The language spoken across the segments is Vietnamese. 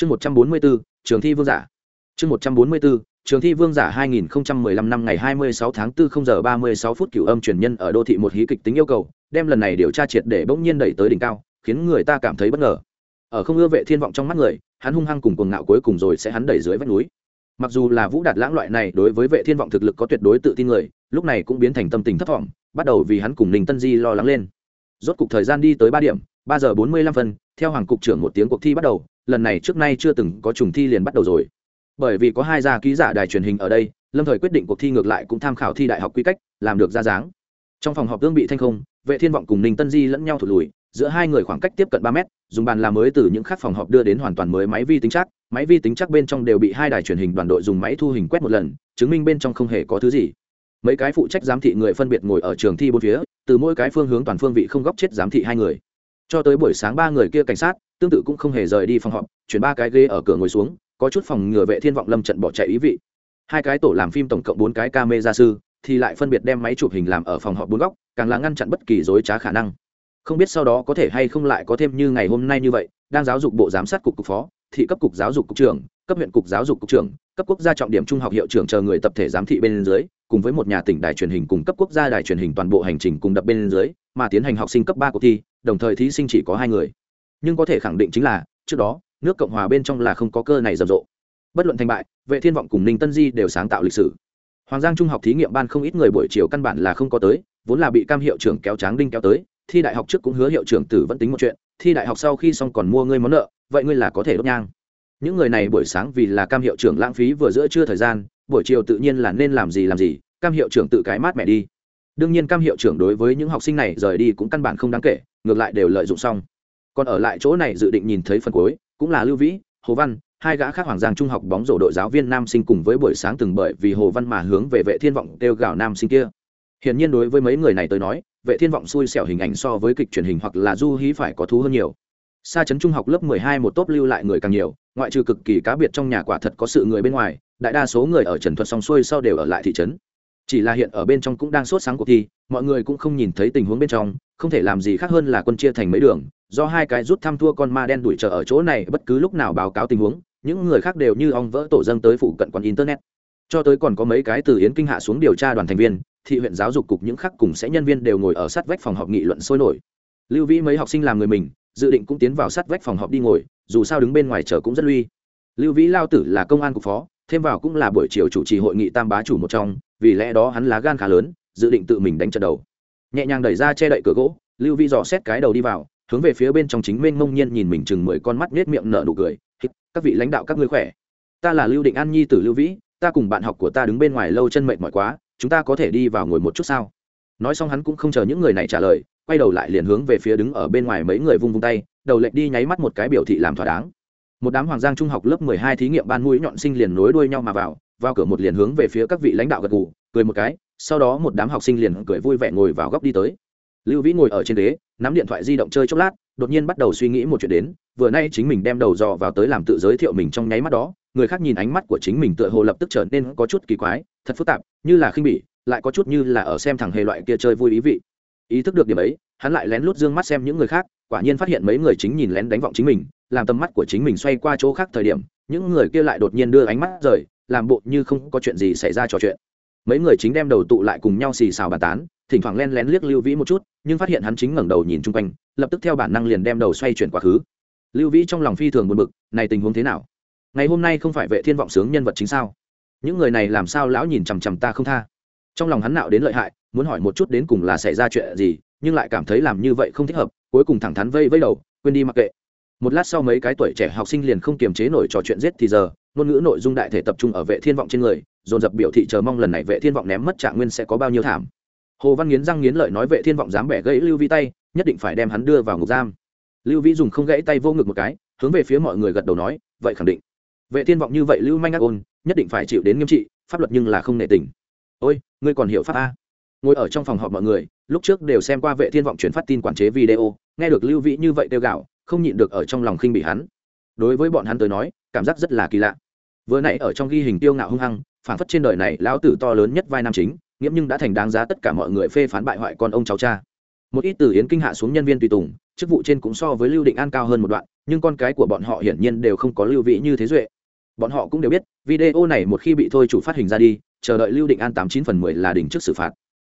chương một trăm bốn mươi bốn trường thi vương giả. Chương một trăm bốn mươi bốn trường thi vương giả 2015 năm ngày 26 tháng 4 0 giờ 36 phút cửu âm truyền nhân ở đô thị một hí kịch tính yêu cầu, đem lần này điều tra triệt để bỗng nhiên đẩy tới đỉnh cao, khiến người ta cảm thấy bất ngờ. Ở không ưa vệ thiên vọng trong mắt người, hắn hung hăng cùng cuồng ngạo cuối cùng rồi sẽ hắn đẩy dưới vách núi. Mặc dù là vũ đạt lãng loại này đối với vệ thiên vọng thực lực có tuyệt đối tự tin người, lúc này cũng biến thành tâm tình thất vọng bắt đầu vì hắn cùng ninh tân di lo lắng lên. Rốt cục thời gian đi tới ba điểm, ba giờ bốn mươi lăm phân, theo hoàng cục trưởng một tiếng cuộc thi bắt đầu lần này trước nay chưa từng có trùng thi liền bắt đầu rồi. Bởi vì có hai gia ký giả đài truyền hình ở đây, lâm thời quyết định cuộc thi ngược lại cũng tham khảo thi đại học quy cách, làm được ra dáng. Trong phòng họp tương bị thanh không, vệ thiên vọng cùng ninh tân di lẫn nhau thụt lùi, giữa hai người khoảng cách tiếp cận ba mét, dùng bàn làm mới từ những khác phòng họp đưa đến hoàn toàn mới máy vi tính chắc. Máy vi tính chắc bên trong đều bị hai đài truyền hình đoàn đội dùng máy thu hình quét một lần, chứng minh bên trong không hề có thứ gì. Mấy cái phụ trách giám thị người phân biệt ngồi ở trường thi bốn phía, từ mỗi cái phương hướng toàn phương vị không góc chết giám thị hai người. Cho tới buổi sáng ba người kia cảnh sát tương tự cũng không hề rời đi phòng họp, chuyển ba cái ghế ở cửa ngồi xuống, có chút phòng ngừa vệ thiên vọng lâm trận bỏ chạy ý vị. Hai cái tổ làm phim tổng cộng bốn cái camera sư, thì lại phân biệt đem máy chụp hình làm ở phòng họp bốn góc, càng là ngăn chặn bất kỳ dối trá khả năng. Không biết sau đó có thể hay không lại có thêm như ngày hôm nay như vậy, đang giáo dục bộ giám sát cục cục phó, thị cấp cục giáo dục cục trưởng, cấp huyện cục giáo dục cục trưởng, cấp quốc gia trọng điểm trung học hiệu trưởng chờ người tập thể giám thị bên dưới, cùng với một nhà tỉnh đài truyền hình cùng cấp quốc gia đài truyền hình toàn bộ hành trình cùng đập bên dưới, mà tiến hành học sinh cấp ba cuộc thi, đồng thời thí sinh chỉ có hai người nhưng có thể khẳng định chính là, trước đó, nước cộng hòa bên trong là không có cơ này rầm rộ. Bất luận thành bại, vệ thiên vọng cùng ninh tân di đều sáng tạo lịch sử. Hoàng giang trung học thí nghiệm ban không ít người buổi chiều căn bản là không có tới, vốn là bị cam hiệu trưởng kéo tráng đinh kéo tới, thi đại học trước cũng hứa hiệu trưởng tử vẫn tính một chuyện, thi đại học sau khi xong còn mua ngươi món nợ, vậy ngươi là có thể đốt nhang. Những người này buổi sáng vì là cam hiệu trưởng lãng phí vừa giữa trưa thời gian, buổi chiều tự nhiên là nên làm gì làm gì, cam hiệu trưởng tự cái mát mẹ đi. Đương nhiên cam hiệu trưởng đối với những học sinh này rời đi cũng căn bản không đáng kể, ngược lại đều lợi dụng xong còn ở lại chỗ này dự định nhìn thấy phần cuối, cũng là lưu vĩ, hồ văn, hai gã khác hoàng giang trung học bóng rổ đội giáo viên nam sinh cùng với buổi sáng từng bởi vì hồ văn mà hướng về vệ thiên vọng kêu gào nam sinh kia. Hiển nhiên đối với mấy người này tới nói, vệ thiên vọng xui xẻo hình ảnh so với kịch truyền hình hoặc là du hí phải có thú hơn nhiều. Xa chấn trung học lớp 12 một tốp lưu lại người càng nhiều, ngoại trừ cực kỳ cá biệt trong nhà quả thật có sự người bên ngoài, đại đa số người ở trần thuật song xuôi sau đều ở lại thị trấn. Chỉ là hiện ở bên trong cũng đang sốt sáng cuộc thi, mọi người cũng không nhìn thấy tình huống bên trong, không thể làm gì khác hơn là quân chia thành mấy đường do hai cái rút thăm thua con ma đen đuổi chờ ở chỗ này, bất cứ lúc nào báo cáo tình huống, những người khác đều như ong vỡ tổ dâng tới phụ cận quán internet. Cho tới còn có mấy cái từ yến kinh hạ xuống điều tra đoàn thành viên, thị huyện giáo dục cục những khác cùng sẽ nhân viên đều ngồi ở sát vách phòng họp nghị luận sôi nổi. Lưu vĩ mấy học sinh làm người mình, dự định cũng tiến vào sát vách phòng họp đi ngồi, dù sao đứng bên ngoài chờ cũng rất lui. Lưu vĩ lao tử là công an cục phó, thêm vào cũng là buổi chiều chủ trì hội nghị tam bá chủ một trong, vì lẽ đó hắn lá gan khá lớn, dự định tự mình đánh trận đầu. Nhẹ nhàng đẩy ra che đậy cửa gỗ, lưu vĩ dò xét cái đầu đi vào hướng về phía bên trong chính mênh mông nhiên nhìn mình chừng mười con mắt nết miệng nở nụ cười các vị lãnh đạo các ngươi khỏe. Ta là lưu định an nhi tử lưu vĩ, ta cùng bạn học của ta đứng bên ngoài lâu chân mệt mỏi quá, chúng ta có thể đi vào ngồi một chút sao? Nói xong hắn cũng không chờ những người này trả lời, quay đầu lại liền hướng về phía đứng ở bên ngoài mấy người vung vung tay, đầu lệnh đi nháy mắt một cái biểu thị làm thỏa đáng. Một đám hoàng giang trung học lớp mười hai thí nghiệm ban mũi nhọn sinh liền nối đuôi nhau mà vào vào cửa một liền hướng về phía các vị lãnh đạo gật gù, cười một cái, sau đó một đám học sinh liền cười vui vẻ ngồi vào góc đi tới. Lưu vĩ ngồi ở trên đế nắm điện thoại di động chơi chốc lát, đột nhiên bắt đầu suy nghĩ một chuyện đến, vừa nay chính mình đem đầu dò vào tới làm tự giới thiệu mình trong nháy mắt đó, người khác nhìn ánh mắt của chính mình tựa hồ lập tức trở nên có chút kỳ quái, thật phức tạp, như là khinh bỉ, lại có chút như là ở xem thằng hề loại kia chơi vui ý vị. Ý thức được điểm ấy, hắn lại lén lút d ư ơ n g mắt xem những người khác, quả nhiên phát hiện mấy người chính nhìn lén đánh vọng chính mình, làm tầm mắt của chính mình xoay qua chỗ khác thời điểm, những người kia lại đột nhiên đưa ánh mắt rời, làm bộ như không có chuyện gì xảy ra trò chuyện. Mấy người chính đem đầu tụ lại cùng nhau xì xào bàn tán thỉnh thoảng len lén liếc lưu vĩ một chút, nhưng phát hiện hắn chính ngẩng đầu nhìn chung quanh, lập tức theo bản năng liền đem đầu xoay chuyển quá khứ. Lưu vĩ trong lòng phi thường buồn bực, này tình huống thế nào? Ngày hôm nay không phải vệ thiên vọng sướng nhân vật chính sao? Những người này làm sao lão nhìn chằm chằm ta không tha? Trong lòng hắn nạo đến lợi hại, muốn hỏi một chút đến cùng là xảy ra chuyện gì, nhưng lại cảm thấy làm như vậy không thích hợp, cuối cùng thẳng thắn vây vây đầu, quên đi mặc kệ. Một lát sau mấy cái tuổi trẻ học sinh liền không kiềm chế nổi trò chuyện giết thì giờ, ngôn ngữ nội dung đại thể tập trung ở vệ thiên vọng trên người, dồn dập biểu thị chờ mong lần này vệ thiên vọng ném mất trạng nguyên sẽ có bao nhiêu thảm hồ văn nghiến răng nghiến lợi nói vệ thiên vọng dám bẻ gãy lưu vi tay, nhất định phải đem hắn đưa vào ngục giam. Lưu vĩ dùng không gãy tay vô ngực một cái, hướng về phía mọi người gật đầu nói, vậy khẳng định. Vệ thiên vọng như vậy lưu manh ác ôn, nhất định phải chịu đến nghiêm trị, pháp luật nhưng là không nệ tình. Ôi, ngươi còn hiểu pháp a. Ngồi ở trong phòng họp mọi người, lúc trước đều xem qua vệ thiên vọng chuyển phát tin quản chế video, nghe được lưu vĩ như vậy tiêu gạo không nhịn được ở trong lòng khinh bị hắn. Đối với bọn hắn tới nói, cảm giác rất là kỳ lạ. Vừa nãy ở trong ghi hình tiêu ngạo hung hăng phản phất trên đời này lão tử to lớn nhất vai nam chính nghiễm nhưng đã thành đáng giá tất cả mọi người phê phán bại hoại con ông cháu cha. Một ít từ yến kinh hạ xuống nhân viên tùy tùng, chức vụ trên cũng so với lưu định an cao hơn một đoạn, nhưng con cái của bọn họ hiển nhiên đều không có lưu vị như thế duệ. Bọn họ cũng đều biết, video này một khi bị thôi chủ phát hình ra đi, chờ đợi lưu định an tám chín phần mười là đỉnh trước xử phạt.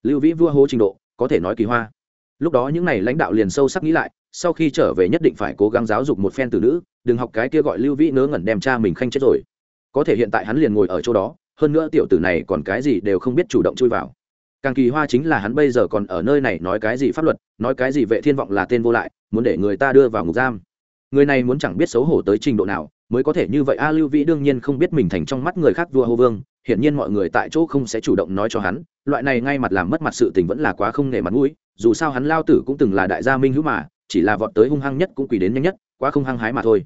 Lưu vĩ vua hố trình độ, có thể nói kỳ hoa. Lúc đó những n à y lãnh đạo liền sâu sắc nghĩ lại, sau khi trở về nhất định phải cố gắng giáo dục một phen từ nữ, đừng học cái kia gọi lưu vĩ nớ ngẩn đem cha mình khanh chết rồi. Có thể hiện tại hắn liền ngồi ở chỗ đó hơn nữa tiểu tử này còn cái gì đều không biết chủ động chui vào. Càng kỳ hoa chính là hắn bây giờ còn ở nơi này nói cái gì pháp luật, nói cái gì vệ thiên vọng là tên vô lại, muốn để người ta đưa vào ngục giam. Người này muốn chẳng biết xấu hổ tới trình độ nào, mới có thể như vậy. A lưu vĩ đương nhiên không biết mình thành trong mắt người khác vua hô vương, hiển nhiên mọi người tại chỗ không sẽ chủ động nói cho hắn, loại này ngay mặt làm mất mặt sự tình vẫn là quá không nể mặt mũi, dù sao hắn lao tử cũng từng là đại gia minh hữu mà, chỉ là vọt tới hung hăng nhất cũng quỳ đến nhanh nhất, quá không hăng hái mà thôi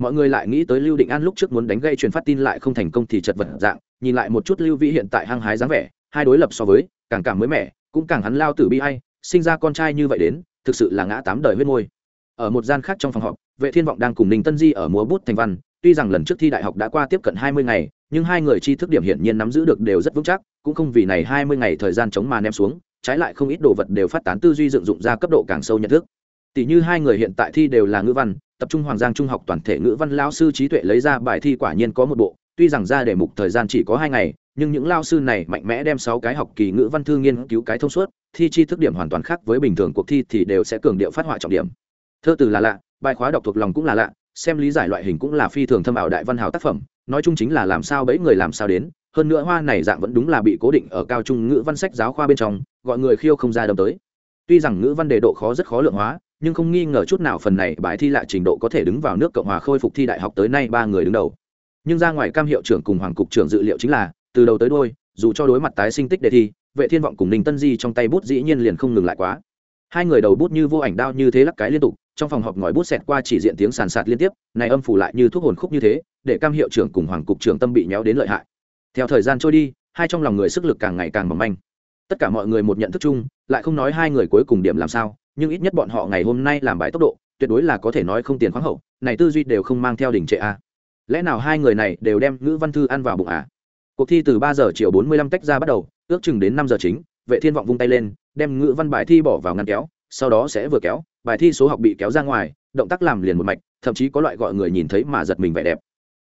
mọi người lại nghĩ tới lưu định an lúc trước muốn đánh gây truyền phát tin lại không thành công thì chật vật dạng, nhìn lại một chút lưu vĩ hiện tại hăng hái dáng vẻ, hai đối lập so với, càng càng mới mẻ, cũng càng hắn lao tử bi hay sinh ra con trai như vậy đến, thực sự là ngã tám đời huyết môi. Ở một gian khác trong phòng họp, vệ thiên vọng đang cùng ninh tân di ở múa bút thành văn, tuy rằng lần trước thi đại học đã qua tiếp cận hai mươi ngày, nhưng hai người tri thức điểm hiển nhiên nắm giữ được đều rất vững chắc, cũng không vì này hai mươi ngày thời gian chống mà ném xuống, trái lại không ít đồ vật đều phát tán tư duy dựng dụng ra cấp độ càng sâu nhận thức tỷ như hai người hiện tại thi đều là ngữ văn, tập trung hoàng giang trung học toàn thể ngữ văn lao sư trí tuệ lấy ra bài thi quả nhiên có một bộ, tuy rằng ra đề mục thời gian chỉ có hai ngày, nhưng những lao sư này mạnh mẽ đem sáu cái học kỳ ngữ văn thư nghiên cứu cái thông suốt, thi chi thức điểm hoàn toàn khác với bình thường cuộc thi thì đều sẽ cường điệu phát họa trọng điểm. Thơ từ là lạ, bài khóa đọc thuộc lòng cũng là lạ, xem lý giải loại hình cũng là phi thường thâm ảo đại văn hào tác phẩm, nói chung chính là làm sao bẫy người làm sao đến, hơn nữa hoa này dạng vẫn đúng là bị cố định ở cao trung ngữ văn sách giáo khoa bên trong, gọi người khiêu không ra đâm tới. Tuy rằng ngữ văn đề độ khó rất khó lượng hóa nhưng không nghi ngờ chút nào phần này bài thi lại trình độ có thể đứng vào nước cộng hòa khôi phục thi đại học tới nay ba người đứng đầu. Nhưng ra ngoài cam hiệu trưởng cùng hoàng cục trưởng dự liệu chính là, từ đầu tới đôi dù cho đối mặt tái sinh tích đề thi, vệ thiên vọng cùng ninh tân di trong tay bút dĩ nhiên liền không ngừng lại quá. Hai người đầu bút như vô ảnh đao như thế lắc cái liên tục, trong phòng họp ngòi bút xẹt qua chỉ diện tiếng sàn sạt liên tiếp, này âm phủ lại như thuốc hồn khúc như thế, để cam hiệu trưởng cùng hoàng cục trưởng tâm bị nhéo đến lợi hại. Theo thời gian trôi đi, hai trong lòng người sức lực càng ngày càng mỏng manh. Tất cả mọi người một nhận thức chung, lại không nói hai người cuối cùng điểm làm sao nhưng ít nhất bọn họ ngày hôm nay làm bài tốc độ, tuyệt đối là có thể nói không tiền khoáng hậu, này tư duy đều không mang theo đỉnh trệ a. Lẽ nào hai người này đều đem ngữ văn thư ăn vào bụng à? Cuộc thi từ ba giờ chiều bốn mươi lăm tách ra bắt đầu, ước chừng đến năm giờ chính, vệ thiên vọng vung tay lên, đem ngữ văn bài thi bỏ vào ngăn kéo, sau đó sẽ vừa kéo, bài thi số học bị kéo ra ngoài, động tác làm liền một mạch, thậm chí có loại gọi người nhìn thấy mà giật mình vẻ đẹp.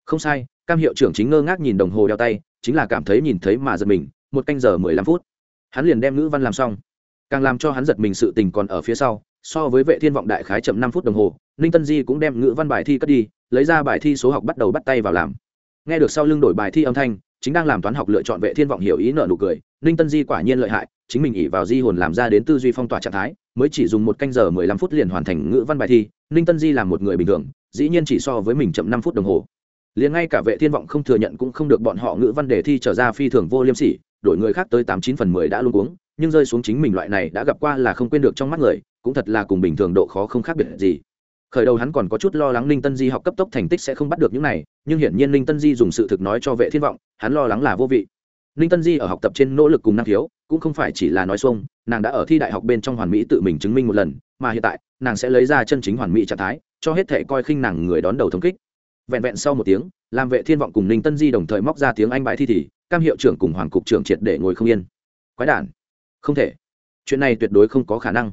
Không sai, cam hiệu trưởng chính ngơ ngác nhìn đồng hồ đeo tay, chính là cảm thấy nhìn thấy mà giật mình, một canh giờ mười lăm phút. Hắn liền đem ngữ văn làm xong càng làm cho hắn giật mình sự tình còn ở phía sau, so với vệ thiên vọng đại khái chậm năm phút đồng hồ, ninh tân di cũng đem ngữ văn bài thi cất đi, lấy ra bài thi số học bắt đầu bắt tay vào làm. Nghe được sau lưng đổi bài thi âm thanh, chính đang làm toán học lựa chọn vệ thiên vọng hiểu ý nợ nụ cười, ninh tân di quả nhiên lợi hại, chính mình ỉ vào di hồn làm ra đến tư duy phong tỏa trạng thái, mới chỉ dùng một canh giờ mười lăm phút liền hoàn thành ngữ văn bài thi, ninh tân di là một người bình thường, dĩ nhiên chỉ so với mình chậm năm phút đồng hồ. Liền ngay cả vệ thiên vọng không thừa nhận cũng không được bọn họ ngữ văn đề thi trở ra phi thường vô liêm sỉ, đổi người khác tới tám chín phần mười đã luôn uống nhưng rơi xuống chính mình loại này đã gặp qua là không quên được trong mắt người, cũng thật là cùng bình thường độ khó không khác biệt gì. Khởi đầu hắn còn có chút lo lắng ninh tân di học cấp tốc thành tích sẽ không bắt được những này, nhưng hiển nhiên ninh tân di dùng sự thực nói cho vệ thiên vọng, hắn lo lắng là vô vị. Ninh tân di ở học tập trên nỗ lực cùng năng khiếu, cũng không phải chỉ là nói xuông, nàng đã ở thi đại học bên trong hoàn mỹ tự mình chứng minh một lần, mà hiện tại, nàng sẽ lấy ra chân chính hoàn mỹ trạng thái, cho hết thể coi khinh nàng người đón đầu thống kích. Vẹn vẹn sau một tiếng, làm vệ thiên vọng cùng ninh tân di đồng thời móc ra tiếng anh bài thi thì, cam hiệu trưởng cùng hoàng cục trưởng triệt để ngồi không yên. Quái đản không thể. Chuyện này tuyệt đối không có khả năng.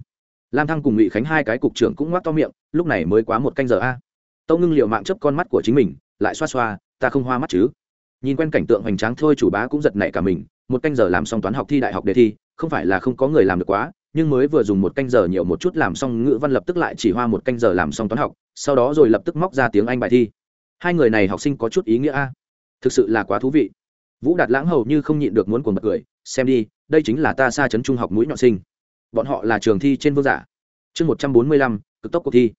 Lam thăng cùng ngụy khánh hai cái cục trưởng cũng ngoác to miệng, lúc này mới quá một canh giờ a. Tâu ngưng liệu mạng chấp con mắt của chính mình, lại xoa xoa, ta không hoa mắt chứ. Nhìn quen cảnh tượng hoành tráng thôi chủ bá cũng giật nảy cả mình, một canh giờ làm xong toán học thi đại học đề thi, không phải là không có người làm được quá, nhưng mới vừa dùng một canh giờ nhiều một chút làm xong ngữ văn lập tức lại chỉ hoa một canh giờ làm xong toán học, sau đó rồi lập tức móc ra tiếng anh bài thi. Hai người này học sinh có chút ý nghĩa a. Thực sự là quá thú vị. Vũ đạt lãng hầu như không nhịn được muốn cuồng bật cười, xem đi đây chính là ta xa chấn trung học mũi nhọn sinh. Bọn họ là trường thi trên vương giả. Chương một trăm bốn mươi lăm, cực tốc cuộc thi.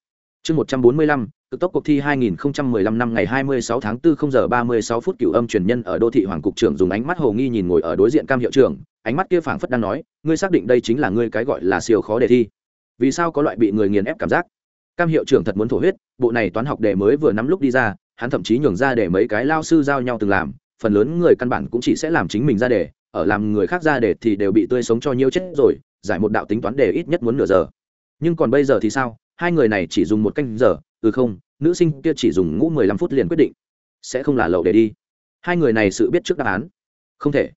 Chương một trăm bốn mươi lăm, cực tốc cuộc thi 2015 năm ngày 26 tháng 4 0 giờ 36 phút cửu âm truyền nhân ở đô thị hoàng cục trưởng dùng ánh mắt hồ nghi nhìn ngồi ở đối diện cam hiệu trưởng, ánh mắt kia phảng phất đang nói, ngươi xác định đây chính là ngươi cái gọi là siêu khó đề thi. Vì sao có loại bị người nghiền ép cảm giác? Cam hiệu trưởng thật muốn thổ huyết, bộ này toán học đề mới vừa nắm lúc đi ra, hắn thậm chí nhường ra để mấy cái lao sư giao nhau từng làm, phần lớn người căn bản cũng chỉ sẽ làm chính mình ra đề ở làm người khác ra để thì đều bị tươi sống cho nhiêu chết rồi, giải một đạo tính toán để ít nhất muốn nửa giờ. Nhưng còn bây giờ thì sao? Hai người này chỉ dùng một canh giờ. Ừ không, nữ sinh kia chỉ dùng ngũ mười lăm phút liền quyết định. Sẽ không là lậu để đi. Hai người này sự biết trước đáp án. Không thể.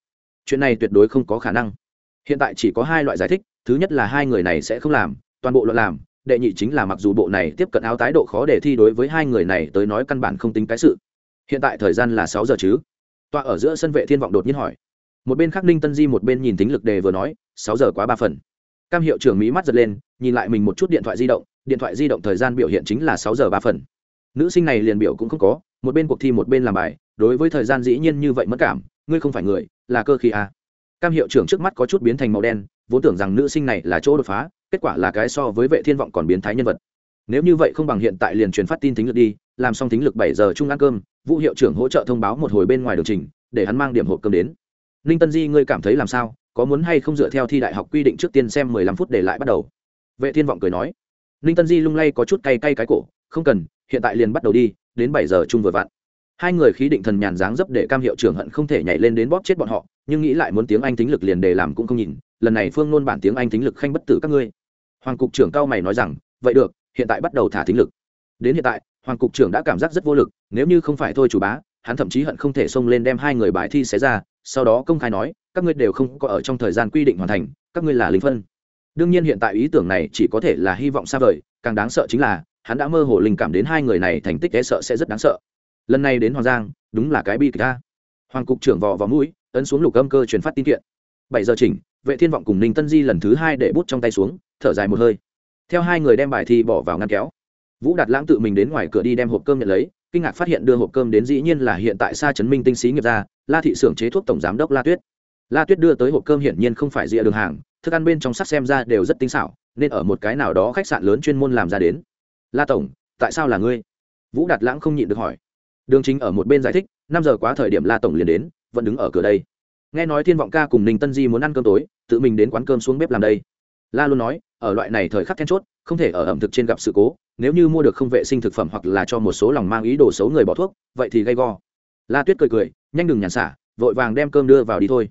Chuyện này tuyệt đối không có khả năng. Hiện tại chỉ có hai loại giải thích. Thứ nhất là hai người này sẽ không làm, toàn bộ luận làm. Đệ nhị chính là mặc dù bộ này tiếp cận áo tái độ khó để thi đối với hai người này tới nói căn bản không tính cái sự. Hiện tại thời gian là sáu giờ chứ? Tọa ở giữa sân vệ thiên vọng đột nhiên hỏi một bên khác ninh tân di một bên nhìn tính lực đề vừa nói, sáu giờ quá ba phần. Cam hiệu trưởng mỹ mắt giật lên, nhìn lại mình một chút điện thoại di động, điện thoại di động thời gian biểu hiện chính là sáu giờ ba phần. Nữ sinh này liền biểu cũng không có, một bên cuộc thi một bên làm bài, đối với thời gian dĩ nhiên như vậy mất cảm, ngươi không phải người, là cơ khí à. cam hiệu trưởng trước mắt có chút biến thành màu đen, vốn tưởng rằng nữ sinh này là chỗ đột phá, kết quả là cái so với vệ thiên vọng còn biến thái nhân vật. Nếu như vậy không bằng hiện tại liền truyền phát tin tính lực đi, làm xong tính lực bảy giờ chung ăn cơm, vũ hiệu trưởng hỗ trợ thông báo một hồi bên ngoài đường trình, để hắn mang điểm hộp cơm đến ninh tân di, ngươi cảm thấy làm sao? Có muốn hay không dựa theo thi đại học quy định trước tiên xem mười lăm phút để lại bắt đầu? Vệ thiên vọng cười nói. Ninh tân di lung lay có chút cay cay cái cổ. Không cần, hiện tại liền bắt đầu đi, đến bảy giờ chung vừa vặn. Hai người khí định thần nhàn dáng dấp để cam hiệu trưởng hận không thể nhảy lên đến bóp chết bọn họ, nhưng nghĩ lại muốn tiếng anh tính lực liền để làm cũng không nhìn. Lần này phương nôn bản tiếng anh tính lực khanh bất tử các ngươi. Hoàng cục trưởng cao mày nói rằng, vậy được, hiện tại bắt đầu thả tính lực. Đến hiện tại, hoàng cục trưởng đã cảm giác rất vô lực, nếu như không phải thôi chủ bá, hắn thậm chí hận không thể xông lên đem hai người bài thi xé ra sau đó công khai nói, các ngươi đều không có ở trong thời gian quy định hoàn thành, các ngươi là lính phân. Đương nhiên hiện tại ý tưởng này chỉ có thể là hy vọng xa vời, càng đáng sợ chính là, hắn đã mơ hồ linh cảm đến hai người này thành tích e sợ sẽ rất đáng sợ. Lần này đến hoàng giang, đúng là cái bi kịch ta hoàng cục trưởng vò vào mũi, ấn xuống lục âm cơ truyền phát tin kiện. Bảy giờ chỉnh, vệ thiên vọng cùng ninh tân di lần thứ hai để bút trong tay xuống, thở dài một hơi. Theo hai người đem bài thi bỏ vào ngăn kéo. Vũ đạt lãng tự mình đến ngoài cửa đi đem hộp cơm nhận lấy kinh ngạc phát hiện đưa hộp cơm đến dĩ nhiên là hiện tại xa chấn minh tinh xí nghiệp ra la thị xưởng chế thuốc tổng giám đốc la tuyết. La tuyết đưa tới hộp cơm hiển nhiên không phải rìa đường hàng, thức ăn bên trong sắt xem ra đều rất tinh xảo, nên ở một cái nào đó khách sạn lớn chuyên môn làm ra đến. La tổng, tại sao là ngươi? Vũ đạt lãng không nhịn được hỏi. Đường chính ở một bên giải thích, năm giờ quá thời điểm la tổng liền đến, vẫn đứng ở cửa đây. Nghe nói thiên vọng ca cùng ninh tân di muốn ăn cơm tối, tự mình đến quán cơm xuống bếp làm đây la luôn nói, ở loại này thời khắc then chốt, không thể ở ẩm thực trên gặp sự cố, nếu như mua được không vệ sinh thực phẩm hoặc là cho một số lòng mang ý đồ xấu người bỏ thuốc, vậy thì gay go. La tuyết cười cười, nhanh đừng nhàn xả, vội vàng đem cơm đưa vào đi thôi.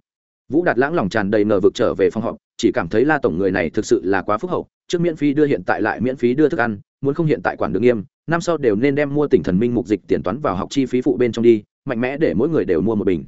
Vũ đạt lãng lòng tràn đầy ngờ vực trở về phòng họp, chỉ cảm thấy la tổng người này thực sự là quá phúc hậu, trước miễn phí đưa hiện tại lại miễn phí đưa thức ăn, muốn không hiện tại quản được nghiêm, năm sau đều nên đem mua tỉnh thần minh mục dịch tiền toán vào học chi phí phụ bên trong đi, mạnh mẽ để mỗi người đều mua một bình.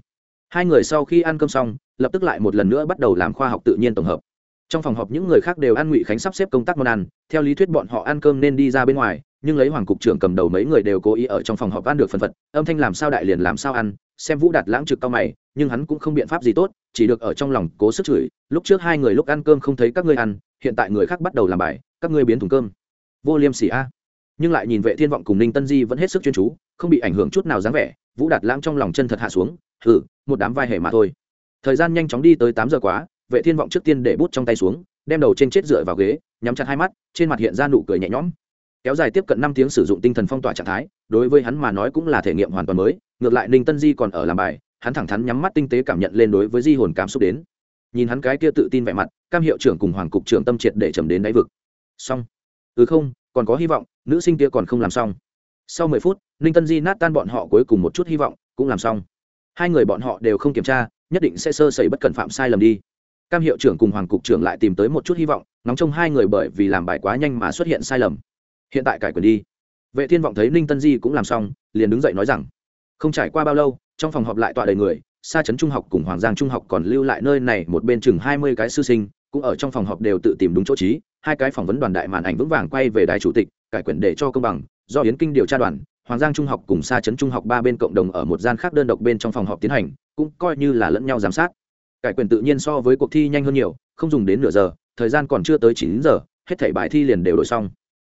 Hai người sau khi ăn cơm xong, lập tức lại một lần nữa bắt đầu làm khoa học tự nhiên tổng hợp trong phòng họp những người khác đều ăn ngụy khánh sắp xếp công tác món ăn, theo lý thuyết bọn họ ăn cơm nên đi ra bên ngoài, nhưng lấy hoàng cục trưởng cầm đầu mấy người đều cố ý ở trong phòng họp ăn được phần phật, âm thanh làm sao đại liền làm sao ăn, xem vũ đạt lãng trực cao mày, nhưng hắn cũng không biện pháp gì tốt, chỉ được ở trong lòng cố sức chửi, lúc trước hai người lúc ăn cơm không thấy các ngươi ăn, hiện tại người khác bắt đầu làm bài, các ngươi biến thùng cơm. Vô liêm sỉ a. Nhưng lại nhìn vệ thiên vọng cùng ninh tân di vẫn hết sức chuyên chú, không bị ảnh hưởng chút nào dáng vẻ, vũ đạt lãng trong lòng chân thật hạ xuống ừ một đám vai hề mà thôi. Thời gian nhanh chóng đi tới tám giờ quá vệ thiên vọng trước tiên để bút trong tay xuống, đem đầu trên chết dựa vào ghế, nhắm chặt hai mắt, trên mặt hiện ra nụ cười nhẹ nhõm. Kéo dài tiếp cận năm tiếng sử dụng tinh thần phong tỏa trạng thái, đối với hắn mà nói cũng là thể nghiệm hoàn toàn mới, ngược lại ninh tân di còn ở làm bài, hắn thẳng thắn nhắm mắt tinh tế cảm nhận lên đối với di hồn cảm xúc đến. Nhìn hắn cái kia tự tin vẻ mặt, cam hiệu trưởng cùng hoàng cục trưởng tâm triệt để trầm đến đáy vực. Xong. Ừ không, còn có hy vọng, nữ sinh kia còn không làm xong. Sau mười phút, ninh tân di nát tan bọn họ cuối cùng một chút hy vọng, cũng làm xong. Hai người bọn họ đều không kiểm tra, nhất định sẽ sơ sẩy bất cần phạm sai lầm đi cam hiệu trưởng cùng hoàng cục trưởng lại tìm tới một chút hy vọng nóng trong hai người bởi vì làm bài quá nhanh mà xuất hiện sai lầm. Hiện tại cải quyền đi. Vệ thiên vọng thấy ninh tân di cũng làm xong, liền đứng dậy nói rằng, không trải qua bao lâu, trong phòng họp lại tọa đầy người xa trấn trung học cùng hoàng giang trung học còn lưu lại nơi này một bên chừng hai mươi cái sư sinh, cũng ở trong phòng họp đều tự tìm đúng chỗ trí, hai cái phỏng vấn đoàn đại màn ảnh vững vàng quay về đài chủ tịch, cải quyền để cho công bằng, do yến kinh điều tra đoàn, hoàng giang trung học cùng xa trấn trung học ba bên cộng đồng ở một gian khác đơn độc bên trong phòng họp tiến hành, cũng coi như là lẫn nhau giám sát cải quyền tự nhiên so với cuộc thi nhanh hơn nhiều, không dùng đến nửa giờ, thời gian còn chưa tới chín giờ, hết thảy bài thi liền đều đổi xong.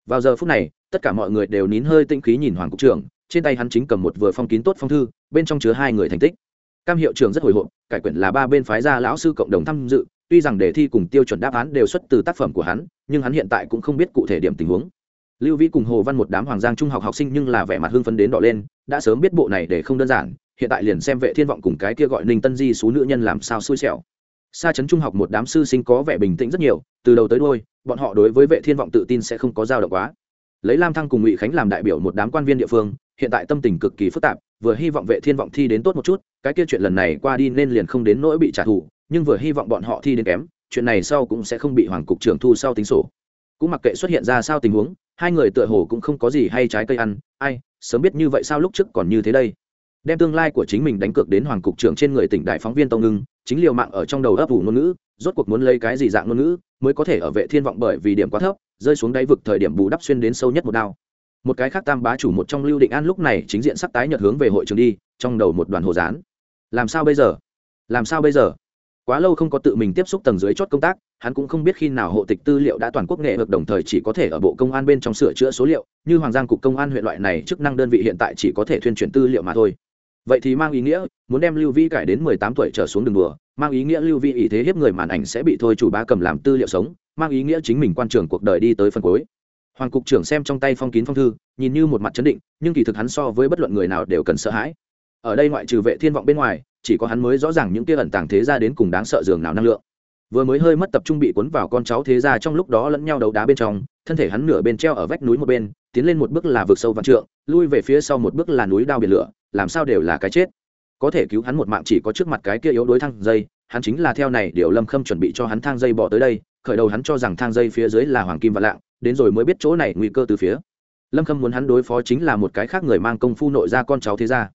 Vào giờ phút này, tất cả mọi người đều nín hơi tĩnh khí nhìn hoàng cục trưởng, trên tay hắn chính cầm một vừa phong kín tốt phong thư, bên trong chứa hai người thành tích. Cam hiệu trưởng rất hồi hộp, cải quyển là ba bên phái gia lão sư cộng đồng tham dự, tuy rằng đề thi cùng tiêu chuẩn đáp án đều xuất từ tác phẩm của hắn, nhưng hắn hiện tại cũng không biết cụ thể điểm tình huống. Lưu vĩ cùng hồ văn một đám hoàng giang trung học học sinh nhưng là vẻ mặt hưng phấn đến đỏ lên, đã sớm biết bộ này để không đơn giản hiện tại liền xem vệ thiên vọng cùng cái kia gọi ninh tân di số nữ nhân làm sao xui xẻo. Xa chấn trung học một đám sư sinh có vẻ bình tĩnh rất nhiều, từ đầu tới đôi bọn họ đối với vệ thiên vọng tự tin sẽ không có dao động quá. Lấy lam thăng cùng ngụy khánh làm đại biểu một đám quan viên địa phương, hiện tại tâm tình cực kỳ phức tạp, vừa hy vọng vệ thiên vọng thi đến tốt một chút, cái kia chuyện lần này qua đi nên liền không đến nỗi bị trả thù, nhưng vừa hy vọng bọn họ thi đến kém, chuyện này sau cũng sẽ không bị hoàng cục trưởng thu sau tính sổ. Cũng mặc kệ xuất hiện ra sao tình huống, hai người tựa hồ cũng không có gì hay trái cây ăn, ai, sớm biết như vậy sao lúc trước còn như thế đây đem tương lai của chính mình đánh cược đến hoàng cục trưởng trên người tỉnh đại phóng viên tông ngưng, chính liều mạng ở trong đầu ấp ủ ngôn ngữ, rốt cuộc muốn lấy cái gì dạng ngôn ngữ mới có thể ở vệ thiên vọng bởi vì điểm quá thấp, rơi xuống đáy vực thời điểm bù đắp xuyên đến sâu nhất một đao. Một cái khác tam bá chủ một trong lưu định an lúc này chính diện sắc tái nhợt hướng về hội trường đi, trong đầu một đoàn hồ dán làm sao bây giờ? Làm sao bây giờ? Quá lâu không có tự mình tiếp xúc tầng dưới chốt công tác, hắn cũng không biết khi nào hộ tịch tư liệu đã toàn quốc nghệ được đồng thời chỉ có thể ở bộ công an bên trong sửa chữa số liệu, như hoàng giang cục công an huyện loại này chức năng đơn vị hiện tại chỉ có thể thuyên chuyển tư liệu mà thôi vậy thì mang ý nghĩa, muốn đem lưu vi cải đến mười tám tuổi trở xuống đường đùa, mang ý nghĩa lưu vi ý thế hiếp người màn ảnh sẽ bị thôi chủ bá cầm làm tư liệu sống, mang ý nghĩa chính mình quan trường cuộc đời đi tới phần cuối. Hoàng cục trưởng xem trong tay phong kín phong thư, nhìn như một mặt chấn định, nhưng kỳ thực hắn so với bất luận người nào đều cần sợ hãi. Ở đây ngoại trừ vệ thiên vọng bên ngoài, chỉ có hắn mới rõ ràng những kia ẩn tàng thế ra đến cùng đáng sợ dường nào năng lượng. Vừa mới hơi mất tập trung bị cuốn vào con cháu thế ra trong lúc đó lẫn nhau đấu đá bên trong, thân thể hắn nửa bên treo ở vách núi một bên, tiến lên một bước là vực sâu vạn trượng, lui về phía sau một bước là núi đao biển lửa làm sao đều là cái chết. Có thể cứu hắn một mạng chỉ có trước mặt cái kia yếu đuối thang dây, hắn chính là theo này điều lâm khâm chuẩn bị cho hắn thang dây bỏ tới đây, khởi đầu hắn cho rằng thang dây phía dưới là hoàng kim và lạng, đến rồi mới biết chỗ này nguy cơ từ phía. Lâm khâm muốn hắn đối phó chính là một cái khác người mang công phu nội ra con cháu thế ra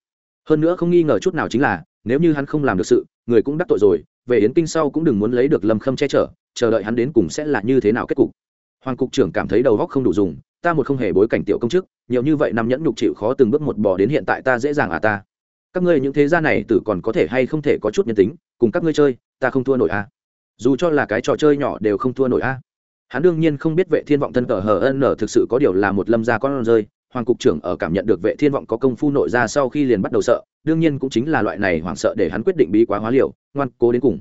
hơn nữa không nghi ngờ chút nào chính là, nếu như hắn không làm được sự, người cũng đắc tội rồi, về yến kinh sau cũng đừng muốn lấy được lâm khâm che chở, chờ đợi hắn đến cùng sẽ là như thế nào kết cục. Hoàng cục trưởng cảm thấy đầu góc không đủ dùng ta một không hề bối cảnh tiểu công chức, nhiều như vậy năm nhẫn nhục chịu khó từng bước một bỏ đến hiện tại ta dễ dàng à ta các ngươi những thế gia này tử còn có thể hay không thể có chút nhân tính, cùng các ngươi chơi, ta không thua nổi a à. dù cho là cái trò chơi nhỏ đều không thua nổi a à. hắn đương nhiên không biết vệ thiên vọng thân cờ hờ ân nở thực sự có điều là một lâm gia con rơi, hoàng cục trưởng ở cảm nhận được vệ thiên vọng có công phu nội ra sau khi liền bắt đầu sợ, đương nhiên cũng chính là loại này hoảng sợ để hắn quyết định bí quá hóa liều, ngoan cố đến cùng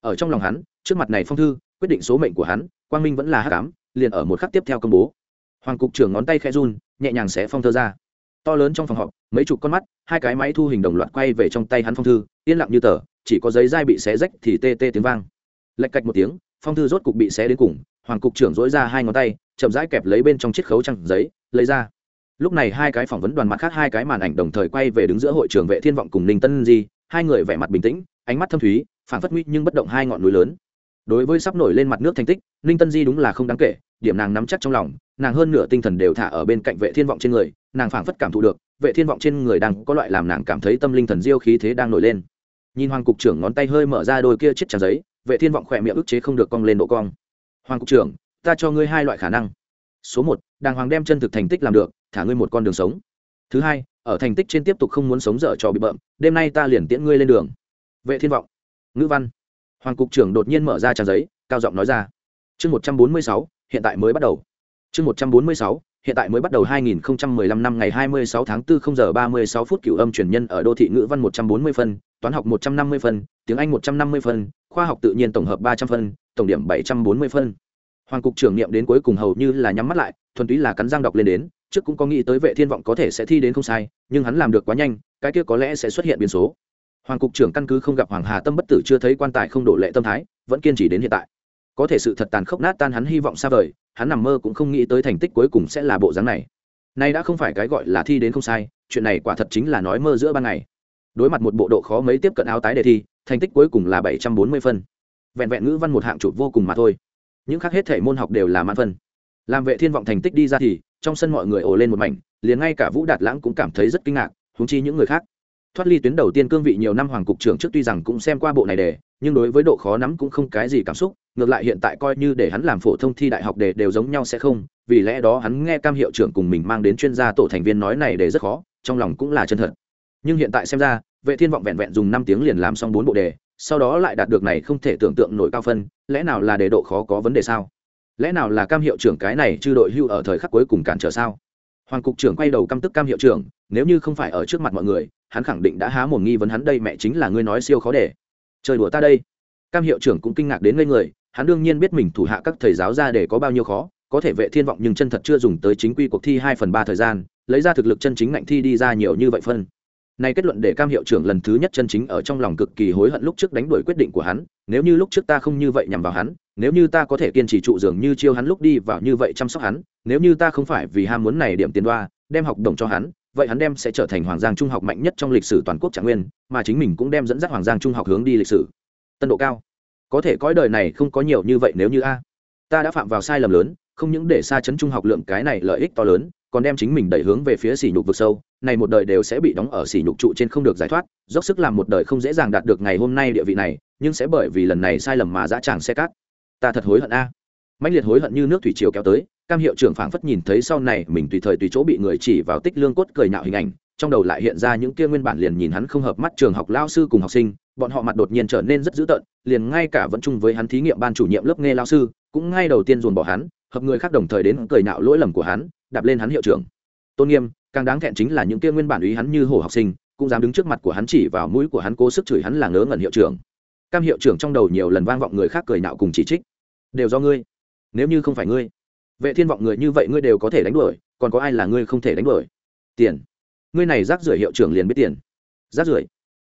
ở trong lòng hắn, trước mặt này phong thư, quyết định số mệnh của hắn, quang minh vẫn là hắc ám, liền ở một khắc tiếp theo công bố hoàng cục trưởng ngón tay khẽ run, nhẹ nhàng xé phong thơ ra. To lớn trong phòng họp, mấy chục con mắt, hai cái máy thu hình đồng loạt quay về trong tay hắn phong thư, yên lặng như tờ, chỉ có giấy dai bị xé rách thì tê tê tiếng vang. Lạch cạch một tiếng, phong thư rốt cục bị xé đến cùng, hoàng cục trưởng dỗi ra hai ngón tay, chậm rãi kẹp lấy bên trong chiếc khấu trăng giấy, lấy ra. Lúc này hai cái phỏng vấn đoàn mặt khác hai cái màn ảnh đồng thời quay về đứng giữa hội trường vệ thiên vọng cùng ninh tân di, hai người vẻ mặt bình tĩnh, ánh mắt thâm thúy phản phất nguy nhưng bất động hai ngọn núi lớn. Đối với sắp nổi lên mặt nước thành tích, ninh tân di đúng là không đáng kể điểm nàng nắm chắc trong lòng, nàng hơn nửa tinh thần đều thả ở bên cạnh vệ thiên vọng trên người, nàng phảng phất cảm thụ được, vệ thiên vọng trên người đang có loại làm nàng cảm thấy tâm linh thần diêu khí thế đang nổi lên. Nhìn hoàng cục trưởng ngón tay hơi mở ra đôi kia chiếc tràng giấy, vệ thiên vọng khỏe miệng ức chế không được cong lên độ cong. Hoàng cục trưởng, ta cho ngươi hai loại khả năng. Số một, đàng hoàng đem chân thực thành tích làm được, thả ngươi một con đường sống. Thứ hai, ở thành tích trên tiếp tục không muốn sống dở trò bị bợm, đêm nay ta liền tiễn ngươi lên đường. Vệ thiên vọng. Ngữ văn. Hoàng cục trưởng đột nhiên mở ra trang giấy, cao giọng nói ra. Chương một trăm bốn mươi sáu hiện tại mới bắt đầu chương một trăm bốn mươi sáu hiện tại mới bắt đầu 2015 năm ngày 26 tháng 4 0 giờ 36 phút cửu âm truyền nhân ở đô thị ngữ văn 140 phân, toán học 150 phân, tiếng Anh 150 phân, khoa học tự nhiên tổng hợp 300 phân, tổng điểm 740 phân. Hoàng cục trưởng niệm đến cuối cùng hầu như là nhắm mắt lại, thuần túy là cắn răng đọc lên đến, trước cũng có nghĩ tới vệ thiên vọng có thể sẽ thi đến không sai, nhưng hắn làm được quá nhanh, cái kia có lẽ sẽ xuất hiện biến số. Hoàng cục trưởng căn cứ không gặp Hoàng Hà Tâm bất tử chưa thấy quan tài không đổ lệ tâm thái, vẫn kiên trì đến hiện tại. Có thể sự thật tàn khốc nát tan hắn hy vọng xa vời, hắn nằm mơ cũng không nghĩ tới thành tích cuối cùng sẽ là bộ dáng này. Nay đã không phải cái gọi là thi đến không sai chuyện này quả thật chính là nói mơ giữa ban ngày. Đối mặt một bộ độ khó mấy tiếp cận áo tái đề thi thành tích cuối cùng là bảy trăm bốn mươi phân. Vẹn vẹn ngữ văn một hạng chụp vô cùng mà thôi. Những khác hết thể môn học đều là mãn phân. Làm vệ thiên vọng thành tích đi ra thì trong sân mọi người ồ lên một mảnh liền ngay cả vũ đạt lãng cũng cảm thấy rất kinh ngạc húng chi những người khác thoát ly tuyến đầu tiên cương vị nhiều năm hoàng cục trưởng trước tuy rằng cũng xem qua bộ này đề, nhưng đối với độ khó nắm cũng không cái gì cảm xúc, ngược lại hiện tại coi như để hắn làm phổ thông thi đại học đề đều giống nhau sẽ không, vì lẽ đó hắn nghe cam hiệu trưởng cùng mình mang đến chuyên gia tổ thành viên nói này đề rất khó, trong lòng cũng là chân thật. Nhưng hiện tại xem ra, vệ thiên vọng vẹn vẹn dùng năm tiếng liền làm xong bốn bộ đề, sau đó lại đạt được này không thể tưởng tượng nổi cao phân, lẽ nào là đề độ khó có vấn đề sao? Lẽ nào là cam hiệu trưởng cái này chư đội hưu ở thời khắc cuối cùng cản trở sao? Hoàng cục trưởng quay đầu căm tức cam hiệu trưởng, nếu như không phải ở trước mặt mọi người, hắn khẳng định đã há một nghi vấn hắn đây mẹ chính là ngươi nói siêu khó để. Chơi đùa ta đây. Cam hiệu trưởng cũng kinh ngạc đến ngây người, hắn đương nhiên biết mình thủ hạ các thầy giáo ra để có bao nhiêu khó, có thể vệ thiên vọng nhưng chân thật chưa dùng tới chính quy cuộc thi hai phần ba thời gian, lấy ra thực lực chân chính ngạnh thi đi ra nhiều như vậy phân. Này kết luận để cam hiệu trưởng lần thứ nhất chân chính ở trong lòng cực kỳ hối hận lúc trước đánh đuổi quyết định của hắn, nếu như lúc trước ta không như vậy nhằm vào hắn, nếu như ta có thể kiên trì trụ dường như chiêu hắn lúc đi vào như vậy chăm sóc hắn nếu như ta không phải vì ham muốn này điểm tiền đoa, đem học đồng cho hắn, vậy hắn đem sẽ trở thành hoàng giang trung học mạnh nhất trong lịch sử toàn quốc trạng nguyên, mà chính mình cũng đem dẫn dắt hoàng giang trung học hướng đi lịch sử. Tân độ cao. Có thể cõi đời này không có nhiều như vậy nếu như a. Ta đã phạm vào sai lầm lớn, không những để xa chấn trung học lượng cái này lợi ích to lớn, còn đem chính mình đẩy hướng về phía sỉ nhục vực sâu, này một đời đều sẽ bị đóng ở sỉ nhục trụ trên không được giải thoát, dốc sức làm một đời không dễ dàng đạt được ngày hôm nay địa vị này, nhưng sẽ bởi vì lần này sai lầm mà dã tràng xe cát ta thật hối hận a. Mãnh liệt hối hận như nước thủy triều kéo tới cam hiệu trưởng phảng phất nhìn thấy sau này mình tùy thời tùy chỗ bị người chỉ vào tích lương cốt cười nhạo hình ảnh, trong đầu lại hiện ra những kia nguyên bản liền nhìn hắn không hợp mắt trường học lao sư cùng học sinh, bọn họ mặt đột nhiên trở nên rất dữ tợn, liền ngay cả vẫn chung với hắn thí nghiệm ban chủ nhiệm lớp nghe lao sư, cũng ngay đầu tiên dồn bỏ hắn, hợp người khác đồng thời đến cười nhạo lỗi lầm của hắn, đạp lên hắn hiệu trưởng. Tôn nghiêm, càng đáng thẹn chính là những kia nguyên bản ý hắn như hổ học sinh, cũng dám đứng trước mặt của hắn chỉ vào mũi của hắn cố sức chửi hắn là ngớ ngẩn hiệu trưởng. Cam hiệu trưởng trong đầu nhiều lần vang vọng người khác cười nhạo cùng chỉ trích. Đều do ngươi, nếu như không phải ngươi vệ thiên vọng người như vậy ngươi đều có thể đánh đuổi, còn có ai là ngươi không thể đánh đuổi? Tiền. Ngươi này rác rưởi hiệu trưởng liền biết tiền. Rác rưởi.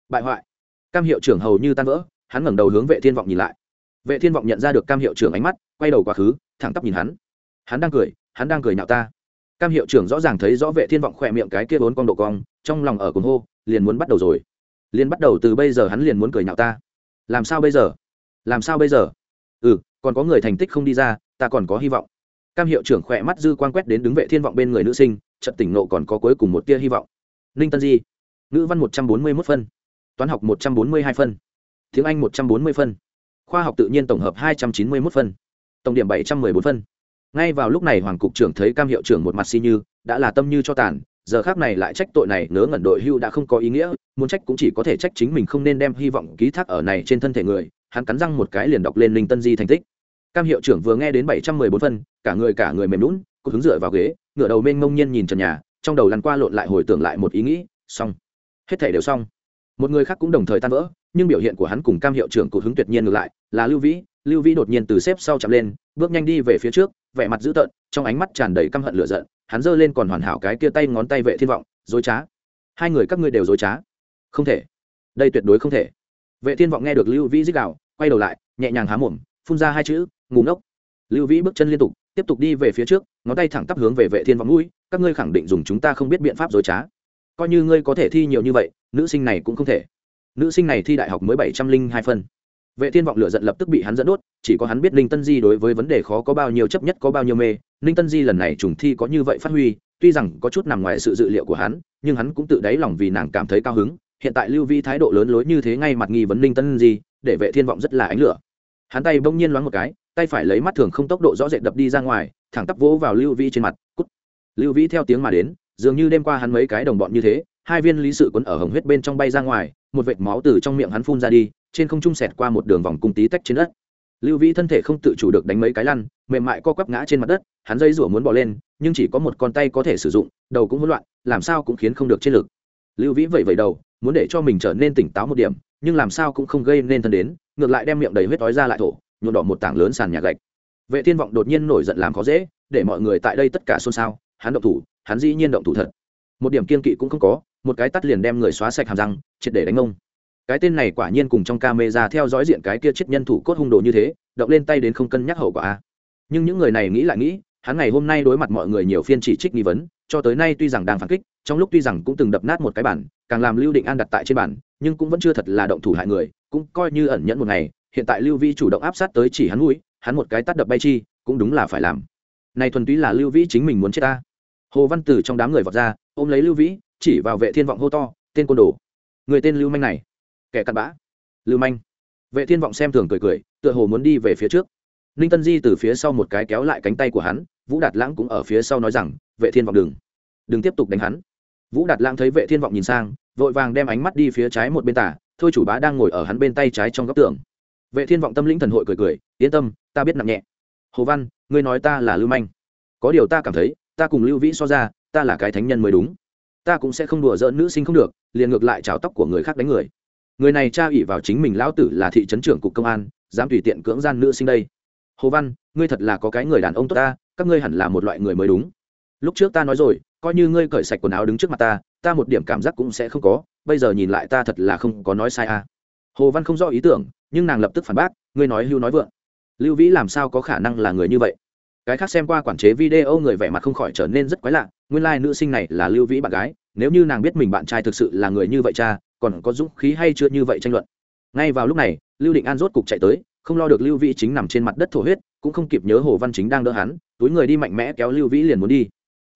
Bại hoại. Cam hiệu trưởng hầu như tan vỡ, hắn ngẩng đầu hướng vệ thiên vọng nhìn lại. Vệ thiên vọng nhận ra được cam hiệu trưởng ánh mắt, quay đầu quá khứ, thẳng tắp nhìn hắn. Hắn đang cười, hắn đang cười nhạo ta. Cam hiệu trưởng rõ ràng thấy rõ vệ thiên vọng khỏe miệng cái kia bốn con độ cong, trong lòng ở cùng hô, liền muốn bắt đầu rồi. Liền bắt đầu từ bây giờ hắn liền muốn cười nhạo ta. Làm sao bây giờ? Làm sao bây giờ? Ừ còn có người thành tích không đi ra, ta còn có hy vọng cam hiệu trưởng khỏe mắt dư quan quét đến đứng vệ thiên vọng bên người nữ sinh trận tỉnh nộ còn có cuối cùng một tia hy vọng. Ninh tân di, ngữ văn một trăm bốn mươi 141 phân, toán học một trăm bốn mươi hai phân, tiếng anh một trăm bốn mươi phân, khoa học tự nhiên tổng hợp hai trăm chín mươi 291 phân, tổng điểm bảy trăm bốn phân. Ngay vào lúc này hoàng cục trưởng thấy cam hiệu trưởng một mặt si như, đã là tâm như cho tàn, giờ khác này lại trách tội này ngớ ngẩn đội hưu đã không có ý nghĩa, muốn trách cũng chỉ có thể trách chính mình không nên đem hy vọng ký thác ở này trên thân thể người, hắn cắn răng một cái liền đọc lên linh tân di thành tích cam hiệu trưởng vừa nghe đến bảy trăm mười bốn phân, cả người cả người mềm lún cô hứng dựa vào ghế, ngửa đầu mênh ngông nhiên nhìn trần nhà, trong đầu lăn qua lộn lại hồi tưởng lại một ý nghĩ, xong. Hết thể đều xong. Một người khác cũng đồng thời tan vỡ, nhưng biểu hiện của hắn cùng cam hiệu trưởng cụ hứng tuyệt nhiên ngược lại, là lưu vĩ. Lưu vĩ đột nhiên từ xếp sau chạm lên, bước nhanh đi về phía trước, vẻ mặt dữ tợn, trong ánh mắt tràn đầy căm hận lửa giận, hắn giơ lên còn hoàn hảo cái kia tay ngón tay vệ thiên vọng, dối trá. Hai người các ngươi đều dối trá. Không thể. Đây tuyệt đối không thể. Vệ thiên vọng nghe được lưu vĩ dích đạo quay đầu lại, nhẹ nhàng há mồm, phun ra hai chữ ngủ ngốc. Lưu vĩ bước chân liên tục, tiếp tục đi về phía trước, ngón tay thẳng tắp hướng về vệ thiên vọng mũi các ngươi khẳng định dùng chúng ta không biết biện pháp dối trá. Coi như ngươi có thể thi nhiều như vậy, nữ sinh này cũng không thể. Nữ sinh này thi đại học mới bảy trăm linh hai phân. Vệ thiên vọng lửa giận lập tức bị hắn dẫn đốt, chỉ có hắn biết ninh tân di đối với vấn đề khó có bao nhiêu chấp nhất, có bao nhiêu mê. Ninh tân di lần này trùng thi có như vậy phát huy, tuy rằng có chút nằm ngoài sự dự liệu của hắn, nhưng hắn cũng tự đáy lòng vì nàng cảm thấy cao hứng. Hiện tại lưu vi thái độ lớn lối như thế ngay mặt nghi vấn ninh tân di, để vệ thiên vọng rất là ánh lửa. Hắn tay bỗng nhiên loáng một cái tay phải lấy mắt thường không tốc độ rõ rệt đập đi ra ngoài, thẳng tắp vỗ vào lưu vi trên mặt, cút. Lưu vi theo tiếng mà đến, dường như đêm qua hắn mấy cái đồng bọn như thế, hai viên lý sự quấn ở hồng huyết bên trong bay ra ngoài, một vệt máu từ trong miệng hắn phun ra đi, trên không trung sẹt qua một đường vòng cung tí tách trên đất. Lưu vĩ thân thể không tự chủ được đánh mấy cái lăn, mềm mại co quắp ngã trên mặt đất, hắn dây rủa muốn bỏ lên, nhưng chỉ có một con tay có thể sử dụng, đầu cũng hỗn loạn, làm sao cũng khiến không được chiến lực. Lưu vĩ vẩy vẩy đầu, muốn để cho mình trở nên tỉnh táo một điểm, nhưng làm sao cũng không gây nên thân đến, ngược lại đem miệng đầy huyết đói ra lại thổ nhuộm đỏ một tảng lớn sàn nhà gạch. Vệ thiên vọng đột nhiên nổi giận làm khó dễ, để mọi người tại đây tất cả xôn xao, hắn động thủ, hắn dĩ nhiên động thủ thật. Một điểm kiên kỵ cũng không có, một cái tắt liền đem người xóa sạch hàm răng, triệt để đánh ông. Cái tên này quả nhiên cùng trong camera theo dõi diện cái kia chết nhân thủ cốt hung đồ như thế, động lên tay đến không cân nhắc hậu quả. A nhưng những người này nghĩ lại nghĩ, hắn ngày hôm nay đối mặt mọi người nhiều phiên chỉ trích nghi vấn, cho tới nay tuy rằng đang phản kích, trong lúc tuy rằng cũng từng đập nát một cái bản càng làm lưu định an đặt tại trên bản nhưng cũng vẫn chưa thật là động thủ hại người, cũng coi như ẩn nhẫn một ngày hiện tại lưu vi chủ động áp sát tới chỉ hắn mũi, hắn một cái tắt đập bay chi, cũng đúng là phải làm. Này thuần túy là lưu vĩ chính mình muốn chết ta. Hồ văn tử trong đám người vọt ra, ôm lấy lưu vĩ, chỉ vào vệ thiên vọng hô to, tên côn đồ, người tên lưu manh này. Kẻ cặn bã. Lưu manh. Vệ thiên vọng xem thường cười cười, tựa hồ muốn đi về phía trước. Ninh tân di từ phía sau một cái kéo lại cánh tay của hắn, vũ đạt lãng cũng ở phía sau nói rằng, vệ thiên vọng đừng đừng tiếp tục đánh hắn. Vũ đạt lãng thấy vệ thiên vọng nhìn sang, vội vàng đem ánh mắt đi phía trái một bên tả, thôi chủ bá đang ngồi ở hắn bên tay trái trong góc tường vệ thiên vọng tâm lĩnh thần hội cười cười, yên tâm, ta biết nặng nhẹ. Hồ văn, ngươi nói ta là lưu manh. Có điều ta cảm thấy, ta cùng lưu vĩ so ra, ta là cái thánh nhân mới đúng. Ta cũng sẽ không đùa giỡn nữ sinh không được, liền ngược lại trào tóc của người khác đánh người. Người này tra ủy vào chính mình lão tử là thị trấn trưởng cục công an, dám tùy tiện cưỡng gian nữ sinh đây. Hồ văn, ngươi thật là có cái người đàn ông tốt ta, các ngươi hẳn là một loại người mới đúng. Lúc trước ta nói rồi, coi như ngươi cởi sạch quần áo đứng trước mặt ta ta một điểm cảm giác cũng sẽ không có, bây giờ nhìn lại ta thật là không có nói sai à. Hồ văn không rõ ý tưởng nhưng nàng lập tức phản bác ngươi nói hưu nói vượng. Lưu vĩ làm sao có khả năng là người như vậy? Cái khác xem qua quản chế video người vẻ mặt không khỏi trở nên rất quái lạ nguyên lai、like, nữ sinh này là lưu vĩ bạn gái nếu như nàng biết mình bạn trai thực sự là người như vậy cha còn có dũng khí hay chưa như vậy tranh luận. Ngay vào lúc này lưu định an rốt cục chạy tới không lo được lưu vĩ chính nằm trên mặt đất thổ huyết cũng không kịp nhớ hồ văn chính đang đỡ hắn túi người đi mạnh mẽ kéo lưu vĩ liền muốn đi.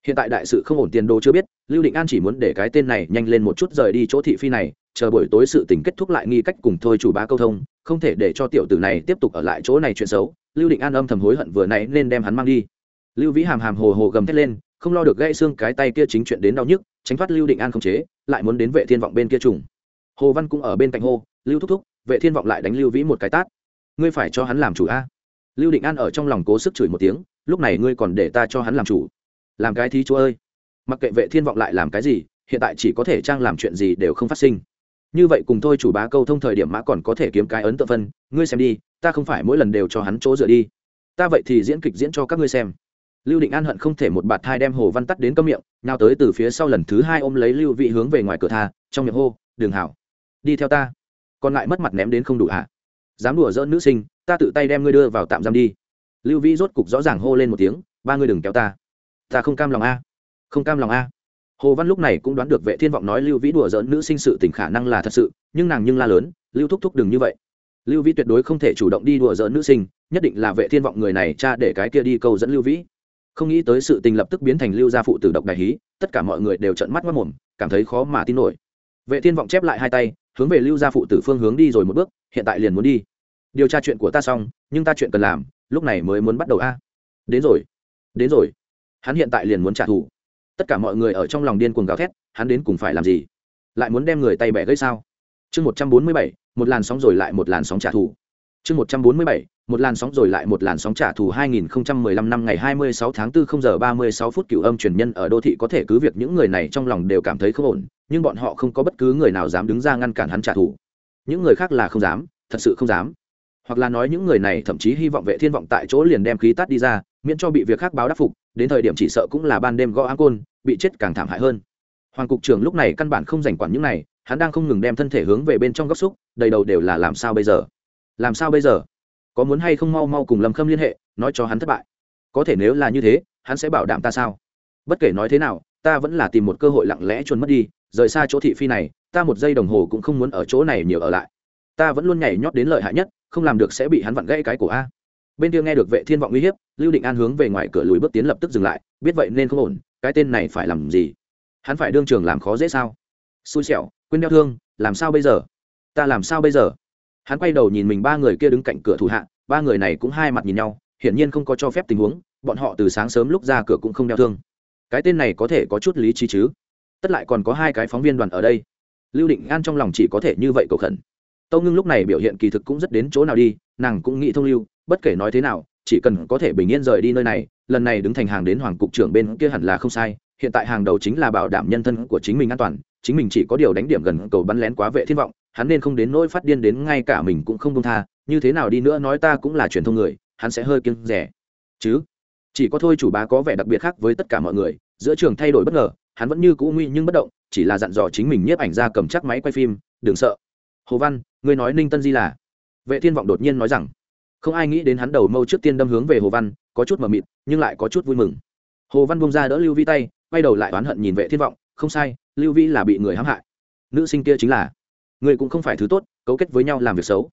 Hiện tại đại sự không ổn tiền đồ chưa biết lưu định an chỉ muốn để cái tên này nhanh lên một chút rời đi chỗ thị phi này chờ buổi tối sự tình kết thúc lại nghi cách cùng thôi chủ bá câu thông, không thể để cho tiểu tử này tiếp tục ở lại chỗ này chuyện xấu. Lưu định an âm thầm hối hận vừa nãy nên đem hắn mang đi. Lưu vĩ hàm hàm hồ hồ gầm thét lên, không lo được gãy xương cái tay kia chính chuyện đến đau nhức, tránh thoát lưu định an không chế, lại muốn đến vệ thiên vọng bên kia trùng. Hồ văn cũng ở bên cạnh hô, lưu thúc thúc, vệ thiên vọng lại đánh lưu vĩ một cái tát. Ngươi phải cho hắn làm chủ a. Lưu định an ở trong lòng cố sức chửi một tiếng, lúc này ngươi còn để ta cho hắn làm chủ? Làm cái thí chúa ơi. Mặc kệ vệ thiên vọng lại làm cái gì, hiện tại chỉ có thể trang làm chuyện gì đều không phát sinh như vậy cùng thôi chủ bá câu thông thời điểm mã còn có thể kiếm cái ấn tượng phân, ngươi xem đi, ta không phải mỗi lần đều cho hắn chỗ dựa đi. Ta vậy thì diễn kịch diễn cho các ngươi xem. Lưu định an hận không thể một bạt thai đem hồ văn tắt đến cấm miệng, nào tới từ phía sau lần thứ hai ôm lấy lưu vị hướng về ngoài cửa tha, trong miệng hô, đường hảo, đi theo ta. Còn lại mất mặt ném đến không đủ hả? Dám đùa dỡ nữ sinh, ta tự tay đem ngươi đưa vào tạm giam đi. Lưu vĩ rốt cục rõ ràng hô lên một tiếng, ba ngươi đừng kéo ta. Ta không cam lòng a. Không cam lòng a hồ văn lúc này cũng đoán được vệ thiên vọng nói lưu vĩ đùa dỡn nữ sinh sự tình khả năng là thật sự, nhưng nàng nhưng la lớn, lưu thúc thúc đừng như vậy. Lưu vĩ tuyệt đối không thể chủ động đi đùa dỡn nữ sinh, nhất định là vệ thiên vọng người này cha để cái kia đi câu dẫn lưu vĩ. Không nghĩ tới sự tình lập tức biến thành lưu gia phụ tử độc đại hí, tất cả mọi người đều trợn mắt mất mồm cảm thấy khó mà tin nổi. Vệ thiên vọng chép lại hai tay, hướng về lưu gia phụ tử phương hướng đi rồi một bước, hiện tại liền muốn đi. Điều tra chuyện của ta xong, nhưng ta chuyện cần làm, lúc này mới muốn bắt đầu a. Đến rồi đến rồi. Hắn hiện tại liền muốn trả thù tất cả mọi người ở trong lòng điên cuồng gào thét hắn đến cùng phải làm gì lại muốn đem người tay bẻ gây sao chương một trăm bốn mươi bảy một làn sóng rồi lại một làn sóng trả thù chương một trăm bốn mươi bảy một làn sóng rồi lại một làn sóng trả thù 2015 năm ngày 26 tháng 4 0 giờ 36 phút Cựu âm truyền nhân ở đô thị có thể cứ việc những người này trong lòng đều cảm thấy không ổn, nhưng bọn họ không có bất cứ người nào dám đứng ra ngăn cản hắn trả thù. Những người khác là không dám, thật sự không dám. Hoặc là nói những người này thậm chí hy vọng vệ thiên vọng tại chỗ liền đem khí tát đi ra, miễn cho bị việc khác báo đáp phục, đến thời điểm chỉ sợ cũng là ban đêm gõ áng côn, bị chết càng thảm hại hơn. Hoàng cục trưởng lúc này căn bản không rảnh quản những này, hắn đang không ngừng đem thân thể hướng về bên trong góc xúc, đầy đầu đều là làm sao bây giờ? Làm sao bây giờ? có muốn hay không mau mau cùng lâm khâm liên hệ nói cho hắn thất bại có thể nếu là như thế hắn sẽ bảo đảm ta sao bất kể nói thế nào ta vẫn là tìm một cơ hội lặng lẽ chuồn mất đi rời xa chỗ thị phi này ta một giây đồng hồ cũng không muốn ở chỗ này nhiều ở lại ta vẫn luôn nhảy nhót đến lợi hại nhất không làm được sẽ bị hắn vặn gãy cái cổ a bên kia nghe được vệ thiên vọng uy hiếp, lưu định an hướng về ngoài cửa lùi bước tiến lập tức dừng lại, biết vậy nên không ổn, cái tên này phải làm gì? Hắn phải đương trường làm khó dễ sao? Xui xẻo, quên đeo thương, làm sao bây giờ? Ta làm sao bây giờ? Hắn quay đầu nhìn mình ba người kia đứng cạnh cửa thủ hạ, ba người này cũng hai mặt nhìn nhau, hiển nhiên không có cho phép tình huống, bọn họ từ sáng sớm lúc ra cửa cũng không đeo thương. Cái tên này có thể có chút lý trí chứ? Tất lại còn có hai cái phóng viên đoàn ở đây. Lưu định an trong lòng chỉ có thể như vậy cầu khẩn. Tâu ngưng lúc này biểu hiện kỳ thực cũng rất đến chỗ nào đi, nàng cũng nghĩ thông lưu bất kể nói thế nào, chỉ cần có thể bình yên rời đi nơi này, lần này đứng thành hàng đến hoàng cục trưởng bên kia hẳn là không sai. Hiện tại hàng đầu chính là bảo đảm nhân thân của chính mình an toàn, chính mình chỉ có điều đánh điểm gần cầu bắn lén quá vệ thiên vọng, hắn nên không đến nỗi phát điên đến ngay cả mình cũng không công tha, như thế nào đi nữa nói ta cũng là truyền thông người, hắn sẽ hơi kiêng rẻ. Chứ, chỉ có thôi chủ bá có vẻ đặc biệt khác với tất cả mọi người, giữa trường thay đổi bất ngờ, hắn vẫn như cũ nguy nhưng bất động, chỉ là dặn dò chính mình nhiếp ảnh ra cầm chắc máy quay phim, đừng sợ. Hồ văn, ngươi nói ninh tân di là? Vệ thiên vọng đột nhiên nói rằng không ai nghĩ đến hắn đầu mâu trước tiên đâm hướng về hồ văn, có chút mờ mịt, nhưng lại có chút vui mừng. Hồ văn bông ra đỡ lưu vi tay, quay đầu lại oán hận nhìn vệ thiên vọng, không sai, lưu vi là bị người hãm hại. Nữ sinh kia chính là, người cũng không phải thứ tốt, cấu kết với nhau làm việc xấu.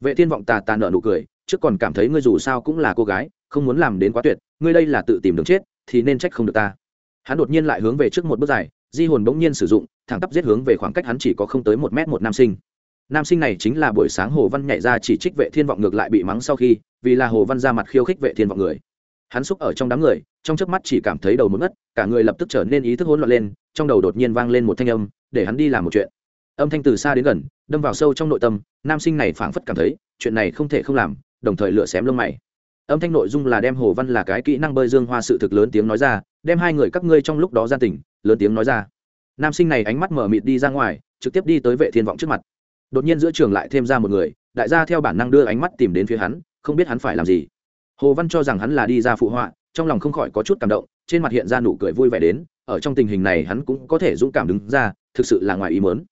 Vệ thiên vọng tà tà nợ nụ cười, trước còn cảm thấy ngươi dù sao cũng là cô gái, không muốn làm đến quá tuyệt, ngươi đây là tự tìm đường chết, thì nên trách không được ta. Hắn đột nhiên lại hướng về trước một bước dài, di hồn bỗng nhiên sử dụng, thẳng tắp giết hướng về khoảng cách hắn chỉ có không tới một mét một nam sinh nam sinh này chính là buổi sáng hồ văn nhảy ra chỉ trích vệ thiên vọng ngược lại bị mắng sau khi, vì là hồ văn ra mặt khiêu khích vệ thiên vọng người. Hắn xúc ở trong đám người, trong chớp mắt chỉ cảm thấy đầu muốn ngất, cả người lập tức trở nên ý thức hỗn loạn lên, trong đầu đột nhiên vang lên một thanh âm, để hắn đi làm một chuyện. Âm thanh từ xa đến gần, đâm vào sâu trong nội tâm, nam sinh này phảng phất cảm thấy, chuyện này không thể không làm, đồng thời lựa xém lông mày. Âm thanh nội dung là đem hồ văn là cái kỹ năng bơi dương hoa sự thực lớn tiếng nói ra, đem hai người các ngươi trong lúc đó gian tỉnh lớn tiếng nói ra. Nam sinh này ánh mắt mở mịt đi ra ngoài, trực tiếp đi tới vệ thiên vọng trước mặt đột nhiên giữa trường lại thêm ra một người, đại gia theo bản năng đưa ánh mắt tìm đến phía hắn, không biết hắn phải làm gì. Hồ văn cho rằng hắn là đi ra phụ họa, trong lòng không khỏi có chút cảm động, trên mặt hiện ra nụ cười vui vẻ đến, ở trong tình hình này hắn cũng có thể dũng cảm đứng ra, thực sự là ngoài ý mớn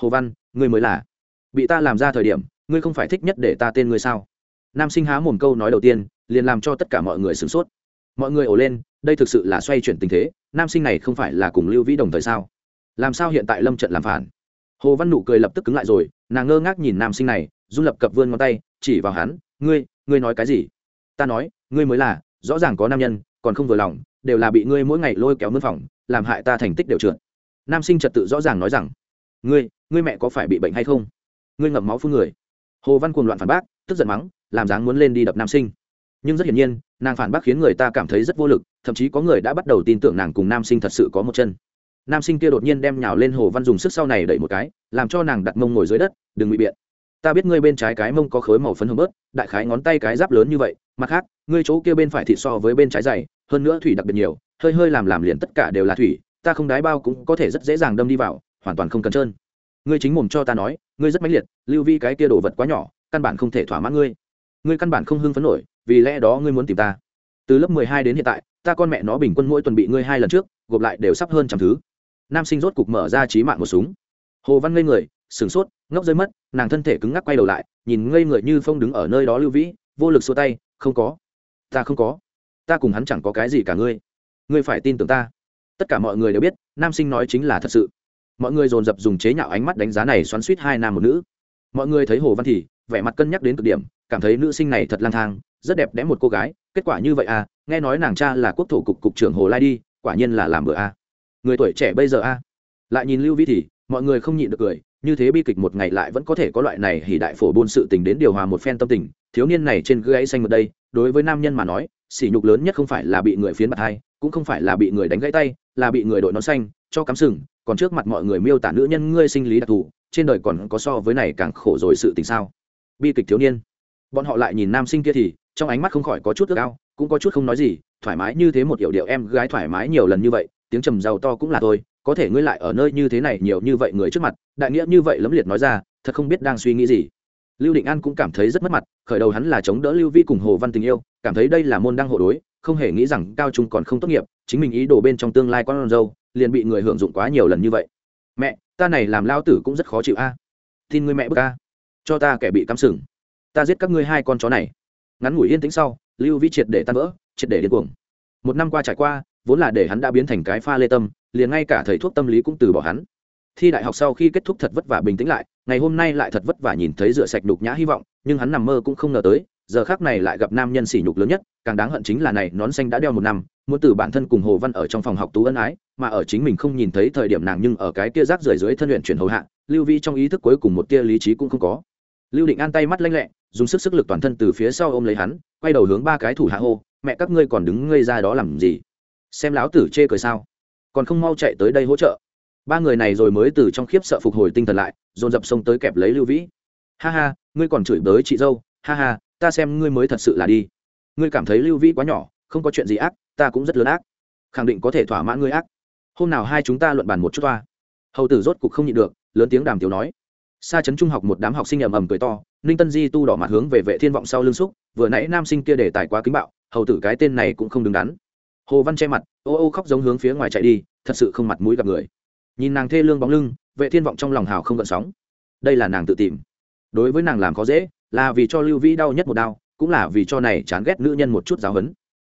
hồ văn, ngươi mới là. Bị ta làm ra thời điểm, ngươi không phải thích nhất để ta tên ngươi sao? Nam sinh há mồm câu nói đầu tiên, liền làm cho tất cả mọi người sửng sốt. Mọi người ồ lên, đây thực sự là xoay chuyển tình thế, nam sinh này không phải là cùng lưu vĩ đồng thời sao? Làm sao hiện tại lâm trận làm phản? Hồ văn nụ cười lập tức cứng lại rồi, nàng ngơ ngác nhìn nam sinh này, run lập cập vươn ngón tay, chỉ vào hắn, ngươi ngươi nói cái gì? Ta nói, ngươi mới là, rõ ràng có nam nhân, còn không vừa lòng, đều là bị ngươi mỗi ngày lôi kéo mướn phòng, làm hại ta thành tích đều trượt. Nam sinh trật tự rõ ràng nói rằng, ngươi ngươi mẹ có phải bị bệnh hay không? Ngươi ngậm máu phương người. Hồ văn cuồng loạn phản bác, tức giận mắng, làm dáng muốn lên đi đập nam sinh. Nhưng rất hiển nhiên, nàng phản bác khiến người ta cảm thấy rất vô lực, thậm chí có người đã bắt đầu tin tưởng nàng cùng nam sinh thật sự có một chân nam sinh kia đột nhiên đem nhào lên hồ văn dùng sức sau này đẩy một cái, làm cho nàng đặt mông ngồi dưới đất, đừng bị biện. Ta biết ngươi bên trái cái mông có khối màu phấn hồng bớt, đại khái ngón tay cái giáp lớn như vậy, mặt khác, ngươi chỗ kia bên phải thịt so với bên trái dày, hơn nữa thủy đặc biệt nhiều, hơi hơi làm làm liền tất cả đều là thủy, ta không đái bao cũng có thể rất dễ dàng đâm đi vào, hoàn toàn không cần trơn. Ngươi chính mồm cho ta nói, ngươi rất mãnh liệt, lưu vi cái kia đồ vật quá nhỏ, căn bản không thể thỏa mãn ngươi. Ngươi căn bản không hưng phấn nổi, vì lẽ đó ngươi muốn tìm ta. Từ lớp mười hai đến hiện tại, ta con mẹ nó bình quân mỗi tuần bị ngươi hai lần trước, gộp lại đều sắp hơn trăm thứ nam sinh rốt cục mở ra trí mạng một súng. Hồ văn ngây người, sửng sốt, ngốc rơi mất, nàng thân thể cứng ngắc quay đầu lại, nhìn ngây người như phong đứng ở nơi đó lưu vĩ, vô lực xua tay, không có, ta không có. Ta cùng hắn chẳng có cái gì cả ngươi. Ngươi phải tin tưởng ta. Tất cả mọi người đều biết, nam sinh nói chính là thật sự. Mọi người dồn dập dùng chế nhạo ánh mắt đánh giá này xoắn suýt hai nam một nữ. Mọi người thấy hồ văn thì vẻ mặt cân nhắc đến cực điểm, cảm thấy nữ sinh này thật lang thang, rất đẹp đẽ một cô gái, kết quả như vậy à nghe nói nàng cha là quốc thủ cục cục trưởng hồ lai đi, quả nhiên là làm bữa à người tuổi trẻ bây giờ a? À. lại nhìn lưu vĩ thì, mọi người không nhịn được cười, như thế bi kịch một ngày lại vẫn có thể có loại này hỉ đại phổ buôn sự tình đến điều hòa một phen tâm tình. Thiếu niên này trên gãy xanh một đây, đối với nam nhân mà nói, sỉ nhục lớn nhất không phải là bị người phiến bạt hai, cũng không phải là bị người đánh gãy tay, là bị người đội nón xanh, cho cắm sừng. Còn trước mặt mọi người miêu tả nữ nhân ngươi sinh lý đặc thù, trên đời còn có so với này càng khổ rồi sự tình sao? Bi kịch thiếu niên. Bọn họ lại nhìn nam sinh kia thì, trong ánh mắt không khỏi có chút ước ao, cũng có chút không nói gì, thoải mái như thế một yểu điệu em gái thoải mái nhiều lần như vậy tiếng trầm giàu to cũng là tôi có thể ngươi lại ở nơi như thế này nhiều như vậy người trước mặt, đại nghĩa như vậy lấm liệt nói ra, thật không biết đang suy nghĩ gì. Lưu định an cũng cảm thấy rất mất mặt, khởi đầu hắn là chống đỡ lưu vi cùng hồ văn tình yêu, cảm thấy đây là môn đang hộ đối, không hề nghĩ rằng cao trung còn không tốt nghiệp, chính mình ý đồ bên trong tương lai con dâu, liền bị người hưởng dụng quá nhiều lần như vậy. Mẹ, ta này làm lao tử cũng rất khó chịu a. Tin người mẹ bức a. Cho ta kẻ bị cắm sừng. Ta giết các ngươi hai con chó này. Ngắn ngủi yên tĩnh sau, lưu vi triệt để tan vỡ, triệt để điên cuồng. Một năm qua trải qua vốn là để hắn đã biến thành cái pha lê tâm, liền ngay cả thầy thuốc tâm lý cũng từ bỏ hắn. Thi đại học sau khi kết thúc thật vất vả bình tĩnh lại, ngày hôm nay lại thật vất vả nhìn thấy rửa sạch đục nhã hy vọng, nhưng hắn nằm mơ cũng không ngờ tới, giờ khác này lại gặp nam nhân sỉ nhục lớn nhất, càng đáng hận chính là này, nón xanh đã đeo một năm, muốn từ bản thân cùng hồ văn ở trong phòng học tú ân ái, mà ở chính mình không nhìn thấy thời điểm nàng nhưng ở cái kia rác rưởi dưới thân luyện chuyển hầu hạ, lưu vi trong ý thức cuối cùng một tia lý trí cũng không có. Lưu định an tay mắt lanh lẹ, dùng sức sức lực toàn thân từ phía sau ôm lấy hắn, quay đầu hướng ba cái thủ hạ hô, mẹ các ngươi còn đứng ngây ra đó làm gì? Xem láo tử chê cười sao? Còn không mau chạy tới đây hỗ trợ. Ba người này rồi mới từ trong khiếp sợ phục hồi tinh thần lại, dồn dập xông tới kẹp lấy lưu vĩ. Ha ha, ngươi còn chửi bới chị dâu. Ha ha, ta xem ngươi mới thật sự là đi. Ngươi cảm thấy lưu vĩ quá nhỏ, không có chuyện gì ác, ta cũng rất lớn ác. Khẳng định có thể thỏa mãn ngươi ác. Hôm nào hai chúng ta luận bàn một chút toa. Hầu tử rốt cục không nhịn được, lớn tiếng đàm tiểu nói. Xa trấn trung học một đám học sinh ầm ầm cười to, ninh tân di tu đỏ mặt hướng về vệ thiên vọng sau lưng xúc, vừa nãy nam sinh kia để tài quá kính bạo, hầu tử cái tên này cũng không đứng đắn hồ văn che mặt, ô ô khóc giống hướng phía ngoài chạy đi, thật sự không mặt mũi gặp người. Nhìn nàng thê lương bóng lưng, vệ thiên vọng trong lòng hào không gợn sóng. Đây là nàng tự tìm. Đối với nàng làm khó dễ, là vì cho lưu vĩ đau nhất một đau, cũng là vì cho này chán ghét nữ nhân một chút giáo hấn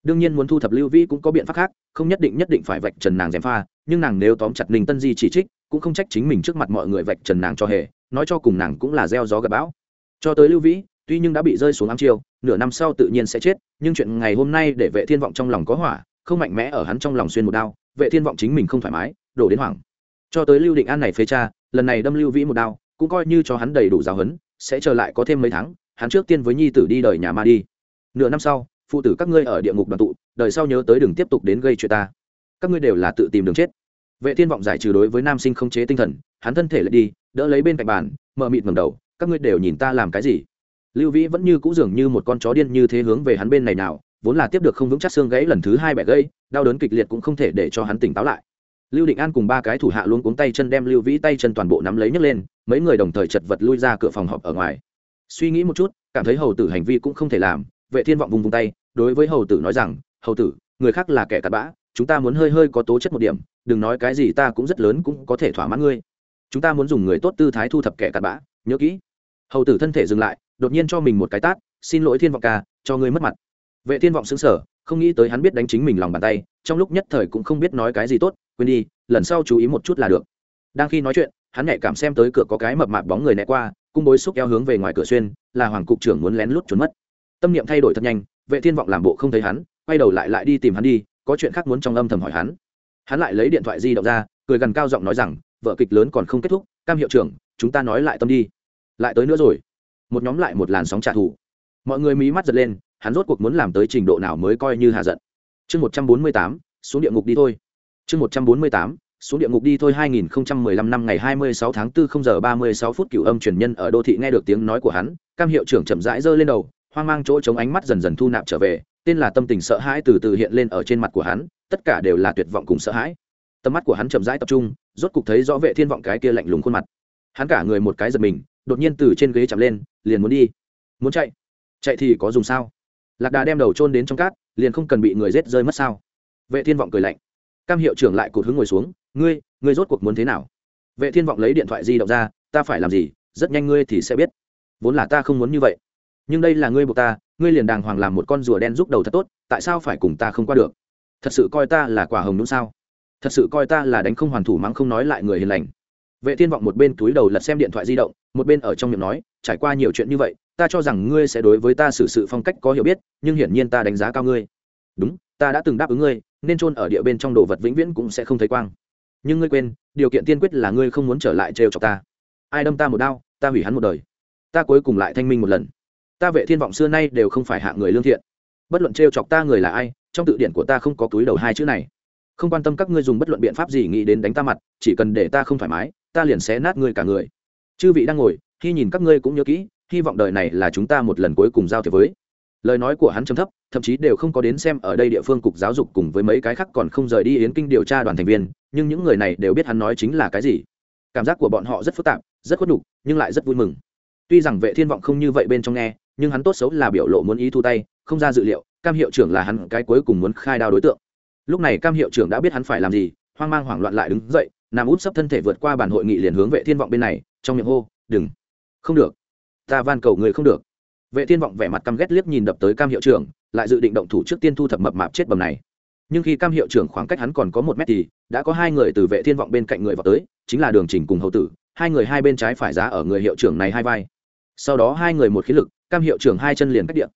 đương nhiên muốn thu thập lưu vĩ cũng có biện pháp khác, không nhất định nhất định phải vạch trần nàng dèm pha, nhưng nàng nếu tóm chặt ninh tân di chỉ trích, cũng không trách chính mình trước mặt mọi người vạch trần nàng cho hề, nói cho cùng nàng cũng là gieo gió gặp bão. Cho tới lưu vĩ, tuy nhưng đã bị rơi xuống ám chiêu, nửa năm sau tự nhiên sẽ chết, nhưng chuyện ngày hôm nay để vệ thiên vọng trong lòng có hỏa không mạnh mẽ ở hắn trong lòng xuyên một đao vệ thiên vọng chính mình không thoải mái đổ đến hoảng. Cho tới lưu định an này phê cha lần này đâm lưu vĩ một đao cũng coi như cho hắn đầy đủ giáo hấn, sẽ trở lại có thêm mấy tháng hắn trước tiên với nhi tử đi đời nhà ma đi. Nửa năm sau phụ tử các ngươi ở địa ngục đoàn tụ đời sau nhớ tới đừng tiếp tục đến gây chuyện ta. Các ngươi đều là tự tìm đường chết. Vệ thiên vọng giải trừ đối với nam sinh không chế tinh thần hắn thân thể lại đi đỡ lấy bên cạnh bàn mờ mịt ngầm đầu các ngươi đều nhìn ta làm cái gì? Lưu vĩ vẫn như cũ dường như một con chó điên như thế hướng về hắn bên này nào vốn là tiếp được không vững chắc xương gãy lần thứ hai bẻ gây đau đớn kịch liệt cũng không thể để cho hắn tỉnh táo lại. Lưu định an cùng ba cái thủ hạ luôn cuống tay chân đem lưu vĩ tay chân toàn bộ nắm lấy nhấc lên, mấy người đồng thời chật vật lui ra cửa phòng họp ở ngoài. Suy nghĩ một chút, cảm thấy hầu tử hành vi cũng không thể làm, vệ thiên vọng vùng vùng tay, đối với hầu tử nói rằng, hầu tử, người khác là kẻ cặn bã, chúng ta muốn hơi hơi có tố chất một điểm, đừng nói cái gì ta cũng rất lớn cũng có thể thỏa mãn ngươi. Chúng ta muốn dùng người tốt tư thái thu thập kẻ cặn bã, nhớ kỹ. Hầu tử thân thể dừng lại, đột nhiên cho mình một cái tát, xin lỗi thiên vọng ca, cho ngươi mất mặt vệ thiên vọng xứng sở không nghĩ tới hắn biết đánh chính mình lòng bàn tay, trong lúc nhất thời cũng không biết nói cái gì tốt, quên đi, lần sau chú ý một chút là được. Đang khi nói chuyện, hắn nhạy cảm xem tới cửa có cái mập mạp bóng người né qua, cung bối xúc eo hướng về ngoài cửa xuyên, là hoàng cục trưởng muốn lén lút trốn mất. Tâm niệm thay đổi thật nhanh, vệ thiên vọng làm bộ không thấy hắn, quay đầu lại lại đi tìm hắn đi, có chuyện khác muốn trong âm thầm hỏi hắn. Hắn lại lấy điện thoại di động ra, cười gần cao giọng nói rằng, vợ kịch lớn còn không kết thúc, cam hiệu trưởng, chúng ta nói lại tâm đi. Lại tới nữa rồi. Một nhóm lại một làn sóng trả thù. Mọi người mí mắt giật lên hắn rốt cuộc muốn làm tới trình độ nào mới coi như hạ giận chương một trăm bốn mươi tám xuống địa ngục đi thôi chương một trăm bốn mươi tám xuống địa ngục đi thôi 2015 năm ngày 26 tháng 4 0 giờ 36 phút cửu âm truyền nhân ở đô thị nghe được tiếng nói của hắn, cam hiệu trưởng chậm rãi giơ lên đầu, hoang mang chỗ chống ánh mắt dần dần thu nạp trở về, tên là tâm tình sợ hãi từ từ hiện lên ở trên mặt của hắn, tất cả đều là tuyệt vọng cùng sợ hãi. Tầm mắt của hắn chậm rãi tập trung, rốt cục thấy rõ vệ thiên vọng cái kia lạnh lùng khuôn mặt. Hắn cả người một cái giật mình, đột nhiên từ trên ghế chạm lên, liền muốn đi. Muốn chạy? Chạy thì có dùng sao? Lạc Đà đem đầu chôn đến trong cát, liền không cần bị người giết rơi mất sao? Vệ Thiên vọng cười lạnh. Cam hiệu trưởng lại cụt hứng ngồi xuống, ngươi ngươi rốt cuộc muốn thế nào? Vệ thiên vọng lấy điện thoại di động ra ta phải làm gì? Rất nhanh ngươi thì sẽ biết. Vốn là ta không muốn như vậy. Nhưng đây là ngươi buộc ta ngươi liền đàng hoàng làm một con rùa đen giúp đầu thật tốt tại sao phải cùng ta không qua được? Thật sự coi ta là quả hồng đúng sao? Thật sự coi ta là đánh không hoàn thủ mắng không nói lại người hiền lành. Vệ thiên vọng một bên túi đầu lật xem điện thoại di động một bên ở trong miệng nói trải qua nhiều chuyện như vậy ta cho rằng ngươi sẽ đối với ta xử sự phong cách có hiểu biết, nhưng hiển nhiên ta đánh giá cao ngươi. Đúng, ta đã từng đáp ứng ngươi, nên chôn ở địa bên trong đồ vật vĩnh viễn cũng sẽ không thấy quang. Nhưng ngươi quên, điều kiện tiên quyết là ngươi không muốn trở lại trêu chọc ta. Ai đâm ta một đau ta hủy hắn một đời. Ta cuối cùng lại thanh minh một lần. Ta vệ thiên vọng xưa nay đều không phải hạ người lương thiện. Bất luận trêu chọc ta người là ai, trong tự điển của ta không có túi đầu hai chữ này. Không quan tâm các ngươi dùng bất luận biện pháp gì nghĩ đến đánh ta mặt, chỉ cần để ta không thoải mái, ta liền xé nát ngươi cả người. Chư vị đang ngồi, khi nhìn các ngươi cũng nhớ kỹ hy vọng đời này là chúng ta một lần cuối cùng giao thiệp với. Lời nói của hắn trầm thấp, thậm chí đều không có đến xem ở đây địa phương cục giáo dục cùng với mấy cái khác còn không rời đi yến kinh điều tra đoàn thành viên, nhưng những người này đều biết hắn nói chính là cái gì. Cảm giác của bọn họ rất phức tạp, rất khuất đục nhưng lại rất vui mừng. Tuy rằng vệ thiên vọng không như vậy bên trong nghe, nhưng hắn tốt xấu là biểu lộ muốn ý thu tay, không ra dự liệu, cam hiệu trưởng là hắn cái cuối cùng muốn khai đao đối tượng. Lúc này cam hiệu trưởng đã biết hắn phải làm gì, hoang mang hoảng loạn lại đứng dậy, nằm út sấp thân thể vượt qua bản hội nghị liền hướng vệ thiên vọng bên này, trong miệng hô, đừng. Không được ta van cầu người không được. Vệ thiên vọng vẻ mặt căm ghét liếc nhìn đập tới cam hiệu trưởng, lại dự định động thủ trước tiên thu thập mập mạp chết bầm này. Nhưng khi cam hiệu trưởng khoảng cách hắn còn có một mét thì, đã có hai người từ vệ thiên vọng bên cạnh người vào tới, chính là đường trình cùng hậu tử, hai người hai bên trái phải giá ở người hiệu trưởng này hai vai. Sau đó hai người một khí lực, cam hiệu trưởng hai chân liền cách điện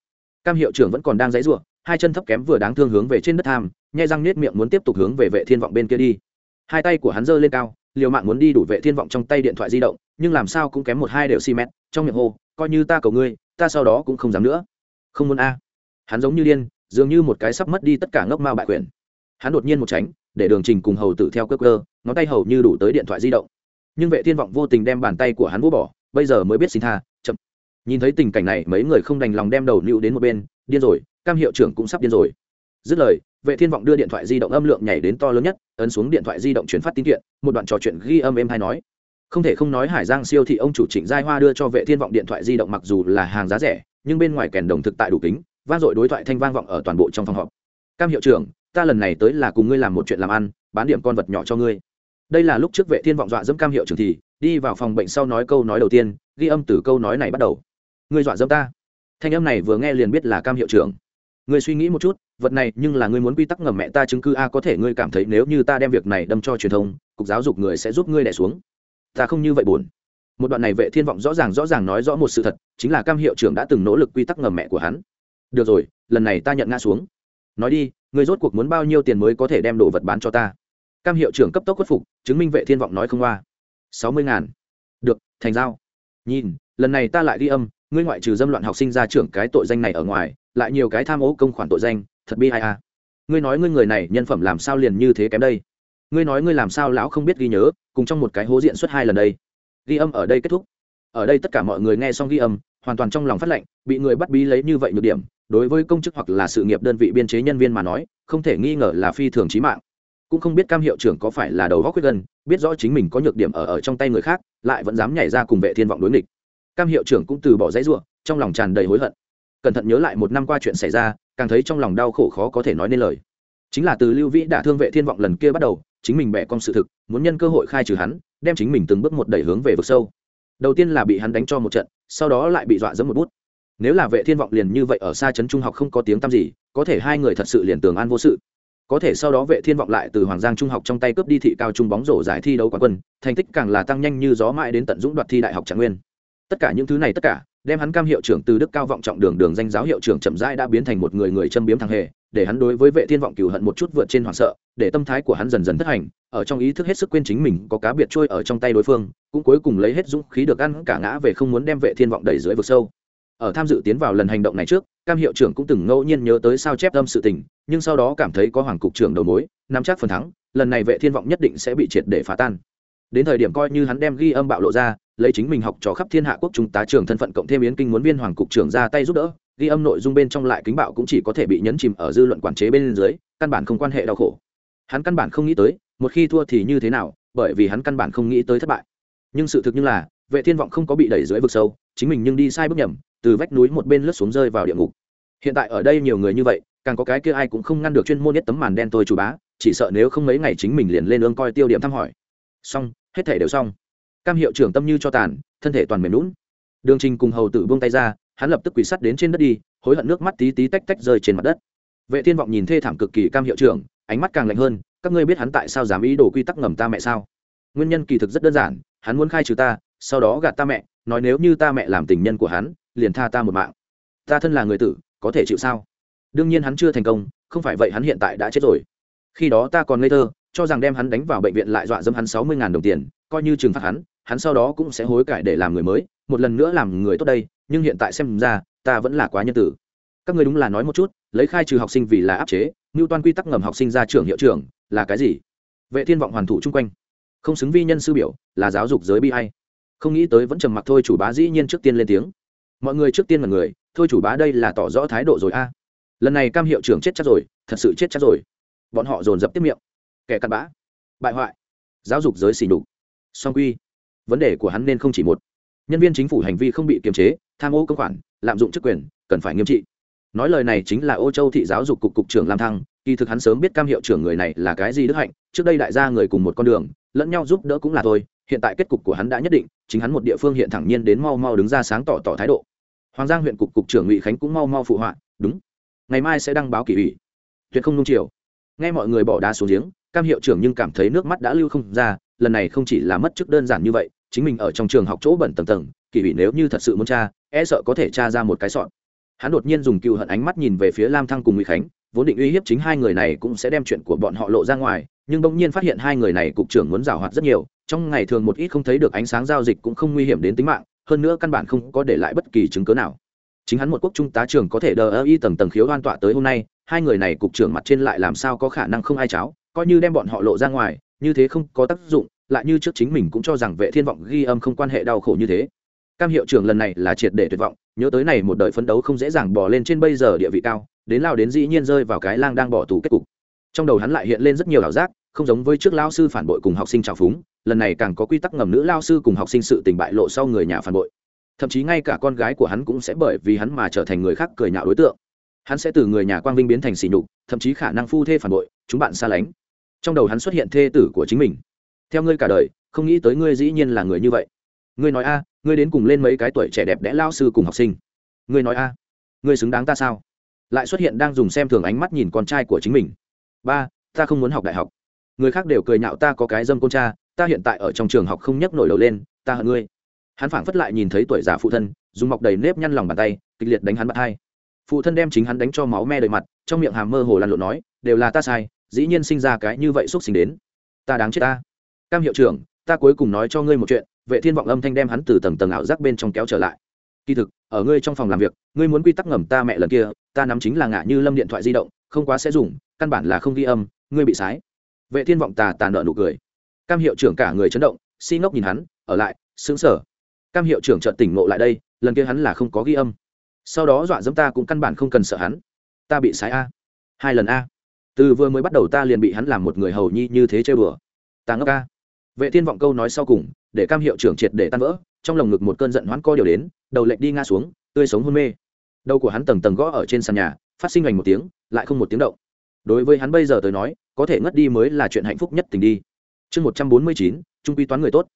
cam hiệu trưởng vẫn còn đang dãy ruộng hai chân thấp kém vừa đáng thương hướng về trên đất tham, nhai răng nết miệng muốn tiếp tục hướng về vệ thiên vọng bên kia đi. Hai tay của hắn giơ lên cao liều mạng muốn đi đủ vệ thiên vọng trong tay điện thoại di động, nhưng làm sao cũng kém một hai đều xi mét, trong miệng hô, coi như ta cầu ngươi, ta sau đó cũng không dám nữa. Không muốn a. Hắn giống như điên, dường như một cái sắp mất đi tất cả ngốc mao bại quyền. Hắn đột nhiên một tránh, để đường trình cùng hầu tử theo cơ cơ ngón tay hầu như đủ tới điện thoại di động. Nhưng vệ thiên vọng vô tình đem bàn tay của hắn vô bỏ, bây giờ mới biết xin tha, chậm. Nhìn thấy tình cảnh này, mấy người không đành lòng đem đầu nịu đến một bên, điên rồi, cam hiệu trưởng cũng sắp điên rồi. Dứt lời vệ thiên vọng đưa điện thoại di động âm lượng nhảy đến to lớn nhất, ấn xuống điện thoại di động chuyển phát tin kiện, một đoạn trò chuyện ghi âm em hay nói. Không thể không nói hải giang siêu thị ông chủ trịnh giai hoa đưa cho vệ thiên vọng điện thoại di động mặc dù là hàng giá rẻ, nhưng bên ngoài kèn đồng thực tại đủ kính, vang dội đối thoại thanh vang vọng ở toàn bộ trong phòng họp. Cam hiệu trưởng, ta lần này tới là cùng ngươi làm một chuyện làm ăn, bán điểm con vật nhỏ cho ngươi. Đây là lúc trước vệ thiên vọng dọa dẫm cam hiệu trưởng thì, đi vào phòng bệnh sau nói câu nói đầu tiên, ghi âm từ câu nói này bắt đầu. Ngươi dọa dẫm ta. Thanh âm này vừa nghe liền biết là cam hiệu trưởng. Ngươi suy nghĩ một chút vật này nhưng là ngươi muốn quy tắc ngầm mẹ ta chứng cứ a, có thể ngươi cảm thấy nếu như ta đem việc này đâm cho truyền thông, cục giáo dục người sẽ giúp ngươi đẻ xuống. Ta không như vậy buồn. Một đoạn này vệ thiên vọng rõ ràng rõ ràng nói rõ một sự thật, chính là cam hiệu trưởng đã từng nỗ lực quy tắc ngầm mẹ của hắn. Được rồi, lần này ta nhận ngã xuống. Nói đi, ngươi rốt cuộc muốn bao nhiêu tiền mới có thể đem đồ vật bán cho ta? Cam hiệu trưởng cấp tốc khuất phục, chứng minh vệ thiên vọng nói không qua sáu mươi ngàn. Được, thành giao. Nhìn, lần này ta lại ghi âm, ngươi ngoại trừ dâm loạn học sinh ra trưởng cái tội danh này ở ngoài, lại nhiều cái tham ô công khoản tội danh thật bi ai a ngươi nói ngươi người này nhân phẩm làm sao liền như thế kém đây? Ngươi nói ngươi làm sao lão không biết ghi nhớ, cùng trong một cái hố diện suốt hai lần đây. Ghi âm ở đây kết thúc. Ở đây tất cả mọi người nghe xong ghi âm, hoàn toàn trong lòng phát lệnh, bị người bắt bí lấy như vậy nhược điểm, đối với công chức hoặc là sự nghiệp đơn vị biên chế nhân viên mà nói, không thể nghi ngờ là phi thường trí mạng. Cũng không biết cam hiệu trưởng có phải là đầu góc quyết gần, biết rõ chính mình có nhược điểm ở ở trong tay người khác, lại vẫn dám nhảy ra cùng vệ thiên vọng đối nghịch. Cam hiệu trưởng cũng từ bỏ dãy ruộng, trong lòng tràn đầy hối hận. Cẩn thận nhớ lại một năm qua chuyện xảy ra càng thấy trong lòng đau khổ khó có thể nói nên lời. Chính là từ lưu vĩ đã thương vệ thiên vọng lần kia bắt đầu, chính mình bẻ con sự thực, muốn nhân cơ hội khai trừ hắn, đem chính mình từng bước một đẩy hướng về vực sâu. Đầu tiên là bị hắn đánh cho một trận, sau đó lại bị dọa dẫm một bút. Nếu là vệ thiên vọng liền như vậy ở xa trấn trung học không có tiếng tăm gì, có thể hai người thật sự liền tường an vô sự. Có thể sau đó vệ thiên vọng lại từ hoàng giang trung học trong tay cướp đi thị cao trung bóng rổ giải thi đấu quán quân, thành tích càng là tăng nhanh như gió mãi đến tận dũng đoạt thi đại học trạng nguyên. Tất cả những thứ này tất cả đem hắn cam hiệu trưởng từ đức cao vọng trọng đường đường danh giáo hiệu trưởng chậm rãi đã biến thành một người người châm biếm thằng hề, để hắn đối với vệ thiên vọng cừu hận một chút vượt trên hoảng sợ, để tâm thái của hắn dần dần thất hành, ở trong ý thức hết sức quên chính mình có cá biệt trôi ở trong tay đối phương, cũng cuối cùng lấy hết dũng khí được ăn cả ngã về không muốn đem vệ thiên vọng đẩy dưới vực sâu. Ở tham dự tiến vào lần hành động này trước, cam hiệu trưởng cũng từng ngẫu nhiên nhớ tới sao chép âm sự tình, nhưng sau đó cảm thấy có hoàng cục trưởng đầu mối, nắm chắc phần thắng, lần này vệ thiên vọng nhất định sẽ bị triệt để phá tan. Đến thời điểm coi như hắn đem ghi âm bạo lộ ra lấy chính mình học trò khắp thiên hạ quốc trung tá trưởng thân phận cộng thêm yến kinh muốn viên hoàng cục trưởng ra tay giúp đỡ, ghi âm nội dung bên trong lại kính bạo cũng chỉ có thể bị nhấn chìm ở dư luận quản chế bên dưới, căn bản không quan hệ đau khổ. Hắn căn bản không nghĩ tới, một khi thua thì như thế nào, bởi vì hắn căn bản không nghĩ tới thất bại. Nhưng sự thực như là, vệ thiên vọng không có bị đẩy dưới vực sâu, chính mình nhưng đi sai bước nhầm, từ vách núi một bên lướt xuống rơi vào địa ngục. Hiện tại ở đây nhiều người như vậy, càng có cái kia ai cũng không ngăn được chuyên môn nhất tấm màn đen tôi chủ bá, chỉ sợ nếu không mấy ngày chính mình liền lên ương coi tiêu điểm thăm hỏi. Xong, hết thể đều xong cam hiệu trưởng tâm như cho tàn, thân thể toàn mềm lún. Đường trình cùng hầu tử buông tay ra, hắn lập tức quỳ sắt đến trên đất đi, hối hận nước mắt tí tí tách tách rơi trên mặt đất. Vệ thiên vọng nhìn thê thảm cực kỳ cam hiệu trưởng, ánh mắt càng lạnh hơn, các ngươi biết hắn tại sao dám ý đồ quy tắc ngầm ta mẹ sao? Nguyên nhân kỳ thực rất đơn giản, hắn muốn khai trừ ta, sau đó gạt ta mẹ, nói nếu như ta mẹ làm tình nhân của hắn, liền tha ta một mạng. Ta thân là người tử, có thể chịu sao? Đương nhiên hắn chưa thành công, không phải vậy hắn hiện tại đã chết rồi. Khi đó ta còn ngây thơ, cho rằng đem hắn đánh vào bệnh viện lại dọa dâm hắn sáu mươi đồng tiền, coi như trừng phạt hắn hắn sau đó cũng sẽ hối cải để làm người mới, một lần nữa làm người tốt đây, nhưng hiện tại xem ra, ta vẫn là quá nhân tử. Các ngươi đúng là nói một chút, lấy khai trừ học sinh vì là áp chế như toàn quy tắc ngầm học sinh ra trường hiệu trưởng, là cái gì? Vệ thiên vọng hoàn thủ chung quanh. Không xứng vi nhân sư biểu, là giáo dục giới bi hay không nghĩ tới vẫn trầm mặc thôi, chủ bá dĩ nhiên trước tiên lên tiếng. Mọi người trước tiên là người, thôi, chủ bá đây là tỏ rõ thái độ rồi a. Lần này cam hiệu trưởng chết chắc rồi, thật sự chết chắc rồi. Bọn họ dồn dập tiếp miệng. Kẻ cặn bã, bại hoại. Giáo dục giới xỉ đục song quy vấn đề của hắn nên không chỉ một. Nhân viên chính phủ hành vi không bị kiềm chế, tham ô công khoản, lạm dụng chức quyền, cần phải nghiêm trị. Nói lời này chính là ô châu thị giáo dục cục cục trưởng lam thăng, kỳ thực hắn sớm biết cam hiệu trưởng người này là cái gì đức hạnh, trước đây đại gia người cùng một con đường, lẫn nhau giúp đỡ cũng là thôi, hiện tại kết cục của hắn đã nhất định, chính hắn một địa phương hiện thẳng nhiên đến mau mau đứng ra sáng tỏ tỏ thái độ. Hoàng giang huyện cục cục trưởng ngụy khánh cũng mau mau phụ họa, đúng, ngày mai sẽ đăng báo kỷ ủy. Tuyệt không nung chiều. Nghe mọi người bỏ đá xuống giếng, cam hiệu trưởng nhưng cảm thấy nước mắt đã lưu không ra, lần này không chỉ là mất chức đơn giản như vậy chính mình ở trong trường học chỗ bẩn tầng tầng, kỳ ủy nếu như thật sự muốn tra e sợ có thể tra ra một cái sọn hắn đột nhiên dùng cựu hận ánh mắt nhìn về phía lam thăng cùng ngụy khánh, vốn định uy hiếp chính hai người này cũng sẽ đem chuyện của bọn họ lộ ra ngoài, nhưng bỗng nhiên phát hiện hai người này cục trưởng muốn giảo hoạt rất nhiều, trong ngày thường một ít không thấy được ánh sáng giao dịch cũng không nguy hiểm đến tính mạng, hơn nữa căn bản không có để lại bất kỳ chứng cớ nào. Chính hắn một quốc trung tá trưởng có thể đờ ơ y tầng tầng khiếu đoan tọa tới hôm nay, hai người này cục trưởng mặt trên lại làm sao có khả năng không ai cháo, coi như đem bọn họ lộ ra ngoài, như thế không có tác dụng lại như trước chính mình cũng cho rằng vệ thiên vọng ghi âm không quan hệ đau khổ như thế. Cam hiệu trưởng lần này là triệt để tuyệt vọng, nhớ tới này một đời phấn đấu không dễ dàng bỏ lên trên bây giờ địa vị cao, đến lao đến dĩ nhiên rơi vào cái lang đang bỏ tù kết cục. Trong đầu hắn lại hiện lên rất nhiều ảo giác, không giống với trước lao sư phản bội cùng học sinh trào phúng, lần này càng có quy tắc ngầm nữ lao sư cùng học sinh sự tình bại lộ sau người nhà phản bội. Thậm chí ngay cả con gái của hắn cũng sẽ bởi vì hắn mà trở thành người khác cười nhạo đối tượng. Hắn sẽ từ người nhà quang vinh biến thành sỉ nhục, thậm chí khả năng phu thê phản bội, chúng bạn xa lánh. Trong đầu hắn xuất hiện thê tử của chính mình theo ngươi cả đời, không nghĩ tới ngươi dĩ nhiên là người như vậy. Ngươi nói a, ngươi đến cùng lên mấy cái tuổi trẻ đẹp đẽ lao sư cùng học sinh? Ngươi nói a, ngươi xứng đáng ta sao? Lại xuất hiện đang dùng xem thường ánh mắt nhìn con trai của chính mình. Ba, ta không muốn học đại học. Người khác đều cười nhạo ta có cái dâm côn cha, ta hiện tại ở trong trường học không nhấc nổi đầu lên, ta hận ngươi. Hắn phảng phất lại nhìn thấy tuổi già phụ thân, dùng mọc đầy nếp nhăn lòng bàn tay, kịch liệt đánh hắn bạt hai phụ thân đem chính hắn đánh cho máu me đầy mặt, trong miệng hàm mơ hồ lăn lộn nói, đều là ta sai, dĩ nhiên sinh ra cái như vậy xúc sinh đến. Ta đáng chết ta cam hiệu trưởng, ta cuối cùng nói cho ngươi một chuyện, vệ thiên vọng âm thanh đem hắn từ tầng tầng ảo giác bên trong kéo trở lại. Kỳ thực, ở ngươi trong phòng làm việc, ngươi muốn quy tắc ngầm ta mẹ lần kia, ta nắm chính là ngã như lâm điện thoại di động, không quá sẽ dùng, căn bản là không ghi âm, ngươi bị sái. Vệ thiên vọng tà tà nợ nụ cười. Cam hiệu trưởng cả người chấn động, si ngốc nhìn hắn, ở lại, sững sờ. Cam hiệu trưởng chợt tỉnh ngộ lại đây, lần kia hắn là không có ghi âm. Sau đó dọa dẫm ta cũng căn bản không cần sợ hắn. Ta bị sái a. Hai lần a. Từ vừa mới bắt đầu ta liền bị hắn làm một người hầu nhi như thế chơi bừa. Ta ngốc a vệ thiên vọng câu nói sau cùng, để cam hiệu trưởng triệt để tan vỡ, trong lồng ngực một cơn giận hoãn co điều đến, đầu lệch đi ngã xuống, tươi sống hôn mê. Đầu của hắn tầng tầng gõ ở trên sàn nhà, phát sinh hoành một tiếng, lại không một tiếng động. Đối với hắn bây giờ tới nói, có thể ngất đi mới là chuyện hạnh phúc nhất tình đi. Chương một trăm bốn mươi chín, trung quy toán người tốt.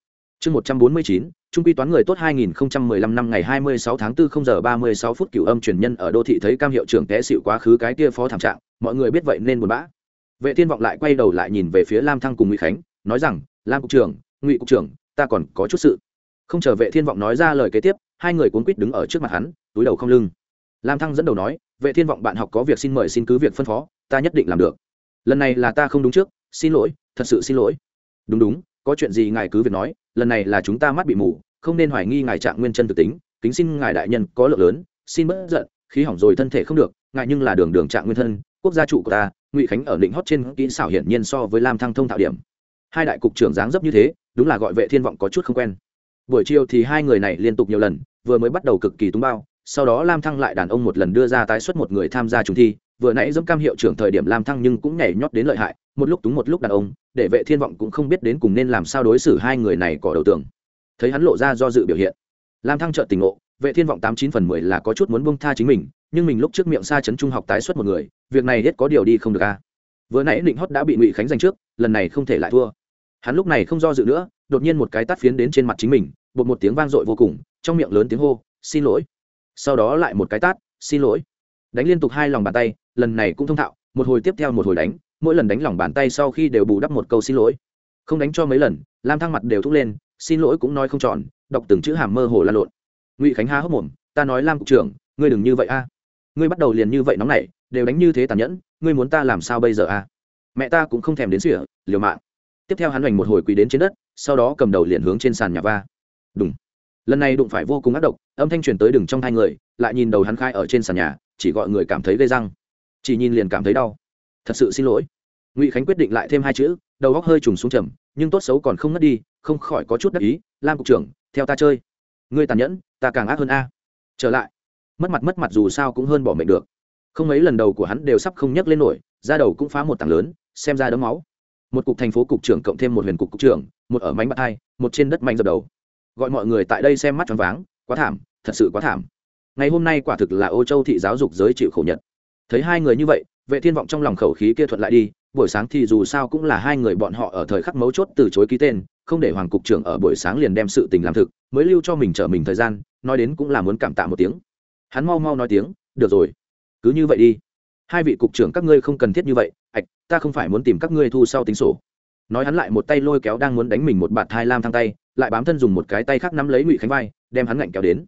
Chương một trăm bốn mươi chín, trung quy toán người tốt 2015 năm ngày 26 tháng 4 0 giờ 36 phút cửu âm truyền nhân ở đô thị thấy cam hiệu trưởng té xịu quá khứ cái kia phó thảm trạng, mọi người biết vậy nên buồn bã. Vệ thiên vọng lại quay đầu lại nhìn về phía lam thăng cùng ngụy khánh, nói rằng lam cục trưởng, ngụy cục trưởng, ta còn có chút sự. Không chờ vệ thiên vọng nói ra lời kế tiếp, hai người cuốn quýt đứng ở trước mặt hắn, túi đầu không lưng. Lam thăng dẫn đầu nói, vệ thiên vọng bạn học có việc xin mời xin cứ việc phân phó, ta nhất định làm được. Lần này là ta không đúng trước, xin lỗi, thật sự xin lỗi. Đúng đúng, có chuyện gì ngài cứ việc nói, lần này là chúng ta mắt bị mù, không nên hoài nghi ngài trạng nguyên chân thực tính, kính xin ngài đại nhân có lượng lớn, xin bớt giận, khí hỏng rồi thân thể không được ngại nhưng là đường đường trạng nguyên thân, quốc gia trụ của ta, ngụy khánh ở định hót trên kỹ xảo hiển nhiên so với lam thăng thông thạo điểm hai đại cục trưởng dáng dấp như thế, đúng là gọi vệ thiên vọng có chút không quen. Buổi chiều thì hai người này liên tục nhiều lần, vừa mới bắt đầu cực kỳ túng bao, sau đó lam thăng lại đàn ông một lần đưa ra tái xuất một người tham gia trùng thi, vừa nãy dẫm cam hiệu trưởng thời điểm lam thăng nhưng cũng nhảy nhót đến lợi hại, một lúc túng một lúc đàn ông, để vệ thiên vọng cũng không biết đến cùng nên làm sao đối xử hai người này cỏ đầu tường thấy hắn lộ ra do dự biểu hiện, lam thăng chợt tình ngộ, vệ thiên vọng tám chín phần mười là có chút muốn buông tha chính mình, nhưng mình lúc trước miệng xa chấn trung học tái xuất một người, việc này hết có điều đi không được a vừa nãy định hót đã bị ngụy khánh giành trước, lần này không thể lại thua hắn lúc này không do dự nữa, đột nhiên một cái tát phiến đến trên mặt chính mình, bột một tiếng vang dội vô cùng, trong miệng lớn tiếng hô, xin lỗi. Sau đó lại một cái tát, xin lỗi. Đánh liên tục hai lòng bàn tay, lần này cũng thông thạo, một hồi tiếp theo một hồi đánh, mỗi lần đánh lòng bàn tay sau khi đều bù đắp một câu xin lỗi. Không đánh cho mấy lần, lam thăng mặt đều thúc lên, xin lỗi cũng nói không tròn, đọc từng chữ hàm mơ hồ lan lộn. Ngụy khánh ha hốc mồm, ta nói lam cục trưởng, ngươi đừng như vậy a. Ngươi bắt đầu liền như vậy nóng này đều đánh như thế tàn nhẫn, ngươi muốn ta làm sao bây giờ a? Mẹ ta cũng không thèm đến sỉa liều mạng tiếp theo hắn hoành một hồi quỳ đến trên đất, sau đó cầm đầu liền hướng trên sàn nhà va. Đúng lần này đụng phải vô cùng ác độc, âm thanh truyền tới đừng trong hai người, lại nhìn đầu hắn khai ở trên sàn nhà, chỉ gọi người cảm thấy gây răng. Chỉ nhìn liền cảm thấy đau. Thật sự xin lỗi. Ngụy khánh quyết định lại thêm hai chữ, đầu góc hơi trùng xuống trầm, nhưng tốt xấu còn không ngất đi, không khỏi có chút đắc ý, lam cục trưởng, theo ta chơi. Ngươi tàn nhẫn, ta càng ác hơn a. Trở lại. Mất mặt mất mặt dù sao cũng hơn bỏ mệnh được. Không mấy lần đầu của hắn đều sắp không nhấc lên nổi ra đầu cũng phá một tảng lớn, xem ra đấm máu một cục thành phố cục trưởng cộng thêm một huyền cục cục trưởng, một ở mánh bắt hai, một trên đất mạnh dập đầu. Gọi mọi người tại đây xem mắt choáng váng, quá thảm, thật sự quá thảm. Ngày hôm nay quả thực là ô châu thị giáo dục giới chịu khổ nhật. Thấy hai người như vậy, vệ thiên vọng trong lòng khẩu khí kia thuận lại đi, buổi sáng thì dù sao cũng là hai người bọn họ ở thời khắc mấu chốt từ chối ký tên, không để hoàng cục trưởng ở buổi sáng liền đem sự tình làm thực, mới lưu cho mình trở mình thời gian, nói đến cũng là muốn cảm tạ một tiếng. Hắn mau mau nói tiếng, được rồi, cứ như vậy đi hai vị cục trưởng các ngươi không cần thiết như vậy, ạch, ta không phải muốn tìm các ngươi thu sau tính sổ. Nói hắn lại một tay lôi kéo đang muốn đánh mình một bạt thai lam thang tay, lại bám thân dùng một cái tay khác nắm lấy ngụy khánh vai, đem hắn ngạnh kéo đến.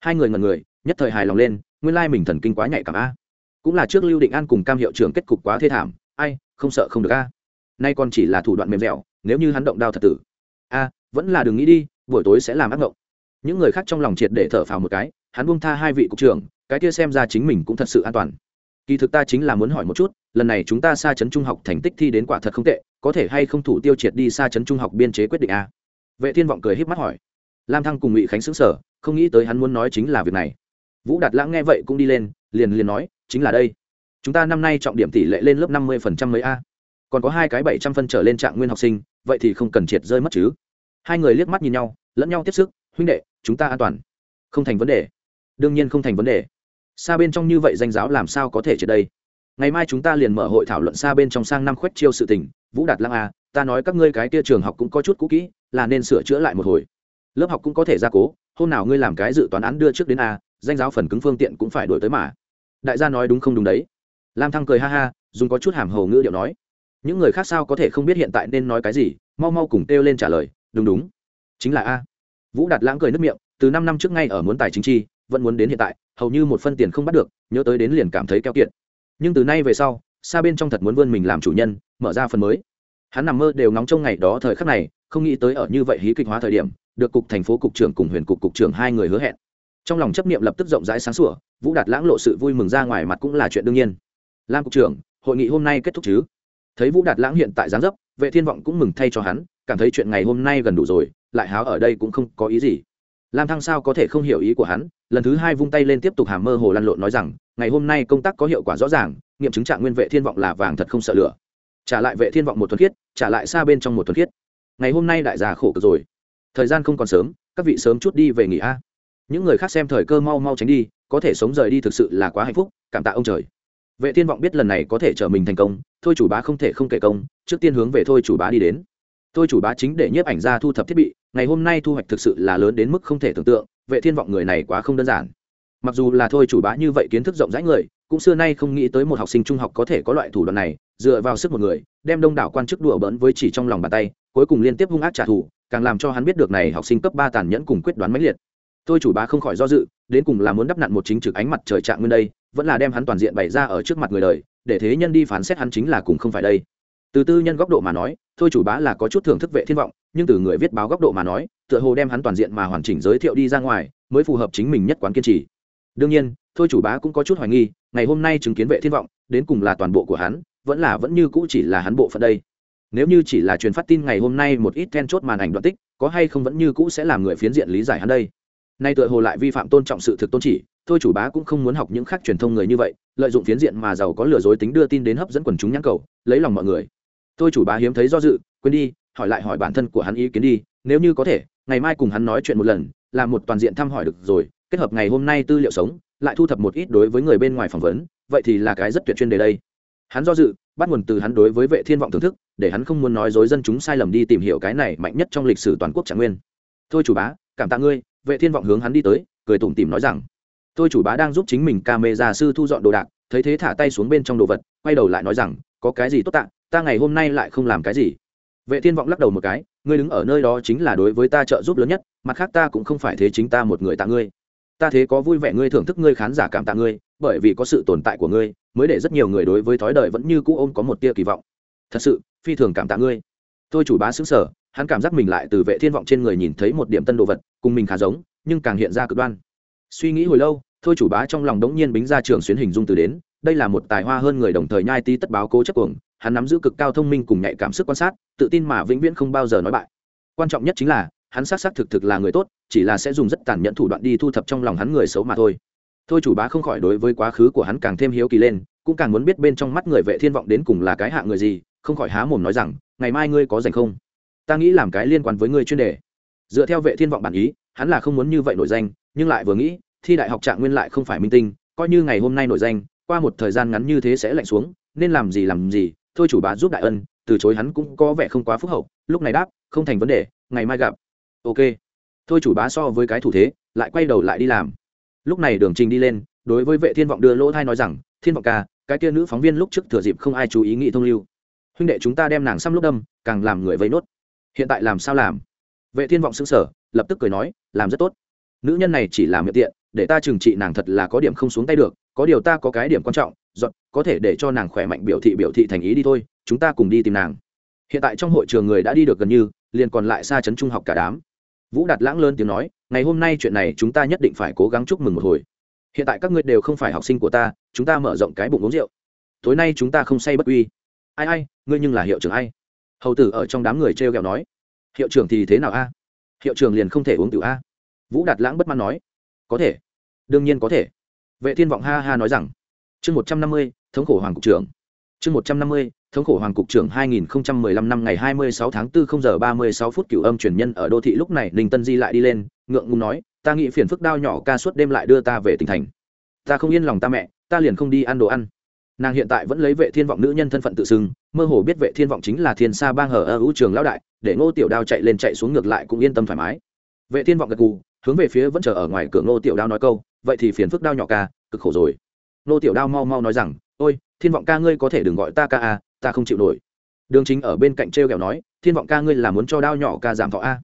Hai người ngần người, nhất thời hài lòng lên, nguyên lai mình thần kinh quá nhạy cảm a. Cũng là trước lưu định an cùng cam hiệu trưởng kết cục quá thê thảm, ai, không sợ không được a. Nay còn chỉ là thủ đoạn mềm dẻo, nếu như hắn động đao thật tử. A, vẫn là đừng nghĩ đi, buổi tối sẽ làm ác ngộng. Những người khác trong lòng triệt để thở phào một cái, hắn buông tha hai vị cục trưởng, cái kia xem ra chính mình cũng thật sự an toàn kỳ thực ta chính là muốn hỏi một chút, lần này chúng ta xa chấn trung học thành tích thi đến quả thật không tệ, có thể hay không thủ tiêu triệt đi xa chấn trung học biên chế quyết định a? Vệ thiên vọng cười híp mắt hỏi. Lam thăng cùng ngụy khánh xứng sở không nghĩ tới hắn muốn nói chính là việc này. Vũ đạt lãng nghe vậy cũng đi lên, liền liền nói, chính là đây. Chúng ta năm nay trọng điểm tỷ lệ lên lớp năm mươi phần trăm mới a. Còn có hai cái bảy trăm phân trở lên trạng nguyên học sinh, vậy thì không cần triệt rơi mất chứ. Hai người liếc mắt nhìn nhau, lẫn nhau tiếp sức huynh đệ, chúng ta an toàn. Không thành vấn đề. Đương nhiên không thành vấn đề xa bên trong như vậy danh giáo làm sao có thể trở đây? Ngày mai chúng ta liền mở hội thảo luận xa bên trong sang năm khuếch chiêu sự tình, vũ đạt lăng a à, ta nói các ngươi cái kia trường học cũng có chút cũ kỹ, là nên sửa chữa lại một hồi. Lớp học cũng có thể gia cố, hôm nào ngươi làm cái dự toán án đưa trước đến a, danh giáo phần cứng phương tiện cũng phải đổi tới mà. Đại gia nói đúng không đúng đấy. Lam thăng cười ha ha, dùng có chút hàm hầu ngữ điệu nói. Những người khác sao có thể không biết hiện tại nên nói cái gì, mau mau cùng kêu lên trả lời, đúng đúng. Chính là a. Vũ đạt lãng cười nước miệng, từ năm năm trước ngay ở muốn tài chính chi vẫn muốn đến hiện tại, hầu như một phân tiền không bắt được, nhớ tới đến liền cảm thấy keo kiệt. Nhưng từ nay về sau, xa bên trong thật muốn vươn mình làm chủ nhân, mở ra phần mới. Hắn nằm mơ đều ngóng trong ngày đó thời khắc này, không nghĩ tới ở như vậy hí kịch hóa thời điểm, được cục thành phố cục trưởng cùng huyền cục cục trưởng hai người hứa hẹn. Trong lòng chấp niệm lập tức rộng rãi sáng sủa, vũ đạt lãng lộ sự vui mừng ra ngoài mặt cũng là chuyện đương nhiên. Lam cục trưởng, hội nghị hôm nay kết thúc chứ? Thấy vũ đạt lãng hiện tại gián dấp, vệ thiên vọng cũng mừng thay cho hắn, cảm thấy chuyện ngày hôm nay gần đủ rồi, lại háo ở đây cũng không có ý gì lam thăng sao có thể không hiểu ý của hắn, lần thứ hai vung tay lên tiếp tục hàm mơ hồ lăn lộn nói rằng, ngày hôm nay công tác có hiệu quả rõ ràng, nghiệm chứng trạng nguyên vệ thiên vọng là vàng thật không sợ lửa. Trả lại vệ thiên vọng một thuần khiết, trả lại xa bên trong một thuần khiết. Ngày hôm nay đại gia khổ cực rồi. Thời gian không còn sớm, các vị sớm chút đi về nghỉ a. À. Những người khác xem thời cơ mau mau tránh đi, có thể sống rời đi thực sự là quá hạnh phúc, cảm tạ ông trời. Vệ thiên vọng biết lần này có thể trở mình thành công, thôi chủ bá không thể không kể công, trước tiên hướng về thôi chủ bá đi đến. Tôi chủ bá chính để nhiếp ảnh ra thu thập thiết bị, ngày hôm nay thu hoạch thực sự là lớn đến mức không thể tưởng tượng, vệ thiên vọng người này quá không đơn giản. Mặc dù là thôi chủ bá như vậy kiến thức rộng rãi người, cũng xưa nay không nghĩ tới một học sinh trung học có thể có loại thủ đoạn này, dựa vào sức một người, đem đông đảo quan chức đùa bỡn với chỉ trong lòng bàn tay, cuối cùng liên tiếp hung ác trả thù, càng làm cho hắn biết được này học sinh cấp ba tàn nhẫn cùng quyết đoán mãnh liệt. Tôi chủ bá không khỏi do dự, đến cùng là muốn đắp nặn một chính trực ánh mặt trời trạng nguyên đây, vẫn là đem hắn toàn diện bày ra ở trước mặt người đời, để thế nhân đi phán xét hắn chính là cùng không phải đây từ tư nhân góc độ mà nói, thôi chủ bá là có chút thưởng thức vệ thiên vọng, nhưng từ người viết báo góc độ mà nói, tựa hồ đem hắn toàn diện mà hoàn chỉnh giới thiệu đi ra ngoài, mới phù hợp chính mình nhất quán kiên trì. Đương nhiên, thôi chủ bá cũng có chút hoài nghi, ngày hôm nay chứng kiến vệ thiên vọng, đến cùng là toàn bộ của hắn, vẫn là vẫn như cũ chỉ là hắn bộ phận đây. Nếu như chỉ là truyền phát tin ngày hôm nay một ít then chốt màn ảnh đoạn tích, có hay không vẫn như cũ sẽ làm người phiến diện lý giải hắn đây. Nay tựa hồ lại vi phạm tôn trọng sự thực tôn chỉ, thôi chủ bá cũng không muốn học những khác truyền thông người như vậy, lợi dụng phiến diện mà giàu có lừa dối tính đưa tin đến hấp dẫn quần chúng nhãn cầu, lấy lòng mọi người thôi chủ bá hiếm thấy do dự, quên đi, hỏi lại hỏi bản thân của hắn ý kiến đi, nếu như có thể, ngày mai cùng hắn nói chuyện một lần, làm một toàn diện thăm hỏi được rồi, kết hợp ngày hôm nay tư liệu sống, lại thu thập một ít đối với người bên ngoài phỏng vấn, vậy thì là cái rất tuyệt chuyên đề đây. Hắn do dự, bắt nguồn từ hắn đối với vệ thiên vọng thưởng thức, để hắn không muốn nói dối dân chúng sai lầm đi tìm hiểu cái này mạnh nhất trong lịch sử toàn quốc trạng nguyên. Thôi chủ bá, cảm tạ ngươi, vệ thiên vọng hướng hắn đi tới, cười tủm tỉm nói rằng, thôi chủ bá đang giúp chính mình ca mê gia sư thu dọn đồ đạc, thấy thế thả tay xuống bên trong đồ vật, quay đầu lại nói rằng, có cái gì tốt tạ ta ngày hôm nay lại không làm cái gì. Vệ thiên vọng lắc đầu một cái, ngươi đứng ở nơi đó chính là đối với ta trợ giúp lớn nhất, mặt khác ta cũng không phải thế chính ta một người tạ ngươi. Ta thế có vui vẻ ngươi thưởng thức ngươi khán giả cảm tạ ngươi, bởi vì có sự tồn tại của ngươi, mới để rất nhiều người đối với thói đời vẫn như cũ ôm có một tia kỳ vọng. Thật sự, phi thường cảm tạ ngươi. Tôi chủ bá xứng sở, hắn cảm giác mình lại từ vệ thiên vọng trên người nhìn thấy một điểm tân đồ vật, cùng mình khá giống, nhưng càng hiện ra cực đoan. Suy nghĩ hồi lâu, thôi chủ bá trong lòng đống nhiên bính ra trường xuyến hình dung từ đến, đây là một tài hoa hơn người đồng thời nhai tí tất báo cố chấp cuồng hắn nắm giữ cực cao thông minh cùng nhạy cảm sức quan sát, tự tin mà vĩnh viễn không bao giờ nói bại. Quan trọng nhất chính là, hắn xác xác thực thực là người tốt, chỉ là sẽ dùng rất tàn nhẫn thủ đoạn đi thu thập trong lòng hắn người xấu mà thôi. Thôi chủ bá không khỏi đối với quá khứ của hắn càng thêm hiếu kỳ lên, cũng càng muốn biết bên trong mắt người vệ thiên vọng đến cùng là cái hạ người gì, không khỏi há mồm nói rằng, ngày mai ngươi có rảnh không? Ta nghĩ làm cái liên quan với ngươi chuyên đề. Dựa theo vệ thiên vọng bản ý, hắn là không muốn như vậy nổi danh, nhưng lại vừa nghĩ, thi đại học trạng nguyên lại không phải minh tinh, coi như ngày hôm nay nổi danh, qua một thời gian ngắn như thế sẽ lạnh xuống, nên làm gì làm gì thôi chủ bá giúp đại ân, từ chối hắn cũng có vẻ không quá phúc hậu, lúc này đáp, không thành vấn đề, ngày mai gặp. Ok. Thôi chủ bá so với cái thủ thế, lại quay đầu lại đi làm. Lúc này đường trình đi lên, đối với vệ thiên vọng đưa lỗ thai nói rằng, thiên vọng ca, cái kia nữ phóng viên lúc trước thừa dịp không ai chú ý nghị thông lưu. Huynh đệ chúng ta đem nàng xăm lúc đâm, càng làm người vây nốt. Hiện tại làm sao làm? Vệ thiên vọng xứng sở lập tức cười nói, làm rất tốt. Nữ nhân này chỉ làm miệng tiện, để ta trừng trị nàng thật là có điểm không xuống tay được, có điều ta có cái điểm quan trọng giọt, có thể để cho nàng khỏe mạnh biểu thị biểu thị thành ý đi thôi, chúng ta cùng đi tìm nàng. Hiện tại trong hội trường người đã đi được gần như, liền còn lại xa trấn trung học cả đám. Vũ đạt lãng lớn tiếng nói, ngày hôm nay chuyện này chúng ta nhất định phải cố gắng chúc mừng một hồi. Hiện tại các ngươi đều không phải học sinh của ta, chúng ta mở rộng cái bụng uống rượu. Tối nay chúng ta không say bất uy. Ai ai, ngươi nhưng là hiệu trưởng ai? Hầu tử ở trong đám người t r e o kẹo nói. Hiệu trưởng thì thế nào a? Hiệu trưởng liền không thể uống tiểu a. Vũ đạt lãng bất mãn nói. Có thể. Đương nhiên có thể. Vệ thiên vọng ha ha nói rằng chương một trăm năm mươi thống khổ hoàng cục trưởng chương một trăm năm mươi thống khổ hoàng cục trưởng 2015 năm ngày 26 tháng 4 0 giờ 36 phút cửu âm truyền nhân ở đô thị lúc này Ninh Tân Di lại đi lên, ngượng ngùng nói, ta nghĩ phiền phức đau nhỏ ca suốt đêm lại đưa ta về tỉnh thành. Ta không yên lòng ta mẹ, ta liền không đi ăn đồ ăn. Nàng hiện tại vẫn lấy vệ thiên vọng nữ nhân thân phận tự xưng, mơ hồ biết vệ thiên vọng chính là thiên sa bang hở ở ưu trường lão đại, để Ngô Tiểu Đao chạy lên chạy xuống ngược lại cũng yên tâm thoải mái. Vệ thiên vọng gật gù, hướng về phía vẫn chờ ở ngoài cửa Ngô Tiểu Đao nói câu, vậy thì phiền phức đau nhỏ ca, cực khổ rồi nô Tiểu Đao mau mau nói rằng, ôi, thiên vọng ca ngươi có thể đừng gọi ta ca à, ta không chịu nổi. Đường chính ở bên cạnh t r e o kẹo nói thiên vọng ca ngươi là muốn cho đao nhỏ ca giảm thọ a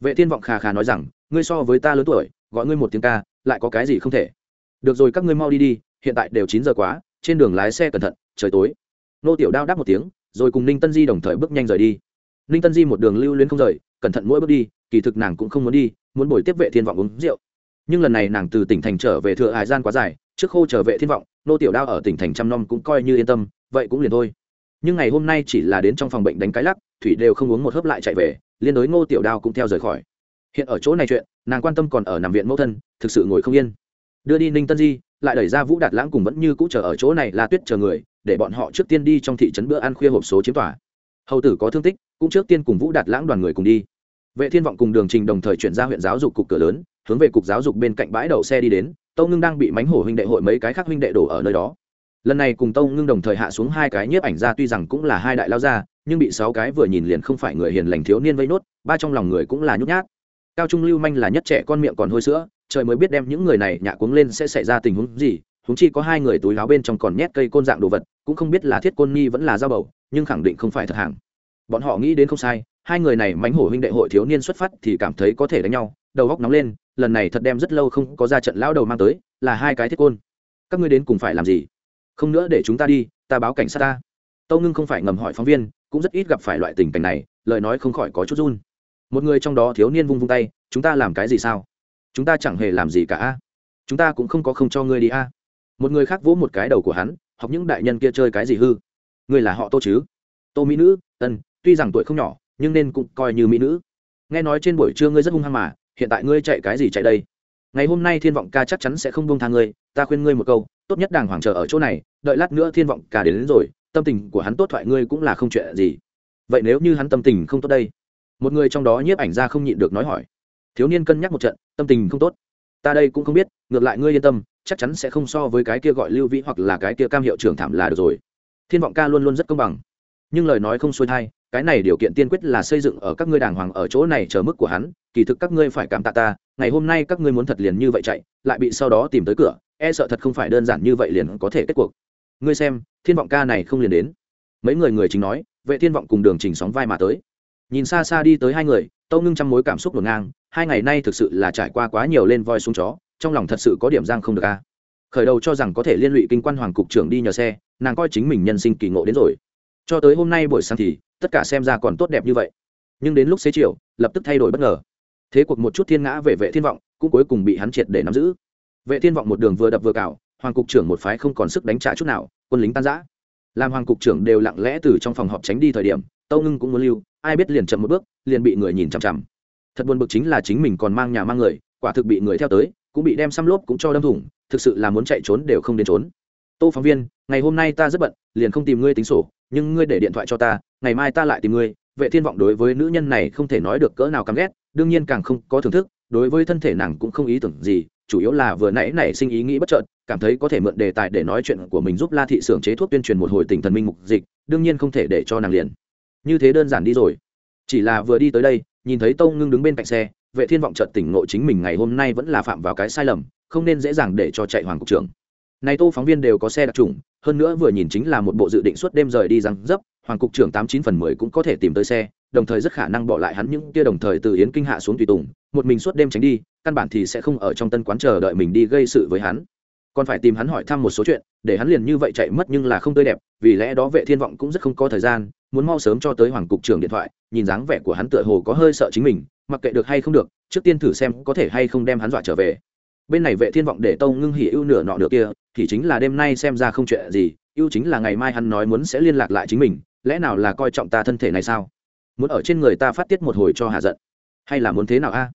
vệ thiên vọng khà khà nói rằng ngươi so với ta lớn tuổi gọi ngươi một tiếng ca lại có cái gì không thể? Được rồi các ngươi mau đi đi hiện tại đều chín giờ quá trên đường lái xe cẩn thận trời tối. Nô tiểu đao đáp một tiếng rồi cùng ninh tân di đồng thời bước nhanh rời đi. Ninh tân di một đường lưu luyến không rời cẩn thận mỗi bước đi kỳ thực nàng cũng không muốn đi muốn bồi tiếp vệ thiên vọng uống rượu. Nhưng lần này nàng từ tỉnh thành trở về thừa hải gian quá dài trước khô trở vệ thiên vọng, nô tiểu đao ở tỉnh thành trăm năm cũng coi như yên tâm, vậy cũng liền thôi. Nhưng ngày hôm nay chỉ là đến trong phòng bệnh đánh cái lắc, thủy đều không uống một hớp lại chạy về liên đối ngô tiểu đao cũng theo rời khỏi. Hiện ở chỗ này chuyện, nàng quan tâm còn ở nằm viện mẫu thân, thực sự ngồi không yên. Đưa đi ninh tân di, lại đẩy ra vũ đạt lãng cùng vẫn như cũ chờ ở chỗ này là tuyết chờ người, để bọn họ trước tiên đi trong thị trấn bữa ăn khuya hộp số chiếm tỏa hầu tử có thương tích, cũng trước tiên cùng vũ đạt lãng đoàn người cùng đi. Vệ thiên vọng cùng đường trình đồng thời chuyển ra huyện giáo dục cục cửa lớn, hướng về cục giáo dục bên cạnh bãi đậu xe đi đến tâu ngưng đang bị mánh hổ huynh đệ hội mấy cái khác huynh đệ đổ ở nơi đó. Lần này cùng tâu ngưng đồng thời hạ xuống hai cái nhiếp ảnh ra, tuy rằng cũng là hai đại lao ra, nhưng bị sáu cái vừa nhìn liền không phải người hiền lành thiếu niên vây nốt, ba trong lòng người cũng là nhút nhát. Cao trung lưu manh là nhất trẻ con miệng còn hôi sữa, trời mới biết đem những người này nhạ cuống lên sẽ xảy ra tình huống gì húng chi có hai người túi láo bên trong còn nhét cây côn dạng đồ vật, cũng không biết là thiết côn nhi vẫn là dao bầu, nhưng khẳng định không phải thật hàng. Bọn họ nghĩ đến không sai, hai người này mánh hổ huynh đệ hội thiếu niên xuất phát thì cảm thấy có thể đánh nhau, đầu góc nóng lên lần này thật đem rất lâu không có ra trận lão đầu mang tới, là hai cái thiết côn. Các ngươi đến cùng phải làm gì? Không nữa để chúng ta đi, ta báo cảnh sát ta. Tâu ngưng không phải ngầm hỏi phóng viên, cũng rất ít gặp phải loại tình cảnh này, lời nói không khỏi có chút run. Một người trong đó thiếu niên vung vung tay, chúng ta làm cái gì sao? Chúng ta chẳng hề làm gì cả a. Chúng ta cũng không có không cho ngươi đi a. Một người khác vỗ một cái đầu của hắn, học những đại nhân kia chơi cái gì hư? Ngươi là họ tô chứ? Tô mỹ nữ, ân, tuy rằng tuổi không nhỏ, nhưng nên cũng coi như mỹ nữ. Nghe nói trên buổi trưa ngươi rất hung hăng mà hiện tại ngươi chạy cái gì chạy đây? Ngày hôm nay thiên vọng ca chắc chắn sẽ không buông tha ngươi ta khuyên ngươi một câu tốt nhất đàng hoàng chờ ở chỗ này đợi lát nữa thiên vọng ca đến, đến rồi tâm tình của hắn tốt thoại ngươi cũng là không chuyện gì. Vậy nếu như hắn tâm tình không tốt đây? Một người trong đó nhiếp ảnh ra không nhịn được nói hỏi. Thiếu niên cân nhắc một trận tâm tình không tốt. Ta đây cũng không biết ngược lại ngươi yên tâm chắc chắn sẽ không so với cái kia gọi lưu vĩ hoặc là cái kia cam hiệu trưởng thảm là được rồi. Thiên vọng ca luôn luôn rất công bằng. Nhưng lời nói không xuôi thai cái này điều kiện tiên quyết là xây dựng ở các ngươi đàng hoàng ở chỗ này chờ mức của hắn, kỳ thực các ngươi phải cảm tạ ta, ngày hôm nay các ngươi muốn thật liền như vậy chạy, lại bị sau đó tìm tới cửa e sợ thật không phải đơn giản như vậy liền có thể kết cuộc. Ngươi xem, thiên vọng ca này không liền đến? Mấy người người chính nói, vệ thiên vọng cùng đường trình sóng vai mà tới. Nhìn xa xa đi tới hai người, tâu ngưng trăm mối cảm xúc ngổn ngang, hai ngày nay thực sự là trải qua quá nhiều lên voi xuống chó, trong lòng thật sự có điểm giang không được a. Khởi đầu cho rằng có thể liên lụy kinh quan hoàng cục trưởng đi nhờ xe, nàng coi chính mình nhân sinh kỳ ngộ đến rồi. Cho tới hôm nay buổi sáng thì tất cả xem ra còn tốt đẹp như vậy. Nhưng đến lúc xế chiều, lập tức thay đổi bất ngờ. Thế cuộc một chút thiên ngã về vệ thiên vọng, cũng cuối cùng bị hắn triệt để nắm giữ. Vệ thiên vọng một đường vừa đập vừa cào, hoàng cục trưởng một phái không còn sức đánh trả chút nào, quân lính tan rã. Làm hoàng cục trưởng đều lặng lẽ từ trong phòng họp tránh đi thời điểm, tâu ngưng cũng muốn lưu, ai biết liền chậm một bước, liền bị người nhìn chằm chằm. Thật buồn bực chính là chính mình còn mang nhà mang người, quả thực bị người theo tới, cũng bị đem xăm lốp cũng cho đâm thủng, thực sự là muốn chạy trốn đều không đến trốn. Tô phóng viên, ngày hôm nay ta rất bận, liền không tìm ngươi tính sổ, nhưng ngươi để điện thoại cho ta ngày mai ta lại tìm ngươi, vệ thiên vọng đối với nữ nhân này không thể nói được cỡ nào căm ghét, đương nhiên càng không có thưởng thức, đối với thân thể nàng cũng không ý tưởng gì, chủ yếu là vừa nãy nảy sinh ý nghĩ bất chợt, cảm thấy có thể mượn đề tài để nói chuyện của mình giúp la thị xưởng chế thuốc tuyên truyền một hồi tỉnh thần minh mục dịch, đương nhiên không thể để cho nàng liền. Như thế đơn giản đi rồi. Chỉ là vừa đi tới đây, nhìn thấy tông ngưng đứng bên cạnh xe, vệ thiên vọng chợt tỉnh ngộ chính mình ngày hôm nay vẫn là phạm vào cái sai lầm, không nên dễ dàng để cho chạy hoàng cục trưởng. Này tô phóng viên đều có xe đặc trùng, hơn nữa vừa nhìn chính là một bộ dự định suốt đêm rời đi răng dấp hoàng cục trưởng tám chín phần mười cũng có thể tìm tới xe, đồng thời rất khả năng bỏ lại hắn những kia đồng thời từ yến kinh hạ xuống tùy tùng, một mình suốt đêm tránh đi, căn bản thì sẽ không ở trong tân quán chờ đợi mình đi gây sự với hắn. Còn phải tìm hắn hỏi thăm một số chuyện, để hắn liền như vậy chạy mất nhưng là không tươi đẹp, vì lẽ đó vệ thiên vọng cũng rất không có thời gian, muốn mau sớm cho tới hoàng cục trưởng điện thoại, nhìn dáng vẻ của hắn tựa hồ có hơi sợ chính mình, mặc kệ được hay không được, trước tiên thử xem có thể hay không đem hắn dọa trở về. Bên này vệ thiên vọng để tâu ngưng hỉ ưu nửa nọ nửa kia, thì chính là đêm nay xem ra không chuyện gì, ưu chính là ngày mai hắn nói muốn sẽ liên lạc lại chính mình lẽ nào là coi trọng ta thân thể này sao? Muốn ở trên người ta phát tiết một hồi cho hạ giận? Hay là muốn thế nào a?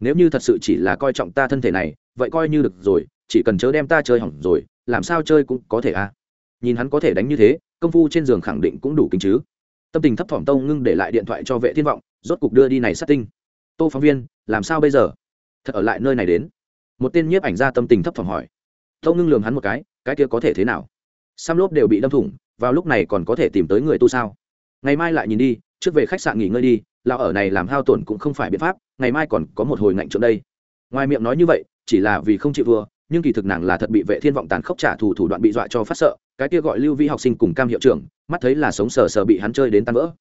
Nếu như thật sự chỉ là coi trọng ta thân thể này, vậy coi như được rồi, chỉ cần chớ đem ta chơi hỏng rồi, làm sao chơi cũng có thể a. Nhìn hắn có thể đánh như thế, công phu trên giường khẳng định cũng đủ kính chứ. Tâm tình thấp thỏm tông ngưng để lại điện thoại cho vệ thiên vọng, rốt cục đưa đi này sát tinh. Tô phóng viên, làm sao bây giờ? Thật ở lại nơi này đến. Một tên nhiếp ảnh ra tâm tình thấp thỏm hỏi. Tông ngưng lường hắn một cái cái kia có thể thế nào? Sam lốp đều bị đâm thủng, vào lúc này còn có thể tìm tới người tu sao? Ngày mai lại nhìn đi, trước về khách sạn nghỉ ngơi đi là ở này làm hao tổn cũng không phải biện pháp, ngày mai còn có một hồi ngạnh trượng đây. Ngoài miệng nói như vậy, chỉ là vì không chịu vừa nhưng kỳ thực nàng là thật bị vệ thiên vọng tàn khốc trả thù thủ đoạn bị dọa cho phát sợ, cái kia gọi lưu vi học sinh cùng cam hiệu trưởng, mắt thấy là sống sờ sờ bị hắn chơi đến tan vỡ.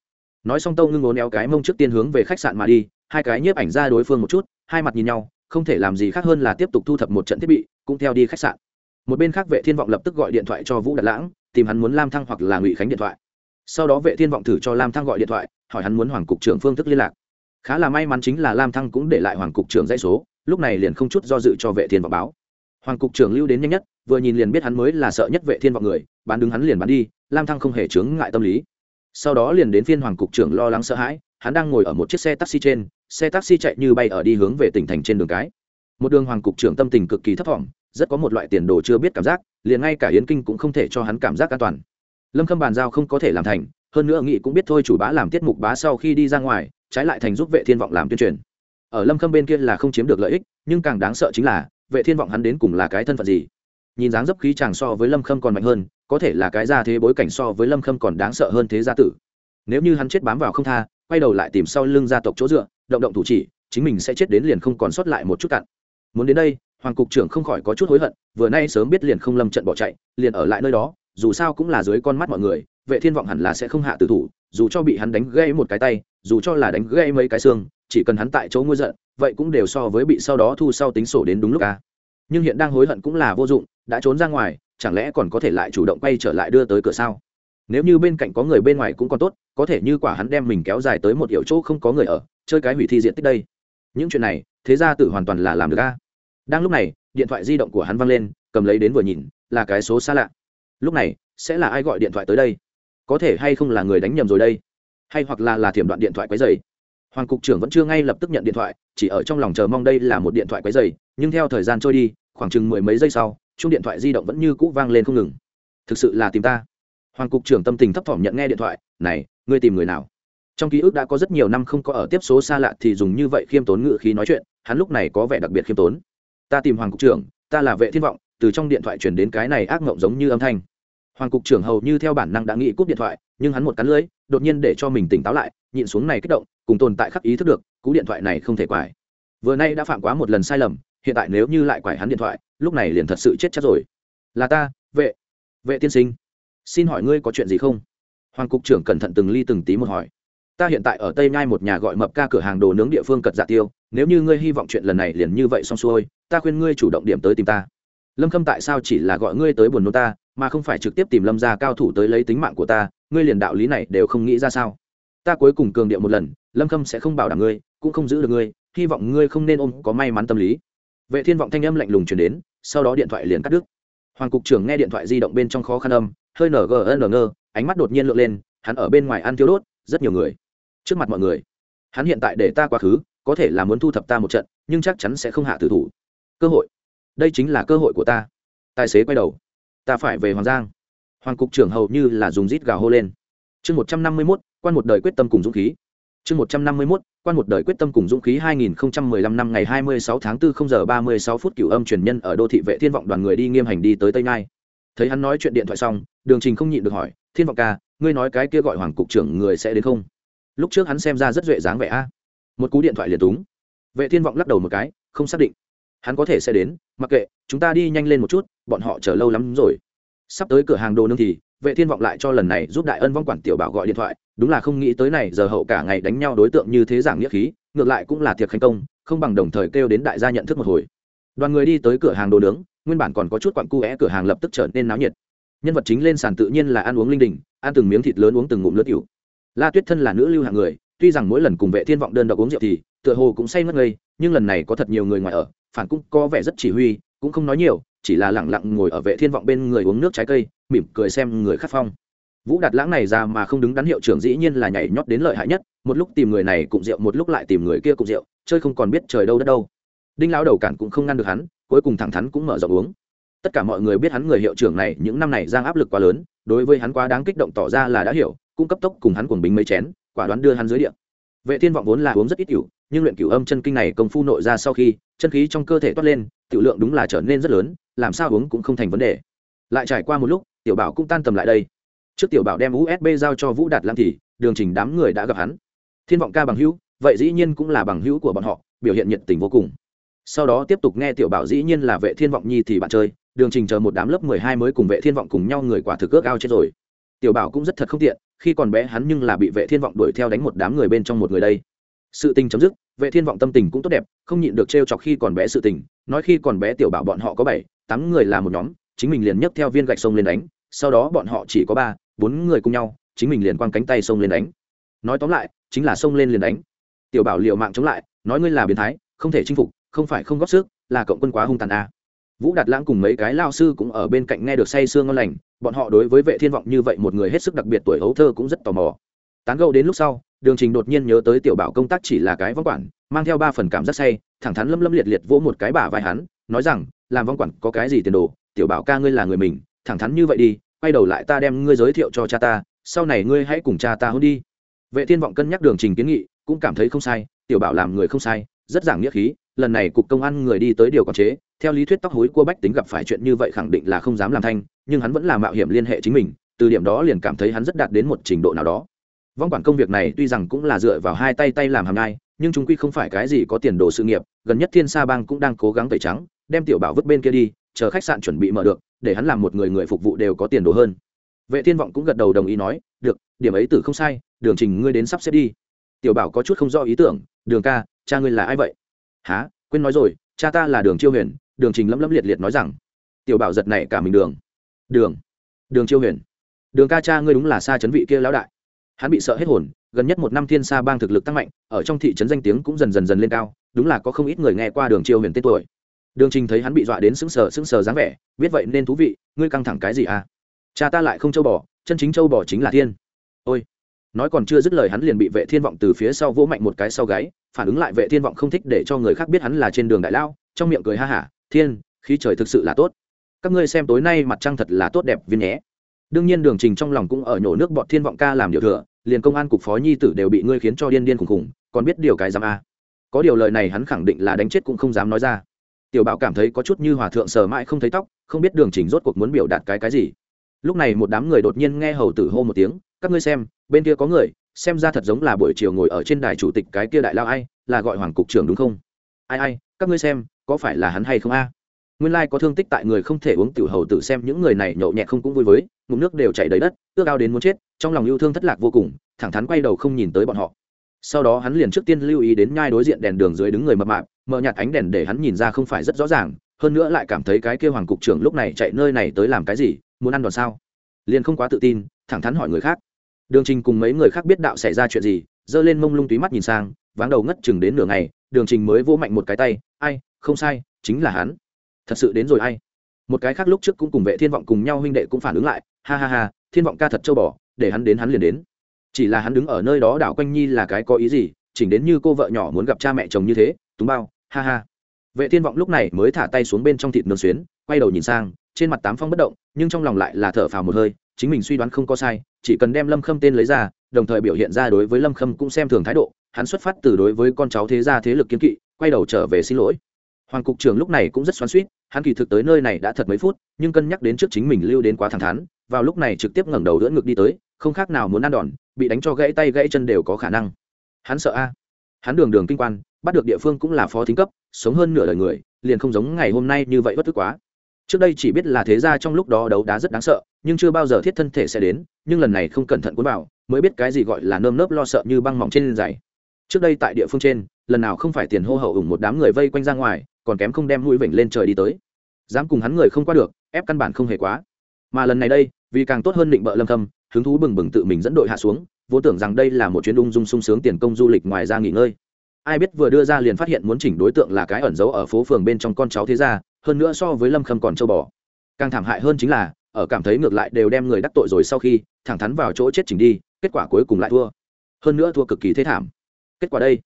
Nói xong tâu ngưng ngốn éo cái mông trước tiên hướng về khách sạn mà đi, hai cái nhiếp ảnh ra đối phương một chút, hai mặt nhìn nhau, không thể làm gì khác hơn là tiếp tục thu thập một trận thiết bị, cũng theo đi khách sạn một bên khác vệ thiên vọng lập tức gọi điện thoại cho vũ đạt lãng tìm hắn muốn lam thăng hoặc là ngụy khánh điện thoại sau đó vệ thiên vọng thử cho lam thăng gọi điện thoại hỏi hắn muốn hoàng cục trưởng phương thức liên lạc khá là may mắn chính là lam thăng cũng để lại hoàng cục trưởng dãy số lúc này liền không chút do dự cho vệ thiên vọng báo hoàng cục trưởng lưu đến nhanh nhất vừa nhìn liền biết hắn mới là sợ nhất vệ thiên vọng người bán đứng hắn liền bán đi lam thăng không hề chướng ngại tâm lý sau đó liền đến phiên hoàng cục trưởng lo lắng sợ hãi hắn đang ngồi ở một chiếc xe taxi trên xe taxi chạy như bay ở đi hướng về tỉnh thành trên đường cái một đường hoàng cục trưởng tâm tình cực kỳ thấp thỏm rất có một loại tiền đồ chưa biết cảm giác, liền ngay cả yến kinh cũng không thể cho hắn cảm giác an toàn. Lâm khâm bàn giao không có thể làm thành, hơn nữa nghị cũng biết thôi chủ bá làm tiết mục bá sau khi đi ra ngoài, trái lại thành giúp vệ thiên vọng làm tuyên truyền. Ở lâm khâm bên kia là không chiếm được lợi ích, nhưng càng đáng sợ chính là, vệ thiên vọng hắn đến cùng là cái thân phận gì? Nhìn dáng dấp khí chàng so với lâm khâm còn mạnh hơn, có thể là cái gia thế bối cảnh so với lâm khâm còn đáng sợ hơn thế gia tử. Nếu như hắn chết bám vào không tha, quay đầu lại tìm sau lưng gia tộc chỗ dựa, động động thủ chỉ, chính mình sẽ chết đến liền không còn sót lại một chút cặn. Muốn đến đây hoàng cục trưởng không khỏi có chút hối hận, vừa nay sớm biết liền không lâm trận bỏ chạy, liền ở lại nơi đó, dù sao cũng là dưới con mắt mọi người, vệ thiên vọng hẳn là sẽ không hạ tử thủ, dù cho bị hắn đánh gây một cái tay, dù cho là đánh gây mấy cái xương, chỉ cần hắn tại chỗ ngôi giận, vậy cũng đều so với bị sau đó thu sau tính sổ đến đúng lúc a. Nhưng hiện đang hối hận cũng là vô dụng, đã trốn ra ngoài, chẳng lẽ còn có thể lại chủ động quay trở lại đưa tới cửa sao? Nếu như bên cạnh có người bên ngoài cũng còn tốt, có thể như quả hắn đem mình kéo dài tới một hiệu chỗ không có người ở, chơi cái hủy thi diện tích đây. Những chuyện này, thế ra tự hoàn toàn là làm được a đang lúc này, điện thoại di động của hắn văng lên, cầm lấy đến vừa nhìn, là cái số xa lạ. Lúc này, sẽ là ai gọi điện thoại tới đây? Có thể hay không là người đánh nhầm rồi đây? Hay hoặc là là thiểm đoạn điện thoại quấy dày hoàng cục trưởng vẫn chưa ngay lập tức nhận điện thoại, chỉ ở trong lòng chờ mong đây là một điện thoại quấy dày nhưng theo thời gian trôi đi, khoảng chừng mười mấy giây sau chung điện thoại di động vẫn như cũ vang lên không ngừng. Thực sự là tìm ta. Hoàng cục trưởng tâm tình thấp thỏm nhận nghe điện thoại, này, ngươi tìm người nào? Trong ký ức đã có rất nhiều năm không có ở tiếp số xa lạ thì dùng như vậy khiêm tốn ngự khí nói chuyện, hắn lúc này có vẻ đặc biệt khiêm tốn ta tìm hoàng cục trưởng, ta là vệ thiên vọng, từ trong điện thoại truyền đến cái này ác mộng giống như âm thanh. Hoàng cục trưởng hầu như theo bản năng đã nghĩ cúp điện thoại, nhưng hắn một cắn lưỡi, đột nhiên để cho mình tỉnh táo lại, nhịn xuống này kích động, cùng tồn tại khắc ý thức được, cú điện thoại này không thể quải. Vừa nay đã phạm quá một lần sai lầm, hiện tại nếu như lại quải hắn điện thoại, lúc này liền thật sự chết chắc rồi. Là ta, vệ vệ tiên sinh. Xin hỏi ngươi có chuyện gì không? Hoàng cục trưởng cẩn thận từng ly từng tí một hỏi ta hiện tại ở tây nhai một nhà gọi mập ca cửa hàng đồ nướng địa phương cật dạ tiêu, nếu như ngươi hy vọng chuyện lần này liền như vậy xong xuôi, ta khuyên ngươi chủ động điểm tới tìm ta. Lâm khâm tại sao chỉ là gọi ngươi tới buồn nôn ta, mà không phải trực tiếp tìm lâm gia cao thủ tới lấy tính mạng của ta, ngươi liền đạo lý này đều không nghĩ ra sao? Ta cuối cùng cường điệu một lần, lâm khâm sẽ không bảo đảm ngươi, cũng không giữ được ngươi, hy vọng ngươi không nên ôm có may mắn tâm lý. Vệ thiên vọng thanh âm lạnh lùng chuyển đến, sau đó điện thoại liền cắt đứt. Hoàng cục trưởng nghe điện thoại di động bên trong khó khăn âm, hơi nở gờ nở ngơ, ánh mắt đột nhiên lượn lên, hắn ở bên ngoài ăn thiếu đốt, rất nhiều người trước mặt mọi người. Hắn hiện tại để ta quá khứ, có thể là muốn thu thập ta một trận, nhưng chắc chắn sẽ không hạ tử thủ. Cơ hội. Đây chính là cơ hội của ta. Tài xế quay đầu. Ta phải về hoàng giang. Hoàng cục trưởng hầu như là dùng rít gào hô lên. Chương một trăm năm mươi mốt, quan một đời quyết tâm cùng dũng khí. Chương một trăm năm mươi mốt, quan một đời quyết tâm cùng dũng khí hai nghìn không trăm mười lăm năm ngày hai mươi sáu tháng 4 không giờ ba mươi sáu phút cửu âm truyền nhân ở đô thị vệ thiên vọng đoàn người đi nghiêm hành đi tới tây ngai thấy hắn nói chuyện điện thoại xong, đường trình không nhịn được hỏi, thiên vọng ca, ngươi nói cái kia gọi hoàng cục trưởng người sẽ đến không? Lúc trước hắn xem ra rất duệ dáng vẻ a. Một cú điện thoại liền túng. Vệ thiên vọng lắc đầu một cái, không xác định. Hắn có thể sẽ đến, mặc kệ, chúng ta đi nhanh lên một chút, bọn họ chờ lâu lắm rồi. Sắp tới cửa hàng đồ nương thì, vệ thiên vọng lại cho lần này giúp đại ân vong quản tiểu bảo gọi điện thoại, đúng là không nghĩ tới này giờ hậu cả ngày đánh nhau đối tượng như thế giảng nghĩa khí, ngược lại cũng là thiệt khánh công, không bằng đồng thời kêu đến đại gia nhận thức một hồi. Đoàn người đi tới cửa hàng đồ nướng, nguyên bản còn có chút quặn cu é, cửa hàng lập tức trở nên náo nhiệt. Nhân vật chính lên sàn tự nhiên là ăn uống linh đình, ăn từng miếng thịt lớn uống từng ngụm nước tiểu la tuyết thân là nữ lưu hạng người, tuy rằng mỗi lần cùng vệ thiên vọng đơn độc uống rượu thì, tựa hồ cũng say mất ngây, nhưng lần này có thật nhiều người ngoài ở, phản cũng có vẻ rất chỉ huy, cũng không nói nhiều, chỉ là lẳng lặng ngồi ở vệ thiên vọng bên người uống nước trái cây, mỉm cười xem người khát phong. Vũ đạt lãng này ra mà không đứng đắn hiệu trưởng dĩ nhiên là nhảy nhót đến lợi hại nhất, một lúc tìm người này cụng rượu, một lúc lại tìm người kia cụng rượu, chơi không còn biết trời đâu đất đâu. Đinh lão đầu cản cũng không ngăn được hắn, cuối cùng thẳng thắn cũng mở rộng uống. Tất cả mọi người biết hắn người hiệu trưởng này những năm này giang áp lực quá lớn, đối với hắn quá đáng kích động tỏ ra là đã hiểu cũng cấp tốc cùng hắn cuồng bính mấy chén, quả đoán đưa hắn dưới điện vệ thiên vọng vốn là uống rất ít cửu nhưng luyện cửu âm chân kinh này công phu nội ra sau khi, chân khí trong cơ thể toát lên, tiểu lượng đúng là trở nên rất lớn, làm sao uống cũng không thành vấn đề. Lại trải qua một lúc, tiểu bảo cũng tan tầm lại đây. Trước tiểu bảo đem usb giao cho vũ đạt lam thì, đường trình đám người đã gặp hắn. Thiên vọng ca bằng hữu, vậy dĩ nhiên cũng là bằng hữu của bọn họ, biểu hiện nhiệt tình vô cùng. Sau đó tiếp tục nghe tiểu bảo dĩ nhiên là vệ thiên vọng nhi thì bạn chơi, đường trình chờ một đám lớp mười hai mới cùng vệ thiên vọng cùng nhau người quả thực ước ao chết rồi. Tiểu bảo cũng rất thật không tiện khi còn bé hắn nhưng là bị vệ thiên vọng đuổi theo đánh một đám người bên trong một người đây. Sự tình chấm dứt, vệ thiên vọng tâm tình cũng tốt đẹp, không nhịn được trêu chọc khi còn bé sự tình, nói khi còn bé tiểu bảo bọn họ có bảy, tám người là một nhóm, chính mình liền nhấc theo viên gạch sông lên đánh, sau đó bọn họ chỉ có ba, bốn người cùng nhau, chính mình liền quăng cánh tay sông lên đánh. Nói tóm lại, chính là sông lên liền đánh. Tiểu bảo liệu mạng chống lại, nói ngươi là biến thái, không thể chinh phục, không phải không góp sức, là cộng quân quá hung tàn a. à vũ đạt lãng cùng mấy cái lao sư cũng ở bên cạnh nghe được say sương ngon lành, bọn họ đối với vệ thiên vọng như vậy một người hết sức đặc biệt tuổi hấu thơ cũng rất tò mò. Tán gẫu đến lúc sau, đường trình đột nhiên nhớ tới tiểu bảo công tác chỉ là cái vong quản, mang theo ba phần cảm giác say, thẳng thắn lâm lâm liệt liệt vỗ một cái bả vai hắn, nói rằng, làm vong quản có cái gì tiền đồ, tiểu bảo ca ngươi là người mình, thẳng thắn như vậy đi, quay đầu lại ta đem ngươi giới thiệu cho cha ta, sau này ngươi hãy cùng cha ta hôn đi. Vệ thiên vọng cân nhắc đường trình kiến nghị, cũng cảm thấy không sai, tiểu bảo làm người không sai, rất giảng nghĩa khí, lần này cục công an người đi tới điều quản chế theo lý thuyết tóc hối cua bách tính gặp phải chuyện như vậy khẳng định là không dám làm thanh, nhưng hắn vẫn là mạo hiểm liên hệ chính mình, từ điểm đó liền cảm thấy hắn rất đạt đến một trình độ nào đó. Vong quản công việc này tuy rằng cũng là dựa vào hai tay tay làm hàm nai nhưng chúng quy không phải cái gì có tiền đồ sự nghiệp, gần nhất thiên sa bang cũng đang cố gắng tẩy trắng, đem tiểu bảo vứt bên kia đi, chờ khách sạn chuẩn bị mở được, để hắn làm một người người phục vụ đều có tiền đồ hơn. Vệ thiên vọng cũng gật đầu đồng ý nói, được, điểm ấy tử không sai, đường trình ngươi đến sắp xếp đi. Tiểu bảo có chút không rõ ý tưởng, đường ca, cha ngươi là ai vậy? Há quên nói rồi, cha ta là đường chiêu huyền đường trình lấm lấm liệt liệt nói rằng, tiểu bảo giật này cả mình đường. Đường đường chiêu huyền, đường ca cha ngươi đúng là xa chấn vị kia lão đại. Hắn bị sợ hết hồn, gần nhất một năm thiên sa bang thực lực tăng mạnh, ở trong thị trấn danh tiếng cũng dần dần dần lên cao, đúng là có không ít người nghe qua đường chiêu huyền tên tuổi. Đường trình thấy hắn bị dọa đến sững sờ sững sờ dáng vẻ, biết vậy nên thú vị, ngươi căng thẳng cái gì à? Cha ta lại không châu bò, chân chính châu bò chính là thiên. Ôi. Nói còn chưa dứt lời hắn liền bị vệ thiên vọng từ phía sau vỗ mạnh một cái sau gáy, phản ứng lại vệ thiên vọng không thích để cho người khác biết hắn là trên đường đại lao, trong miệng cười ha hả thiên, khí trời thực sự là tốt. Các ngươi xem tối nay mặt trăng thật là tốt đẹp viên nhé. Đương nhiên đường trình trong lòng cũng ở nhổ nước bọn thiên vọng ca làm điều thừa, liền công an cục phó nhi tử đều bị ngươi khiến cho điên điên khùng khùng còn biết điều cái dám a. Có điều lời này hắn khẳng định là đánh chết cũng không dám nói ra. Tiểu bảo cảm thấy có chút như hòa thượng sờ mãi không thấy tóc, không biết đường trình rốt cuộc muốn biểu đạt cái cái gì. Lúc này một đám người đột nhiên nghe hầu tử hô một tiếng, các ngươi xem, bên kia có người, xem ra thật giống là buổi chiều ngồi ở trên đài chủ tịch cái kia đại lao ai, là gọi hoàng cục trưởng đúng không? Ai ai, các ngươi xem có phải là hắn hay không a? Nguyên lai có thương tích tại người không thể uống tiểu hầu tử xem những người này nhậu nhẹt không cũng vui với, ngụm nước đều chảy đầy đất, ước ao đến muốn chết, trong lòng yêu thương thất lạc vô cùng, thẳng thắn quay đầu không nhìn tới bọn họ. Sau đó hắn liền trước tiên lưu ý đến nhai đối diện đèn đường dưới đứng người mập mạp, mở nhạt ánh đèn để hắn nhìn ra không phải rất rõ ràng, hơn nữa lại cảm thấy cái kêu hoàng cục trưởng lúc này chạy nơi này tới làm cái gì, muốn ăn đòn sao? Liền không quá tự tin, thẳng thắn hỏi người khác. Đường trình cùng mấy người khác biết đạo xảy ra chuyện gì, giơ lên mông lung túy mắt nhìn sang, váng đầu ngất chừng đến nửa ngày, đường trình mới vỗ mạnh một cái tay, ai không sai, chính là hắn. Thật sự đến rồi hay một cái khác lúc trước cũng cùng vệ thiên vọng cùng nhau huynh đệ cũng phản ứng lại, ha ha ha, thiên vọng ca thật châu bò, để hắn đến hắn liền đến. Chỉ là hắn đứng ở nơi đó đảo quanh nhi là cái có ý gì, chỉnh đến như cô vợ nhỏ muốn gặp cha mẹ chồng như thế, túng bao, ha ha. Vệ thiên vọng lúc này mới thả tay xuống bên trong thịt nướng xuyến, quay đầu nhìn sang, trên mặt tám phong bất động, nhưng trong lòng lại là thở phào một hơi, chính mình suy đoán không có sai, chỉ cần đem lâm khâm tên lấy ra, đồng thời biểu hiện ra đối với lâm khâm cũng xem thường thái độ, hắn xuất phát từ đối với con cháu thế gia thế lực kiến kỵ, quay đầu trở về xin lỗi hoàng cục trưởng lúc này cũng rất xoắn suýt hắn kỳ thực tới nơi này đã thật mấy phút, nhưng cân nhắc đến trước chính mình lưu đến quá thẳng thắn, vào lúc này trực tiếp ngẩng đầu đỡ ngực đi tới, không khác nào muốn ăn đòn, bị đánh cho gãy tay gãy chân đều có khả năng. Hắn sợ a. Hắn đường đường kinh quan, bắt được địa phương cũng là phó thính cấp, sống hơn nửa đời người, liền không giống ngày hôm nay như vậy bất tức quá. Trước đây chỉ biết là thế ra trong lúc đó đấu đá rất đáng sợ, nhưng chưa bao giờ thiết thân thể sẽ đến, nhưng lần này không cẩn thận cuốn vào, mới biết cái gì gọi là nơm nớp lo sợ như băng mỏng trên giày trước đây tại địa phương trên, lần nào không phải tiền hô hậu ủng một đám người vây quanh ra ngoài còn kém không đem mũi vểnh lên trời đi tới. Dám cùng hắn người không qua được, ép căn bản không hề quá. Mà lần này đây, vì càng tốt hơn định bợ lâm thâm, hứng thú bừng bừng tự mình dẫn đội hạ xuống vốn tưởng rằng đây là một chuyến ung dung sung sướng tiền công du lịch ngoài ra nghỉ ngơi. Ai biết vừa đưa ra liền phát hiện muốn chỉnh đối tượng là cái ẩn giấu ở phố phường bên trong con cháu thế gia, hơn nữa so với lâm khâm còn châu bò. Càng thảm hại hơn chính là, ở cảm thấy ngược lại đều đem người đắc tội rồi sau khi, thẳng thắn vào chỗ chết chỉnh đi, kết quả cuối cùng lại thua. Hơn nữa thua cực kỳ thế thảm. Kết quả đây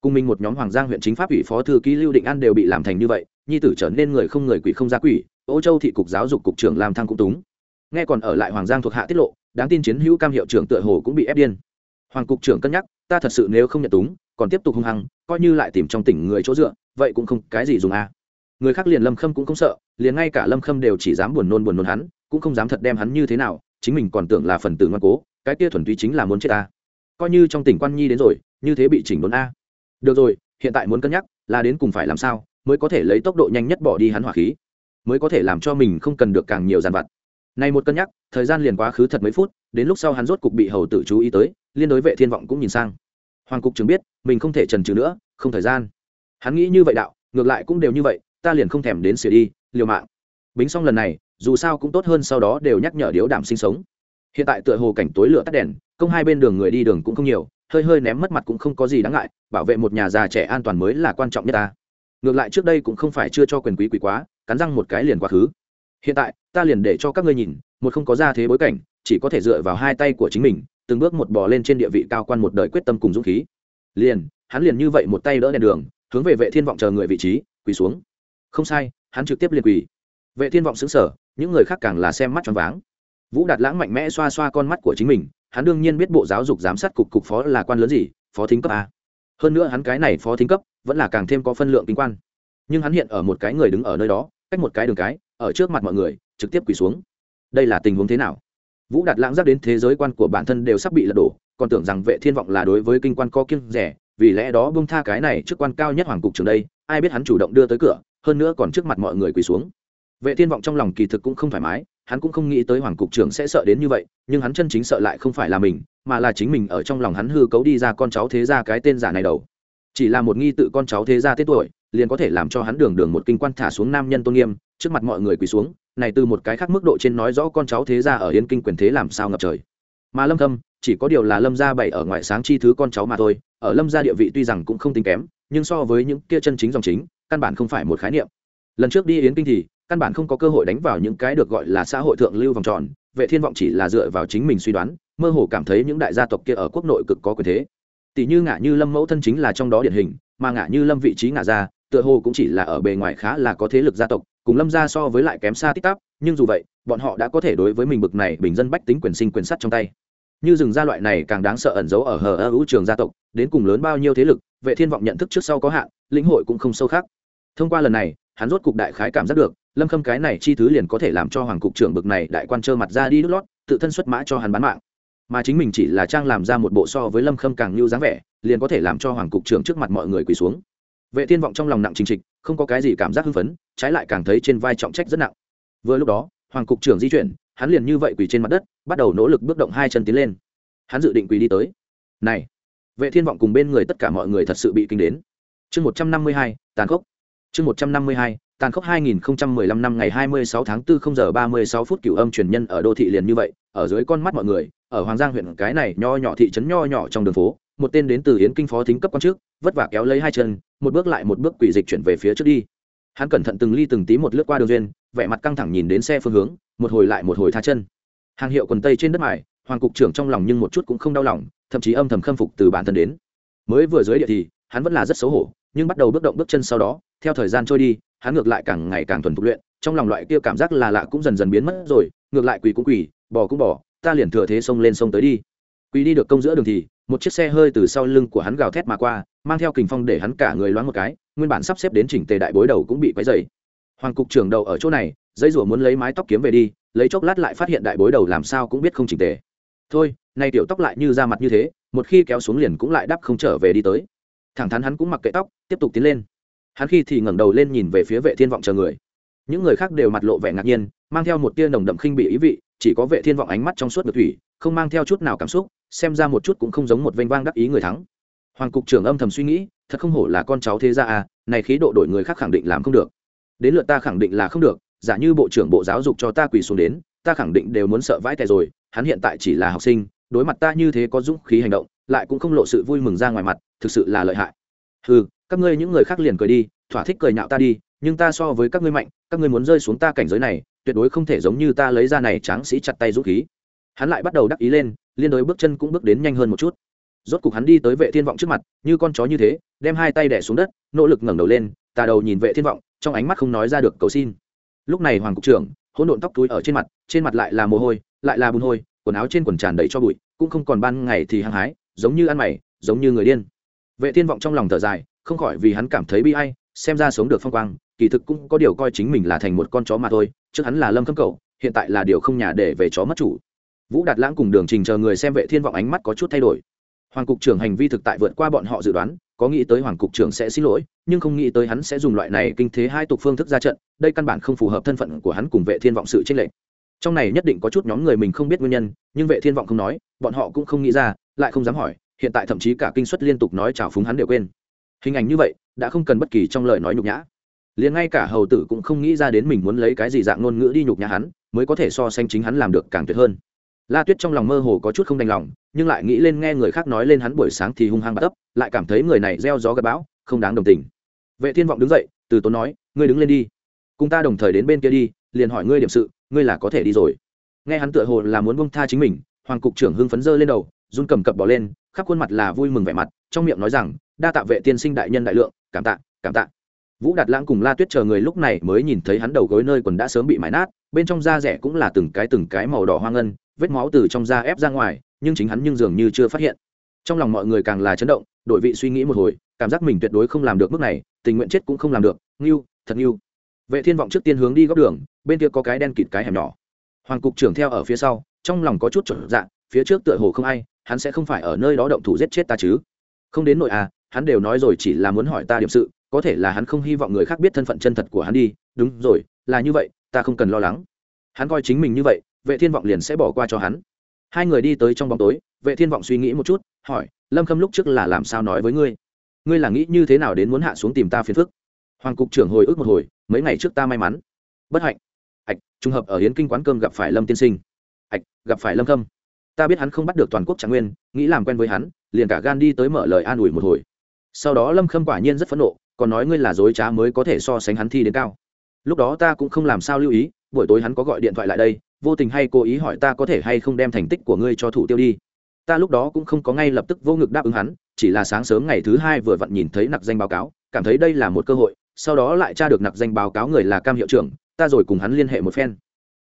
cùng mình một nhóm hoàng giang huyện chính pháp ủy phó thư ký lưu định an đều bị làm thành như vậy, nhi tử trở nên người không người quỷ không ra quỷ, ô châu thị cục giáo dục cục trưởng làm thăng cũng túng. Nghe còn ở lại hoàng giang thuộc hạ tiết lộ, đáng tin chiến hữu cam hiệu trưởng tựa hồ cũng bị ép điên. Hoàng cục trưởng cân nhắc, ta thật sự nếu không nhận túng, còn tiếp tục hung hăng, coi như lại tìm trong tỉnh người chỗ dựa, vậy cũng không cái gì dùng à. người khác liền lâm khâm cũng không sợ, liền ngay cả lâm khâm đều chỉ dám buồn nôn buồn nôn hắn, cũng không dám thật đem hắn như thế nào, chính mình còn tưởng là phần tử ngoan cố, cái kia thuần túy chính là muốn chết ta. Coi như trong tỉnh quan nhi đến rồi, như thế bị chỉnh đốn a được rồi, hiện tại muốn cân nhắc, là đến cùng phải làm sao mới có thể lấy tốc độ nhanh nhất bỏ đi hắn hỏa khí, mới có thể làm cho mình không cần được càng nhiều dàn vặt. Này một cân nhắc, thời gian liền quá khứ thật mấy phút, đến lúc sau hắn rốt cục bị hầu tử chú ý tới, liên đối vệ thiên vọng cũng nhìn sang. Hoàng cục chứng biết, mình không thể trần trừ nữa, không thời gian. Hắn nghĩ như vậy đạo, ngược lại cũng đều như vậy, ta liền không thèm đến sửa đi, liều mạng. Bính xong lần này, dù sao cũng tốt hơn sau đó đều nhắc nhở điếu đảm sinh sống. Hiện tại tựa hồ cảnh tối lửa tắt đèn, công hai bên đường người đi đường cũng không nhiều hơi hơi ném mất mặt cũng không có gì đáng ngại, bảo vệ một nhà già trẻ an toàn mới là quan trọng nhất ta. Ngược lại trước đây cũng không phải chưa cho quyền quý quý quá, cắn răng một cái liền quá khứ. Hiện tại, ta liền để cho các ngươi nhìn, một không có ra thế bối cảnh, chỉ có thể dựa vào hai tay của chính mình, từng bước một bò lên trên địa vị cao quan một đời quyết tâm cùng dũng khí. Liền, hắn liền như vậy một tay đỡ đèn đường, hướng về vệ thiên vọng chờ người vị trí, quỳ xuống. Không sai, hắn trực tiếp liền quỳ. Vệ thiên vọng xứng sở những người khác càng là xem mắt tròn váng. Vũ đạt lãng mạnh mẽ xoa xoa con mắt của chính mình hắn đương nhiên biết bộ giáo dục giám sát cục cục phó là quan lớn gì, phó thính cấp a. Hơn nữa hắn cái này phó thính cấp vẫn là càng thêm có phân lượng kinh quan. Nhưng hắn hiện ở một cái người đứng ở nơi đó, cách một cái đường cái, ở trước mặt mọi người, trực tiếp quỳ xuống. Đây là tình huống thế nào? Vũ đạt lãng giác đến thế giới quan của bản thân đều sắp bị lật đổ, còn tưởng rằng vệ thiên vọng là đối với kinh quan co kiêng rẻ, vì lẽ đó bông tha cái này trước quan cao nhất hoàng cục trường đây, ai biết hắn chủ động đưa tới cửa, hơn nữa còn trước mặt mọi người quỳ xuống. Vệ thiên vọng trong lòng kỳ thực cũng không thoải mái hắn cũng không nghĩ tới hoàng cục trưởng sẽ sợ đến như vậy, nhưng hắn chân chính sợ lại không phải là mình, mà là chính mình ở trong lòng hắn hư cấu đi ra con cháu thế ra cái tên giả này đầu. Chỉ là một nghi tự con cháu thế ra tết tuổi, liền có thể làm cho hắn đường đường một kinh quan thả xuống nam nhân tôn nghiêm, trước mặt mọi người quỳ xuống, này từ một cái khác mức độ trên nói rõ con cháu thế ra ở yên kinh quyền thế làm sao ngập trời. Mà lâm thâm, chỉ có điều là lâm gia bảy ở ngoại sáng chi thứ con cháu mà thôi, ở lâm gia địa vị tuy rằng cũng không tính kém, nhưng so với những kia chân chính dòng chính, căn bản không phải một khái niệm. Lần trước đi yến kinh thì căn bản không có cơ hội đánh vào những cái được gọi là xã hội thượng lưu vòng tròn, vệ thiên vọng chỉ là dựa vào chính mình suy đoán, mơ hồ cảm thấy những đại gia tộc kia ở quốc nội cực có quyền thế. Tỷ như ngã như lâm mẫu thân chính là trong đó điển hình, mà ngã như lâm vị trí ngã ra tựa hồ cũng chỉ là ở bề ngoài khá là có thế lực gia tộc, cùng lâm gia so với lại kém xa tích tắp, nhưng dù vậy, bọn họ đã có thể đối với mình bực này bình dân bách tính quyền sinh quyền sắt trong tay. Như rừng gia loại này càng đáng sợ ẩn giấu ở hờ ơ hữu trường gia tộc, đến cùng lớn bao nhiêu thế lực, vệ thiên vọng nhận thức trước sau có hạn, lĩnh hội cũng không sâu khác. Thông qua lần này, hắn rốt cục đại khái cảm giác được lâm khâm cái này chi thứ liền có thể làm cho hoàng cục trưởng bực này đại quan trơ mặt ra đi lút lót, tự thân xuất mã cho hắn bán mạng. Mà chính mình chỉ là trang làm ra một bộ so với lâm khâm càng lưu dáng vẻ, liền có thể làm cho hoàng cục trưởng trước mặt mọi người quỳ xuống. Vệ thiên vọng trong lòng nặng trình trịch, không có cái gì cảm giác hưng phấn, trái lại càng thấy trên vai trọng trách rất nặng. Vừa lúc đó, hoàng cục trưởng di chuyển, hắn liền như vậy quỳ trên mặt đất, bắt đầu nỗ lực bước động hai chân tiến lên. Hắn dự định quỳ đi tới. Này! Vệ thiên vọng cùng bên người tất cả mọi người thật sự bị kinh đến. Chương một trăm năm mươi hai, tàn khốc. Chương một trăm năm mươi hai tàn khốc 2015 năm ngày 26 tháng 4 0 giờ 36 phút cửu âm truyền nhân ở đô thị liền như vậy, ở dưới con mắt mọi người, ở Hoàng Giang huyện cái này nho nhỏ thị trấn nho nhỏ trong đường phố, một tên đến từ Yến Kinh phó thính cấp quan trước, vất vả kéo lấy hai chân, một bước lại một bước quỷ dịch chuyển về phía trước đi. Hắn cẩn thận từng ly từng tí một lướt qua đường duyên, vẻ mặt căng thẳng nhìn đến xe phương hướng, một hồi lại một hồi tha chân. Hàng hiệu quần tây trên đất mài, Hoàng cục trưởng trong lòng nhưng một chút cũng không đau lòng, thậm chí âm thầm khâm phục từ bản thân đến. Mới vừa dưới địa thì, hắn vẫn là rất xấu hổ, nhưng bắt đầu bước động bước chân sau đó, theo thời gian trôi đi, hắn ngược lại càng ngày càng thuần thục luyện, trong lòng loại kia cảm giác là lạ cũng dần dần biến mất rồi, ngược lại quỳ cũng quỳ, bò cũng bò, ta liền thừa thế xông lên sông tới đi. Quỳ đi được công giữa đường thì, một chiếc xe hơi từ sau lưng của hắn gào thét mà qua, mang theo kình phong để hắn cả người loáng một cái, nguyên bản sắp xếp đến chỉnh tề đại bối đầu cũng bị quấy dày hoàng cục trưởng đầu ở chỗ này, dây rủa muốn lấy mái tóc kiếm về đi, lấy chốc lát lại phát hiện đại bối đầu làm sao cũng biết không chỉnh tề. Thôi, nay tiểu tóc lại như ra mặt như thế, một khi kéo xuống liền cũng lại đắp không trở về đi tới. Thẳng thắn hắn cũng mặc kệ tóc, tiếp tục tiến lên hắn khi thì ngẩng đầu lên nhìn về phía vệ thiên vọng chờ người. Những người khác đều mặt lộ vẻ ngạc nhiên, mang theo một tia nồng đậm khinh bị ý vị, chỉ có vệ thiên vọng ánh mắt trong suốt được thủy, không mang theo chút nào cảm xúc, xem ra một chút cũng không giống một vênh vang đắc ý người thắng. Hoàng cục trưởng âm thầm suy nghĩ, thật không hổ là con cháu thế gia à này khí độ đổi người khác khẳng định làm không được. Đến lượt ta khẳng định là không được, giả như bộ trưởng bộ giáo dục cho ta quỳ xuống đến, ta khẳng định đều muốn sợ vãi tè rồi, hắn hiện tại chỉ là học sinh, đối mặt ta như thế có dũng khí hành động, lại cũng không lộ sự vui mừng ra ngoài mặt, thực sự là lợi hại ừ các ngươi những người khác liền cười đi, thỏa thích cười nhạo ta đi, nhưng ta so với các ngươi mạnh, các ngươi muốn rơi xuống ta cảnh giới này, tuyệt đối không thể giống như ta lấy ra này tráng sĩ chặt tay rút khí. Hắn lại bắt đầu đắc ý lên, liên đối bước chân cũng bước đến nhanh hơn một chút. Rốt cục hắn đi tới vệ thiên vọng trước mặt, như con chó như thế, đem hai tay đẻ xuống đất, nỗ lực ngẩng đầu lên, tà đầu nhìn vệ thiên vọng, trong ánh mắt không nói ra được cầu xin. Lúc này hoàng cục trưởng, hỗn độn tóc túi ở trên mặt trên mặt lại là mồ hôi, lại là bùn hôi, quần áo trên quần tràn đầy cho bụi, cũng không còn ban ngày thì hăng hái, giống như ăn mày, giống như người điên vệ thiên vọng trong lòng thở dài, không khỏi vì hắn cảm thấy bi ai, xem ra sống được phong quang, kỳ thực cũng có điều coi chính mình là thành một con chó mà thôi, trước hắn là lâm khâm cầu hiện tại là điều không nhà để về chó mất chủ. Vũ đạt lãng cùng đường trình chờ người xem vệ thiên vọng ánh mắt có chút thay đổi. Hoàng cục trưởng hành vi thực tại vượt qua bọn họ dự đoán, có nghĩ tới hoàng cục trưởng sẽ xin lỗi, nhưng không nghĩ tới hắn sẽ dùng loại này kinh thế hai tục phương thức ra trận, đây căn bản không phù hợp thân phận của hắn cùng vệ thiên vọng sự tranh lệch. Trong này nhất định có chút nhóm người mình không biết nguyên nhân, nhưng vệ thiên vọng không nói, bọn họ cũng không nghĩ ra, lại không dám hỏi hiện tại thậm chí cả kinh suất liên tục nói chào phúng hắn đều quên. Hình ảnh như vậy, đã không cần bất kỳ trong lời nói nhục nhã. Liền ngay cả hầu tử cũng không nghĩ ra đến mình muốn lấy cái gì dạng ngôn ngữ đi nhục nhã hắn, mới có thể so sánh chính hắn làm được càng tuyệt hơn. La tuyết trong lòng mơ hồ có chút không đành lòng, nhưng lại nghĩ lên nghe người khác nói lên hắn buổi sáng thì hung hăng bắt ấp, lại cảm thấy người này gieo gió gặp bão, không đáng đồng tình. Vệ thiên vọng đứng dậy, từ tốn nói, ngươi đứng lên đi, cùng ta đồng thời đến bên kia đi, liền hỏi ngươi điểm sự, ngươi là có thể đi rồi. Nghe hắn tựa hồ là muốn bông tha chính mình, hoàng cục trưởng hưng phấn dơ lên đầu, run cầm cập bỏ lên khắp khuôn mặt là vui mừng vẻ mặt, trong miệng nói rằng, đa tạ vệ tiên sinh đại nhân đại lượng, cảm tạ cảm tạ. Vũ đạt lãng cùng la tuyết chờ người lúc này mới nhìn thấy hắn đầu gối nơi quần đã sớm bị mái nát, bên trong da rẻ cũng là từng cái từng cái màu đỏ hoang ngân, vết máu từ trong da ép ra ngoài, nhưng chính hắn nhưng dường như chưa phát hiện. Trong lòng mọi người càng là chấn động, đội vị suy nghĩ một hồi, cảm giác mình tuyệt đối không làm được mức này, tình nguyện chết cũng không làm được, ngưu, thật ngưu. Vệ thiên vọng trước tiên hướng đi góc đường, bên kia có cái đen kịt cái hẻm nhỏ. Hoàng cục trưởng theo ở phía sau, trong lòng có chút trở dạng phía trước tựa hồ không ai hắn sẽ không phải ở nơi đó động thủ giết chết ta chứ? Không đến nội à hắn đều nói rồi chỉ là muốn hỏi ta điểm sự, có thể là hắn không hy vọng người khác biết thân phận chân thật của hắn đi. Đúng rồi, là như vậy, ta không cần lo lắng. Hắn coi chính mình như vậy, vệ thiên vọng liền sẽ bỏ qua cho hắn. Hai người đi tới trong bóng tối, vệ thiên vọng suy nghĩ một chút, hỏi, lâm khâm lúc trước là làm sao nói với ngươi? Ngươi là nghĩ như thế nào đến muốn hạ xuống tìm ta phiền phức? Hoàng cục trưởng hồi ức một hồi, mấy ngày trước ta may mắn. Bất hạnh. Ạch, trùng hợp ở hiến kinh quán cơm gặp phải lâm tiên sinh. Ạch, gặp phải lâm khâm ta biết hắn không bắt được toàn quốc trạng nguyên, nghĩ làm quen với hắn, liền cả gan đi tới mở lời an ủi một hồi. Sau đó lâm khâm quả nhiên rất phẫn nộ, còn nói ngươi là dối trá mới có thể so sánh hắn thi đến cao. Lúc đó ta cũng không làm sao lưu ý, buổi tối hắn có gọi điện thoại lại đây, vô tình hay cố ý hỏi ta có thể hay không đem thành tích của ngươi cho thủ tiêu đi. Ta lúc đó cũng không có ngay lập tức vô ngực đáp ứng hắn, chỉ là sáng sớm ngày thứ hai vừa vặn nhìn thấy nặc danh báo cáo, cảm thấy đây là một cơ hội, sau đó lại tra được nặc danh báo cáo người là cam hiệu trưởng, ta rồi cùng hắn liên hệ một phen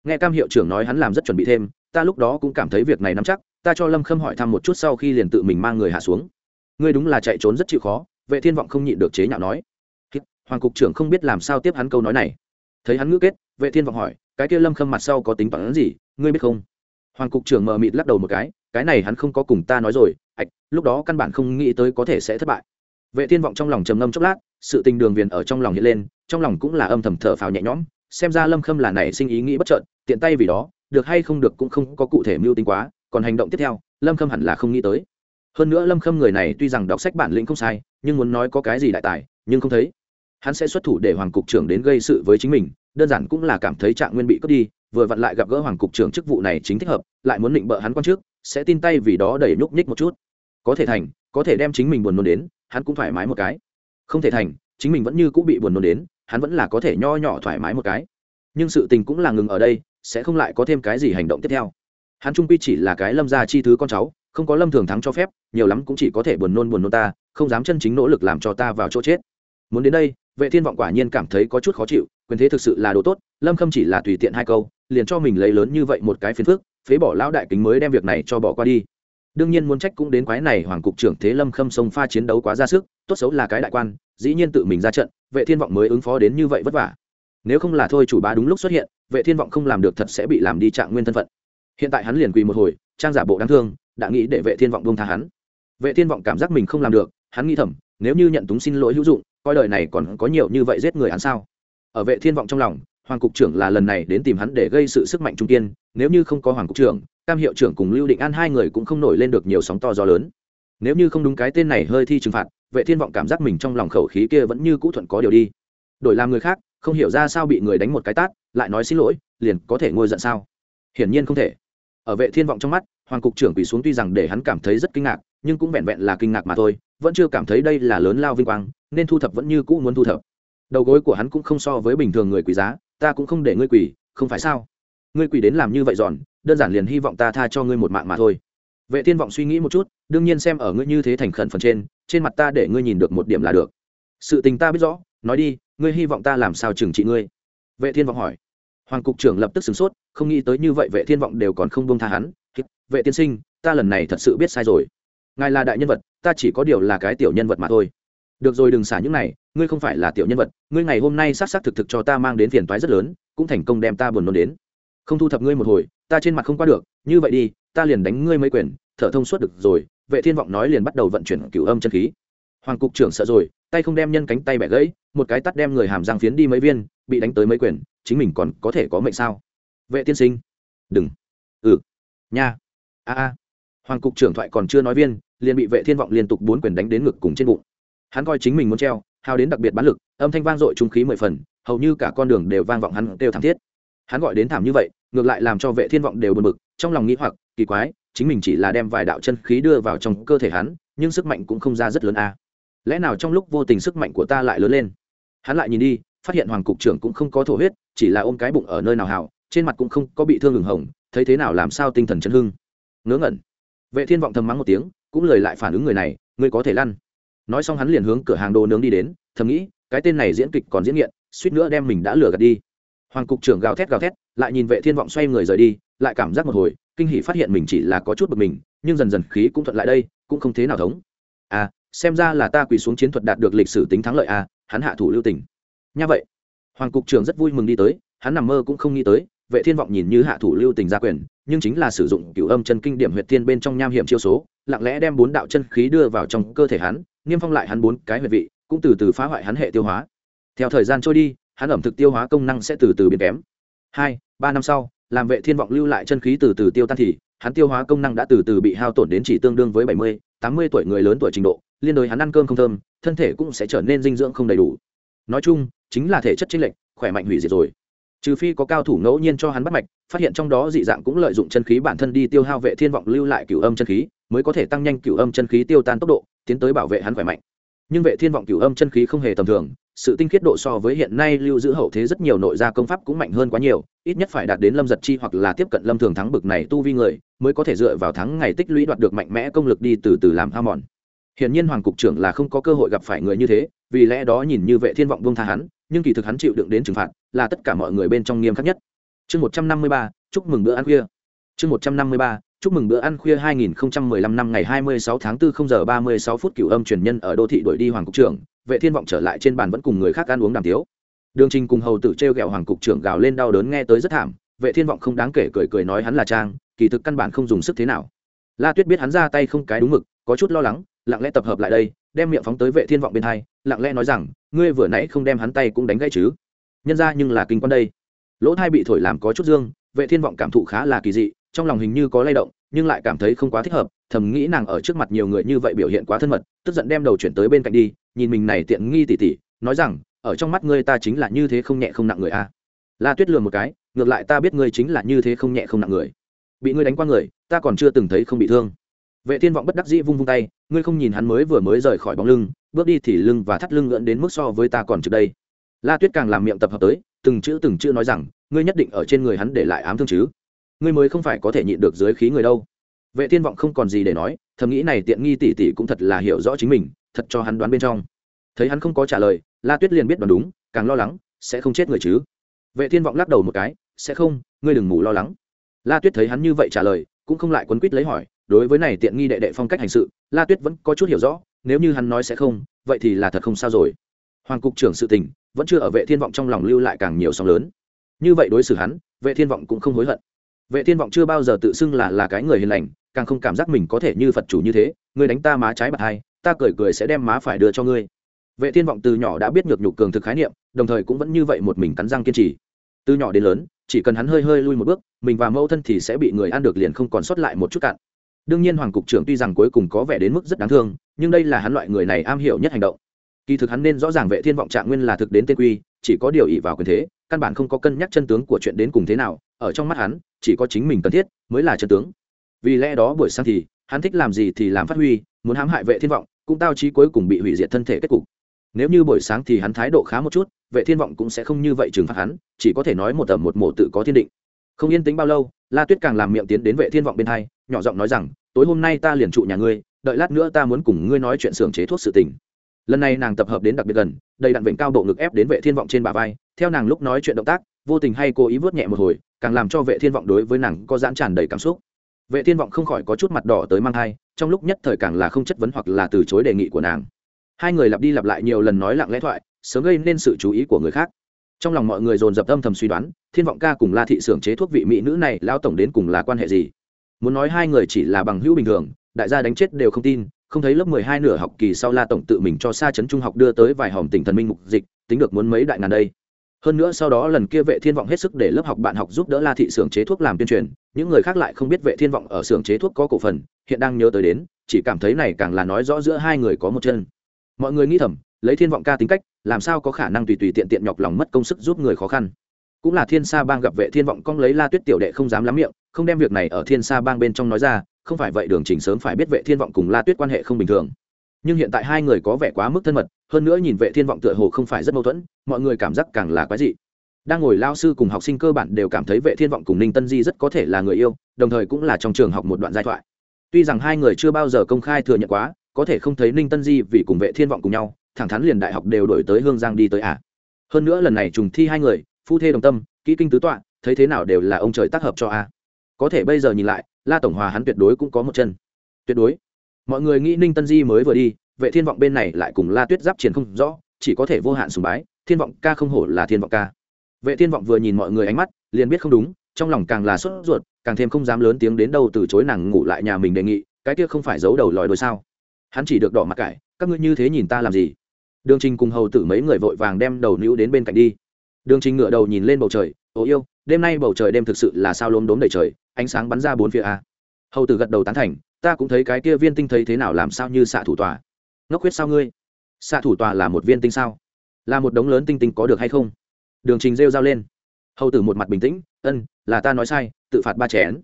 nghe cam hiệu trưởng nói hắn làm rất chuẩn bị thêm, ta lúc đó cũng cảm thấy việc này nắm chắc, ta cho lâm khâm hỏi thăm một chút sau khi liền tự mình mang người hạ xuống. Ngươi đúng là chạy trốn rất chịu khó, vệ thiên vọng không nhịn được chế nhạo nói. Hoàng cục trưởng không biết làm sao tiếp hắn câu nói này. Thấy hắn ngữ kết, vệ thiên vọng hỏi, cái kia lâm khâm mặt sau có tính toán gì, ngươi biết không? Hoàng cục trưởng mờ mịt lắc đầu một cái cái này hắn không có cùng ta nói rồi, ạch, lúc đó căn bản không nghĩ tới có thể sẽ thất bại. Vệ thiên vọng trong lòng trầm ngâm chốc lát, sự tình đường viền ở trong lòng hiện lên, trong lòng cũng là âm thầm thở phào nhẹ nhõm xem ra lâm khâm là này sinh ý nghĩ bất trợn tiện tay vì đó, được hay không được cũng không có cụ thể mưu tính quá, còn hành động tiếp theo, lâm khâm hẳn là không nghĩ tới. Hơn nữa lâm khâm người này tuy rằng đọc sách bản lĩnh không sai, nhưng muốn nói có cái gì đại tài, nhưng không thấy. Hắn sẽ xuất thủ để hoàng cục trưởng đến gây sự với chính mình, đơn giản cũng là cảm thấy trạng nguyên bị cướp đi, vừa vặn lại gặp gỡ hoàng cục trưởng chức vụ này chính thích hợp, lại muốn định bợ hắn quan trước, sẽ tin tay vì đó đẩy nhúc nhích một chút. Có thể thành, có thể đem chính mình buồn nôn đến, hắn cũng thoải mái một cái. Không thể thành, chính mình vẫn như cũng bị buồn nôn đến hắn vẫn là có thể nho nhỏ thoải mái một cái. Nhưng sự tình cũng là ngừng ở đây, sẽ không lại có thêm cái gì hành động tiếp theo. Hắn trung quy chỉ là cái lâm gia chi thứ con cháu, không có lâm thường thắng cho phép, nhiều lắm cũng chỉ có thể buồn nôn buồn nôn ta, không dám chân chính nỗ lực làm cho ta vào chỗ chết. Muốn đến đây, vệ thiên vọng quả nhiên cảm thấy có chút khó chịu, quyền thế thực sự là đồ tốt, lâm khâm chỉ là tùy tiện hai câu, liền cho mình lấy lớn như vậy một cái phiền phức, phế bỏ lão đại kính mới đem việc này cho bỏ qua đi đương nhiên muốn trách cũng đến quái này hoàng cục trưởng thế lâm khâm sông pha chiến đấu quá ra sức, tốt xấu là cái đại quan, dĩ nhiên tự mình ra trận, vệ thiên vọng mới ứng phó đến như vậy vất vả. Nếu không là thôi chủ bá đúng lúc xuất hiện, vệ thiên vọng không làm được thật sẽ bị làm đi trạng nguyên thân phận. Hiện tại hắn liền quỳ một hồi, trang giả bộ đáng thương, đã nghĩ để vệ thiên vọng buông tha hắn. Vệ thiên vọng cảm giác mình không làm được, hắn nghĩ thầm, nếu như nhận túng xin lỗi hữu dụng, coi đời này còn có nhiều như vậy giết người hắn sao? Ở vệ thiên vọng trong lòng, hoàng cục trưởng là lần này đến tìm hắn để gây sự sức mạnh trung kiên, nếu như không có hoàng cục trưởng cam hiệu trưởng cùng lưu định an hai người cũng không nổi lên được nhiều sóng to gió lớn nếu như không đúng cái tên này hơi thi trừng phạt vệ thiên vọng cảm giác mình trong lòng khẩu khí kia vẫn như cũ thuận có điều đi đổi làm người khác không hiểu ra sao bị người đánh một cái tát lại nói xin lỗi liền có thể ngôi giận sao hiển nhiên không thể ở vệ thiên vọng trong mắt hoàng cục trưởng quỳ xuống tuy rằng để hắn cảm thấy rất kinh ngạc nhưng cũng vẹn vẹn là kinh ngạc mà thôi vẫn chưa cảm thấy đây là lớn lao vinh quang nên thu thập vẫn như cũ muốn thu thập đầu gối của hắn cũng không so với bình thường người quý giá ta cũng không để ngươi quỳ không phải sao ngươi quỳ đến làm như vậy giòn đơn giản liền hy vọng ta tha cho ngươi một mạng mà thôi. Vệ thiên vọng suy nghĩ một chút, đương nhiên xem ở ngươi như thế thành khẩn phần trên trên mặt ta để ngươi nhìn được một điểm là được. Sự tình ta biết rõ, nói đi, ngươi hy vọng ta làm sao trừng trị ngươi? Vệ thiên vọng hỏi. Hoàng cục trưởng lập tức sửng sốt, không nghĩ tới như vậy vệ thiên vọng đều còn không buông tha hắn. Vệ tiên sinh, ta lần này thật sự biết sai rồi. Ngài là đại nhân vật, ta chỉ có điều là cái tiểu nhân vật mà thôi. Được rồi đừng xả những này, ngươi không phải là tiểu nhân vật, ngươi ngày hôm nay xác xác thực thực cho ta mang đến phiền toái rất lớn, cũng thành công đem ta buồn nôn đến không thu thập ngươi một hồi, ta trên mặt không qua được, như vậy đi, ta liền đánh ngươi mấy quyền, thở thông suốt được rồi, vệ thiên vọng nói liền bắt đầu vận chuyển cửu âm chân khí. Hoàng cục trưởng sợ rồi, tay không đem nhân cánh tay bẻ gãy, một cái tắt đem người hàm răng phiến đi mấy viên, bị đánh tới mấy quyền, chính mình còn có thể có mệnh sao? Vệ tiên sinh. Đừng. Ừ. Nha. A a. Hoàng cục trưởng thoại còn chưa nói viên, liền bị vệ thiên vọng liên tục bốn quyền đánh đến ngực cùng trên bụng. Hắn coi chính mình muốn treo, hao đến đặc biệt bán lực, âm thanh vang dội trung khí mười phần, hầu như cả con đường đều vang vọng hắn đều thảm thiết hắn gọi đến thảm như vậy, ngược lại làm cho vệ thiên vọng đều buồn bực, trong lòng nghĩ hoặc, kỳ quái, chính mình chỉ là đem vài đạo chân khí đưa vào trong cơ thể hắn, nhưng sức mạnh cũng không ra rất lớn a. Lẽ nào trong lúc vô tình sức mạnh của ta lại lớn lên? Hắn lại nhìn đi, phát hiện hoàng cục trưởng cũng không có thổ huyết, chỉ là ôm cái bụng ở nơi nào hào trên mặt cũng không có bị thương hừng hồng, thấy thế nào làm sao tinh thần chấn hưng. Ngớ ngẩn. Vệ thiên vọng thầm mắng một tiếng, cũng lời lại phản ứng người này, ngươi có thể lăn. Nói xong hắn liền hướng cửa hàng đồ nướng đi đến, thầm nghĩ, cái tên này diễn kịch còn diễn nghiện, suýt nữa đem mình đã lừa gạt đi hoàng cục trưởng gào thét gào thét, lại nhìn vệ thiên vọng xoay người rời đi, lại cảm giác một hồi, kinh hỉ phát hiện mình chỉ là có chút bực mình, nhưng dần dần khí cũng thuận lại đây, cũng không thế nào thống. À xem ra là ta quỳ xuống chiến thuật đạt được lịch sử tính thắng lợi à hắn hạ thủ lưu tình. Nha vậy. Hoàng cục trưởng rất vui mừng đi tới, hắn nằm mơ cũng không nghĩ tới, vệ thiên vọng nhìn như hạ thủ lưu tình ra quyền, nhưng chính là sử dụng cửu âm chân kinh điểm huyệt thiên bên trong nham hiểm chiêu số, lặng lẽ đem bốn đạo chân khí đưa vào trong cơ thể hắn, niêm phong lại hắn bốn cái huyệt vị, cũng từ từ phá hoại hắn hệ tiêu hóa. Theo thời gian trôi đi hắn ẩm thực tiêu hóa công năng sẽ từ từ biến kém. Hai ba năm sau làm vệ thiên vọng lưu lại chân khí từ từ tiêu tan thì hắn tiêu hóa công năng đã từ từ bị hao tổn đến chỉ tương đương với bảy mươi, tám mươi tuổi người lớn tuổi trình độ liên đối hắn ăn cơm không thơm thân thể cũng sẽ trở nên dinh dưỡng không đầy đủ. Nói chung chính là thể chất chênh lệch khỏe mạnh hủy diệt rồi. Trừ phi có cao thủ ngẫu nhiên cho hắn bắt mạch phát hiện trong đó dị dạng cũng lợi dụng chân khí bản thân đi tiêu hao vệ thiên vọng lưu lại cửu âm chân khí mới có thể tăng nhanh cửu âm chân khí tiêu tan tốc độ tiến tới bảo vệ hắn khỏe mạnh. Nhưng vệ thiên vọng cửu âm chân khí không hề tầm thường sự tinh khiết độ so với hiện nay lưu giữ hậu thế rất nhiều nội gia công pháp cũng mạnh hơn quá nhiều, ít nhất phải đạt đến lâm giật chi hoặc là tiếp cận lâm thường thắng bực này tu vi người, mới có thể dựa vào thắng ngày tích lũy đoạt được mạnh mẽ công lực đi từ từ làm ham mòn. Hiển nhiên hoàng cục trưởng là không có cơ hội gặp phải người như thế, vì lẽ đó nhìn như vệ thiên vọng vương tha hắn, nhưng kỳ thực hắn chịu đựng đến trừng phạt là tất cả mọi người bên trong nghiêm khắc nhất. Chương một trăm năm mươi ba, chúc mừng bữa ăn khuya. Chương một trăm năm mươi ba chúc mừng bữa ăn khuya 2015 năm ngày 26 tháng 4 0 giờ 36 phút cửu âm truyền nhân ở đô thị đổi đi hoàng cục trưởng, vệ thiên vọng trở lại trên bàn vẫn cùng người khác ăn uống đàm tiếu. Đường trình cùng hầu tử treo gẹo hoàng cục trưởng gào lên đau đớn nghe tới rất thảm, vệ thiên vọng không đáng kể cười cười nói hắn là trang, kỳ thực căn bản không dùng sức thế nào. La tuyết biết hắn ra tay không cái đúng mực, có chút lo lắng, lặng lẽ tập hợp lại đây, đem miệng phóng tới vệ thiên vọng bên hai, lặng lẽ nói rằng, ngươi vừa nãy không đem hắn tay cũng đánh gãy chứ? Nhân ra nhưng là kinh quan đây. Lỗ thai bị thổi làm có chút dương, vệ thiên vọng cảm thụ khá là kỳ dị trong lòng hình như có lay động, nhưng lại cảm thấy không quá thích hợp, thầm nghĩ nàng ở trước mặt nhiều người như vậy biểu hiện quá thân mật, tức giận đem đầu chuyển tới bên cạnh đi, nhìn mình này tiện nghi tỉ tỉ, nói rằng, ở trong mắt ngươi ta chính là như thế không nhẹ không nặng người a. La tuyết lừa một cái, ngược lại ta biết ngươi chính là như thế không nhẹ không nặng người. Bị ngươi đánh qua người, ta còn chưa từng thấy không bị thương. Vệ thiên vọng bất đắc dĩ vung vung tay, ngươi không nhìn hắn mới vừa mới rời khỏi bóng lưng, bước đi thì lưng và thắt lưng ngưỡn đến mức so với ta còn trước đây. La tuyết càng làm miệng tập hợp tới, từng chữ từng chữ nói rằng, ngươi nhất định ở trên người hắn để lại ám thương chứ? Ngươi mới không phải có thể nhịn được dưới khí người đâu. Vệ thiên vọng không còn gì để nói, thầm nghĩ này tiện nghi tỷ tỷ cũng thật là hiểu rõ chính mình, thật cho hắn đoán bên trong. Thấy hắn không có trả lời, la tuyết liền biết đoán đúng, càng lo lắng, sẽ không chết người chứ. Vệ thiên vọng lắc đầu một cái, sẽ không, ngươi đừng ngủ lo lắng. La tuyết thấy hắn như vậy trả lời, cũng không lại quấn quýt lấy hỏi, đối với này tiện nghi đệ đệ phong cách hành sự, la tuyết vẫn có chút hiểu rõ, nếu như hắn nói sẽ không, vậy thì là thật không sao rồi. Hoàng cục trưởng sự tình, vẫn chưa ở vệ thiên vọng trong lòng lưu lại càng nhiều sóng lớn. Như vậy đối xử hắn, vệ thiên vọng cũng không hối hận vệ thiên vọng chưa bao giờ tự xưng là là cái người hiền lành, càng không cảm giác mình có thể như phật chủ như thế, ngươi đánh ta má trái bạc hai, ta cười cười sẽ đem má phải đưa cho ngươi. Vệ thiên vọng từ nhỏ đã biết nhược nhục cường thực khái niệm, đồng thời cũng vẫn như vậy một mình cắn răng kiên trì. Từ nhỏ đến lớn, chỉ cần hắn hơi hơi lui một bước, mình và mẫu thân thì sẽ bị người ăn được liền không còn sót lại một chút cạn. Đương nhiên hoàng cục trưởng tuy rằng cuối cùng có vẻ đến mức rất đáng thương, nhưng đây là hắn loại người này am hiểu nhất hành động. Kỳ thực hắn nên rõ ràng vệ thiên vọng trạng nguyên là thực đến tên quy, chỉ có điều ỷ vào quyền thế căn bản không có cân nhắc chân tướng của chuyện đến cùng thế nào, ở trong mắt hắn, chỉ có chính mình cần thiết mới là chân tướng. Vì lẽ đó buổi sáng thì, hắn thích làm gì thì làm phát huy, muốn hãm hại vệ thiên vọng, cũng tao trí cuối cùng bị hủy diệt thân thể kết cục. Nếu như buổi sáng thì hắn thái độ khá một chút, vệ thiên vọng cũng sẽ không như vậy trừng phạt hắn, chỉ có thể nói một tầm một mổ tự có thiên định. Không yên tĩnh bao lâu, la tuyết càng làm miệng tiến đến vệ thiên vọng bên hai, nhỏ giọng nói rằng, tối hôm nay ta liền trụ nhà ngươi, đợi lát nữa ta muốn cùng ngươi nói chuyện xưởng chế thuốc sự tình lần này nàng tập hợp đến đặc biệt gần, đầy đặn vịnh cao độ ngực ép đến vệ thiên vọng trên bà vai, theo nàng lúc nói chuyện động tác, vô tình hay cố ý vớt nhẹ một hồi, càng làm cho vệ thiên vọng đối với nàng có giãn tràn đầy cảm xúc. Vệ thiên vọng không khỏi có chút mặt đỏ tới mang thai, trong lúc nhất thời càng là không chất vấn hoặc là từ chối đề nghị của nàng. Hai người lặp đi lặp lại nhiều lần nói lặng lẽ thoại, sớm gây nên sự chú ý của người khác. Trong lòng mọi người dồn dập âm thầm suy đoán, thiên vọng ca cùng la thị xưởng chế thuốc vị mỹ nữ này lao tổng đến cùng là quan hệ gì? Muốn nói hai người chỉ là bằng hữu bình thường, đại gia đánh chết đều không tin không thấy lớp mười hai nửa học kỳ sau la tổng tự mình cho xa trấn trung học đưa tới vài hòm tỉnh thần minh mục dịch, tính được muốn mấy đại ngàn đây. Hơn nữa sau đó lần kia vệ thiên vọng hết sức để lớp học bạn học giúp đỡ la thị xưởng chế thuốc làm tuyên truyền, những người khác lại không biết vệ thiên vọng ở xưởng chế thuốc có cổ phần, hiện đang nhớ tới đến, chỉ cảm thấy này càng là nói rõ giữa hai người có một chân. Mọi người nghĩ thầm, lấy thiên vọng ca tính cách, làm sao có khả năng tùy tùy tiện tiện nhọc lòng mất công sức giúp người khó khăn. Cũng là thiên sa bang gặp vệ thiên vọng cong lấy la tuyết tiểu đệ không dám lắm miệng, không đem việc này ở thiên sa bang bên trong nói ra không phải vậy đường trình sớm phải biết vệ thiên vọng cùng la tuyết quan hệ không bình thường. Nhưng hiện tại hai người có vẻ quá mức thân mật, hơn nữa nhìn vệ thiên vọng tựa hồ không phải rất mâu thuẫn, mọi người cảm giác càng là quái dị. Đang ngồi lao sư cùng học sinh cơ bản đều cảm thấy vệ thiên vọng cùng ninh tân di rất có thể là người yêu, đồng thời cũng là trong trường học một đoạn giai thoại. Tuy rằng hai người chưa bao giờ công khai thừa nhận quá, có thể không thấy ninh tân di vì cùng vệ thiên vọng cùng nhau, thẳng thắn liền đại học đều đổi tới hương giang đi tới à. hơn nữa lần này trùng thi hai người, phu thê đồng tâm, kỹ kinh tứ tọa, thấy thế nào đều là ông trời tác hợp cho a. Có thể bây giờ nhìn lại la tổng hòa hắn tuyệt đối cũng có một chân. Tuyệt đối. Mọi người nghĩ ninh tân di mới vừa đi, vệ thiên vọng bên này lại cùng la tuyết giáp triển không rõ, chỉ có thể vô hạn sùng bái, thiên vọng ca không hổ là thiên vọng ca. Vệ thiên vọng vừa nhìn mọi người ánh mắt, liền biết không đúng, trong lòng càng là sốt ruột, càng thêm không dám lớn tiếng đến đâu từ chối nàng ngủ lại nhà mình đề nghị, cái kia không phải giấu đầu lòi đôi sao? Hắn chỉ được đỏ mặt cải, các ngươi như thế nhìn ta làm gì? Đường trình cùng hầu tử mấy người vội vàng đem đầu níu đến bên cạnh đi. Đường trình ngựa đầu nhìn lên bầu trời, ô yêu đêm nay bầu trời đêm thực sự là sao lốm đốm đầy trời, ánh sáng bắn ra bốn phía a. Hầu tử gật đầu tán thành, ta cũng thấy cái kia viên tinh thấy thế nào làm sao như xạ thủ tòa. Ngốc huyết sao ngươi? Xạ thủ tòa là một viên tinh sao? Là một đống lớn tinh tinh có được hay không? Đường trình rêu r lên. Hầu tử một mặt bình tĩnh, ân, là ta nói sai, tự phạt ba chén.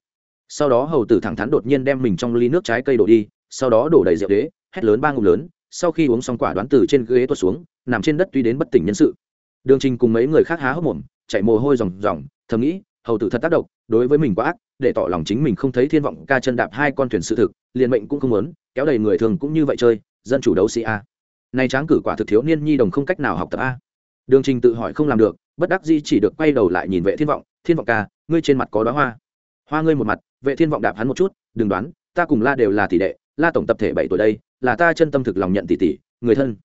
Sau đó hầu tử thẳng thắn đột nhiên đem mình trong ly nước trái cây đổ đi, sau đó đổ đầy rượu đế, hét lớn ba ngụm lớn, sau khi uống xong quả đoán từ trên ghế tuột xuống, nằm trên đất tuy đến bất tỉnh nhân sự. Đường trình cùng mấy người khác há hốc mồm chạy mồ hôi ròng ròng thầm nghĩ, hầu tử thật tác động, đối với mình quá ác, để tỏ lòng chính mình không thấy thiên vọng, ca chân đạp hai con thuyền sự thực, liền mệnh cũng không muốn, kéo đầy người thường cũng như vậy chơi, dân chủ đấu sĩ a. Này tráng cử quả thực thiếu niên nhi đồng không cách nào học tập a. Đường trình tự hỏi không làm được, bất đắc di chỉ được quay đầu lại nhìn vệ thiên vọng thiên vọng ca, ngươi trên mặt có đóa hoa. Hoa ngươi một mặt, vệ thiên vọng đạp hắn một chút, đừng đoán, ta cùng la đều là tỷ đệ, la tổng tập thể bảy tuổi đây, là ta chân tâm thực lòng nhận tỷ tỷ, người thân.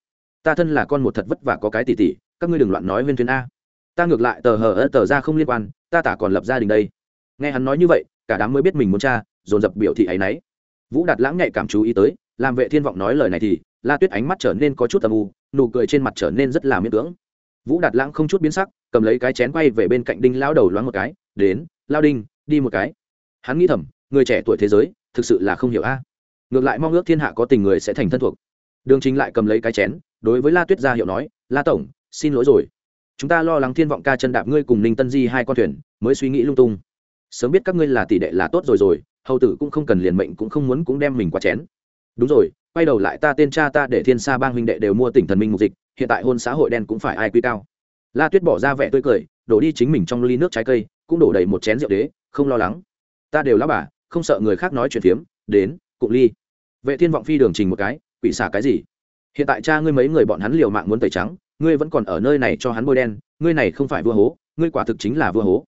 Ta thân là con một thật vất vả có cái tỷ tỷ, các ngươi đừng loạn nói huyên thuyên a ta ngược lại tờ hờ tờ ra không liên quan, ta tả còn lập gia đình đây. Nghe hắn nói như vậy, cả đám mới biết mình muốn cha dồn dập biểu thị ấy nấy. Vũ đạt lãng nhạy cảm chú ý tới, làm vệ thiên vọng nói lời này thì, la tuyết ánh mắt trở nên có chút tầm u, nụ cười trên mặt trở nên rất là miễn cưỡng. Vũ đạt lãng không chút biến sắc, cầm lấy cái chén quay về bên cạnh đinh lao đầu loáng một cái, đến, lao đinh, đi một cái. Hắn nghĩ thầm, người trẻ tuổi thế giới, thực sự là không hiểu a. Ngược lại mong ước thiên hạ có tình người sẽ thành thân thuộc. Đường chính lại cầm lấy cái chén, đối với la tuyết ra hiệu nói, la tổng, xin lỗi rồi chúng ta lo lắng thiên vọng ca chân đạp ngươi cùng ninh tân di hai con thuyền, mới suy nghĩ lung tung. Sớm biết các ngươi là tỷ đệ là tốt rồi rồi, hầu tử cũng không cần liền mệnh cũng không muốn cũng đem mình qua chén. Đúng rồi, quay đầu lại ta tên cha ta để thiên sa bang huynh đệ đều mua tỉnh thần minh mục dịch, hiện tại hôn xã hội đen cũng phải ai quy cao. La tuyết bỏ ra vẻ tươi cười, đổ đi chính mình trong ly nước trái cây, cũng đổ đầy một chén rượu đế, không lo lắng. Ta đều lá bà, không sợ người khác nói chuyện phiếm, đến cụ ly. Vệ thiên vọng phi đường trình một cái, quỷ xả cái gì? Hiện tại cha ngươi mấy người bọn hắn liều mạng muốn tẩy trắng ngươi vẫn còn ở nơi này cho hắn bôi đen, ngươi này không phải vua hố, ngươi quả thực chính là vua hố.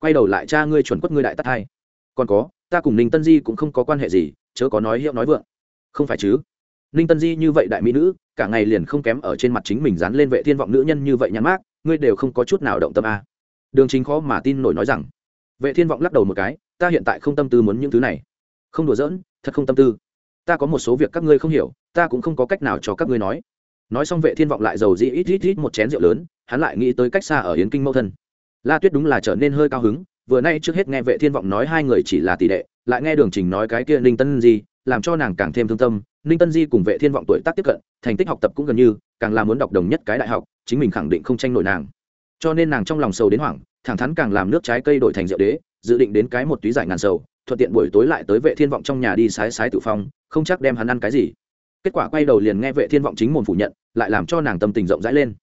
Quay đầu lại cha ngươi chuẩn quất ngươi đại tắt hai. Còn có, ta cùng ninh tân di cũng không có quan hệ gì, chớ có nói hiệu nói vượng. Không phải chứ? Ninh tân di như vậy đại mỹ nữ, cả ngày liền không kém ở trên mặt chính mình dán lên vệ thiên vọng nữ nhân như vậy nhắn mát ngươi đều không có chút nào động tâm a. À. đường chính khó mà tin nổi nói rằng, vệ thiên vọng lắc đầu một cái, ta hiện tại không tâm tư muốn những thứ này. Không đùa giỡn, thật không tâm tư. Ta có một số việc các ngươi không hiểu, ta cũng không có cách nào cho các ngươi nói nói xong vệ thiên vọng lại giàu dĩ ít ít ít một chén rượu lớn, hắn lại nghĩ tới cách xa ở yến kinh mẫu thân. La tuyết đúng là trở nên hơi cao hứng, vừa nay trước hết nghe vệ thiên vọng nói hai người chỉ là tỷ đệ, lại nghe đường trình nói cái kia ninh tân di, làm cho nàng càng thêm thương tâm. Ninh tân di cùng vệ thiên vọng tuổi tác tiếp cận, thành tích học tập cũng gần như, càng là muốn đọc đồng nhất cái đại học, chính mình khẳng định không tranh nổi nàng. Cho nên nàng trong lòng sầu đến hoảng, thẳng thắn càng làm nước trái cây đổi thành rượu đế, dự định đến cái một túy giải ngàn sầu, thuận tiện buổi tối lại tới vệ thiên vọng trong nhà đi sái sái tự phong, không chắc đem hắn ăn cái gì kết quả quay đầu liền nghe vệ thiên vọng chính mồm phủ nhận, lại làm cho nàng tâm tình rộng rãi lên.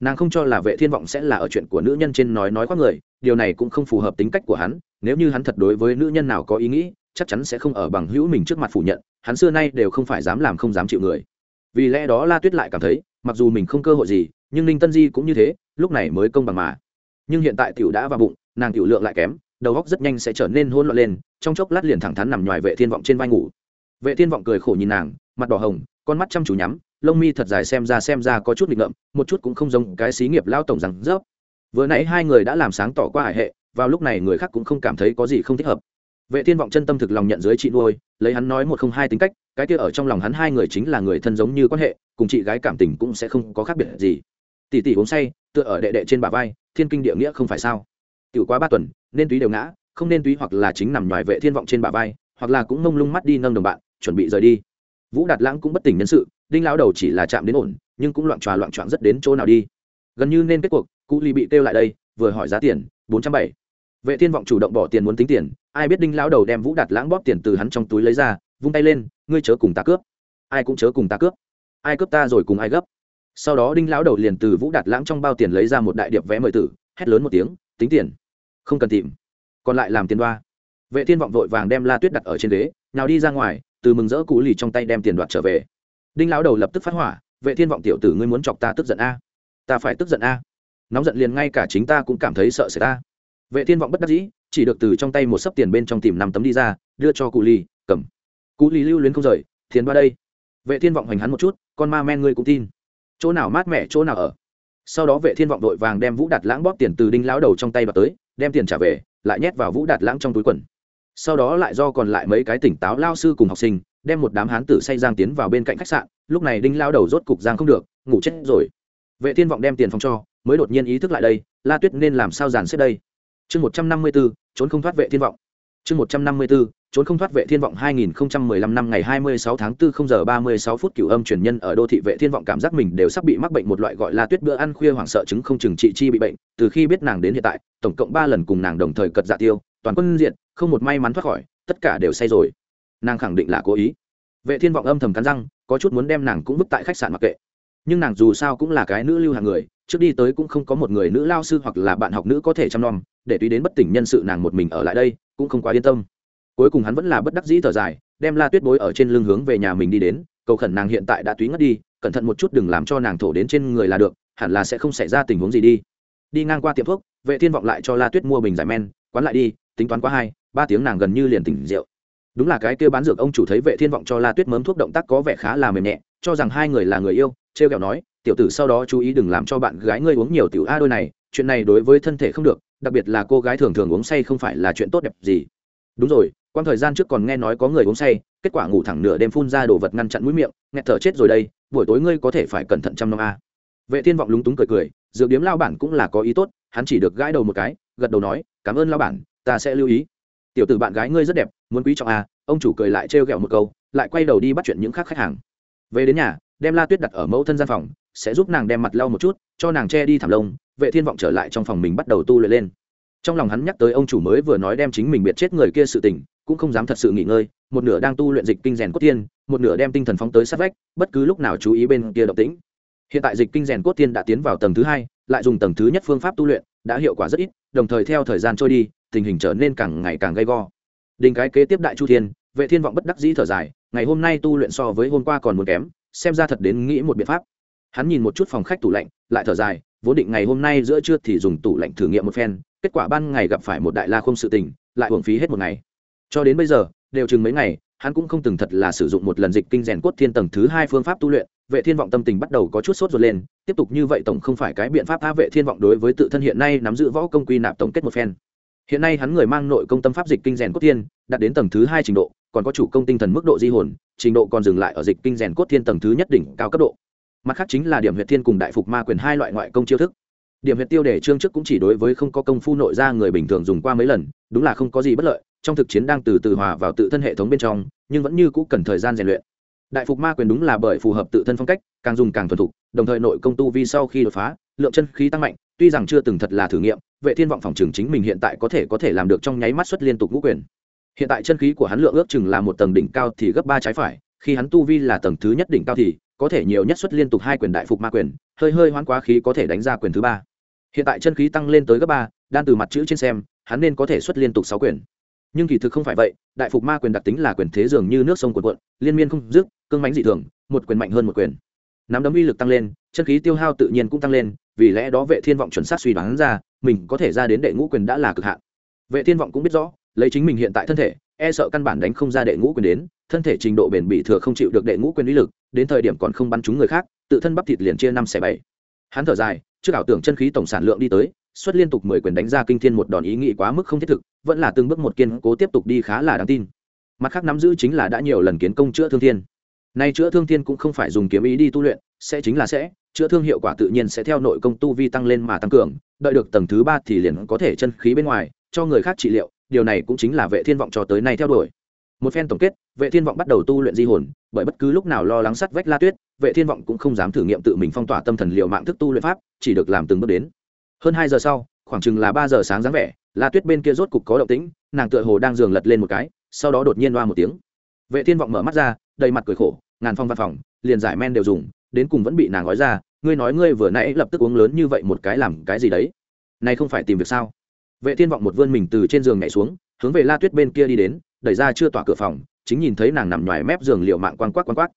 Nàng không cho là vệ thiên vọng sẽ là ở chuyện của nữ nhân trên nói nói khoác người, điều này cũng không phù hợp tính cách của hắn, nếu như hắn thật đối với nữ nhân nào có ý nghĩ, chắc chắn sẽ không ở bằng hữu mình trước mặt phủ nhận, hắn xưa nay đều không phải dám làm không dám chịu người. Vì lẽ đó la tuyết lại cảm thấy, mặc dù mình không cơ hội gì, nhưng ninh tân di cũng như thế, lúc này mới công bằng mà. Nhưng hiện tại tiểu đã vào bụng, nàng tiểu lượng lại kém, đầu óc rất nhanh sẽ trở nên hỗn loạn lên, trong chốc lát liền thẳng thắn nằm ngoài vệ thiên vọng trên vai ngủ vệ thiên vọng cười khổ nhìn nàng, mặt đỏ hồng, con mắt chăm chú nhắm, lông mi thật dài xem ra xem ra có chút nghịch ngợm, một chút cũng không giống cái xí nghiệp lao tổng rằng rớp vừa nãy hai người đã làm sáng tỏ qua hải hệ, vào lúc này người khác cũng không cảm thấy có gì không thích hợp. Vệ thiên vọng chân tâm thực lòng nhận dưới chị nuôi, lấy hắn nói một không hai tính cách, cái kia ở trong lòng hắn hai người chính là người thân giống như quan hệ, cùng chị gái cảm tình cũng sẽ không có khác biệt gì. Tỷ tỷ uống say, tựa ở đệ đệ trên bả vai, thiên kinh địa nghĩa không phải sao? Tiểu quá ba tuần, nên túy đều ngã, không nên túy hoặc là chính nằm ngoài vệ thiên vọng trên bả vai, hoặc là cũng mông lung mắt đi nâng đồng bạn chuẩn bị rời đi. Vũ đạt lãng cũng bất tỉnh nhân sự, đinh lão đầu chỉ là chạm đến ổn, nhưng cũng loạn tròa loạn trọn rất đến chỗ nào đi. Gần như nên kết cuộc cụ ly bị kêu lại đây, vừa hỏi giá tiền, bốn trăm bảy. Vệ thiên vọng chủ động bỏ tiền muốn tính tiền, ai biết đinh lão đầu đem vũ đạt lãng bóp tiền từ hắn trong túi lấy ra, vung tay lên, ngươi chớ cùng ta cướp. Ai cũng chớ cùng ta cướp. Ai cướp ta rồi cùng ai gấp? Sau đó đinh lão đầu liền từ vũ đạt lãng trong bao tiền lấy ra một đại điệp vé mời tử, hét lớn một tiếng, tính tiền. Không cần tìm. Còn lại làm tiền đoa. Vệ thiên vọng vội vàng đem la tuyết đặt ở trên ghế, nào đi ra ngoài từ mừng rỡ cú lì trong tay đem tiền đoạt trở về. Đinh lão đầu lập tức phát hỏa, vệ thiên vọng tiểu tử ngươi muốn chọc ta tức giận a? Ta phải tức giận a. Nóng giận liền ngay cả chính ta cũng cảm thấy sợ sệt ta. Vệ thiên vọng bất đắc dĩ, chỉ được từ trong tay một sấp tiền bên trong tìm năm tấm đi ra, đưa cho cụ lì, cầm. Cụ lì lưu luyến không rời thiền ba đây. Vệ thiên vọng hoành hắn một chút, con ma men ngươi cũng tin. Chỗ nào mát mẻ, chỗ nào ở? Sau đó vệ thiên vọng đội vàng đem vũ đạt lãng bóp tiền từ đinh lão đầu trong tay và tới, đem tiền trả về, lại nhét vào vũ đạt lãng trong túi quần sau đó lại do còn lại mấy cái tỉnh táo lao sư cùng học sinh đem một đám hán tử say giang tiến vào bên cạnh khách sạn lúc này đinh lao đầu rốt cục giang không được ngủ chết rồi. Vệ thiên vọng đem tiền phòng cho mới đột nhiên ý thức lại đây la tuyết nên làm sao dàn xếp đây? Chương một trăm năm mươi 154, trốn không thoát vệ thiên vọng. Chương một trăm năm mươi 154, trốn không thoát vệ thiên vọng 2015 năm ngày 26 tháng 4 0 giờ 36 phút cửu âm truyền nhân ở đô thị vệ thiên vọng cảm giác mình đều sắp bị mắc bệnh một loại gọi là tuyết bữa ăn khuya hoảng sợ chứng không chừng trị chi bị bệnh từ khi biết nàng đến hiện tại tổng cộng 3 lần cùng nàng đồng thời cật dạ tiêu toàn quân diện không một may mắn thoát khỏi, tất cả đều say rồi. Nàng khẳng định là cố ý. Vệ thiên vọng âm thầm cắn răng, có chút muốn đem nàng cũng vứt tại khách sạn mặc kệ. Nhưng nàng dù sao cũng là cái nữ lưu hàng người, trước đi tới cũng không có một người nữ lao sư hoặc là bạn học nữ có thể chăm nom, để tùy đến bất tỉnh nhân sự nàng một mình ở lại đây, cũng không quá yên tâm. Cuối cùng hắn vẫn là bất đắc dĩ thở dài, đem la tuyết bối ở trên lưng hướng về nhà mình đi đến, cầu khẩn nàng hiện tại đã túy ngất đi, cẩn thận một chút đừng làm cho nàng thổ đến trên người là được, hẳn là sẽ không xảy ra tình huống gì đi. Đi ngang qua tiệm thuốc, vệ thiên vọng lại cho la tuyết mua bình giải men, quán lại đi tính toán qua hai, ba tiếng nàng gần như liền tỉnh rượu. Đúng là cái kia bán dược ông chủ thấy vệ thiên vọng cho la tuyết mớm thuốc động tác có vẻ khá là mềm nhẹ, cho rằng hai người là người yêu, trêu kẹo nói, tiểu tử sau đó chú ý đừng làm cho bạn gái ngươi uống nhiều tiểu a đôi này, chuyện này đối với thân thể không được, đặc biệt là cô gái thường thường uống say không phải là chuyện tốt đẹp gì. Đúng rồi quan thời gian trước còn nghe nói có người uống say, kết quả ngủ thẳng nửa đêm phun ra đồ vật ngăn chặn mũi miệng, nghẹt thở chết rồi đây, buổi tối ngươi có thể phải cẩn thận trăm năm a. Vệ thiên vọng lúng túng cười cười, dược điếm lao bản cũng là có ý tốt, hắn chỉ được gãi đầu một cái, gật đầu nói, cảm ơn lao bản ta sẽ lưu ý. Tiểu tử bạn gái ngươi rất đẹp, muốn quý trọng a ông chủ cười lại trêu ghẹo một câu, lại quay đầu đi bắt chuyện những khác khách hàng. Về đến nhà, đem la tuyết đặt ở mẫu thân gian phòng, sẽ giúp nàng đem mặt lau một chút, cho nàng che đi thảm lông, vệ thiên vọng trở lại trong phòng mình bắt đầu tu luyện lên. Trong lòng hắn nhắc tới ông chủ mới vừa nói đem chính mình biệt chết người kia sự tình, cũng không dám thật sự nghỉ ngơi, một nửa đang tu luyện dịch kinh rèn cốt tiên, một nửa đem tinh thần phóng tới sát vách, bất cứ lúc nào chú ý bên kia động tĩnh. Hiện tại dịch kinh rèn cốt tiên đã tiến vào tầng thứ hai, lại dùng tầng thứ nhất phương pháp tu luyện đã hiệu quả rất ít, đồng thời theo thời gian trôi đi, tình hình trở nên càng ngày càng gay go. Đình cái kế tiếp đại chu thiên, vệ thiên vọng bất đắc dĩ thở dài, ngày hôm nay tu luyện so với hôm qua còn muốn kém, xem ra thật đến nghĩ một biện pháp. Hắn nhìn một chút phòng khách tủ lạnh, lại thở dài, vốn định ngày hôm nay giữa trưa thì dùng tủ lạnh thử nghiệm một phen, kết quả ban ngày gặp phải một đại la không sự tình, lại uổng phí hết một ngày. Cho đến bây giờ, đều chừng mấy ngày, hắn cũng không từng thật là sử dụng một lần dịch kinh rèn cốt thiên tầng thứ hai phương pháp tu luyện vệ thiên vọng tâm tình bắt đầu có chút sốt ruột lên, tiếp tục như vậy tổng không phải cái biện pháp tha vệ thiên vọng đối với tự thân hiện nay nắm giữ võ công quy nạp tổng kết một phen. Hiện nay hắn người mang nội công tâm pháp dịch kinh rèn cốt thiên, đạt đến tầng thứ hai trình độ, còn có chủ công tinh thần mức độ di hồn, trình độ còn dừng lại ở dịch kinh rèn cốt thiên tầng thứ nhất đỉnh cao cấp độ. Mặt khác chính là điểm huyệt thiên cùng đại phục ma quyền hai loại ngoại công chiêu thức. Điểm huyệt tiêu đề trương trước cũng chỉ đối với không có công phu nội ra người bình thường dùng qua mấy lần, đúng là không có gì bất lợi, trong thực chiến đang từ từ hòa vào tự thân hệ thống bên trong, nhưng vẫn như cũ cần thời gian rèn luyện đại phục ma quyền đúng là bởi phù hợp tự thân phong cách, càng dùng càng thuần thục, đồng thời nội công tu vi sau khi đột phá, lượng chân khí tăng mạnh, tuy rằng chưa từng thật là thử nghiệm, vệ thiên vọng phòng trường chính mình hiện tại có thể có thể làm được trong nháy mắt xuất liên tục ngũ quyền. Hiện tại chân khí của hắn lượng ước chừng là một tầng đỉnh cao thì gấp ba trái phải, khi hắn tu vi là tầng thứ nhất đỉnh cao thì có thể nhiều nhất xuất liên tục hai quyền đại phục ma quyền, hơi hơi hoán quá khí có thể đánh ra quyền thứ ba. Hiện tại chân khí tăng lên tới gấp ba, đan từ mặt chữ trên xem, hắn nên có thể xuất liên tục sáu quyền nhưng kỳ thực không phải vậy, đại phục ma quyền đặc tính là quyền thế dường như nước sông cuộn cuộn, liên miên không dứt, cương mánh dị thường, một quyền mạnh hơn một quyền. Nắm đấm uy lực tăng lên, chân khí tiêu hao tự nhiên cũng tăng lên, vì lẽ đó vệ thiên vọng chuẩn xác suy đoán ra, mình có thể ra đến đệ ngũ quyền đã là cực hạn. Vệ thiên vọng cũng biết rõ, lấy chính mình hiện tại thân thể e sợ căn bản đánh không ra đệ ngũ quyền đến, thân thể trình độ bền bỉ thừa không chịu được đệ ngũ quyền uy lực, đến thời điểm còn không bắn trúng người khác, tự thân bắp thịt liền chia năm xẻ bảy. Hắn thở dài, trước ảo tưởng chân khí tổng sản lượng đi tới xuất liên tục mười quyền đánh ra kinh thiên một đòn ý nghĩ quá mức không thiết thực, vẫn là từng bước một kiên cố tiếp tục đi khá là đáng tin. Mặt khác nắm giữ chính là đã nhiều lần kiến công chữa thương thiên. Nay chữa thương thiên cũng không phải dùng kiếm ý đi tu luyện, sẽ chính là sẽ, chữa thương hiệu quả tự nhiên sẽ theo nội công tu vi tăng lên mà tăng cường, đợi được tầng thứ ba thì liền có thể chân khí bên ngoài, cho người khác trị liệu, điều này cũng chính là vệ thiên vọng cho tới nay theo đuổi. Một phen tổng kết, vệ thiên vọng bắt đầu tu luyện di hồn, bởi bất cứ lúc nào lo lắng sắt vách la tuyết, vệ thiên vọng cũng không dám thử nghiệm tự mình phong tỏa tâm thần liệu mạng thức tu luyện pháp, chỉ được làm từng bước đến hơn hai giờ sau khoảng chừng là ba giờ sáng dáng vẻ la tuyết bên kia rốt cục có động tĩnh nàng tựa hồ đang giường lật lên một cái sau đó đột nhiên loa một tiếng. Vệ thiên vọng mở mắt ra đầy mặt cười khổ ngàn phong văn phòng liền giải men đều dùng đến cùng vẫn bị nàng nói ra ngươi nói ngươi vừa nãy lập tức uống lớn như vậy một cái làm cái gì đấy? Này không phải tìm việc sao? Vệ thiên vọng một vươn mình từ trên giường nhảy xuống hướng về la tuyết bên kia đi đến đẩy ra chưa tỏa cửa phòng chính nhìn thấy nàng nằm ngoài mép giường liệu mạng quang quắc quang quắc,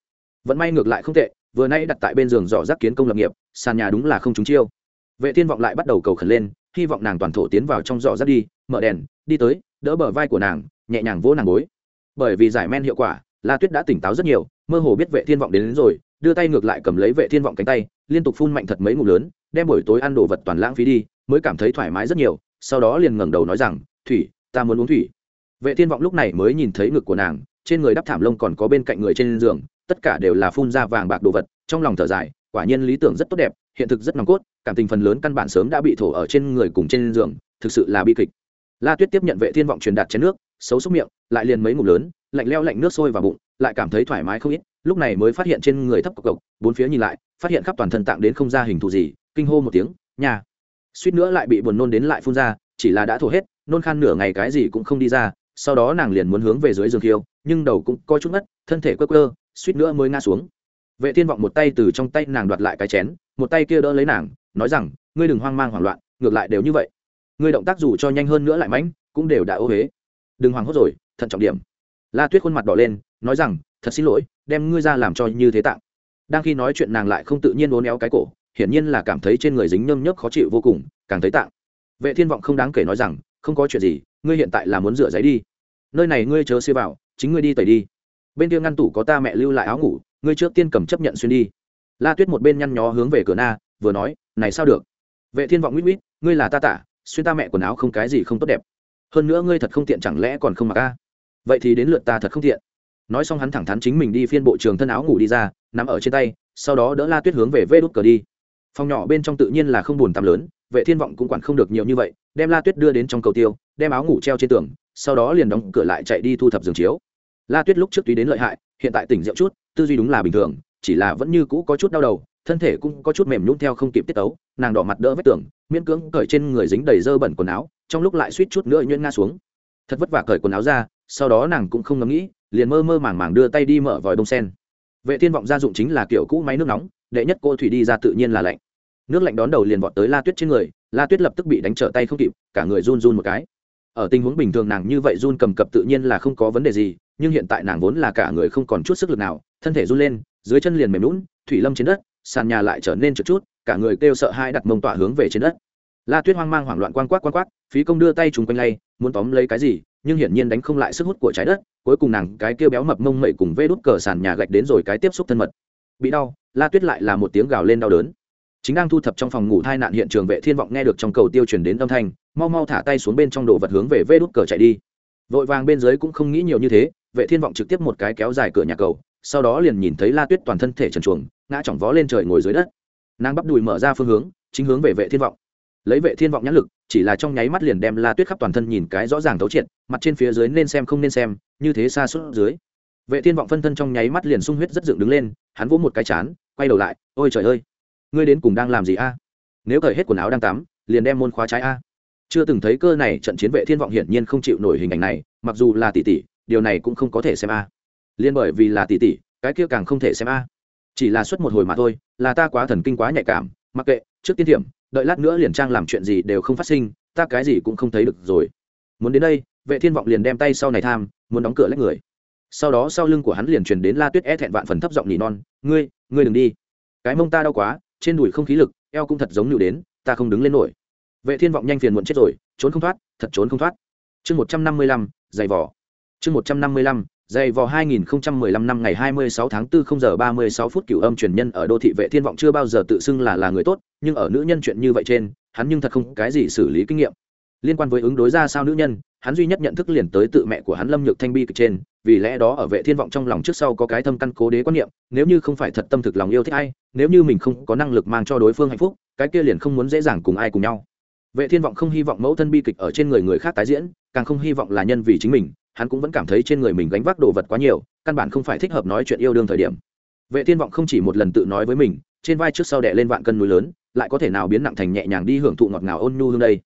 vẫn may ngược lại không tệ vừa nãy đặt tại bên giường dò rác kiến công lập nghiệp sàn nhà đúng là không trúng chiêu vệ thiên vọng lại bắt đầu cầu khẩn lên hy vọng nàng toàn thổ tiến vào trong giỏ rác đi mở đèn đi tới đỡ bờ vai của nàng nhẹ nhàng vỗ nàng gối. Bởi vì giải men hiệu quả la tuyết đã tỉnh táo rất nhiều mơ hồ biết vệ thiên vọng đến, đến rồi đưa tay ngược lại cầm lấy vệ thiên vọng cánh tay liên tục phun mạnh thật mấy ngụm lớn đem buổi tối ăn đồ vật toàn lãng phí đi mới cảm thấy thoải mái rất nhiều sau đó liền ngẩng đầu nói rằng thủy ta muốn uống thủy. Vệ thiên vọng lúc này mới nhìn thấy ngực của nàng trên người đắp thảm lông còn có bên cạnh người trên giường tất cả đều là phun ra vàng bạc đồ vật trong lòng thở dài quả nhiên lý tưởng rất tốt đẹp hiện thực rất nòng cốt cảm tình phần lớn căn bản sớm đã bị thổ ở trên người cùng trên giường, thực sự là bi kịch. La tuyết tiếp nhận vệ thiên vọng truyền đạt chén nước, xấu xúc miệng, lại liền mấy ngủ lớn, lạnh leo lạnh nước sôi vào bụng, lại cảm thấy thoải mái không ít, lúc này mới phát hiện trên người thấp cộc cộc, bốn phía nhìn lại, phát hiện khắp toàn thân tạng đến không ra hình thù gì, kinh hô một tiếng nhà suýt nữa lại bị buồn nôn đến lại phun ra, chỉ là đã thổ hết, nôn khan nửa ngày cái gì cũng không đi ra, sau đó nàng liền muốn hướng về dưới giường khiêu, nhưng đầu cũng coi chút ngất, thân thể quơ quơ, suýt nữa mới ngã xuống. Vệ thiên vọng một tay từ trong tay nàng đoạt lại cái chén, một tay kia đỡ lấy nàng nói rằng, ngươi đừng hoang mang hoảng loạn, ngược lại đều như vậy. Ngươi động tác dù cho nhanh hơn nữa lại mãnh, cũng đều đã ô huế đừng hoảng hốt rồi, thận trọng điểm. La tuyết khuôn mặt đỏ lên, nói rằng, thật xin lỗi, đem ngươi ra làm cho như thế tạng đang khi nói chuyện nàng lại không tự nhiên uốn éo cái cổ, hiển nhiên là cảm thấy trên người dính nhâm nhớp khó chịu vô cùng, càng thấy tạng vệ thiên vọng không đáng kể nói rằng, không có chuyện gì, ngươi hiện tại là muốn rửa giấy đi. Nơi này ngươi chớ xưa vào, chính ngươi đi tẩy đi. Bên kia ngăn tủ có ta mẹ lưu lại áo ngủ, ngươi trước tiên cầm chấp nhận xuyên đi. La tuyết một bên nhăn nhó hướng về cửa na, vừa nói này sao được? Vệ thiên vọng mít mít ngươi là ta tả, xuyên ta mẹ quần áo không cái gì không tốt đẹp. Hơn nữa ngươi thật không tiện chẳng lẽ còn không mặc a? Vậy thì đến lượt ta thật không tiện. Nói xong hắn thẳng thắn chính mình đi phiên bộ trường thân áo ngủ đi ra nằm ở trên tay, sau đó đỡ la tuyết hướng về vê đút cờ đi. Phòng nhỏ bên trong tự nhiên là không buồn tắm lớn, vệ thiên vọng cũng quản không được nhiều như vậy, đem la tuyết đưa đến trong cầu tiêu, đem áo ngủ treo trên tường, sau đó liền đóng cửa lại chạy đi thu thập giường chiếu. La tuyết lúc trước tuy đến lợi hại, hiện tại tỉnh rượu chút, tư duy đúng là bình thường chỉ là vẫn như cũ có chút đau đầu, thân thể cũng có chút mềm nhún theo không kịp tiết tấu, nàng đỏ mặt đỡ vết tường, miễn cưỡng cởi trên người dính đầy dơ bẩn quần áo, trong lúc lại suýt chút nữa nhuyễn ngã xuống. Thật vất vả cởi quần áo ra, sau đó nàng cũng không ngẫm nghĩ, liền mơ mơ màng màng đưa tay đi mở vòi đông sen. Vệ thiên vọng gia dụng chính là kiểu cũ máy nước nóng, đệ nhất cô thủy đi ra tự nhiên là lạnh. Nước lạnh đón đầu liền vọt tới la tuyết trên người, la tuyết lập tức bị đánh trở tay không kịp, cả người run run một cái. Ở tình huống bình thường nàng như vậy run cầm cập tự nhiên là không có vấn đề gì, nhưng hiện tại nàng vốn là cả người không còn chút sức lực nào, thân thể run lên dưới chân liền mềm lún, thủy lâm trên đất, sàn nhà lại trở nên trượt chút, cả người kêu sợ hai đặt mông tỏa hướng về trên đất. La tuyết hoang mang hoảng loạn quang quát quang quát phí công đưa tay trùng quanh lay, muốn tóm lấy cái gì, nhưng hiển nhiên đánh không lại sức hút của trái đất, cuối cùng nàng cái kêu béo mập mông mậy cùng vê đút cờ sàn nhà gạch đến rồi cái tiếp xúc thân mật. Bị đau, la tuyết lại là một tiếng gào lên đau đớn. Chính đang thu thập trong phòng ngủ thai nạn hiện trường vệ thiên vọng nghe được trong cầu tiêu truyền đến âm thanh, mau mau thả tay xuống bên trong đồ vật hướng về vê đút cờ chạy đi. Vội vàng bên dưới cũng không nghĩ nhiều như thế, vệ thiên vọng trực tiếp một cái kéo dài cửa nhà cầu sau đó liền nhìn thấy la tuyết toàn thân thể trần chuồng ngã chỏng vó lên trời ngồi dưới đất. Nàng bắp đùi mở ra phương hướng, chính hướng về vệ thiên vọng. Lấy vệ thiên vọng nhãn lực, chỉ là trong nháy mắt liền đem la tuyết khắp toàn thân nhìn cái rõ ràng thấu triệt, mặt trên phía dưới nên xem không nên xem, như thế xa suốt dưới. Vệ thiên vọng phân thân trong nháy mắt liền sung huyết rất dựng đứng lên, hắn vỗ một cái chán, quay đầu lại, ôi trời ơi, ngươi đến cùng đang làm gì a? Nếu cởi hết quần áo đang tắm, liền đem môn khóa trái a. Chưa từng thấy cơ này trận chiến vệ thiên vọng hiển nhiên không chịu nổi hình ảnh này, mặc dù là tỷ tỷ, điều này cũng không có thể xem a liên bởi vì là tỷ tỷ, cái kia càng không thể xem a. Chỉ là suốt một hồi mà thôi, là ta quá thần kinh quá nhạy cảm, mặc kệ, trước tiên điểm đợi lát nữa liền trang làm chuyện gì đều không phát sinh, ta cái gì cũng không thấy được rồi. Muốn đến đây, vệ thiên vọng liền đem tay sau này tham, muốn đóng cửa lách người. Sau đó sau lưng của hắn liền truyền đến la tuyết e thẹn vạn phần thấp giọng nỉ non, ngươi ngươi đừng đi. Cái mông ta đau quá, trên đùi không khí lực, eo cũng thật giống như đến, ta không đứng lên nổi. Vệ thiên vọng nhanh phiền muộn chết rồi, trốn không thoát, thật trốn không thoát. Chương một trăm năm mươi lăm, giày vỏ chương một trăm năm mươi lăm Dày vào 2015 năm ngày 26 tháng 4 0 giờ 36 phút cửu âm truyền nhân ở đô thị vệ thiên vọng chưa bao giờ tự xưng là là người tốt, nhưng ở nữ nhân chuyện như vậy trên, hắn nhưng thật không cái gì xử lý kinh nghiệm. Liên quan với ứng đối ra sao nữ nhân, hắn duy nhất nhận thức liền tới tự mẹ của hắn Lâm Nhược Thanh bi kịch trên, vì lẽ đó ở vệ thiên vọng trong lòng trước sau có cái thâm căn cố đế quan niệm, nếu như không phải thật tâm thực lòng yêu thích ai, nếu như mình không có năng lực mang cho đối phương hạnh phúc, cái kia liền không muốn dễ dàng cùng ai cùng nhau. Vệ thiên vọng không hy vọng mẫu thân bi kịch ở trên người người khác tái diễn, càng không hy vọng là nhân vì chính mình, hắn cũng vẫn cảm thấy trên người mình gánh vác đồ vật quá nhiều, căn bản không phải thích hợp nói chuyện yêu đương thời điểm. Vệ thiên vọng không chỉ một lần tự nói với mình, trên vai trước sau đè lên vạn cân núi lớn, lại có thể nào biến nặng thành nhẹ nhàng đi hưởng thụ ngọt ngào ôn nhu hương đây.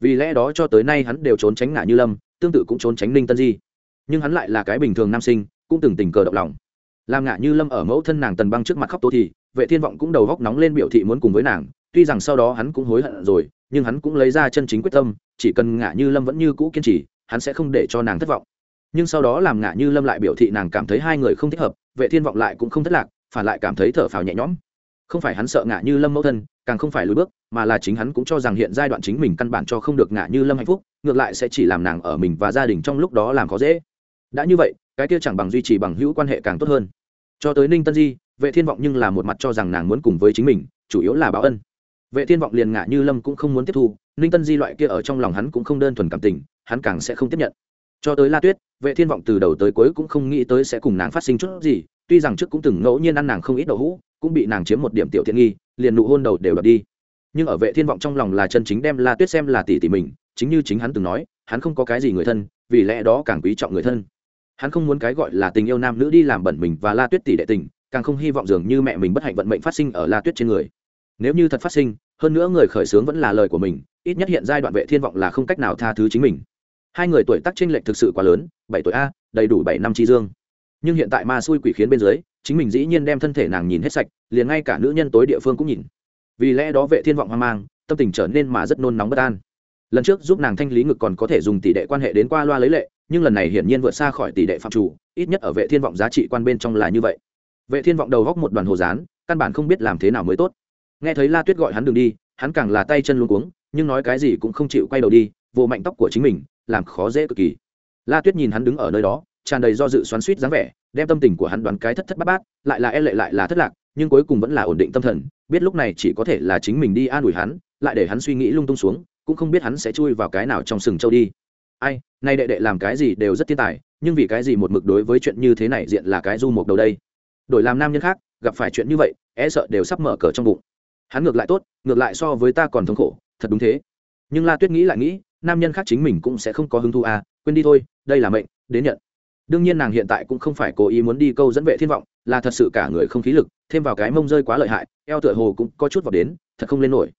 Vì lẽ đó cho tới nay hắn đều trốn tránh ngả như lâm, tương tự cũng trốn tránh ninh tân di. Nhưng hắn lại là cái bình thường nam sinh, cũng từng tình cờ động lòng. Làm ngả như lâm ở mẫu thân nàng tần băng trước mặt khóc tố thì, vệ thiên vọng cũng đầu góc nóng lên biểu thị muốn cùng với nàng, tuy rằng sau đó hắn cũng hối hận rồi, nhưng hắn cũng lấy ra chân chính quyết tâm, chỉ cần ngả như lâm vẫn như cũ kiên trì hắn sẽ không để cho nàng thất vọng. Nhưng sau đó làm ngạ như lâm lại biểu thị nàng cảm thấy hai người không thích hợp, vệ thiên vọng lại cũng không thất lạc, phản lại cảm thấy thở phào nhẹ nhõm. Không phải hắn sợ ngạ như lâm mẫu thân, càng không phải lùi bước, mà là chính hắn cũng cho rằng hiện giai đoạn chính mình căn bản cho không được ngạ như lâm hạnh phúc, ngược lại sẽ chỉ làm nàng ở mình và gia đình trong lúc đó làm khó dễ. Đã như vậy, cái kia chẳng bằng duy trì bằng hữu quan hệ càng tốt hơn. Cho tới ninh tân di, vệ thiên vọng nhưng là một mặt cho rằng nàng muốn cùng với chính mình, chủ yếu là báo ân. Vệ thiên vọng liền ngạ như lâm cũng không muốn tiếp thu, ninh tân di loại kia ở trong lòng hắn cũng không đơn thuần cảm tình hắn càng sẽ không tiếp nhận. Cho tới la tuyết, vệ thiên vọng từ đầu tới cuối cũng không nghĩ tới sẽ cùng nàng phát sinh chút gì, tuy rằng trước cũng từng ngẫu nhiên ăn nàng không ít đậu hũ, cũng bị nàng chiếm một điểm tiểu thiện nghi, liền nụ hôn đầu đều đập đi. Nhưng ở vệ thiên vọng trong lòng là chân chính đem la tuyết xem là tỷ tỷ mình, chính như chính hắn từng nói, hắn không có cái gì người thân, vì lẽ đó càng quý trọng người thân. Hắn không muốn cái gọi là tình yêu nam nữ đi làm bẩn mình và la tuyết tỷ đệ tình, càng không hy vọng dường như mẹ mình bất hạnh vận mệnh phát sinh ở la tuyết trên người. Nếu như thật phát sinh, hơn nữa người khởi sướng vẫn là lời của mình, ít nhất hiện giai đoạn vệ thiên vọng là không cách nào tha thứ chính mình hai người tuổi tác chênh lệch thực sự quá lớn, bảy tuổi a, đầy đủ bảy năm chi dương. Nhưng hiện tại ma xui quỷ khiến bên dưới, chính mình dĩ nhiên đem thân thể nàng nhìn hết sạch, liền ngay cả nữ nhân tối địa phương cũng nhìn. Vì lẽ đó vệ thiên vọng hoang mang, tâm tình trở nên mà rất nôn nóng bất an. Lần trước giúp nàng thanh lý ngực còn có thể dùng tỷ đệ quan hệ đến qua loa lấy lệ, nhưng lần này hiển nhiên vượt xa khỏi tỷ đệ phạm chủ, ít nhất ở vệ thiên vọng giá trị quan bên trong là như vậy. Vệ thiên vọng đầu góc một đoàn hồ dán, căn bản không biết làm thế nào mới tốt. Nghe thấy la tuyết gọi hắn đừng đi, hắn càng là tay chân luôn cuống, nhưng nói cái gì cũng không chịu quay đầu đi, vồ mạnh tóc của chính mình làm khó dễ cực kỳ. La tuyết nhìn hắn đứng ở nơi đó, tràn đầy do dự xoắn suýt dáng vẻ, đem tâm tình của hắn đoán cái thất thất bát bát, lại là e lệ lại là thất lạc, nhưng cuối cùng vẫn là ổn định tâm thần, biết lúc này chỉ có thể là chính mình đi an ủi hắn, lại để hắn suy nghĩ lung tung xuống, cũng không biết hắn sẽ chui vào cái nào trong sừng châu đi. Ai, nay đệ đệ làm cái gì đều rất thiên tài, nhưng vì cái gì một mực đối với chuyện như thế này diện là cái du mục đầu đây? Đổi làm nam nhân khác, gặp phải chuyện như vậy e sợ đều sắp mở cờ trong bụng. Hắn ngược lại tốt, ngược lại so với ta còn thống khổ, thật đúng thế. Nhưng la tuyết nghĩ lại nghĩ nam nhân khác chính mình cũng sẽ không có hứng thú à quên đi thôi, đây là mệnh, đến nhận. Đương nhiên nàng hiện tại cũng không phải cố ý muốn đi câu dẫn vệ thiên vọng, là thật sự cả người không khí lực, thêm vào cái mông rơi quá lợi hại, eo tựa hồ cũng có chút vào đến, thật không lên nổi.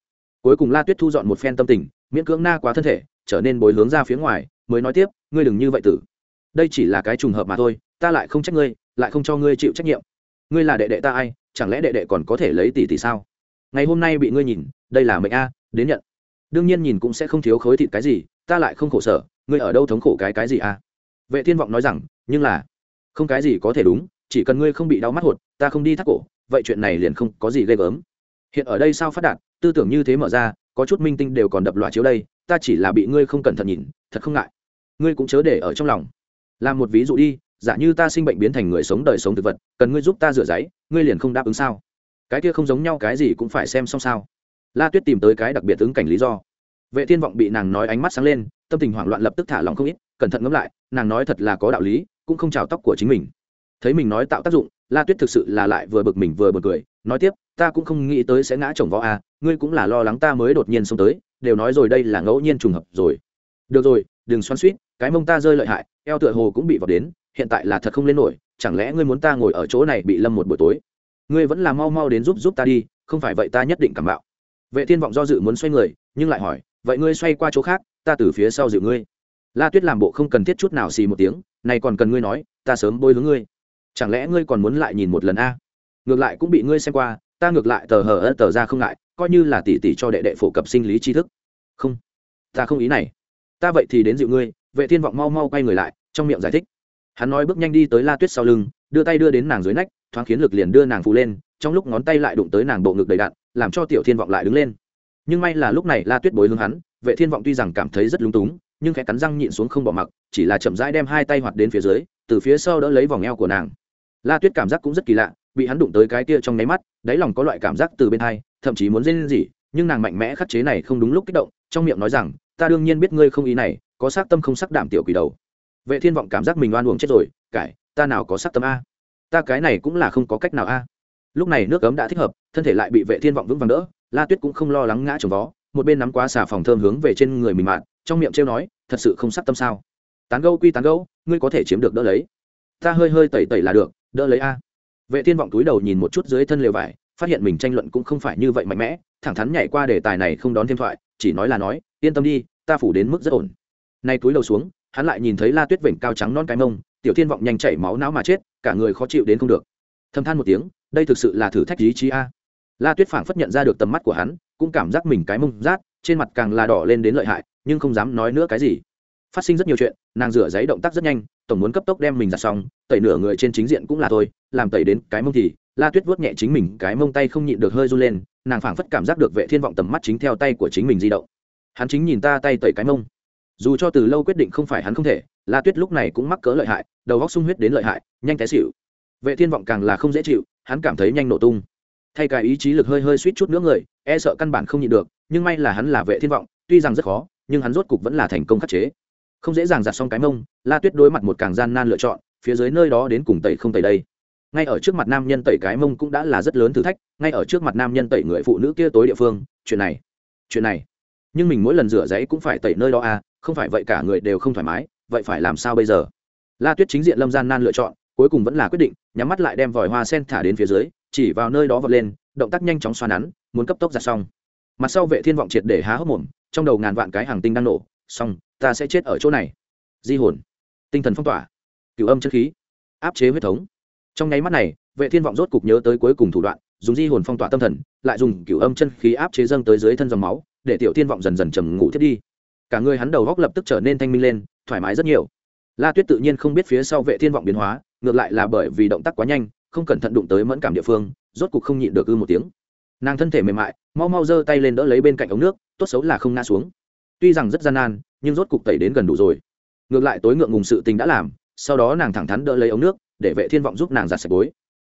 Cuối cùng la tuyết thu dọn một phen tâm tình, miễn cưỡng na quá thân thể, trở nên bối hướng ra phía ngoài, mới nói tiếp, ngươi đừng như vậy tử. Đây chỉ là cái trùng hợp mà thôi, ta lại không trách ngươi, lại không cho ngươi chịu trách nhiệm. Ngươi là đệ đệ ta ai, chẳng lẽ đệ đệ còn có thể lấy tỷ tỷ sao? Ngày hôm nay bị ngươi nhìn, đây là mệnh a, đến nhận đương nhiên nhìn cũng sẽ không thiếu khối thịt cái gì, ta lại không khổ sở, ngươi ở đâu thống khổ cái cái gì à? vệ thiên vọng nói rằng, nhưng là, không cái gì có thể đúng, chỉ cần ngươi không bị đau mắt hột, ta không đi thắt cổ, vậy chuyện này liền không có gì ghê gớm. Hiện ở đây sao phát đạt, tư tưởng như thế mở ra, có chút minh tinh đều còn đập loại chiếu đây, ta chỉ là bị ngươi không cẩn thận nhìn, thật không ngại. Ngươi cũng chớ để ở trong lòng. Làm một ví dụ đi, giả như ta sinh bệnh biến thành người sống đời sống thực vật, cần ngươi giúp ta rửa giấy, ngươi liền không đáp ứng sao? Cái kia không giống nhau cái gì cũng phải xem xong sao la tuyết tìm tới cái đặc biệt ứng cảnh lý do. Vệ thiên vọng bị nàng nói ánh mắt sáng lên tâm tình hoảng loạn lập tức thả lòng không ít cẩn thận ngẫm lại nàng nói thật là có đạo lý cũng không trào tóc của chính mình. Thấy mình nói tạo tác dụng la tuyết thực sự là lại vừa bực mình vừa bực cười nói tiếp ta cũng không nghĩ tới sẽ ngã chồng võ a à, ngươi cũng là lo lắng ta mới đột nhiên xông tới đều nói rồi đây là ngẫu nhiên trùng hợp rồi. Được rồi đừng xoắn suýt cái mông ta rơi lợi hại eo tựa hồ cũng bị vào đến hiện tại là thật không lên nổi chẳng lẽ ngươi muốn ta ngồi ở chỗ này bị lâm một buổi tối? Ngươi vẫn là mau mau đến giúp giúp ta đi không phải vậy ta nhất định cảm bạo vệ thiên vọng do dự muốn xoay người, nhưng lại hỏi, vậy ngươi xoay qua chỗ khác, ta từ phía sau dịu ngươi. La tuyết làm bộ không cần thiết chút nào xì một tiếng, này còn cần ngươi nói, ta sớm bôi hướng ngươi. Chẳng lẽ ngươi còn muốn lại nhìn một lần a? Ngược lại cũng bị ngươi xem qua, ta ngược lại tờ hờ tờ ra không ngại, coi như là tỷ tỷ cho đệ đệ phổ cập sinh lý tri thức. Không, ta không ý này. Ta vậy thì đến dịu ngươi. Vệ thiên vọng mau mau quay người lại, trong miệng giải thích. Hắn nói bước nhanh đi tới la tuyết sau lưng, đưa tay đưa đến nàng dưới nách, thoáng khiến lực liền đưa nàng phụ lên, trong lúc ngón tay lại đụng tới nàng bộ ngực đầy đạn làm cho tiểu thiên vọng lại đứng lên. Nhưng may là lúc này la tuyết bối hướng hắn, vệ thiên vọng tuy rằng cảm thấy rất lúng túng, nhưng khẽ cắn răng nhịn xuống không bỏ mặc, chỉ là chậm rãi đem hai tay hoạt đến phía dưới, từ phía sau đỡ lấy vòng eo của nàng. La tuyết cảm giác cũng rất kỳ lạ, bị hắn đụng tới cái kia trong nháy mắt, đáy lòng có loại cảm giác từ bên hai, thậm chí muốn rên gì nhưng nàng mạnh mẽ khắc chế này không đúng lúc kích động, trong miệng nói rằng, ta đương nhiên biết ngươi không ý này, có xác tâm không sắc đảm tiểu quỷ đầu. Vệ thiên vọng cảm giác mình oan uổng chết rồi, cải, ta nào có sắc tâm a? Ta cái này cũng là không có cách nào a lúc này nước cấm đã thích hợp, thân thể lại bị vệ thiên vọng vững vàng đỡ, la tuyết cũng không lo lắng ngã trồng vó, một bên nắm quá xà phòng thơm hướng về trên người mình mạn trong miệng trêu nói, thật sự không sắc tâm sao? Tán gâu quy tán gâu ngươi có thể chiếm được đỡ lấy. Ta hơi hơi tẩy tẩy là được, đỡ lấy a. Vệ thiên vọng túi đầu nhìn một chút dưới thân lều vải, phát hiện mình tranh luận cũng không phải như vậy mạnh mẽ, thẳng thắn nhảy qua đề tài này không đón thêm thoại, chỉ nói là nói, yên tâm đi, ta phủ đến mức rất ổn. Nay túi đầu xuống, hắn lại nhìn thấy la tuyết vểnh cao trắng non cái mông, tiểu thiên vọng nhanh chảy máu não mà chết, cả người khó chịu đến không được. Thâm than một tiếng đây thực sự là thử thách ý chí a. La tuyết phảng phất nhận ra được tầm mắt của hắn, cũng cảm giác mình cái mông rát, trên mặt càng là đỏ lên đến lợi hại, nhưng không dám nói nữa cái gì. Phát sinh rất nhiều chuyện, nàng rửa giấy động tác rất nhanh, tổng muốn cấp tốc đem mình ra xong, tẩy nửa người trên chính diện cũng là thôi, làm tẩy đến cái mông thì, la tuyết vuốt nhẹ chính mình, cái mông tay không nhịn được hơi run lên, nàng phảng phất cảm giác được vệ thiên vọng tầm mắt chính theo tay của chính mình di động. Hắn chính nhìn ta tay tẩy cái mông. Dù cho từ lâu quyết định không phải hắn không thể, la tuyết lúc này cũng mắc cỡ lợi hại, đầu góc sung huyết đến lợi hại, nhanh té xỉu. Vệ thiên vọng càng là không dễ chịu hắn cảm thấy nhanh nổ tung. Thay cái ý chí lực hơi hơi suýt chút nữa người e sợ căn bản không nhịn được, nhưng may là hắn là vệ thiên vọng, tuy rằng rất khó, nhưng hắn rốt cục vẫn là thành công khắc chế. Không dễ dàng giặt xong cái mông, la tuyết đối mặt một càng gian nan lựa chọn, phía dưới nơi đó đến cùng tẩy không tẩy đây. Ngay ở trước mặt nam nhân tẩy cái mông cũng đã là rất lớn thử thách, ngay ở trước mặt nam nhân tẩy người phụ nữ kia tối địa phương, chuyện này chuyện này. Nhưng mình mỗi lần rửa giấy cũng phải tẩy nơi đó à không phải vậy cả người đều không thoải mái, vậy phải làm sao bây giờ? La tuyết chính diện lâm gian nan lựa chọn cuối cùng vẫn là quyết định, nhắm mắt lại đem vòi hoa sen thả đến phía dưới, chỉ vào nơi đó vọt lên, động tác nhanh chóng xoa nắn, muốn cấp tốc giặt xong. Mặt sau vệ thiên vọng triệt để há hốc mồm, trong đầu ngàn vạn cái hàng tinh đang nổ, xong, ta sẽ chết ở chỗ này. Di hồn, tinh thần phong tỏa, cửu âm chân khí, áp chế huyết thống. Trong nháy mắt này, vệ thiên vọng rốt cục nhớ tới cuối cùng thủ đoạn, dùng di hồn phong tỏa tâm thần, lại dùng cửu âm chân khí áp chế dâng tới dưới thân dòng máu, để tiểu thiên vọng dần dần trầm ngủ thiết đi. Cả người hắn đầu góc lập tức trở nên thanh minh lên, thoải mái rất nhiều. La tuyết tự nhiên không biết phía sau vệ thiên vọng biến hóa ngược lại là bởi vì động tác quá nhanh, không cẩn thận đụng tới mẫn cảm địa phương, rốt cục không nhịn được ư một tiếng. Nàng thân thể mềm mại, mau mau giơ tay lên đỡ lấy bên cạnh ống nước, tốt xấu là không ngã xuống. Tuy rằng rất gian nan, nhưng rốt cục tẩy đến gần đủ rồi. Ngược lại tối ngượng ngùng sự tình đã làm, sau đó nàng thẳng thắn đỡ lấy ống nước, để vệ thiên vọng giúp nàng giặt sạch bối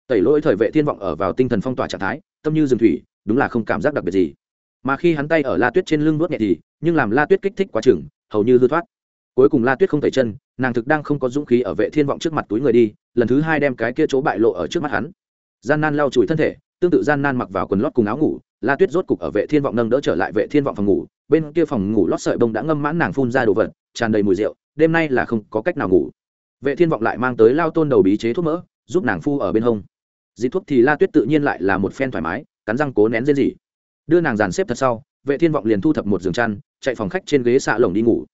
tẩy lỗi thời vệ thiên vọng ở vào tinh thần phong tỏa trạng thái, tâm như rừng thủy, đúng là không cảm giác đặc biệt gì. Mà khi hắn tay ở la tuyết trên lưng nuốt nhẹ thì, nhưng làm la tuyết kích thích quá chừng, hầu như hư thoát cuối cùng la tuyết không thấy chân, nàng thực đang không có dũng khí ở vệ thiên vọng trước mặt túi người đi, lần thứ hai đem cái kia chỗ bại lộ ở trước mắt hắn. Gian nan lau chùi thân thể, tương tự gian nan mặc vào quần lót cùng áo ngủ, la tuyết rốt cục ở vệ thiên vọng nâng đỡ trở lại vệ thiên vọng phòng ngủ, bên kia phòng ngủ lót sợi bông đã ngâm mãn nàng phun ra đồ vật, tràn đầy mùi rượu, đêm nay là không có cách nào ngủ. Vệ thiên vọng lại mang tới lao tôn đầu bí chế thuốc mỡ, giúp nàng phu ở bên hông. Dị thuốc thì la tuyết tự nhiên lại là một phen thoải mái, cắn răng cố nén rên gì. Đưa nàng dàn xếp thật sau, vệ thiên vọng liền thu thập một giường chăn, chạy phòng khách trên ghế xạ lồng đi ngủ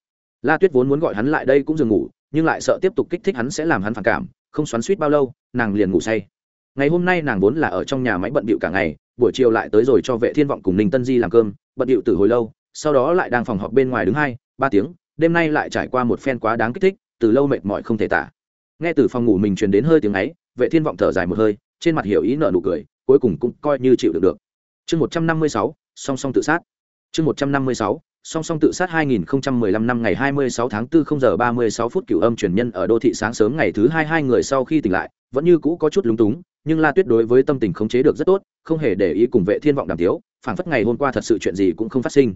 la tuyết vốn muốn gọi hắn lại đây cũng dừng ngủ, nhưng lại sợ tiếp tục kích thích hắn sẽ làm hắn phản cảm, không xoắn suýt bao lâu, nàng liền ngủ say. Ngày hôm nay nàng vốn là ở trong nhà máy bận bịu cả ngày, buổi chiều lại tới rồi cho vệ thiên vọng cùng ninh tân di làm cơm, bận bịu từ hồi lâu, sau đó lại đang phòng họp bên ngoài đứng hai, ba tiếng, đêm nay lại trải qua một phen quá đáng kích thích, từ lâu mệt mỏi không thể tả. Nghe từ phòng ngủ mình truyền đến hơi tiếng ấy, vệ thiên vọng thở dài một hơi, trên mặt hiểu ý nợ nụ cười, cuối cùng cũng coi như chịu được được. Chương một trăm năm mươi sáu, song song tự sát. Chương một trăm năm mươi sáu song song tự sát 2015 năm ngày 26 tháng 4 0 giờ 36 phút cửu âm truyền nhân ở đô thị sáng sớm ngày thứ hai hai người sau khi tỉnh lại, vẫn như cũ có chút lúng túng, nhưng la tuyết đối với tâm tình khống chế được rất tốt, không hề để ý cùng vệ thiên vọng đàm tiếu, phảng phất ngày hôm qua thật sự chuyện gì cũng không phát sinh.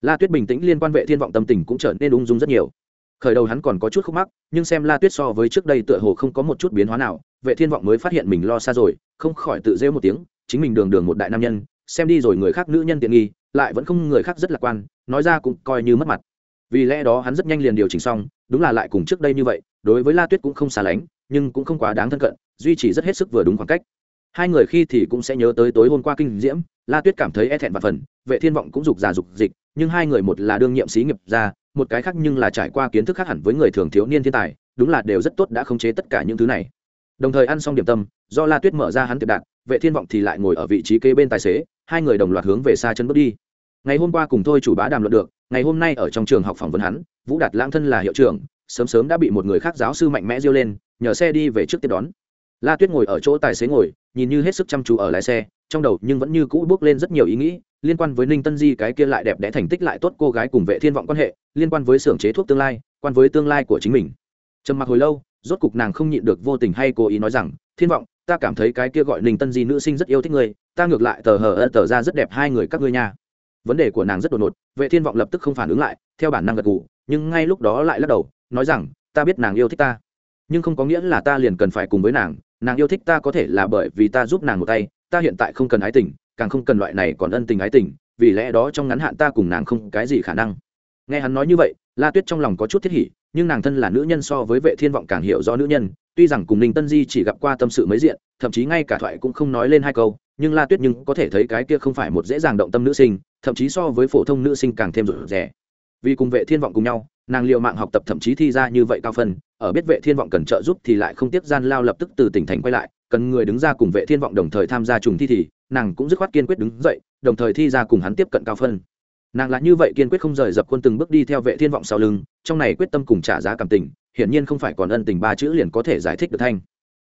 La tuyết bình tĩnh liên quan vệ thiên vọng tâm tình cũng trở nên ung dung rất nhiều. Khởi đầu hắn còn có chút khúc mắc, nhưng xem la tuyết so với trước đây tựa hồ không có một chút biến hóa nào, vệ thiên vọng mới phát hiện mình lo xa rồi, không khỏi tự rêu một tiếng, chính mình đường đường một đại nam nhân, xem đi rồi người khác nữ nhân tiện nghi, lại vẫn không người khác rất lạc quan nói ra cũng coi như mất mặt. Vì lẽ đó hắn rất nhanh liền điều chỉnh xong, đúng là lại cùng trước đây như vậy, đối với la tuyết cũng không xa lánh, nhưng cũng không quá đáng thân cận, duy trì rất hết sức vừa đúng khoảng cách. Hai người khi thì cũng sẽ nhớ tới tối hôm qua kinh diễm, la tuyết cảm thấy e thẹn và phần, vệ thiên vọng cũng dục già dục dịch, nhưng hai người một là đương nhiệm sĩ nghiệp ra một cái khác nhưng là trải qua kiến thức khác hẳn với người thường thiếu niên thiên tài, đúng là đều rất tốt đã khống chế tất cả những thứ này. Đồng thời ăn xong điểm tâm, do la tuyết mở ra hắn tiệp đạn, vệ thiên vọng thì lại ngồi ở vị trí kế bên tài xế, hai người đồng loạt hướng về xa chân bước đi ngày hôm qua cùng thôi chủ bá đàm luận được, ngày hôm nay ở trong trường học phỏng vấn hắn, vũ đạt lãng thân là hiệu trưởng, sớm sớm đã bị một người khác giáo sư mạnh mẽ diêu lên, nhờ xe đi về trước tiếp đón. La tuyết ngồi ở chỗ tài xế ngồi, nhìn như hết sức chăm chú ở lái xe, trong đầu nhưng vẫn như cũ bước lên rất nhiều ý nghĩ, liên quan với ninh tân di cái kia lại đẹp đẽ thành tích lại tốt cô gái cùng vệ thiên vọng quan hệ, liên quan với xưởng chế thuốc tương lai, quan với tương lai của chính mình. Trầm mặc hồi lâu, rốt cục nàng không nhịn được vô tình hay cố ý nói rằng, thiên vọng, ta cảm thấy cái kia gọi ninh tân di nữ sinh rất yêu thích ngươi, ta ngược lại tờ hờ ơ tờ ra rất đẹp hai người các ngươi nha vấn đề của nàng rất đột ngột, vệ thiên vọng lập tức không phản ứng lại, theo bản năng gật gù, nhưng ngay lúc đó lại lắc đầu, nói rằng, ta biết nàng yêu thích ta, nhưng không có nghĩa là ta liền cần phải cùng với nàng nàng yêu thích ta có thể là bởi vì ta giúp nàng một tay, ta hiện tại không cần ái tình, càng không cần loại này còn ân tình ái tình, vì lẽ đó trong ngắn hạn ta cùng nàng không cái gì khả năng. Nghe hắn nói như vậy, la tuyết trong lòng có chút thiết hỉ, nhưng nàng thân là nữ nhân so với vệ thiên vọng càng hiểu rõ nữ nhân, tuy rằng cùng ninh tân di chỉ gặp qua tâm sự mấy diện, thậm chí ngay cả thoại cũng không nói lên hai câu, nhưng la tuyết nhưng có thể thấy cái kia không phải một dễ dàng động tâm nữ sinh thậm chí so với phổ thông nữ sinh càng thêm rủi rẻ vì cùng vệ thiên vọng cùng nhau, nàng liệu mạng học tập thậm chí thi ra như vậy cao phân, ở biết vệ thiên vọng cần trợ giúp thì lại không tiếp gian lao lập tức từ tỉnh thành quay lại, cần người đứng ra cùng vệ thiên vọng đồng thời tham gia trùng thi thì, nàng cũng dứt khoát kiên quyết đứng dậy, đồng thời thi ra cùng hắn tiếp cận cao phân. Nàng là như vậy kiên quyết không rời dập quân từng bước đi theo vệ thiên vọng sau lưng, trong này quyết tâm cùng trả giá cảm tình, hiển nhiên không phải còn ân tình ba chữ liền có thể giải thích được thanh.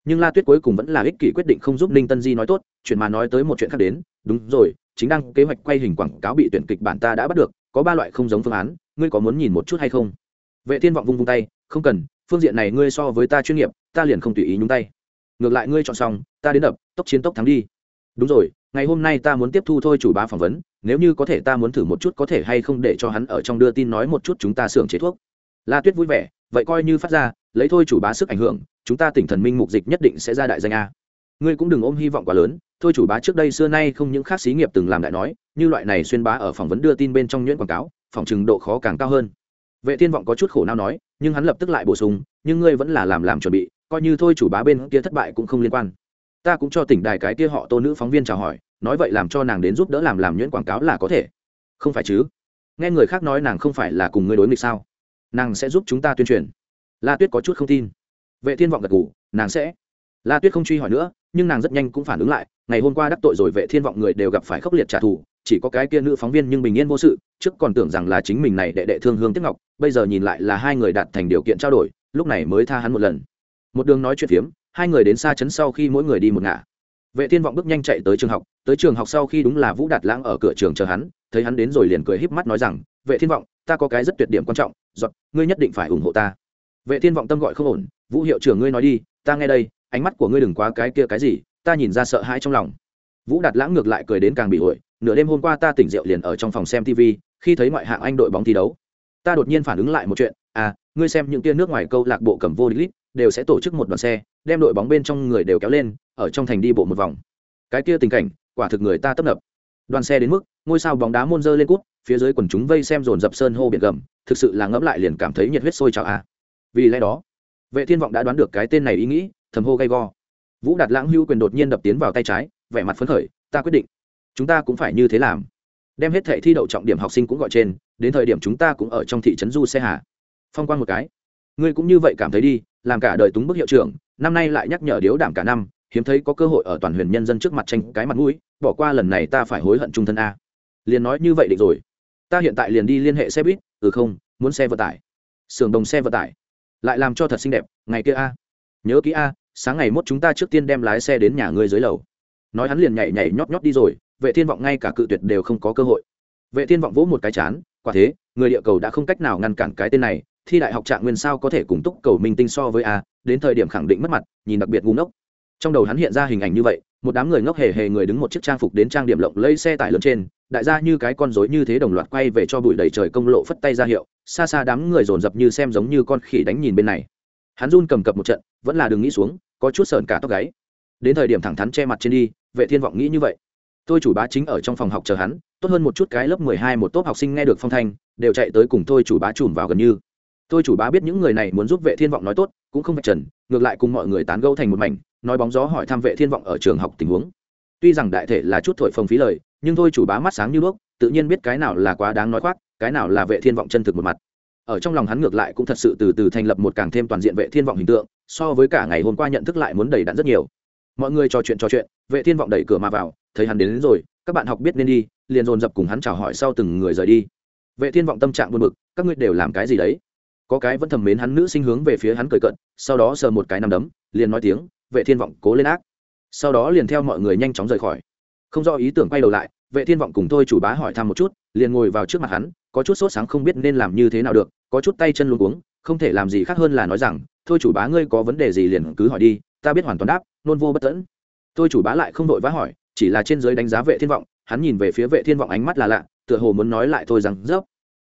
Nhưng la tuyết cuối cùng vẫn là ích kỷ quyết định không giúp ninh tân di nói tốt, chuyện mà nói tới một chuyện khác đến, đúng rồi chính đang kế hoạch quay hình quảng cáo bị tuyển kịch bản ta đã bắt được, có ba loại không giống phương án, ngươi có muốn nhìn một chút hay không? Vệ thiên vọng vung vung tay, không cần, phương diện này ngươi so với ta chuyên nghiệp, ta liền không tùy ý nhúng tay. Ngược lại ngươi chọn xong, ta đến đập, tốc chiến tốc thắng đi. Đúng rồi, ngày hôm nay ta muốn tiếp thu thôi chủ bá phỏng vấn, nếu như có thể ta muốn thử một chút có thể hay không để cho hắn ở trong đưa tin nói một chút chúng ta xưởng chế thuốc. La tuyết vui vẻ, vậy coi như phát ra, lấy thôi chủ bá sức ảnh hưởng, chúng ta tỉnh thần minh mục dịch nhất định sẽ ra đại danh a. Ngươi cũng đừng ôm hy vọng quá lớn thôi chủ bá trước đây xưa nay không những khác xí nghiệp từng làm đại nói, như loại này xuyên bá ở phỏng vấn đưa tin bên trong nhuyễn quảng cáo, phỏng chừng độ khó càng cao hơn. Vệ thiên vọng có chút khổ não nói, nhưng hắn lập tức lại bổ sung, nhưng ngươi vẫn là làm làm chuẩn bị, coi như thôi chủ bá bên kia thất bại cũng không liên quan. Ta cũng cho tỉnh đài cái kia họ tô nữ phóng viên chào hỏi, nói vậy làm cho nàng đến giúp đỡ làm làm nhuyễn quảng cáo là có thể. Không phải chứ? Nghe người khác nói nàng không phải là cùng ngươi đối nghịch sao? Nàng sẽ giúp chúng ta tuyên truyền. La tuyết có chút không tin. Vệ thiên vọng gật ngủ nàng sẽ la tuyết không truy hỏi nữa, nhưng nàng rất nhanh cũng phản ứng lại, ngày hôm qua đắc tội rồi vệ thiên vọng người đều gặp phải khốc liệt trả thù, chỉ có cái kia nữ phóng viên nhưng bình yên vô sự, trước còn tưởng rằng là chính mình này đệ đệ thương hương tiếc ngọc, bây giờ nhìn lại là hai người đạt thành điều kiện trao đổi, lúc này mới tha hắn một lần. Một đường nói chuyện phiếm, hai người đến xa chấn sau khi mỗi người đi một ngả. Vệ thiên vọng bước nhanh chạy tới trường học, tới trường học sau khi đúng là vũ đạt lãng ở cửa trường chờ hắn, thấy hắn đến rồi liền cười híp mắt nói rằng, vệ thiên vọng, ta có cái rất tuyệt điểm quan trọng, giọt, ngươi nhất định phải ủng hộ ta. Vệ thiên vọng tâm gọi không ổn, vũ hiệu trưởng ngươi nói đi, ta nghe đây ánh mắt của ngươi đừng quá cái kia cái gì, ta nhìn ra sợ hãi trong lòng. Vũ đạt lãng ngược lại cười đến càng bị ổi nửa đêm hôm qua ta tỉnh rượu liền ở trong phòng xem tv khi thấy ngoại hạng anh đội bóng thi đấu, ta đột nhiên phản ứng lại một chuyện à ngươi xem những tia nước ngoài câu lạc bộ cầm vô địch đều sẽ tổ chức một đoàn xe, đem đội bóng bên trong người đều kéo lên, ở trong thành đi bộ một vòng. Cái kia tình cảnh, quả thực người ta tấp nập. Đoàn xe đến mức, ngôi sao bóng đá môn dơ lên cút, phía dưới quần chúng vây xem dồn dập sơn hô biển gầm, thực sự là ngẫm lại liền cảm thấy nhiệt huyết sôi trào à. vì lẽ đó, vệ thiên vọng đã đoán được cái tên này ý nghĩ thầm hô gay go. Vũ đạt lãng hưu quyền đột nhiên đập tiến vào tay trái, vẻ mặt phấn khởi, ta quyết định, chúng ta cũng phải như thế làm. Đem hết thệ thi đậu trọng điểm học sinh cũng gọi trên, đến thời điểm chúng ta cũng ở trong thị trấn du xe hà. Phong quan một cái. Ngươi cũng như vậy cảm thấy đi, làm cả đời túng bức hiệu trưởng, năm nay lại nhắc nhở điếu đảm cả năm, hiếm thấy có cơ hội ở toàn huyền nhân dân trước mặt tranh cái mặt mũi, bỏ qua lần này ta phải hối hận trung thân a. Liền nói như vậy định rồi. Ta hiện tại liền đi liên hệ xe buýt ừ không, muốn xe vận tải. Xưởng đồng xe vận tải, lại làm cho thật xinh đẹp, ngày kia a. Nhớ kỹ a sáng ngày mốt chúng ta trước tiên đem lái xe đến nhà ngươi dưới lầu. Nói hắn liền nhảy nhảy nhóp nhóp đi rồi, vệ thiên vọng ngay cả cự tuyệt đều không có cơ hội. Vệ thiên vọng vỗ một cái chán, quả thế, người địa cầu đã không cách nào ngăn cản cái tên này, thi đại học trạng nguyên sao có thể cùng túc cầu minh tinh so với a, đến thời điểm khẳng định mất mặt, nhìn đặc biệt ngu ngốc. Trong đầu hắn hiện ra hình ảnh như vậy, một đám người ngốc hề hề người đứng một chiếc trang phục đến trang điểm lộng lấy xe tải lớn trên, đại gia như cái con rối như thế đồng loạt quay về cho bụi đầy trời công lộ phất tay ra hiệu, xa xa đám người dồn dập như xem giống như con khỉ đánh nhìn bên này hắn run cầm cập một trận, vẫn là đừng nghĩ xuống, có chút sờn cả tóc gáy. Đến thời điểm thẳng thắn che mặt trên đi, vệ thiên vọng nghĩ như vậy. Tôi chủ bá chính ở trong phòng học chờ hắn, tốt hơn một chút cái lớp mười hai một tốp học sinh nghe được phong thanh, đều chạy tới cùng tôi chủ bá chùm vào gần như. Tôi chủ bá biết những người này muốn giúp vệ thiên vọng nói tốt, cũng không phải trần, ngược lại cùng mọi người tán gẫu thành một mảnh, nói bóng gió hỏi thăm vệ thiên vọng ở trường học tình huống. Tuy rằng đại thể là chút thổi phồng phí lời, nhưng tôi chủ bá mắt sáng như đuốc, tự nhiên biết cái nào là quá đáng nói khoác, cái nào là vệ thiên vọng chân thực một mặt ở trong lòng hắn ngược lại cũng thật sự từ từ thành lập một càng thêm toàn diện vệ thiên vọng hình tượng so với cả ngày hôm qua nhận thức lại muốn đầy đặn rất nhiều. Mọi người trò chuyện trò chuyện vệ thiên vọng đẩy cửa mà vào thấy hắn đến, đến rồi các bạn học biết nên đi liền dồn dập cùng hắn chào hỏi sau từng người rời đi. Vệ thiên vọng tâm trạng buồn bực các ngươi đều làm cái gì đấy? Có cái vẫn thầm mến hắn nữ sinh hướng về phía hắn cười cận sau đó sờ một cái nằm đấm liền nói tiếng vệ thiên vọng cố lên ác. Sau đó liền theo mọi người nhanh chóng rời khỏi. Không do ý tưởng quay đầu lại vệ thiên vọng cùng tôi chủ bá hỏi thăm một chút liền ngồi vào trước mặt hắn có chút sốt sáng không biết nên làm như thế nào được, có chút tay chân luôn uống không thể làm gì khác hơn là nói rằng, thôi chủ bá ngươi có vấn đề gì liền cứ hỏi đi, ta biết hoàn toàn đáp, nôn vô bất tẫn tôi chủ bá lại không đội vã hỏi, chỉ là trên giới đánh giá vệ thiên vọng, hắn nhìn về phía vệ thiên vọng ánh mắt là lạ, tựa hồ muốn nói lại thôi rằng, dốc.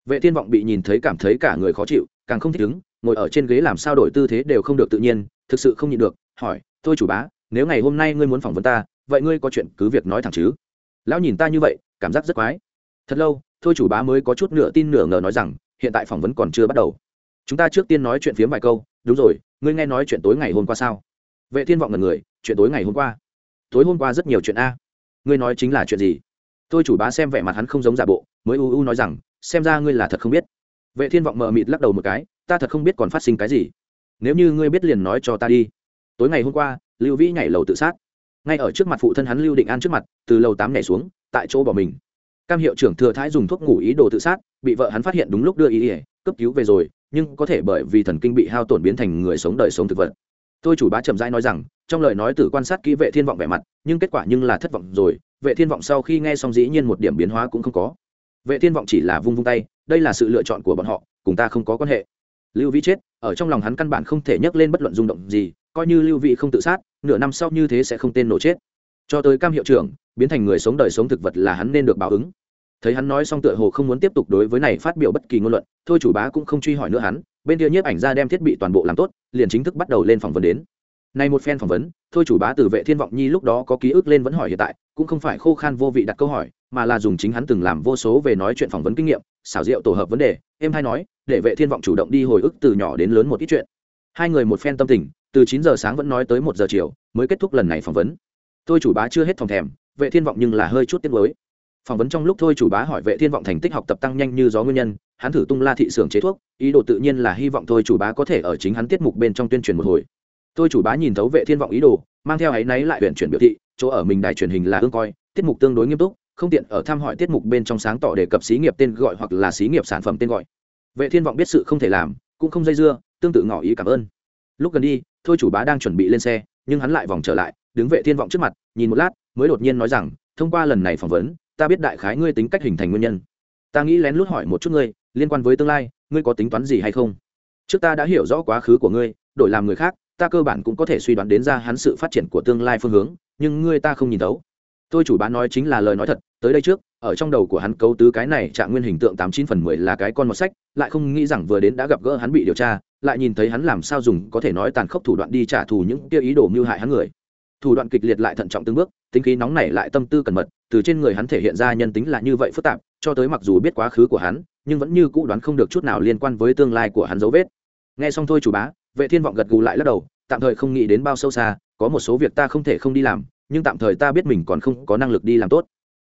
Vệ thiên vọng bị nhìn thấy cảm thấy cả người khó chịu, càng không thích ứng, ngồi ở trên ghế làm sao đổi tư thế đều không được tự nhiên, thực sự không nhịn được, hỏi, thôi chủ bá, nếu ngày hôm nay ngươi muốn phỏng vấn ta, vậy ngươi có chuyện cứ việc nói thẳng chứ? Lão nhìn ta như vậy, cảm giác rất quái. Thật lâu thôi chủ bá mới có chút nửa tin nửa ngờ nói rằng, hiện tại phỏng vấn còn chưa bắt đầu. Chúng ta trước tiên nói chuyện phiếm vài câu, đúng rồi, ngươi nghe nói chuyện tối ngày hôm qua sao? Vệ thiên vọng ngần người, chuyện tối ngày hôm qua. Tối hôm qua rất nhiều chuyện a. Ngươi nói chính là chuyện gì? Tôi chủ bá xem vẻ mặt hắn không giống giả bộ, mới u u nói rằng, xem ra ngươi là thật không biết. Vệ thiên vọng mờ mịt lắc đầu một cái, ta thật không biết còn phát sinh cái gì. Nếu như ngươi biết liền nói cho ta đi. Tối ngày hôm qua, lưu vĩ nhảy lầu tự sát. Ngay ở trước mặt phụ thân hắn lưu định an trước mặt, từ lầu tám nhảy xuống, tại chỗ bỏ mình cam hiệu trưởng thừa thái dùng thuốc ngủ ý đồ tự sát, bị vợ hắn phát hiện đúng lúc đưa ý ỉa cấp cứu về rồi, nhưng có thể bởi vì thần kinh bị hao tổn biến thành người sống đời sống thực vật. Tôi chủ bá trầm rãi nói rằng, trong lời nói từ quan sát kỹ vệ thiên vọng vẻ mặt, nhưng kết quả nhưng là thất vọng rồi, vệ thiên vọng sau khi nghe xong dĩ nhiên một điểm biến hóa cũng không có. Vệ thiên vọng chỉ là vung vung tay, đây là sự lựa chọn của bọn họ, cùng ta không có quan hệ. Lưu vĩ chết, ở trong lòng hắn căn bản không thể nhắc lên bất luận rung động gì, coi như lưu vĩ không tự sát, nửa năm sau như thế sẽ không tên nổ chết. Cho tới cam hiệu trưởng biến thành người sống đời sống thực vật là hắn nên được báo ứng. Thấy hắn nói xong tựa hồ không muốn tiếp tục đối với này phát biểu bất kỳ ngôn luận, thôi chủ bá cũng không truy hỏi nữa hắn, bên kia nhiếp ảnh ra đem thiết bị toàn bộ làm tốt, liền chính thức bắt đầu lên phỏng vấn đến. Nay một phen phỏng vấn, thôi chủ bá từ vệ thiên vọng nhi lúc đó có ký ức lên vẫn hỏi hiện tại, cũng không phải khô khan vô vị đặt câu hỏi, mà là dùng chính hắn từng làm vô số về nói chuyện phỏng vấn kinh nghiệm, xảo diệu tổ hợp vấn đề em hay nói, để vệ thiên vọng chủ động đi hồi ức từ nhỏ đến lớn một ít chuyện. Hai người một phen tâm tình, từ chín giờ sáng vẫn nói tới một giờ chiều, mới kết thúc lần này phỏng vấn. Thôi chủ bá chưa hết phòng thèm vệ thiên vọng nhưng là hơi chút tiếc mới phỏng vấn trong lúc thôi chủ bá hỏi vệ thiên vọng thành tích học tập tăng nhanh như gió nguyên nhân, hắn thử tung la thị xưởng chế thuốc, ý đồ tự nhiên là hy vọng thôi chủ bá có thể ở chính hắn tiết mục bên trong tuyên truyền một hồi. Tôi chủ bá nhìn thấu vệ thiên vọng ý đồ, mang theo ấy náy lại huyện chuyển biểu thị, chỗ ở mình đài truyền hình là ương coi, tiết mục tương đối nghiêm túc, không tiện ở thăm hỏi tiết mục bên trong sáng tỏ đề cập xí nghiệp tên gọi hoặc là xí nghiệp sản phẩm tên gọi. Vệ thiên vọng biết sự không thể làm, cũng không dây dưa, tương tự ngỏ ý cảm ơn. Lúc gần đi, thôi chủ bá đang chuẩn bị lên xe, nhưng hắn lại vòng trở lại, đứng vệ thiên vọng trước mặt, nhìn một lát mới đột nhiên nói rằng, thông qua lần này phỏng vấn, ta biết đại khái ngươi tính cách hình thành nguyên nhân. Ta nghĩ lén lút hỏi một chút ngươi, liên quan với tương lai, ngươi có tính toán gì hay không? Trước ta đã hiểu rõ quá khứ của ngươi, đổi làm người khác, ta cơ bản cũng có thể suy đoán đến ra hắn sự phát triển của tương lai phương hướng, nhưng ngươi ta không nhìn thấu. Tôi chủ bán nói chính là lời nói thật, tới đây trước, ở trong đầu của hắn cấu tứ cái này trạng nguyên hình tượng tám chín phần mười là cái con một sách, lại không nghĩ rằng vừa đến đã gặp gỡ hắn bị điều tra, lại nhìn thấy hắn làm sao dùng có thể nói tàn khốc thủ đoạn đi trả thù những kia ý đồ mưu hại hắn người thủ đoạn kịch liệt lại thận trọng từng bước, tính khí nóng nảy lại tâm tư cẩn mật, từ trên người hắn thể hiện ra nhân tính là như vậy phức tạp, cho tới mặc dù biết quá khứ của hắn, nhưng vẫn như cũ đoán không được chút nào liên quan với tương lai của hắn dấu vết. Nghe xong thôi chủ bá, vệ thiên vọng gật gù lại lắc đầu, tạm thời không nghĩ đến bao sâu xa, có một số việc ta không thể không đi làm, nhưng tạm thời ta biết mình còn không có năng lực đi làm tốt.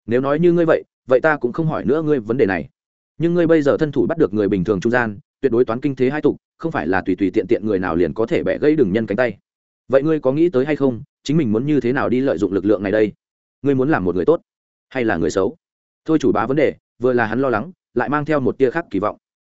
Nếu nói như ngươi vậy vậy ta cũng không hỏi nữa ngươi vấn đề này. Nhưng ngươi bây giờ thân thủ bắt được người bình thường trung gian, tuyệt đối toán kinh thế hai tục, không phải là tùy tùy tiện tiện người nào liền có thể bẻ gây đừng nhân cánh tay. Vậy ngươi có nghĩ tới hay không chính mình muốn như thế nào đi lợi dụng lực lượng này đây? Ngươi muốn làm một người tốt hay là người xấu? Thôi chủ bá vấn đề, vừa là hắn lo lắng, lại mang theo một tia khác kỳ vọng.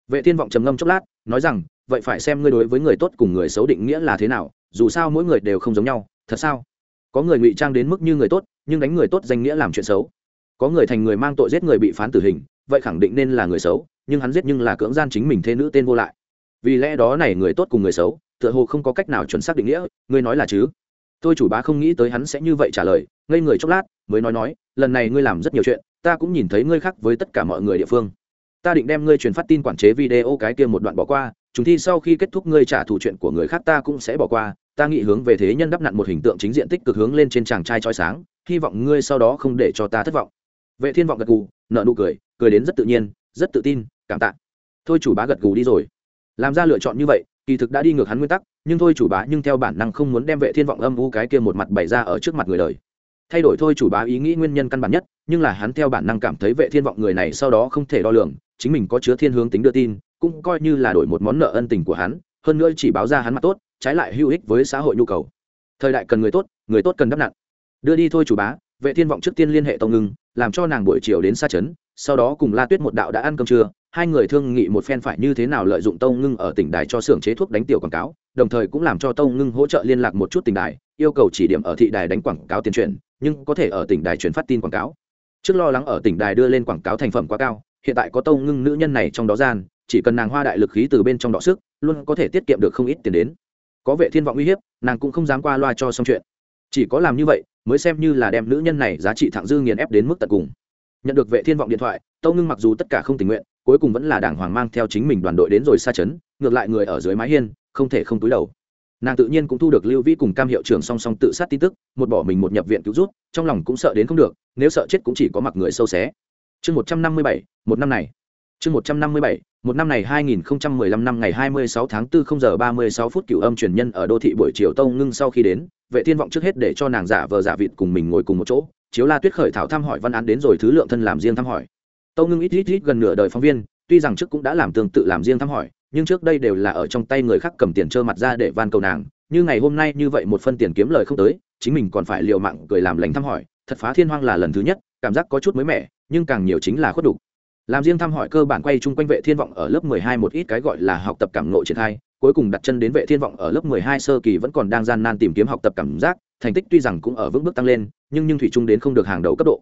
Vệ thiên vọng trầm ngâm chốc lát, nói rằng, vậy phải xem ngươi đối với người tốt cùng người xấu định nghĩa là thế nào, dù sao mỗi người đều không giống nhau, thật sao? Có người ngụy trang đến mức như người tốt, nhưng đánh người tốt danh nghĩa làm chuyện xấu. Có người thành người mang tội giết người bị phán tử hình, vậy khẳng định nên là người xấu, nhưng hắn giết nhưng là cưỡng gian chính mình thế nữ tên vô lại. Vì lẽ đó này người tốt cùng người xấu, tựa hồ không có cách nào chuẩn xác định nghĩa, ngươi nói là chứ? Tôi chủ bá không nghĩ tới hắn sẽ như vậy trả lời, ngây người chốc lát, mới nói nói, lần này ngươi làm rất nhiều chuyện, ta cũng nhìn thấy ngươi khác với tất cả mọi người địa phương. Ta định đem ngươi truyền phát tin quản chế video cái kia một đoạn bỏ qua, chúng thi sau khi kết thúc ngươi trả thù chuyện của người khác ta cũng sẽ bỏ qua, ta nghĩ hướng về thế nhân đắp nặn một hình tượng chính diện tích cực hướng lên trên chàng trai trói sáng, hy vọng ngươi sau đó không để cho ta thất vọng. Vệ thiên vọng gật gù nợ nụ cười cười đến rất tự nhiên, rất tự tin, cảm tạ. Thôi chủ bá gật gù đi rồi. Làm ra lựa chọn như vậy kỳ thực đã đi ngược hắn nguyên tắc, nhưng thôi chủ bá nhưng theo bản năng không muốn đem vệ thiên vọng âm u cái kia một mặt bày ra ở trước mặt người đời. Thay đổi thôi chủ bá ý nghĩ nguyên nhân căn bản nhất, nhưng là hắn theo bản năng cảm thấy vệ thiên vọng người này sau đó không thể đo lường, chính mình có chứa thiên hướng tính đưa tin, cũng coi như là đổi một món nợ ân tình của hắn, hơn nữa chỉ báo ra hắn mặt tốt, trái lại hữu ích với xã hội nhu cầu. Thời đại cần người tốt người tốt cần đắp nặn đưa đi thôi chủ bá, vệ thiên vọng trước tiên liên hệ tông ngưng, làm cho nàng buổi chiều đến xa trấn, sau đó cùng la tuyết một đạo đã ăn cơm trưa hai người thương nghị một phen phải như thế nào lợi dụng tông ngưng ở tỉnh đài cho xưởng chế thuốc đánh tiểu quảng cáo, đồng thời cũng làm cho tông ngưng hỗ trợ liên lạc một chút tỉnh đài, yêu cầu chỉ điểm ở thị đài đánh quảng cáo tiền truyền nhưng có thể ở tỉnh đài truyền phát tin quảng cáo. Trước lo lắng ở tỉnh đài đưa lên quảng cáo thành phẩm quá cao, hiện tại có tông ngưng nữ nhân này trong đó gian, chỉ cần nàng hoa đại lực khí từ bên trong đọ sức, luôn có thể tiết kiệm được không ít tiền đến. Có vệ thiên vọng uy hiếp, nàng cũng không dám qua loa cho xong chuyện. Chỉ có làm như vậy, mới xem như là đem nữ nhân này giá trị thẳng dư nghiền ép đến mức tận cùng. Nhận được vệ thiên vọng điện thoại tâu ngưng mặc dù tất cả không tình nguyện cuối cùng vẫn là đảng hoàng mang theo chính mình đoàn đội đến rồi xa chấn ngược lại người ở dưới mái hiên, không thể không túi đầu. Nàng tự nhiên cũng thu được lưu vĩ cùng cam hiệu trưởng song song tự sát tin tức, một bỏ mình một nhập viện cứu rút trong lòng cũng sợ đến không được, nếu sợ chết cũng chỉ có mặc người sâu xé. Chương một trăm năm mươi bảy, một năm này. Chương một trăm năm mươi bảy, một năm này 2015 năm ngày 26 tháng 4 0 giờ 36 phút cửu âm truyền nhân ở đô thị buổi chiều tông ngưng sau khi đến, vệ thiên vọng trước hết để cho nàng giả vờ giả vịt cùng mình ngồi cùng một chỗ, chiếu la tuyết khởi thảo thăm hỏi văn án đến rồi thứ lượng thân làm riêng thăm hỏi tâu ngưng ít ít ít gần nửa đời phóng viên, tuy rằng trước cũng đã làm tương tự làm riêng thăm hỏi, nhưng trước đây đều là ở trong tay người khác cầm tiền trơ mặt ra để van cầu nàng, như ngày hôm nay như vậy một phân tiền kiếm lời không tới, chính mình còn phải liều mạng cười làm lành thăm hỏi, thật phá thiên hoang là lần thứ nhất, cảm giác có chút mới mẻ, nhưng càng nhiều chính là khuất đủ làm riêng thăm hỏi cơ bản quay chung quanh vệ thiên vọng ở lớp 12 một ít cái gọi là học tập cảm ngộ triển khai, cuối cùng đặt chân đến vệ thiên vọng ở lớp 12 sơ kỳ vẫn còn đang gian nan tìm kiếm học tập cảm giác, thành tích tuy rằng cũng ở vững bước tăng lên, nhưng nhưng thủy chung đến không được hàng đầu cấp độ.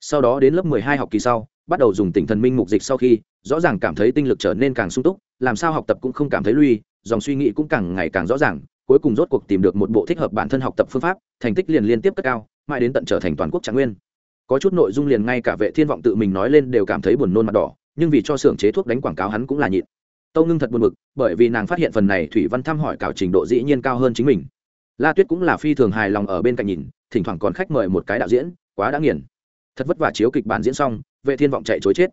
Sau đó đến lớp 12 học kỳ sau bắt đầu dùng tỉnh thần minh mục dịch sau khi, rõ ràng cảm thấy tinh lực trở nên càng sung túc, làm sao học tập cũng không cảm thấy lui, dòng suy nghĩ cũng càng ngày càng rõ ràng, cuối cùng rốt cuộc tìm được một bộ thích hợp bản thân học tập phương pháp, thành tích liền liên tiếp cất cao, mãi đến tận trở thành toàn quốc trạng nguyên. Có chút nội dung liền ngay cả vệ thiên vọng tự mình nói lên đều cảm thấy buồn nôn mặt đỏ, nhưng vì cho xưởng chế thuốc đánh quảng cáo hắn cũng là nhịn. Tâu ngưng thật buồn bực, bởi vì nàng phát hiện phần này thủy văn thăm hỏi cảo trình độ dĩ nhiên cao hơn chính mình. La tuyết cũng là phi thường hài lòng ở bên cạnh nhìn, thỉnh thoảng còn khách mời một cái đạo diễn, quá đã nghiền. Thật vất vả chiếu kịch bản diễn xong vệ thiên vọng chạy chối chết.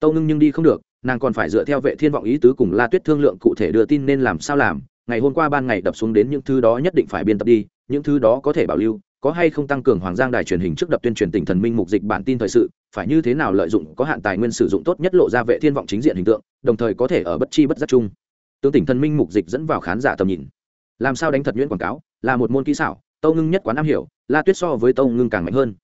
Tâu ngưng nhưng đi không được, nàng còn phải dựa theo vệ thiên vọng ý tứ cùng la tuyết thương lượng cụ thể đưa tin nên làm sao làm. Ngày hôm qua ban ngày đập xuống đến những thứ đó nhất định phải biên tập đi, những thứ đó có thể bảo lưu, có hay không tăng cường hoàng giang đài truyền hình trước đập tuyên truyền tỉnh thần minh mục dịch bản tin thời sự, phải như thế nào lợi dụng, có hạn tài nguyên sử dụng tốt nhất lộ ra vệ thiên vọng chính diện hình tượng, đồng thời có thể ở bất chi bất giác chung. Tướng tỉnh thần minh mục dịch dẫn vào khán giả tầm nhìn. Làm sao đánh thật nhuyễn quảng cáo, là một môn kỹ xảo, tâu ngưng nhất quán am hiểu, la tuyết so với tâu ngưng càng mạnh hơn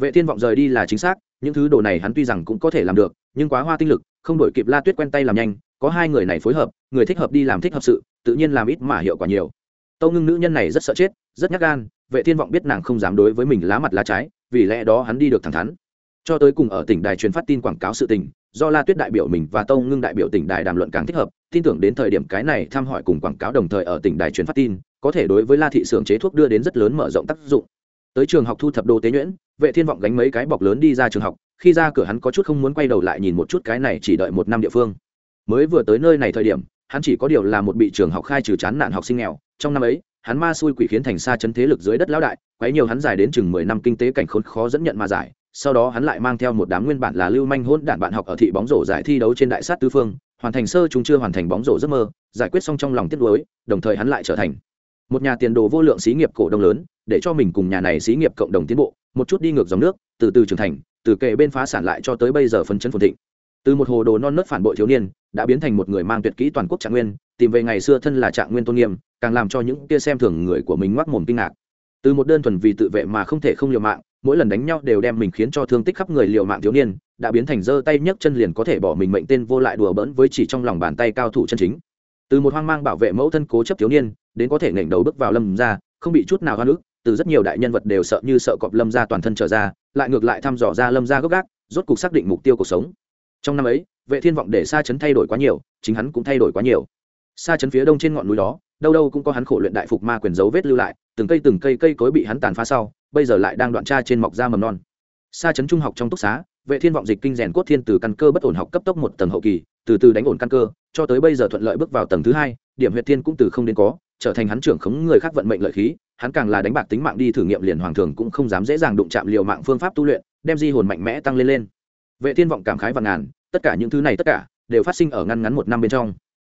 vệ thiên vọng rời đi là chính xác, những thứ đồ này hắn tuy rằng cũng có thể làm được, nhưng quá hoa tinh lực, không đổi kịp la tuyết quen tay làm nhanh, có hai người này phối hợp, người thích hợp đi làm thích hợp sự, tự nhiên làm ít mà hiệu quả nhiều. Tâu ngưng nữ nhân này rất sợ chết, rất nhát gan, vệ thiên vọng biết nàng không dám đối với mình lá mặt lá trái, vì lẽ đó hắn đi được thẳng thắn. Cho tới cùng ở tỉnh đài truyền phát tin quảng cáo sự tình, do la tuyết đại biểu mình và tâu ngưng đại biểu tỉnh đài đàm luận càng thích hợp, tin tưởng đến thời điểm cái này thăm hỏi cùng quảng cáo đồng thời ở tỉnh đài truyền phát tin, có thể đối với la thị xưởng chế thuốc đưa đến rất lớn mở rộng tác dụng. Tới trường học thu thập đồ tế nhuyễn vệ thiên vọng gánh mấy cái bọc lớn đi ra trường học, khi ra cửa hắn có chút không muốn quay đầu lại nhìn một chút cái này chỉ đợi một năm địa phương. Mới vừa tới nơi này thời điểm, hắn chỉ có điều là một bị trường học khai trừ chán nạn học sinh nghèo, trong năm ấy, hắn ma xui quỷ khiến thành xa chấn thế lực dưới đất lão đại, quấy nhiều hắn dài đến chừng mười năm kinh tế cảnh khốn khó dẫn nhận mà giải, sau đó hắn lại mang theo một đám nguyên bản là lưu manh hôn đản bạn học ở thị bóng rổ giải thi đấu trên đại sát tứ phương, hoàn thành sơ chúng chưa hoàn thành bóng rổ giấc mơ, giải quyết xong trong lòng tiếc nuối, đồng thời hắn lại trở thành một nhà tiền đồ vô lượng xí nghiệp cổ đông lớn để cho mình cùng nhà này xí nghiệp cộng đồng tiến bộ, một chút đi ngược dòng nước, từ từ trưởng thành, từ kệ bên phá sản lại cho tới bây giờ phấn chấn phồn thịnh. Từ một hồ đồ non nớt phản bội thiếu niên, đã biến thành một người mang tuyệt kỹ toàn quốc trạng nguyên, tìm về ngày xưa thân là trạng nguyên tôn nghiêm, càng làm cho những kia xem thường người của mình ngoác mồm kinh ngạc. Từ một đơn thuần vì tự vệ mà không thể không liều mạng, mỗi lần đánh nhau đều đem mình khiến cho thương tích khắp người liều mạng thiếu niên, đã biến thành giơ tay nhấc chân liền có thể bỏ mình mệnh tên vô lại đùa bỡn với chỉ trong lòng bàn tay cao thủ chân chính. Từ một hoang mang bảo vệ mẫu thân cố chấp thiếu niên, đến có thể nghển đầu bước vào lâm ra, không bị chút nào hoa nước từ rất nhiều đại nhân vật đều sợ như sợ cọp lâm ra toàn thân trở ra, lại ngược lại thăm dò ra lâm ra gốc gác, rốt cuộc xác định mục tiêu cuộc sống. Trong năm ấy, vệ thiên vọng để xa chấn thay đổi quá nhiều, chính hắn cũng thay đổi quá nhiều. Xa chấn phía đông trên ngọn núi đó, đâu đâu cũng có hắn khổ luyện đại phục ma quyền dấu vết lưu lại, từng cây từng cây cây cối bị hắn tàn phá sau, bây giờ lại đang đoạn tra trên mọc da mầm non. Xa chấn trung học trong túc xá, vệ thiên vọng dịch kinh rèn cốt thiên từ căn cơ bất ổn học cấp tốc một tầng hậu kỳ, từ từ đánh ổn căn cơ, cho tới bây giờ thuận lợi bước vào tầng thứ hai, điểm huyệt thiên cũng từ không đến có trở thành hắn trưởng khống người khác vận mệnh lợi khí, hắn càng là đánh bạc tính mạng đi thử nghiệm liền hoàng thường cũng không dám dễ dàng đụng chạm liều mạng phương pháp tu luyện, đem di hồn mạnh mẽ tăng lên lên. Vệ thiên vọng cảm khái và ngàn, tất cả những thứ này tất cả đều phát sinh ở ngăn ngắn một năm bên trong.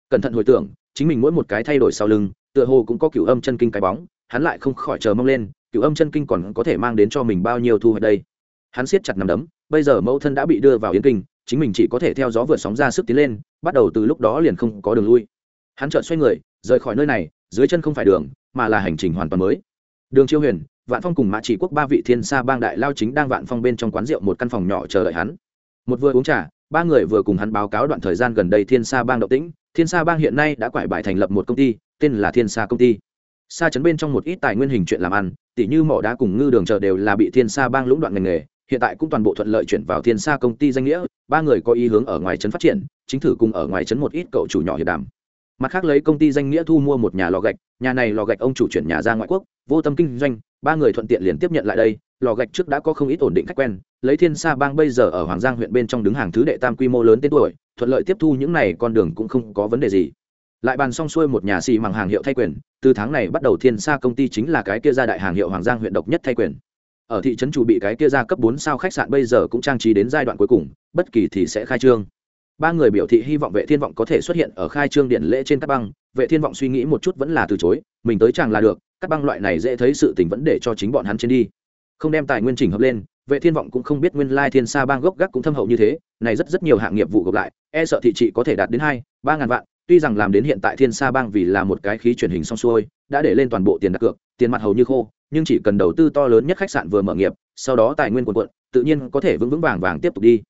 Cẩn thận hồi tưởng, chính mình mỗi một cái thay đổi sau lưng, tựa hồ cũng có cửu âm chân kinh cái bóng, hắn lại không khỏi chờ mong lên, cửu âm chân kinh còn có thể mang đến cho mình bao nhiêu thu hoạch đây. Hắn siết chặt nằm đấm, bây giờ mẫu thân đã bị đưa vào yên kinh, chính mình chỉ có thể theo gió vượt sóng ra sức tiến lên, bắt đầu từ lúc đó liền không có đường lui. Hắn chợt xoay người, rời khỏi nơi này dưới chân không phải đường, mà là hành trình hoàn toàn mới. Đường chiêu huyền, vạn phong cùng mã chỉ quốc ba vị thiên sa bang đại lao chính đang vạn phong bên trong quán rượu một căn phòng nhỏ chờ đợi hắn. Một vừa uống trà, ba người vừa cùng hắn báo cáo đoạn thời gian gần đây thiên sa bang động tĩnh. Thiên sa bang hiện nay đã quải bài thành lập một công ty, tên là thiên sa công ty. Sa chấn bên trong một ít tài nguyên hình chuyện làm ăn, tỉ như mỏ đá cùng ngư đường chờ đều là bị thiên sa bang lũng đoạn ngành nghề. Hiện tại cũng toàn bộ thuận lợi chuyển vào thiên sa công ty danh nghĩa. Ba người có ý hướng ở ngoài trấn phát triển, chính thử cùng ở ngoài trấn một ít cậu chủ nhỏ hiệp đàm mặt khác lấy công ty danh nghĩa thu mua một nhà lò gạch, nhà này lò gạch ông chủ chuyển nhà ra ngoại quốc, vô tâm kinh doanh, ba người thuận tiện liền tiếp nhận lại đây, lò gạch trước đã có không ít ổn định khách quen, lấy thiên sa bang bây giờ ở hoàng giang huyện bên trong đứng hàng thứ đệ tam quy mô lớn tên tuổi, thuận lợi tiếp thu những này con đường cũng không có vấn đề gì. Lại bàn xong xuôi một nhà xì mằng hàng hiệu thay quyền, từ tháng này bắt đầu thiên sa công ty chính là cái kia ra đại hàng hiệu hoàng giang huyện độc nhất thay quyền. Ở thị trấn chủ bị cái kia ra cấp bốn sao khách sạn bây giờ cũng trang trí đến giai đoạn cuối cùng, bất kỳ thì sẽ khai trương ba người biểu thị hy vọng vệ thiên vọng có thể xuất hiện ở khai trương điện lễ trên các băng. Vệ thiên vọng suy nghĩ một chút vẫn là từ chối, mình tới chàng là được các băng loại này dễ thấy sự tình vẫn để cho chính bọn hắn trên đi. Không đem tài nguyên chỉnh hợp lên, vệ thiên vọng cũng không biết nguyên lai thiên sa bang gốc gác cũng thâm hậu như thế, này rất rất nhiều hạng nghiệp vụ gộp lại e sợ thị trị có thể đạt đến hai, ba ngàn vạn, tuy rằng làm đến hiện tại thiên sa bang vì là một cái khí truyền hình xong xuôi, đã để lên toàn bộ tiền đặt cược, tiền mặt hầu như khô, nhưng chỉ cần đầu tư to lớn nhất khách sạn vừa mở nghiệp, sau đó tài nguyên quần quận tự nhiên có thể vững vững vàng vàng tiếp tục đi.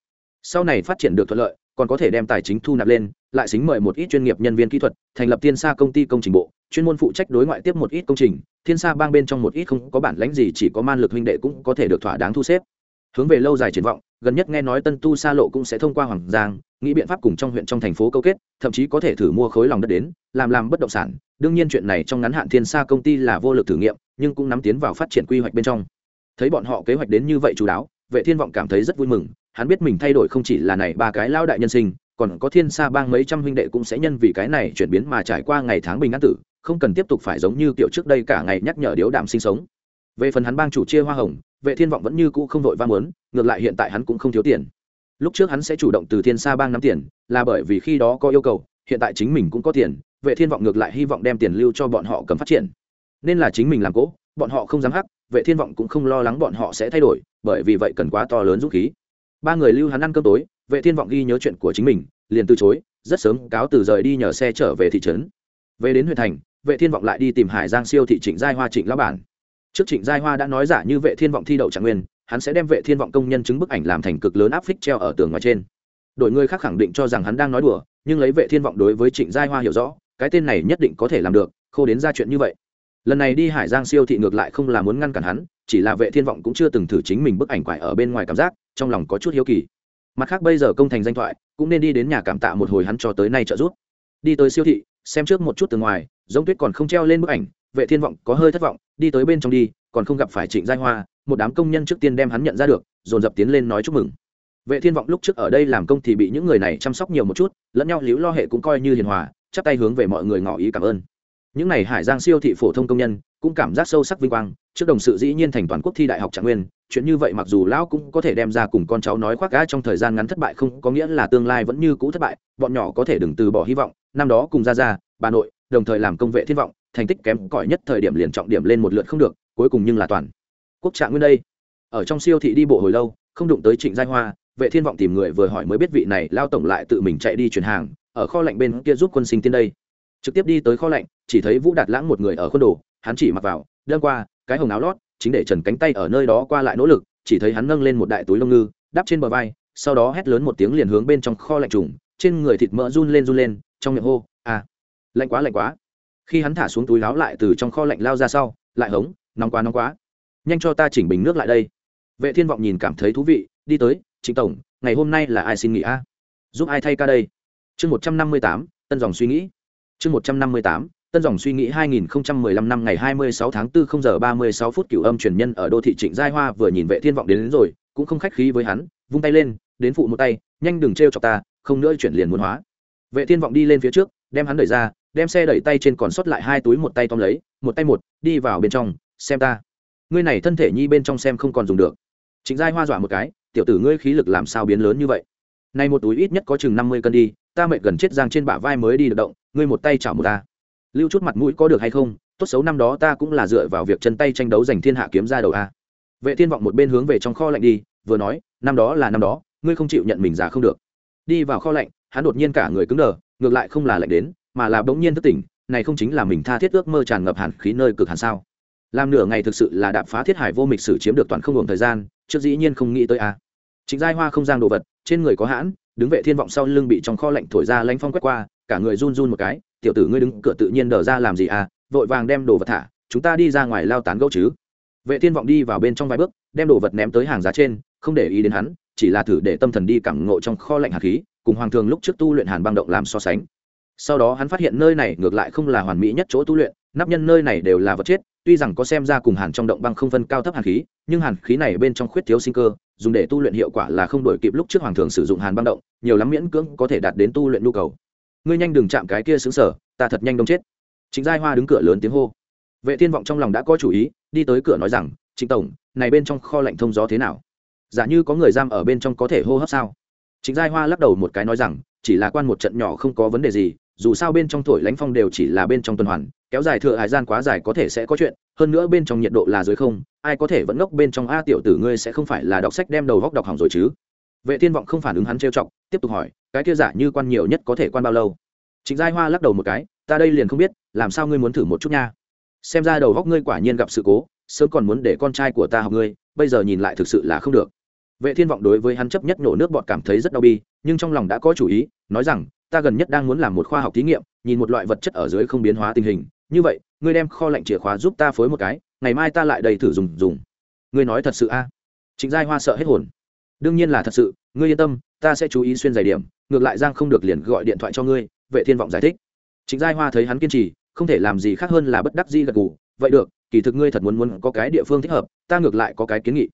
Sau này phát triển được thuận lợi còn có thể đem tài chính thu nạp lên, lại xính mời một ít chuyên nghiệp nhân viên kỹ thuật, thành lập thiên sa công ty công trình bộ, chuyên môn phụ trách đối ngoại tiếp một ít công trình. Thiên sa bang bên trong một ít không có bản lãnh gì, chỉ có man lực huynh đệ cũng có thể được thỏa đáng thu xếp. Hướng về lâu dài triển vọng, gần nhất nghe nói tân tu sa lộ cũng sẽ thông qua hoàng giang, nghĩ biện pháp cùng trong huyện trong thành phố câu kết, thậm chí có thể thử mua khối lòng đất đến, làm làm bất động sản. Đương nhiên chuyện này trong ngắn hạn thiên sa công ty là vô lực thử nghiệm, nhưng cũng nắm tiến vào phát triển quy hoạch bên trong. Thấy bọn họ kế hoạch đến như vậy chú đáo, vệ thiên vọng cảm thấy rất vui mừng hắn biết mình thay đổi không chỉ là này ba cái lao đại nhân sinh, còn có thiên sa bang mấy trăm huynh đệ cũng sẽ nhân vì cái này chuyển biến mà trải qua ngày tháng bình an tử, không cần tiếp tục phải giống như kiểu trước đây cả ngày nhắc nhở điếu đạm sinh sống. Về phần hắn bang chủ chia hoa hồng, vệ thiên vọng vẫn như cũ không vội vang muốn, ngược lại hiện tại hắn cũng không thiếu tiền. Lúc trước hắn sẽ chủ động từ thiên sa bang nắm tiền, là bởi vì khi đó có yêu cầu, hiện tại chính mình cũng có tiền, vệ thiên vọng ngược lại hy vọng đem tiền lưu cho bọn họ cầm phát triển. Nên là chính mình làm cỗ bọn họ không dám hắc, vệ thiên vọng cũng không lo lắng bọn họ sẽ thay đổi, bởi vì vậy cần quá to lớn dũng khí ba người lưu hắn ăn cơm tối, vệ thiên vọng ghi nhớ chuyện của chính mình, liền từ chối, rất sớm cáo từ rời đi nhờ xe trở về thị trấn. Về đến huyện thành, vệ thiên vọng lại đi tìm hải giang siêu thị trịnh giai hoa trịnh lão bản. Trước trịnh giai hoa đã nói giả như vệ thiên vọng thi đậu trạng nguyên, hắn sẽ đem vệ thiên vọng công nhân chứng bức ảnh làm thành cực lớn áp phích treo ở tường ngoài trên. Đội người khác khẳng định cho rằng hắn đang nói đùa, nhưng lấy vệ thiên vọng đối với trịnh giai hoa hiểu rõ, cái tên này nhất định có thể làm được, khô đến ra chuyện như vậy. Lần này đi hải giang siêu thị ngược lại không là muốn ngăn cản hắn, chỉ là vệ thiên vọng cũng chưa từng thử chính mình bức ảnh quải ở bên ngoài cảm giác trong lòng có chút hiếu kỳ. Mặt khác bây giờ công thành danh thoại, cũng nên đi đến nhà cảm tạ một hồi hắn cho tới nay trợ giúp. Đi tới siêu thị, xem trước một chút từ ngoài, giống tuyết còn không treo lên bức ảnh, vệ thiên vọng có hơi thất vọng, đi tới bên trong đi, còn không gặp phải trịnh giai hoa, một đám công nhân trước tiên đem hắn nhận ra được, dồn dập tiến lên nói chúc mừng. Vệ thiên vọng lúc trước ở đây làm công thì bị những người này chăm sóc nhiều một chút, lẫn nhau liễu lo hệ cũng coi như hiền hòa, chắp tay hướng về mọi người ngỏ ý cảm ơn. Những này hải giang siêu thị phổ thông công nhân cũng cảm giác sâu sắc vinh quang, trước đồng sự dĩ nhiên thành toàn quốc thi đại học trạng nguyên, chuyện như vậy mặc dù lão cũng có thể đem ra cùng con cháu nói khoác gã trong thời gian ngắn thất bại không có nghĩa là tương lai vẫn như cũ thất bại, bọn nhỏ có thể đừng từ bỏ hy vọng, năm đó cùng ra ra, bà nội, đồng thời làm công vệ thiên vọng, thành tích kém cỏi nhất thời điểm liền trọng điểm lên một lượt không được, cuối cùng nhưng là toàn quốc trạng nguyên đây. Ở trong siêu thị đi bộ hồi lâu, không đụng tới trịnh giai hoa, vệ thiên vọng tìm người vừa hỏi mới biết vị này lao tổng lại tự mình chạy đi chuyển hàng, ở kho lạnh bên kia giúp quân sinh tiên đây. Trực tiếp đi tới kho lạnh, chỉ thấy vũ đạt lãng một người ở khuôn đồ hắn chỉ mặc vào đơn qua, cái hồng áo lót, chính để trần cánh tay ở nơi đó qua lại nỗ lực, chỉ thấy hắn nâng lên một đại túi lông ngư, đắp trên bờ vai, sau đó hét lớn một tiếng liền hướng bên trong kho lạnh trùng, trên người thịt mỡ run lên run lên, trong miệng hô à lạnh quá lạnh quá. Khi hắn thả xuống túi láo lại từ trong kho lạnh lao ra sau, lại hống, nóng quá nóng quá. Nhanh cho ta chỉnh bình nước lại đây. Vệ thiên vọng nhìn cảm thấy thú vị, đi tới, trịnh tổng, ngày hôm nay là ai xin nghỉ a? Giúp ai thay ca đây? Chương một trăm năm mươi tám, tân dòng suy nghĩ. Chương một trăm năm mươi tám tân dòng suy nghĩ 2015 năm ngày 26 tháng 4 0 giờ 36 phút cửu âm truyền nhân ở đô thị Trịnh Giai Hoa vừa nhìn vệ thiên vọng đến, đến rồi, cũng không khách khí với hắn, vung tay lên, đến phụ một tay, nhanh đừng trêu chọc ta, không nữa chuyển liền muốn hóa. Vệ thiên vọng đi lên phía trước, đem hắn đẩy ra, đem xe đẩy tay trên còn sót lại hai túi một tay tóm lấy, một tay một, đi vào bên trong, xem ta. Ngươi này thân thể nhi bên trong xem không còn dùng được. Trịnh Giai Hoa dọa một cái, tiểu tử ngươi khí lực làm sao biến lớn như vậy? Này một túi ít nhất có chừng 50 cân đi, ta mệt gần chết giang trên bả vai mới đi được động, ngươi một tay chảo một ta lưu chút mặt mũi có được hay không, tốt xấu năm đó ta cũng là dựa vào việc chân tay tranh đấu giành thiên hạ kiếm ra đầu a. Vệ thiên vọng một bên hướng về trong kho lạnh đi, vừa nói, năm đó là năm đó, ngươi không chịu nhận mình già không được. Đi vào kho lạnh, hắn đột nhiên cả người cứng đờ, ngược lại không là lạnh đến, mà là bỗng nhiên thức tỉnh, này không chính là mình tha thiết ước mơ tràn ngập hàn khí nơi cực hàn sao. Làm nửa ngày thực sự là đạp phá thiết hải vô mịch sử chiếm được toàn không ngừng thời gian, trước dĩ nhiên không nghĩ tới a. Chính giai hoa không giang đồ vật, trên người có hãn, đứng vệ thiên vọng sau lưng bị trong kho lạnh thổi ra lanh phong quét qua, cả người run run một cái tiểu tử ngươi đứng cửa tự nhiên đờ ra làm gì à vội vàng đem đồ vật thả, chúng ta đi ra ngoài lao tán gẫu chứ. Vệ thiên vọng đi vào bên trong vài bước, đem đồ vật ném tới hàng giá trên, không để ý đến hắn, chỉ là thử để tâm thần đi cảm ngộ trong kho lạnh hạt khí, cùng hoàng thường lúc trước tu luyện hàn băng động làm so sánh. Sau đó hắn phát hiện nơi này ngược lại không là hoàn mỹ nhất chỗ tu luyện, nắp nhân nơi này đều là vật chết, tuy rằng có xem ra cùng hàn trong động băng không phân cao thấp hàn khí, nhưng hàn khí này bên trong khuyết thiếu sinh cơ, dùng để tu luyện hiệu quả là không đổi kịp lúc trước hoàng thường sử dụng hàn băng động, nhiều lắm miễn cưỡng có thể đạt đến tu luyện nhu cầu ngươi nhanh đừng chạm cái kia xứng sở, ta thật nhanh đông chết. Trịnh giai hoa đứng cửa lớn tiếng hô. Vệ thiên vọng trong lòng đã có chủ ý, đi tới cửa nói rằng, trịnh tổng, này bên trong kho lạnh thông gió thế nào? Giả như có người giam ở bên trong có thể hô hấp sao? Trịnh giai hoa lắc đầu một cái nói rằng, chỉ là quan một trận nhỏ không có vấn đề gì, dù sao bên trong thổi lãnh phong đều chỉ là bên trong tuần hoàn, kéo dài thừa hải gian quá dài có thể sẽ có chuyện, hơn nữa bên trong nhiệt độ là dưới không, ai có thể vẫn ngốc bên trong a tiểu tử ngươi sẽ không phải là đọc sách đem đầu góc đọc hỏng rồi chứ vệ thiên vọng không phản ứng hắn trêu chọc, tiếp tục hỏi, cái kia giả như quan nhiều nhất có thể quan bao lâu? Trịnh giai hoa lắc đầu một cái, ta đây liền không biết, làm sao ngươi muốn thử một chút nha. Xem ra đầu góc ngươi quả nhiên gặp sự cố, sớm còn muốn để con trai của ta học ngươi, bây giờ nhìn lại thực sự là không được. Vệ thiên vọng đối với hắn chấp nhất nổ nước bọt cảm thấy rất đau bi, nhưng trong lòng đã có chủ ý, nói rằng, ta gần nhất đang muốn làm một khoa học thí nghiệm, nhìn một loại vật chất ở dưới không biến hóa tình hình, như vậy, ngươi đem kho lạnh chìa khóa giúp ta phối một cái, ngày mai ta lại đầy thử dùng dùng. Ngươi nói thật sự a? À? trịnh giai hoa sợ hết hồn đương nhiên là thật sự, ngươi yên tâm, ta sẽ chú ý xuyên giải điểm, ngược lại giang không được liền gọi điện thoại cho ngươi, vệ thiên vọng giải thích. Chính giai hoa thấy hắn kiên trì, không thể làm gì khác hơn là bất đắc di gật gù, vậy được, kỳ thực ngươi thật muốn muốn có cái địa phương thích hợp, ta ngược lại có cái kiến nghị.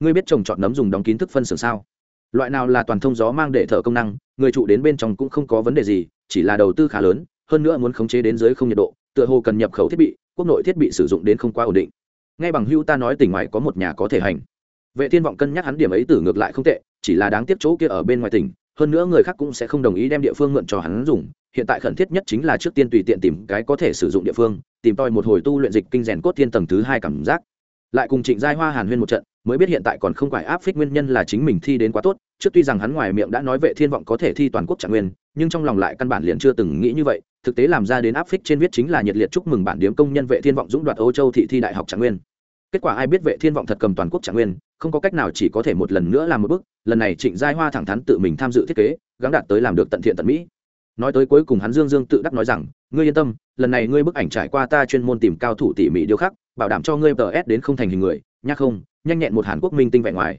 Ngươi biết trồng trọt nấm dùng đóng kín thức phân xưởng sao? Loại nào là toàn thông gió mang để thở công năng, người trụ đến bên trong cũng không có vấn đề gì, chỉ là đầu tư khá lớn, hơn nữa muốn khống chế đến dưới không nhiệt độ, tựa hồ cần nhập khẩu thiết bị, quốc nội thiết bị sử dụng đến không quá ổn định. Ngay bằng hưu ta nói tỉnh ngoài có một nhà có thể hành vệ thiên vọng cân nhắc hắn điểm ấy tử ngược lại không tệ, chỉ là đáng tiếc chỗ kia ở bên ngoài tỉnh, hơn nữa người khác cũng sẽ không đồng ý đem địa phương mượn cho hắn dùng, hiện tại khẩn thiết nhất chính là trước tiên tùy tiện tìm cái có thể sử dụng địa phương, tìm tòi một hồi tu luyện dịch kinh rèn cốt tiên tầng thứ hai cảm giác. Lại cùng trịnh giai hoa hàn huyên một trận, mới biết hiện tại còn không phải áp phích nguyên nhân là chính mình thi đến quá tốt, trước tuy rằng hắn ngoài miệng đã nói vệ thiên vọng có thể thi toàn quốc trạng nguyên, nhưng trong lòng lại căn bản liền chưa từng nghĩ như vậy, thực tế làm ra đến áp phích trên viết chính là nhiệt liệt chúc mừng bản điếm công nhân vệ thiên vọng dũng đoạt Âu Châu thị thi đại học trạng nguyên. Kết quả ai biết vệ thiên vọng thật cầm toàn quốc trạng nguyên không có cách nào chỉ có thể một lần nữa làm một bước, lần này trịnh giai hoa thẳng thắn tự mình tham dự thiết kế, gắng đạt tới làm được tận thiện tận mỹ. Nói tới cuối cùng hắn dương dương tự đắc nói rằng, ngươi yên tâm, lần này ngươi bức ảnh trải qua ta chuyên môn tìm cao thủ tỉ mỉ điêu khắc, bảo đảm cho ngươi tờ s đến không thành hình người nhắc không, nhanh nhẹn một hàn quốc minh tinh vẹn ngoài.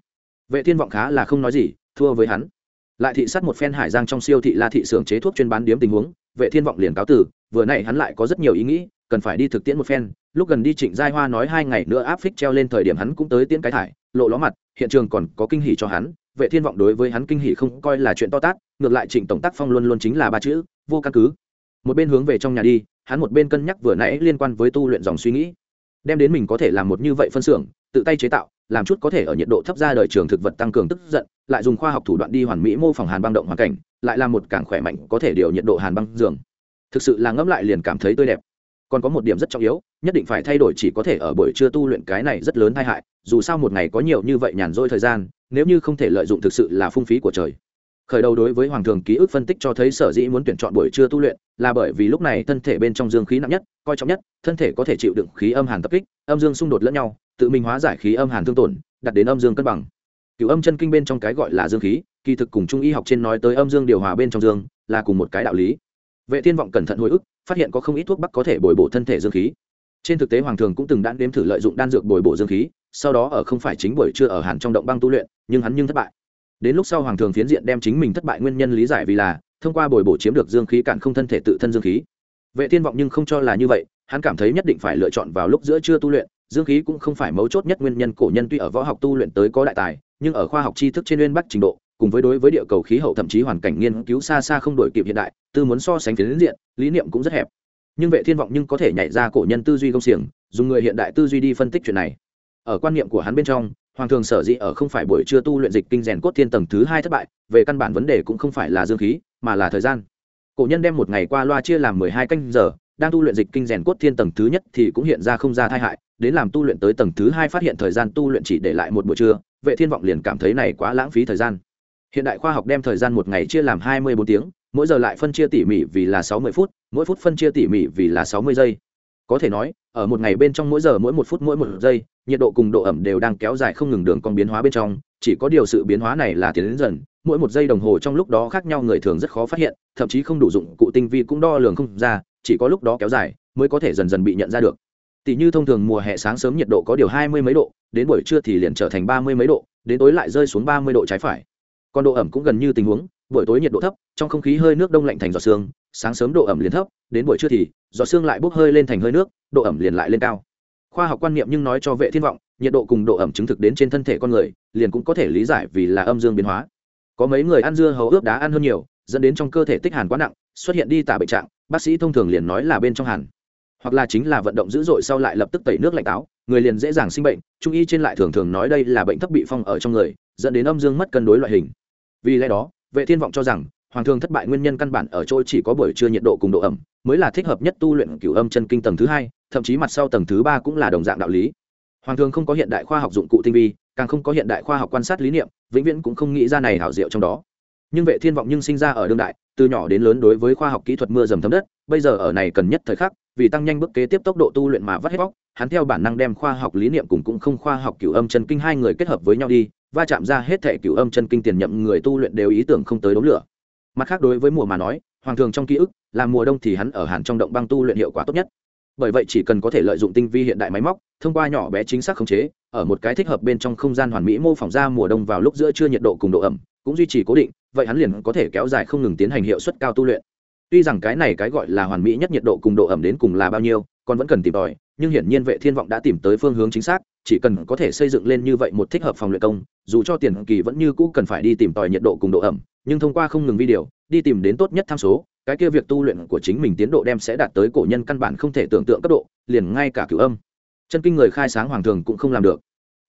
Vệ thiên vọng khá là không nói gì, thua với hắn. Lại thị sát một phen hải giang trong siêu thị la thị xưởng chế thuốc chuyên bán điếm tình huống, vệ thiên vọng liền cáo tử vừa nãy hắn lại có rất nhiều ý nghĩ, cần phải đi thực tiễn một phen, lúc gần đi trịnh giai hoa nói hai ngày nữa áp phích treo lên thời điểm hắn cũng tới tiễn cái thải lộ ló mặt, hiện trường còn có kinh hỉ cho hắn, vệ thiên vọng đối với hắn kinh hỉ không coi là chuyện to tát, ngược lại trịnh tổng tác phong luôn luôn chính là ba chữ, vô căn cứ. Một bên hướng về trong nhà đi, hắn một bên cân nhắc vừa nãy liên quan với tu luyện dòng suy nghĩ. Đem đến mình có thể làm một như vậy phân xưởng, tự tay chế tạo, làm chút có thể ở nhiệt độ thấp ra đời trường thực vật tăng cường tức giận, lại dùng khoa học thủ đoạn đi hoàn mỹ mô phỏng hàn băng động hoàn cảnh, lại là một càng khỏe mạnh có thể điều nhiệt độ hàn băng giường. Thực sự là ngẫm lại liền cảm thấy tươi đẹp còn có một điểm rất trọng yếu, nhất định phải thay đổi chỉ có thể ở buổi trưa tu luyện cái này rất lớn tai hại, dù sao một ngày có nhiều như vậy nhàn rỗi thời gian, nếu như không thể lợi dụng thực sự là phung phí của trời. Khởi đầu đối với hoàng thường ký ức phân tích cho thấy sở dĩ muốn tuyển chọn buổi trưa tu luyện là bởi vì lúc này thân thể bên trong dương khí nặng nhất, coi trọng nhất, thân thể có thể chịu đựng khí âm hàn tập kích, âm dương xung đột lẫn nhau, tự mình hóa giải khí âm hàn thương tổn đặt đến âm dương cân bằng. Cựu âm chân kinh bên trong cái gọi là dương khí, kỳ thực cùng trung y học trên nói tới âm dương điều hòa bên trong dương là cùng một cái đạo lý. Vệ thiên vọng cẩn thận hồi ức phát hiện có không ít thuốc bắc có thể bồi bổ thân thể dương khí. Trên thực tế, hoàng thường cũng từng đã đếm thử lợi dụng đan dược bồi bổ dương khí, sau đó ở không phải chính buổi trưa ở hàn trong động băng tu luyện, nhưng hắn nhưng thất bại. Đến lúc sau, hoàng thường phiến diện đem chính mình thất bại nguyên nhân lý giải vì là, thông qua bồi bổ chiếm được dương khí cản không thân thể tự thân dương khí. Vệ thiên vọng nhưng không cho là như vậy, hắn cảm thấy nhất định phải lựa chọn vào lúc giữa trưa tu luyện, dương khí cũng không phải mấu chốt nhất nguyên nhân, cổ nhân tuy ở võ học tu luyện tới có đại tài, nhưng ở khoa học tri thức trên nguyên bắc trình độ cùng với đối với địa cầu khí hậu thậm chí hoàn cảnh nghiên cứu xa xa không đổi kịp hiện đại, tư muốn so sánh phiến diện, lý niệm cũng rất hẹp. Nhưng vệ thiên vọng nhưng có thể nhảy ra cổ nhân tư duy công xiềng, dùng người hiện đại tư duy đi phân tích chuyện này. Ở quan niệm của hắn bên trong, hoàng thường sở dĩ ở không phải buổi trưa tu luyện dịch kinh rèn cốt thiên tầng thứ hai thất bại, về căn bản vấn đề cũng không phải là dương khí, mà là thời gian. Cổ nhân đem một ngày qua loa chia làm mười hai canh giờ, đang tu luyện dịch kinh rèn cốt thiên tầng thứ nhất thì cũng hiện ra không ra thai hại, đến làm tu luyện tới tầng thứ hai phát hiện thời gian tu luyện chỉ để lại một buổi trưa, vệ thiên vọng liền cảm thấy này quá lãng phí thời gian hiện đại khoa học đem thời gian một ngày chia làm hai mươi bốn tiếng, mỗi giờ lại phân chia tỉ mỉ vì là sáu mươi phút, mỗi phút phân chia tỉ mỉ vì là sáu mươi giây. Có thể nói, ở một ngày bên trong mỗi giờ mỗi một phút mỗi một giây, nhiệt độ cùng độ ẩm đều đang kéo dài không ngừng đường con biến hóa bên trong, chỉ có điều sự biến hóa này là tiến đến dần, mỗi một giây đồng hồ trong lúc đó khác nhau người thường rất khó phát hiện, thậm chí không đủ dụng cụ tinh vi cũng đo lường không ra, chỉ có lúc đó kéo dài mới có thể dần dần bị nhận ra được. Tỷ như thông thường mùa hè sáng sớm nhiệt độ có điều hai mươi mấy độ, đến buổi trưa thì liền trở thành ba mươi mấy độ, đến tối lại rơi xuống ba mươi độ trái phải còn độ ẩm cũng gần như tình huống, buổi tối nhiệt độ thấp, trong không khí hơi nước đông lạnh thành giọt sương, sáng sớm độ ẩm liền thấp, đến buổi trưa thì, giọt sương lại bốc hơi lên thành hơi nước, độ ẩm liền lại lên cao. Khoa học quan niệm nhưng nói cho vệ thiên vọng, nhiệt độ cùng độ ẩm chứng thực đến trên thân thể con người, liền cũng có thể lý giải vì là âm dương biến hóa. Có mấy người ăn dưa hấu ướp đá ăn hơn nhiều, dẫn đến trong cơ thể tích hàn quá nặng, xuất hiện đi tả bệnh trạng, bác sĩ thông thường liền nói là bên trong hàn. Hoặc là chính là vận động dữ dội sau lại lập tức tẩy nước lạnh táo, người liền dễ dàng sinh bệnh, trung y trên lại thường thường nói đây là bệnh thấp bị phong ở trong người, dẫn đến âm dương mất cân đối loại hình vì lẽ đó, vệ thiên vọng cho rằng, hoàng thường thất bại nguyên nhân căn bản ở chỗ chỉ có buổi trưa nhiệt độ cùng độ ẩm, mới là thích hợp nhất tu luyện cửu âm chân kinh tầng thứ hai, thậm chí mặt sau tầng thứ ba cũng là đồng dạng đạo lý. Hoàng thường không có hiện đại khoa học dụng cụ tinh vi, càng không có hiện đại khoa học quan sát lý niệm, vĩnh viễn cũng không nghĩ ra này hảo diệu trong đó. Nhưng vệ thiên vọng nhưng sinh ra ở đương đại, từ nhỏ đến lớn đối với khoa học kỹ thuật mưa dầm thấm đất, bây giờ ở này cần nhất thời khắc, vì tăng nhanh bước kế tiếp tốc độ tu luyện mà vắt hết bóc, hắn theo bản năng đem khoa học lý niệm cùng cũng không khoa học cửu âm chân kinh hai người kết hợp với nhau đi va chạm ra hết thể cửu âm chân kinh tiền nhậm người tu luyện đều ý tưởng không tới đống lửa. Mặt khác đối với mùa mà nói, hoàng thường trong ký ức, là mùa đông thì hắn ở hàn trong động băng tu luyện hiệu quả tốt nhất. Bởi vậy chỉ cần có thể lợi dụng tinh vi hiện đại máy móc, thông qua nhỏ bé chính xác khống chế, ở một cái thích hợp bên trong không gian hoàn mỹ mô phỏng ra mùa đông vào lúc giữa trưa nhiệt độ cùng độ ẩm, cũng duy trì cố định, vậy hắn liền có thể kéo dài không ngừng tiến hành hiệu suất cao tu luyện. Tuy rằng cái này cái gọi là hoàn mỹ nhất nhiệt độ cùng độ ẩm đến cùng là bao nhiêu, còn vẫn cần tìm tòi nhưng hiển nhiên vệ thiên vọng đã tìm tới phương hướng chính xác, chỉ cần có thể xây dựng lên như vậy một thích hợp phòng luyện công, dù cho tiền kỳ vẫn như cũ cần phải đi tìm tòi nhiệt độ cùng độ ẩm, nhưng thông qua không ngừng video đi tìm đến tốt nhất tham số, cái kia việc tu luyện của chính mình tiến độ đem sẽ đạt tới cổ nhân căn bản không thể tưởng tượng cấp độ, liền ngay cả cửu âm. Chân kinh người khai sáng hoàng thường cũng không làm được.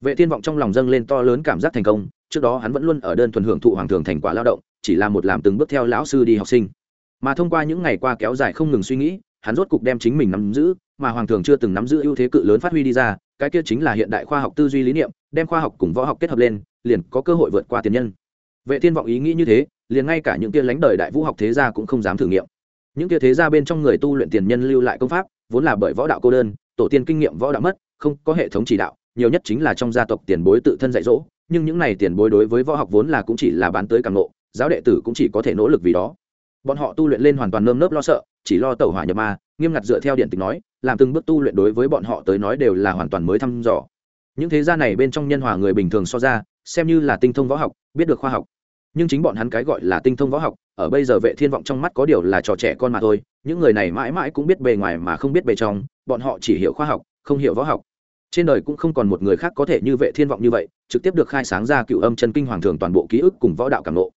Vệ thiên vọng trong lòng dâng lên to lớn cảm giác thành công, trước đó hắn vẫn luôn ở đơn thuần hưởng thụ hoàng thường thành quả lao động, chỉ là một làm từng bước theo lão sư đi học sinh. Mà thông qua những ngày qua kéo dài không ngừng suy nghĩ hắn rốt cục đem chính mình nắm giữ, mà hoàng thường chưa từng nắm giữ ưu thế cự lớn phát huy đi ra, cái kia chính là hiện đại khoa học tư duy lý niệm, đem khoa học cùng võ học kết hợp lên, liền có cơ hội vượt qua tiền nhân. Vệ thiên vọng ý nghĩ như thế, liền ngay cả những kia lãnh đời đại vũ học thế gia cũng không dám thử nghiệm. Những kia thế gia bên trong người tu luyện tiền nhân lưu lại công pháp, vốn là bởi võ đạo cô đơn, tổ tiên kinh nghiệm võ đạo mất, không có hệ thống chỉ đạo, nhiều nhất chính là trong gia tộc tiền bối tự thân dạy dỗ, nhưng những này tiền bối đối với võ học vốn là cũng chỉ là bán tới càng ngộ giáo đệ tử cũng chỉ có thể nỗ lực vì đó bọn họ tu luyện lên hoàn toàn nơm nớp lo sợ, chỉ lo tẩu hỏa nhập ma, nghiêm ngặt dựa theo điện tịch nói, làm từng bước tu luyện đối với bọn họ tới nói đều là hoàn toàn mới thăm dò. Những thế gia này bên trong nhân hòa người bình thường so ra, xem như là tinh thông võ học, biết được khoa học. Nhưng chính bọn hắn cái gọi là tinh thông võ học, ở bây giờ vệ thiên vọng trong mắt có điều là trò trẻ con mà thôi, những người này mãi mãi cũng biết bề ngoài mà không biết bề trong, bọn họ chỉ hiểu khoa học, không hiểu võ học. Trên đời cũng không còn một người khác có thể như vệ thiên vọng như vậy, trực tiếp được khai sáng ra cựu âm chân kinh hoàng thường toàn bộ ký ức cùng võ đạo cảm nộ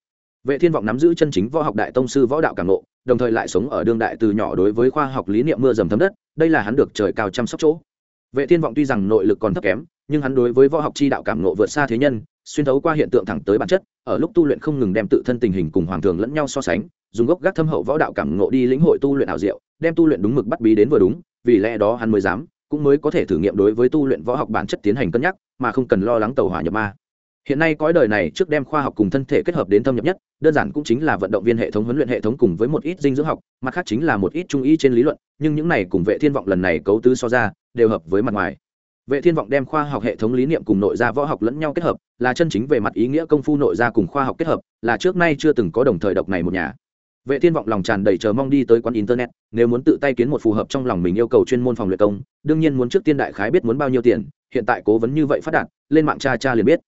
vệ thiên vọng nắm giữ chân chính võ học đại tông sư võ đạo cảm nộ đồng thời lại sống ở đương đại từ nhỏ đối với khoa học lý niệm mưa dầm thấm đất, đây là hắn được trời cao chăm sóc chỗ. Vệ thiên vọng tuy rằng nội lực còn thấp kém, nhưng hắn đối với võ học chi đạo cảm nộ vượt xa thế nhân, xuyên thấu qua hiện tượng thẳng tới bản chất, ở lúc tu luyện không ngừng đem tự thân tình hình cùng hoàng thường lẫn nhau so sánh, dùng gốc gác thâm hậu võ đạo cảm ngộ đi lĩnh hội tu luyện ảo diệu, đem tu luyện đúng mực bắt bí đến vừa đúng, vì lẽ đó hắn mới dám, cũng mới có thể thử nghiệm đối với tu luyện võ học bản chất tiến hành cân nhắc, mà không cần lo lắng tàu hỏa nhập ma hiện nay cõi đời này trước đem khoa học cùng thân thể kết hợp đến thâm nhập nhất, đơn giản cũng chính là vận động viên hệ thống huấn luyện hệ thống cùng với một ít dinh dưỡng học, mặt khác chính là một ít trung y trên lý luận, nhưng những này cùng vệ thiên vọng lần này cấu tứ so ra, đều hợp với mặt ngoài. Vệ thiên vọng đem khoa học hệ thống lý niệm cùng nội gia võ học lẫn nhau kết hợp, là chân chính về mặt ý nghĩa công phu nội gia cùng khoa học kết hợp, là trước nay chưa từng có đồng thời độc này một nhà. Vệ thiên vọng lòng tràn đầy chờ mong đi tới quán internet, nếu muốn tự tay kiến một phù hợp trong lòng mình yêu cầu chuyên môn phòng luyện công, đương nhiên muốn trước tiên đại khái biết muốn bao nhiêu tiền, hiện tại cố vấn như vậy phát đạt, lên mạng cha cha liền biết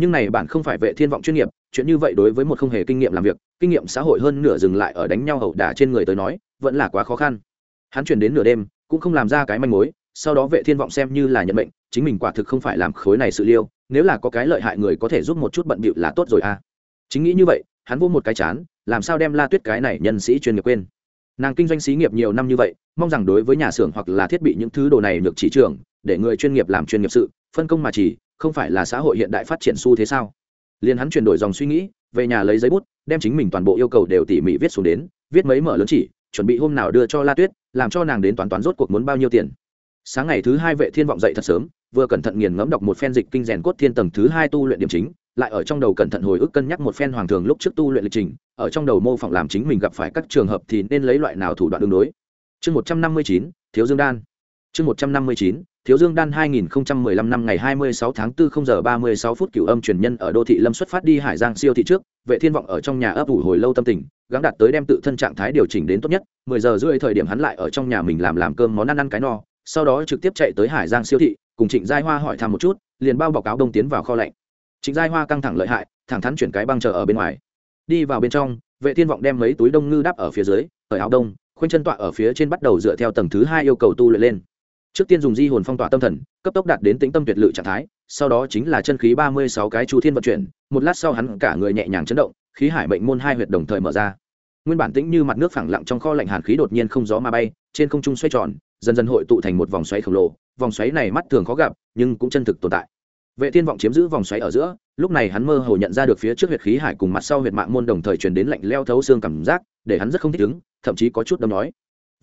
nhưng này bạn không phải vệ thiên vọng chuyên nghiệp, chuyện như vậy đối với một không hề kinh nghiệm làm việc, kinh nghiệm xã hội hơn nửa dừng lại ở đánh nhau hậu đả trên người tới nói, vẫn là quá khó khăn. Hắn chuyển đến nửa đêm, cũng không làm ra cái manh mối, sau đó vệ thiên vọng xem như là nhận mệnh, chính mình quả thực không phải làm khối này sự liêu, nếu là có cái lợi hại người có thể giúp một chút bận bịu là tốt rồi à. Chính nghĩ như vậy, hắn vô một cái chán, làm sao đem la tuyết cái này nhân sĩ chuyên nghiệp quên. Nàng kinh doanh xí nghiệp nhiều năm như vậy, mong rằng đối với nhà xưởng hoặc là thiết bị những thứ đồ này được chỉ trưởng để người chuyên nghiệp làm chuyên nghiệp sự, phân công mà chỉ không phải là xã hội hiện đại phát triển xu thế sao? Liền hắn chuyển đổi dòng suy nghĩ, về nhà lấy giấy bút, đem chính mình toàn bộ yêu cầu đều tỉ mỉ viết xuống đến, viết mấy mở lớn chỉ, chuẩn bị hôm nào đưa cho la tuyết, làm cho nàng đến toán toán rốt cuộc muốn bao nhiêu tiền. Sáng ngày thứ hai vệ thiên vọng dậy thật sớm, vừa cẩn thận nghiền ngẫm đọc một phen dịch kinh rèn cốt thiên tầng thứ hai tu luyện điểm chính, lại ở trong đầu cẩn thận hồi ức cân nhắc một phen hoàng thường lúc trước tu luyện lịch trình, ở trong đầu mô phỏng làm chính mình gặp phải các trường hợp thì nên lấy loại nào thủ đoạn đương đối. Chương một trăm năm mươi chín, thiếu dương đan. Chương một trăm năm mươi chín thiếu dương đan 2015 năm ngày 26 tháng 4 0 giờ 36 phút cửu âm truyền nhân ở đô thị lâm xuất phát đi hải giang siêu thị trước, vệ thiên vọng ở trong nhà ấp ủ hồi lâu tâm tình, gắng đạt tới đem tự thân trạng thái điều chỉnh đến tốt nhất 10 giờ rưỡi thời điểm hắn lại ở trong nhà mình làm làm cơm món ăn ăn cái no, sau đó trực tiếp chạy tới hải giang siêu thị, cùng trịnh giai hoa hỏi thăm một chút, liền bao bọc cáo đông tiến vào kho lạnh. Trịnh giai hoa căng thẳng lợi hại, thẳng thắn chuyển cái băng chờ ở bên ngoài. Đi vào bên trong, vệ thiên vọng đem mấy túi đông ngư đắp ở phía dưới ở áo đông, khoanh chân tọa ở phía trên bắt đầu dựa theo tầng thứ hai yêu cầu tu luyện lên trước tiên dùng di hồn phong tỏa tâm thần, cấp tốc đạt đến tĩnh tâm tuyệt lự trạng thái, sau đó chính là chân khí ba mươi sáu cái chu thiên vận chuyển, một lát sau hắn cả người nhẹ nhàng chấn động, khí hải bệnh môn hai huyệt đồng thời mở ra. Nguyên bản tĩnh như mặt nước phẳng lặng trong kho lạnh hàn khí đột nhiên không gió mà bay, trên không trung xoay tròn, dần dần hội tụ thành một vòng xoáy khổng lồ, vòng xoáy này mắt thường khó gặp, nhưng cũng chân thực tồn tại. Vệ thiên vọng chiếm giữ vòng xoáy ở giữa, lúc này hắn mơ hồ nhận ra được phía trước huyệt khí hải cùng mặt sau huyệt mạng môn đồng thời truyền đến lạnh leo thấu xương cảm giác, để hắn rất không thích ứng, thậm chí có chút đâm nói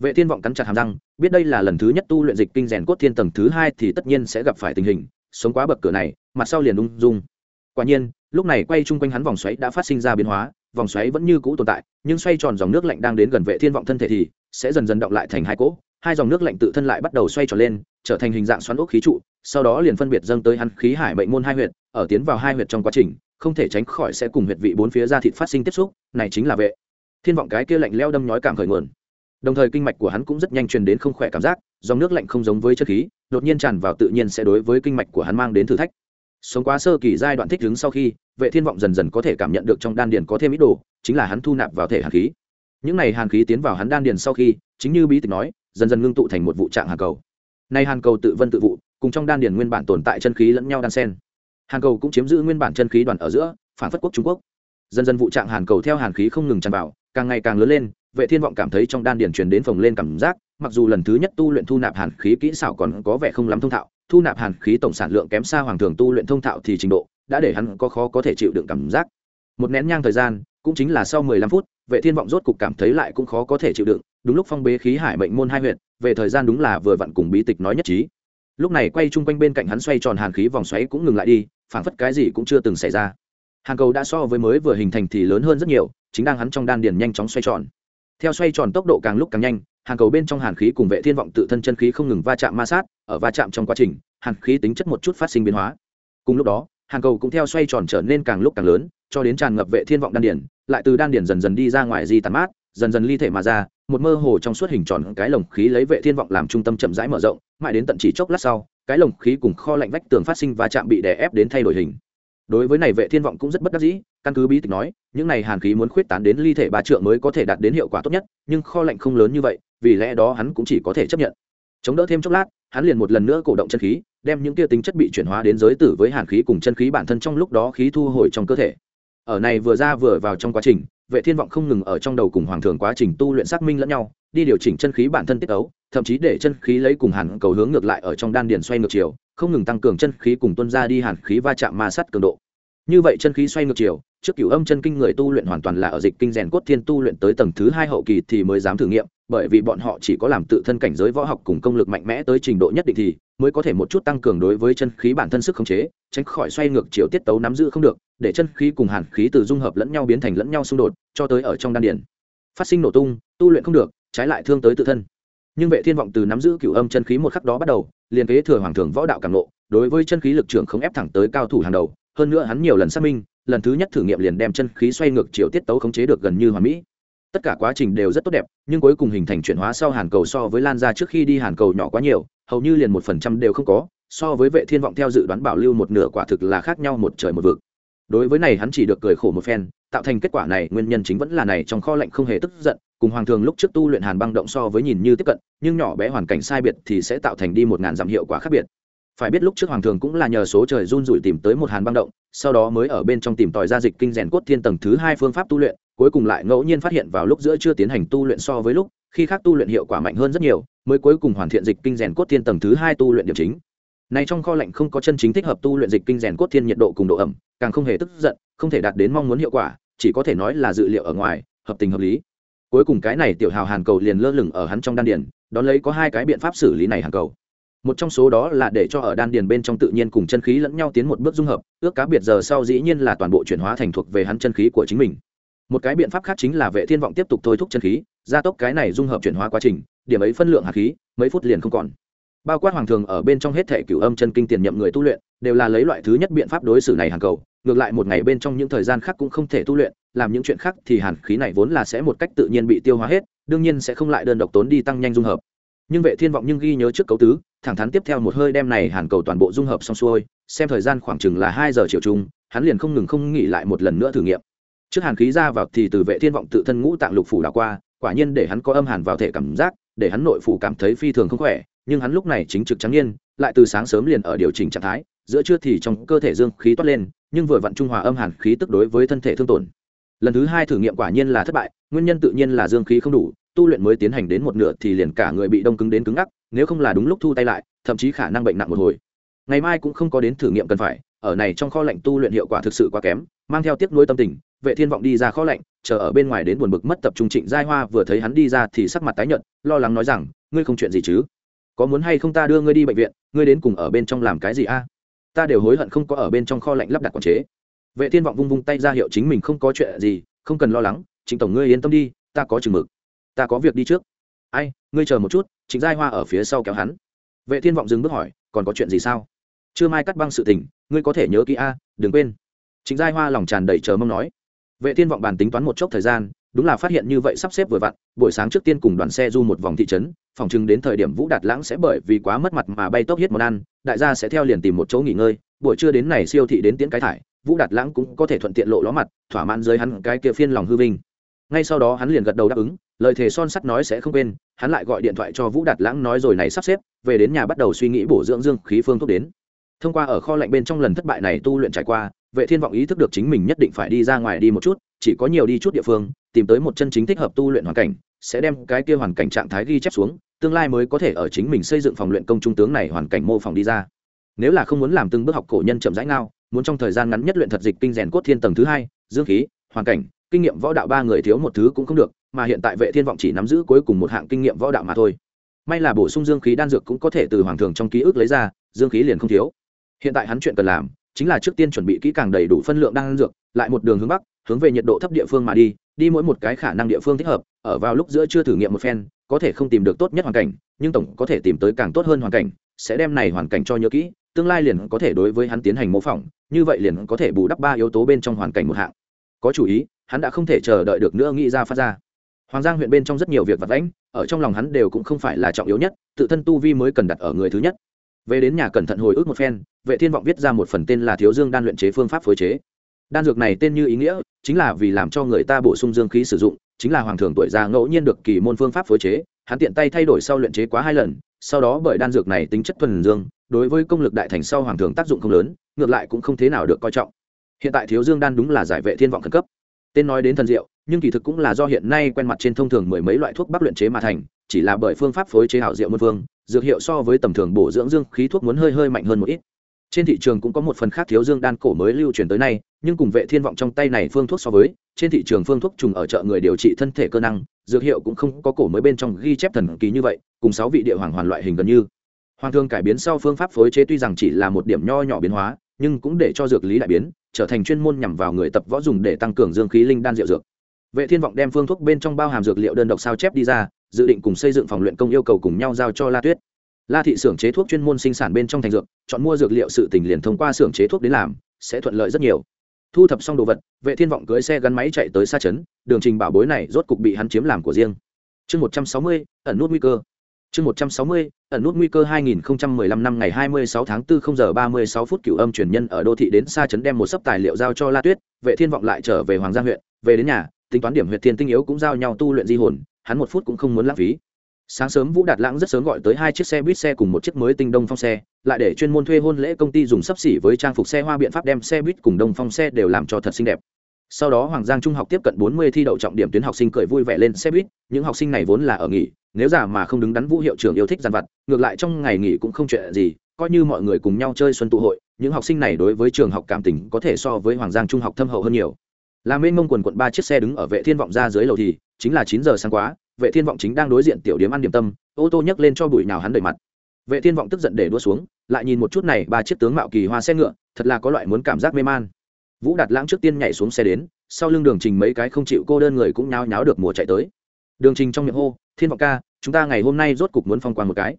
vệ thiên vọng cắn chặt hàm răng, biết đây là lần thứ nhất tu luyện dịch kinh rèn cốt thiên tầng thứ hai thì tất nhiên sẽ gặp phải tình hình, sống quá bậc cửa này, mặt sau liền ung dung. Quả nhiên, lúc này quay chung quanh hắn vòng xoáy đã phát sinh ra biến hóa, vòng xoáy vẫn như cũ tồn tại, nhưng xoay tròn dòng nước lạnh đang đến gần vệ thiên vọng thân thể thì sẽ dần dần động lại thành hai cỗ, hai dòng nước lạnh tự thân lại bắt đầu xoay tròn lên, trở thành hình dạng xoắn ốc khí trụ, sau đó liền phân biệt dâng tới hắn khí hải mệnh môn hai huyệt, ở tiến vào hai huyệt trong quá trình, không thể tránh khỏi sẽ cùng huyệt vị bốn phía ra thịt phát sinh tiếp xúc, này chính là vệ. Thiên vọng cái kia lạnh leo đâm nhói cảm khởi nguồn đồng thời kinh mạch của hắn cũng rất nhanh truyền đến không khỏe cảm giác, dòng nước lạnh không giống với chất khí, đột nhiên tràn vào tự nhiên sẽ đối với kinh mạch của hắn mang đến thử thách. Sống quá sơ kỳ giai đoạn thích ứng sau khi, vệ thiên vọng dần dần có thể cảm nhận được trong đan điền có thêm ít đồ, chính là hắn thu nạp vào thể hàn khí. Những này hàn khí tiến vào hắn đan điền sau khi, chính như bí tịch nói, dần dần ngưng tụ thành một vụ trạng hàn cầu. Nay hàn cầu tự vân tự vụ, cùng trong đan điền nguyên bản tồn tại chân khí lẫn nhau đan sen hàn cầu cũng chiếm giữ nguyên bản chân khí đoàn ở giữa, phản phất quốc trung quốc. Dần dần vụ trạng hàn cầu theo hàn khí không ngừng tràn vào càng ngày càng lớn lên, vệ thiên vọng cảm thấy trong đan điển truyền đến phồng lên cảm giác, mặc dù lần thứ nhất tu luyện thu nạp hàn khí kỹ xảo còn có vẻ không lắm thông thạo, thu nạp hàn khí tổng sản lượng kém xa hoàng thường tu luyện thông thạo thì trình độ đã để hắn có khó có thể chịu đựng cảm giác. Một nén nhang thời gian, cũng chính là sau 15 phút, vệ thiên vọng rốt cục cảm thấy lại cũng khó có thể chịu đựng, đúng lúc phong bế khí hải mệnh môn hai huyện về thời gian đúng là vừa vặn cùng bí tịch nói nhất trí. Lúc này quay chung quanh bên cạnh hắn xoay tròn hàn khí vòng xoáy cũng ngừng lại đi, phảng phất cái gì cũng chưa từng xảy ra hàn cầu đã so với mới vừa hình thành thì lớn hơn rất nhiều, chính đang hắn trong đan điền nhanh chóng xoay tròn. Theo xoay tròn tốc độ càng lúc càng nhanh, hàn cầu bên trong hàn khí cùng vệ thiên vọng tự thân chân khí không ngừng va chạm ma sát, ở va chạm trong quá trình, hàn khí tính chất một chút phát sinh biến hóa. Cùng lúc đó, hàn cầu cũng theo xoay tròn trở nên càng lúc càng lớn, cho đến tràn ngập vệ thiên vọng đan điển lại từ đan điển dần dần đi ra ngoài di tàn mát, dần dần ly thể mà ra, một mơ hồ trong suốt hình tròn cái lồng khí lấy vệ thiên vọng làm trung tâm chậm rãi mở rộng, mãi đến tận chỉ chốc lát sau, cái lồng khí cùng kho lạnh vách tường phát sinh va chạm bị đè ép đến thay đổi hình đối với này vệ thiên vọng cũng rất bất đắc dĩ, căn cứ bí tịch nói, những này hàn khí muốn khuyết tán đến ly thể ba trượng mới có thể đạt đến hiệu quả tốt nhất, nhưng kho lạnh không lớn như vậy, vì lẽ đó hắn cũng chỉ có thể chấp nhận. Chống đỡ thêm chốc lát, hắn liền một lần nữa cổ động chân khí, đem những kia tính chất bị chuyển hóa đến giới tử với hàn khí cùng chân khí bản thân trong lúc đó khí thu hồi trong cơ thể. Ở này vừa ra vừa vào trong quá trình, vệ thiên vọng không ngừng ở trong đầu cùng hoàng thường quá trình tu luyện xác minh lẫn nhau, đi điều chỉnh chân khí bản thân tiết ấu, thậm chí để chân khí lấy cùng hàn cầu hướng ngược lại ở trong đan điền xoay ngược chiều không ngừng tăng cường chân khí cùng tuân ra đi hàn khí va chạm ma sát cường độ. Như vậy chân khí xoay ngược chiều, trước cửu âm chân kinh người tu luyện hoàn toàn là ở dịch kinh rèn cốt thiên tu luyện tới tầng thứ hai hậu kỳ thì mới dám thử nghiệm, bởi vì bọn họ chỉ có làm tự thân cảnh giới võ học cùng công lực mạnh mẽ tới trình độ nhất định thì mới có thể một chút tăng cường đối với chân khí bản thân sức khống chế, tránh khỏi xoay ngược chiều tiết tấu nắm giữ không được, để chân khí cùng hàn khí từ dung hợp lẫn nhau biến thành lẫn nhau xung đột, cho tới ở trong đan điển phát sinh nổ tung, tu luyện không được, trái lại thương tới tự thân. Nhưng vệ thiên vọng từ nắm giữ cửu âm chân khí một khắc đó bắt đầu liền kế thừa hoàng thường võ đạo cảm nộ đối với chân khí lực trưởng không ép thẳng tới cao thủ hàng đầu, hơn nữa hắn nhiều lần xác minh, lần thứ nhất thử nghiệm liền đem chân khí xoay ngược chiều tiết tấu khống chế được gần như hoàn mỹ. Tất cả quá trình đều rất tốt đẹp, nhưng cuối cùng hình thành chuyển hóa sau hàn cầu so với lan ra trước khi đi hàn cầu nhỏ quá nhiều, hầu như liền một phần trăm đều không có, so với vệ thiên vọng theo dự đoán bảo lưu một nửa quả thực là khác nhau một trời một vực. Đối với này hắn chỉ được cười khổ một phen tạo thành kết quả này, nguyên nhân chính vẫn là này, trong kho lạnh không hề tức giận, cùng hoàng thường lúc trước tu luyện hàn băng động so với nhìn như tiếp cận, nhưng nhỏ bé hoàn cảnh sai biệt thì sẽ tạo thành đi một ngàn dặm hiệu quả khác biệt. Phải biết lúc trước hoàng thường cũng là nhờ số trời run rủi tìm tới một hàn băng động, sau đó mới ở bên trong tìm tòi ra dịch kinh rèn cốt thiên tầng thứ hai phương pháp tu luyện, cuối cùng lại ngẫu nhiên phát hiện vào lúc giữa chưa tiến hành tu luyện so với lúc, khi khác tu luyện hiệu quả mạnh hơn rất nhiều, mới cuối cùng hoàn thiện dịch kinh rèn cốt thiên tầng thứ hai tu luyện điểm chính này trong kho lạnh không có chân chính thích hợp tu luyện dịch kinh rèn cốt thiên nhiệt độ cùng độ ẩm, càng không hề tức giận, không thể đạt đến mong muốn hiệu quả, chỉ có thể nói là dự liệu ở ngoài, hợp tình hợp lý. Cuối cùng cái này tiểu hào hàn cầu liền lơ lửng ở hắn trong đan điền, đón lấy có hai cái biện pháp xử lý này hàn cầu. Một trong số đó là để cho ở đan điền bên trong tự nhiên cùng chân khí lẫn nhau tiến một bước dung hợp, ước cá biệt giờ sau dĩ nhiên là toàn bộ chuyển hóa thành thuộc về hắn chân khí của chính mình. Một cái biện pháp khác chính là vệ thiên vọng tiếp tục thôi thúc chân khí, gia tốc cái này dung hợp chuyển hóa quá trình, điểm ấy phân lượng hạt khí, mấy phút liền không còn bao quát hoàng thường ở bên trong hết thể cửu âm chân kinh tiền nhậm người tu luyện, đều là lấy loại thứ nhất biện pháp đối xử này hàng cầu, ngược lại một ngày bên trong những thời gian khác cũng không thể tu luyện, làm những chuyện khác thì hàn khí này vốn là sẽ một cách tự nhiên bị tiêu hóa hết, đương nhiên sẽ không lại đơn độc tốn đi tăng nhanh dung hợp. Nhưng vệ thiên vọng nhưng ghi nhớ trước cấu tứ, thẳng thắn tiếp theo một hơi đem này hàn cầu toàn bộ dung hợp xong xuôi, xem thời gian khoảng chừng là hai giờ chiều chung, hắn liền không ngừng không nghỉ lại một lần nữa thử nghiệm. Trước hàn khí ra vào thì từ vệ thiên vọng tự thân ngũ tạng lục phủ đảo qua, quả nhiên để hắn có âm hàn vào thể cảm giác, để hắn nội phủ cảm thấy phi thường không khỏe nhưng hắn lúc này chính trực trắng nhiên lại từ sáng sớm liền ở điều chỉnh trạng thái, giữa trưa thì trong cơ thể dương khí toát lên, nhưng vừa vặn trung hòa âm hàn khí tức đối với thân thể thương tổn. Lần thứ hai thử nghiệm quả nhiên là thất bại, nguyên nhân tự nhiên là dương khí không đủ, tu luyện mới tiến hành đến một nửa thì liền cả người bị đông cứng đến cứng ngắc, nếu không là đúng lúc thu tay lại, thậm chí khả năng bệnh nặng một hồi. Ngày mai cũng không có đến thử nghiệm cần phải, ở này trong kho lạnh tu luyện hiệu quả thực sự quá kém, mang theo tiếc nuối tâm tình, vệ thiên vọng đi ra kho lạnh, chờ ở bên ngoài đến buồn bực mất tập trung trịnh giai hoa vừa thấy hắn đi ra thì sắc mặt tái nhợt, lo lắng nói rằng, ngươi không chuyện gì chứ? Có muốn hay không ta đưa ngươi đi bệnh viện, ngươi đến cùng ở bên trong làm cái gì a? Ta đều hối hận không có ở bên trong kho lạnh lắp đặt quản chế. Vệ thiên vọng vung vung tay ra hiệu chính mình không có chuyện gì, không cần lo lắng chính tổng ngươi yên tâm đi, ta có chừng mực. Ta có việc đi trước. Ai, ngươi chờ một chút, trịnh giai hoa ở phía sau kéo hắn. Vệ thiên vọng dừng bước hỏi, còn có chuyện gì sao? Chưa mai cắt băng sự tình, ngươi có thể nhớ kỹ a, đừng quên. Trịnh giai hoa lòng tràn đầy chờ mong nói. Vệ thiên vọng bàn tính toán một chốc thời gian đúng là phát hiện như vậy sắp xếp vừa vặn, buổi sáng trước tiên cùng đoàn xe du một vòng thị trấn, phòng chừng đến thời điểm vũ đạt lãng sẽ bởi vì quá mất mặt mà bay tốc hết món ăn, đại gia sẽ theo liền tìm một chỗ nghỉ ngơi, buổi trưa đến này siêu thị đến tiễn cái thải, vũ đạt lãng cũng có thể thuận tiện lộ ló mặt, thỏa mãn dưới hắn cái kia phiên lòng hư vinh. Ngay sau đó hắn liền gật đầu đáp ứng, lời thề son sắt nói sẽ không quên, hắn lại gọi điện thoại cho vũ đạt lãng nói rồi này sắp xếp, về đến nhà bắt đầu suy nghĩ bổ dưỡng dương khí phương thuốc đến. Thông qua ở kho lạnh bên trong lần thất bại này tu luyện trải qua, vệ thiên vọng ý thức được chính mình nhất định phải đi ra ngoài đi một chút chỉ có nhiều đi chút địa phương, tìm tới một chân chính thích hợp tu luyện hoàn cảnh, sẽ đem cái kia hoàn cảnh trạng thái ghi chép xuống, tương lai mới có thể ở chính mình xây dựng phòng luyện công trung tướng này hoàn cảnh mô phỏng đi ra. Nếu là không muốn làm từng bước học cổ nhân chậm rãi ngao, muốn trong thời gian ngắn nhất luyện thật dịch kinh rèn cốt thiên tầng thứ hai, dương khí, hoàn cảnh, kinh nghiệm võ đạo ba người thiếu một thứ cũng không được, mà hiện tại vệ thiên vọng chỉ nắm giữ cuối cùng một hạng kinh nghiệm võ đạo mà thôi. May là bổ sung dương khí đan dược cũng có thể từ hoàng thường trong ký ức lấy ra, dương khí liền không thiếu. Hiện tại hắn chuyện cần làm, chính là trước tiên chuẩn bị kỹ càng đầy đủ phân lượng đan dược, lại một đường hướng bắc hướng về nhiệt độ thấp địa phương mà đi đi mỗi một cái khả năng địa phương thích hợp, ở vào lúc giữa chưa thử nghiệm một phen, có thể không tìm được tốt nhất hoàn cảnh, nhưng tổng có thể tìm tới càng tốt hơn hoàn cảnh, sẽ đem này hoàn cảnh cho nhớ kỹ, tương lai liền có thể đối với hắn tiến hành mô phỏng, như vậy liền có thể bù đắp ba yếu tố bên trong hoàn cảnh một hạng. Có chủ ý, hắn đã không thể chờ đợi được nữa nghĩ ra phát ra. Hoàng giang huyện bên trong rất nhiều việc vật lãnh ở trong lòng hắn đều cũng không phải là trọng yếu nhất, tự thân tu vi mới cần đặt ở người thứ nhất. Về đến nhà cẩn thận hồi ức một phen, vệ thiên vọng viết ra một phần tên là thiếu dương đan luyện chế phương pháp phối chế đan dược này tên như ý nghĩa, chính là vì làm cho người ta bổ sung dương khí sử dụng, chính là hoàng thường tuổi già ngẫu nhiên được kỳ môn phương pháp phối chế, hắn tiện tay thay đổi sau luyện chế quá hai lần, sau đó bởi đan dược này tính chất thuần dương, đối với công lực đại thành sau hoàng thường tác dụng không lớn, ngược lại cũng không thế nào được coi trọng. Hiện tại thiếu dương đan đúng là giải vệ thiên vọng khẩn cấp. Tên nói đến thần diệu, nhưng kỳ thực cũng là do hiện nay quen mặt trên thông thường mười mấy loại thuốc bắc luyện chế mà thành, chỉ là bởi phương pháp phối chế hảo diệu môn phương, dược hiệu so với tầm thường bổ dưỡng dương khí thuốc muốn hơi hơi mạnh hơn một ít trên thị trường cũng có một phần khác thiếu dương đan cổ mới lưu truyền tới nay, nhưng cùng vệ thiên vọng trong tay này phương thuốc so với, trên thị trường phương thuốc trùng ở chợ người điều trị thân thể cơ năng, dược hiệu cũng không có cổ mới bên trong ghi chép thần kỳ như vậy, cùng sáu vị địa hoàng hoàn loại hình gần như. Hoàng thương cải biến sau phương pháp phối chế tuy rằng chỉ là một điểm nho nhỏ biến hóa, nhưng cũng để cho dược lý đại biến, trở thành chuyên môn nhằm vào người tập võ dùng để tăng cường dương khí linh đan diệu dược. Vệ thiên vọng đem phương thuốc bên trong bao hàm dược liệu đơn độc sao chép đi ra, dự định cùng xây dựng phòng luyện công yêu cầu cùng nhau giao cho la tuyết la thị xưởng chế thuốc chuyên môn sinh sản bên trong thành dược chọn mua dược liệu sự tình liền thông qua xưởng chế thuốc đến làm sẽ thuận lợi rất nhiều. Thu thập xong đồ vật vệ thiên vọng cưỡi xe gắn máy chạy tới xa trấn đường trình bảo bối này rốt cục bị hắn chiếm làm của riêng. Chương một trăm sáu mươi ẩn nút nguy cơ. Chương một trăm sáu mươi ẩn nút nguy cơ 2015 năm ngày 26 tháng 4 0 giờ 36 phút cửu âm truyền nhân ở đô thị đến xa trấn đem một sấp tài liệu giao cho La Tuyết, Vệ Thiên vọng lại trở về Hoàng Giang huyện, về đến nhà, tính toán điểm huyệt thiên tinh yếu cũng giao nhau tu luyện di hồn, hắn một phút cũng không muốn lãng phí. Sáng sớm Vũ Đạt Lãng rất sớm gọi tới hai chiếc xe buýt xe cùng một chiếc mới tinh đông phong xe, lại để chuyên môn thuê hôn lễ công ty dùng sắp xỉ với trang phục xe hoa biện pháp đem xe buýt cùng đông phong xe đều làm cho thật xinh đẹp. Sau đó hoàng giang trung học tiếp cận bốn mươi thi đậu trọng điểm tuyến học sinh cười vui vẻ lên xe buýt những học sinh này vốn là ở nghỉ nếu giả mà không đứng đắn vũ hiệu trưởng yêu thích dàn vặt ngược lại trong ngày nghỉ cũng không chuyện gì coi như mọi người cùng nhau chơi xuân tụ hội những học sinh này đối với trường học cảm tình có thể so với hoàng giang trung học thâm hậu hơn nhiều. Làm bên mông quần quận ba chiếc xe đứng ở vệ thiên vọng ra dưới lầu thì chính là chín giờ sáng quá vệ thiên vọng chính đang đối diện tiểu điếm ăn điểm tâm, ô tô nhấc lên cho bụi nào hắn đẩy mặt. Vệ thiên vọng tức giận để đua xuống, lại nhìn một chút này ba chiếc tướng mạo kỳ hoa xe ngựa, thật là có loại muốn cảm giác mê man. Vũ đạt lãng trước tiên nhảy xuống xe đến, sau lưng đường trình mấy cái không chịu cô đơn người cũng nháo nháo được mùa chạy tới. Đường trình trong miệng hô, thiên vọng ca, chúng ta ngày hôm nay rốt cục muốn phong quang một cái.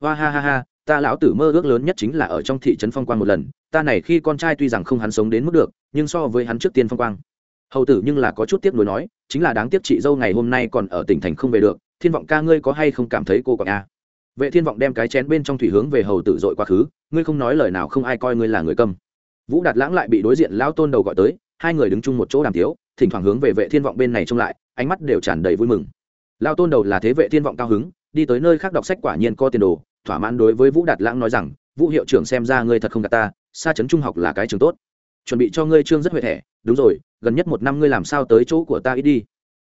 Hoa ha ha ha, ta lão tử mơ ước lớn nhất chính là ở trong thị trấn phong quang một lần, ta này khi con trai tuy rằng không hắn sống đến mức được, nhưng so với hắn trước tiên phong quang hầu tử nhưng là có chút tiếc nuối nói, chính là đáng tiếc chị dâu ngày hôm nay còn ở tỉnh thành không về được, thiên vọng ca ngươi có hay không cảm thấy cô còn a à? vệ thiên vọng đem cái chén bên trong thủy hướng về hầu tử dội quá khứ, ngươi không nói lời nào không ai coi ngươi là người câm. Vũ đạt lãng lại bị đối diện lão tôn đầu gọi tới, hai người đứng chung một chỗ đàm tiếu, thỉnh thoảng hướng về vệ thiên vọng bên này trông lại, ánh mắt đều tràn đầy vui mừng. Lão tôn đầu là thế vệ thiên vọng cao hứng, đi tới nơi khác đọc sách quả nhiên có tiền đồ, thỏa mãn đối với vũ đạt lãng nói rằng, vũ hiệu trưởng xem ra ngươi thật không gạt ta xa trấn trung học là cái trường tốt chuẩn bị cho ngươi trương rất huệ thẻ đúng rồi gần nhất một năm ngươi làm sao tới chỗ của ta ít đi.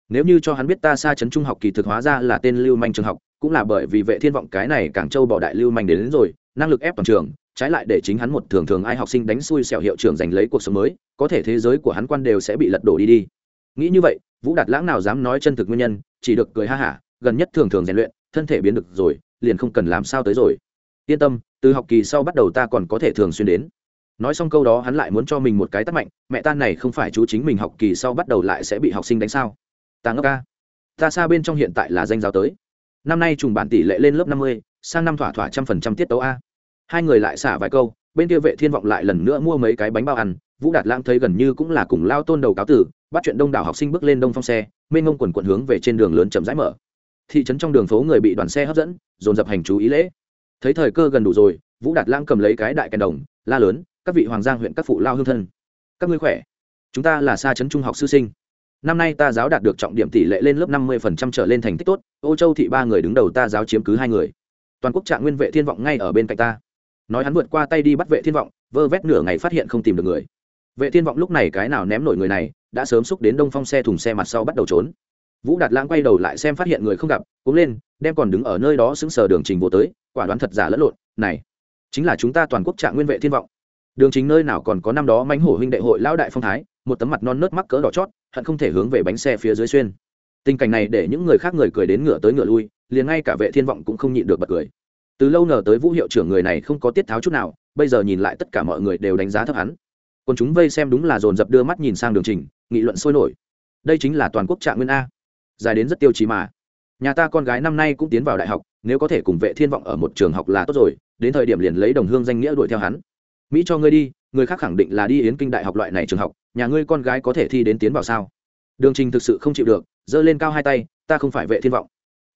Nếu như cho hắn biết ta xa trấn trung học kỳ thực hóa ra là tên lưu manh trường học cũng là bởi vì vệ thiên vọng cái này cảng châu bỏ đại lưu manh đến, đến rồi năng lực ép toàn trường trái lại để chính hắn một thường thường ai học sinh đánh xui xẻo hiệu trưởng giành lấy cuộc sống mới có thể thế giới của hắn quan đều sẽ bị lật đổ đi đi. Nghĩ như vậy vũ đạt lãng nào dám nói chân thực nguyên nhân chỉ được cười ha hả gần nhất thường thường rèn luyện thân thể biến được rồi liền không cần làm sao tới rồi. Yên tâm từ học kỳ sau bắt đầu ta còn có thể thường xuyên đến nói xong câu đó hắn lại muốn cho mình một cái tắt mạnh, mẹ ta này không phải chú chính mình học kỳ sau bắt đầu lại sẽ bị học sinh đánh sao? Ta ngốc ca. Ta xa bên trong hiện tại là danh giáo tới. Năm nay trùng bản tỷ lệ lên lớp năm mươi, sang năm thỏa thỏa trăm phần trăm tiết tấu a. Hai người lại xả vài câu, bên kia vệ thiên vọng lại lần nữa mua mấy cái bánh bao ăn, vũ đạt lãng thấy gần như cũng là cùng lao tôn đầu cáo tử, bắt chuyện đông đảo học sinh bước lên đông phong xe mê ngông quần quần hướng về trên đường lớn chậm rãi mở. Thị trấn trong đường phố người bị đoàn xe hấp dẫn, dồn dập hành chú ý lễ. Thấy thời cơ gần đủ rồi, vũ đạt lãng cầm lấy cái đại kèn đồng, la lớn các vị hoàng giang huyện các phụ lao hương thân. Các ngươi khỏe. Chúng ta là xa trấn trung học sư sinh. Năm nay ta giáo đạt được trọng điểm tỷ lệ lên lớp năm mươi phần trăm trở lên thành tích tốt, ô châu thị ba người đứng đầu ta giáo chiếm cứ hai người. Toàn quốc trạng nguyên vệ thiên vọng ngay ở bên cạnh ta. Nói hắn vượt qua tay đi bắt vệ thiên vọng, vơ vét nửa ngày phát hiện không tìm được người. Vệ thiên vọng lúc này cái nào ném nổi người này, đã sớm xúc đến đông phong xe thùng xe mặt sau bắt đầu trốn. Vũ đạt lãng quay đầu lại xem phát hiện người không gặp cũng lên, đem còn đứng ở nơi đó xứng sờ đường trình vô tới, quả đoán thật giả lẫn lộn, này, chính là chúng ta toàn quốc trạng nguyên vệ thiên vọng đường chính nơi nào còn có năm đó mánh hổ huynh đệ hội lão đại phong thái, một tấm mặt non nớt mắc cỡ đỏ chót, hận không thể hướng về bánh xe phía dưới xuyên. Tình cảnh này để những người khác người cười đến ngựa tới ngựa lui, liền ngay cả vệ thiên vọng cũng không nhịn được bật cười. Từ lâu ngờ tới vũ hiệu trưởng người này không có tiết tháo chút nào, bây giờ nhìn lại tất cả mọi người đều đánh giá thấp hắn. Còn chúng vây xem đúng là dồn dập đưa mắt nhìn sang đường trình, nghị luận sôi nổi. Đây chính là toàn quốc trạng nguyên a. Dài đến rất tiêu chí mà. Nhà ta con gái năm nay cũng tiến vào đại học, nếu có thể cùng vệ thiên vọng ở một trường học là tốt rồi, đến thời điểm liền lấy đồng hương danh nghĩa đuổi theo hắn mỹ cho ngươi đi, người khác khẳng định là đi yến kinh đại học loại này trường học, nhà ngươi con gái có thể thi đến tiến vào sao? Đường trình thực sự không chịu được, giơ lên cao hai tay, ta không phải vệ thiên vọng.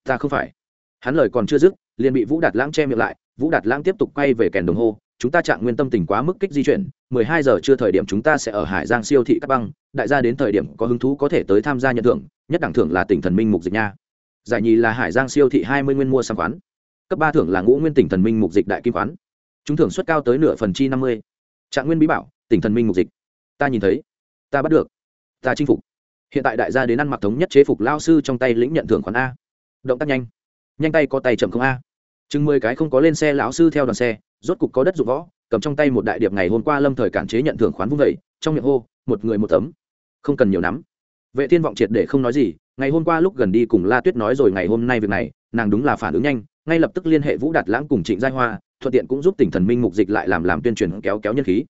Ta không phải. Hắn lời còn chưa dứt, liền bị vũ đạt lãng che miệng lại, vũ đạt lãng tiếp tục quay về kèn đồng hồ chúng ta trạng nguyên tâm tình quá mức kích di chuyển 12 giờ chưa thời điểm chúng ta sẽ ở hải giang siêu thị các băng, đại gia đến thời điểm có hứng thú có thể tới tham gia nhận thưởng, nhất đẳng thưởng là tỉnh thần minh mục dịch nha. Giải nhì là hải giang siêu thị 20 nguyên mua sang khoán cấp ba thưởng là ngũ nguyên tỉnh thần minh mục dịch đại kim khoán chúng thưởng suất cao tới nửa phần chi 50. trạng nguyên bí bảo, tỉnh thần minh mục dịch. Ta nhìn thấy. Ta bắt được. Ta chinh phục. Hiện tại đại gia đến ăn mặc thống nhất chế phục lao sư trong tay lĩnh nhận thưởng khoản a. Động tác nhanh. Nhanh tay có tay chậm không a. Chừng mười cái không có lên xe, lão sư theo đoàn xe, rốt cục có đất dụng võ, cầm trong tay một đại điệp ngày hôm qua lâm thời cản chế nhận thưởng khoán vung vẩy trong miệng hô, một người một tấm. Không cần nhiều nắm. Vệ thiên vọng triệt để không nói gì, ngày hôm qua lúc gần đi cùng la tuyết nói rồi ngày hôm nay việc này, nàng đúng là phản ứng nhanh ngay lập tức liên hệ vũ đạt lãng cùng trịnh giai hoa, thuận tiện cũng giúp tỉnh thần minh mục dịch lại làm làm tuyên truyền kéo kéo nhân khí.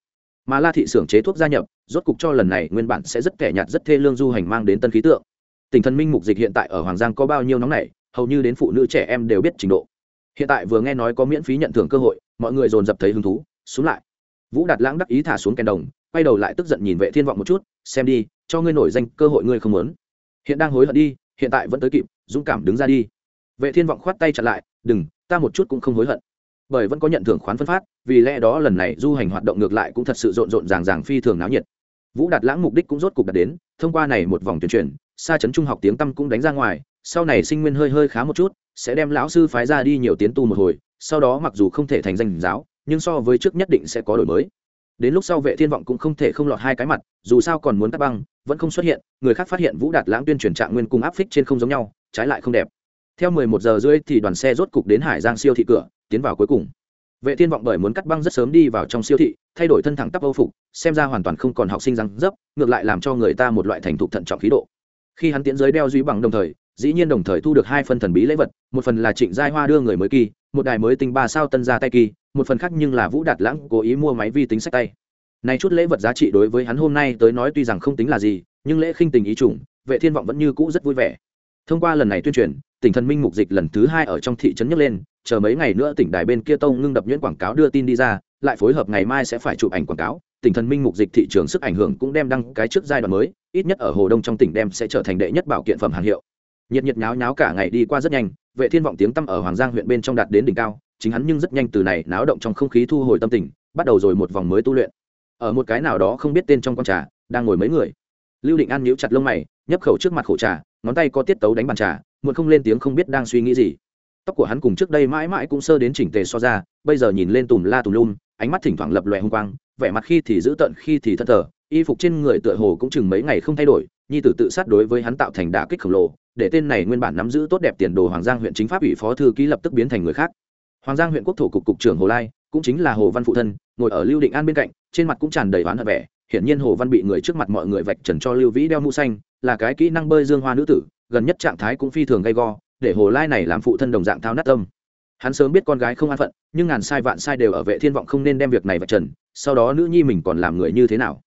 Mà la thị xưởng chế thuốc gia nhập, rốt cục cho lần này nguyên bản sẽ rất kẻ nhạt rất thê lương du hành mang đến tân khí tượng. Tỉnh thần minh mục dịch hiện tại ở hoàng giang có bao nhiêu nóng này hầu như đến phụ nữ trẻ em đều biết trình độ. Hiện tại vừa nghe nói có miễn phí nhận thưởng cơ hội, mọi người dồn dập thấy hứng thú, xuống lại. Vũ đạt lãng đắc ý thả xuống kèn đồng, quay đầu lại tức giận nhìn vệ thiên vọng một chút, xem đi, cho ngươi nổi danh, cơ hội ngươi không muốn. Hiện đang hối hận đi, hiện tại vẫn tới kịp, dũng cảm đứng ra đi. Vệ thiên vọng khoát tay chặn lại đừng, ta một chút cũng không hối hận. Bởi vẫn có nhận thưởng khoán phân phát, vì lẽ đó lần này du hành hoạt động ngược lại cũng thật sự rộn rộn ràng ràng phi thường náo nhiệt. Vũ đạt lãng mục đích cũng rốt cục đạt đến, thông qua này một vòng tuyên truyền xa chấn trung học tiếng tăm cũng đánh ra ngoài, sau này sinh nguyên hơi hơi khá một chút, sẽ đem lão sư phái ra đi nhiều tiến tu một hồi, sau đó mặc dù không thể thành danh giáo, nhưng so với trước nhất định sẽ có đổi mới. Đến lúc sau vệ thiên vọng cũng không thể không lọt hai cái mặt, dù sao còn muốn cắt băng, vẫn không xuất hiện, người khác phát hiện vũ đạt lãng tuyên truyền trạng nguyên cung áp phích trên không giống nhau, trái lại không đẹp theo 11 giờ rưỡi thì đoàn xe rốt cục đến hải giang siêu thị cửa, tiến vào cuối cùng. Vệ thiên vọng bởi muốn cắt băng rất sớm đi vào trong siêu thị, thay đổi thân thẳng tắp âu phục, xem ra hoàn toàn không còn học sinh răng dấp, ngược lại làm cho người ta một loại thành thục thận trọng khí độ. Khi hắn tiến giới đeo duy bằng đồng thời, dĩ nhiên đồng thời thu được hai phần thần bí lễ vật, một phần là trịnh giai hoa đưa người mới kỳ, một đài mới tinh ba sao tân ra tay kỳ, một phần khác nhưng là vũ đạt lãng cố ý mua máy vi tính sách tay. Này chút lễ vật giá trị đối với hắn hôm nay tới nói tuy rằng không tính là gì, nhưng lễ khinh tình ý chủng vệ thiên vọng vẫn như cũ rất vui vẻ. Thông qua lần này tuyên truyền tỉnh thần minh mục dịch lần thứ hai ở trong thị trấn nhấc lên, chờ mấy ngày nữa tỉnh đài bên kia tông ngưng đập nhuyễn quảng cáo đưa tin đi ra, lại phối hợp ngày mai sẽ phải chụp ảnh quảng cáo. Tỉnh thần minh mục dịch thị trường sức ảnh hưởng cũng đem đăng cái trước giai đoạn mới, ít nhất ở hồ đông trong tỉnh đem sẽ trở thành đệ nhất bảo kiện phẩm hàng hiệu. Nhiệt nhiệt nháo nháo cả ngày đi qua rất nhanh, vệ thiên vọng tiếng tăm ở hoàng giang huyện bên trong đạt đến đỉnh cao, chính hắn nhưng rất nhanh từ này náo động trong không khí thu hồi tâm tình, bắt đầu rồi một vòng mới tu luyện. Ở một cái nào đó không biết tên trong con trà, đang ngồi mấy người. Lưu định an nhíu chặt lông mày, nhấp khẩu trước mặt khổ trà, ngón tay có tiết tấu đánh bàn trà muộn không lên tiếng không biết đang suy nghĩ gì. Tóc của hắn cùng trước đây mãi mãi cũng sơ đến chỉnh tề so ra, bây giờ nhìn lên tùm la tùm lum, ánh mắt thỉnh thoảng lập lòe hung quang, vẻ mặt khi thì giữ tận khi thì thân thờ, y phục trên người tựa hồ cũng chừng mấy ngày không thay đổi, nhi tử tự sát đối với hắn tạo thành đả kích khổng lồ, để tên này nguyên bản nắm giữ tốt đẹp tiền đồ hoàng giang huyện chính pháp ủy phó thư ký lập tức biến thành người khác. Hoàng giang huyện quốc thổ cục cục trưởng hồ lai, cũng chính là hồ văn phụ thân, ngồi ở lưu định an bên cạnh, trên mặt cũng tràn đầy oán hận vẻ, hiển nhiên hồ văn bị người trước mặt mọi người vạch trần cho lưu vĩ đeo mũ xanh, là cái kỹ năng bơi dương hoa nữ tử gần nhất trạng thái cũng phi thường gay go, để hồ lai này làm phụ thân đồng dạng thao nát tâm. Hắn sớm biết con gái không an phận, nhưng ngàn sai vạn sai đều ở vệ thiên vọng không nên đem việc này vạch trần, sau đó nữ nhi mình còn làm người như thế nào?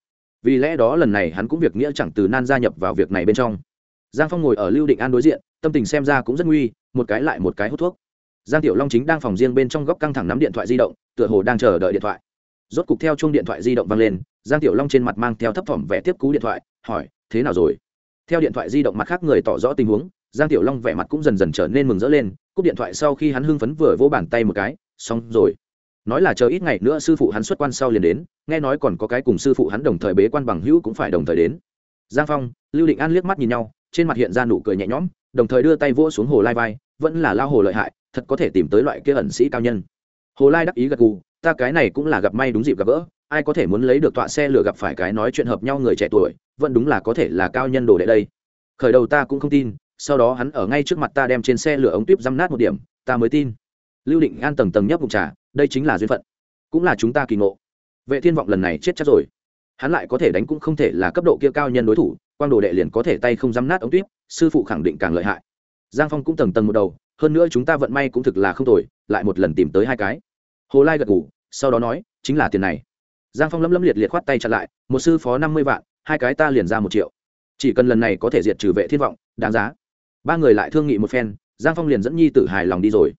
Vì lẽ đó lần này hắn cũng việc nghĩa chẳng từ nan gia nhập vào việc này bên trong. Giang phong ngồi ở lưu định an đối diện, tâm tình xem ra cũng rất nguy, một cái lại một cái hút thuốc. Giang tiểu long chính đang phòng riêng bên trong góc căng thẳng nắm điện thoại di động, tựa hồ đang chờ đợi điện thoại. Rốt cục theo chung điện thoại di động vang lên, giang tiểu long trên mặt mang theo thấp thỏm vẻ tiếp cú điện thoại, hỏi, thế nào rồi? Theo điện thoại di động mặt khác người tỏ rõ tình huống, giang tiểu long vẻ mặt cũng dần dần trở nên mừng rỡ lên, cúp điện thoại sau khi hắn hưng phấn vừa vỗ bàn tay một cái, xong rồi. Nói là chờ ít ngày nữa sư phụ hắn xuất quan sau liền đến, nghe nói còn có cái cùng sư phụ hắn đồng thời bế quan bằng hữu cũng phải đồng thời đến. Giang phong, lưu định an liếc mắt nhìn nhau, trên mặt hiện ra nụ cười nhẹ nhõm, đồng thời đưa tay vỗ xuống hồ lai vai, vẫn là lao hồ lợi hại, thật có thể tìm tới loại kia ẩn sĩ cao nhân. Hồ lai đắc ý gật gù, ta cái này cũng là gặp may đúng dịp gặp gỡ ai có thể muốn lấy được tọa xe lửa gặp phải cái nói chuyện hợp nhau người trẻ tuổi, vẫn đúng là có thể là cao nhân đồ đệ đây. Khởi đầu ta cũng không tin, sau đó hắn ở ngay trước mặt ta đem trên xe lửa ống tuyếp răm nát một điểm, ta mới tin. Lưu định an tầng tầng nhấp bụng trà, đây chính là duyên phận. Cũng là chúng ta kỳ ngộ. Vệ thiên vọng lần này chết chắc rồi. Hắn lại có thể đánh cũng không thể là cấp độ kia cao nhân đối thủ, quang đồ đệ liền có thể tay không dám nát ống tuyếp, sư phụ khẳng định càng lợi hại. Giang phong cũng tầng tầng một đầu, hơn nữa chúng ta vận may cũng thực là không tồi, lại một lần tìm tới hai cái. Hồ lai gật ngủ sau đó nói, chính là tiền này giang phong lấm lấm liệt liệt khoát tay chặt lại, một sư phó năm mươi vạn, hai cái ta liền ra một triệu. Chỉ cần lần này có thể diệt trừ vệ thiên vọng, đáng giá. Ba người lại thương nghị một phen, giang phong liền dẫn nhi tử hài lòng đi rồi.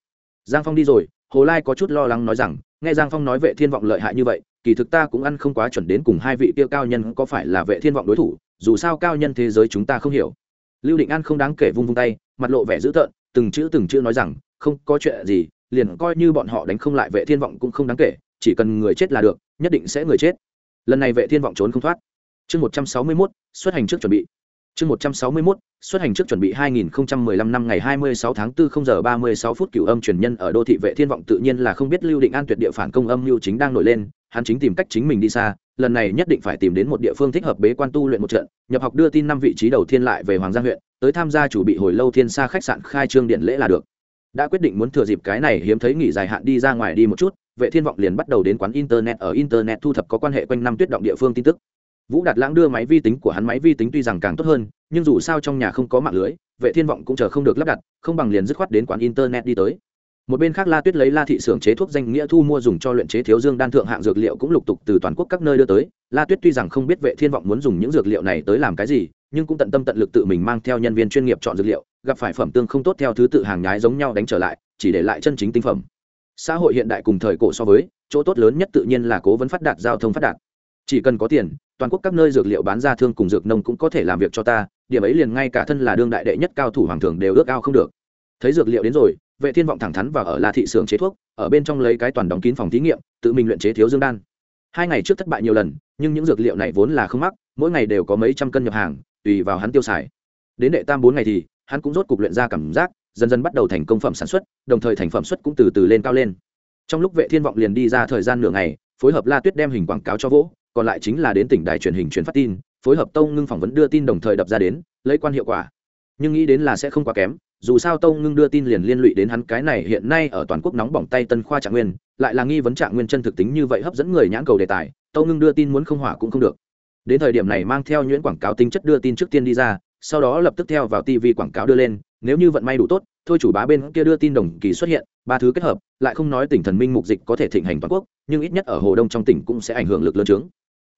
Giang phong đi rồi, hồ lai có chút lo lắng nói rằng, nghe giang phong nói vệ thiên vọng lợi hại như vậy, kỳ thực ta cũng ăn không quá chuẩn đến cùng hai vị tiêu cao nhân có phải là vệ thiên vọng đối thủ, dù sao cao nhân thế giới chúng ta không hiểu. Lưu định an không đáng kể vung vung tay, mặt lộ vẻ dữ tợn, từng chữ từng chữ nói rằng, không có chuyện gì, liền coi như bọn họ đánh không lại vệ thiên vọng cũng không đáng kể, chỉ cần người chết là được nhất định sẽ người chết. Lần này vệ thiên vọng trốn không thoát. Chương một trăm sáu mươi 161, xuất hành trước chuẩn bị. Chương một trăm sáu mươi 161, xuất hành trước chuẩn bị 2015 năm ngày 26 tháng 4 0 giờ 36 phút cửu âm truyền nhân ở đô thị vệ thiên vọng tự nhiên là không biết lưu định an tuyệt địa phản công âm lưu chính đang nổi lên hắn chính tìm cách chính mình đi xa lần này nhất định phải tìm đến một địa phương thích hợp bế quan tu luyện một trận nhập học đưa tin năm vị trí đầu tiên lại về hoàng gia huyện tới tham gia chủ bị hồi lâu thiên xa khách sạn khai trương điện lễ là được. Đã quyết định muốn thừa dịp cái này hiếm thấy nghỉ dài hạn đi ra ngoài đi một chút vệ thiên vọng liền bắt đầu đến quán internet. Ở internet thu thập có quan hệ quanh năm tuyết động địa phương tin tức. Vũ đạt lãng đưa máy vi tính của hắn, máy vi tính tuy rằng càng tốt hơn, nhưng dù sao trong nhà không có mạng lưới, vệ thiên vọng cũng chờ không được lắp đặt, không bằng liền dứt khoát đến quán internet đi tới. Một bên khác la tuyết lấy la thị xưởng chế thuốc danh nghĩa thu mua dùng cho luyện chế thiếu dương đan thượng hạng dược liệu cũng lục tục từ toàn quốc các nơi đưa tới. La tuyết tuy rằng không biết vệ thiên vọng muốn dùng những dược liệu này tới làm cái gì, nhưng cũng tận tâm tận lực tự mình mang theo nhân viên chuyên nghiệp chọn dược liệu, gặp phải phẩm tương không tốt theo thứ tự hàng nhái giống nhau đánh trở lại, chỉ để lại chân chính tinh phẩm xã hội hiện đại cùng thời cổ so với, chỗ tốt lớn nhất tự nhiên là cố vấn phát đạt, giao thông phát đạt. Chỉ cần có tiền, toàn quốc các nơi dược liệu bán ra thương cùng dược nông cũng có thể làm việc cho ta, điểm ấy liền ngay cả thân là đương đại đệ nhất cao thủ hoàng thường đều ước ao không được. Thấy dược liệu đến rồi, vệ thiên vọng thẳng thắn và ở la thị xưởng chế thuốc, ở bên trong lấy cái toàn đóng kín phòng thí nghiệm, tự mình luyện chế thiếu dương đan. Hai ngày trước thất bại nhiều lần, nhưng những dược liệu này vốn là không mắc, mỗi ngày đều có mấy trăm cân nhập hàng, tùy vào hắn tiêu xài. Đến đệ tam bốn ngày thì, hắn cũng rốt cục luyện ra cảm giác dần dần bắt đầu thành công phẩm sản xuất, đồng thời thành phẩm xuất cũng từ từ lên cao lên. Trong lúc vệ thiên vọng liền đi ra thời gian nửa ngày, phối hợp la tuyết đem hình quảng cáo cho vỗ, còn lại chính là đến tỉnh đài truyền hình truyền phát tin, phối hợp tông ngưng phỏng vấn đưa tin đồng thời đập ra đến, lấy quan hiệu quả. Nhưng nghĩ đến là sẽ không quá kém, dù sao tông ngưng đưa tin liền liên lụy đến hắn cái này hiện nay ở toàn quốc nóng bỏng tay tân khoa trạng nguyên, lại là nghi vấn trạng nguyên chân thực tính như vậy hấp dẫn người nhãn cầu đề tài, tông ngưng đưa tin muốn không hỏa cũng không được. Đến thời điểm này mang theo nhuyễn quảng cáo tính chất đưa tin trước tiên đi ra sau đó lập tức theo vào tv quảng cáo đưa lên, nếu như vận may đủ tốt, thôi chủ bá bên kia đưa tin đồng kỳ xuất hiện, ba thứ kết hợp, lại không nói tỉnh thần minh mục dịch có thể thịnh hành toàn quốc, nhưng ít nhất ở hồ đông trong tỉnh cũng sẽ ảnh hưởng lực lớn trướng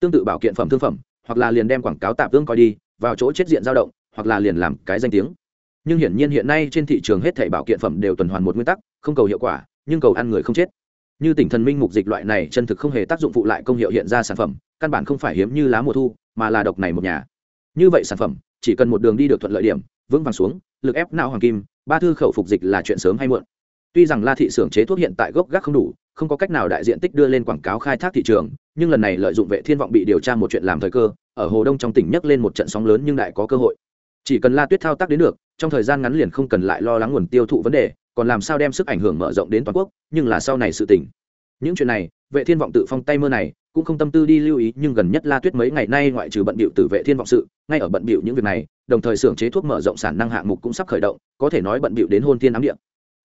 tương tự bảo kiện phẩm thương phẩm, hoặc là liền đem quảng cáo tạp tương coi đi, vào chỗ chết diện dao động, hoặc là liền làm cái danh tiếng. Nhưng hiển nhiên hiện nay trên thị trường hết thảy bảo kiện phẩm đều tuần hoàn một nguyên tắc, không cầu hiệu quả, nhưng cầu ăn người không chết. Như tỉnh thần minh mục dịch loại này chân thực không hề tác dụng phụ lại công hiệu hiện ra sản phẩm, căn bản không phải hiếm như lá mùa thu, mà là độc này một nhà. Như vậy sản phẩm chỉ cần một đường đi được thuận lợi điểm, vững vàng xuống, lực ép não hoàng kim, ba thư khẩu phục dịch là chuyện sớm hay muộn. Tuy rằng la thị xưởng chế thuốc hiện tại gốc gác không đủ, không có cách nào đại diện tích đưa lên quảng cáo khai thác thị trường, nhưng lần này lợi dụng vệ thiên vọng bị điều tra một chuyện làm thời cơ, ở hồ đông trong tỉnh nhấc lên một trận sóng lớn nhưng đại có cơ hội. Chỉ cần la tuyết thao tác đến được, trong thời gian ngắn liền không cần lại lo lắng nguồn tiêu thụ vấn đề, còn làm sao đem sức ảnh hưởng mở rộng đến toàn quốc, nhưng là sau này sự tỉnh những chuyện này, vệ thiên vọng tự phong tay mơ này cũng không tâm tư đi lưu ý, nhưng gần nhất la tuyết mấy ngày nay ngoại trừ bận bịu tử vệ thiên vọng sự, ngay ở bận bịu những việc này, đồng thời xưởng chế thuốc mở rộng sản năng hạng mục cũng sắp khởi động, có thể nói bận bịu đến hôn thiên ám địa.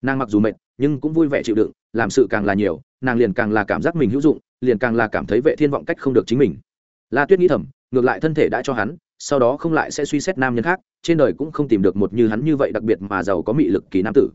Nàng mặc dù mệt, nhưng cũng vui vẻ chịu đựng, làm sự càng là nhiều, nàng liền càng là cảm giác mình hữu dụng, liền càng là cảm thấy vệ thiên vọng cách không được chính mình. La tuyết nghĩ thầm, ngược lại thân thể đã cho hắn, sau đó không lại sẽ suy xét nam nhân khác, trên đời cũng không tìm được một như hắn như vậy đặc biệt mà giàu có mị lực kỳ nam tử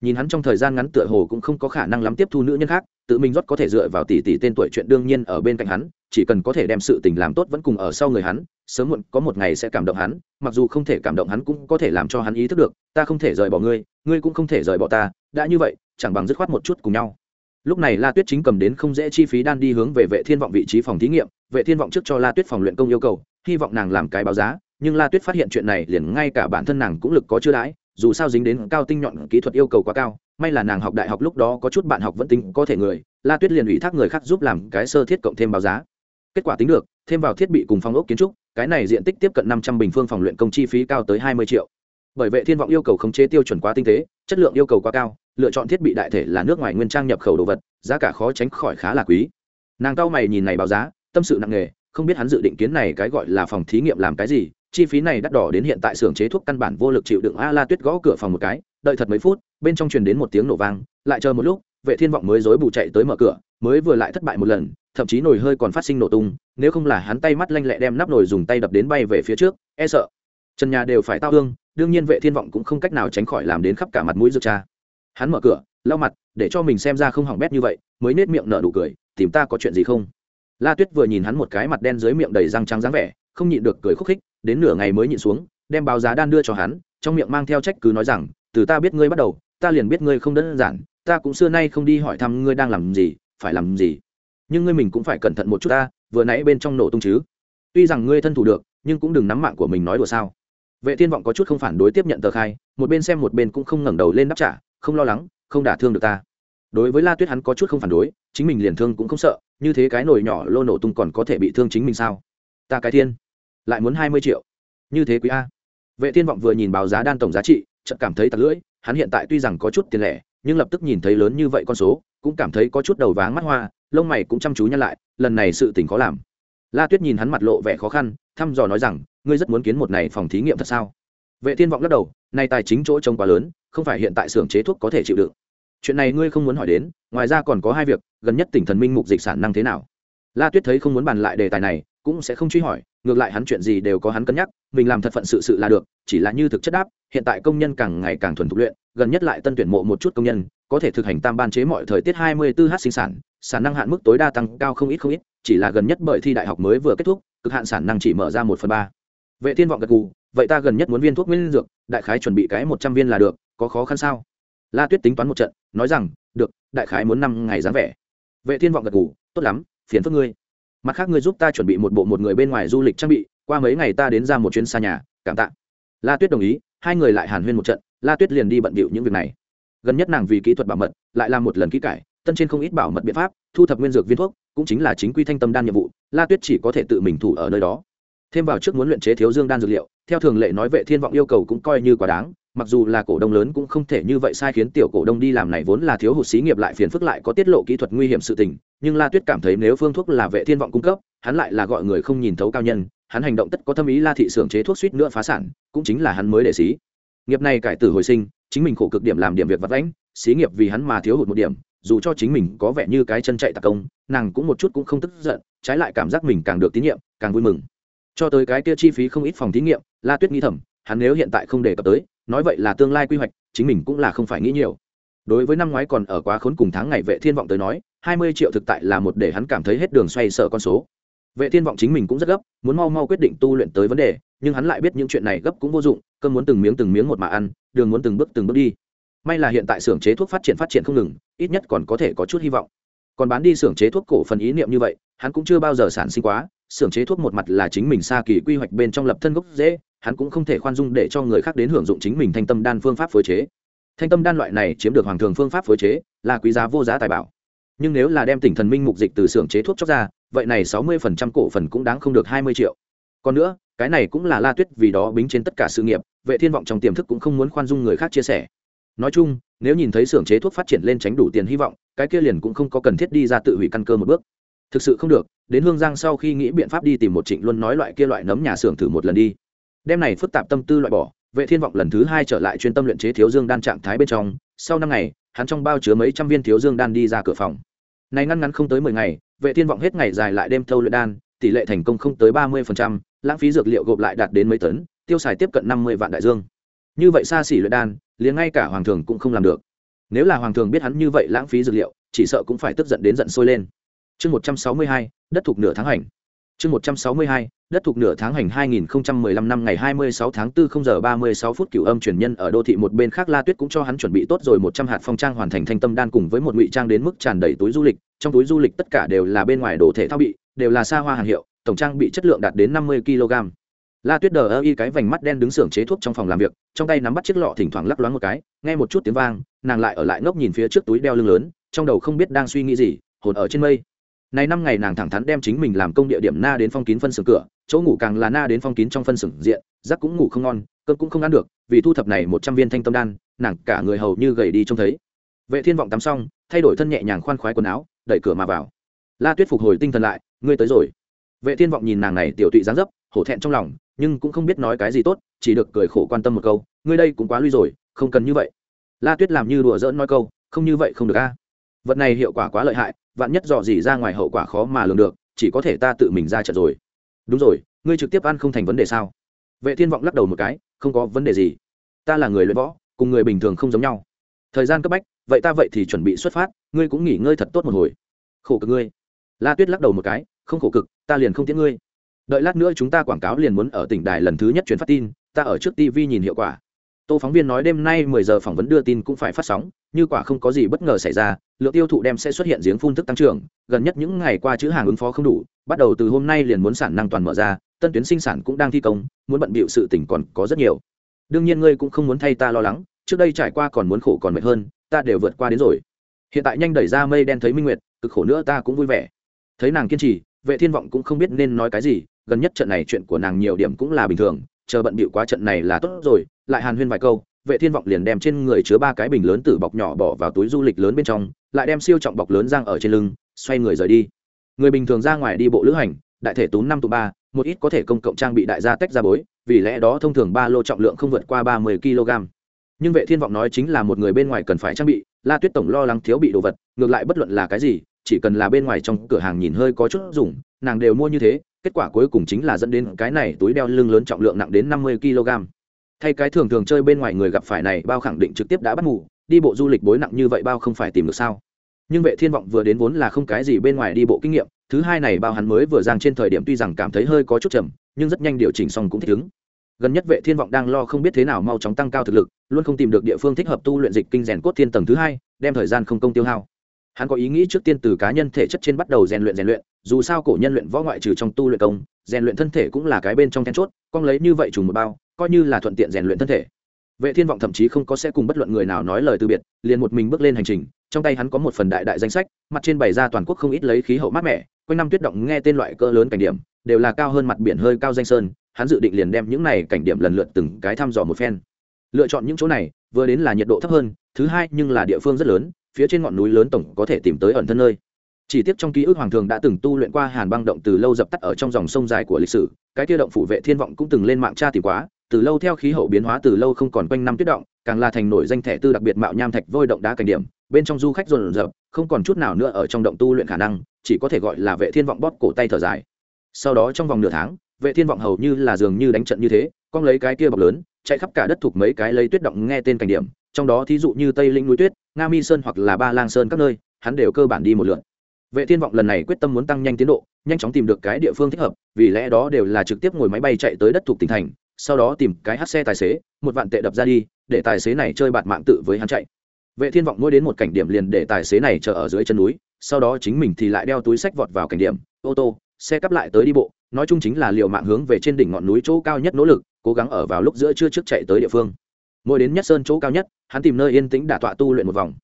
nhìn hắn trong thời gian ngắn tựa hồ cũng không có khả năng lắm tiếp thu nữ nhân khác, tự mình rót có thể dựa vào tỷ tỷ tên tuổi chuyện đương nhiên ở bên cạnh hắn, chỉ cần có thể đem sự tình làm tốt vẫn cùng ở sau người hắn, sớm muộn có một ngày sẽ cảm động hắn, mặc dù không thể cảm động hắn cũng có thể làm cho hắn ý thức được, ta không thể rời bỏ ngươi ngươi cũng không thể rời bỏ ta, đã như vậy, chẳng bằng dứt khoát một chút cùng nhau. Lúc này la tuyết chính cầm đến không dễ chi phí đan đi hướng về vệ thiên vọng vị trí phòng thí nghiệm, vệ thiên vọng trước cho la tuyết phòng luyện công yêu cầu, hy vọng nàng làm cái báo giá, nhưng la tuyết phát hiện chuyện này liền ngay cả bản thân nàng cũng lực có chưa đãi dù sao dính đến cao tinh nhọn kỹ thuật yêu cầu quá cao, may là nàng học đại học lúc đó có chút bạn học vẫn tính có thể người, la tuyết liền ủy thác người khác giúp làm cái sơ thiết cộng thêm báo giá. Kết quả tính được, thêm vào thiết bị cùng phòng ốc kiến trúc, cái này diện tích tiếp cận năm trăm bình phương phòng luyện công chi phí cao tới hai mươi triệu. Bởi vậy thiên vọng yêu cầu khống chế tiêu chuẩn quá tinh tế, chất lượng yêu cầu quá cao, lựa chọn thiết bị đại thể là nước ngoài nguyên trang nhập khẩu đồ vật, giá cả khó tránh khỏi khá là quý. Nàng cao mày nhìn này báo giá, tâm sự nặng nề, không biết hắn dự định kiến này cái gọi là phòng thí nghiệm làm cái gì chi phí này đắt đỏ đến hiện tại xưởng chế thuốc căn bản vô lực chịu đựng. A la tuyết gõ cửa phòng một cái, đợi thật mấy phút, bên trong truyền đến một tiếng nổ vang, lại chờ một lúc, vệ thiên vọng mới dối bù chạy tới mở cửa, mới vừa lại thất bại một lần, thậm chí nồi hơi còn phát sinh nổ tung, nếu không là hắn tay mắt lanh lẹ đem nắp nồi dùng tay đập đến bay về phía trước e sợ. Trần nhà đều phải tao hương, đương nhiên vệ thiên vọng cũng không cách nào tránh khỏi làm đến khắp cả mặt mũi rực cha hắn mở cửa, lau mặt, để cho mình xem ra không hỏng bét như vậy, mới nết miệng nở nụ cười, tìm ta có chuyện gì không? La tuyết vừa nhìn hắn một cái mặt đen dưới miệng đầy răng trắng dáng vẻ không nhịn được cười khúc khích, đến nửa ngày mới nhịn xuống, đem báo giá đan đưa cho hắn, trong miệng mang theo trách cứ nói rằng, từ ta biết ngươi bắt đầu, ta liền biết ngươi không đơn giản, ta cũng xưa nay không đi hỏi thăm ngươi đang làm gì, phải làm gì. Nhưng ngươi mình cũng phải cẩn thận một chút ta, vừa nãy bên trong nổ tung chứ. Tuy rằng ngươi thân thủ được, nhưng cũng đừng nắm mạng của mình nói đùa sao. Vệ thiên vọng có chút không phản đối tiếp nhận tờ khai, một bên xem một bên cũng không ngẩng đầu lên đáp trả, không lo lắng, không đả thương được ta. Đối với la tuyết hắn có chút không phản đối, chính mình liền thương cũng không sợ, như thế cái nồi nhỏ lô nổ tung còn có thể bị thương chính mình sao? Ta cái thiên lại muốn hai mươi triệu. Như thế quý a. Vệ thiên vọng vừa nhìn báo giá đan tổng giá trị, chợt cảm thấy tặc lưỡi, hắn hiện tại tuy rằng có chút tiền lẻ, nhưng lập tức nhìn thấy lớn như vậy con số, cũng cảm thấy có chút đầu váng mắt hoa, lông mày cũng chăm chú nhăn lại, lần này sự tình khó làm. La tuyết nhìn hắn mặt lộ vẻ khó khăn, thăm dò nói rằng, ngươi rất muốn kiến một này phòng thí nghiệm thật sao? Vệ thiên vọng lắc đầu nay tài chính chỗ trông quá lớn, không phải hiện tại xưởng chế thuốc có thể chịu đựng. Chuyện này ngươi không muốn hỏi đến, ngoài ra còn có hai việc, gần nhất tỉnh thần minh mục dịch sản năng thế nào? La tuyết thấy không muốn bàn lại đề tài này cũng sẽ không truy hỏi, ngược lại hắn chuyện gì đều có hắn cân nhắc, mình làm thật phận sự sự là được, chỉ là như thực chất đáp, hiện tại công nhân càng ngày càng thuần thục luyện, gần nhất lại tân tuyển mộ một chút công nhân, có thể thực hành tam ban chế mọi thời tiết 24 h sinh sản sản năng hạn mức tối đa tăng cao không ít không ít, chỉ là gần nhất bởi thi đại học mới vừa kết thúc, cực hạn sản năng chỉ mở ra một phần ba. Vệ thiên vọng gật gù, vậy ta gần nhất muốn viên thuốc nguyên dược, đại khái chuẩn bị cái một trăm viên là được, có khó khăn sao? La tuyết tính toán một trận, nói rằng, được, đại khái muốn năm ngày dáng vẻ. Vệ thiên vọng gật gù, tốt lắm, phiền phức ngươi mặt khác ngươi giúp ta chuẩn bị một bộ một người bên ngoài du lịch trang bị, qua mấy ngày ta đến ra một chuyến xa nhà, cảm tạ. La tuyết đồng ý, hai người lại hàn huyên một trận, la tuyết liền đi bận bịu những việc này. Gần nhất nàng vì kỹ thuật bảo mật, lại làm một lần kỹ cải, tân trên không ít bảo mật biện pháp, thu thập nguyên dược viên thuốc, cũng chính là chính quy thanh tâm đan nhiệm vụ, la tuyết chỉ có thể tự mình thủ ở nơi đó. Thêm vào trước muốn luyện chế thiếu dương đan dược liệu, theo thường lệ nói vệ thiên vọng yêu cầu cũng coi như quá đáng mặc dù là cổ đông lớn cũng không thể như vậy sai khiến tiểu cổ đông đi làm này vốn là thiếu hụt xí nghiệp lại phiền phức lại có tiết lộ kỹ thuật nguy hiểm sự tình, nhưng la tuyết cảm thấy nếu phương thuốc là vệ thiên vọng cung cấp, hắn lại là gọi người không nhìn thấu cao nhân, hắn hành động tất có thâm ý la thị xưởng chế thuốc suýt nữa phá sản, cũng chính là hắn mới để xí. Nghiệp này cải tử hồi sinh, chính mình khổ cực điểm làm điểm việc vặt lãnh xí nghiệp vì hắn mà thiếu hụt một điểm, dù cho chính mình có vẻ như cái chân chạy tạc công, nàng cũng một chút cũng không tức giận, trái lại cảm giác mình càng được tín nhiệm, càng vui mừng. Cho tới cái kia chi phí không ít phòng thí nghiệm, la tuyết nghĩ thầm, hắn nếu hiện tại không đề cập tới nói vậy là tương lai quy hoạch, chính mình cũng là không phải nghĩ nhiều. Đối với năm ngoái còn ở quá khốn cùng tháng ngày vệ thiên vọng tới nói, hai mươi triệu thực tại là một để hắn cảm thấy hết đường xoay sở con số. Vệ thiên vọng chính mình cũng rất gấp, muốn mau mau quyết định tu luyện tới vấn đề, nhưng hắn lại biết những chuyện này gấp cũng vô dụng, cơm muốn từng miếng từng miếng một mà ăn, đường muốn từng bước từng bước đi. May là hiện tại xưởng chế thuốc phát triển phát triển không ngừng, ít nhất còn có thể có chút hy vọng. Còn bán đi xưởng chế thuốc cổ phần ý niệm như vậy, hắn cũng chưa bao giờ sản sinh quá xưởng chế thuốc một mặt là chính mình xa kỳ quy hoạch bên trong lập thân gốc dễ hắn cũng không thể khoan dung để cho người khác đến hưởng dụng chính mình thanh tâm đan phương pháp phối chế. Thanh tâm đan loại này chiếm được hoàng thường phương pháp phối chế, là quý giá vô giá tài bảo. Nhưng nếu là đem tỉnh thần minh mục dịch từ xưởng chế thuốc chóc ra, vậy này sáu mươi phần trăm cổ phần cũng đáng không được hai mươi triệu. Còn nữa, cái này cũng là la tuyết vì đó bính trên tất cả sự nghiệp, vệ thiên vọng trong tiềm thức cũng không muốn khoan dung người khác chia sẻ. Nói chung, nếu nhìn thấy xưởng chế thuốc phát triển lên tránh đủ tiền hy vọng, cái kia liền cũng không có cần thiết đi ra tự hủy căn cơ một bước thực sự không được, đến hương giang sau khi nghĩ biện pháp đi tìm một trịnh luân nói loại kia loại nấm nhà xưởng thử một lần đi. Đem này phức tạp tâm tư loại bỏ, vệ thiên vọng lần thứ hai trở lại chuyên tâm luyện chế thiếu dương đan trạng thái bên trong. Sau năm ngày, hắn trong bao chứa mấy trăm viên thiếu dương đan đi ra cửa phòng. Này ngăn ngắn không tới mười ngày, vệ thiên vọng hết ngày dài lại đêm thâu luyện đan, tỷ lệ thành công không tới ba mươi lãng phí dược liệu gộp lại đạt đến mấy tấn, tiêu xài tiếp cận năm mươi vạn đại dương. Như vậy xa xỉ luyện đan, liền ngay cả hoàng thường cũng không làm được. Nếu là hoàng thường biết hắn như vậy lãng phí dược liệu, chỉ sợ cũng phải tức giận đến giận sôi lên chương một trăm sáu mươi hai đất thuộc nửa tháng hành. Chương một trăm sáu mươi hai đất thuộc nửa tháng hành 2015 năm ngày 26 tháng 4 0 giờ 36 phút cửu âm truyền nhân ở đô thị một bên khác La Tuyết cũng cho hắn chuẩn bị tốt rồi 100 hạt phong trang hoàn thành thanh tâm đan cùng với một ngụy trang đến mức tràn đầy túi du lịch, trong túi du lịch tất cả đều là bên ngoài đồ thể thao bị, đều là xa hoa hàng hiệu, tổng trang bị chất lượng đạt đến 50 kg. La Tuyết đờ y cái vành mắt đen đứng xưởng chế thuốc trong phòng làm việc, trong tay nắm bắt chiếc lọ thỉnh thoảng lắc loáng một cái, nghe một chút tiếng vang, nàng lại ở lại ngốc nhìn phía trước túi đeo lưng lớn, trong đầu không biết đang suy nghĩ gì, hồn ở trên mây này năm ngày nàng thẳng thắn đem chính mình làm công địa điểm na đến phong kín phân xưởng cửa, chỗ ngủ càng là na đến phong kín trong phân xưởng diện, giấc cũng ngủ không ngon, cơm cũng không ăn được, vì thu thập này một trăm viên thanh tâm đan, nàng cả người hầu như gầy đi trông thấy. Vệ thiên vọng tắm xong, thay đổi thân nhẹ nhàng khoan khoái quần áo, đẩy cửa mà vào. La tuyết phục hồi tinh thần lại, ngươi tới rồi. Vệ thiên vọng nhìn nàng này tiểu tụy dáng dấp, hổ thẹn trong lòng, nhưng cũng không biết nói cái gì tốt, chỉ được cười khổ quan tâm một câu, ngươi đây cũng quá lui rồi, không cần như vậy. La tuyết làm như đùa giỡn nói câu, không như vậy không được a vật này hiệu quả quá lợi hại, vạn nhất dò gì ra ngoài hậu quả khó mà lường được, chỉ có thể ta tự mình ra trận rồi. Đúng rồi, ngươi trực tiếp ăn không thành vấn đề sao? Vệ thiên vọng lắc đầu một cái, không có vấn đề gì. Ta là người luyện võ, cùng người bình thường không giống nhau. Thời gian cấp bách, vậy ta vậy thì chuẩn bị xuất phát, ngươi cũng nghỉ ngơi thật tốt một hồi. Khổ cực ngươi. La tuyết lắc đầu một cái, không khổ cực, ta liền không tiễn ngươi. Đợi lát nữa chúng ta quảng cáo liền muốn ở tỉnh đài lần thứ nhất truyền phát tin, ta ở trước tv nhìn hiệu quả. Tô phóng viên nói đêm nay mười giờ phỏng vấn đưa tin cũng phải phát sóng như quả không có gì bất ngờ xảy ra, lượng tiêu thụ đem sẽ xuất hiện giếng phun thức tăng trưởng, gần nhất những ngày qua chữ hàng ứng phó không đủ, bắt đầu từ hôm nay liền muốn sản năng toàn mở ra, tân tuyến sinh sản cũng đang thi công, muốn bận bịu sự tỉnh còn có rất nhiều. Đương nhiên ngươi cũng không muốn thay ta lo lắng, trước đây trải qua còn muốn khổ còn mệt hơn, ta đều vượt qua đến rồi. Hiện tại nhanh đẩy ra mây đen thấy minh nguyệt, cực khổ nữa ta cũng vui vẻ. Thấy nàng kiên trì, vệ thiên vọng cũng không biết nên nói cái gì, gần nhất trận này chuyện của nàng nhiều điểm cũng là bình thường, chờ bận bịu quá trận này là tốt rồi, lại hàn huyên vài câu vệ thiên vọng liền đem trên người chứa ba cái bình lớn từ bọc nhỏ bỏ vào túi du lịch lớn bên trong, lại đem siêu trọng bọc lớn giang ở trên lưng, xoay người rời đi. Người bình thường ra ngoài đi bộ lữ hành, đại thể túm năm tụ ba, một ít có thể công cộng trang bị đại gia tách ra bối, vì lẽ đó thông thường ba lô trọng lượng không vượt qua ba mươi kg. Nhưng vệ thiên vọng nói chính là một người bên ngoài cần phải trang bị, la tuyết tổng lo lắng thiếu bị đồ vật, ngược lại bất luận là cái gì, chỉ cần là bên ngoài trong cửa hàng nhìn hơi có chút dùng, nàng đều mua như thế, kết quả cuối cùng chính là dẫn đến cái này túi đeo lưng lớn trọng lượng nặng đến năm mươi kg thay cái thường thường chơi bên ngoài người gặp phải này, bao khẳng định trực tiếp đã bắt ngủ, đi bộ du lịch bối nặng như vậy bao không phải tìm được sao? Nhưng vệ thiên vọng vừa đến vốn là không cái gì bên ngoài đi bộ kinh nghiệm, thứ hai này bao hắn mới vừa giang trên thời điểm tuy rằng cảm thấy hơi có chút chậm nhưng rất nhanh điều chỉnh xong cũng thích ứng. Gần nhất vệ thiên vọng đang lo không biết thế nào mau chóng tăng cao thực lực, luôn không tìm được địa phương thích hợp tu luyện dịch kinh rèn cốt thiên tầng thứ hai, đem thời gian không công tiêu hao. Hắn có ý nghĩ trước tiên từ cá nhân thể chất trên bắt đầu rèn luyện rèn luyện, dù sao cổ nhân luyện võ ngoại trừ trong tu luyện công, rèn luyện thân thể cũng là cái bên trong then chốt, con lấy như vậy trùng một bao coi như là thuận tiện rèn luyện thân thể. Vệ thiên vọng thậm chí không có sẽ cùng bất luận người nào nói lời từ biệt, liền một mình bước lên hành trình, trong tay hắn có một phần đại đại danh sách, mặt trên bày ra toàn quốc không ít lấy khí hậu mát mẻ, quanh năm tuyết động nghe tên loại cỡ lớn cảnh điểm, đều là cao hơn mặt biển hơi cao danh sơn, hắn dự định liền đem những này cảnh điểm lần lượt từng cái thăm dò một phen. Lựa chọn những chỗ này, vừa đến là nhiệt độ thấp hơn, thứ hai nhưng là địa phương rất lớn, phía trên ngọn núi lớn tổng có thể tìm tới ẩn thân nơi. Chỉ tiếc trong ký ức hoàng thường đã từng tu luyện qua hàn băng động từ lâu dập tắt ở trong dòng sông dài của lịch sử, cái kia động phủ vệ thiên vọng cũng từng lên mạng tra tìm quá từ lâu theo khí hậu biến hóa từ lâu không còn quanh năm tuyết động, càng là thành nổi danh thẻ tư đặc biệt mạo nham thạch vôi động đá cảnh điểm, bên trong du khách dồn dập không còn chút nào nữa ở trong động tu luyện khả năng, chỉ có thể gọi là vệ thiên vọng bóp cổ tay thở dài. Sau đó trong vòng nửa tháng, vệ thiên vọng hầu như là dường như đánh trận như thế, con lấy cái kia bọc lớn, chạy khắp cả đất thuộc mấy cái lấy tuyết động nghe tên cảnh điểm, trong đó thí dụ như tây linh núi tuyết, nga mi sơn hoặc là ba lang sơn các nơi, hắn đều cơ bản đi một lượt. Vệ thiên vọng lần này quyết tâm muốn tăng nhanh tiến độ, nhanh chóng tìm được cái địa phương thích hợp, vì lẽ đó đều là trực tiếp ngồi máy bay chạy tới đất thuộc tỉnh thành sau đó tìm cái hát xe tài xế, một vạn tệ đập ra đi, để tài xế này chơi bạt mạng tự với hắn chạy. Vệ thiên vọng mỗi đến một cảnh điểm liền để tài xế này chờ ở dưới chân núi, sau đó chính mình thì lại đeo túi sách vọt vào cảnh điểm, ô tô, xe cắp lại tới đi bộ, nói chung chính là liều mạng hướng về trên đỉnh ngọn núi chỗ cao nhất nỗ lực, cố gắng ở vào lúc giữa trưa trước chạy tới địa phương. Mỗi đến nhất sơn chỗ cao nhất, hắn tìm nơi yên tĩnh đả tọa tu luyện một vòng.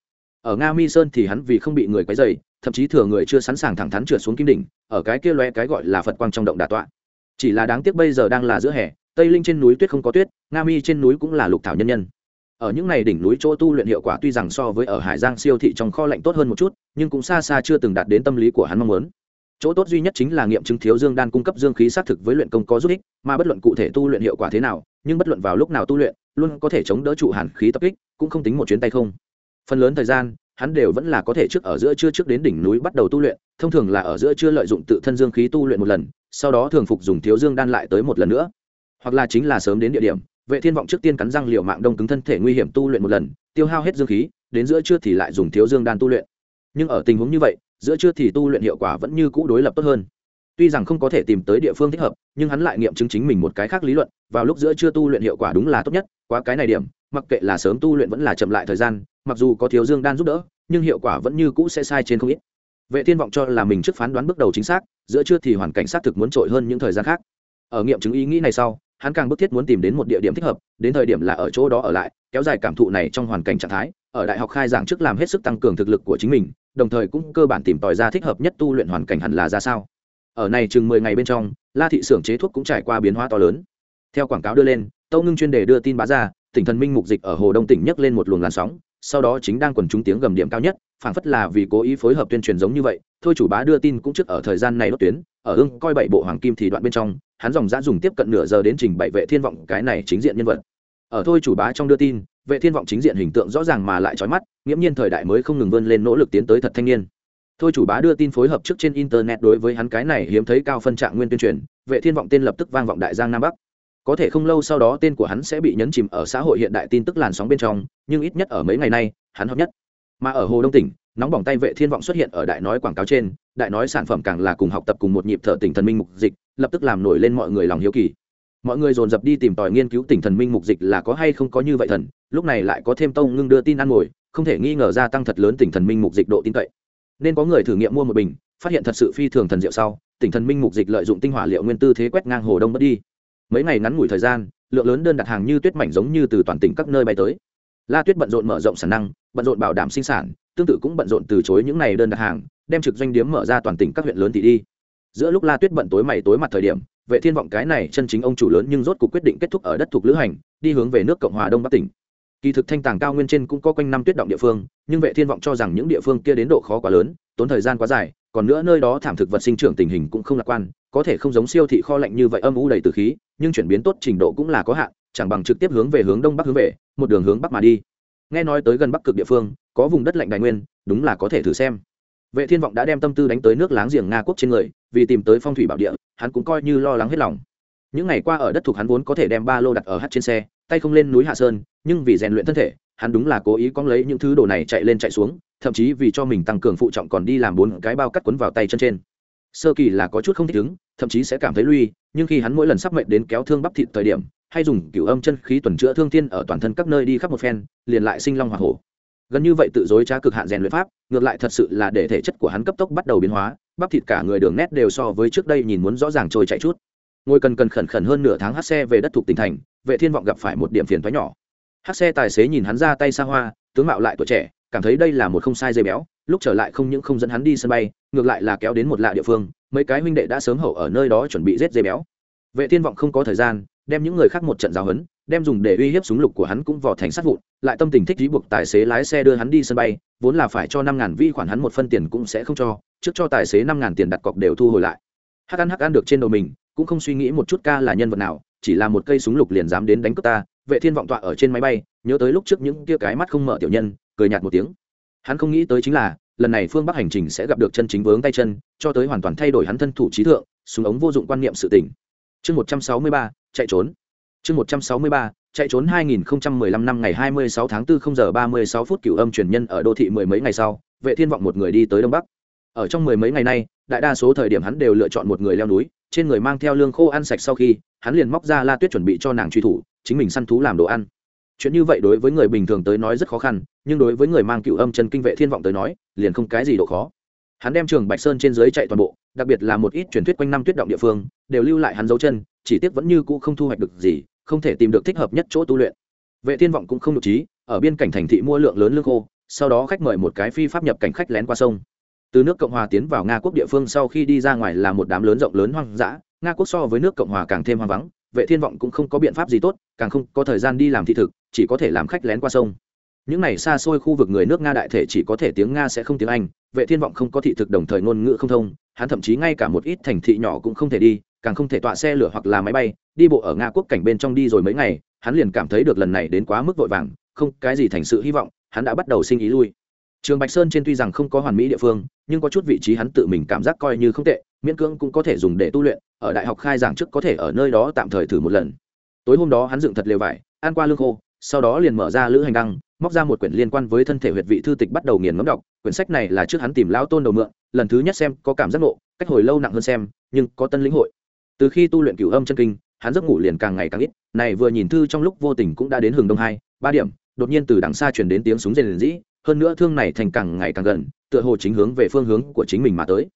Ở nga mi sơn thì hắn vì không bị người quấy dày thậm chí thừa người chưa sẵn sàng thẳng thắn trượt xuống kim đỉnh, ở cái kia loe cái gọi là phật quang trong động đả tọa. Chỉ là đáng tiếc bây giờ đang là giữa hè tây linh trên núi tuyết không có tuyết, nga mi trên núi cũng là lục thảo nhân nhân. Ở những này đỉnh núi chỗ tu luyện hiệu quả tuy rằng so với ở hải giang siêu thị trong kho lạnh tốt hơn một chút, nhưng cũng xa xa chưa từng đạt đến tâm lý của hắn mong muốn. Chỗ tốt duy nhất chính là nghiệm chứng thiếu dương đan cung cấp dương khí xác thực với luyện công có giúp ích, mà bất luận cụ thể tu luyện hiệu quả thế nào, nhưng bất luận vào lúc nào tu luyện, luôn có thể chống đỡ trụ hàn khí tập kích, cũng không tính một chuyến tay không. Phần lớn thời gian, hắn đều vẫn là có thể trước ở giữa trưa trước đến đỉnh núi bắt đầu tu luyện, thông thường là ở giữa trưa lợi dụng tự thân dương khí tu luyện một lần, sau đó thường phục dùng thiếu dương đan lại tới một lần nữa hoặc là chính là sớm đến địa điểm, vệ thiên vọng trước tiên cắn răng liều mạng đông cứng thân thể nguy hiểm tu luyện một lần, tiêu hao hết dương khí, đến giữa trưa thì lại dùng thiếu dương đan tu luyện. Nhưng ở tình huống như vậy, giữa trưa thì tu luyện hiệu quả vẫn như cũ đối lập tốt hơn. Tuy rằng không có thể tìm tới địa phương thích hợp, nhưng hắn lại nghiệm chứng chính mình một cái khác lý luận, vào lúc giữa trưa tu luyện hiệu quả đúng là tốt nhất qua cái này điểm, mặc kệ là sớm tu luyện vẫn là chậm lại thời gian, mặc dù có thiếu dương đan giúp đỡ, nhưng hiệu quả vẫn như cũ sẽ sai trên không ít. Vệ thiên vọng cho là mình trước phán đoán bước đầu chính xác, giữa trưa thì hoàn cảnh xác thực muốn trội hơn những thời gian khác. Ở nghiệm chứng ý nghĩ này sau hắn càng bức thiết muốn tìm đến một địa điểm thích hợp, đến thời điểm là ở chỗ đó ở lại, kéo dài cảm thụ này trong hoàn cảnh trạng thái, ở đại học khai giảng trước làm hết sức tăng cường thực lực của chính mình, đồng thời cũng cơ bản tìm tòi ra thích hợp nhất tu luyện hoàn cảnh hẳn là ra sao. Ở này chừng mười ngày bên trong, la thị xưởng chế thuốc cũng trải qua biến hóa to lớn. Theo quảng cáo đưa lên, tâu ngưng chuyên đề đưa tin bá ra, tỉnh thần minh mục dịch ở hồ đông tỉnh nhấc lên một luồng làn sóng, sau đó chính đang quần chúng tiếng gầm điểm cao nhất, phảng phất là vì cố ý phối hợp tuyên truyền giống như vậy thôi chủ bá đưa tin cũng trước ở thời gian này đốt tuyến, ở ưng coi bảy bộ hoàng kim thì đoạn bên trong, hắn dòng dã dùng tiếp cận nửa giờ đến trình bày vệ thiên vọng cái này chính diện nhân vật. Ở thôi chủ bá trong đưa tin, vệ thiên vọng chính diện hình tượng rõ ràng mà lại trói mắt, nghiễm nhiên thời đại mới không ngừng vươn lên nỗ lực tiến tới thật thanh niên. Thôi chủ bá đưa tin phối hợp trước trên internet đối với hắn cái này hiếm thấy cao phân trạng nguyên tuyên truyền, vệ thiên vọng tên lập tức vang vọng đại giang nam bắc. Có thể không lâu sau đó tên của hắn sẽ bị nhấn chìm ở xã hội hiện đại tin tức làn sóng bên trong, nhưng ít nhất ở mấy ngày nay, hắn hợp nhất. Mà ở hồ đông tỉnh nóng bỏng tay vệ thiên vọng xuất hiện ở đại nói quảng cáo trên, đại nói sản phẩm càng là cùng học tập cùng một nhịp thở tỉnh thần minh mục dịch, lập tức làm nổi lên mọi người lòng hiếu kỳ. Mọi người dồn dập đi tìm tòi nghiên cứu tỉnh thần minh mục dịch là có hay không có như vậy thần, lúc này lại có thêm tông ngưng đưa tin ăn ngồi, không thể nghi ngờ gia tăng thật lớn tỉnh thần minh mục dịch độ tin cậy. Nên có người thử nghiệm mua một bình, phát hiện thật sự phi thường thần diệu sau, tỉnh thần minh mục dịch lợi dụng tinh hỏa liệu nguyên tư thế quét ngang hồ đông mất đi. Mấy ngày ngắn ngủi thời gian, lượng lớn đơn đặt hàng như tuyết mảnh giống như từ toàn tỉnh các nơi bay tới. La tuyết bận rộn mở rộng sản năng, bận rộn bảo đảm sinh sản tương tự cũng bận rộn từ chối những này đơn đặt hàng, đem trực doanh điếm mở ra toàn tỉnh các huyện lớn thì đi. Giữa lúc la tuyết bận tối mày tối mặt thời điểm, vệ thiên vọng cái này chân chính ông chủ lớn nhưng rốt cuộc quyết định kết thúc ở đất thuộc lữ hành, đi hướng về nước cộng hòa đông bắc tỉnh. Kỳ thực thanh tàng cao nguyên trên cũng có quanh năm tuyết động địa phương, nhưng vệ thiên vọng cho rằng những địa phương kia đến độ khó quá lớn, tốn thời gian quá dài, còn nữa nơi đó thảm thực vật sinh trưởng tình hình cũng không lạc quan, có thể không giống siêu thị kho lạnh như vậy âm u đầy từ khí, nhưng chuyển biến tốt trình độ cũng là có hạn, chẳng bằng trực tiếp hướng về hướng đông bắc hướng về, một đường hướng bắc mà đi nghe nói tới gần bắc cực địa phương, có vùng đất lạnh đại nguyên, đúng là có thể thử xem. Vệ thiên vọng đã đem tâm tư đánh tới nước láng giềng nga quốc trên người, vì tìm tới phong thủy bảo địa, hắn cũng coi như lo lắng hết lòng. Những ngày qua ở đất thuộc hắn vốn có thể đem ba lô đặt ở hát trên xe, tay không lên núi hạ sơn, nhưng vì rèn luyện thân thể, hắn đúng là cố ý cóng lấy những thứ đồ này chạy lên chạy xuống, thậm chí vì cho mình tăng cường phụ trọng còn đi làm bốn cái bao cắt quấn vào tay chân trên. Sơ kỳ là có chút không thích ứng, thậm chí sẽ cảm thấy lui, nhưng khi hắn mỗi lần sắp mệnh đến kéo thương bắp thịt thời điểm hay dùng cửu âm chân khí tuần chữa thương thiên ở toàn thân các nơi đi khắp một phen, liền lại sinh long hoa hổ. Gần như vậy tự dối trá cực hạn rèn luyện pháp, ngược lại thật sự là để thể chất của hắn cấp tốc bắt đầu biến hóa, bắp thịt cả người đường nét đều so với trước đây nhìn muốn rõ ràng trôi chạy chút. Ngồi cần cần khẩn khẩn hơn nửa tháng hát xe về đất thuộc tỉnh thành, vệ thiên vọng gặp phải một điểm phiền thoái nhỏ. Hát xe tài xế nhìn hắn ra tay xa hoa, tướng mạo lại tuổi trẻ, cảm thấy đây là một không sai dây béo, lúc trở lại không những không dẫn hắn đi sân bay, ngược lại là kéo đến một lạ địa phương, mấy cái huynh đệ đã sớm hậu ở nơi đó chuẩn bị giết dây béo. Vệ thiên vọng không có thời gian đem những người khác một trận giáo huấn, đem dùng để uy hiếp súng lục của hắn cũng vò thành sát vụn lại tâm tình thích trí buộc tài xế lái xe đưa hắn đi sân bay vốn là phải cho năm ngàn vi khoản hắn một phân tiền cũng sẽ không cho trước cho tài xế năm ngàn tiền đặt cọc đều thu hồi lại. Hắc ăn hắc ăn được trên đầu mình cũng không suy nghĩ một chút ca là nhân vật nào chỉ là một cây súng lục liền dám đến đánh cướp ta vệ thiên vọng tọa ở trên máy bay nhớ tới lúc trước những kia cái mắt không mở tiểu nhân cười nhạt một tiếng. Hắn không nghĩ tới chính là lần này phương bắc hành trình sẽ gặp được chân chính vướng tay chân cho tới hoàn toàn thay đổi hắn thân thủ trí thượng súng ống vô dụng quan niệm sự tỉnh chương một trăm sáu mươi ba, chạy trốn. Chương một trăm sáu mươi ba, chạy trốn 2015 năm ngày 26 tháng 4 0 giờ 36 phút cửu âm truyền nhân ở đô thị mười mấy ngày sau, vệ thiên vọng một người đi tới đông bắc. Ở trong mười mấy ngày nay, đại đa số thời điểm hắn đều lựa chọn một người leo núi, trên người mang theo lương khô ăn sạch sau khi, hắn liền móc ra la tuyết chuẩn bị cho nàng truy thủ, chính mình săn thú làm đồ ăn. Chuyện như vậy đối với người bình thường tới nói rất khó khăn, nhưng đối với người mang cựu âm chân kinh vệ thiên vọng tới nói, liền không cái gì độ khó. Hắn đem trường bạch sơn trên dưới chạy toàn bộ, đặc biệt là một ít truyền thuyết quanh năm tuyết động địa phương đều lưu lại hắn dấu chân, chỉ tiếc vẫn như cũ không thu hoạch được gì, không thể tìm được thích hợp nhất chỗ tu luyện. Vệ thiên vọng cũng không được trí, ở biên cảnh thành thị mua lượng lớn lương khô, sau đó khách mời một cái phi pháp nhập cảnh khách lén qua sông. Từ nước cộng hòa tiến vào nga quốc địa phương sau khi đi ra ngoài là một đám lớn rộng lớn hoang dã, nga quốc so với nước cộng hòa càng thêm hoang vắng, vệ thiên vọng cũng không có biện pháp gì tốt, càng không có thời gian đi làm thị thực, chỉ có thể làm khách lén qua sông. Những này xa xôi khu vực người nước nga đại thể chỉ có thể tiếng nga sẽ không tiếng anh, vệ thiên vọng không có thị thực đồng thời ngôn ngữ không thông, hắn thậm chí ngay cả một ít thành thị nhỏ cũng không thể đi càng không thể tọa xe lửa hoặc là máy bay, đi bộ ở nga quốc cảnh bên trong đi rồi mấy ngày, hắn liền cảm thấy được lần này đến quá mức vội vàng, không cái gì thành sự hy vọng, hắn đã bắt đầu sinh ý lui. Trường bạch sơn trên tuy rằng không có hoàn mỹ địa phương, nhưng có chút vị trí hắn tự mình cảm giác coi như không tệ, miễn cưỡng cũng có thể dùng để tu luyện, ở đại học khai giảng trước có thể ở nơi đó tạm thời thử một lần. Tối hôm đó hắn dựng thật lều vải, ăn qua lương khô, sau đó liền mở ra lữ hành đăng, móc ra một quyển liên quan với thân thể huyệt vị thư tịch bắt đầu nghiền ngấm đọc. Quyển sách này là trước hắn tìm lão tôn đầu mượn, lần thứ nhất xem có cảm giác ngộ, cách hồi lâu nặng hơn xem, nhưng có tân lĩnh hội từ khi tu luyện cửu âm chân kinh, hắn giấc ngủ liền càng ngày càng ít, này vừa nhìn thư trong lúc vô tình cũng đã đến hừng đông hai, ba điểm, đột nhiên từ đằng xa truyền đến tiếng súng rền rĩ hơn nữa thương này thành càng ngày càng gần, tựa hồ chính hướng về phương hướng của chính mình mà tới.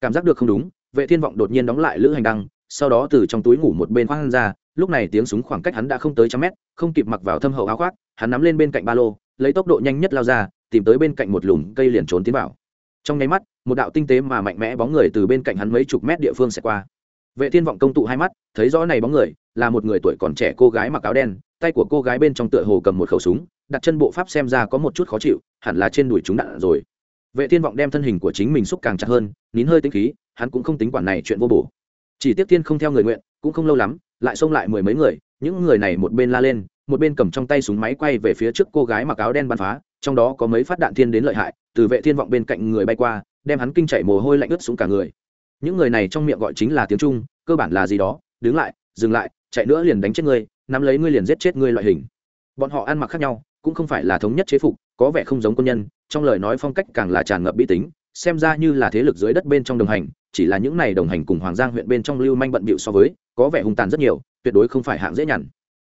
Cảm giác được không đúng, vệ thiên vọng đột nhiên đóng lại lữ hành đăng, sau đó từ trong túi ngủ một bên khoang ra, lúc này tiếng súng khoảng cách hắn đã không tới trăm mét, không kịp mặc vào thâm hậu áo khoác, hắn nắm lên bên cạnh ba lô, lấy tốc độ nhanh nhất lao ra, tìm tới bên cạnh một lùm cây liền trốn tiến vào. Trong nháy mắt, một đạo tinh tế mà mạnh mẽ bóng người từ bên cạnh hắn mấy chục mét địa phương sẽ qua vệ thiên vọng công tụ hai mắt, thấy rõ này bóng người, là một người tuổi còn trẻ cô gái mặc áo đen, tay của cô gái bên trong tựa hồ cầm một khẩu súng, đặt chân bộ pháp xem ra có một chút khó chịu, hẳn là trên đùi chúng đạn rồi. Vệ thiên vọng đem thân hình của chính mình xúc càng chặt hơn, nín hơi tinh khí, hắn cũng không tính quản này chuyện vô bổ. Chỉ tiếc thiên không theo người nguyện, cũng không lâu lắm, lại xông lại mười mấy người, những người này một bên la lên, một bên cầm trong tay súng máy quay về phía trước cô gái mặc áo đen bắn phá, trong đó có mấy phát đạn thiên đến lợi hại, từ vệ thiên vọng bên cạnh người bay qua, đem hắn kinh chảy mồ hôi lạnh ướt xuống cả người những người này trong miệng gọi chính là tiếng trung, cơ bản là gì đó, đứng lại, dừng lại, chạy nữa liền đánh chết ngươi, nắm lấy ngươi liền giết chết ngươi loại hình. Bọn họ ăn mặc khác nhau, cũng không phải là thống nhất chế phục, có vẻ không giống quân nhân, trong lời nói phong cách càng là tràn ngập bi tính, xem ra như là thế lực dưới đất bên trong đồng hành, chỉ là những này đồng hành cùng hoàng giang huyện bên trong lưu manh bận bịu so với, có vẻ hung tàn rất nhiều, tuyệt đối không phải hạng dễ nhằn.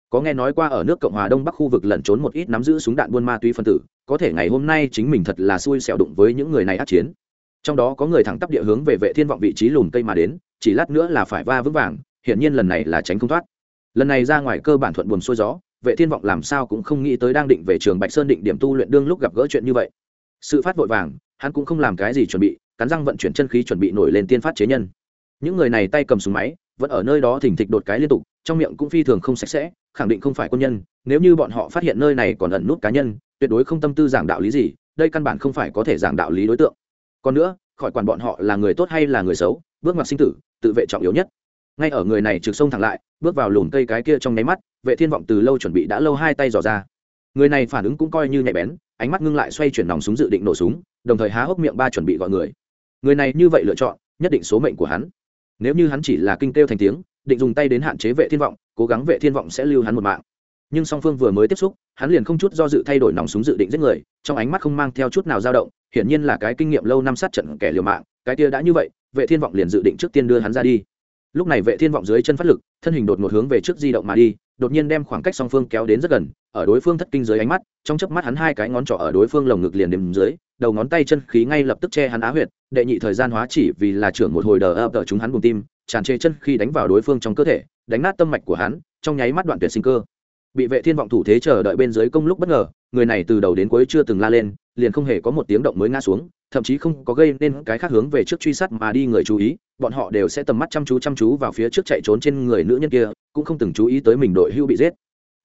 Có nghe nói qua ở nước cộng hòa đông bắc khu vực lẩn trốn một ít nắm giữ súng đạn buôn ma túy phân tử, có thể ngày hôm nay chính mình thật là xui xẻo đụng với những người này át chiến trong đó có người thẳng tắp địa hướng về vệ thiên vọng vị trí lùn cây mà đến, chỉ lát nữa là phải va vững vàng, hiển nhiên lần này là tránh không thoát. Lần này ra ngoài cơ bản thuận buồn xuôi gió, vệ thiên vọng làm sao cũng không nghĩ tới đang định về trường bạch sơn định điểm tu luyện đương lúc gặp gỡ chuyện như vậy. Sự phát vội vàng, hắn cũng không làm cái gì chuẩn bị, cắn răng vận chuyển chân khí chuẩn bị nổi lên tiên phát chế nhân. Những người này tay cầm súng máy, vẫn ở nơi đó thỉnh thịch đột cái liên tục, trong miệng cũng phi thường không sạch sẽ, khẳng định không phải quân nhân, nếu như bọn họ phát hiện nơi này còn ẩn nút cá nhân, tuyệt đối không tâm tư giảng đạo lý gì, đây căn bản không phải có thể giảng đạo lý đối tượng còn nữa, khỏi quản bọn họ là người tốt hay là người xấu, bước ngoặt sinh tử, tự vệ trọng yếu nhất. Ngay ở người này trực sông thẳng lại, bước vào lùn cây cái kia trong nháy mắt, vệ thiên vọng từ lâu chuẩn bị đã lâu hai tay dò ra. Người này phản ứng cũng coi như nhạy bén, ánh mắt ngưng lại xoay chuyển nòng súng dự định nổ súng, đồng thời há hốc miệng ba chuẩn bị gọi người. Người này như vậy lựa chọn, nhất định số mệnh của hắn. Nếu như hắn chỉ là kinh kêu thành tiếng, định dùng tay đến hạn chế vệ thiên vọng, cố gắng vệ thiên vọng sẽ lưu hắn một mạng nhưng song phương vừa mới tiếp xúc, hắn liền không chút do dự thay đổi nòng súng dự định giết người, trong ánh mắt không mang theo chút nào dao động, hiển nhiên là cái kinh nghiệm lâu năm sát trận kẻ liều mạng, cái kia đã như vậy, vệ thiên vọng liền dự định trước tiên đưa hắn ra đi. Lúc này vệ thiên vọng dưới chân phát lực, thân hình đột ngột hướng về trước di động mà đi, đột nhiên đem khoảng cách song phương kéo đến rất gần, ở đối phương thất kinh dưới ánh mắt, trong chớp mắt hắn hai cái ngón trỏ ở đối phương lồng ngực liền đếm dưới, đầu ngón tay chân khí ngay lập tức che hắn á huyệt, đệ nhị thời gian hóa chỉ vì là trưởng một hồi đờ ập ở chúng hắn bùng tim, tràn trề chân khi đánh vào đối phương trong cơ thể, đánh nát tâm mạch của hắn, trong nháy mắt đoạn tuyệt sinh cơ bị vệ thiên vọng thủ thế chờ đợi bên dưới công lúc bất ngờ, người này từ đầu đến cuối chưa từng la lên, liền không hề có một tiếng động mới ngã xuống, thậm chí không có gây nên cái khác hướng về trước truy sát mà đi người chú ý, bọn họ đều sẽ tầm mắt chăm chú chăm chú vào phía trước chạy trốn trên người nữ nhân kia, cũng không từng chú ý tới mình đội hưu bị giết.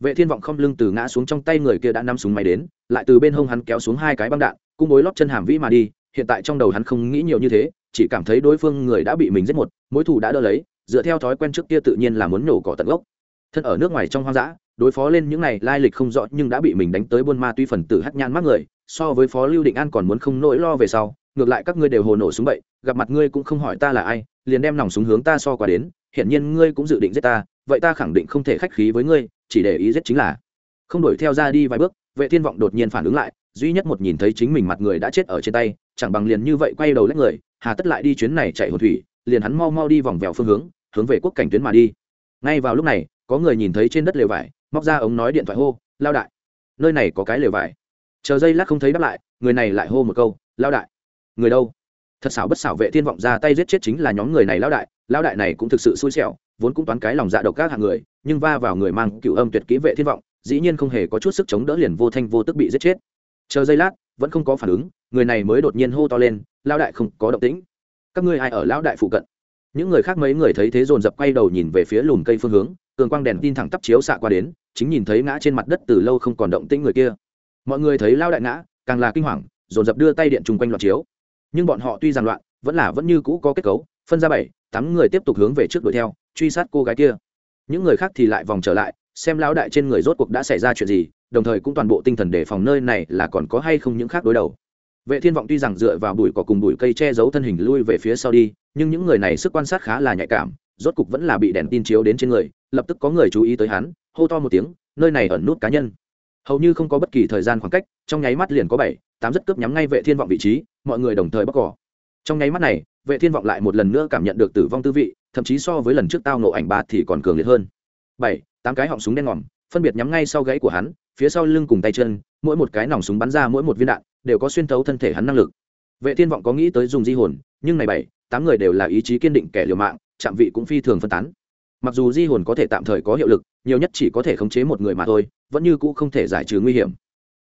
Vệ thiên vọng không lưng từ ngã xuống trong tay người kia đã nắm súng máy đến, lại từ bên hông hắn kéo xuống hai cái băng đạn cung bối lót chân hàm vĩ mà đi, hiện tại trong đầu hắn không nghĩ nhiều như thế, chỉ cảm thấy đối phương người đã bị mình giết một, mối thủ đã đỡ lấy, dựa theo thói quen trước kia tự nhiên là muốn nổ cỏ tận gốc. Thân ở nước ngoài trong hoang dã đối phó lên những này lai lịch không rõ nhưng đã bị mình đánh tới buôn ma tuy phần tử hắt nhan mắc người, so với phó lưu định an còn muốn không nỗi lo về sau, ngược lại các ngươi đều hồ nổ súng bậy, gặp mặt ngươi cũng không hỏi ta là ai, liền đem nòng súng hướng ta so qua đến, hiển nhiên ngươi cũng dự định giết ta, vậy ta khẳng định không thể khách khí với ngươi, chỉ để ý giết chính là. Không đuổi theo ra đi vài bước, vệ thiên vọng đột nhiên phản ứng lại, duy nhất một nhìn thấy chính mình mặt người đã chết ở trên tay, chẳng bằng liền như vậy quay đầu lách người, hà tất lại đi chuyến này chạy hồ thủy, liền hắn mau mau đi vòng vèo phương hướng hướng về quốc cảnh tuyến mà đi. Ngay vào lúc này, có người nhìn thấy trên đất lều vải móc ra ống nói điện thoại hô, lao đại, nơi này có cái lều vải. Chờ giây lát không thấy đáp lại, người này lại hô một câu, lao đại, người đâu? Thật xảo bất xảo vệ thiên vọng ra tay giết chết chính là nhóm người này lao đại lao đại này cũng thực sự xui xẻo, vốn cũng toán cái lòng dạ độc các hạng người, nhưng va vào người mang cựu âm tuyệt kỹ vệ thiên vọng, dĩ nhiên không hề có chút sức chống đỡ liền vô thanh vô tức bị giết chết. Chờ giây lát, vẫn không có phản ứng, người này mới đột nhiên hô to lên, lao đại không có động tĩnh. Các ngươi ai ở lão đại phụ cận? Những người khác mấy người thấy thế dồn dập quay đầu nhìn về phía lùm cây phương hướng cường quang đèn tin thẳng tắp chiếu xạ qua đến chính nhìn thấy ngã trên mặt đất từ lâu không còn động tĩnh người kia. Mọi người thấy lao đại ngã, càng là kinh hoàng, dồn dập đưa tay điện chung quanh loạt chiếu. Nhưng bọn họ tuy rằng loạn, vẫn là vẫn như cũ có kết cấu, phân ra bảy, tám người tiếp tục hướng về trước đuổi theo, truy sát cô gái kia. Những người khác thì lại vòng trở lại, xem lão đại trên người rốt cuộc đã xảy ra chuyện gì, đồng thời cũng toàn bộ tinh thần đề phòng nơi này là còn có hay không những khác đối đầu. Vệ thiên vọng tuy rằng dựa vào bụi cỏ cùng bụi cây che giấu thân hình lui về phía sau đi, nhưng những người này sức quan sát khá là nhạy cảm, rốt cục vẫn là bị đèn tin chiếu đến trên người, lập tức có người chú ý tới hắn hô to một tiếng, nơi này ẩn nút cá nhân. Hầu như không có bất kỳ thời gian khoảng cách, trong nháy mắt liền có bảy, tám rất cướp nhắm ngay vệ thiên vọng vị trí, mọi người đồng thời bóc cỏ. Trong nháy mắt này, vệ thiên vọng lại một lần nữa cảm nhận được tử vong tư vị, thậm chí so với lần trước tao nộ ảnh bạt thì còn cường liệt hơn. Bảy, tám cái họng súng đen ngòm, phân biệt nhắm ngay sau gáy của hắn, phía sau lưng cùng tay chân, mỗi một cái nòng súng bắn ra mỗi một viên đạn, đều có xuyên thấu thân thể hắn năng lực. Vệ thiên vọng có nghĩ tới dùng di hồn, nhưng này bảy, tám người đều là ý chí kiên định kẻ liều mạng, chạm vị cũng phi thường phân tán mặc dù di hồn có thể tạm thời có hiệu lực, nhiều nhất chỉ có thể khống chế một người mà thôi, vẫn như cũ không thể giải trừ nguy hiểm.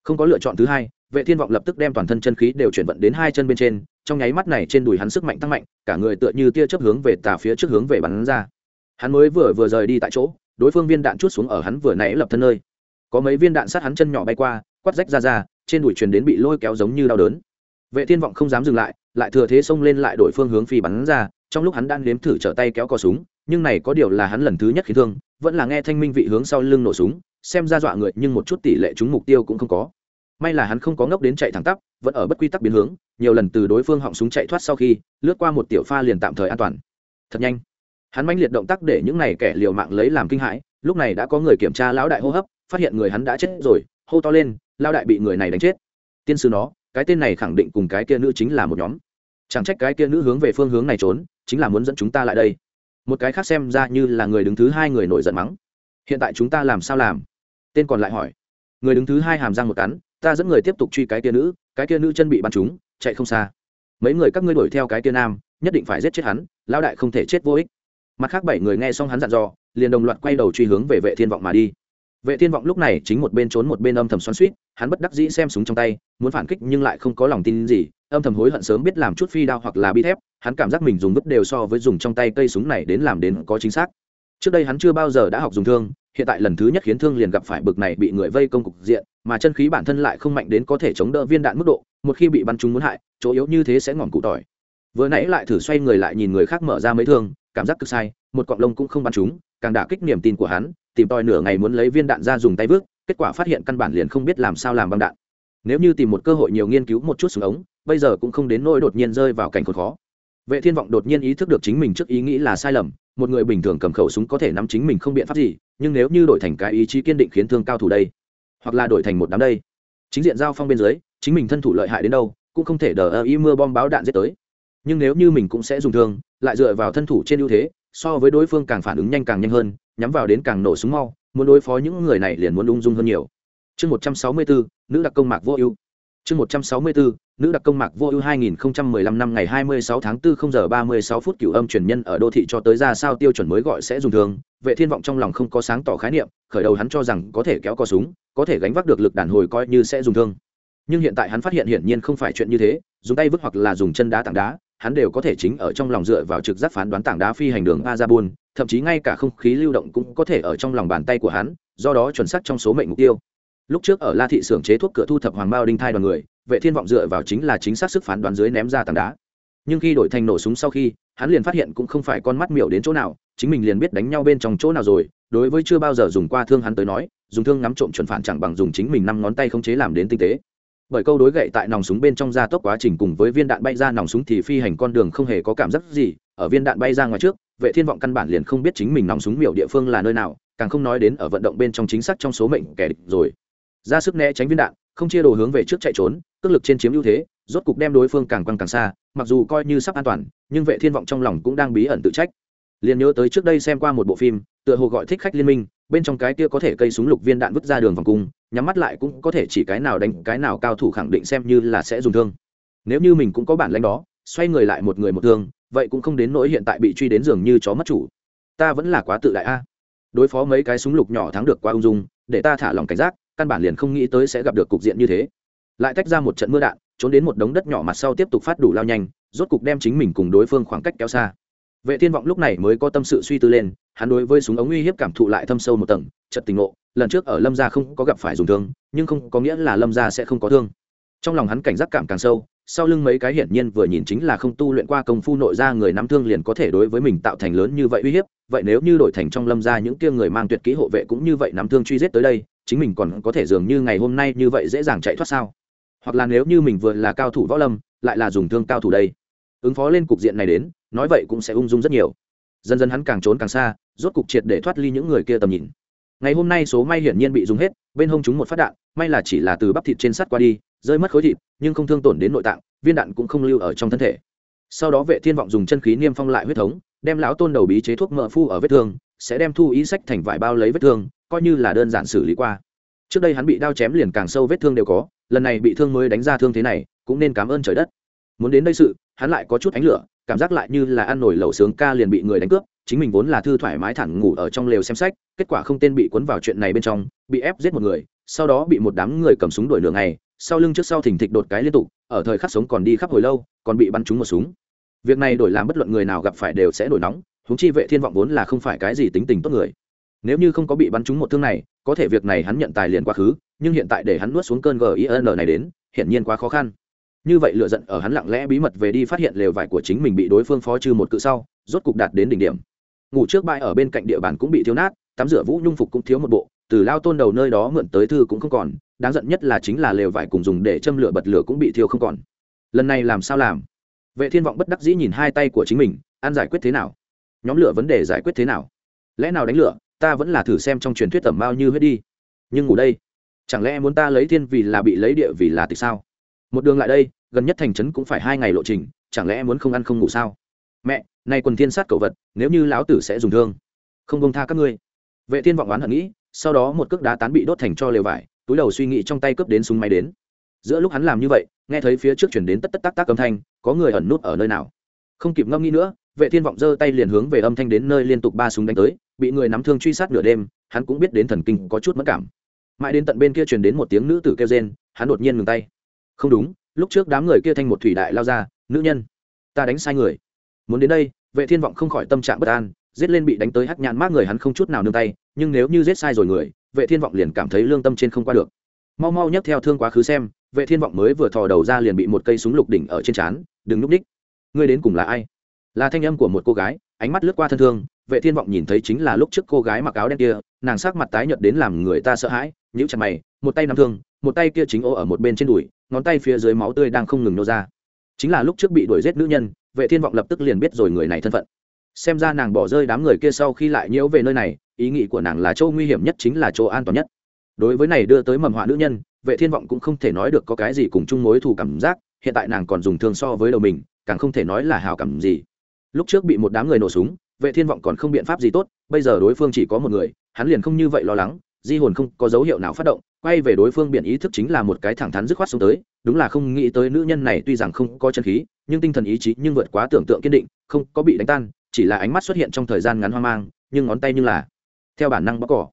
Không có lựa chọn thứ hai, vệ thiên vọng lập tức đem toàn thân chân khí đều chuyển vận đến hai chân bên trên, trong nháy mắt này trên đùi hắn sức mạnh tăng mạnh, cả người tựa như tia chớp hướng về tà phía trước hướng về bắn ra. Hắn mới vừa vừa rời đi tại chỗ, đối phương viên đạn chút xuống ở hắn vừa nãy lập thân nơi. Có mấy viên đạn sát hắn chân nhỏ bay qua quắt rách ra ra, trên đùi truyền đến bị lôi kéo giống như đau đớn. Vệ thiên vọng không dám dừng lại lại thừa thế xông lên lại đổi phương hướng phi bắn ra, trong lúc hắn đang nếm thử trở tay kéo cò súng nhưng này có điều là hắn lần thứ nhất khi thương, vẫn là nghe thanh minh vị hướng sau lưng nổ súng, xem ra dọa người nhưng một chút tỷ lệ trúng mục tiêu cũng không có. May là hắn không có ngốc đến chạy thẳng tắp, vẫn ở bất quy tắc biến hướng, nhiều lần từ đối phương họng súng chạy thoát sau khi, lướt qua một tiểu pha liền tạm thời an toàn. Thật nhanh. Hắn manh liệt động tác để những này kẻ liều mạng lấy làm kinh hãi, lúc này đã có người kiểm tra lão đại hô hấp, phát hiện người hắn đã chết rồi, hô to lên, lão đại bị người này đánh chết. Tiên sư nó, cái tên này khẳng định cùng cái kia nữ chính là một nhóm. Chẳng trách cái kia nữ hướng về phương hướng này trốn, chính là muốn dẫn chúng ta lại đây một cái khác xem ra như là người đứng thứ hai người nổi giận mắng. Hiện tại chúng ta làm sao làm? Tên còn lại hỏi. Người đứng thứ hai hàm răng một cắn, ta dẫn người tiếp tục truy cái kia nữ, cái kia nữ chân bị bắn trúng, chạy không xa. Mấy người các ngươi đuổi theo cái kia nam, nhất định phải giết chết hắn lao đại không thể chết vô ích. Mặt khác bảy người nghe xong hắn dặn dò, liền đồng loạt quay đầu truy hướng về vệ thiên vọng mà đi. Vệ thiên vọng lúc này chính một bên trốn một bên âm thầm xoắn suýt hắn bất đắc dĩ xem súng trong tay, muốn phản kích nhưng lại không có lòng tin gì, âm thầm hối hận sớm biết làm chút phi đao hoặc là bi thép hắn cảm giác mình dùng vứt đều so với dùng trong tay cây súng này đến làm đến có chính xác. Trước đây hắn chưa bao giờ đã học dùng thương, hiện tại lần thứ nhất khiến thương liền gặp phải bực này bị người vây công cục diện, mà chân khí bản thân lại không mạnh đến có thể chống đỡ viên đạn mức độ, một khi bị bắn trúng muốn hại, chỗ yếu như thế sẽ ngỏm cụ tỏi. Vừa nãy lại thử xoay người lại nhìn người khác mở ra mấy thương, cảm giác cực sai, một cọng lông cũng không bắn trúng, càng đả kích niềm tin của hắn, tìm tòi nửa ngày muốn lấy viên đạn ra dùng tay vước kết quả phát hiện căn bản liền không biết làm sao làm băng đạn. Nếu như tìm một cơ hội nhiều nghiên cứu một chút xuống ống, bây giờ cũng không đến nỗi đột nhiên rơi vào cảnh khốn khó vệ thiên vọng đột nhiên ý thức được chính mình trước ý nghĩ là sai lầm, một người bình thường cầm khẩu súng có thể nắm chính mình không biện pháp gì, nhưng nếu như đổi thành cái ý chí kiên định khiến thương cao thủ đây, hoặc là đổi thành một đám đây, chính diện giao phong bên dưới, chính mình thân thủ lợi hại đến đâu, cũng không thể đờ ơ ý mưa bom báo đạn giết tới. Nhưng nếu như mình cũng sẽ dùng thương, lại dựa vào thân thủ trên ưu thế, so với đối phương càng phản ứng nhanh càng nhanh hơn, nhắm vào đến càng nổ súng mau, muốn đối phó những người này liền muốn ung dung hơn nhiều. Chương một trăm sáu mươi bốn nữ đặc công mạc vô ưu chương một trăm sáu mươi bốn nữ đặc công mạc vô ưu hai nghìn lăm năm ngày hai mươi sáu tháng 4 không giờ ba mươi sáu phút cửu âm truyền nhân ở đô thị cho tới ra sao tiêu chuẩn mới gọi sẽ dùng thường vệ thiên vọng trong lòng không có sáng tỏ khái niệm khởi đầu hắn cho rằng có thể kéo co súng có thể gánh vác được lực đàn hồi coi như sẽ dùng thương nhưng hiện tại hắn phát hiện hiển nhiên không phải chuyện như thế dùng tay vứt hoặc là dùng chân đá tảng đá hắn đều có thể chính ở trong lòng dựa vào trực giác phán đoán tảng đá phi hành đường Azabun, thậm chí ngay cả không khí lưu động cũng có thể ở trong lòng bàn tay của hắn, do đó chuẩn xác trong số mệnh mục tiêu. Lúc trước ở La thị xưởng chế thuốc cửa thu thập hoàng bao đinh thai đoàn người, Vệ Thiên vọng dựa vào chính là chính xác sức phán đoán dưới ném ra tảng đá. Nhưng khi đổi thành nổ súng sau khi, hắn liền phát hiện cũng không phải con mắt miểu đến chỗ nào, chính mình liền biết đánh nhau bên trong chỗ nào rồi, đối với chưa bao giờ dùng qua thương hắn tới nói, dùng thương ngắm trộm chuẩn phản chẳng bằng dùng chính mình năm ngón tay không chế làm đến tinh tế. Bởi câu đối gậy tại nòng súng bên trong gia tốc quá trình cùng với viên đạn bay ra nòng súng thì phi hành con đường không hề có cảm giác gì. Ở viên đạn bay ra ngoài trước vệ thiên vọng căn bản liền không biết chính mình nòng súng miểu địa phương là nơi nào càng không nói đến ở vận động bên trong chính xác trong số mệnh kẻ địch rồi ra sức né tránh viên đạn, không chia đồ hướng về trước chạy trốn, cước lực trên chiếm ưu thế, rốt cục đem đối phương càng quăng càng xa, mặc dù coi như sắp an toàn, nhưng vệ thiên vọng trong lòng cũng đang bí ẩn tự trách. Liền nhớ tới trước đây xem qua một bộ phim, tựa hồ gọi thích khách liên minh, bên trong cái kia có thể cây súng lục viên đạn vứt ra đường vòng cung, nhắm mắt lại cũng có thể chỉ cái nào đánh, cái nào cao thủ khẳng định xem như là sẽ dùng thương. Nếu như mình cũng có bản lãnh đó, xoay người lại một người một thương, vậy cũng không đến nỗi hiện tại bị truy đến giường như chó mất chủ. Ta vẫn là quá tự đại a. Đối phó mấy cái súng lục nhỏ thắng được qua ung dung, để ta thả lòng cảnh giác căn bản liền không nghĩ tới sẽ gặp được cục diện như thế. Lại tách ra một trận mưa đạn, trốn đến một đống đất nhỏ mặt sau tiếp tục phát đủ lao nhanh, rốt cục đem chính mình cùng đối phương khoảng cách kéo xa. Vệ thiên vọng lúc này mới có tâm sự suy tư lên, hắn đối với súng ống uy hiếp cảm thụ lại thâm sâu một tầng chật tình ngộ, lần trước ở lâm gia không có gặp phải dùng thương, nhưng không có nghĩa là lâm gia sẽ không có thương. Trong lòng hắn cảnh giác cảm càng sâu, sau lưng mấy cái hiển nhiên vừa nhìn chính là không tu luyện qua công phu nội ra người nắm thương liền có thể đối với mình tạo thành lớn như vậy uy hiếp, vậy nếu như đổi thành trong lâm gia những kia người mang tuyệt kỹ hộ vệ cũng như vậy nắm thương truy giết tới đây chính mình còn có thể dường như ngày hôm nay như vậy dễ dàng chạy thoát sao? Hoặc là nếu như mình vừa là cao thủ võ lâm, lại là dùng thương cao thủ đây. Ứng phó lên cục diện này đến, nói vậy cũng sẽ ung dung rất nhiều. Dần dần hắn càng trốn càng xa, rốt cục triệt để thoát ly những người kia tầm nhìn. Ngày hôm nay số may hiển nhiên bị dùng hết, bên hông chúng một phát đạn, may là chỉ là từ bắp thịt trên sắt qua đi, rơi mất khối thịt, nhưng không thương tổn đến nội tạng, viên đạn cũng không lưu ở trong thân thể. Sau đó vệ thiên vọng dùng chân khí niêm phong lại huyết thống, đem lão tôn đầu bí chế thuốc mỡ phu ở vết thương, sẽ đem thu ý sách thành vải bao lấy vết thương coi như là đơn giản xử lý qua. Trước đây hắn bị đao chém liền càng sâu vết thương đều có, lần này bị thương mới đánh ra thương thế này, cũng nên cảm ơn trời đất. Muốn đến đây sự, hắn lại có chút ánh lửa, cảm giác lại như là ăn nổi lẩu sướng ca liền bị người đánh cướp, chính mình vốn là thư thoải mái thẳng ngủ ở trong lều xem sách, kết quả không tên bị cuốn vào chuyện này bên trong, bị ép giết một người, sau đó bị một đám người cầm súng đuổi nửa ngày, sau lưng trước sau thỉnh thịch đột cái liên tục, ở thời khắc sống còn đi khắp hồi lâu, còn bị bắn trúng một súng. Việc này đổi làm bất luận người nào gặp phải đều sẽ nổi nóng húng chi vệ thiên vọng vốn là không phải cái gì tính tình tốt người nếu như không có bị bắn trúng một thương này, có thể việc này hắn nhận tài liền quá khứ, nhưng hiện tại để hắn nuốt xuống cơn gin này đến, hiển nhiên quá khó khăn. Như vậy lựa giận ở hắn lặng lẽ bí mật về đi phát hiện lều vải của chính mình bị đối phương phó trừ một cự sau, rốt cục đạt đến đỉnh điểm. Ngủ trước bãi ở bên cạnh địa bàn cũng bị thiếu nát, tắm rửa vũ nhung phục cũng thiếu một bộ, từ lao tôn đầu nơi đó mượn tới thư cũng không còn, đáng giận nhất là chính là lều vải cùng dùng để châm lửa bật lửa cũng bị thiêu không còn. Lần này làm sao làm? Vệ thiên vọng bất đắc dĩ nhìn hai tay của chính mình, ăn giải quyết thế nào? Nhóm lửa vấn đề giải quyết thế nào? Lẽ nào đánh lửa? Ta vẫn là thử xem trong truyền thuyết tẩm bao như huyết đi. Nhưng ngủ đây, chẳng lẽ muốn ta lấy thiên vì là bị lấy địa vì là tịch sao? Một đường lại đây, gần nhất thành trấn cũng phải hai ngày lộ trình, chẳng lẽ muốn không ăn không ngủ sao? Mẹ nay quần thiên sát cậu vật, nếu như lão tử sẽ dùng thương, không bông tha các ngươi. Vệ thiên vọng oán hận nghĩ, sau đó một cước đá tán bị đốt thành cho lều vải, túi đầu suy nghĩ trong tay cướp đến súng máy đến. Giữa lúc hắn làm như vậy, nghe thấy phía trước chuyển đến tất tất tác tác âm thanh, có người ẩn nút ở nơi nào? Không kịp ngâm nghĩ nữa vệ thiên vọng giơ tay liền hướng về âm thanh đến nơi liên tục ba súng đánh tới, bị người nắm thương truy sát nửa đêm, hắn cũng biết đến thần kinh có chút mất cảm. Mãi đến tận bên kia truyền đến một tiếng nữ tử kêu rên, hắn đột nhiên ngừng tay. Không đúng, lúc trước đám người kia thanh một thủy đại lao ra, nữ nhân, ta đánh sai người. Muốn đến đây, vệ thiên vọng không khỏi tâm trạng bất an, giết lên bị đánh tới hắc nhãn mát người hắn không chút nào nương tay, nhưng nếu như giết sai rồi người, vệ thiên vọng liền cảm thấy lương tâm trên không qua được. Mau mau nhấc theo thương quá khứ xem, vệ thiên vọng mới vừa thò đầu ra liền bị một cây súng lục đỉnh ở trên trán, đừng núp đích. Ngươi đến cùng là ai? Là thanh âm của một cô gái, ánh mắt lướt qua thân thương, vệ thiên vọng nhìn thấy chính là lúc trước cô gái mặc áo đen kia, nàng sắc mặt tái nhợt đến làm người ta sợ hãi, nhíu chặt mày, một tay nắm thương, một tay kia chính ô ở một bên trên đùi, ngón tay phía dưới máu tươi đang không ngừng nô ra. Chính là lúc trước bị đuổi giết nữ nhân, vệ thiên vọng lập tức liền biết rồi người này thân phận. Xem ra nàng bỏ rơi đám người kia sau khi lại nhiễu về nơi này, ý nghĩ của nàng là chỗ nguy hiểm nhất chính là chỗ an toàn nhất. Đối với này đưa tới mầm họa nữ nhân, vệ thiên vọng cũng không thể nói được có cái gì cùng chung mối thù cảm giác, hiện tại nàng còn dùng thương so với đầu mình, càng không thể nói là hào cảm gì lúc trước bị một đám người nổ súng, vệ thiên vọng còn không biện pháp gì tốt, bây giờ đối phương chỉ có một người, hắn liền không như vậy lo lắng, di hồn không có dấu hiệu nào phát động, quay về đối phương biện ý thức chính là một cái thẳng thắn dứt khoát xuống tới, đúng là không nghĩ tới nữ nhân này tuy rằng không có chân khí, nhưng tinh thần ý chí nhưng vượt quá tưởng tượng kiên định, không có bị đánh tan, chỉ là ánh mắt xuất hiện trong thời gian ngắn hoang mang, nhưng ngón tay như là theo bản năng bóc cỏ.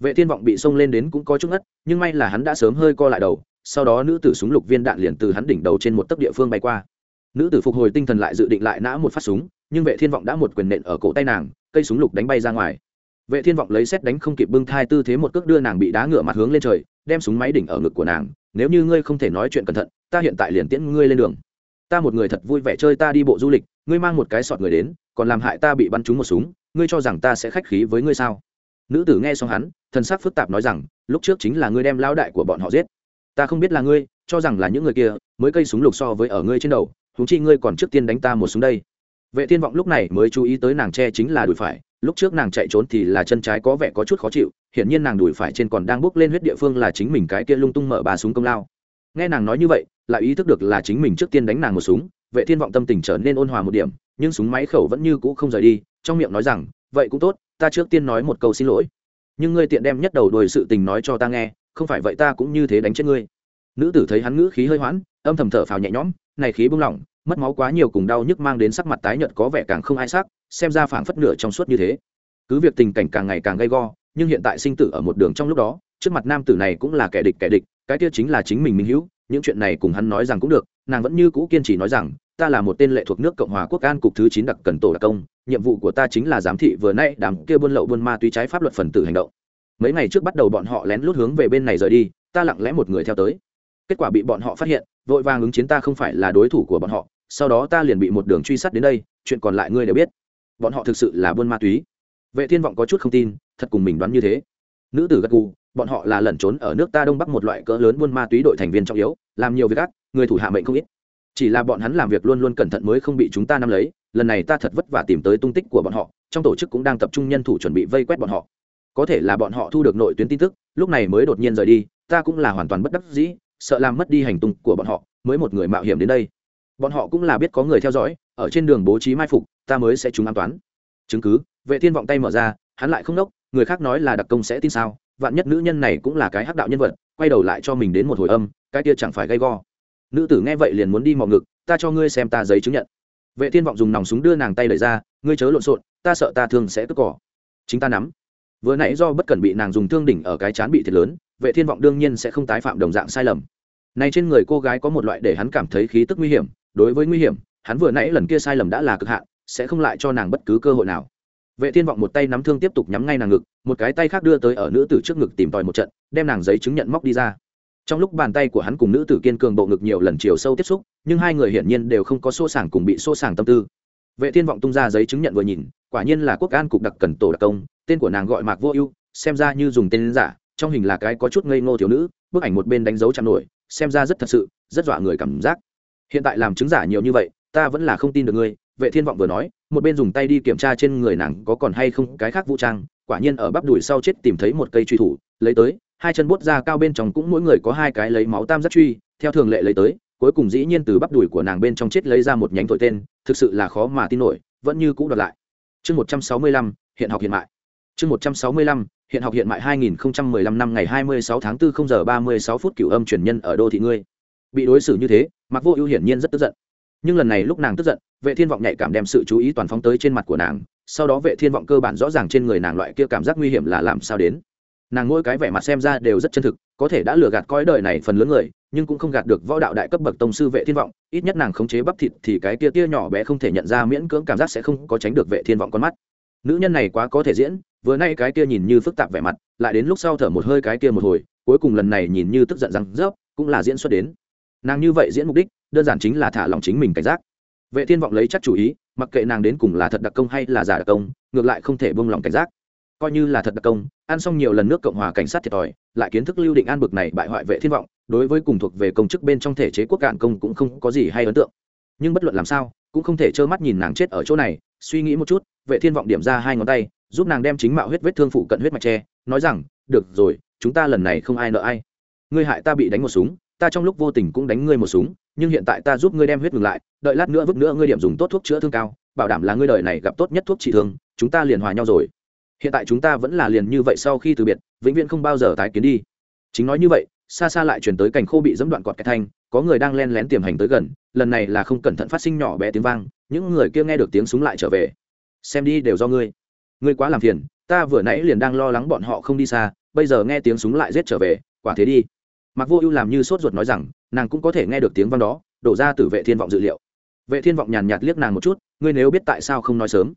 Vệ thiên vọng bị xông lên đến cũng có chút ngất, nhưng may là hắn đã sớm hơi co lại đầu, sau đó nữ tử súng lục viên đạn liền từ hắn đỉnh đầu trên một tấc địa phương bay qua. Nữ tử phục hồi tinh thần lại dự định lại nã một phát súng nhưng vệ thiên vọng đã một quyền nện ở cổ tay nàng, cây súng lục đánh bay ra ngoài. Vệ thiên vọng lấy xét đánh không kịp bưng thai tư thế một cước đưa nàng bị đá ngựa mặt hướng lên trời, đem súng máy đỉnh ở ngực của nàng. Nếu như ngươi không thể nói chuyện cẩn thận, ta hiện tại liền tiễn ngươi lên đường. Ta một người thật vui vẻ chơi ta đi bộ du lịch, ngươi mang một cái sọt người đến, còn làm hại ta bị bắn trúng một súng, ngươi cho rằng ta sẽ khách khí với ngươi sao? Nữ tử nghe xong hắn, thần sắc phức tạp nói rằng, lúc trước chính là ngươi đem lao đại của bọn họ giết. Ta không biết là ngươi, cho rằng là những người kia, mới cây súng lục so với ở ngươi trên đầu húng chi ngươi còn trước tiên đánh ta một súng đây vệ thiên vọng lúc này mới chú ý tới nàng che chính là đùi phải, lúc trước nàng chạy trốn thì là chân trái có vẻ có chút khó chịu, hiển nhiên nàng đùi phải trên còn đang bốc lên huyết địa phương là chính mình cái kia lung tung mở bà súng công lao. Nghe nàng nói như vậy, lại ý thức được là chính mình trước tiên đánh nàng một súng, vệ thiên vọng tâm tình trở nên ôn hòa một điểm, nhưng súng máy khẩu vẫn như cũ không rời đi, trong miệng nói rằng, vậy cũng tốt, ta trước tiên nói một câu xin lỗi. Nhưng ngươi tiện đem nhất đầu đuổi sự tình nói cho ta nghe, không phải vậy ta cũng như thế đánh chết ngươi. Nữ tử thấy hắn ngữ khí hơi hoãn, âm thầm thở phào nhẹ nhõm, này khí bung lỏng mất máu quá nhiều cùng đau nhức mang đến sắc mặt tái nhợt có vẻ càng không ai sắc, xem ra phảng phất nửa trong suốt như thế. Cứ việc tình cảnh càng ngày càng gay go, nhưng hiện tại sinh tử ở một đường trong lúc đó, trước mặt nam tử này cũng là kẻ địch kẻ địch, cái kia chính là chính mình minh hữu, những chuyện này cùng hắn nói rằng cũng được, nàng vẫn như cũ kiên trì nói rằng, ta là một tên lệ thuộc nước cộng hòa quốc an cục thứ chín đặc cần tổ đặc công, nhiệm vụ của ta chính là giám thị vừa nay đám kia buôn lậu buôn ma túy trái pháp luật phần tử hành động. Mấy ngày trước bắt đầu bọn họ lén lút hướng về bên này rời đi, ta lặng lẽ một người theo tới. Kết quả bị bọn họ phát hiện, vội vàng ứng chiến ta không phải là đối thủ của bọn họ sau đó ta liền bị một đường truy sát đến đây, chuyện còn lại ngươi đều biết. Bọn họ thực sự là buôn ma túy. Vệ thiên vọng có chút không tin, thật cùng mình đoán như thế. Nữ tử gật gù, bọn họ là lẩn trốn ở nước ta đông bắc một loại cỡ lớn buôn ma túy đội thành viên trọng yếu, làm nhiều việc ác, người thủ hạ mệnh không ít. Chỉ là bọn hắn làm việc luôn luôn cẩn thận mới không bị chúng ta nắm lấy, lần này ta thật vất vả tìm tới tung tích của bọn họ, trong tổ chức cũng đang tập trung nhân thủ chuẩn bị vây quét bọn họ. Có thể là bọn họ thu được nội tuyến tin tức, lúc này mới đột nhiên rời đi, ta cũng là hoàn toàn bất đắc dĩ, sợ làm mất đi hành tung của bọn họ, mới một người mạo hiểm đến đây bọn họ cũng là biết có người theo dõi, ở trên đường bố trí mai phục, ta mới sẽ chúng an toán. Chứng cứ, vệ thiên vọng tay mở ra, hắn lại không đốc người khác nói là đặc công sẽ tin sao, vạn nhất nữ nhân này cũng là cái hắc đạo nhân vật, quay đầu lại cho mình đến một hồi âm, cái kia chẳng phải gây go. Nữ tử nghe vậy liền muốn đi mò ngực, ta cho ngươi xem ta giấy chứng nhận. Vệ thiên vọng dùng nòng súng đưa nàng tay đẩy ra, ngươi chớ lộn xộn, ta sợ ta thương sẽ tức cỏ. Chính ta nắm. Vừa nãy do bất cẩn bị nàng dùng thương đỉnh ở cái chán bị thiệt lớn, vệ thiên vọng đương nhiên sẽ không tái phạm đồng dạng sai lầm. Này trên người cô gái có một loại để hắn cảm thấy khí tức nguy hiểm đối với nguy hiểm, hắn vừa nãy lần kia sai lầm đã là cực hạn, sẽ không lại cho nàng bất cứ cơ hội nào. Vệ thiên vọng một tay nắm thương tiếp tục nhắm ngay nàng ngực, một cái tay khác đưa tới ở nữ tử trước ngực tìm tòi một trận, đem nàng giấy chứng nhận móc đi ra. Trong lúc bàn tay của hắn cùng nữ tử kiên cường bộ ngực nhiều lần chiều sâu tiếp xúc, nhưng hai người hiển nhiên đều không có xô sàng cùng bị xô sàng tâm tư. Vệ thiên vọng tung ra giấy chứng nhận vừa nhìn, quả nhiên là quốc an cục đặc cần tổ đặc công, tên của nàng gọi mạc vô ưu, xem ra như dùng tên giả, trong hình là cái có chút ngây ngô thiếu nữ, bức ảnh một bên đánh dấu chạm nổi, xem ra rất thật sự, rất dọa người cảm giác hiện tại làm chứng giả nhiều như vậy, ta vẫn là không tin được ngươi, vệ thiên vọng vừa nói, một bên dùng tay đi kiểm tra trên người nàng có còn hay không cái khác vũ trang, quả nhiên ở bắp đùi sau chết tìm thấy một cây truy thủ, lấy tới, hai chân bút ra cao bên trong cũng mỗi người có hai cái lấy máu tam giác truy, theo thường lệ lấy tới, cuối cùng dĩ nhiên từ bắp đùi của nàng bên trong chết lấy ra một nhánh thổi tên, thực sự là khó mà tin nổi, vẫn như cũ đoạt lại. Chương một trăm sáu mươi lăm, hiện học hiện mại. Chương một trăm sáu mươi lăm, hiện học hiện mại hai nghìn lăm năm ngày hai mươi sáu tháng 4 không giờ ba mươi sáu phút cửu âm truyền nhân ở đô thị ngươi. Bị đối xử như thế mặc vô ưu hiển nhiên rất tức giận. Nhưng lần này lúc nàng tức giận, vệ thiên vọng nhạy cảm đem sự chú ý toàn phóng tới trên mặt của nàng, sau đó vệ thiên vọng cơ bản rõ ràng trên người nàng loại kia cảm giác nguy hiểm là làm sao đến. Nàng mỗi cái vẻ mặt xem ra đều rất chân thực, có thể đã lừa gạt coi đời này phần lớn người, nhưng cũng không gạt được võ đạo đại cấp bậc tông sư vệ thiên vọng, ít nhất nàng khống chế bắp thịt thì cái kia tia nhỏ bé không thể nhận ra miễn cưỡng cảm giác sẽ không có tránh được vệ thiên vọng con mắt. Nữ nhân này quá có thể diễn, vừa nay cái kia nhìn như phức tạp vẻ mặt, lại đến lúc sau thở một hơi cái kia một hồi, cuối cùng lần này nhìn như tức giận rằng rớp, cũng là diễn xuất đến nàng như vậy diễn mục đích, đơn giản chính là thả lòng chính mình cảnh giác. Vệ thiên vọng lấy chắc chủ ý, mặc kệ nàng đến cùng là thật đặc công hay là giả đặc công, ngược lại không thể buông lòng cảnh giác. Coi như là thật đặc công, ăn xong nhiều lần nước cộng hòa cảnh sát thiệt thòi, lại kiến thức lưu định an bực này bại hoại vệ thiên vọng, đối với cùng thuộc về công chức bên trong thể chế quốc cạn công cũng không có gì hay ấn tượng. Nhưng bất luận làm sao, cũng không thể trơ mắt nhìn nàng chết ở chỗ này, suy nghĩ một chút, vệ thiên vọng điểm ra hai ngón tay, giúp nàng đem chính mạo huyết vết thương phụ cận huyết mạch tre nói rằng, được rồi, chúng ta lần này không ai nợ ai. Ngươi hại ta bị đánh một súng ta trong lúc vô tình cũng đánh ngươi một súng, nhưng hiện tại ta giúp ngươi đem huyết ngừng lại, đợi lát nữa vứt nữa ngươi điểm dùng tốt thuốc chữa thương cao, bảo đảm là ngươi đời này gặp tốt nhất thuốc trị thương, chúng ta liền hòa nhau rồi. Hiện tại chúng ta vẫn là liền như vậy sau khi từ biệt, vĩnh viễn không bao giờ tái kiến đi. Chính nói như vậy, xa xa lại chuyển tới cảnh khô bị dẫm đoạn cọt cái thanh, có người đang len lén tiềm hành tới gần, lần này là không cẩn thận phát sinh nhỏ bé tiếng vang, những người kia nghe được tiếng súng lại trở về. Xem đi, đều do ngươi. Ngươi quá làm phiền, ta vừa nãy liền đang lo lắng bọn họ không đi xa, bây giờ nghe tiếng súng lại giết trở về, quả thế đi mặc vô ưu làm như sốt ruột nói rằng, nàng cũng có thể nghe được tiếng văn đó, đổ ra từ vệ thiên vọng dự liệu. Vệ thiên vọng nhàn nhạt liếc nàng một chút, ngươi nếu biết tại sao không nói sớm.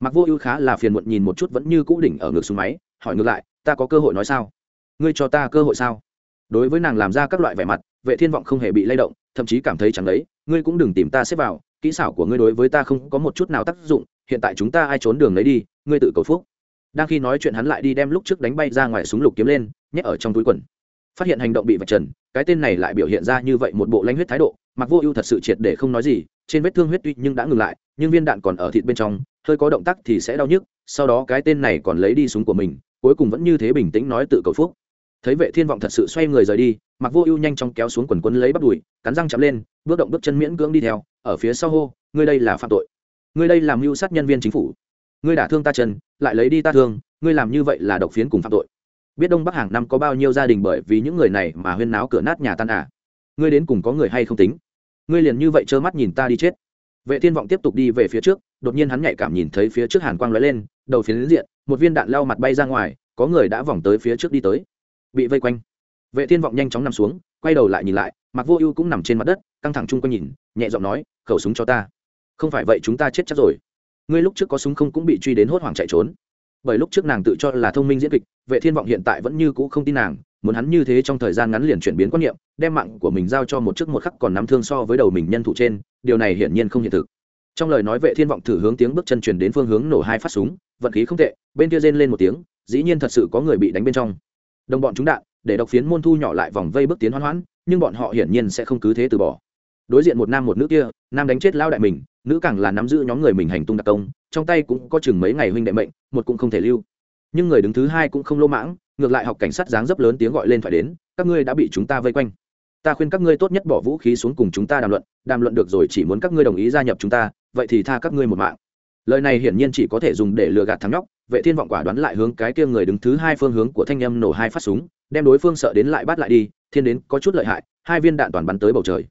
Mặc vô ưu khá là phiền muộn nhìn một chút vẫn như cũ đỉnh ở ngực xuống máy, hỏi ngược lại, ta có cơ hội nói sao? Ngươi cho ta cơ hội sao? Đối với nàng làm ra các loại vẻ mặt, vệ thiên vọng không hề bị lay động, thậm chí cảm thấy chẳng đấy ngươi cũng đừng tìm ta xếp vào, kỹ xảo của ngươi đối với ta không có một chút nào tác dụng, hiện tại chúng ta ai trốn đường lấy đi, ngươi tự cầu phúc. Đang khi nói chuyện hắn lại đi đem lúc trước đánh bay ra ngoài súng lục kiếm lên, nhét ở trong túi quần phát hiện hành động bị vạch trần, cái tên này lại biểu hiện ra như vậy một bộ lãnh huyết thái độ mặc vô ưu thật sự triệt để không nói gì, trên vết thương huyết tuy nhưng đã ngừng lại, nhưng viên đạn còn ở thịt bên trong, hơi có động tác thì sẽ đau nhức, sau đó cái tên này còn lấy đi súng của mình, cuối cùng vẫn như thế bình tĩnh nói tự cầu phúc. Thấy vệ thiên vọng thật sự xoay người rời đi mặc vô ưu nhanh chóng kéo xuống quần quân lấy bắt đùi, cắn răng chạm lên, bước động bước chân miễn cưỡng đi theo, ở phía sau hô, ngươi đây là phạm tội. Ngươi đây làm mưu sát nhân viên chính phủ. Ngươi đả thương ta chân, lại lấy đi ta thương, ngươi làm như vậy là độc phiến cùng phạm tội biết đông bắc hàng năm có bao nhiêu gia đình bởi vì những người này mà huyên náo cửa nát nhà tan à? Ngươi đến cùng có người hay không tính? Ngươi liền như vậy trơ mắt nhìn ta đi chết. Vệ thiên vọng tiếp tục đi về phía trước, đột nhiên hắn nhạy cảm nhìn thấy phía trước hàn quang lóe lên, đầu phiến diện, một viên đạn lao mặt bay ra ngoài, có người đã vòng tới phía trước đi tới. Bị vây quanh. Vệ thiên vọng nhanh chóng nằm xuống, quay đầu lại nhìn lại mặc vô ưu cũng nằm trên mặt đất, căng thẳng chung quanh nhìn, nhẹ giọng nói, khẩu súng cho ta. Không phải vậy chúng ta chết chắc rồi. Ngươi lúc trước có súng không cũng bị truy đến hốt hoảng chạy trốn bởi lúc trước nàng tự cho là thông minh diễn kịch, vệ thiên vọng hiện tại vẫn như cũ không tin nàng, muốn hắn như thế trong thời gian ngắn liền chuyển biến quan niệm, đem mạng của mình giao cho một chức một khắc còn nắm thương so với đầu mình nhân thủ trên, điều này hiển nhiên không hiện thực. Trong lời nói vệ thiên vọng thử hướng tiếng bước chân chuyển đến phương hướng nổ hai phát súng, vận khí không tệ, bên kia rên lên một tiếng, dĩ nhiên thật sự có người bị đánh bên trong. Đồng bọn chúng đạn, để độc phiến môn thu nhỏ lại vòng vây bước tiến hoan hoãn nhưng bọn họ hiển nhiên sẽ không cứ thế từ bỏ. Đối diện một nam một nữ kia, nam đánh chết lao đại mình, nữ càng là nắm giữ nhóm người mình hành tung đặc công trong tay cũng có chừng mấy ngày huynh đệ mệnh, một cũng không thể lưu. Nhưng người đứng thứ hai cũng không lô mãng, ngược lại học cảnh sát dáng dấp lớn tiếng gọi lên phải đến, các ngươi đã bị chúng ta vây quanh. Ta khuyên các ngươi tốt nhất bỏ vũ khí xuống cùng chúng ta đàm luận đàm luận được rồi chỉ muốn các ngươi đồng ý gia nhập chúng ta, vậy thì tha các ngươi một mạng. Lời này hiển nhiên chỉ có thể dùng để lừa gạt thắng nhóc, vệ thiên vọng quả đoán lại hướng cái kia người đứng thứ hai phương hướng của thanh âm nổ hai phát súng, đem đối phương sợ đến lại bắt lại đi, thiên đến có chút lợi hại, hai viên đạn toàn bắn tới bầu trời.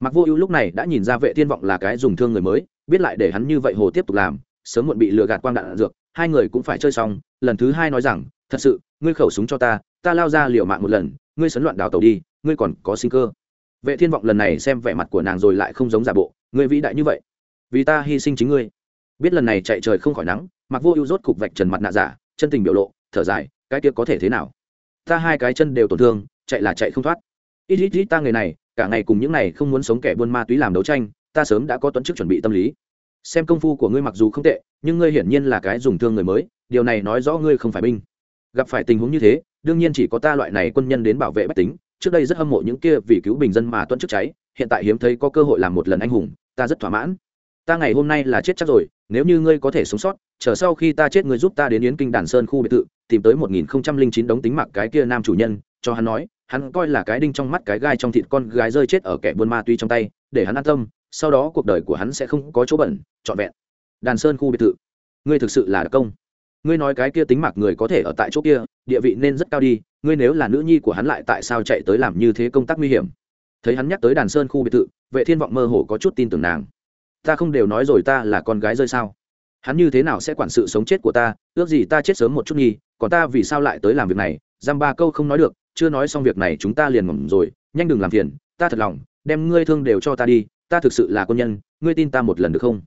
Mặc vô ưu lúc này đã nhìn ra vệ thiên vọng là cái dùng thương người mới, biết lại để hắn như vậy hồ tiếp tục làm sớm muộn bị lừa gạt quang đạn dược, hai người cũng phải chơi xong, lần thứ hai nói rằng, thật sự, ngươi khẩu súng cho ta ta lao ra liều mạng một lần, ngươi sấn loạn đào tàu đi, ngươi còn có sinh cơ. Vệ thiên vọng lần này xem vẻ mặt của nàng rồi lại không giống giả bộ, ngươi vĩ đại như vậy, vì ta hy sinh chính ngươi. Biết lần này chạy trời không khỏi nắng mặc vô ưu rốt cục vạch trần mặt nạ giả, chân tình biểu lộ, thở dài, cái kia có thể thế nào? Ta hai cái chân đều tổn thương, chạy là chạy không thoát. Ít ít ít, ta người này, cả ngày cùng những này không muốn sống kẻ buôn ma túy làm đấu tranh, ta sớm đã có tuấn chức chuẩn bị tâm lý xem công phu của ngươi mặc dù không tệ, nhưng ngươi hiển nhiên là cái dùng thương người mới, điều này nói rõ ngươi không phải binh. Gặp phải tình huống như thế, đương nhiên chỉ có ta loại này quân nhân đến bảo vệ bách tính, trước đây rất hâm mộ những kia vì cứu bình dân mà tuân trước cháy, hiện tại hiếm thấy có cơ hội làm một lần anh hùng, ta rất thỏa mãn. Ta ngày hôm nay là chết chắc rồi, nếu như ngươi có thể sống sót, chờ sau khi ta chết ngươi giúp ta đến yến kinh đàn sơn khu biệt thự, tìm tới một nghìn không trăm linh chín đống tính mặc cái kia nam chủ nhân, cho hắn nói, hắn coi là cái đinh trong mắt cái gai trong thịt con gái rơi chết ở kẻ buôn ma túy trong tay, để hắn an tâm sau đó cuộc đời của hắn sẽ không có chỗ bẩn, trọn vẹn. Đàn sơn khu biệt thự. Ngươi thực sự là đặc công. Ngươi nói cái kia tính mạc người có thể ở tại chỗ kia, địa vị nên rất cao đi, ngươi nếu là nữ nhi của hắn lại tại sao chạy tới làm như thế công tác nguy hiểm? Thấy hắn nhắc tới đàn sơn khu biệt thự, vệ thiên vọng mơ hồ có chút tin tưởng nàng. Ta không đều nói rồi ta là con gái rơi sao? Hắn như thế nào sẽ quản sự sống chết của ta? Ước gì ta chết sớm một chút nhi còn ta vì sao lại tới làm việc này? Giam ba câu không nói được, chưa nói xong việc này chúng ta liền ngầm rồi, nhanh đừng làm phiền, ta thật lòng, đem ngươi thương đều cho ta đi ta thực sự là quân nhân ngươi tin ta một lần được không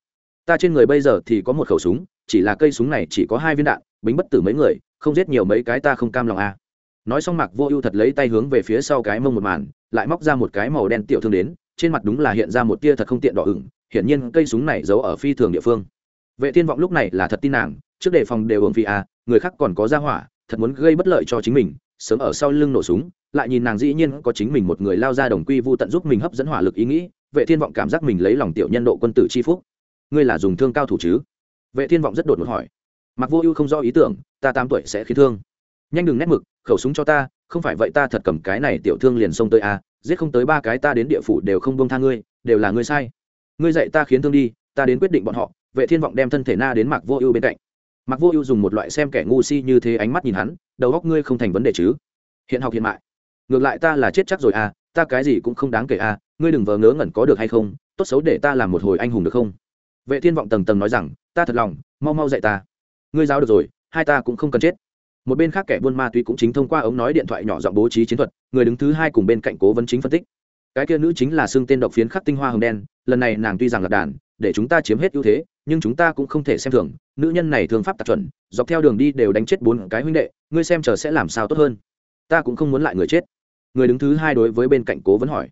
ta trên người bây giờ thì có một khẩu súng chỉ là cây súng này chỉ có hai viên đạn bính bất tử mấy người không giết nhiều mấy cái ta không cam lòng à. nói xong mặc vô ưu thật lấy tay hướng về phía sau cái mông một màn lại móc ra một cái màu đen tiểu thương đến trên mặt đúng là hiện ra một tia thật không tiện đỏ ửng hiển nhiên cây súng này giấu ở phi thường địa phương vệ thiên vọng lúc này là thật tin nàng trước đề phòng đều ổn phi à, người khác còn có ra hỏa thật muốn gây bất lợi cho chính mình sớm ở sau lưng nổ súng lại nhìn nàng dĩ nhiên có chính mình một người lao ra đồng quy vu tận giúp mình hấp dẫn hỏa lực ý nghĩ vệ thiên vọng cảm giác mình lấy lòng tiểu nhân độ quân tử chi phúc. Ngươi là dùng thương cao thủ chứ? Vệ thiên vọng rất đột ngột hỏi. Mặc vô ưu không do ý tưởng, ta tám tuổi sẽ khiến thương. Nhanh đừng nét mực, khẩu súng cho ta, không phải vậy ta thật cầm cái này tiểu thương liền xông tới a, giết không tới ba cái ta đến địa phủ đều không buông tha ngươi, đều là ngươi sai. Ngươi dạy ta khiến thương đi, ta đến quyết định bọn họ. Vệ thiên vọng đem thân thể na đến mặc vô ưu bên cạnh. Mặc vô ưu dùng một loại xem kẻ ngu si như thế ánh mắt nhìn hắn, đầu óc ngươi không thành vấn đề chứ? Hiện học hiện mại. Ngược lại ta là chết chắc rồi à ta cái gì cũng không đáng kể à ngươi đừng vờ ngớ ngẩn có được hay không, tốt xấu để ta làm một hồi anh hùng được không? Vệ thiên vọng tầng tầng nói rằng, ta thật lòng, mau mau dạy ta. Ngươi giáo được rồi, hai ta cũng không cần chết. Một bên khác kẻ buôn ma túy cũng chính thông qua ống nói điện thoại nhỏ giọng bố trí chiến thuật, người đứng thứ hai cùng bên cạnh cố vấn chính phân tích. Cái kia nữ chính là xương tên độc phiến khắc tinh hoa hồng đen, lần này nàng tuy rằng là đàn, để chúng ta chiếm hết ưu thế, nhưng chúng ta cũng không thể xem thường, nữ nhân này thường pháp tạc chuẩn, dọc theo đường đi đều đánh chết bốn cái huynh đệ, ngươi xem chờ sẽ làm sao tốt hơn. Ta cũng không muốn lại người chết người đứng thứ hai đối với bên cạnh cố vấn hỏi.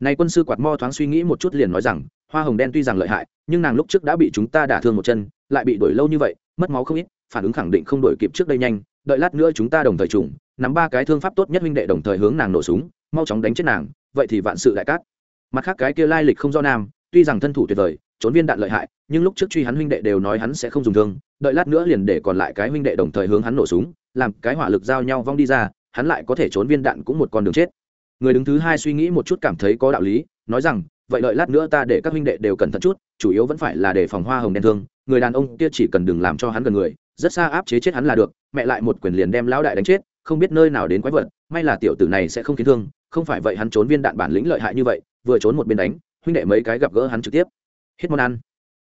Này quân sư quạt mo thoáng suy nghĩ một chút liền nói rằng, hoa hồng đen tuy rằng lợi hại, nhưng nàng lúc trước đã bị chúng ta đả thương một chân, lại bị đuổi lâu như vậy, mất máu không ít, phản ứng khẳng định không đổi kịp trước đây nhanh, đợi lát nữa chúng ta đồng thời trùng, nắm ba cái thương pháp tốt nhất huynh đệ đồng thời hướng nàng nổ súng, mau chóng đánh chết nàng, vậy thì vạn sự đại cát. Mặt khác cái kia lai lịch không do nam, tuy rằng thân thủ tuyệt vời, trốn viên đạn lợi hại, nhưng lúc trước truy hắn huynh đệ đều nói hắn sẽ không dùng thương, đợi lát nữa liền để còn lại cái huynh đệ đồng thời hướng hắn nổ súng, làm cái hỏa lực giao nhau vong đi ra hắn lại có thể trốn viên đạn cũng một con đường chết. Người đứng thứ hai suy nghĩ một chút cảm thấy có đạo lý, nói rằng, vậy đợi lát nữa ta để các huynh đệ đều cẩn thận chút, chủ yếu vẫn phải là để phòng hoa hồng đen thương, người đàn ông kia chỉ cần đừng làm cho hắn gần người, rất xa áp chế chết hắn là được, mẹ lại một quyền liền đem lão đại đánh chết, không biết nơi nào đến quái vật, may là tiểu tử này sẽ không khiến thương, không phải vậy hắn trốn viên đạn bản lĩnh lợi hại như vậy, vừa trốn một bên đánh, huynh đệ mấy cái gặp gỡ hắn trực tiếp. Hết món ăn.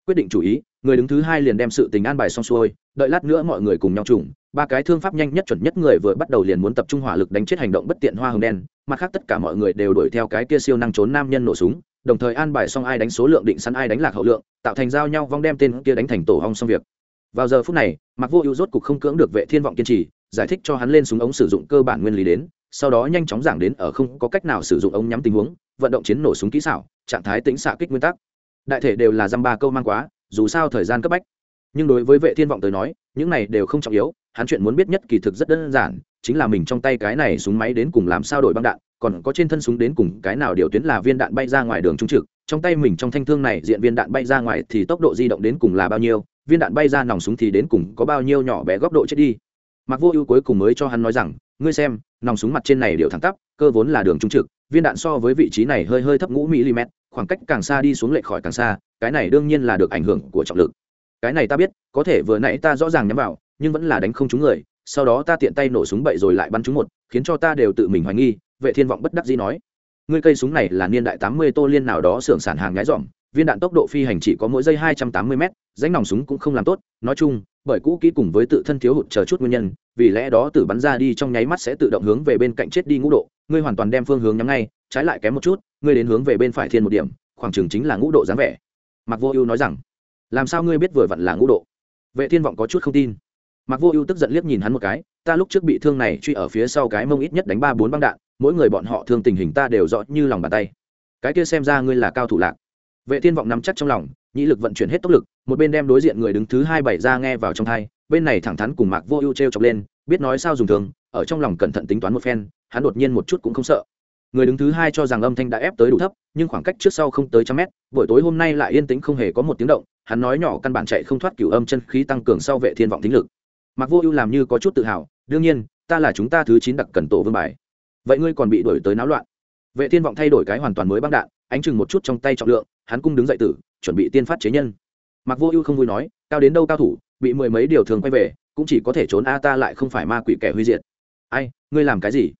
Quyết định chủ ý người đứng thứ hai liền đem sự tình an bài xong xuôi, đợi lát nữa mọi người cùng nhau trùng, ba cái thương pháp nhanh nhất chuẩn nhất người vừa bắt đầu liền muốn tập trung hỏa lực đánh chết hành động bất tiện hoa hồng đen, mặt khác tất cả mọi người đều đuổi theo cái kia siêu năng trốn nam nhân nổ súng, đồng thời an bài xong ai đánh số lượng định sẵn ai đánh lạc hậu lượng, tạo thành giao nhau vong đem tên kia đánh thành tổ hong xong việc. Vào giờ phút này mặc vô ưu rốt cục không cưỡng được vệ thiên vọng kiên trì, giải thích cho hắn lên súng ống sử dụng cơ bản nguyên lý đến, sau đó nhanh chóng giảng đến ở không có cách nào sử dụng ống nhắm tình huống, vận động chiến nổ súng kỹ xảo, trạng thái tính xạ kích nguyên tắc. Đại thể đều là dăm ba câu mang quá dù sao thời gian cấp bách. Nhưng đối với vệ thiên vọng tới nói, những này đều không trọng yếu, hắn chuyện muốn biết nhất kỳ thực rất đơn giản, chính là mình trong tay cái này súng máy đến cùng làm sao đổi băng đạn, còn có trên thân súng đến cùng cái nào điều tuyến là viên đạn bay ra ngoài đường trung trực, trong tay mình trong thanh thương này diện viên đạn bay ra ngoài thì tốc độ di động đến cùng là bao nhiêu, viên đạn bay ra nòng súng thì đến cùng có bao nhiêu nhỏ bé góc độ chết đi. Mặc vô ưu cuối cùng mới cho hắn nói rằng, ngươi xem, nòng súng mặt trên này đều thẳng tắp, cơ vốn là đường trung trực, viên đạn so với vị trí này hơi hơi thấp ngũ mm khoảng cách càng xa đi xuống lệch khỏi càng xa, cái này đương nhiên là được ảnh hưởng của trọng lực. Cái này ta biết, có thể vừa nãy ta rõ ràng nhắm vào, nhưng vẫn là đánh không trúng người, sau đó ta tiện tay nổ súng bậy rồi lại bắn trúng một, khiến cho ta đều tự mình hoài nghi, vệ thiên vọng bất đắc dĩ nói. Ngươi cây súng này là niên đại tám mươi tô liên nào đó xưởng sản hàng nhái dỏm viên đạn tốc độ phi hành chỉ có mỗi giây hai trăm tám mươi m danh nòng súng cũng không làm tốt, nói chung, bởi cũ kỹ cùng với tự thân thiếu hụt chờ chút nguyên nhân, vì lẽ đó tử bắn ra đi trong nháy mắt sẽ tự động hướng về bên cạnh chết đi ngũ độ, ngươi hoàn toàn đem phương hướng nhắm ngay trái lại kém một chút, ngươi đến hướng về bên phải thiên một điểm, khoảng chừng chính là ngũ độ dáng vẻ. Mặc vô ưu nói rằng, làm sao ngươi biết vừa vặn là ngũ độ? Vệ thiên vọng có chút không tin. Mặc vô ưu tức giận liếc nhìn hắn một cái, ta lúc trước bị thương này truy ở phía sau cái mông ít nhất đánh ba bốn băng đạn, mỗi người bọn họ thương tình hình ta đều rõ như lòng bàn tay. Cái kia xem ra ngươi là cao thủ lạc. Vệ thiên vọng nắm chắc trong lòng nhĩ lực vận chuyển hết tốc lực, một bên đem đối diện người đứng thứ hai bảy ra nghe vào trong thai, bên này thẳng thắn cùng mạc vô ưu t chọc lên, biết nói sao dùng thường ở trong lòng cẩn thận tính toán một phen, hắn đột nhiên một chút cũng không sợ người đứng thứ hai cho rằng âm thanh đã ép tới đủ thấp, nhưng khoảng cách trước sau không tới trăm mét, buổi tối hôm nay lại yên tĩnh không hề có một tiếng động, hắn nói nhỏ căn bản chạy không thoát cửu âm chân khí tăng cường sau vệ thiên vọng tính lực. Mặc vô ưu làm như có chút tự hào, đương nhiên, ta là chúng ta thứ chín đặc cần tổ vương bài. Vậy ngươi còn bị đuổi tới náo loạn? Vệ thiên vọng thay đổi cái hoàn toàn mới băng đạn, ánh chừng một chút trong tay trọng lượng, hắn cung đứng dậy tử, chuẩn bị tiên phát chế nhân. Mặc vô ưu không vui nói, cao đến đâu cao thủ, bị mười mấy điều thường quay về, cũng chỉ có thể trốn a, ta lại không phải ma quỷ kẻ huy diệt. Ai, ngươi làm cái gì?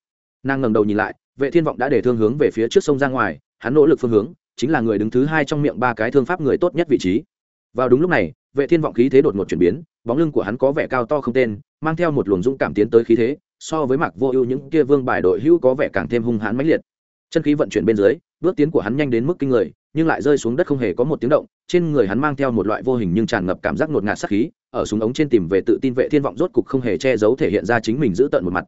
Nàng ngẩng đầu nhìn lại vệ thiên vọng đã để thương hướng về phía trước sông ra ngoài, hắn nỗ lực phương hướng, chính là người đứng thứ hai trong miệng ba cái thương pháp người tốt nhất vị trí. Vào đúng lúc này, vệ thiên vọng khí thế đột ngột chuyển biến, bóng lưng của hắn có vẻ cao to không tên, mang theo một luồng dũng cảm tiến tới khí thế, so với mặc vô ưu những kia vương bài đội hữu có vẻ càng thêm hung hãn mãnh liệt. Chân khí vận chuyển bên dưới, bước tiến của hắn nhanh đến mức kinh người, nhưng lại rơi xuống đất không hề có một tiếng động, trên người hắn mang theo một loại vô hình nhưng tràn ngập cảm giác ngột ngạt sát khí, ở súng ống trên tìm về tự tin vệ thiên vọng rốt cục không hề che giấu thể hiện ra chính mình giữ tận một mặt.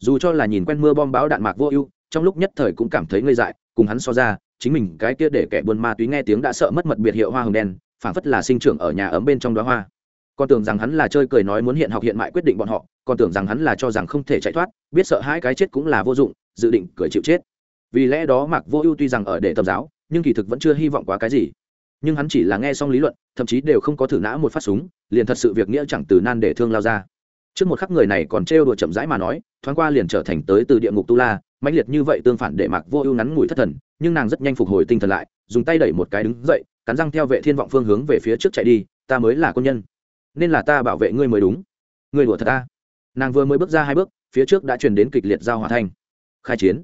Dù cho là nhìn quen mưa bom bão đạn mạc vô ưu trong lúc nhất thời cũng cảm thấy ngây dại, cùng hắn so ra, chính mình cái kia để kẻ buôn ma túy nghe tiếng đã sợ mất mật biệt hiệu hoa hồng đen, phảng phất là sinh trưởng ở nhà ấm bên trong đóa hoa. Còn tưởng rằng hắn là chơi cười nói muốn hiện học hiện mại quyết định bọn họ còn tưởng rằng hắn là cho rằng không thể chạy thoát, biết sợ hai cái chết cũng là vô dụng, dự định cười chịu chết. Vì lẽ đó mạc vô ưu tuy rằng ở để tầm giáo, nhưng kỳ thực vẫn chưa hy vọng quá cái gì. Nhưng hắn chỉ là nghe xong lý luận, thậm chí đều không có thử nã một phát súng, liền thật sự việc nghĩa chẳng từ nan để thương lao ra. Trước một khắc người này còn trêu đùa chậm rãi mà nói, thoáng qua liền trở thành tới từ địa ngục tu la mãnh liệt như vậy tương phản để mạc vô ưu ngắn ngủi thất thần, nhưng nàng rất nhanh phục hồi tinh thần lại, dùng tay đẩy một cái đứng dậy, cắn răng theo vệ thiên vọng phương hướng về phía trước chạy đi, ta mới là quân nhân, nên là ta bảo vệ ngươi mới đúng. Ngươi đùa thật ta. Nàng vừa mới bước ra hai bước, phía trước đã truyền đến kịch liệt giao hỏa thanh. Khai chiến.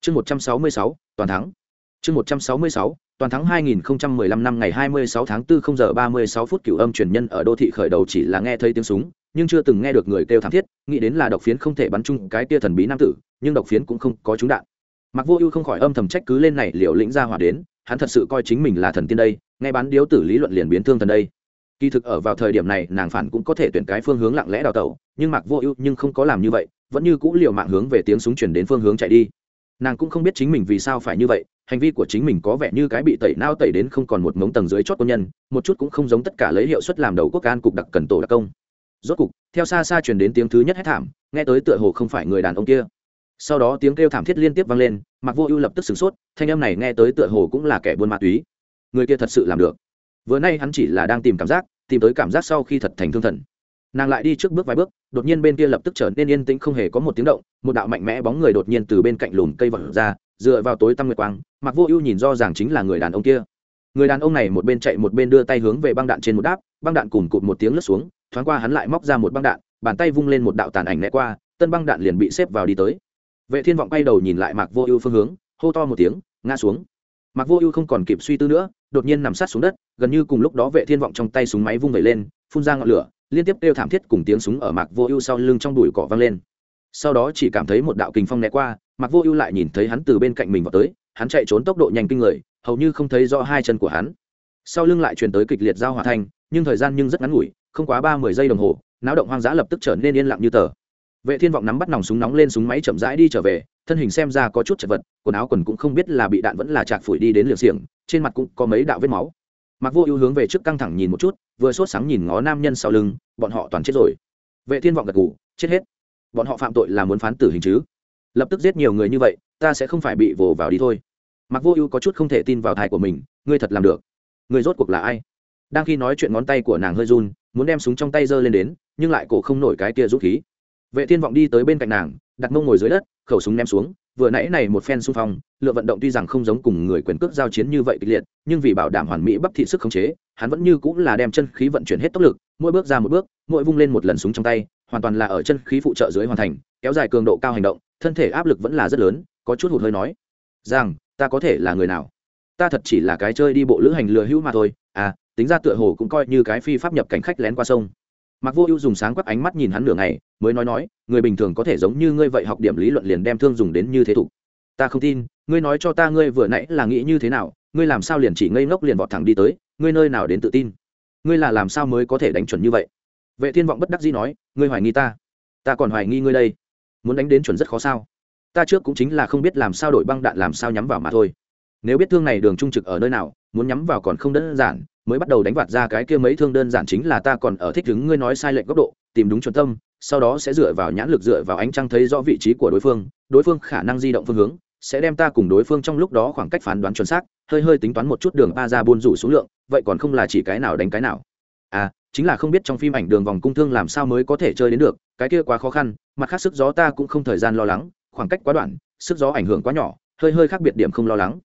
Chương một trăm sáu mươi sáu, toàn thắng. Chương một trăm sáu mươi sáu, toàn thắng 2015 năm ngày 26 tháng 4 0 giờ 36 phút, cửu âm truyền nhân ở đô thị khởi đầu chỉ là nghe thấy tiếng súng nhưng chưa từng nghe được người kêu thảm thiết, nghĩ đến là độc phiến không thể bắn chung cái kia thần bí nam tử, nhưng độc phiến cũng không có trúng đạn. Mặc vô ưu không khỏi âm thầm trách cứ lên này liệu lĩnh ra hỏa đến, hắn thật sự coi chính mình là thần tiên đây, nghe bán điếu tử lý luận liền biến thương thần đây. Kỳ thực ở vào thời điểm này, nàng phản cũng có thể tuyển cái phương hướng lặng lẽ đào tẩu, nhưng mặc vô ưu nhưng không có làm như vậy, vẫn như cũ liều mạng hướng về tiếng súng chuyển đến phương hướng chạy đi. Nàng cũng không biết chính mình vì sao phải như vậy, hành vi của chính mình có vẻ như cái bị tẩy nao tẩy đến không còn một mống tầng dưới chót quân nhân, một chút cũng không giống tất cả lấy hiệu suất làm đầu quốc an cục đặc cần tổ đặc công rốt cục, theo xa xa truyền đến tiếng thứ nhất hét thảm, nghe tới tựa hồ không phải người đàn ông kia. Sau đó tiếng kêu thảm thiết liên tiếp vang lên mặc vô ưu lập tức sửng sốt, thanh âm này nghe tới tựa hồ cũng là kẻ buôn ma túy. Người kia thật sự làm được. Vừa nay hắn chỉ là đang tìm cảm giác, tìm tới cảm giác sau khi thật thành thương thần. Nàng lại đi trước bước vài bước, đột nhiên bên kia lập tức trở nên yên tĩnh không hề có một tiếng động, một đạo mạnh mẽ bóng người đột nhiên từ bên cạnh lùm cây vật ra, dựa vào tối tăm nguyệt quang mặc vô ưu nhìn do rằng chính là người đàn ông kia. Người đàn ông này một bên chạy một bên đưa tay hướng về băng đạn trên một đáp băng đạn cùng cụt một tiếng lướt xuống, thoáng qua hắn lại móc ra một băng đạn, bàn tay vung lên một đạo tàn ảnh né qua, tân băng đạn liền bị xếp vào đi tới. Vệ thiên vọng quay đầu nhìn lại mạc vô ưu phương hướng, hô to một tiếng, ngã xuống. Mạc vô ưu không còn kịp suy tư nữa, đột nhiên nằm sát xuống đất, gần như cùng lúc đó vệ thiên vọng trong tay súng máy vung vẩy lên, phun ra ngọn lửa, liên tiếp kêu thảm thiết cùng tiếng súng ở mạc vô ưu sau lưng trong đùi cỏ vang lên. Sau đó chỉ cảm thấy một đạo kình phong né qua, mạc vô ưu lại nhìn thấy hắn từ bên cạnh mình vào tới, hắn chạy trốn tốc độ nhanh kinh người, hầu như không thấy rõ hai chân của hắn. Sau lưng lại truyền tới kịch liệt giao hỏa thanh nhưng thời gian nhưng rất ngắn ngủi, không quá ba mươi giây đồng hồ, náo động hoang dã lập tức trở nên yên lặng như tờ. Vệ thiên vọng nắm bắt nòng súng nóng lên súng máy chậm rãi đi trở về, thân hình xem ra có chút chật vật, quần áo quần cũng không biết là bị đạn vẫn là chạc phủi đi đến liều xiềng, trên mặt cũng có mấy đạo vết máu. Mặc vô ưu hướng về trước căng thẳng nhìn một chút, vừa sốt sáng nhìn ngó nam nhân sau lưng, bọn họ toàn chết rồi. Vệ thiên vọng gật gù, chết hết. Bọn họ phạm tội là muốn phán tử hình chứ? Lập tức giết nhiều người như vậy, ta sẽ không phải bị vồ vào đi thôi. Mặc vô ưu có chút không thể tin vào thai của mình, ngươi thật làm được. Ngươi rốt cuộc là ai? Đang khi nói chuyện ngón tay của nàng hơi run, muốn đem súng trong tay giơ lên đến, nhưng lại cổ không nổi cái kia rút khí. Vệ thiên vọng đi tới bên cạnh nàng, đặt mông ngồi dưới đất, khẩu súng ném xuống, vừa nãy này một phen xung phong, lựa vận động tuy rằng không giống cùng người quyền cước giao chiến như vậy kịch liệt, nhưng vì bảo đảm hoàn mỹ bắp thị sức khống chế, hắn vẫn như cũng là đem chân khí vận chuyển hết tốc lực, mỗi bước ra một bước, mỗi vung lên một lần súng trong tay, hoàn toàn là ở chân khí phụ trợ dưới hoàn thành, kéo dài cường độ cao hành động, thân thể áp lực vẫn là rất lớn, có chút hụt hơi nói. Rằng ta có thể là người nào? Ta thật chỉ là cái chơi đi bộ lữ hành lừa hữu mà thôi à tính ra tựa hồ cũng coi như cái phi pháp nhập cảnh khách lén qua sông. Mặc vô ưu dùng sáng quắc ánh mắt nhìn hắn nửa ngày, mới nói nói, người bình thường có thể giống như ngươi vậy học điểm lý luận liền đem thương dùng đến như thế thục ta không tin, ngươi nói cho ta ngươi vừa nãy là nghĩ như thế nào, ngươi làm sao liền chỉ ngây ngốc liền vọt thẳng đi tới, ngươi nơi nào đến tự tin? Ngươi là làm sao mới có thể đánh chuẩn như vậy? Vệ thiên vọng bất đắc dĩ nói, ngươi hoài nghi ta? Ta còn hoài nghi ngươi đây. Muốn đánh đến chuẩn rất khó sao? Ta trước cũng chính là không biết làm sao đổi băng đạn làm sao nhắm vào mà thôi. Nếu biết thương này đường trung trực ở nơi nào, muốn nhắm vào còn không đơn giản mới bắt đầu đánh vạt ra cái kia mấy thương đơn giản chính là ta còn ở thích đứng ngươi nói sai lệch góc độ, tìm đúng chuẩn tâm, sau đó sẽ dựa vào nhãn lực dựa vào ánh trăng thấy rõ vị trí của đối phương đối phương khả năng di động phương hướng, sẽ đem ta cùng đối phương trong lúc đó khoảng cách phán đoán chuẩn xác, hơi hơi tính toán một chút đường ba ra buôn rủ số lượng, vậy còn không là chỉ cái nào đánh cái nào. À chính là không biết trong phim ảnh đường vòng cung thương làm sao mới có thể chơi đến được, cái kia quá khó khăn, mặt khác sức gió ta cũng không thời gian lo lắng, khoảng cách quá đoạn, sức gió ảnh hưởng quá nhỏ, hơi hơi khác biệt điểm không lo lắng.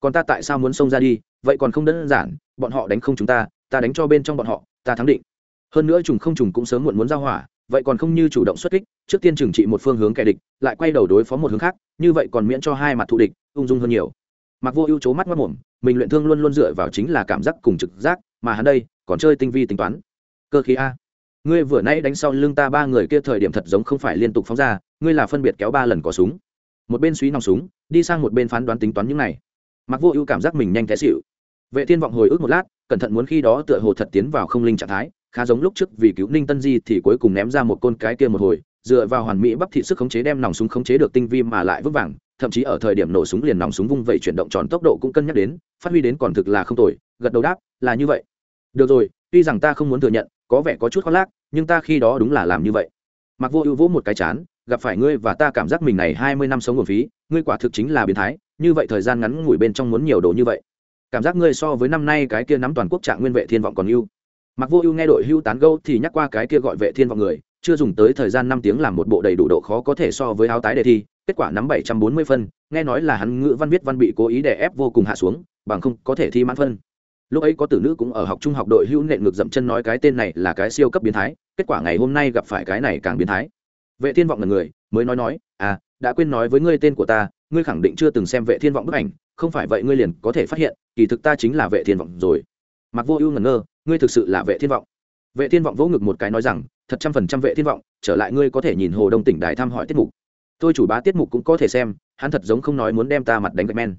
Còn ta tại sao muốn xông ra đi vậy còn không đơn giản, bọn họ đánh không chúng ta ta đánh cho bên trong bọn họ, ta thắng định. Hơn nữa trùng không trùng cũng sớm muộn muốn giao hỏa, vậy còn không như chủ động xuất kích, trước tiên trừng trị một phương hướng kẻ địch, lại quay đầu đối phó một hướng khác, như vậy còn miễn cho hai mặt thù địch, ung dung hơn nhiều. Mặc vô ưu chố mắt mất mồm, mình luyện thương luôn luôn dựa vào chính là cảm giác cùng trực giác, mà hắn đây, còn chơi tinh vi tính toán. Cơ khí a. Ngươi vừa nãy đánh sau lưng ta ba người kia thời điểm thật giống không phải liên tục phóng ra, ngươi là phân biệt kéo ba lần có súng. Một bên suý nòng súng, đi sang một bên phán đoán tính toán những này. Mặc vô ưu cảm giác mình nhanh té xịu vệ thiên vọng hồi ức một lát, cẩn thận muốn khi đó tựa hồ thật tiến vào không linh trạng thái, khá giống lúc trước vì cứu ninh tân di thì cuối cùng ném ra một côn cái kia một hồi, dựa vào hoàn mỹ bắp thị sức khống chế đem nòng súng khống chế được tinh vi mà lại vững vàng, thậm chí ở thời điểm nổ súng liền nòng súng vung vẩy chuyển động tròn tốc độ cũng cân nhắc đến, phát huy đến còn thực là không tồi, gật đầu đáp, là như vậy. Được rồi, tuy rằng ta không muốn thừa nhận, có vẻ có chút khoác lác, nhưng ta khi đó đúng là làm như vậy. Mặc vô ưu vỗ một cái chán, gặp phải ngươi và ta cảm giác mình này hai mươi năm sống nguồn phí, ngươi quả thực chính là biến thái, như vậy thời gian ngắn ngủi bên trong muốn nhiều đồ như vậy cảm giác ngươi so với năm nay cái kia nắm toàn quốc trạng nguyên vệ thiên vọng còn ưu. Mặc vô ưu nghe đội hưu tán gâu thì nhắc qua cái kia gọi vệ thiên vọng người, chưa dùng tới thời gian năm tiếng làm một bộ đầy đủ độ khó có thể so với áo tái đề thi, kết quả nắm bảy trăm bốn mươi phân, nghe nói là hắn ngữ văn viết văn bị cố ý đè ép vô cùng hạ xuống, bằng không có thể thi mãn phân. Lúc ấy có tử nữ cũng ở học trung học đội hưu nện ngược dậm chân nói cái tên này là cái siêu cấp biến thái, kết quả ngày hôm nay gặp phải cái này càng biến thái. Vệ thiên vọng là người, mới nói nói à đã quên nói với ngươi tên của ta, ngươi khẳng định chưa từng xem vệ thiên vọng bức ảnh không phải vậy ngươi liền có thể phát hiện, kỳ thực ta chính là vệ thiên vọng rồi. Mặc vô ưu ngẩn ngơ, ngươi thực sự là vệ thiên vọng. Vệ thiên vọng vỗ ngực một cái nói rằng, thật trăm phần trăm vệ thiên vọng, trở lại ngươi có thể nhìn hồ đông tỉnh đài thăm hỏi tiết mục. Tôi chủ bá tiết mục cũng có thể xem, hắn thật giống không nói muốn đem ta mặt đánh gạch men.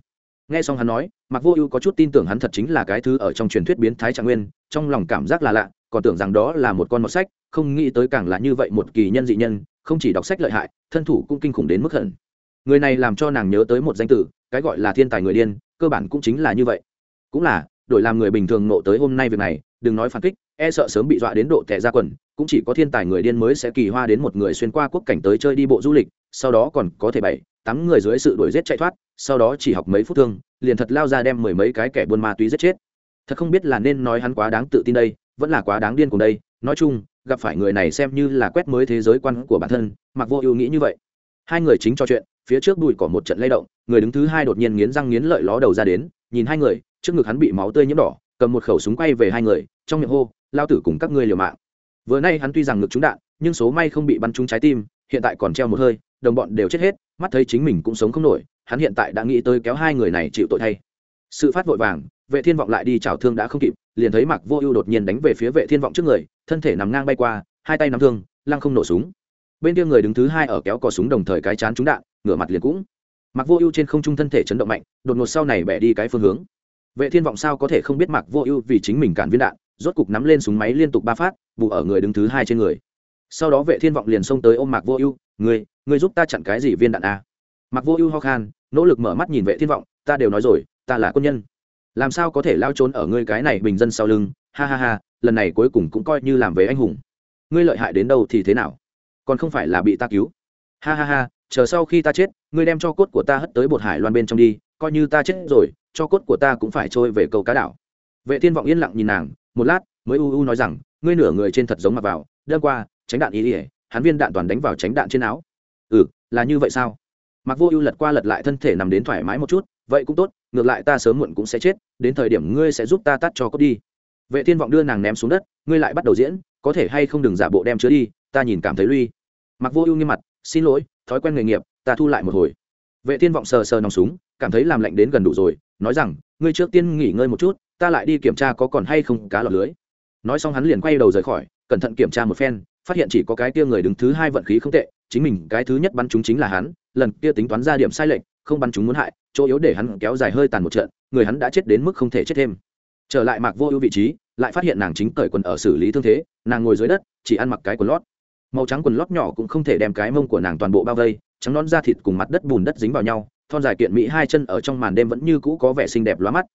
Nghe xong hắn nói mặc vô ưu có chút tin tưởng hắn thật chính là cái thứ ở trong truyền thuyết biến thái trạng nguyên, trong lòng cảm giác là lạ, còn tưởng rằng đó là một con mọt sách, không nghĩ tới càng là như vậy một kỳ nhân dị nhân, không chỉ đọc sách lợi hại, thân thủ cũng kinh khủng đến mức hận. Người này làm cho nàng nhớ tới một danh tử cái gọi là thiên tài người điên, cơ bản cũng chính là như vậy. Cũng là, đổi làm người bình thường nộ tới hôm nay việc này, đừng nói phản kích e sợ sớm bị dọa đến độ tệ ra quần, cũng chỉ có thiên tài người điên mới sẽ kỳ hoa đến một người xuyên qua quốc cảnh tới chơi đi bộ du lịch, sau đó còn có thể bảy, tám người dưới sự đuổi giết chạy thoát, sau đó chỉ học mấy phút thương, liền thật lao ra đem mười mấy cái kẻ buôn ma túy giết chết. Thật không biết là nên nói hắn quá đáng tự tin đây, vẫn là quá đáng điên cùng đây. Nói chung, gặp phải người này xem như là quét mới thế giới quan của bản thân, mặc vô ưu nghĩ như vậy hai người chính trò chuyện, phía trước đùi cỏ một trận lay động, người đứng thứ hai đột nhiên nghiến răng nghiến lợi ló đầu ra đến, nhìn hai người, trước ngực hắn bị máu tươi nhiễm đỏ, cầm một khẩu súng quay về hai người, trong miệng hô, lao tử cùng các ngươi liều mạng. Vừa nay hắn tuy rằng ngực trúng đạn, nhưng số may không bị bắn trúng trái tim, hiện tại còn treo một hơi, đồng bọn đều chết hết, mắt thấy chính mình cũng sống không nổi, hắn hiện tại đã nghĩ tới kéo hai người này chịu tội thay. Sự phát vội vàng, vệ thiên vọng lại đi chào thương đã không kịp, liền thấy mặc vô ưu đột nhiên đánh về phía vệ thiên vọng trước người, thân thể nằm ngang bay qua, hai tay nắm thương, lăng không nổ súng bên kia người đứng thứ hai ở kéo cò súng đồng thời cái chán trúng đạn, ngửa mặt liền cũng. Mặc vô ưu trên không trung thân thể chấn động mạnh, đột ngột sau này bẻ đi cái phương hướng. Vệ thiên vọng sao có thể không biết mặc vô ưu vì chính mình cản viên đạn, rốt cục nắm lên súng máy liên tục ba phát, vụ ở người đứng thứ hai trên người. Sau đó vệ thiên vọng liền xông tới ôm mạc vô ưu người người giúp ta chặn cái gì viên đạn a à? mạc vô ưu ho khan, nỗ lực mở mắt nhìn vệ thiên vọng, ta đều nói rồi, ta là quân nhân. Làm sao có thể lao trốn ở ngươi cái này bình dân sau lưng? Ha ha ha, lần này cuối cùng cũng coi như làm về anh hùng. Ngươi lợi hại đến đâu thì thế nào? Còn không phải là bị ta cứu. Ha ha ha, chờ sau khi ta chết, ngươi đem cho cốt của ta hất tới bột hải loan bên trong đi, coi như ta chết rồi, cho cốt của ta cũng phải trôi về cầu cá đảo. Vệ thiên vọng yên lặng nhìn nàng, một lát, mới u u nói rằng, ngươi nửa người trên thật giống mặc vào đơn qua, tránh đạn ý ỉa hắn viên đạn toàn đánh vào tránh đạn trên áo. Ừ là như vậy sao? Mặc vô ưu lật qua lật lại thân thể nằm đến thoải mái một chút, vậy cũng tốt, ngược lại ta sớm muộn cũng sẽ chết, đến thời điểm ngươi sẽ giúp ta tắt cho cốt đi. Vệ thiên vọng đưa nàng ném xuống đất, ngươi lại bắt đầu diễn, có thể hay không đừng giả bộ đem chứa đi ta nhìn cảm thấy lui. Mặc vô ưu nghiêm mặt, xin lỗi, thói quen nghề nghiệp, ta thu lại một hồi. Vệ thiên vọng sờ sờ nòng súng, cảm thấy làm lạnh đến gần đủ rồi, nói rằng, ngươi trước tiên nghỉ ngơi một chút, ta lại đi kiểm tra có còn hay không cá lọt lưới. Nói xong hắn liền quay đầu rời khỏi, cẩn thận kiểm tra một phen, phát hiện chỉ có cái kia người đứng thứ hai vận khí không tệ, chính mình cái thứ nhất bắn chúng chính là hắn, lần kia tính toán ra điểm sai lệch, không bắn chúng muốn hại, chỗ yếu để hắn kéo dài hơi tàn một trận, người hắn đã chết đến mức không thể chết thêm. Trở lại mạc vô ưu vị trí, lại phát hiện nàng chính cởi quần ở xử lý thương thế, nàng ngồi dưới đất, chỉ ăn mặc cái quần lót màu trắng quần lót nhỏ cũng không thể đem cái mông của nàng toàn bộ bao vây, trắng non da thịt cùng mặt đất bùn đất dính vào nhau, thon dài kiện mỹ hai chân ở trong màn đêm vẫn như cũ có vẻ xinh đẹp lóa mắt.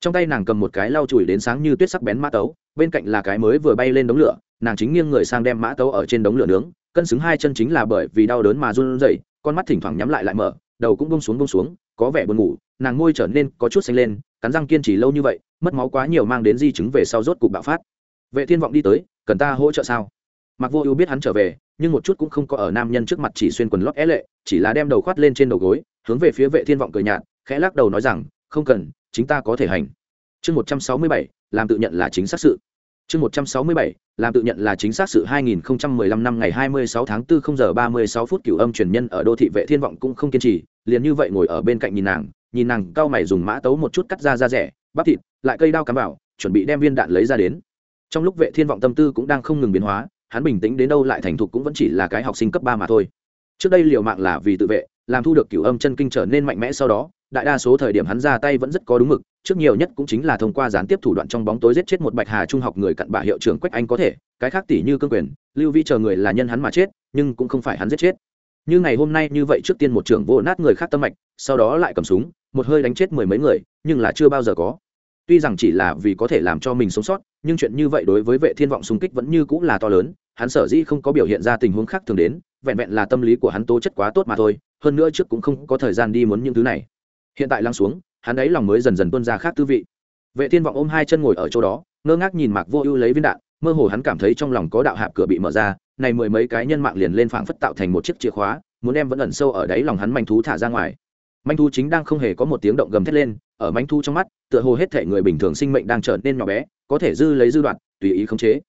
Trong tay nàng cầm một cái lau chùi đến sáng như tuyết sắc bén mã tấu, bên cạnh là cái mới vừa bay lên đống lửa, nàng chính nghiêng người sang đem mã tấu ở trên đống lửa nướng, cân xứng hai chân chính là bởi vì đau đớn mà run rẩy, con mắt thỉnh thoảng nhắm lại lại mở, đầu cũng bông xuống bông xuống, có vẻ buồn ngủ, nàng ngôi trở nên có chút xanh lên, cắn răng kiên trì lâu như vậy, mất máu quá nhiều mang đến di chứng về sau rốt cục bạo phát. Vệ thiên vọng đi tới, cần ta hỗ trợ sao? Mặc vô ưu biết hắn trở về, nhưng một chút cũng không có ở nam nhân trước mặt chỉ xuyên quần lót é lệ, chỉ là đem đầu khoát lên trên đầu gối, hướng về phía vệ thiên vọng cười nhạt, khẽ lắc đầu nói rằng, không cần, chính ta có thể hành. Chương một trăm sáu mươi bảy, làm tự nhận là chính xác sự. Chương một trăm sáu mươi bảy, làm tự nhận là chính xác sự 2015 năm ngày 26 tháng 4 0 giờ 36 phút cửu âm truyền nhân ở đô thị vệ thiên vọng cũng không kiên trì, liền như vậy ngồi ở bên cạnh nhìn nàng nhìn nàng cao mày dùng mã tấu một chút cắt ra da rẻ, bắp thịt, lại cây đao cắm vào, chuẩn bị đem viên đạn lấy ra đến. Trong lúc vệ thiên vọng tâm tư cũng đang không ngừng biến hóa hắn bình tĩnh đến đâu lại thành thục cũng vẫn chỉ là cái học sinh cấp ba mà thôi. Trước đây liều mạng là vì tự vệ, làm thu được cửu âm chân kinh trở nên mạnh mẽ sau đó, đại đa số thời điểm hắn ra tay vẫn rất có đúng mực, trước nhiều nhất cũng chính là thông qua gián tiếp thủ đoạn trong bóng tối giết chết một bạch hà trung học người cặn bạ hiệu trưởng quách anh có thể, cái khác tỷ như cương quyền, lưu vi chờ người là nhân hắn mà chết, nhưng cũng không phải hắn giết chết. Như ngày hôm nay như vậy trước tiên một trưởng vô nát người khác tâm mạch, sau đó lại cầm súng, một hơi đánh chết mười mấy người, nhưng là chưa bao giờ có tuy rằng chỉ là vì có thể làm cho mình sống sót, nhưng chuyện như vậy đối với vệ thiên vọng xung kích vẫn như cũng là to lớn, hắn sở dĩ không có biểu hiện ra tình huống khác thường đến, vẹn vẹn là tâm lý của hắn tố chất quá tốt mà thôi, hơn nữa trước cũng không có thời gian đi muốn những thứ này. Hiện tại lăng xuống, hắn ấy lòng mới dần dần tuân ra khác tư vị. Vệ thiên vọng ôm hai chân ngồi ở chỗ đó, ngơ ngác nhìn mạc vô ưu lấy viên đạn, mơ hồ hắn cảm thấy trong lòng có đạo hạp cửa bị mở ra, này mười mấy cái nhân mạng liền lên phảng phất tạo thành một chiếc chìa khóa, muốn em vẫn ẩn sâu ở đáy lòng hắn manh thú thả ra ngoài. Manh thú chính đang không hề có một tiếng động gầm thét lên ở manh thu trong mắt, tựa hồ hết thể người bình thường sinh mệnh đang trở nên nhỏ bé, có thể dư lấy dư đoạn, tùy ý khống chế.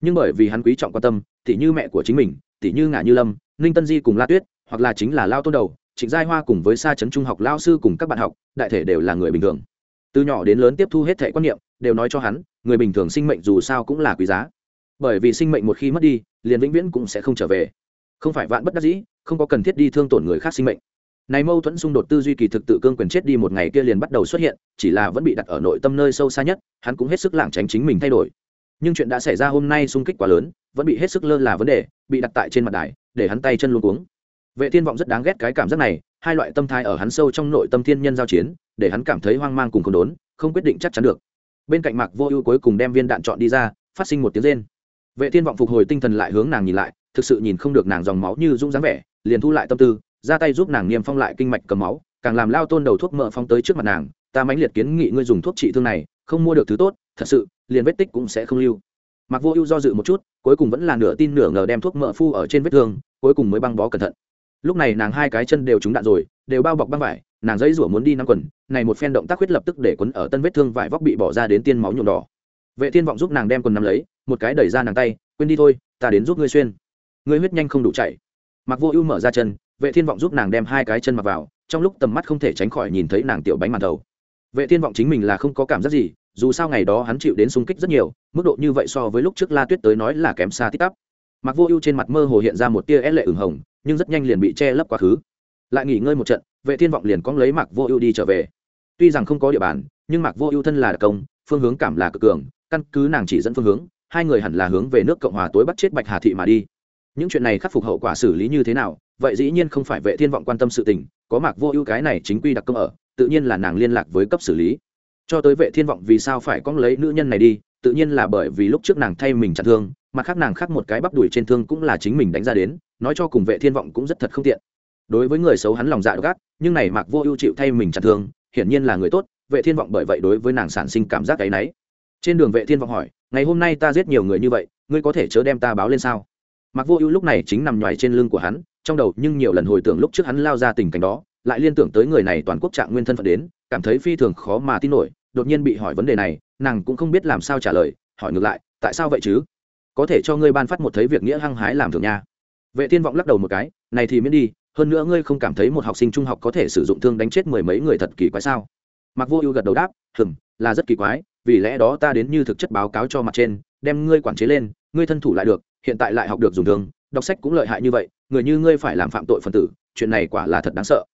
Nhưng bởi vì hắn quý trọng quan tâm, tỉ như mẹ của chính mình, tỉ như ngả như lâm, ninh tân di cùng la tuyết, hoặc là chính là lao tôn đầu, trịnh giai hoa cùng với xa chấn trung học lao sư cùng các bạn học, đại thể đều là người bình thường. Từ nhỏ đến lớn tiếp thu hết thể quan niệm, đều nói cho hắn, người bình thường sinh mệnh dù sao cũng là quý giá. Bởi vì sinh mệnh một khi mất đi, liền vĩnh viễn cũng sẽ không trở về. Không phải vạn bất đắc dĩ, không có cần thiết đi thương tổn người khác sinh mệnh này mâu thuẫn xung đột tư duy kỳ thực tự cương quyền chết đi một ngày kia liền bắt đầu xuất hiện, chỉ là vẫn bị đặt ở nội tâm nơi sâu xa nhất, hắn cũng hết sức lảng tránh chính mình thay đổi. Nhưng chuyện đã xảy ra hôm nay xung kích quá lớn, vẫn bị hết sức lơ là vấn đề, bị đặt tại trên mặt đài, để hắn tay chân luôn cuống. Vệ thiên vọng rất đáng ghét cái cảm giác này, hai loại tâm thái ở hắn sâu trong nội tâm thiên nhân giao chiến, để hắn cảm thấy hoang mang cùng không đốn, không quyết định chắc chắn được. Bên cạnh mạc vô ưu cuối cùng đem viên đạn chọn đi ra, phát sinh một tiếng rên. Vệ thiên vọng phục hồi tinh thần lại hướng nàng nhìn lại, thực sự nhìn không được nàng dòng máu như dũng dáng vẻ, liền thu lại tâm tư ra tay giúp nàng niêm phong lại kinh mạch cầm máu, càng làm lao tôn đầu thuốc mỡ phong tới trước mặt nàng, ta mãnh liệt kiến nghị ngươi dùng thuốc trị thương này, không mua được thứ tốt, thật sự, liền vết tích cũng sẽ không lưu. Mặc vô ưu do dự một chút, cuối cùng vẫn là nửa tin nửa ngờ đem thuốc mỡ phu ở trên vết thương, cuối cùng mới băng bó cẩn thận. Lúc này nàng hai cái chân đều trúng đạn rồi, đều bao bọc băng vải, nàng dây rủa muốn đi nắm quần, này một phen động tác huyết lập tức để quấn ở tân vết thương vải vóc bị bỏ ra đến tiên máu nhuộm đỏ. Vệ thiên vọng giúp nàng đem quần nắm lấy, một cái đẩy ra nàng tay, quên đi thôi, ta đến giúp ngươi xuyên. Ngươi huyết nhanh không đủ chảy mặc vô ưu mở ra chân vệ thiên vọng giúp nàng đem hai cái chân mặc vào, trong lúc tầm mắt không thể tránh khỏi nhìn thấy nàng tiểu bánh màn đầu. Vệ thiên vọng chính mình là không có cảm giác gì, dù sao ngày đó hắn chịu đến xung kích rất nhiều, mức độ như vậy so với lúc trước la tuyết tới nói là kém xa tít tắp. Mặc vô ưu trên mặt mơ hồ hiện ra một tia é lệ ửng hồng, nhưng rất nhanh liền bị che lấp quá khứ. Lại nghỉ ngơi một trận, vệ thiên vọng liền cóng lấy mặc vô ưu đi trở về. Tuy rằng không có địa bàn, nhưng mặc vô ưu thân là đặc công, phương hướng cảm là cực cường, căn cứ nàng chỉ dẫn phương hướng, hai người hẳn là hướng về nước cộng hòa tối bắt chết bạch hà thị mà đi. Những chuyện này khắc phục hậu quả xử lý như thế nào vậy dĩ nhiên không phải vệ thiên vọng quan tâm sự tình, có mạc vô ưu cái này chính quy đặc công ở, tự nhiên là nàng liên lạc với cấp xử lý. Cho tới vệ thiên vọng vì sao phải cong lấy nữ nhân này đi, tự nhiên là bởi vì lúc trước nàng thay mình chặt thương, mặt khác nàng khác một cái bắp đuổi trên thương cũng là chính mình đánh ra đến, nói cho cùng vệ thiên vọng cũng rất thật không tiện. Đối với người xấu hắn lòng dạ gắt nhưng này mạc vô ưu chịu thay mình chặt thương, hiển nhiên là người tốt, vệ thiên vọng bởi vậy đối với nàng sản sinh cảm giác cái nấy. Trên đường vệ thiên vọng hỏi, ngày hôm nay ta giết nhiều người như vậy, ngươi có thể chớ đem ta báo lên sao? Mạc vô ưu lúc này chính nằm nhoài trên lưng của hắn trong đầu nhưng nhiều lần hồi tưởng lúc trước hắn lao ra tình cảnh đó, lại liên tưởng tới người này toàn quốc trạng nguyên thân phận đến, cảm thấy phi thường khó mà tin nổi, đột nhiên bị hỏi vấn đề này, nàng cũng không biết làm sao trả lời, hỏi ngược lại, tại sao vậy chứ? Có thể cho ngươi ban phát một thấy việc nghĩa hăng hái làm thường nha. Vệ thiên vọng lắc đầu một cái, này thì miễn đi, hơn nữa ngươi không cảm thấy một học sinh trung học có thể sử dụng thương đánh chết mười mấy người thật kỳ quái sao? Mặc vô ưu gật đầu đáp hừng là rất kỳ quái, vì lẽ đó ta đến như thực chất báo cáo cho mặt trên, đem ngươi quản chế lên, ngươi thân thủ lại được, hiện tại lại học được dùng thương đọc sách cũng lợi hại như vậy, người như ngươi phải làm phạm tội phần tử, chuyện này quả là thật đáng sợ.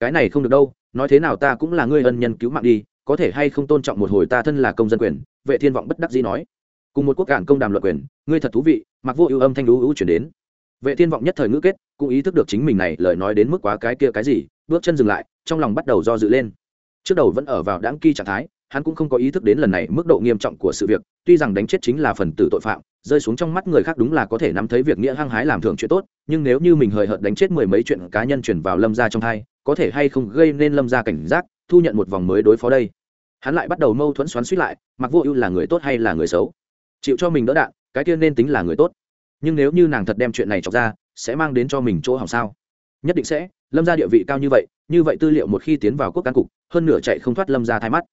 Cái này không được đâu, nói thế nào ta cũng là ngươi ân nhân cứu mạng đi, có thể hay không tôn trọng một hồi ta thân là công dân quyền, vệ thiên vọng bất đắc dĩ nói. Cùng một quốc cản công đàm luật quyền, ngươi thật thú vị, mặc vô ưu âm thanh lũ ưu chuyển đến. Vệ thiên vọng nhất thời ngữ kết, cũng ý thức được chính mình này lời nói đến mức quá cái kia cái gì, bước chân dừng lại, trong lòng bắt đầu do dự lên. Trước đầu vẫn ở vào đáng kỳ trạng thái hắn cũng không có ý thức đến lần này mức độ nghiêm trọng của sự việc, tuy rằng đánh chết chính là phần tử tội phạm, rơi xuống trong mắt người khác đúng là có thể nắm thấy việc nghĩa hăng hái làm thường chuyện tốt, nhưng nếu như mình hời hợt đánh chết mười mấy chuyện cá nhân chuyển vào lâm gia trong hai, có thể hay không gây nên lâm gia cảnh giác, thu nhận một vòng mới đối phó đây. Hắn lại bắt đầu mâu thuẫn xoắn suýt lại, mặc vô ưu là người tốt hay là người xấu? Chịu cho mình đỡ đạn, cái tiên nên tính là người tốt. Nhưng nếu như nàng thật đem chuyện này chọc ra, sẽ mang đến cho mình chỗ hỏng sao? Nhất định sẽ, lâm ra địa vị cao như vậy như vậy tư liệu một khi tiến vào quốc can cục, hơn nửa chạy không thoát lâm ra thái mắt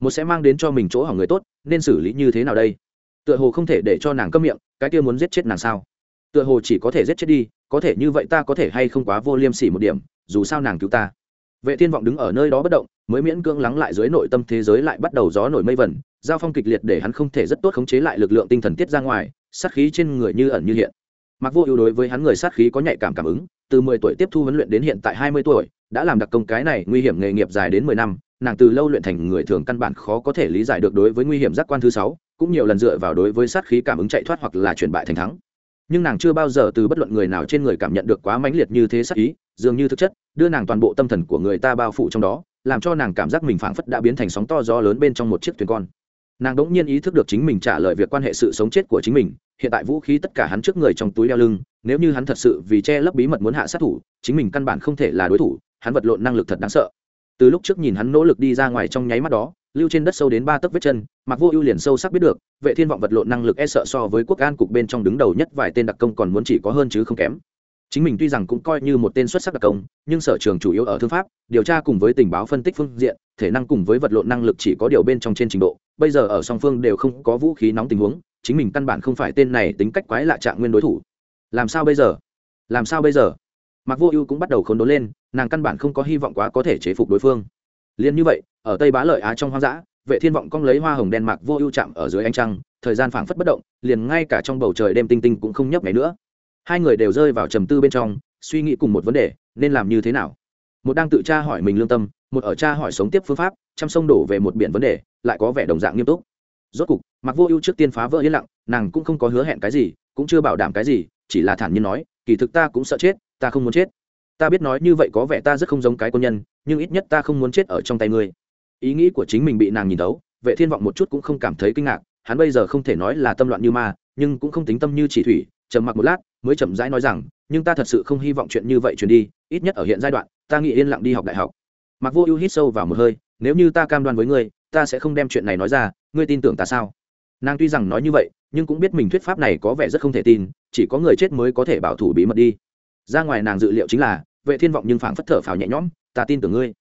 một sẽ mang đến cho mình chỗ hỏng người tốt, nên xử lý như thế nào đây? Tựa hồ không thể để cho nàng câm miệng, cái kia muốn giết chết nàng sao? Tựa hồ chỉ có thể giết chết đi, có thể như vậy ta có thể hay không quá vô liêm sỉ một điểm, dù sao nàng cứu ta. Vệ thiên vọng đứng ở nơi đó bất động, mới miễn cưỡng lắng lại dưới nội tâm thế giới lại bắt đầu gió nổi mây vẩn, giao phong kịch liệt để hắn không thể rất tốt khống chế lại lực lượng tinh thần tiết ra ngoài, sát khí trên người như ẩn như hiện. Mặc vô ưu đối với hắn người sát khí có nhạy cảm cảm ứng, từ 10 tuổi tiếp thu huấn luyện đến hiện tại 20 tuổi, đã làm đặc công cái này nguy hiểm nghề nghiệp dài đến 10 năm nàng từ lâu luyện thành người thường căn bản khó có thể lý giải được đối với nguy hiểm giác quan thứ sáu, cũng nhiều lần dựa vào đối với sát khí cảm ứng chạy thoát hoặc là chuyển bại thành thắng. Nhưng nàng chưa bao giờ từ bất luận người nào trên người cảm nhận được quá mãnh liệt như thế sát ý, dường như thực chất, đưa nàng toàn bộ tâm thần của người ta bao phủ trong đó, làm cho nàng cảm giác mình phảng phất đã biến thành sóng to gió lớn bên trong một chiếc thuyền con. Nàng đ ỗ n g nhiên ý thức được chính mình trả lời việc quan hệ sự sống chết của chính mình, hiện tại vũ khí tất cả hắn trước người trong túi đeo lưng, nếu như hắn thật sự vì che lấp bí mật muốn hạ sát thủ, chính mình căn bản không thể là đối thủ, hắn vật lộn năng lực thật đáng sợ từ lúc trước nhìn hắn nỗ lực đi ra ngoài trong nháy mắt đó, lưu trên đất sâu đến ba tấc vết chân mặc vô ưu liền sâu sắc biết được, vệ thiên vọng vật lộn năng lực e sợ so với quốc an cục bên trong đứng đầu nhất vài tên đặc công còn muốn chỉ có hơn chứ không kém. Chính mình tuy rằng cũng coi như một tên xuất sắc đặc công, nhưng sở trường chủ yếu ở thương pháp, điều tra cùng với tình báo phân tích phương diện, thể năng cùng với vật lộn năng lực chỉ có điều bên trong trên trình độ, bây giờ ở song phương đều không có vũ khí nóng tình huống, chính mình căn bản không phải tên này tính cách quái lạ trạng nguyên đối thủ. Làm sao bây giờ? Làm sao bây giờ? Mặc vô ưu cũng bắt đầu khốn đốn lên nàng căn bản không có hy vọng quá có thể chế phục đối phương. Liền như vậy, ở tây bá lợi á trong hoang dã, vệ thiên vọng cong lấy hoa hồng đen mạc vô ưu chạm ở dưới ánh trăng, thời gian phảng phất bất động, liền ngay cả trong bầu trời đêm tinh tinh cũng không nhấp ngày nữa. Hai người đều rơi vào trầm tư bên trong, suy nghĩ cùng một vấn đề, nên làm như thế nào? Một đang tự tra hỏi mình lương tâm, một ở tra hỏi sống tiếp phương pháp, chăm sông đổ về một biển vấn đề, lại có vẻ đồng dạng nghiêm túc. Rốt cục mặc vô ưu trước tiên phá vỡ yên lặng, nàng cũng không có hứa hẹn cái gì, cũng chưa bảo đảm cái gì, chỉ là thản nhiên nói, kỳ thực ta cũng sợ chết, ta không muốn chết ta biết nói như vậy có vẻ ta rất không giống cái quân nhân, nhưng ít nhất ta không muốn chết ở trong tay ngươi. Ý nghĩ của chính mình bị nàng nhìn tấu vệ thiên vọng một chút cũng không cảm thấy kinh ngạc, hắn bây giờ không thể nói là tâm loạn như ma, nhưng cũng không tính tâm như chỉ thủy, trầm mặc một lát, mới chậm rãi nói rằng, nhưng ta thật sự không hy vọng chuyện như vậy truyền đi, ít nhất ở hiện giai đoạn, ta nghĩ yên lặng đi học đại học. Mặc vô ưu hít sâu vào một hơi, nếu như ta cam đoan với ngươi, ta sẽ không đem chuyện này nói ra, ngươi tin tưởng ta sao? Nàng tuy rằng nói như vậy, nhưng cũng biết mình thuyết pháp này có vẻ rất không thể tin, chỉ có người chết mới có thể bảo thủ bí mật đi. Ra ngoài nàng dự liệu chính là vệ thiên vọng nhưng phảng phất thở phào nhẹ nhõm, ta tin tưởng ngươi.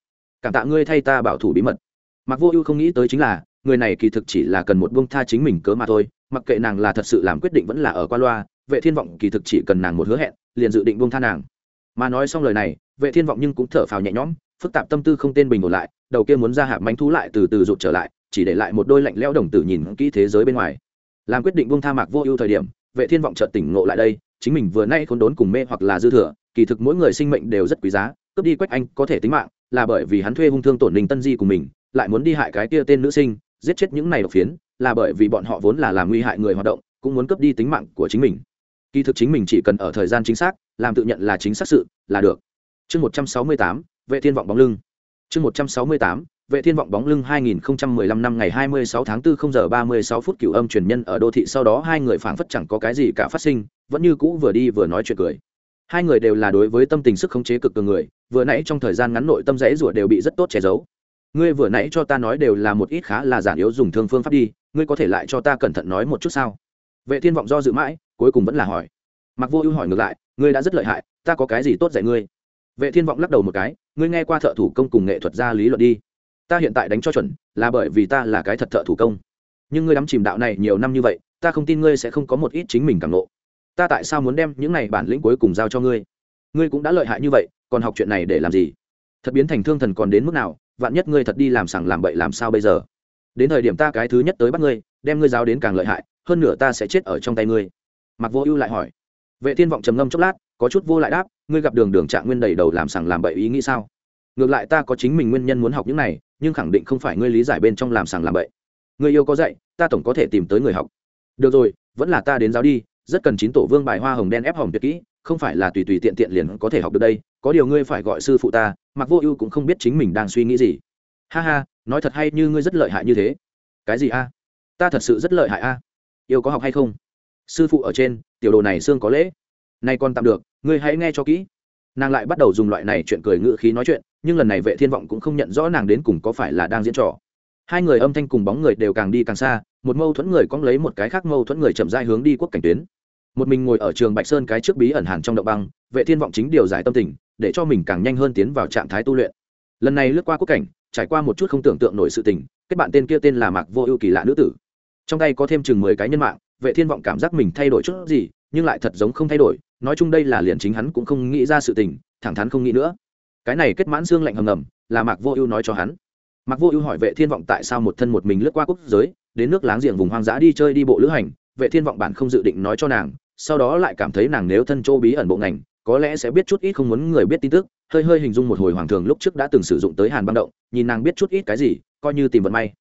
Cảm tạ ngươi thay ta bảo thủ bí mật. Mặc vô ưu không nghĩ tới chính là, người này kỳ thực chỉ là cần một buông tha chính mình cớ mà thôi, mặc kệ nàng là thật sự làm quyết định vẫn là ở qua loa, vệ thiên vọng kỳ thực chỉ cần nàng một hứa hẹn, liền dự định buông tha nàng. Mà nói xong lời này, vệ thiên vọng nhưng cũng thở phào nhẹ nhõm, phức tạp tâm tư không tên bình ổn lại, đầu kia muốn ra hạ mánh thú lại từ từ rụt trở lại, chỉ để lại một đôi lạnh lẽo đồng tử nhìn kỹ thế giới bên ngoài. Làm quyết định buông tha mạc vô ưu thời điểm, vệ thiên vọng chợt tỉnh ngộ lại đây, chính mình vừa nay khốn đốn cùng mê hoặc là dư thừa kỳ thực mỗi người sinh mệnh đều rất quý giá, cướp đi quách anh có thể tính mạng, là bởi vì hắn thuê hung thương tổn đình tân di của mình, lại muốn đi hại cái kia tên nữ sinh, giết chết những này độc phiến, là bởi vì bọn họ vốn là làm nguy hại người hoạt động, cũng muốn cướp đi tính mạng của chính mình. Kỳ thực chính mình chỉ cần ở thời gian chính xác, làm tự nhận là chính xác sự, là được. Chương một trăm sáu mươi tám, vệ thiên vọng bóng lưng. Chương một trăm sáu mươi tám, vệ thiên vọng bóng lưng 2015 năm ngày 26 tháng 4 0 giờ 36 phút cửu âm truyền nhân ở đô thị. Sau đó hai người phảng phất chẳng có cái gì cả phát sinh, vẫn như cũ vừa đi vừa nói chuyện cười hai người đều là đối với tâm tình sức khống chế cực cường người, vừa nãy trong thời gian ngắn nội tâm rẽ rủa đều bị rất tốt che giấu. Ngươi vừa nãy cho ta nói đều là một ít khá là giản yếu dùng thương phương pháp đi, ngươi có thể lại cho ta cẩn thận nói một chút sao? Vệ thiên vọng do dự mãi, cuối cùng vẫn là hỏi. Mặc vô ưu hỏi ngược lại, ngươi đã rất lợi hại, ta có cái gì tốt dạy ngươi? Vệ thiên vọng lắc đầu một cái, ngươi nghe qua thợ thủ công cùng nghệ thuật gia lý luận đi. Ta hiện tại đánh cho chuẩn, là bởi vì ta là cái thật thợ thủ công. Nhưng ngươi đắm chìm đạo này nhiều năm như vậy, ta không tin ngươi sẽ không có một ít chính mình cảm nộ ta tại sao muốn đem những này bản lĩnh cuối cùng giao cho ngươi? Ngươi cũng đã lợi hại như vậy, còn học chuyện này để làm gì? Thật biến thành thương thần còn đến mức nào, vạn nhất ngươi thật đi làm sằng làm bậy làm sao bây giờ? Đến thời điểm ta cái thứ nhất tới bắt ngươi, đem ngươi giao đến càng lợi hại, hơn nửa ta sẽ chết ở trong tay ngươi. Mặc vô ưu lại hỏi. Vệ thiên vọng trầm ngâm chốc lát, có chút vô lại đáp, ngươi gặp đường đường trạng nguyên đầy đầu làm sằng làm bậy ý nghĩ sao? Ngược lại ta có chính mình nguyên nhân muốn học những này, nhưng khẳng định không phải ngươi lý giải bên trong làm sằng làm bậy. Người yêu có dạy, ta tổng có thể tìm tới người học. Được rồi, vẫn là ta đến giáo đi rất cần chín tổ vương bài hoa hồng đen ép hồng tuyệt kỹ, không phải là tùy tùy tiện tiện liền có thể học được đây, có điều ngươi phải gọi sư phụ ta, mặc vô ưu cũng không biết chính mình đang suy nghĩ gì. Ha ha, nói thật hay như ngươi rất lợi hại như thế. Cái gì a? Ta thật sự rất lợi hại a. Yêu có học hay không? Sư phụ ở trên, tiểu đồ này xương có lễ. Nay còn tạm được, ngươi hãy nghe cho kỹ. Nàng lại bắt đầu dùng loại này chuyện cười ngự khí nói chuyện, nhưng lần này vệ thiên vọng cũng không nhận rõ nàng đến cùng có phải là đang diễn trò. Hai người âm thanh cùng bóng người đều càng đi càng xa, một mâu thuẫn người cong lấy một cái khác mâu thuẫn người chậm dai hướng đi quốc cảnh tuyến một mình ngồi ở trường bạch sơn cái trước bí ẩn hàn trong động băng, vệ thiên vọng chính điều giải tâm tình, để cho mình càng nhanh hơn tiến vào trạng thái tu luyện. Lần này lướt qua quốc cảnh, trải qua một chút không tưởng tượng nổi sự tình, kết bạn tên kia tên là mạc vô ưu kỳ lạ nữ tử. Trong tay có thêm chừng mười cái nhân mạng, vệ thiên vọng cảm giác mình thay đổi chút gì, nhưng lại thật giống không thay đổi, nói chung đây là liền chính hắn cũng không nghĩ ra sự tình, thẳng thắn không nghĩ nữa. Cái này kết mãn xương lạnh hầm ngầm, là mạc vô ưu nói cho hắn. Mạc vô ưu hỏi vệ thiên vọng tại sao một thân một mình lướt qua quốc giới, đến nước láng giềng vùng hoang dã đi chơi đi bộ lữ hành vệ thiên vọng bản không dự định nói cho nàng, sau đó lại cảm thấy nàng nếu thân châu bí ẩn bộ ngành, có lẽ sẽ biết chút ít không muốn người biết tin tức, hơi hơi hình dung một hồi hoàng thường lúc trước đã từng sử dụng tới hàn băng động, nhìn nàng biết chút ít cái gì, coi như tìm vận may.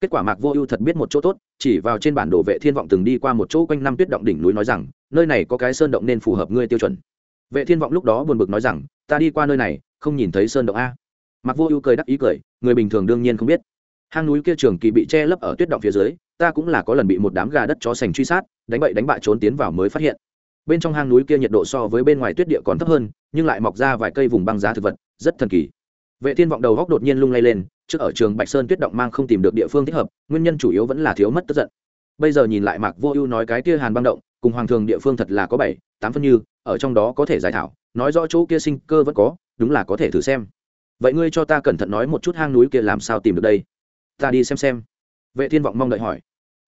Kết quả mạc vô ưu thật biết một chỗ tốt, chỉ vào trên bản đồ vệ thiên vọng từng đi qua một chỗ quanh năm tuyết động đỉnh núi nói rằng, nơi này có cái sơn động nên phù hợp ngươi tiêu chuẩn. Vệ thiên vọng lúc đó buồn bực nói rằng, ta đi qua nơi này, không nhìn thấy sơn động a. Mạc vô ưu cười đắc ý cười, người bình thường đương nhiên không biết hang núi kia trường kỳ bị che lấp ở tuyết động phía dưới, ta cũng là có lần bị một đám gà đất chó sành truy sát, đánh bậy đánh bại trốn tiến vào mới phát hiện. Bên trong hang núi kia nhiệt độ so với bên ngoài tuyết địa còn thấp hơn, nhưng lại mọc ra vài cây vùng băng giá thực vật, rất thần kỳ. Vệ thiên vọng đầu góc đột nhiên lung lay lên, trước ở trường bạch sơn tuyết động mang không tìm được địa phương thích hợp, nguyên nhân chủ yếu vẫn là thiếu mất tức giận. Bây giờ nhìn lại mạc vô ưu nói cái kia hàn băng động, cùng hoàng thường địa phương thật là có bảy, tám phân như, ở trong đó có thể giải thảo, nói rõ chỗ kia sinh cơ vẫn có, đúng là có thể thử xem. Vậy ngươi cho ta cẩn thận nói một chút hang núi kia làm sao tìm được đây? Ta đi xem xem. Vệ thiên vọng mong đợi hỏi.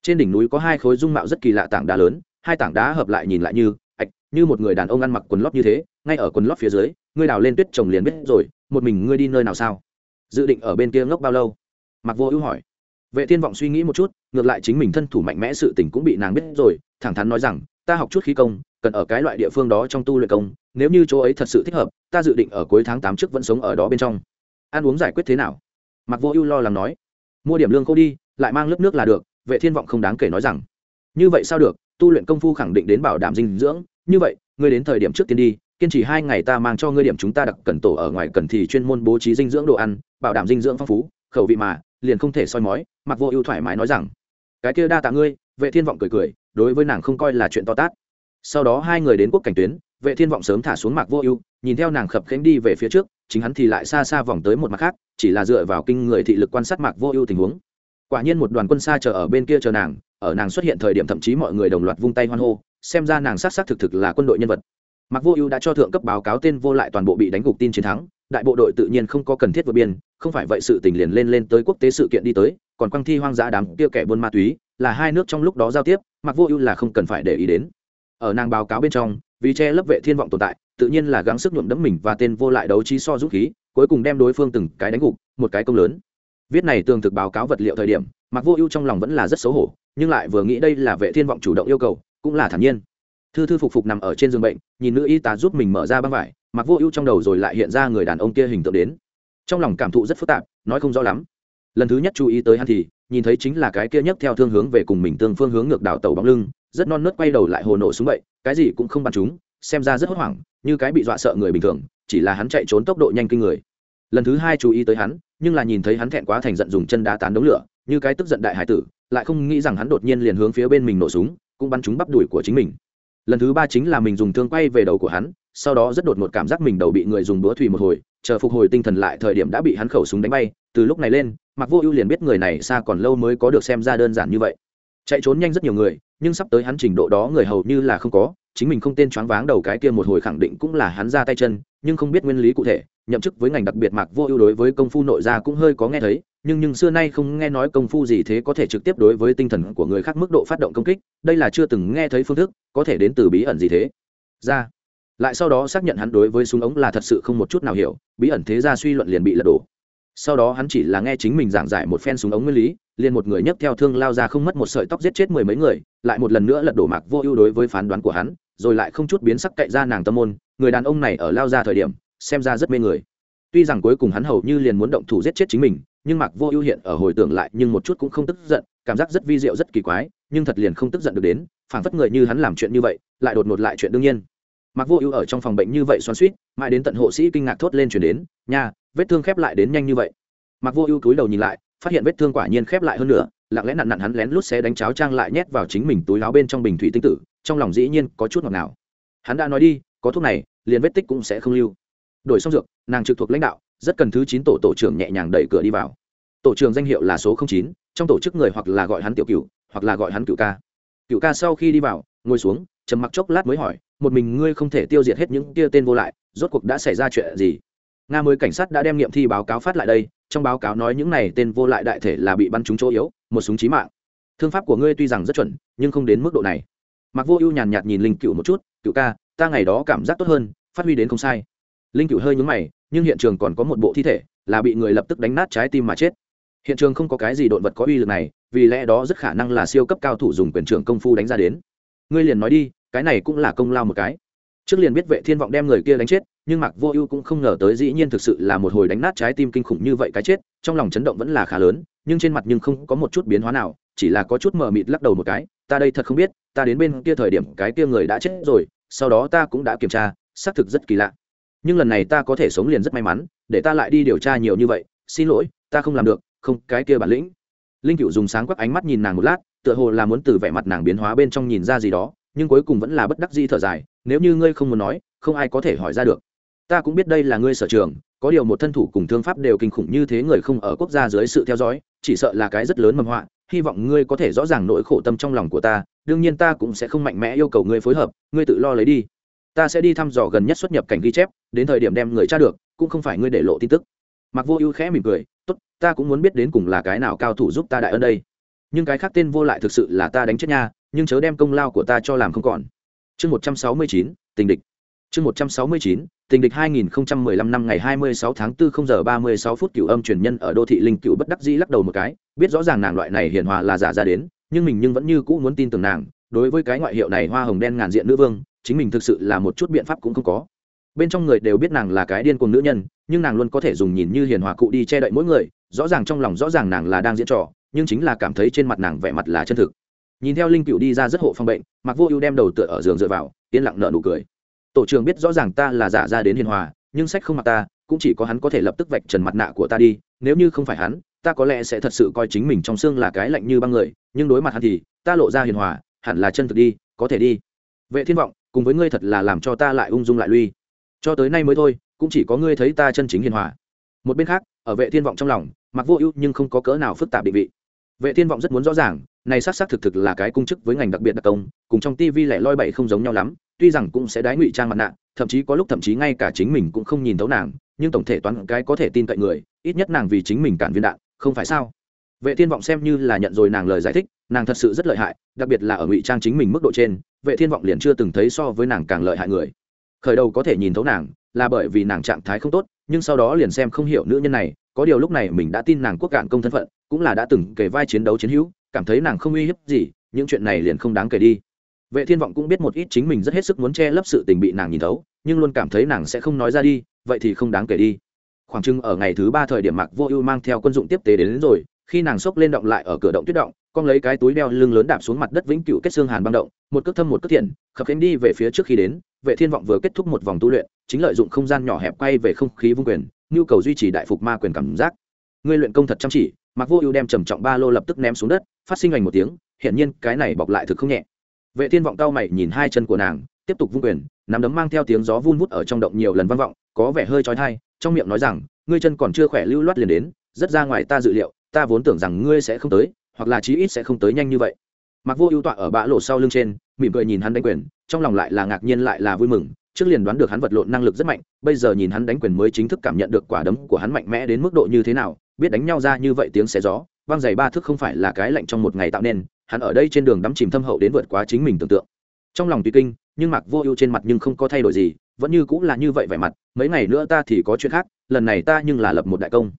Trên đỉnh núi có hai khối dung mạo rất kỳ lạ tảng đá lớn, hai tảng đá hợp lại nhìn lại như, ạch, như một người đàn ông ăn mặc quần lót như thế, ngay ở quần lót phía dưới, ngươi đào lên tuyết trồng liền biết rồi, một mình ngươi đi nơi nào sao? Dự định ở bên kia ngốc bao lâu? Mặc vô ưu hỏi. Vệ thiên vọng suy nghĩ một chút, ngược lại chính mình thân thủ mạnh mẽ sự tình cũng bị nàng biết rồi, thẳng thắn nói rằng, ta học chút khí công, cần ở cái loại địa phương đó trong tu luyện công, nếu như chỗ ấy thật sự thích hợp, ta dự định ở cuối tháng tám trước vẫn sống ở đó bên trong. Ăn uống giải quyết thế nào? Mặc vô ưu lo lắng nói mua điểm lương khô đi, lại mang lớp nước là được, vệ thiên vọng không đáng kể nói rằng. Như vậy sao được, tu luyện công phu khẳng định đến bảo đảm dinh dưỡng. Như vậy, ngươi đến thời điểm trước tiên đi, kiên trì hai ngày ta mang cho ngươi điểm chúng ta đặc cần tổ ở ngoài cần thì chuyên môn bố trí dinh dưỡng đồ ăn, bảo đảm dinh dưỡng phong phú, khẩu vị mà, liền không thể soi mói, mặc vô ưu thoải mái nói rằng. Cái kia đa tạ ngươi, vệ thiên vọng cười cười, đối với nàng không coi là chuyện to tát. Sau đó hai người đến quốc cảnh tuyến vệ thiên vọng sớm thả xuống mạc vô ưu, nhìn theo nàng khập khánh đi về phía trước, chính hắn thì lại xa xa vòng tới một mặt khác, chỉ là dựa vào kinh người thị lực quan sát mạc vô ưu tình huống. Quả nhiên một đoàn quân xa chờ ở bên kia chờ nàng, ở nàng xuất hiện thời điểm thậm chí mọi người đồng loạt vung tay hoan hô, xem ra nàng xác xác thực thực là quân đội nhân vật. Mặc vô ưu đã cho thượng cấp báo cáo tên vô lại toàn bộ bị đánh gục tin chiến thắng, đại bộ đội tự nhiên không có cần thiết vượt biên, không phải vậy sự tình liền lên lên tới quốc tế sự kiện đi tới, còn quang thi hoang dã đám kia kẻ buôn ma túy, là hai nước trong lúc đó giao tiếp mặc vô ưu là không cần phải để ý đến ở nàng báo cáo bên trong, vì che lấp vệ thiên vọng tồn tại, tự nhiên là gắng sức nhuộm đẫm mình và tên vô lại đấu trí so dũng khí, cuối cùng đem đối phương từng cái đánh gục, một cái công lớn. Viết này tường thực báo cáo vật liệu thời điểm mặc vô ưu trong lòng vẫn là rất xấu hổ, nhưng lại vừa nghĩ đây là vệ thiên vọng chủ động yêu cầu, cũng là thản nhiên. Thư thư phục phục nằm ở trên giường bệnh, nhìn nữ y tá giúp mình mở ra băng vải mặc vô ưu trong đầu rồi lại hiện ra người đàn ông kia hình tượng đến. Trong lòng cảm thụ rất phức tạp, nói không rõ lắm. Lần thứ nhất chú ý tới hắn thì, nhìn thấy chính là cái kia nhất theo thương hướng về cùng mình tương phương hướng ngược đảo tàu bóng lưng rất non nớt quay đầu lại hồ nổ xuống vậy, cái gì cũng không bắn chúng, xem ra rất hốt hoảng, như cái bị dọa sợ người bình thường, chỉ là hắn chạy trốn tốc độ nhanh kinh người. Lần thứ hai chú ý tới hắn, nhưng là nhìn thấy hắn thẹn quá thành giận dùng chân đá tán đống lửa, như cái tức giận đại hải tử, lại không nghĩ rằng hắn đột nhiên liền hướng phía bên mình nổ súng, cũng bắn trúng bắp đùi của chính mình. Lần thứ ba chính là mình dùng thương quay về đầu của hắn, sau đó rất đột ngột cảm giác mình đầu bị người dùng búa thủy một hồi, chờ phục hồi tinh thần lại thời điểm đã bị hắn khẩu súng đánh bay. Từ lúc này lên mặc vô ưu liền biết người này xa còn lâu mới có được xem ra đơn giản như vậy chạy trốn nhanh rất nhiều người, nhưng sắp tới hắn trình độ đó người hầu như là không có, chính mình không tên choáng váng đầu cái kia một hồi khẳng định cũng là hắn ra tay chân, nhưng không biết nguyên lý cụ thể, nhậm chức với ngành đặc biệt mạc vô ưu đối với công phu nội gia cũng hơi có nghe thấy, nhưng nhưng xưa nay không nghe nói công phu gì thế có thể trực tiếp đối với tinh thần của người khác mức độ phát động công kích, đây là chưa từng nghe thấy phương thức, có thể đến từ bí ẩn gì thế? Ra. Lại sau đó xác nhận hắn đối với súng ống là thật sự không một chút nào hiểu, bí ẩn thế ra suy luận liền bị lật đổ. Sau đó hắn chỉ là nghe chính mình giảng giải một phen súng ống nguyên lý liền một người nhấc theo thương lao ra không mất một sợi tóc giết chết mười mấy người, lại một lần nữa lật đổ mạc vô ưu đối với phán đoán của hắn, rồi lại không chút biến sắc cậy ra nàng tâm môn, người đàn ông này ở lao ra thời điểm, xem ra rất mê người. Tuy rằng cuối cùng hắn hầu như liền muốn động thủ giết chết chính mình, nhưng mạc vô ưu hiện ở hồi tưởng lại nhưng một chút cũng không tức giận, cảm giác rất vi diệu rất kỳ quái, nhưng thật liền không tức giận được đến, phảng phất người như hắn làm chuyện như vậy, lại đột ngột lại chuyện đương nhiên. Mạc vô ưu ở trong phòng bệnh như vậy xoắn suýt mãi đến tận hộ sĩ kinh ngạc thốt lên chuyển đến, nha, vết thương khép lại đến nhanh như vậy. Mạc vô ưu cúi đầu nhìn lại phát hiện vết thương quả nhiên khép lại hơn nữa, lặng lẽ nặn nặn hắn lén lút xé đánh cháo trang lại nhét vào chính mình túi áo bên trong bình thủy tinh tử, trong lòng dĩ nhiên có chút ngọt ngào. Hắn đã nói đi, có thuốc này, liền vết tích cũng sẽ không lưu. Đổi xong dược, nàng trực thuộc lãnh đạo, rất cần thứ chín tổ tổ trưởng nhẹ nhàng đẩy cửa đi vào. Tổ trưởng danh hiệu là số chín, trong tổ chức người hoặc là gọi hắn tiểu cựu hoặc là gọi hắn cựu ca. Cựu ca sau khi đi vào, ngồi xuống, trầm mặc chốc lát mới hỏi, một mình ngươi không thể tiêu diệt hết những tia tên vô lại, rốt cuộc đã xảy ra chuyện gì? Nga mới cảnh sát đã đem nghiệm thi báo cáo phát lại đây, trong báo cáo nói những này tên vô lại đại thể là bị bắn trúng chỗ yếu, một súng chí mạng. Thương pháp của ngươi tuy rằng rất chuẩn, nhưng không đến mức độ này. Mặc vô ưu nhàn nhạt nhìn linh cựu một chút cựu ca, ta ngày đó cảm giác tốt hơn, phát huy đến không sai. Linh cựu hơi nhúng mày, nhưng hiện trường còn có một bộ thi thể, là bị người lập tức đánh nát trái tim mà chết. Hiện trường không có cái gì độn vật có uy lực này, vì lẽ đó rất khả năng là siêu cấp cao thủ dùng quyền trưởng công phu đánh ra đến. Ngươi liền nói đi, cái này cũng là công lao một cái. Trước liền biết vệ thiên vọng đem người kia đánh chết nhưng mặc vô ưu cũng không ngờ tới dĩ nhiên thực sự là một hồi đánh nát trái tim kinh khủng như vậy cái chết, trong lòng chấn động vẫn là khá lớn, nhưng trên mặt nhưng không có một chút biến hóa nào, chỉ là có chút mờ mịt lắc đầu một cái, ta đây thật không biết, ta đến bên kia thời điểm cái kia người đã chết rồi, sau đó ta cũng đã kiểm tra, xác thực rất kỳ lạ. Nhưng lần này ta có thể sống liền rất may mắn, để ta lại đi điều tra nhiều như vậy, xin lỗi, ta không làm được, không, cái kia bản lĩnh. Linh cựu dùng sáng quắc ánh mắt nhìn nàng một lát, tựa hồ là muốn từ vẻ mặt nàng biến hóa bên trong nhìn ra gì đó, nhưng cuối cùng vẫn là bất đắc di thở dài, nếu như ngươi không muốn nói, không ai có thể hỏi ra được ta cũng biết đây là ngươi sở trường, có điều một thân thủ cùng thương pháp đều kinh khủng như thế người không ở quốc gia dưới sự theo dõi, chỉ sợ là cái rất lớn mầm họa, hy vọng ngươi có thể rõ ràng nỗi khổ tâm trong lòng của ta, đương nhiên ta cũng sẽ không mạnh mẽ yêu cầu ngươi phối hợp, ngươi tự lo lấy đi. Ta sẽ đi thăm dò gần nhất xuất nhập cảnh ghi chép, đến thời điểm đem người tra được, cũng không phải ngươi để lộ tin tức. Mặc vô ưu khẽ mỉm cười, tốt, ta cũng muốn biết đến cùng là cái nào cao thủ giúp ta đại ân đây. Nhưng cái khác tên vô lại thực sự là ta đánh chết nha, nhưng chớ đem công lao của ta cho làm không còn. Chương một trăm sáu mươi chín, tình địch chương một trăm sáu mươi chín tình địch 2015 năm ngày 26 tháng 4 0 giờ 36 phút cửu âm truyền nhân ở đô thị linh cửu bất đắc dĩ lắc đầu một cái, biết rõ ràng nàng loại này hiền hòa là giả ra đến, nhưng mình nhưng vẫn như cũ muốn tin tưởng nàng, đối với cái ngoại hiệu này hoa hồng đen ngàn diện nữ vương, chính mình thực sự là một chút biện pháp cũng không có. Bên trong người đều biết nàng là cái điên cuồng nữ nhân, nhưng nàng luôn có thể dùng nhìn như hiền hòa cụ đi che đậy mỗi người, rõ ràng trong lòng rõ ràng nàng là đang diễn trò, nhưng chính là cảm thấy trên mặt nàng vẻ mặt là chân thực. Nhìn theo linh cửu đi ra rất hộ phòng bệnh, Mặc Vô Ưu đem đầu tựa ở giường dựa vào, yên lặng nở nụ cười tổ trưởng biết rõ ràng ta là giả ra đến hiền hòa, nhưng sách không mặc ta, cũng chỉ có hắn có thể lập tức vạch trần mặt nạ của ta đi, nếu như không phải hắn, ta có lẽ sẽ thật sự coi chính mình trong xương là cái lạnh như băng người, nhưng đối mặt hắn thì, ta lộ ra hiền hòa, hẳn là chân thực đi, có thể đi. Vệ thiên vọng, cùng với ngươi thật là làm cho ta lại ung dung lại lui. Cho tới nay mới thôi, cũng chỉ có ngươi thấy ta chân chính hiền hòa. Một bên khác, ở vệ thiên vọng trong lòng, mặc vô ưu nhưng không có cỡ nào phức tạp định vị. Vệ thiên vọng rất muốn rõ ràng, này xác xác thực thực là cái cung chức với ngành đặc biệt đặc công, cùng trong tivi lẻ loi bậy không giống nhau lắm tuy rằng cũng sẽ đái ngụy trang mặt nạ, thậm chí có lúc thậm chí ngay cả chính mình cũng không nhìn thấu nàng, nhưng tổng thể toán cái có thể tin cậy người, ít nhất nàng vì chính mình cản viên đạn, không phải sao? Vệ thiên vọng xem như là nhận rồi nàng lời giải thích, nàng thật sự rất lợi hại, đặc biệt là ở ngụy trang chính mình mức độ trên, vệ thiên vọng liền chưa từng thấy so với nàng càng lợi hại người. Khởi đầu có thể nhìn thấu nàng, là bởi vì nàng trạng thái không tốt, nhưng sau đó liền xem không hiểu nữ nhân này, có điều lúc này mình đã tin nàng quốc cạn công thân phận, cũng là đã từng kể vai chiến đấu chiến hữu, cảm thấy nàng không uy hiếp gì, những chuyện này liền không đáng kể đi vệ thiên vọng cũng biết một ít chính mình rất hết sức muốn che lấp sự tình bị nàng nhìn thấu nhưng luôn cảm thấy nàng sẽ không nói ra đi vậy thì không đáng kể đi. Khoảng chừng ở ngày thứ ba thời điểm mạc vô ưu mang theo quân dụng tiếp tế đến, đến rồi khi nàng xốc lên động lại ở cửa động tuyết động con lấy cái túi đeo lưng lớn đạp xuống mặt đất vĩnh cửu kết xương hàn băng động một cước thâm một cước thiện khập khiễng đi về phía trước khi đến vệ thiên vọng vừa kết thúc một vòng tu luyện chính lợi dụng không gian nhỏ hẹp quay về không khí vung quyền nhu cầu duy trì đại phục ma quyền cảm giác. Ngươi luyện công thật chăm chỉ mạc vô ưu đem trầm trọng ba lô lập tức ném xuống đất phát sinh ảnh một tiếng hiển nhiên cái này bọc lại thực không nhẹ vệ thiên vọng cao mày nhìn hai chân của nàng, tiếp tục vung quyền, nắm đấm mang theo tiếng gió vun vút ở trong động nhiều lần vang vọng, có vẻ hơi trói thai trong miệng nói rằng, ngươi chân còn chưa khỏe lưu loát liền đến, rất ra ngoài ta dự liệu, ta vốn tưởng rằng ngươi sẽ không tới, hoặc là chí ít sẽ không tới nhanh như vậy. Mặc vô ưu tọa ở bã lộ sau lưng trên, mỉm cười nhìn hắn đánh quyền, trong lòng lại là ngạc nhiên lại là vui mừng, trước liền đoán được hắn vật lộn năng lực rất mạnh, bây giờ nhìn hắn đánh quyền mới chính thức cảm nhận được quả đấm của hắn mạnh mẽ đến mức độ như thế nào, biết đánh nhau ra như vậy tiếng xé gió, vang giày ba thước không phải là cái lạnh trong một ngày tạo nên hắn ở đây trên đường đắm chìm thâm hậu đến vượt quá chính mình tưởng tượng. Trong lòng tùy kinh, nhưng mặc vô ưu trên mặt nhưng không có thay đổi gì, vẫn như cũng là như vậy vẻ mặt, mấy ngày nữa ta thì có chuyện khác, lần này ta nhưng là lập một đại công.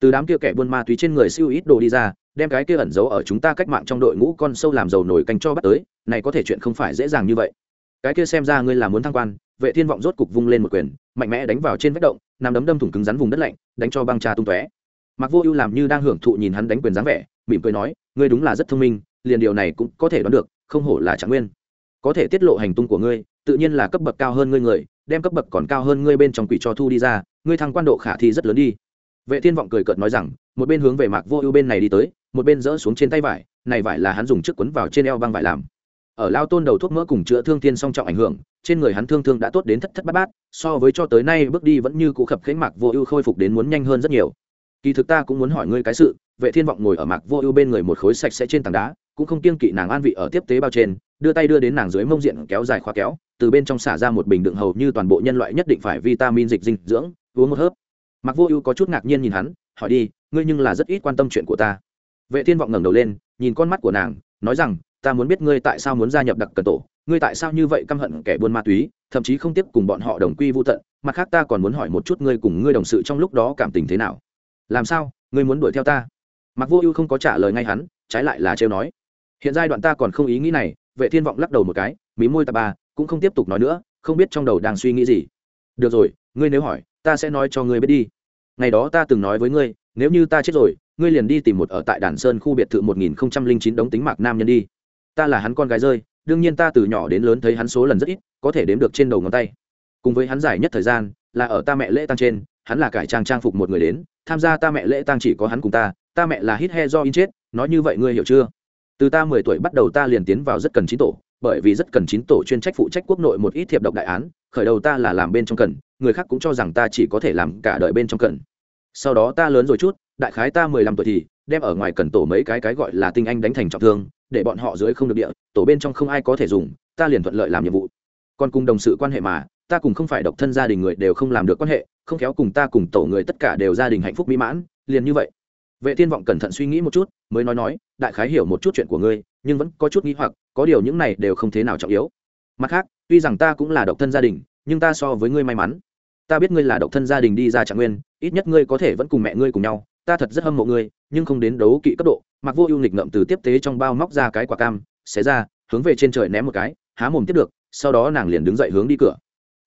Từ đám kia kẻ buôn ma túy trên người siêu ít đồ đi ra, đem cái kia ẩn giấu ở chúng ta cách mạng trong đội ngũ con sâu làm dầu nổi canh cho bắt tới, này có thể chuyện không phải dễ dàng như vậy. Cái kia xem ra ngươi là muốn thăng quan, vệ thiên vọng rốt cục vung lên một quyền, mạnh mẽ đánh vào trên vách động, nằm đấm đâm thủng cứng rắn vùng đất lạnh, đánh cho băng trà tung tóe. Mặc vô ưu làm như đang hưởng thụ nhìn hắn đánh quyền dáng vẻ, mỉm cười nói, ngươi đúng là rất thông minh liền điều này cũng có thể đoán được, không hổ là trạng nguyên. Có thể tiết lộ hành tung của ngươi, tự nhiên là cấp bậc cao hơn ngươi người, đem cấp bậc còn cao hơn ngươi bên trong quỷ cho thu đi ra, ngươi thăng quan độ khả thi rất lớn đi. Vệ thiên vọng cười cợt nói rằng, một bên hướng về mạc vô ưu bên này đi tới, một bên dỡ xuống trên tay vải, này vải là hắn dùng trước quấn vào trên eo băng vải làm. Ở lao tôn đầu thuốc mỡ cùng chữa thương thiên song trọng ảnh hưởng, trên người hắn thương thương đã tốt đến thất thất bát bát, so với cho tới nay bước đi vẫn như cụ khập khánh mạc vô ưu khôi phục đến muốn nhanh hơn rất nhiều. Kỳ thực ta cũng muốn hỏi ngươi cái sự, vệ thiên vọng ngồi ở mạc vô ưu bên người một khối sạch sẽ trên tảng đá cũng không kiêng kỵ nàng an vị ở tiếp tế bao trên, đưa tay đưa đến nàng dưới mông diện kéo dài khóa kéo, từ bên trong xả ra một bình đựng hầu như toàn bộ nhân loại nhất định phải vitamin dịch dinh dưỡng, uống một hớp. Mặc vô ưu có chút ngạc nhiên nhìn hắn, hỏi đi, ngươi nhưng là rất ít quan tâm chuyện của ta. Vệ thiên vọng ngẩng đầu lên, nhìn con mắt của nàng, nói rằng, ta muốn biết ngươi tại sao muốn gia nhập đặc cần tổ, ngươi tại sao như vậy căm hận kẻ buôn ma túy, thậm chí không tiếp cùng bọn họ đồng quy vô tận, mặt khác ta còn muốn hỏi một chút ngươi cùng ngươi đồng sự trong lúc đó cảm tình thế nào. Làm sao? Ngươi muốn đuổi theo ta? Mặc vô ưu không có trả lời ngay hắn, trái lại là trêu nói hiện giai đoạn ta còn không ý nghĩ này, vệ thiên vọng lắc đầu một cái, mí môi ta ba, cũng không tiếp tục nói nữa, không biết trong đầu đang suy nghĩ gì. Được rồi, ngươi nếu hỏi, ta sẽ nói cho ngươi biết đi. Ngày đó ta từng nói với ngươi, nếu như ta chết rồi, ngươi liền đi tìm một ở tại đàn sơn khu biệt thự một nghìn chín đống tính mạc nam nhân đi. Ta là hắn con gái rơi, đương nhiên ta từ nhỏ đến lớn thấy hắn số lần rất ít, có thể đếm được trên đầu ngón tay. Cùng với hắn giải nhất thời gian, là ở ta mẹ lễ tăng trên, hắn là cải trang trang phục một người đến, tham gia ta mẹ lễ tăng chỉ có hắn cùng ta ta mẹ là hít he do in chết, nói như vậy ngươi hiểu chưa? Từ ta mười tuổi bắt đầu ta liền tiến vào rất cần chín tổ, bởi vì rất cần chín tổ chuyên trách phụ trách quốc nội một ít thiệp độc đại án, khởi đầu ta là làm bên trong cần, người khác cũng cho rằng ta chỉ có thể làm cả đời bên trong cần. Sau đó ta lớn rồi chút, đại khái ta mười lăm tuổi thì, đem ở ngoài cần tổ mấy cái cái gọi là tinh anh đánh thành trọng thương, để bọn họ dưới không được địa, tổ bên trong không ai có thể dùng, ta liền thuận lợi làm nhiệm vụ. Còn cùng đồng sự quan hệ mà, ta cùng không phải độc thân gia đình người đều không làm được quan hệ, không khéo cùng ta cùng tổ người tất cả đều gia đình hạnh phúc mỹ mãn, liền như vậy vệ thiên vọng cẩn thận suy nghĩ một chút, mới nói nói, đại khái hiểu một chút chuyện của ngươi, nhưng vẫn có chút nghi hoặc, có điều những này đều không thế nào trọng yếu. Mặt khác, tuy rằng ta cũng là độc thân gia đình, nhưng ta so với ngươi may mắn. Ta biết ngươi là độc thân gia đình đi ra trạng nguyên, ít nhất ngươi có thể vẫn cùng mẹ ngươi cùng nhau. Ta thật rất hâm mộ ngươi, nhưng không đến đấu kỵ cấp độ. Mặc vô ưu nghịch ngậm từ tiếp tế trong bao móc ra cái quả cam, xé ra, hướng về trên trời ném một cái, há mồm tiếp được, sau đó nàng liền đứng dậy hướng đi cửa.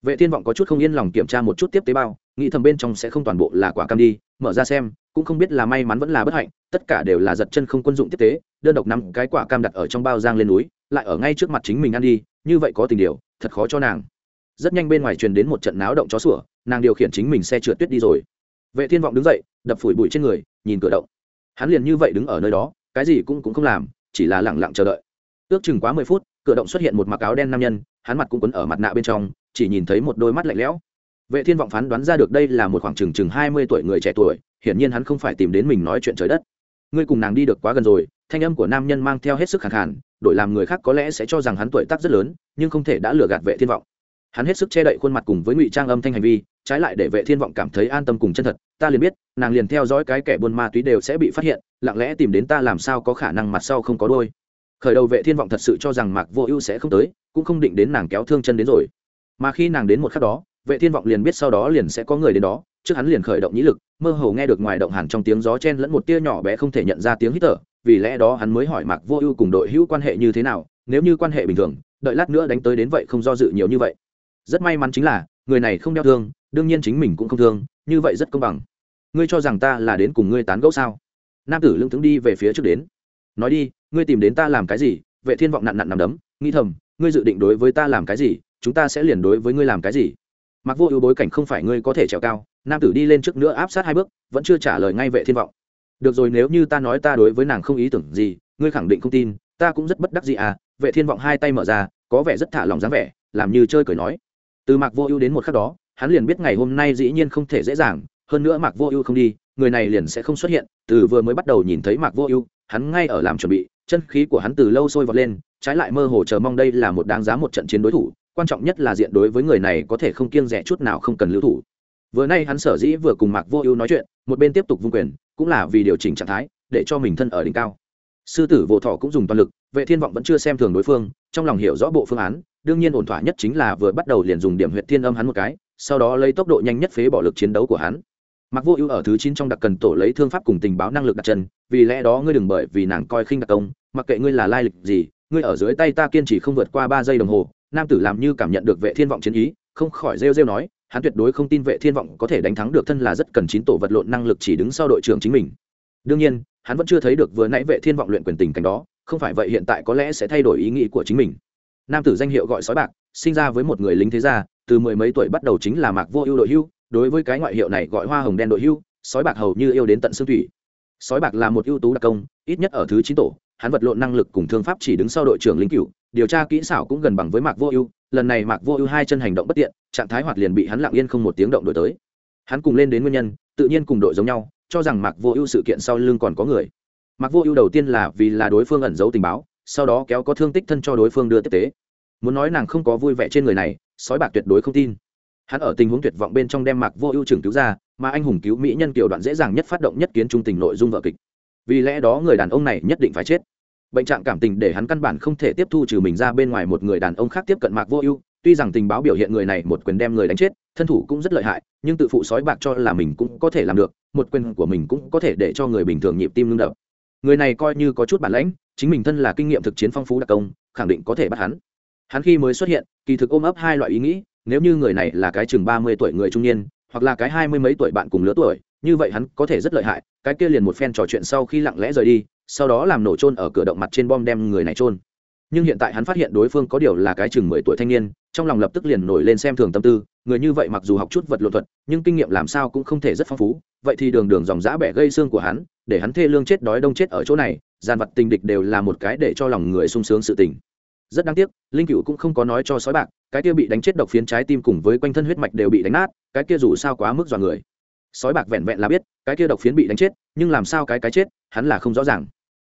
Vệ thiên vọng có chút không yên lòng kiểm tra một chút tiếp tế bao, nghĩ thầm bên trong sẽ không toàn bộ là quả cam đi, mở ra xem cũng không biết là may mắn vẫn là bất hạnh, tất cả đều là giật chân không quân dụng tiếp tế, đơn độc năm cái quả cam đặt ở trong bao giang lên núi, lại ở ngay trước mặt chính mình ăn đi, như vậy có tình điều, thật khó cho nàng. Rất nhanh bên ngoài truyền đến một trận náo động chó sủa, nàng điều khiển chính mình xe trượt tuyết đi rồi. Vệ thiên vọng đứng dậy, đập phủi bụi trên người, nhìn cửa động. Hắn liền như vậy đứng ở nơi đó, cái gì cũng cũng không làm, chỉ là lặng lặng chờ đợi. Ước chừng quá mười phút, cửa động xuất hiện một mặc áo đen nam nhân, hắn mặt cũng quấn ở mặt nạ bên trong, chỉ nhìn thấy một đôi mắt lạnh lẽo vệ thiên vọng phán đoán ra được đây là một khoảng chừng chừng hai mươi tuổi người trẻ tuổi, hiển nhiên hắn không phải tìm đến mình nói chuyện trời đất. Ngươi cùng nàng đi được quá gần rồi, thanh âm của nam nhân mang theo hết sức khàn khàn, đổi làm người khác có lẽ sẽ cho rằng hắn tuổi tác rất lớn, nhưng không thể đã lừa gạt vệ thiên vọng. Hắn hết sức che đậy khuôn mặt cùng với ngụy trang âm thanh hành vi, trái lại để vệ thiên vọng cảm thấy an tâm cùng chân thật, ta liền biết, nàng liền theo dõi cái kẻ buôn ma túy đều sẽ bị phát hiện, lặng lẽ tìm đến ta làm sao có khả năng mặt sau không có đôi. Khởi đầu vệ thiên vọng thật sự cho rằng mạc vô ưu sẽ không tới, cũng không định đến nàng kéo thương chân đến rồi. Mà khi nàng đến một khắc đó vệ thiên vọng liền biết sau đó liền sẽ có người đến đó, trước hắn liền khởi động nhĩ lực, mơ hồ nghe được ngoài động hàn trong tiếng gió chen lẫn một tia nhỏ bé không thể nhận ra tiếng hít thở, vì lẽ đó hắn mới hỏi mạc vô ưu cùng đội hữu quan hệ như thế nào, nếu như quan hệ bình thường, đợi lát nữa đánh tới đến vậy không do dự nhiều như vậy. Rất may mắn chính là, người này không đeo thương, đương nhiên chính mình cũng không thương, như vậy rất công bằng. Ngươi cho rằng ta là đến cùng ngươi tán gẫu sao? Nam tử lưng tướng đi về phía trước đến. Nói đi, ngươi tìm đến ta làm cái gì? Vệ thiên vọng nặn nặn nằm đấm nghi thầm, ngươi dự định đối với ta làm cái gì, chúng ta sẽ liền đối với ngươi làm cái gì? Mặc vô ưu bối cảnh không phải ngươi có thể trèo cao, nam tử đi lên trước nữa áp sát hai bước, vẫn chưa trả lời ngay vệ thiên vọng. Được rồi, nếu như ta nói ta đối với nàng không ý tưởng gì, ngươi khẳng định không tin, ta cũng rất bất đắc gì à vệ thiên vọng hai tay mở ra, có vẻ rất thả lòng dáng vẻ, làm như chơi cười nói. Từ mạc vô ưu đến một khắc đó, hắn liền biết ngày hôm nay dĩ nhiên không thể dễ dàng, hơn nữa mạc vô ưu không đi, người này liền sẽ không xuất hiện, từ vừa mới bắt đầu nhìn thấy mạc vô ưu, hắn ngay ở làm chuẩn bị, chân khí của hắn từ lâu sôi vọt lên, trái lại mơ hồ chờ mong đây là một đáng giá một trận chiến đối thủ quan trọng nhất là diện đối với người này có thể không kiêng rẻ chút nào không cần lưu thủ. Vừa nay hắn sở dĩ vừa cùng mạc vô ưu nói chuyện, một bên tiếp tục vung quyền, cũng là vì điều chỉnh trạng thái, để cho mình thân ở đỉnh cao. Sư tử vô thọ cũng dùng toàn lực, vệ thiên vọng vẫn chưa xem thường đối phương, trong lòng hiểu rõ bộ phương án, đương nhiên ổn thỏa nhất chính là vừa bắt đầu liền dùng điểm huyệt thiên âm hắn một cái, sau đó lấy tốc độ nhanh nhất phế bỏ lực chiến đấu của hắn. Mặc vô ưu ở thứ chín trong đặc cần tổ lấy thương pháp cùng tình báo năng lực đặt chân, vì lẽ đó ngươi đừng bởi vì nàng coi khinh đặc công, mặc kệ ngươi là lai lịch gì, ngươi ở dưới tay ta kiên trì không vượt qua ba giây đồng hồ nam tử làm như cảm nhận được vệ thiên vọng chiến ý, không khỏi rêu rêu nói, hắn tuyệt đối không tin vệ thiên vọng có thể đánh thắng được thân là rất cần chín tổ vật lộn năng lực chỉ đứng sau đội trưởng chính mình. Đương nhiên, hắn vẫn chưa thấy được vừa nãy vệ thiên vọng luyện quyền tình cảnh đó, không phải vậy hiện tại có lẽ sẽ thay đổi ý nghĩ của chính mình. Nam tử danh hiệu gọi sói bạc, sinh ra với một người lính thế gia, từ mười mấy tuổi bắt đầu chính là mạc vô ưu đội hưu, đối với cái ngoại hiệu này gọi hoa hồng đen đội hưu, sói bạc hầu như yêu đến tận xương thủy. Sói bạc là một ưu tú đặc công, ít nhất ở thứ chín tổ, hắn vật lộn năng lực cùng thương pháp chỉ đứng sau đội trưởng lính cửu điều tra kỹ xảo cũng gần bằng với mạc vô ưu, lần này mạc vô ưu hai chân hành động bất tiện, trạng thái hoạt liền bị hắn lặng yên không một tiếng động đổi tới. Hắn cùng lên đến nguyên nhân, tự nhiên cùng đội giống nhau, cho rằng mạc vô ưu sự kiện sau lưng còn có người. Mạc vô ưu đầu tiên là vì là đối phương ẩn giấu tình báo, sau đó kéo có thương tích thân cho đối phương đưa tiếp tế. Muốn nói nàng không có vui vẻ trên người này, sói bạc tuyệt đối không tin. Hắn ở tình huống tuyệt vọng bên trong đem mạc vô ưu trưởng cứu ra, mà anh hùng cứu mỹ nhân kiểu đoạn dễ dàng nhất phát động nhất kiến trung tình nội dung vợ kịch. Vì lẽ đó người đàn ông này nhất định phải chết bệnh trạng cảm tình để hắn căn bản không thể tiếp thu trừ mình ra bên ngoài một người đàn ông khác tiếp cận mạc vô ưu. Tuy rằng tình báo biểu hiện người này một quyền đem người đánh chết, thân thủ cũng rất lợi hại, nhưng tự phụ sói bạc cho là mình cũng có thể làm được, một quyền của mình cũng có thể để cho người bình thường nhịp tim ngưng đập. Người này coi như có chút bản lãnh, chính mình thân là kinh nghiệm thực chiến phong phú đặc công, khẳng định có thể bắt hắn. Hắn khi mới xuất hiện, kỳ thực ôm ấp hai loại ý nghĩ, nếu như người này là cái chừng ba mươi tuổi người trung niên, hoặc là cái hai mươi mấy tuổi bạn cùng lứa tuổi, như vậy hắn có thể rất lợi hại, cái kia liền một phen trò chuyện sau khi lặng lẽ rời đi sau đó làm nổ trôn ở cửa động mặt trên bom đem người này trôn nhưng hiện tại hắn phát hiện đối phương có điều là cái chừng mười tuổi thanh niên, trong lòng lập tức liền nổi lên xem thường tâm tư, người như vậy mặc dù học chút vật lộn thuật, nhưng kinh nghiệm làm sao cũng không thể rất phong phú, vậy thì đường đường dòng giã bẻ gây xương của hắn, để hắn thê lương chết đói đông chết ở chỗ này, gian vật tình địch đều là một cái để cho lòng người sung sướng sự tình. Rất đáng tiếc, linh cựu cũng không có nói cho sói bạc, cái kia bị đánh chết độc phiến trái tim cùng với quanh thân huyết mạch đều bị đánh nát, cái kia dù sao quá mức dọa người. Sói bạc vẹn vẹn là biết, cái kia độc phiến bị đánh chết, nhưng làm sao cái cái chết, hắn là không rõ ràng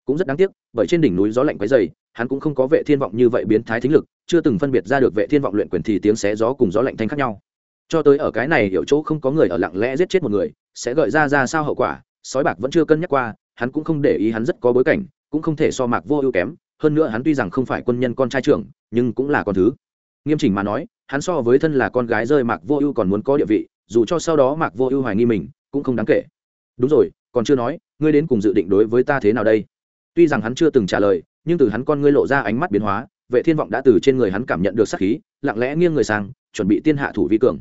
cũng rất đáng tiếc, bởi trên đỉnh núi gió lạnh quấy dày hắn cũng không có vệ thiên vọng như vậy biến thái thính lực, chưa từng phân biệt ra được vệ thiên vọng luyện quyền thì tiếng xé gió cùng gió lạnh thanh khác nhau. Cho tới ở cái này hiểu chỗ không có người ở lặng lẽ giết chết một người, sẽ gợi ra ra sao hậu quả, sói bạc vẫn chưa cân nhắc qua, hắn cũng không để ý hắn rất có bối cảnh, cũng không thể so mạc vô ưu kém, hơn nữa hắn tuy rằng không phải quân nhân con trai trưởng, nhưng cũng là con thứ. Nghiêm chỉnh mà nói, hắn so với thân là con gái rơi mạc vô ưu còn muốn có địa vị, dù cho sau đó mạc vô ưu hoài nghi mình, cũng không đáng kể. Đúng rồi, còn chưa nói, ngươi đến cùng dự định đối với ta thế nào đây? Tuy rằng hắn chưa từng trả lời, nhưng từ hắn con ngươi lộ ra ánh mắt biến hóa, vệ thiên vọng đã từ trên người hắn cảm nhận được sát khí, lặng lẽ nghiêng người sang, chuẩn bị tiên hạ thủ vi cường.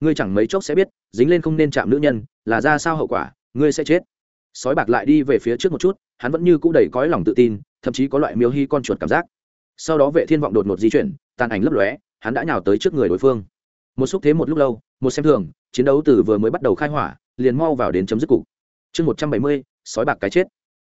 Ngươi chẳng mấy chốc sẽ biết, dính lên không nên chạm nữ nhân, là ra sao hậu quả, ngươi sẽ chết. Sói bạc lại đi về phía trước một chút, hắn vẫn như cũ đầy cõi lòng tự tin, thậm chí có loại miêu hy con chuột cảm giác. Sau đó vệ thiên vọng đột ngột di chuyển, tàn ảnh lấp lóe, hắn đã nhào tới trước người đối phương. Một xúc thế một lúc lâu, một xem thường, chiến đấu từ vừa mới bắt đầu khai hỏa, liền mau vào đến chấm dứt cục. Chương một trăm bảy mươi, sói bạc cái chết.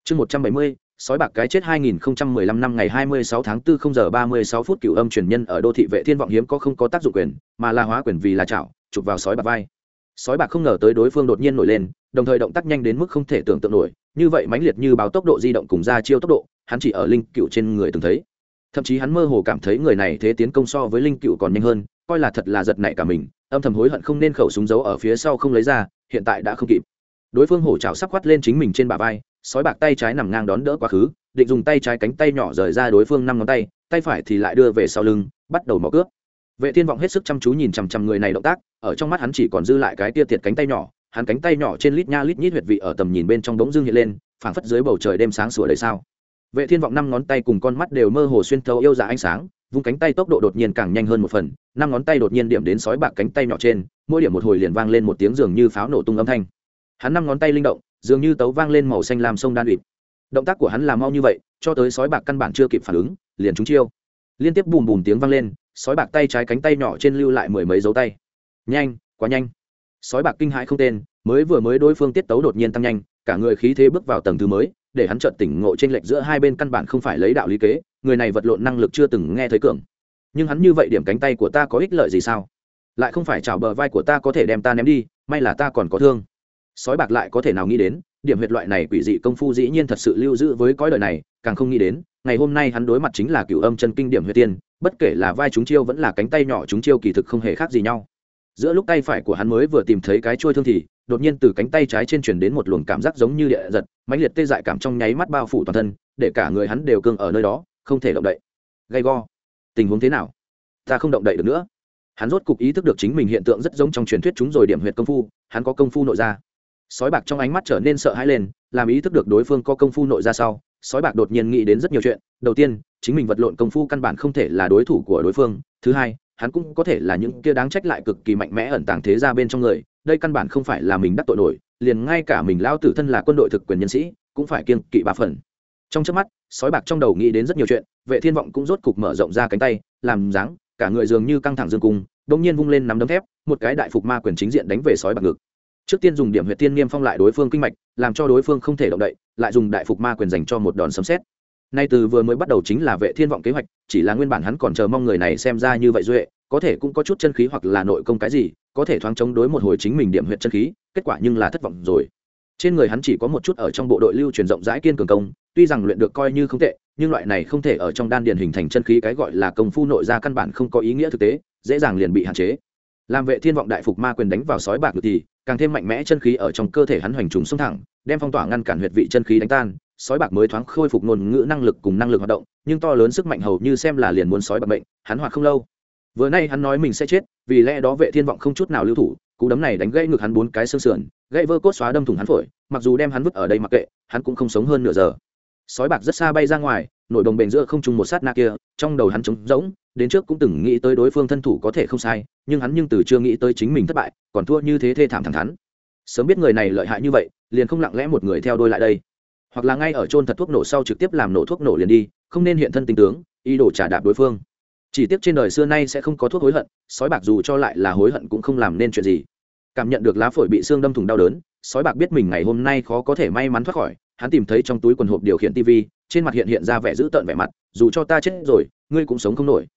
Chương một trăm bảy mươi sói bạc cái chết 2015 năm ngày 26 tháng 4 0 giờ 36 phút cửu âm truyền nhân ở đô thị vệ thiên vọng hiếm có không có tác dụng quyền, mà là hóa quyền vì là chảo, chụp vào sói bạc vai. Sói bạc không ngờ tới đối phương đột nhiên nổi lên, đồng thời động tác nhanh đến mức không thể tưởng tượng nổi, như vậy mãnh liệt như báo tốc độ di động cùng ra chiêu tốc độ, hắn chỉ ở linh cựu trên người từng thấy. Thậm chí hắn mơ hồ cảm thấy người này thế tiến công so với linh cựu còn nhanh hơn, coi là thật là giật nảy cả mình, âm thầm hối hận không nên khẩu súng giấu ở phía sau không lấy ra, hiện tại đã không kịp. Đối phương hổ chảo sắp quát lên chính mình trên bả vai, sói bạc tay trái nằm ngang đón đỡ quá khứ, định dùng tay trái cánh tay nhỏ rời ra đối phương năm ngón tay tay phải thì lại đưa về sau lưng, bắt đầu mỏ cướp. Vệ thiên vọng hết sức chăm chú nhìn chằm chằm người này động tác, ở trong mắt hắn chỉ còn dư lại cái tia tiệt cánh tay nhỏ, hắn cánh tay nhỏ trên lít nha lít nhít huyệt vị ở tầm nhìn bên trong bỗng dương hiện lên, phảng phất dưới bầu trời đêm sáng sủa đầy sao. Vệ thiên vọng năm ngón tay cùng con mắt đều mơ hồ xuyên thấu yêu dạ ánh sáng, vung cánh tay tốc độ đột nhiên càng nhanh hơn một phần, năm ngón tay đột nhiên điểm đến sói bạc cánh tay nhỏ trên, mỗi điểm một hồi liền vang lên một tiếng dường như pháo nổ tung âm thanh. Hắn năm ngón tay linh động dường như tấu vang lên màu xanh làm sông đan ủy động tác của hắn làm mau như vậy, cho tới sói bạc căn bản chưa kịp phản ứng, liền trúng chiêu. Liên tiếp bùm bùm tiếng vang lên, sói bạc tay trái cánh tay nhỏ trên lưu lại mười mấy dấu tay. Nhanh, quá nhanh. Sói bạc kinh hãi không tên, mới vừa mới đối phương tiết tấu đột nhiên tăng nhanh, cả người khí thế bước vào tầng thứ mới, để hắn chợt tỉnh ngộ trên lệch giữa hai bên căn bản không phải lấy đạo lý kế, người này vật lộn năng lực chưa từng nghe thấy cường. Nhưng hắn như vậy điểm cánh tay của ta có ích lợi gì sao? Lại không phải chảo bờ vai của ta có thể đem ta ném đi, may là ta còn có thương sói bạc lại có thể nào nghĩ đến, điểm huyệt loại này quỷ dị công phu dĩ nhiên thật sự lưu giữ với cõi đời này, càng không nghĩ đến, ngày hôm nay hắn đối mặt chính là cựu âm chân kinh điểm huyệt tiên, bất kể là vai chúng chiêu vẫn là cánh tay nhỏ chúng chiêu kỳ thực không hề khác gì nhau. Giữa lúc tay phải của hắn mới vừa tìm thấy cái trôi thương thì, đột nhiên từ cánh tay trái trên chuyển đến một luồng cảm giác giống như địa giật, mãnh liệt tê dại cảm trong nháy mắt bao phủ toàn thân, để cả người hắn đều cương ở nơi đó, không thể động đậy. Gay go. Tình huống thế nào? Ta không động đậy được nữa. Hắn rốt cục ý thức được chính mình hiện tượng rất giống trong truyền thuyết chúng rồi điểm huyệt công phu, hắn có công phu nội ra sói bạc trong ánh mắt trở nên sợ hãi lên, làm ý thức được đối phương có công phu nội ra sau, sói bạc đột nhiên nghĩ đến rất nhiều chuyện. Đầu tiên, chính mình vật lộn công phu căn bản không thể là đối thủ của đối phương. Thứ hai, hắn cũng có thể là những kia đáng trách lại cực kỳ mạnh mẽ ẩn tàng thế ra bên trong người. Đây căn bản không phải là mình đắc tội nổi, liền ngay cả mình lao tử thân là quân đội thực quyền nhân sĩ, cũng phải kiêng kỵ ba phần. Trong trước mắt, sói bạc trong đầu nghĩ đến rất nhiều chuyện, vệ thiên vọng cũng rốt cục mở rộng ra cánh tay, làm dáng, cả người dường như căng thẳng dương cung đông nhiên vung lên nắm đấm thép, một cái đại phục ma quyền chính diện đánh về sói bạc ngực trước tiên dùng điểm huyệt tiên niêm phong lại đối phương kinh mạch, làm cho đối phương không thể động đậy, lại dùng đại phục ma quyền dành cho một đòn sấm xét nay từ vừa mới bắt đầu chính là vệ thiên vọng kế hoạch, chỉ là nguyên bản hắn còn chờ mong người này xem ra như vậy duệ, có thể cũng có chút chân khí hoặc là nội công cái gì, có thể thoáng chống đối một hồi chính mình điểm huyệt chân khí, kết quả nhưng là thất vọng rồi. Trên người hắn chỉ có một chút ở trong bộ đội lưu truyền rộng rãi kiên cường công, tuy rằng luyện được coi như không tệ, nhưng loại này không thể ở trong đan điền hình thành chân khí cái gọi là công phu nội ra căn bản không có ý nghĩa thực tế, dễ dàng liền bị hạn chế làm vệ thiên vọng đại phục ma quyền đánh vào sói bạc được thì, càng thêm mạnh mẽ chân khí ở trong cơ thể hắn hoành trùng xông thẳng, đem phong tỏa ngăn cản huyệt vị chân khí đánh tan. Sói bạc mới thoáng khôi phục ngôn ngữ năng lực cùng năng lực hoạt động, nhưng to lớn sức mạnh hầu như xem là liền muốn sói bạc bệnh hắn hoạt không lâu. Vừa nay hắn nói mình sẽ chết, vì lẽ đó vệ thiên vọng không chút nào lưu thủ, cú đấm này đánh gãy ngực hắn bốn cái xương sườn, gãy vỡ cốt xóa đâm thủng hắn phổi, mặc dù đem hắn vứt ở đây mặc kệ, hắn cũng không sống hơn nửa giờ. Sói bạc rất xa bay ra ngoài, nổi đồng bền giữa không trung một sát na kia, trong đầu hắn trống rỗng đến trước cũng từng nghĩ tới đối phương thân thủ có thể không sai, nhưng hắn nhưng từ chưa nghĩ tới chính mình thất bại, còn thua như thế thê thảm thẳng thắn. Sớm biết người này lợi hại như vậy, liền không lặng lẽ một người theo đôi lại đây. Hoặc là ngay ở trôn thật thuốc nổ sau trực tiếp làm nổ thuốc nổ liền đi, không nên hiện thân tình tướng, ý đồ trả đạp đối phương. Chỉ tiếc trên đời xưa nay sẽ không có thuốc hối hận, sói bạc dù cho lại là hối hận cũng không làm nên chuyện gì. Cảm nhận được lá phổi bị xương đâm thủng đau đớn, sói bạc biết mình ngày hôm nay khó có thể may mắn thoát khỏi, hắn tìm thấy trong túi quần hộp điều khiển tv trên mặt hiện hiện ra vẻ dữ tợn vẻ mặt, dù cho ta chết rồi, ngươi cũng sống không nổi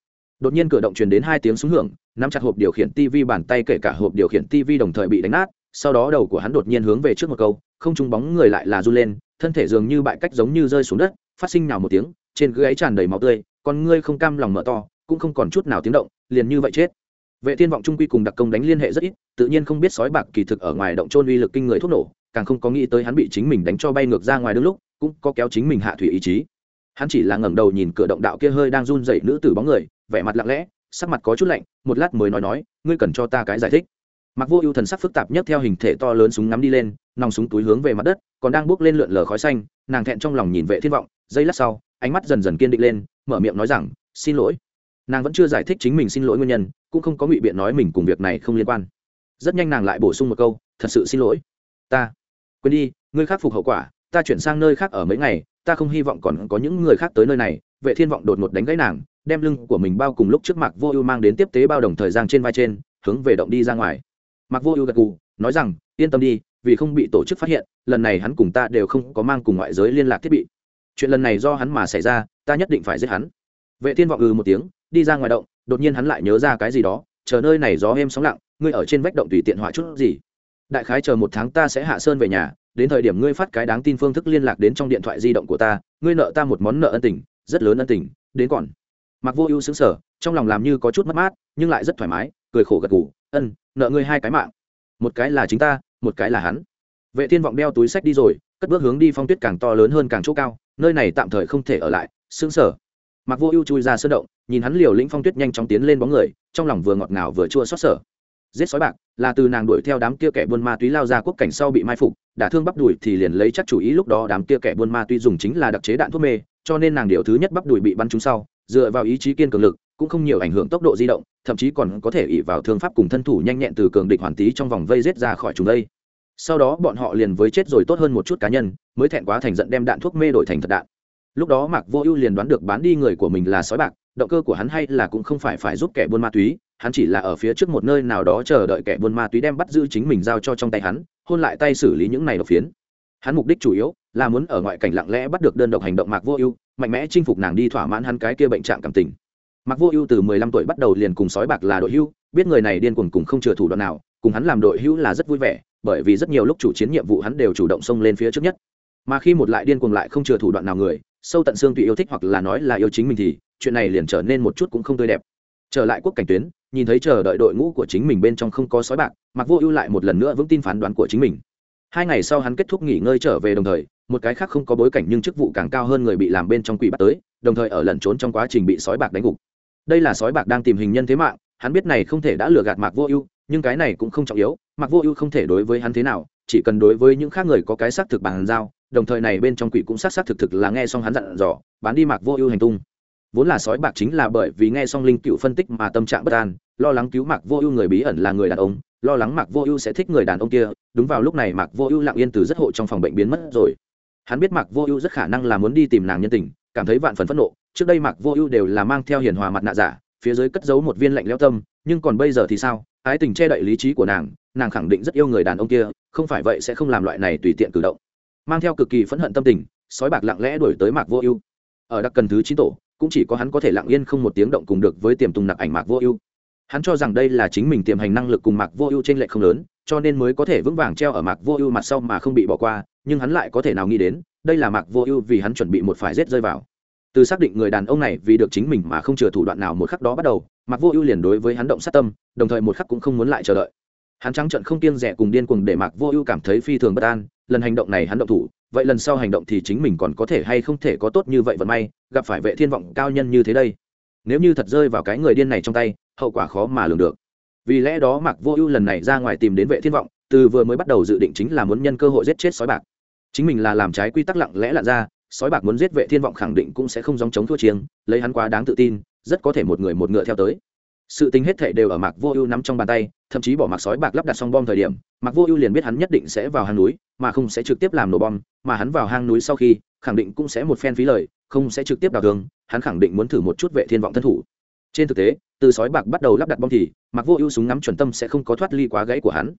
đột nhiên cửa động truyền đến hai tiếng súng hưởng, nắm chặt hộp điều khiển tv bàn tay kể cả hộp điều khiển tv đồng thời bị đánh nát, sau đó đầu của hắn đột nhiên hướng về trước một câu, không trúng bóng người lại là run lên, thân thể dường như bại cách giống như rơi xuống đất, phát sinh nào một tiếng, trên gáy tràn đầy máu tươi, con ngươi không cam lòng mở to, cũng không còn chút nào tiếng động, liền như vậy chết. Vệ thiên vọng trung quy cùng đặc công đánh liên hệ rất ít, tự nhiên không biết sói bạc kỳ thực ở ngoài động trôn uy lực kinh người thuốc nổ, càng không có nghĩ tới hắn bị chính mình đánh cho bay ngược ra ngoài đôi lúc, cũng có kéo chính mình hạ thủy ý chí. Hắn chỉ là ngẩng đầu nhìn cửa động đạo kia hơi đang run dậy nữ tử bóng người vẻ mặt lặng lẽ, sắc mặt có chút lạnh, một lát mới nói nói, ngươi cần cho ta cái giải thích. Mặc vô ưu thần sắc phức tạp nhất theo hình thể to lớn súng ngắm đi lên, nòng súng túi hướng về mặt đất, còn đang bước lên lượn lờ khói xanh, nàng thẹn trong lòng nhìn vệ thiên vọng, giây lát sau, ánh mắt dần dần kiên định lên, mở miệng nói rằng, xin lỗi. Nàng vẫn chưa giải thích chính mình xin lỗi nguyên nhân, cũng không có ngụy biện nói mình cùng việc này không liên quan. Rất nhanh nàng lại bổ sung một câu, thật sự xin lỗi. Ta, quên đi, ngươi khắc phục hậu quả, ta chuyển sang nơi khác ở mấy ngày, ta không hy vọng còn có những người khác tới nơi này. Vệ thiên vọng đột ngột đánh gãy nàng đem lưng của mình bao cùng lúc trước mặt vô ưu mang đến tiếp tế bao đồng thời gian trên vai trên, hướng về động đi ra ngoài. Mặc vô ưu gật gù, nói rằng, yên tâm đi, vì không bị tổ chức phát hiện, lần này hắn cùng ta đều không có mang cùng ngoại giới liên lạc thiết bị. Chuyện lần này do hắn mà xảy ra, ta nhất định phải giết hắn. Vệ thiên vọng ừ một tiếng, đi ra ngoài động, đột nhiên hắn lại nhớ ra cái gì đó, chờ nơi này gió êm sóng lặng, ngươi ở trên vách động tùy tiện họa chút gì. Đại khái chờ một tháng ta sẽ hạ sơn về nhà, đến thời điểm ngươi phát cái đáng tin phương thức liên lạc đến trong điện thoại di động của ta, ngươi nợ ta một món nợ ân tình, rất lớn ân tình, đến còn mặc vô ưu xứng sở trong lòng làm như có chút mất mát, nhưng lại rất thoải mái, cười khổ gật gù, ân, nợ ngươi hai cái mạng. Một cái là chính ta, một cái là hắn. Vệ thiên vọng đeo túi sách đi rồi, cất bước hướng đi phong tuyết càng to lớn hơn càng chỗ cao, nơi này tạm thời không thể ở lại xứng sở mặc vô ưu chui ra sơn động, nhìn hắn liều lĩnh phong tuyết nhanh chóng tiến lên bóng người, trong lòng vừa ngọt ngào vừa chua xót sở. Giết sói bạc, là từ nàng đuổi theo đám kia kẻ buôn ma túy lao ra quốc cảnh sau bị mai phục đả thương bắp đùi thì liền lấy chắc chủ ý lúc đó đám kia kẻ buôn ma túy dùng chính là đặc chế đạn thuốc mê, cho nên nàng điều thứ nhất bắp đùi bị bắn trúng sau dựa vào ý chí kiên cường lực, cũng không nhiều ảnh hưởng tốc độ di động, thậm chí còn có thể ỉ vào thương pháp cùng thân thủ nhanh nhẹn từ cường địch hoàn tý trong vòng vây rết ra khỏi chúng đây. Sau đó bọn họ liền với chết rồi tốt hơn một chút cá nhân, mới thẹn quá thành giận đem đạn thuốc mê đổi thành thật đạn. Lúc đó mạc vô ưu liền đoán được bán đi người của mình là sói bạc, động cơ của hắn hay là cũng không phải phải giúp kẻ buôn ma túy, hắn chỉ là ở phía trước một nơi nào đó chờ đợi kẻ buôn ma túy đem bắt giữ chính mình giao cho trong tay hắn, hôn lại tay xử lý những này độc phiến. Hắn mục đích chủ yếu là muốn ở ngoại cảnh lặng lẽ bắt được đơn độc hành động mạc vô ưu mạnh mẽ chinh phục nàng đi thỏa mãn hắn cái kia bệnh trạng cảm tình. Mạc vô ưu từ mười lăm tuổi bắt đầu liền cùng sói bạc là đội hưu, biết người này điên cuồng cùng không chừa thủ đoạn nào, cùng hắn làm đội hưu là rất vui vẻ, bởi vì rất nhiều lúc chủ chiến nhiệm vụ hắn đều chủ động xông lên phía trước nhất. Mà khi một lại điên cuồng lại không chừa thủ đoạn nào người, sâu tận xương tùy yêu thích hoặc là nói là yêu chính mình thì, chuyện này liền trở nên một chút cũng không tươi đẹp. Trở lại quốc cảnh tuyến, nhìn thấy chờ đợi đội ngũ của chính mình bên trong không có sói bạc mặc vô ưu lại một lần nữa vững tin phán đoán của chính mình hai ngày sau hắn kết thúc nghỉ ngơi trở về đồng thời, một cái khác không có bối cảnh nhưng chức vụ càng cao hơn người bị làm bên trong quỷ bắt tới, đồng thời ở lẩn trốn trong quá trình bị sói bạc đánh gục. Đây là sói bạc đang tìm hình nhân thế mạng, hắn biết này không thể đã lừa gạt mạc vô ưu, nhưng cái này cũng không trọng yếu, mạc vô ưu không thể đối với hắn thế nào, chỉ cần đối với những khác người có cái xác thực bàn giao, đồng thời này bên trong quỷ cũng xác xác thực thực là nghe xong hắn dặn dò, bán đi mạc vô ưu hành tung. Vốn là sói bạc chính là bởi vì nghe xong linh cựu phân tích mà tâm trạng bất an, lo lắng cứu mạc vô ưu người bí ẩn là người đàn ông lo lắng mạc vô ưu sẽ thích người đàn ông kia, đúng vào lúc này mạc vô ưu lặng yên từ rất hộ trong phòng bệnh biến mất rồi. Hắn biết mạc vô ưu rất khả năng là muốn đi tìm nàng nhân tình, cảm thấy vạn phần phẫn nộ, trước đây mạc vô ưu đều là mang theo hiền hòa mặt nạ giả, phía dưới cất giấu một viên lạnh leo tâm, nhưng còn bây giờ thì sao? Ái tình che đậy lý trí của nàng nàng khẳng định rất yêu người đàn ông kia, không phải vậy sẽ không làm loại này tùy tiện cử động. Mang theo cực kỳ phẫn hận tâm tình, sói bạc lặng lẽ đuổi tới mạc vô ưu. Ở đặc cần thứ chín tổ, cũng chỉ có hắn có thể lặng yên không một tiếng động cùng được với tiềm tùng nặc ảnh mạc vô ưu hắn cho rằng đây là chính mình tiềm hành năng lực cùng mạc vô ưu trên lệ không lớn, cho nên mới có thể vững vàng treo ở mạc vô ưu mặt sau mà không bị bỏ qua, nhưng hắn lại có thể nào nghĩ đến, đây là mạc vô ưu vì hắn chuẩn bị một phải rết rơi vào. Từ xác định người đàn ông này vì được chính mình mà không chừa thủ đoạn nào một khắc đó bắt đầu, mạc vô ưu liền đối với hắn động sát tâm, đồng thời một khắc cũng không muốn lại chờ đợi. Hắn trắng trận không kiêng rẻ cùng điên cuồng để mạc vô ưu cảm thấy phi thường bất an, lần hành động này hắn động thủ, vậy lần sau hành động thì chính mình còn có thể hay không thể có tốt như vậy vận may, gặp phải vệ thiên vọng cao nhân như thế đây. Nếu như thật rơi vào cái người điên này trong tay hậu quả khó mà lường được. Vì lẽ đó mạc vô ưu lần này ra ngoài tìm đến vệ thiên vọng, từ vừa mới bắt đầu dự định chính là muốn nhân cơ hội giết chết sói bạc. Chính mình là làm trái quy tắc lặng lẽ lặn ra, sói bạc muốn giết vệ thiên vọng khẳng định cũng sẽ không dòng chống thua chiêng, lấy hắn quá đáng tự tin, rất có thể một người một ngựa theo tới. Sự tính hết thể đều ở mạc vô ưu nắm trong bàn tay, thậm chí bỏ mặc sói bạc lắp đặt xong bom thời điểm, mạc vô ưu liền biết hắn nhất định sẽ vào hang núi, mà không sẽ trực tiếp làm nổ bom, mà hắn vào hang núi sau khi, khẳng định cũng sẽ một phen phí lời, không sẽ trực tiếp đào đường, hắn khẳng định muốn thử một chút vệ thiên vọng thân thủ trên thực tế, từ sói bạc bắt đầu lắp đặt bom thì mặc vô ưu súng ngắm chuẩn tâm sẽ không có thoát ly quá gãy của hắn.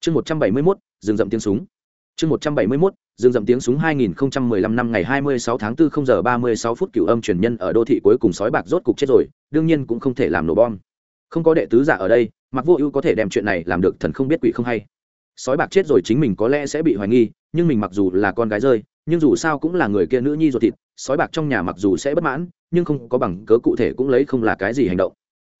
Chương một trăm bảy mươi mốt dừng dậm tiếng súng. Chương một trăm bảy mươi mốt dừng dậm tiếng súng hai nghìn không trăm mười lăm năm ngày hai mươi sáu tháng 4 không giờ ba mươi sáu phút cửu âm truyền nhân ở đô thị cuối cùng sói bạc rốt cục chết rồi, đương nhiên cũng không thể làm nổ bom. Không có đệ tứ giả ở đây mặc vô ưu có thể đem chuyện này làm được thần không biết quỷ không hay. Sói bạc chết rồi chính mình có lẽ sẽ bị hoài nghi, nhưng mình mặc dù là con gái rơi, nhưng dù sao cũng là người kia nữ nhi ruột thịt, sói bạc trong nhà mặc dù sẽ bất mãn nhưng không có bằng cớ cụ thể cũng lấy không là cái gì hành động.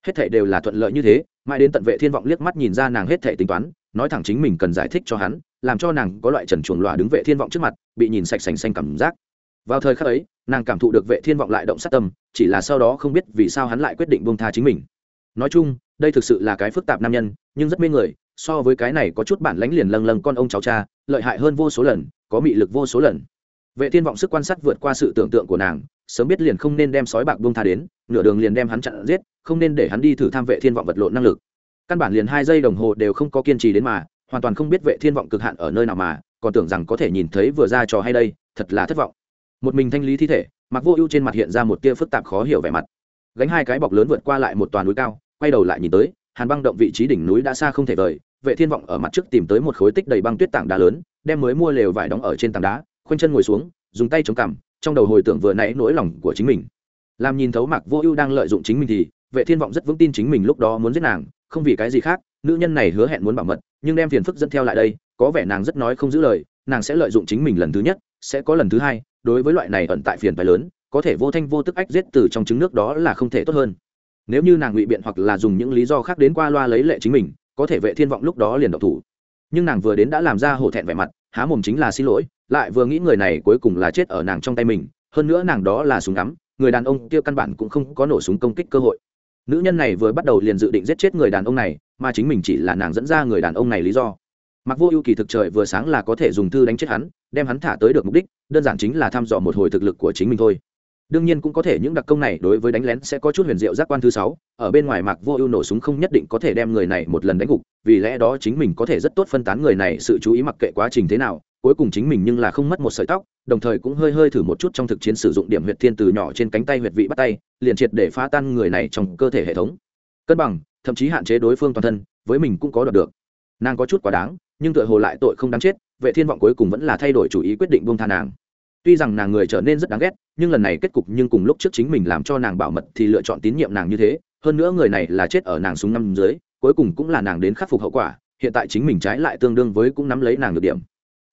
Hết thảy đều là thuận lợi như thế, mãi đến tận vệ thiên vọng liếc mắt nhìn ra nàng hết thảy tính toán, nói thẳng chính mình cần giải thích cho hắn, làm cho nàng có loại trần chuồng lòa đứng vệ thiên vọng trước mặt, bị nhìn sạch sành xanh cảm giác. Vào thời khắc ấy, nàng cảm thụ được vệ thiên vọng lại động sát tâm, chỉ là sau đó không biết vì sao hắn lại quyết định buông tha chính mình. Nói chung, đây thực sự là cái phức tạp nam nhân, nhưng rất mê người, so với cái này có chút bản lãnh liền lâng lâng con ông cháu cha, lợi hại hơn vô số lần, có mị lực vô số lần vệ thiên vọng sức quan sát vượt qua sự tưởng tượng của nàng, sớm biết liền không nên đem sói bạc buông tha đến, nửa đường liền đem hắn chặn giết, không nên để hắn đi thử tham vệ thiên vọng vật lộn năng lực. Căn bản liền hai giây đồng hồ đều không có kiên trì đến mà, hoàn toàn không biết vệ thiên vọng cực hạn ở nơi nào mà, còn tưởng rằng có thể nhìn thấy vừa ra trò hay đây, thật là thất vọng. Một mình thanh lý thi thể mặc vô ưu trên mặt hiện ra một tia phức tạp khó hiểu vẻ mặt. Gánh hai cái bọc lớn vượt qua lại một toàn núi cao, quay đầu lại nhìn tới, hàn băng động vị trí đỉnh núi đã xa không thể vời, vệ thiên vọng ở mặt trước tìm tới một khối tích đầy băng tuyết tảng đá lớn, đem mới mua lều vải đóng ở trên tảng đá khoanh chân ngồi xuống, dùng tay chống cằm, trong đầu hồi tưởng vừa nãy nỗi lòng của chính mình. Làm nhìn thấu mạc vô ưu đang lợi dụng chính mình thì, vệ thiên vọng rất vững tin chính mình lúc đó muốn giết nàng, không vì cái gì khác, nữ nhân này hứa hẹn muốn bảo mật, nhưng đem phiền phức dẫn theo lại đây, có vẻ nàng rất nói không giữ lời, nàng sẽ lợi dụng chính mình lần thứ nhất, sẽ có lần thứ hai, đối với loại này ẩn tại phiền phải lớn, có thể vô thanh vô tức ách giết từ trong trứng nước đó là không thể tốt hơn. Nếu như nàng ngụy biện hoặc là dùng những lý do khác đến qua loa lấy lệ chính mình, có thể vệ thiên vọng lúc đó liền độc thủ. Nhưng nàng vừa đến đã làm ra hổ thẹn vẻ mặt há mồm chính là xin lỗi, lại vừa nghĩ người này cuối cùng là chết ở nàng trong tay mình, hơn nữa nàng đó là súng ngắm, người đàn ông kia căn bản cũng không có nổ súng công kích cơ hội. Nữ nhân này vừa bắt đầu liền dự định giết chết người đàn ông này, mà chính mình chỉ là nàng dẫn ra người đàn ông này lý do. Mặc vô ưu kỳ thực trời vừa sáng là có thể dùng thư đánh chết hắn, đem hắn thả tới được mục đích, đơn giản chính là thăm dò một hồi thực lực của chính mình thôi đương nhiên cũng có thể những đặc công này đối với đánh lén sẽ có chút huyền diệu giác quan thứ sáu, ở bên ngoài mạc vô ưu nổ súng không nhất định có thể đem người này một lần đánh gục, vì lẽ đó chính mình có thể rất tốt phân tán người này sự chú ý mặc kệ quá trình thế nào, cuối cùng chính mình nhưng là không mất một sợi tóc, đồng thời cũng hơi hơi thử một chút trong thực chiến sử dụng điểm huyệt thiên từ nhỏ trên cánh tay huyệt vị bắt tay, liền triệt để phá tan người này trong cơ thể hệ thống. Cân bằng, thậm chí hạn chế đối phương toàn thân, với mình cũng có đoạt được. Nàng có chút quá đáng, nhưng tựa hồ lại tội không đáng chết, vệ thiên vọng cuối cùng vẫn là thay đổi chủ ý quyết định buông tha nàng tuy rằng nàng người trở nên rất đáng ghét, nhưng lần này kết cục nhưng cùng lúc trước chính mình làm cho nàng bảo mật thì lựa chọn tín nhiệm nàng như thế. Hơn nữa người này là chết ở nàng súng năm dưới, cuối cùng cũng là nàng đến khắc phục hậu quả. Hiện tại chính mình trái lại tương đương với cũng nắm lấy nàng được điểm.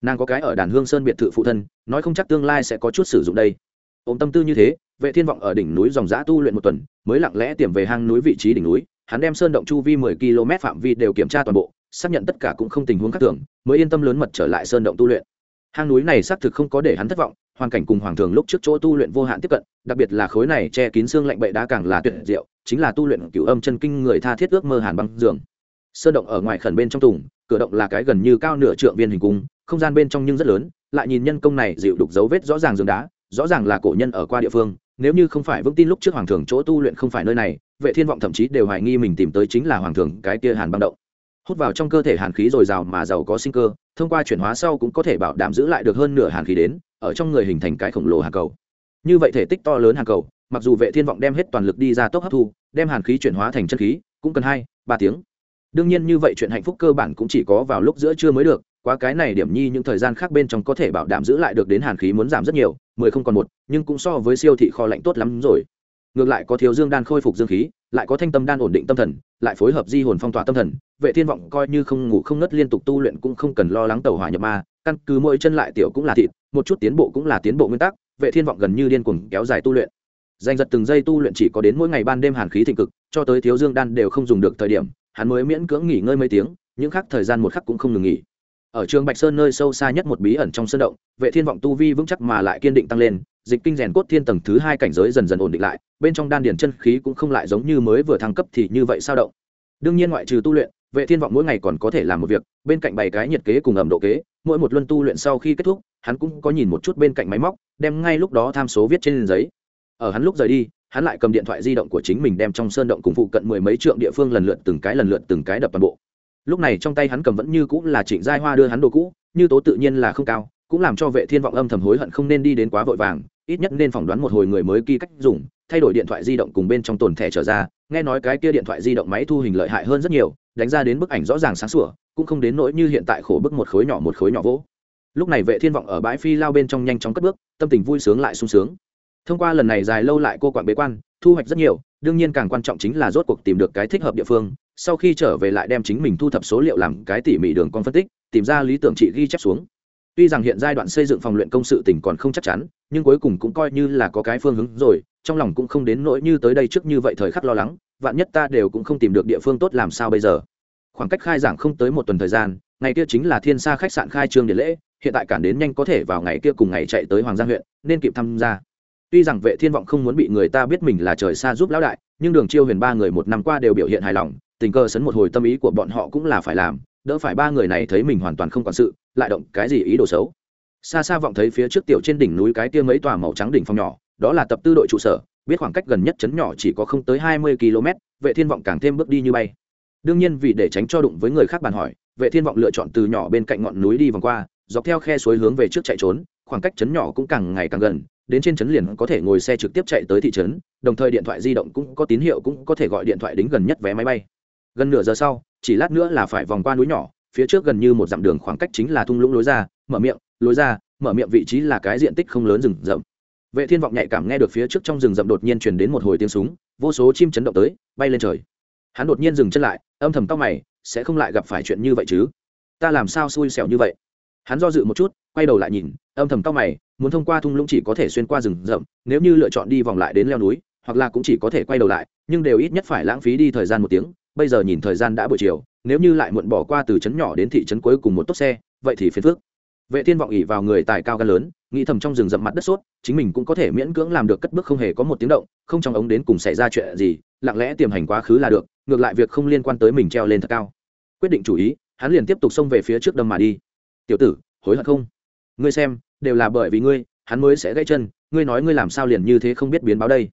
Nàng có cái ở đàn hương sơn biệt thự phụ thân, nói không chắc tương lai sẽ có chút sử dụng đây. Ôm tâm tư như thế, vệ thiên vọng ở đỉnh núi dòng giã tu luyện một tuần, mới lặng lẽ tiềm về hang núi vị trí đỉnh núi. Hắn đem sơn động chu vi 10 km phạm vi đều kiểm tra toàn bộ, xác nhận tất cả cũng không tình huống khác thường, mới yên tâm lớn mật trở lại sơn động tu luyện. Hang núi này xác thực không có để hắn thất vọng hoàn cảnh cùng hoàng thường lúc trước chỗ tu luyện vô hạn tiếp cận, đặc biệt là khối này che kín xương lạnh bậy đá càng là tuyệt diệu, chính là tu luyện cửu âm chân kinh người tha thiết ước mơ hàn băng giường. Sơn động ở ngoài khẩn bên trong tùng, cửa động là cái gần như cao nửa trượng viên hình cung, không gian bên trong nhưng rất lớn, lại nhìn nhân công này dịu đục dấu vết rõ ràng giường đá, rõ ràng là cổ nhân ở qua địa phương, nếu như không phải vững tin lúc trước hoàng thường chỗ tu luyện không phải nơi này, vệ thiên vọng thậm chí đều hoài nghi mình tìm tới chính là hoàng thường cái kia hàn băng động. Hút vào trong cơ thể hàn khí dồi dào mà giàu có sinh cơ, thông qua chuyển hóa sau cũng có thể bảo đảm giữ lại được hơn nửa hàn khí đến ở trong người hình thành cái khổng lồ hàn cầu. Như vậy thể tích to lớn hàn cầu, mặc dù vệ thiên vọng đem hết toàn lực đi ra tốc hấp thu, đem hàn khí chuyển hóa thành chân khí, cũng cần hai, ba tiếng. Đương nhiên như vậy chuyện hạnh phúc cơ bản cũng chỉ có vào lúc giữa trưa mới được qua cái này điểm nhi những thời gian khác bên trong có thể bảo đảm giữ lại được đến hàn khí muốn giảm rất nhiều, mười không còn một, nhưng cũng so với siêu thị kho lạnh tốt lắm rồi. Ngược lại có thiếu dương đan khôi phục dương khí, lại có thanh tâm đan ổn định tâm thần, lại phối hợp di hồn phong tỏa tâm thần, vệ thiên vọng coi như không ngủ không ngất liên tục tu luyện cũng không cần lo lắng tàu hỏa nhập ma, căn cứ mỗi chân lại tiểu cũng là thịt một chút tiến bộ cũng là tiến bộ nguyên tắc, vệ thiên vọng gần như điên cuồng kéo dài tu luyện. Danh giật từng giây tu luyện chỉ có đến mỗi ngày ban đêm hàn khí thịnh cực, cho tới thiếu dương đan đều không dùng được thời điểm, hắn mới miễn cưỡng nghỉ ngơi mấy tiếng, những khác thời gian một khắc cũng không ngừng nghỉ. Ở trường bạch sơn nơi sâu xa nhất một bí ẩn trong sơn động, vệ thiên vọng tu vi vững chắc mà lại kiên định tăng lên, dịch kinh rèn cốt thiên tầng thứ hai cảnh giới dần dần ổn định lại, bên trong đan điển chân khí cũng không lại giống như mới vừa thăng cấp thì như vậy sao động. Đương nhiên ngoại trừ tu luyện, vệ thiên vọng mỗi ngày còn có thể làm một việc, bên cạnh bảy cái nhiệt kế cùng ẩm độ kế mỗi một luân tu luyện sau khi kết thúc, hắn cũng có nhìn một chút bên cạnh máy móc, đem ngay lúc đó tham số viết trên giấy. Ở hắn lúc rời đi, hắn lại cầm điện thoại di động của chính mình đem trong sơn động cùng phụ cận mười mấy trượng địa phương lần lượt từng cái lần lượt từng cái đập toàn bộ. Lúc này trong tay hắn cầm vẫn như cũng là trịnh giai hoa đưa hắn đồ cũ, như tố tự nhiên là không cao, cũng làm cho vệ thiên vọng âm thầm hối hận không nên đi đến quá vội vàng, ít nhất nên phỏng đoán một hồi người mới ghi cách dùng, thay đổi điện thoại di động cùng bên trong tồn thẻ trở ra, nghe nói cái kia điện thoại di động máy thu hình lợi hại hơn rất nhiều, đánh ra đến bức ảnh rõ ràng sáng sủa cũng không đến nỗi như hiện tại khổ bức một khối nhỏ một khối nhỏ vỗ. Lúc này vệ thiên vọng ở bãi phi lao bên trong nhanh chóng cất bước, tâm tình vui sướng lại sung sướng. Thông qua lần này dài lâu lại cô quản bế quan, thu hoạch rất nhiều, đương nhiên càng quan trọng chính là rốt cuộc tìm được cái thích hợp địa phương, sau khi trở về lại đem chính mình thu thập số liệu làm cái tỉ mỉ đường con phân tích, tìm ra lý tưởng trị ghi chép xuống. Tuy rằng hiện giai đoạn xây dựng phòng luyện công sự tỉnh còn không chắc chắn, nhưng cuối cùng cũng coi như là có cái phương hướng rồi, trong lòng cũng không đến nỗi như tới đây trước như vậy thời khắc lo lắng, vạn nhất ta đều cũng không tìm được địa phương tốt làm sao bây giờ khoảng cách khai giảng không tới một tuần thời gian, ngày kia chính là thiên sa khách sạn khai trương điện lễ, hiện tại cản đến nhanh có thể vào ngày kia cùng ngày chạy tới hoàng giang huyện, nên kịp tham gia. Tuy rằng vệ thiên vọng không muốn bị người ta biết mình là trời xa giúp lão đại, nhưng đường chiêu huyền ba người một năm qua đều biểu hiện hài lòng, tình cờ sấn một hồi tâm ý của bọn họ cũng là phải làm, đỡ phải ba người này thấy mình hoàn toàn không quản sự, lại động cái gì ý đồ xấu. Xa xa vọng thấy phía trước tiểu trên đỉnh núi cái kia mấy tòa màu trắng đỉnh phong nhỏ, đó là tập tư đội trụ sở, biết khoảng cách gần nhất chấn nhỏ chỉ có không tới hai mươi km vệ thiên vọng càng thêm bước đi như bay đương nhiên vì để tránh cho đụng với người khác bàn hỏi, vệ thiên vọng lựa chọn từ nhỏ bên cạnh ngọn núi đi vòng qua, dọc theo khe suối hướng về trước chạy trốn, khoảng cách chấn nhỏ cũng càng ngày càng gần, đến trên chấn liền có thể ngồi xe trực tiếp chạy tới thị trấn, đồng thời điện thoại di động cũng có tín hiệu cũng có thể gọi điện thoại đính gần nhất vé máy bay. Gần nửa giờ sau, chỉ lát nữa là phải vòng qua núi nhỏ, phía trước gần như một dặm đường khoảng cách chính là thung lũng lối ra, mở miệng, lối ra, mở miệng vị trí là cái diện tích không lớn rừng rậm. Vệ thiên vọng nhạy cảm nghe được phía trước trong rừng rậm đột nhiên truyền đến một hồi tiếng súng, vô số chim chấn động tới, bay lên trời hắn đột nhiên dừng chân lại, âm thầm tóc mày, sẽ không lại gặp phải chuyện như vậy chứ? Ta làm sao xui xẻo như vậy? Hắn do dự một chút, quay đầu lại nhìn, âm thầm tóc mày, muốn thông qua thung lũng chỉ có thể xuyên qua rừng rậm, nếu như lựa chọn đi vòng lại đến leo núi, hoặc là cũng chỉ có thể quay đầu lại, nhưng đều ít nhất phải lãng phí đi thời gian một tiếng, bây giờ nhìn thời gian đã buổi chiều, nếu như lại muộn bỏ qua từ trấn nhỏ đến thị trấn cuối cùng một tốc xe, vậy thì phiền phước vệ thiên vọng ỉ vào người tài cao gan lớn, nghĩ thầm trong rừng rậm mặt đất sốt, chính mình cũng có thể miễn cưỡng làm được cất bước không hề có một tiếng động, không trong ống đến cùng xảy ra chuyện gì, lặng lẽ tiềm hành quá khứ là được ngược lại việc không liên quan tới mình treo lên thật cao. Quyết định chủ ý, hắn liền tiếp tục xông về phía trước đâm mà đi. Tiểu tử, hối hận không? Ngươi xem, đều là bởi vì ngươi, hắn mới sẽ gãy chân, ngươi nói ngươi làm sao liền như thế không biết biến báo đây?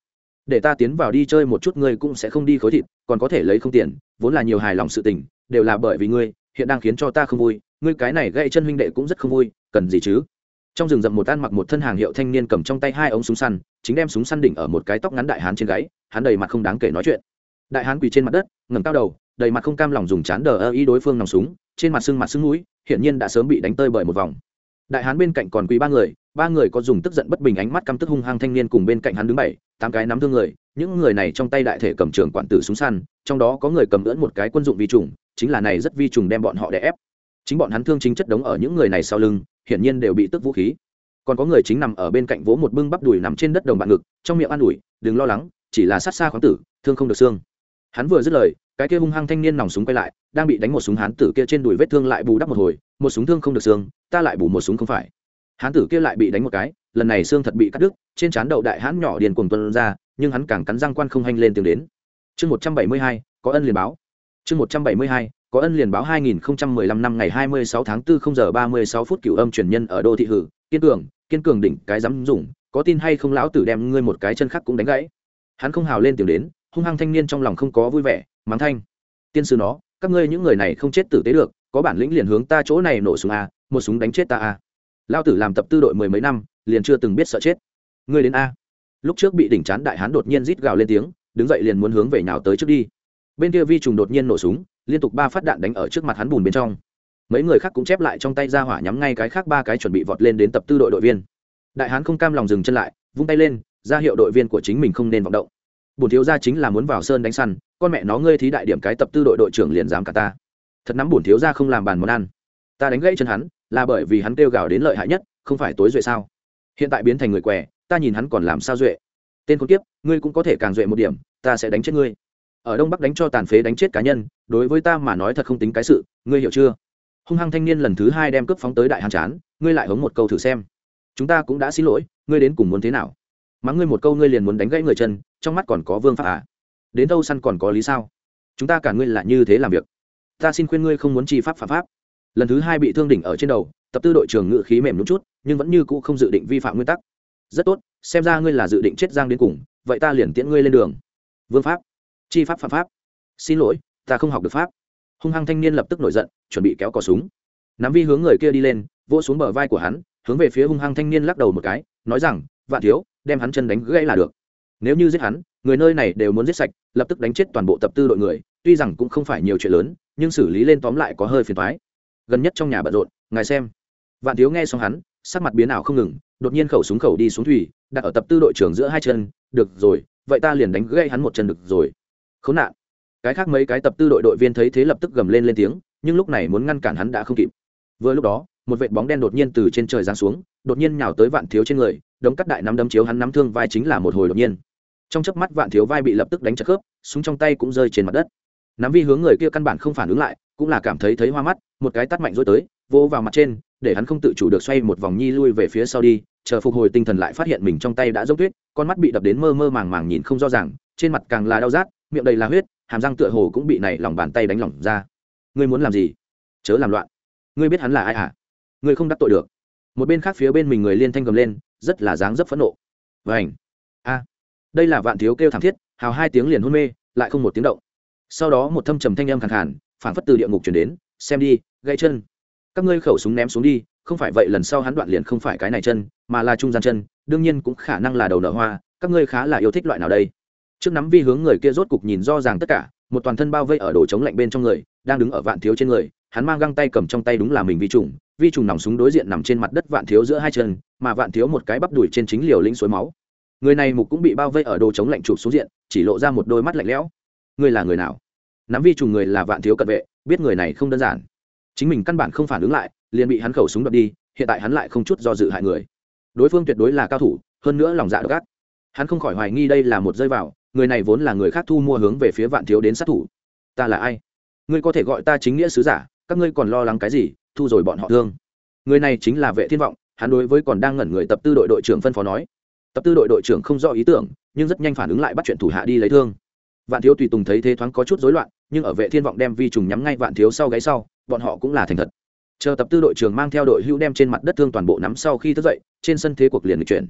Để ta tiến vào đi chơi một chút, ngươi cũng sẽ không đi khối thịt, còn có thể lấy không tiền, vốn là nhiều hài lòng sự tình, đều là bởi vì ngươi, hiện đang khiến cho ta không vui, ngươi cái này gãy chân huynh đệ cũng rất không vui, cần gì chứ? Trong rừng rậm một tan mặc một thân hàng hiệu thanh niên cầm trong tay hai ống súng săn, chính đem súng săn đỉnh ở một cái tóc ngắn đại hán trên gáy, hắn đầy mặt không đáng kể nói chuyện đại hán quỳ trên mặt đất, ngẩng cao đầu, đầy mặt không cam lòng dùng chán đờ ơ ý đối phương nòng súng, trên mặt sưng mặt sưng mũi, hiển nhiên đã sớm bị đánh tơi bởi một vòng. Đại hán bên cạnh còn quý ba người ba người có dùng tức giận bất bình ánh mắt căm tức hung hăng thanh niên cùng bên cạnh hắn đứng bảy, tám cái nắm thương người, những người này trong tay đại thể cầm trường quản tử súng săn, trong đó có người cầm lẫn một cái quân dụng vi trùng, chính là này rất vi trùng đem bọn họ đè ép. Chính bọn hắn thương chính chất đống ở những người này sau lưng, hiển nhiên đều bị tức vũ khí. Còn có người chính nằm ở bên cạnh vỗ một bưng bắp đùi nằm trên đất đồng bạn ngực, trong miệng an ủi, đừng lo lắng, chỉ là sát xa khoáng tử, thương không được xương hắn vừa dứt lời cái kia hung hăng thanh niên nòng súng quay lại đang bị đánh một súng hán tử kia trên đùi vết thương lại bù đắp một hồi một súng thương không được xương ta lại bù một súng không phải. Hán tử kia lại bị đánh một cái lần này xương thật bị cắt đứt trên trán đậu đại hán nhỏ điền cuồng tuân ra nhưng hắn càng cắn răng quan không hanh lên tiếng đến. Chương một trăm bảy mươi hai có ân liền báo. Chương một trăm bảy mươi hai có ân liền báo 2015 năm ngày 26 tháng 4 0 giờ 36 phút cửu âm truyền nhân ở đô thị hử, kiên cường, kiên cường đỉnh cái dám dùng, có tin hay không lão tử đem ngươi một cái chân khác cũng đánh gãy. Hắn không hào lên tiếng đến, hung hăng thanh niên trong lòng không có vui vẻ, mắng thanh. Tiên sư nó, các ngươi những người này không chết tử tế được, có bản lĩnh liền hướng ta chỗ này nổ súng a, một súng đánh chết ta à. a. Lão tử làm tập tư đội mười mấy năm, liền chưa từng biết sợ chết. Ngươi đến a. Lúc trước bị đỉnh chán đại hán đột nhiên rít gào lên tiếng, đứng dậy liền muốn hướng về nhào tới trước đi. Bên kia vi trùng đột nhiên nổ súng, liên tục ba phát đạn đánh ở trước mặt hắn bùn bên trong mấy người khác cũng chép lại trong tay ra hỏa nhắm ngay cái khác ba cái chuẩn bị vọt lên đến tập tư đội đội viên đại hán không cam lòng dừng chân lại vung tay lên ra hiệu đội viên của chính mình không nên vọng động Bổn thiếu gia chính là muốn vào sơn đánh săn, con mẹ nó ngươi thí đại điểm cái tập tư đội đội trưởng liền dám cả ta. Thật nắm bổn thiếu gia không làm bàn món ăn. Ta đánh gãy chân hắn, là bởi vì hắn kêu gào đến lợi hại nhất, không phải tối duệ sao? Hiện tại biến thành người què, ta nhìn hắn còn làm sao duệ? Tên con tiếp ngươi cũng có thể càng duệ một điểm, ta sẽ đánh chết ngươi. Ở đông bắc đánh cho tàn phế đánh chết cá nhân, đối với ta mà nói thật không tính cái sự, ngươi hiểu chưa? Hung hăng thanh niên lần thứ hai đem cướp phóng tới đại hàn chán, ngươi lại hống một câu thử xem. Chúng ta cũng đã xin lỗi, ngươi đến cùng muốn thế nào? Mắng ngươi một câu ngươi liền muốn đánh gãy người chân, trong mắt còn có vương pháp à? Đến đâu săn còn có lý sao? Chúng ta cả ngươi là như thế làm việc. Ta xin khuyên ngươi không muốn chi pháp phạm pháp. Lần thứ hai bị thương đỉnh ở trên đầu, tập tư đội trưởng ngự khí mềm đúng chút, nhưng vẫn như cũ không dự định vi phạm nguyên tắc. Rất tốt, xem ra ngươi là dự định chết giang đến cùng, vậy ta liền tiễn ngươi lên đường. Vương pháp. Chi pháp phạm pháp. Xin lỗi, ta không học được pháp. Hung hăng thanh niên lập tức nổi giận, chuẩn bị kéo cò súng. Nắm vi hướng người kia đi lên, vỗ xuống bờ vai của hắn, hướng về phía hung hăng thanh niên lắc đầu một cái, nói rằng, vạn thiếu đem hắn chân đánh gãy là được. Nếu như giết hắn, người nơi này đều muốn giết sạch, lập tức đánh chết toàn bộ tập tư đội người, tuy rằng cũng không phải nhiều chuyện lớn, nhưng xử lý lên tóm lại có hơi phiền thoái gần nhất trong nhà bận rộn, ngài xem. Vạn thiếu nghe xong hắn, sắc mặt biến ảo không ngừng, đột nhiên khẩu súng khẩu đi xuống thủy, đặt ở tập tư đội trưởng giữa hai chân, được rồi, vậy ta liền đánh gãy hắn một chân được rồi. Khốn nạn. Cái khác mấy cái tập tư đội đội viên thấy thế lập tức gầm lên lên tiếng, nhưng lúc này muốn ngăn cản hắn đã không kịp. Vừa lúc đó một vệt bóng đen đột nhiên từ trên trời giáng xuống, đột nhiên nhào tới vạn thiếu trên người, đống cắt đại nắm đấm chiếu hắn nắm thương vai chính là một hồi đột nhiên. Trong chớp mắt vạn thiếu vai bị lập tức đánh chật khớp, súng trong tay cũng rơi trên mặt đất. Nắm vi hướng người kia căn bản không phản ứng lại, cũng là cảm thấy thấy hoa mắt, một cái tắt mạnh rối tới vô vào mặt trên, để hắn không tự chủ được xoay một vòng nhi lui về phía sau đi, chờ phục hồi tinh thần lại phát hiện mình trong tay đã dốc tuyết, con mắt bị đập đến mơ mơ màng màng nhìn không rõ ràng, trên mặt càng là đau rát, miệng đầy là huyết, hàm răng tựa hồ cũng bị này lòng bàn tay đánh lỏng ra. Ngươi muốn làm gì? Chớ làm loạn. Ngươi biết hắn là ai hả? Người không đắc tội được. Một bên khác phía bên mình người liên thanh gầm lên, rất là dáng dấp phẫn nộ. Vảnh a. Đây là vạn thiếu kêu thảm thiết, hào hai tiếng liền hôn mê, lại không một tiếng động. Sau đó một thâm trầm thanh âm khàn khàn phản phất từ địa ngục chuyển đến, xem đi, gãy chân. Các ngươi khẩu súng ném xuống đi, không phải vậy lần sau hắn đoạn liền không phải cái này chân, mà là trung gian chân, đương nhiên cũng khả năng là đầu nở hoa, các ngươi khá là yêu thích loại nào đây? Trước nắm vi hướng người kia rốt cục nhìn rõ ràng tất cả, một toàn thân bao vây ở đồ chống lạnh bên trong người, đang đứng ở vạn thiếu trên người, hắn mang găng tay cầm trong tay đúng là mình vi trùng vi trùng nòng súng đối diện nằm trên mặt đất vạn thiếu giữa hai chân, mà vạn thiếu một cái bắp đùi trên chính liều lĩnh suối máu. Người này mục cũng bị bao vây ở đồ chống lạnh chụp xuống diện, chỉ lộ ra một đôi mắt lạnh lẽo. Người là người nào? Nắm vi trùng người là vạn thiếu cận vệ, biết người này không đơn giản. Chính mình căn bản không phản ứng lại, liền bị hắn khẩu súng đập đi, hiện tại hắn lại không chút do dự hại người. Đối phương tuyệt đối là cao thủ, hơn nữa lòng dạ độc ác. Hắn không khỏi hoài nghi đây là một rơi vào, người này vốn là người khác thu mua hướng về phía vạn thiếu đến sát thủ. Ta là ai? Ngươi có thể gọi ta chính nghĩa sứ giả, các ngươi còn lo lắng cái gì? Thu rồi bọn họ thương. Người này chính là vệ thiên vọng, hắn đối với còn đang ngẩn người tập tư đội đội trưởng phân phó nói. Tập tư đội đội trưởng không rõ ý tưởng, nhưng rất nhanh phản ứng lại bắt chuyện thủ hạ đi lấy thương. Vạn thiếu tùy tùng thấy thế thoáng có chút rối loạn, nhưng ở vệ thiên vọng đem vi trùng nhắm ngay vạn thiếu sau gáy sau, bọn họ cũng là thành thật. Chờ tập tư đội trưởng mang theo đội hữu đem trên mặt đất thương toàn bộ nắm sau khi thức dậy, trên sân thế cuộc liền lịch chuyển.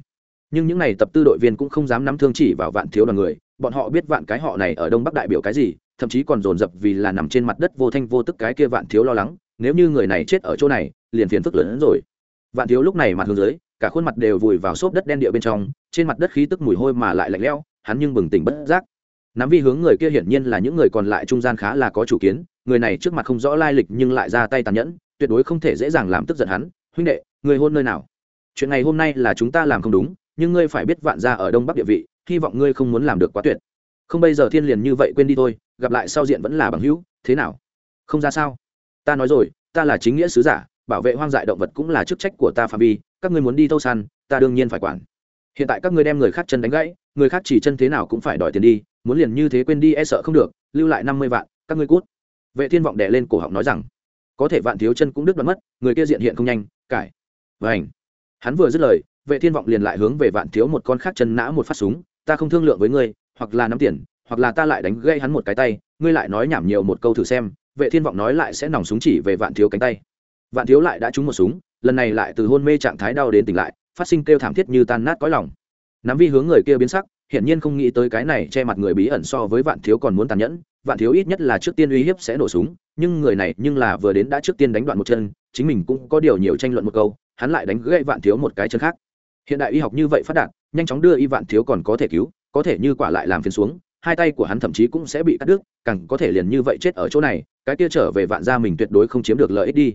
Nhưng những này tập tư đội viên cũng không dám nắm thương chỉ vào vạn thiếu đoàn người, bọn họ biết vạn cái họ này ở đông bắc đại biểu cái gì, thậm chí còn dồn dập vì là nằm trên mặt đất vô thanh vô tức cái kia vạn thiếu lo lắng nếu như người này chết ở chỗ này, liền phiền phức lớn hơn rồi. Vạn thiếu lúc này mặt hướng dưới, cả khuôn mặt đều vùi vào xốp đất đen địa bên trong, trên mặt đất khí tức mùi hôi mà lại lạnh lẽo, hắn nhưng bừng tỉnh bất giác. Nắm vi hướng người kia hiển nhiên là những người còn lại trung gian khá là có chủ kiến, người này trước mặt không rõ lai lịch nhưng lại ra tay tàn nhẫn, tuyệt đối không thể dễ dàng làm tức giận hắn. Huynh đệ, người hôn nơi nào? Chuyện này hôm nay là chúng ta làm không đúng, nhưng ngươi phải biết vạn ra ở đông bắc địa vị, hy vọng ngươi không muốn làm được quá tuyệt. Không, bây giờ thiên liền như vậy quên đi thôi, gặp lại sau diện vẫn là bằng hữu, thế nào? Không ra sao ta nói rồi, ta là chính nghĩa sứ giả, bảo vệ hoang dại động vật cũng là chức trách của ta phạm vi, các ngươi muốn đi thâu săn, ta đương nhiên phải quản. Hiện tại các ngươi đem người khác chân đánh gãy, người khác chỉ chân thế nào cũng phải đòi tiền đi, muốn liền như thế quên đi e sợ không được, lưu lại năm mươi vạn, các ngươi cút. Vệ thiên vọng đè lên cổ họng nói rằng, có thể vạn thiếu chân cũng đứt đoạn mất, người kia diện hiện không nhanh, cải. Vảnh hắn vừa dứt lời, vệ thiên vọng liền lại hướng về vạn thiếu một con khác chân nã một phát súng, ta không thương lượng với ngươi, hoặc là nắm tiền, hoặc là ta lại đánh gây hắn một cái tay, ngươi lại nói nhảm nhiều một câu thử xem vệ thiên vọng nói lại sẽ nòng súng chỉ về vạn thiếu cánh tay. Vạn thiếu lại đã trúng một súng, lần này lại từ hôn mê trạng thái đau đến tỉnh lại, phát sinh kêu thảm thiết như tan nát cõi lòng. Nắm vi hướng người kia biến sắc, hiển nhiên không nghĩ tới cái này che mặt người bí ẩn so với vạn thiếu còn muốn tàn nhẫn, vạn thiếu ít nhất là trước tiên uy hiếp sẽ nổ súng, nhưng người này nhưng là vừa đến đã trước tiên đánh đoạn một chân, chính mình cũng có điều nhiều tranh luận một câu, hắn lại đánh gãy vạn thiếu một cái chân khác. Hiện đại y học như vậy phát đạt, nhanh chóng đưa y vạn thiếu còn có thể cứu, có thể như quả lại làm phiền xuống hai tay của hắn thậm chí cũng sẽ bị cắt đứt, càng có thể liền như vậy chết ở chỗ này, cái kia trở về vạn gia mình tuyệt đối không chiếm được lợi ích đi.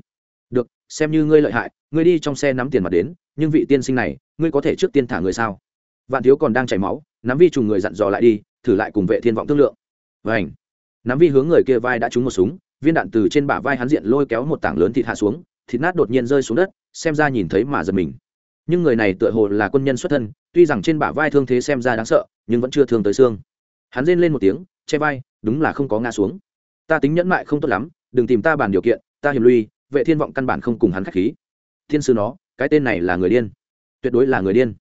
Được, xem như ngươi lợi hại, ngươi đi trong xe nắm tiền mặt đến, nhưng vị tiên sinh này, ngươi có thể trước tiên thả người sao? Vạn thiếu còn đang chảy máu, nắm vi trùng người dặn dò lại đi, thử lại cùng vệ thiên vọng thương lượng. Vảnh nắm vi hướng người kia vai đã trúng một súng, viên đạn từ trên bả vai hắn diện lôi kéo một tảng lớn thịt hạ xuống, thịt nát đột nhiên rơi xuống đất, xem ra nhìn thấy mà giật mình. Nhưng người này tựa hồ là quân nhân xuất thân, tuy rằng trên bả vai thương thế xem ra đáng sợ, nhưng vẫn chưa thương tới xương hắn rên lên một tiếng, che vai, đúng là không có ngã xuống. Ta tính nhẫn mại không tốt lắm, đừng tìm ta bàn điều kiện, ta hiểm lui, vệ thiên vọng căn bản không cùng hắn khách khí. Thiên sư nó, cái tên này là người điên. Tuyệt đối là người điên.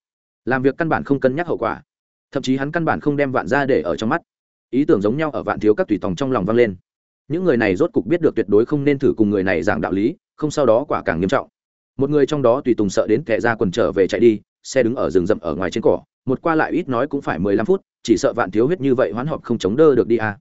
Làm việc căn bản không cân nhắc hậu quả. Thậm chí hắn căn bản không đem vạn ra để ở trong mắt. Ý tưởng giống nhau ở vạn thiếu các tùy tòng trong lòng vang lên. Những người này rốt cục biết được tuyệt đối không nên thử cùng người này giảng đạo lý, không sau đó quả càng nghiêm trọng. Một người trong đó tùy tùng sợ đến kẻ ra quần trở về chạy đi, xe đứng ở rừng rậm ở ngoài trên cỏ một qua lại ít nói cũng phải mười lăm phút, chỉ sợ vạn thiếu huyết như vậy hoán họp không chống đỡ được đi à.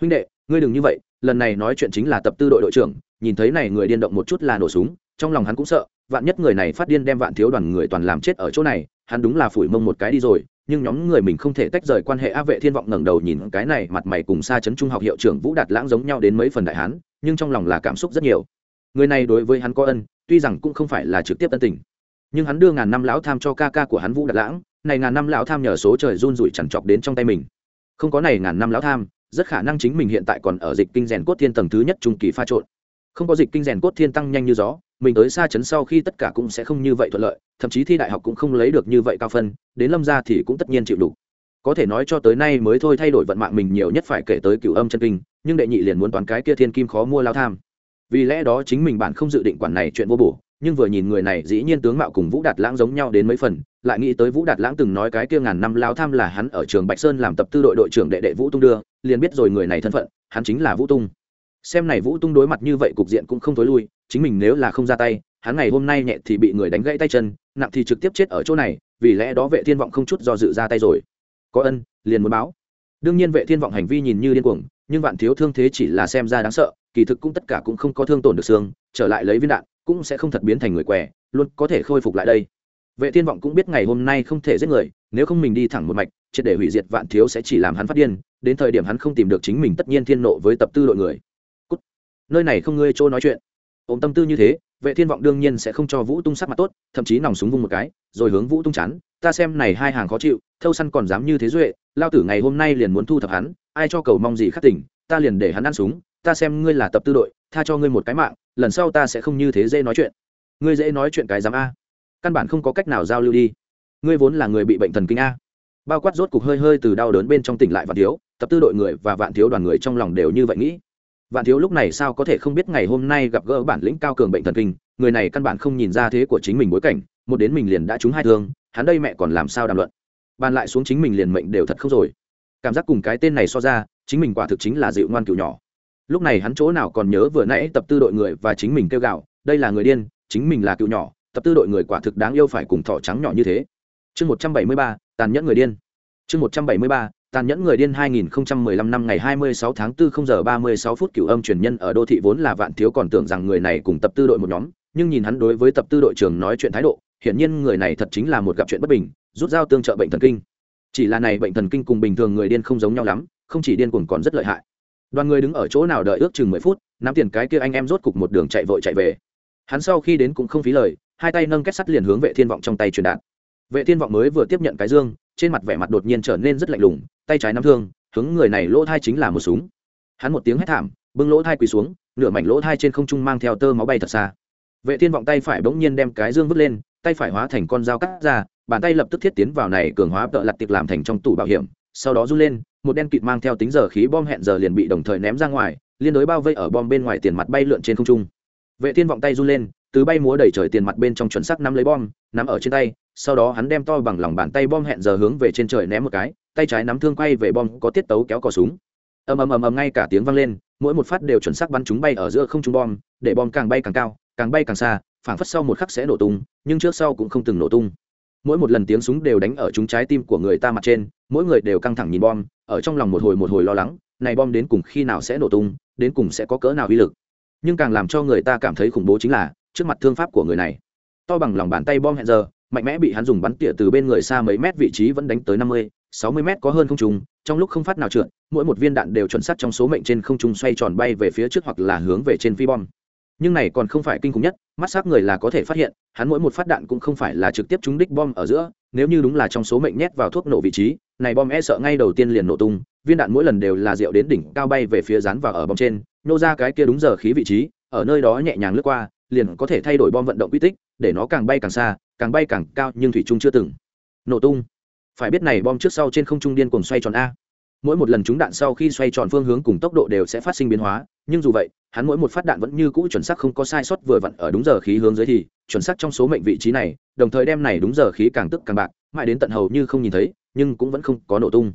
huynh đệ, ngươi đừng như vậy, lần này nói chuyện chính là tập tư đội đội trưởng, nhìn thấy này người điên động một chút là nổ súng, trong lòng hắn cũng sợ, vạn nhất người này phát điên đem vạn thiếu đoàn người toàn làm chết ở chỗ này, hắn đúng là phủi mông một cái đi rồi, nhưng nhóm người mình không thể tách rời quan hệ a vệ thiên vọng ngẩng đầu nhìn cái này mặt mày cùng xa chấn trung học hiệu trưởng vũ đạt lãng giống nhau đến mấy phần đại hán, nhưng trong lòng là cảm xúc rất nhiều người này đối với hắn có ân, tuy rằng cũng không phải là trực tiếp ân tình, nhưng hắn đưa ngàn năm lão tham cho ca ca của hắn vũ đạt lãng này ngàn năm lão tham nhờ số trời run rủi chằn chọc đến trong tay mình. Không có này ngàn năm lão tham, rất khả năng chính mình hiện tại còn ở dịch kinh rèn cốt thiên tầng thứ nhất trung kỳ pha trộn. Không có dịch kinh rèn cốt thiên tăng nhanh như gió, mình tới xa chấn sau khi tất cả cũng sẽ không như vậy thuận lợi, thậm chí thi đại học cũng không lấy được như vậy cao phân, đến lâm gia thì cũng tất nhiên chịu đủ. Có thể nói cho tới nay mới thôi thay đổi vận mạng mình nhiều nhất phải kể tới cửu âm chân kinh, nhưng đệ nhị liền muốn toán cái kia thiên kim khó mua lao tham. Vì lẽ đó chính mình bạn không dự định quản này chuyện vô bổ nhưng vừa nhìn người này dĩ nhiên tướng mạo cùng vũ đạt lãng giống nhau đến mấy phần, lại nghĩ tới vũ đạt lãng từng nói cái kia ngàn năm lao tham là hắn ở trường bạch sơn làm tập tư đội đội trưởng đệ đệ vũ tung đưa, liền biết rồi người này thân phận, hắn chính là vũ tung. Xem này vũ tung đối mặt như vậy cục diện cũng không thối lui, chính mình nếu là không ra tay, hắn ngày hôm nay nhẹ thì bị người đánh gãy tay chân, nặng thì trực tiếp chết ở chỗ này, vì lẽ đó vệ thiên vọng không chút do dự ra tay rồi. Có ân, liền muốn báo. Đương nhiên vệ thiên vọng hành vi nhìn như điên cuồng, nhưng vạn thiếu thương thế chỉ là xem ra đáng sợ, kỳ thực cũng tất cả cũng không có thương tổn được xương, trở lại lấy viên đạn cũng sẽ không thật biến thành người què, luôn có thể khôi phục lại đây. Vệ thiên vọng cũng biết ngày hôm nay không thể giết người, nếu không mình đi thẳng một mạch, triệt để hủy diệt vạn thiếu sẽ chỉ làm hắn phát điên, đến thời điểm hắn không tìm được chính mình tất nhiên thiên nộ với tập tư đội người. Cút. nơi này không ngươi chỗ nói chuyện. Ôm tâm tư như thế, vệ thiên vọng đương nhiên sẽ không cho vũ tung sắc mặt tốt, thậm chí nòng súng vung một cái, rồi hướng vũ tung chán ta xem này hai hàng khó chịu, thâu săn còn dám như thế duệ, lao tử ngày hôm nay liền muốn thu thập hắn, ai cho cầu mong gì khắc tỉnh, ta liền để hắn ăn súng, ta xem ngươi là tập tư đội, tha cho ngươi một cái mạng lần sau ta sẽ không như thế dễ nói chuyện. Ngươi dễ nói chuyện cái dám a. Căn bản không có cách nào giao lưu đi. Ngươi vốn là người bị bệnh thần kinh a. Bao quát rốt cục hơi hơi từ đau đớn bên trong tỉnh lại vạn thiếu, tập tư đội người và vạn thiếu đoàn người trong lòng đều như vậy nghĩ. Vạn thiếu lúc này sao có thể không biết ngày hôm nay gặp gỡ bản lĩnh cao cường bệnh thần kinh, người này căn bản không nhìn ra thế của chính mình bối cảnh, một đến mình liền đã trúng hai thương, hắn đây mẹ còn làm sao đàm luận. Bàn lại xuống chính mình liền mệnh đều thật không rồi. Cảm giác cùng cái tên này so ra, chính mình quả thực chính là dịu ngoan cựu nhỏ lúc này hắn chỗ nào còn nhớ vừa nãy tập tư đội người và chính mình kêu gạo đây là người điên, chính mình là cựu nhỏ, tập tư đội người quả thực đáng yêu phải cùng thỏ trắng nhỏ như thế. Chương một trăm bảy mươi ba, tàn nhẫn người điên. Chương một trăm bảy mươi ba, tàn nhẫn người điên 2015 năm ngày 26 tháng 4 0 giờ 36 phút cửu âm truyền nhân ở đô thị vốn là vạn thiếu còn tưởng rằng người này cùng tập tư đội một nhóm, nhưng nhìn hắn đối với tập tư đội trưởng nói chuyện thái độ, hiển nhiên người này thật chính là một gặp chuyện bất bình, rút dao tương trợ bệnh thần kinh. Chỉ là này bệnh thần kinh cùng bình thường người điên không giống nhau lắm, không chỉ điên cuồng còn rất lợi hại đoàn người đứng ở chỗ nào đợi ước chừng mười phút, nắm tiền cái kia anh em rốt cục một đường chạy vội chạy về. Hắn sau khi đến cũng không phí lời, hai tay nâng kết sắt liền hướng vệ thiên vọng trong tay truyền đạt. Vệ thiên vọng mới vừa tiếp nhận cái dương, trên mặt vẻ mặt đột nhiên trở nên rất lạnh lùng, tay trái nắm thương, hướng người này lỗ thai chính là một súng. Hắn một tiếng hét thảm, bưng lỗ thai quỳ xuống, nửa mảnh lỗ thai trên không trung mang theo tơ máu bay thật xa. Vệ thiên vọng tay phải bỗng nhiên đem cái dương vứt lên, tay phải hóa thành con dao cắt ra, bàn tay lập tức thiết tiến vào này cường hóa tợ lặt tiệc làm thành trong tủ bảo hiểm, sau đó run lên một đen kịt mang theo tính giờ khí bom hẹn giờ liền bị đồng thời ném ra ngoài, liên đối bao vây ở bom bên ngoài tiền mặt bay lượn trên không trung. Vệ thiên vọng tay run lên, từ bay múa đẩy trời tiền mặt bên trong chuẩn xác nắm lấy bom, nắm ở trên tay, sau đó hắn đem to bằng lòng bàn tay bom hẹn giờ hướng về trên trời ném một cái, tay trái nắm thương quay về bom có tiết tấu kéo cò súng. Ầm ầm ầm ầm ngay cả tiếng vang lên, mỗi một phát đều chuẩn xác bắn chúng bay ở giữa không trung bom, để bom càng bay càng cao, càng bay càng xa, phảng phất sau một khắc sẽ nổ tung, nhưng trước sau cũng không từng nổ tung mỗi một lần tiếng súng đều đánh ở chúng trái tim của người ta mặt trên, mỗi người đều căng thẳng nhìn bom, ở trong lòng một hồi một hồi lo lắng, này bom đến cùng khi nào sẽ nổ tung, đến cùng sẽ có cỡ nào uy lực. Nhưng càng làm cho người ta cảm thấy khủng bố chính là, trước mặt thương pháp của người này, to bằng lòng bàn tay bom hẹn giờ, mạnh mẽ bị hắn dùng bắn tỉa từ bên người xa mấy mét vị trí vẫn đánh tới năm mươi, sáu mươi mét có hơn không trùng trong lúc không phát nào trượt, mỗi một viên đạn đều chuẩn xác trong số mệnh trên không trung xoay tròn bay về phía trước hoặc là hướng về trên phi bom nhưng này còn không phải kinh khủng nhất, mắt s người là có thể phát hiện, hắn mỗi một phát đạn cũng không phải là trực tiếp trúng đích bom ở giữa, nếu như đúng là trong số mệnh nhét vào thuốc nổ vị trí, này bom e sợ ngay đầu tiên liền nổ tung, viên đạn mỗi lần đều là rượu đến đỉnh cao bay về phía rán và ở bom trên, nô ra cái kia đúng giờ khí vị trí, ở nơi đó nhẹ nhàng lướt qua, liền có thể thay đổi bom vận động quy tích, để nó càng bay càng xa, càng bay càng cao, nhưng thủy trung chưa từng nổ tung. Phải biết này bom trước sau trên không trung điên cuồng xoay tròn a. Mỗi một lần trúng đạn sau khi xoay tròn phương hướng cùng tốc độ đều sẽ phát sinh biến hóa, nhưng dù vậy hắn mỗi một phát đạn vẫn như cũ chuẩn xác không có sai sót vừa vặn ở đúng giờ khí hướng dưới thì, chuẩn xác trong số mệnh vị trí này, đồng thời đem này đúng giờ khí càng tức càng bạc, mãi đến tận hầu như không nhìn thấy, nhưng cũng vẫn không có nổ tung.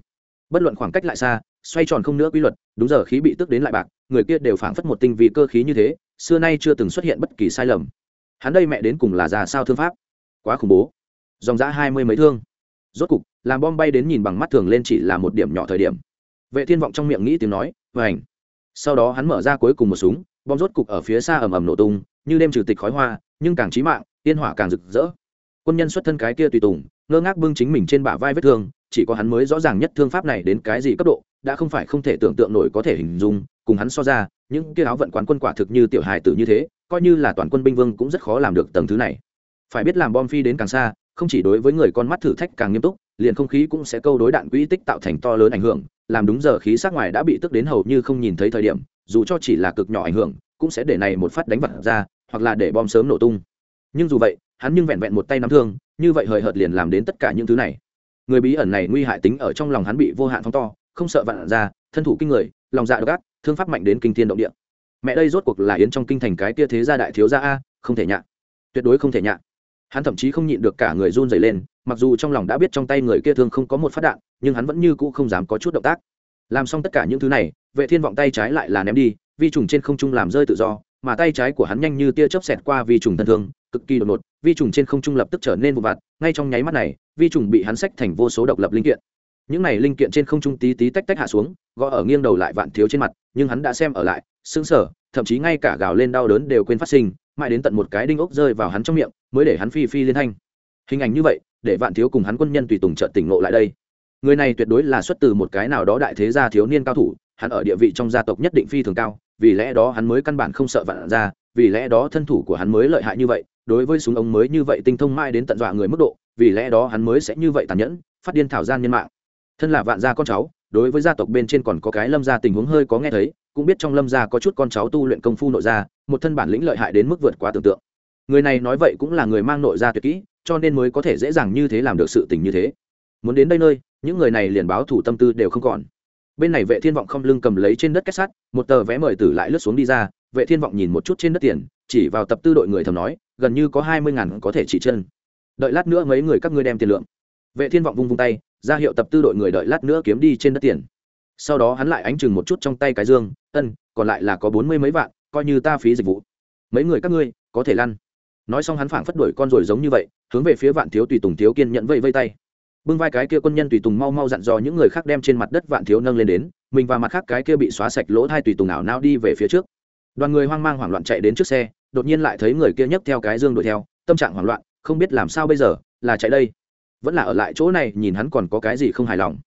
Bất luận khoảng cách lại xa, xoay tròn không nữa quy luật, đúng giờ khí bị tức đến lại bạc, người kia đều phảng phất một tinh vì cơ khí như thế, xưa nay chưa từng xuất hiện bất kỳ sai lầm. Hắn đây mẹ đến cùng là già sao thương pháp? Quá khủng bố. Dòng giã hai mươi mấy thương. Rốt cục, làm bom bay đến nhìn bằng mắt thường lên chỉ là một điểm nhỏ thời điểm. Vệ thiên vọng trong miệng nghĩ tiếng nói vảnh ảnh sau đó hắn mở ra cuối cùng một súng, bom rốt cục ở phía xa ầm ầm nổ tung, như đêm trừ tịch khói hoa, nhưng càng chí mạng, tiên hỏa càng rực rỡ. Quân nhân xuất thân cái kia tùy tùng, ngơ ngác bưng chính mình trên bả vai vết thương, chỉ có hắn mới rõ ràng nhất thương pháp này đến cái gì cấp độ, đã không phải không thể tưởng tượng nổi có thể hình dung, cùng hắn so ra, những kia áo vận quán quân quả thực như tiểu hài tử như thế, coi như là toàn quân binh vương cũng rất khó làm được tầng thứ này. Phải biết làm bom phi đến càng xa, không chỉ đối với người con mắt thử thách càng nghiêm túc, liền không khí cũng sẽ câu đối đạn quỹ tích tạo thành to lớn ảnh hưởng làm đúng giờ khí sát ngoài đã bị tức đến hầu như không nhìn thấy thời điểm, dù cho chỉ là cực nhỏ ảnh hưởng, cũng sẽ để này một phát đánh vật ra, hoặc là để bom sớm nổ tung. Nhưng dù vậy, hắn nhưng vẹn vẹn một tay nắm thương, như vậy hời hợt liền làm đến tất cả những thứ này. Người bí ẩn này nguy hại tính ở trong lòng hắn bị vô hạn phóng to, không sợ vạn ra, thân thủ kinh người, lòng dạ độc ác, thương pháp mạnh đến kinh thiên động địa. Mẹ đây rốt cuộc là yến trong kinh thành cái tia thế gia đại thiếu gia a, không thể nhạ. Tuyệt đối không thể nhạ. Hắn thậm chí không nhịn được cả người run rẩy lên, mặc dù trong lòng đã biết trong tay người kia thương không có một phát đạn nhưng hắn vẫn như cũ không dám có chút động tác. Làm xong tất cả những thứ này, vệ thiên vọng tay trái lại là ném đi, vi trùng trên không trung làm rơi tự do, mà tay trái của hắn nhanh như tia chớp xẹt qua vi trùng thân thương, cực kỳ đột ngột, vi trùng trên không trung lập tức trở nên vụn vặt, ngay trong nháy mắt này, vi trùng bị hắn xách thành vô số độc lập linh kiện. Những này linh kiện trên không trung tí tí tách tách hạ xuống, gõ ở nghiêng đầu lại vạn thiếu trên mặt, nhưng hắn đã xem ở lại, sững sờ, thậm chí ngay cả gào lên đau đớn đều quên phát sinh, mãi đến tận một cái đinh ốc rơi vào hắn trong miệng, mới để hắn phi phi liên thanh. Hình ảnh như vậy, để vạn thiếu cùng hắn quân nhân tùy tùng trợ tỉnh ngộ lại đây người này tuyệt đối là xuất từ một cái nào đó đại thế gia thiếu niên cao thủ, hắn ở địa vị trong gia tộc nhất định phi thường cao, vì lẽ đó hắn mới căn bản không sợ vạn ra vì lẽ đó thân thủ của hắn mới lợi hại như vậy, đối với súng ống mới như vậy tinh thông mai đến tận dọa người mức độ, vì lẽ đó hắn mới sẽ như vậy tàn nhẫn, phát điên thảo gian nhân mạng. Thân là vạn gia con cháu, đối với gia tộc bên trên còn có cái lâm gia tình huống hơi có nghe thấy, cũng biết trong lâm gia có chút con cháu tu luyện công phu nội gia, một thân bản lĩnh lợi hại đến mức vượt quá tưởng tượng. Người này nói vậy cũng là người mang nội gia tuyệt kỹ, cho nên mới có thể dễ dàng như thế làm được sự tình như thế. Muốn đến đây nơi những người này liền báo thủ tâm tư đều không còn. Bên này vệ thiên vọng không lưng cầm lấy trên đất kết sắt, một tờ vé mời tử lại lướt xuống đi ra, vệ thiên vọng nhìn một chút trên đất tiền, chỉ vào tập tư đội người thầm nói, gần như có hai mươi ngàn có thể chỉ chân. Đợi lát nữa mấy người các ngươi đem tiền lượng. Vệ thiên vọng vung vung tay, ra hiệu tập tư đội người đợi lát nữa kiếm đi trên đất tiền. Sau đó hắn lại ánh chừng một chút trong tay cái dương, ân, còn lại là có bốn mươi mấy vạn, coi như ta phí dịch vụ. Mấy người các ngươi, có thể lăn. Nói xong hắn phảng phất đuổi con rồi giống như vậy, hướng về phía vạn thiếu tùy tùng thiếu kiên nhận vây vây tay bưng vai cái kia quân nhân tùy tùng mau mau dặn dò những người khác đem trên mặt đất vạn thiếu nâng lên đến, mình và mặt khác cái kia bị xóa sạch lỗ thai tùy tùng ảo nao đi về phía trước. Đoàn người hoang mang hoảng loạn chạy đến trước xe, đột nhiên lại thấy người kia nhấc theo cái dương đuổi theo, tâm trạng hoảng loạn, không biết làm sao bây giờ, là chạy đây. Vẫn là ở lại chỗ này, nhìn hắn còn có cái gì không hài lòng.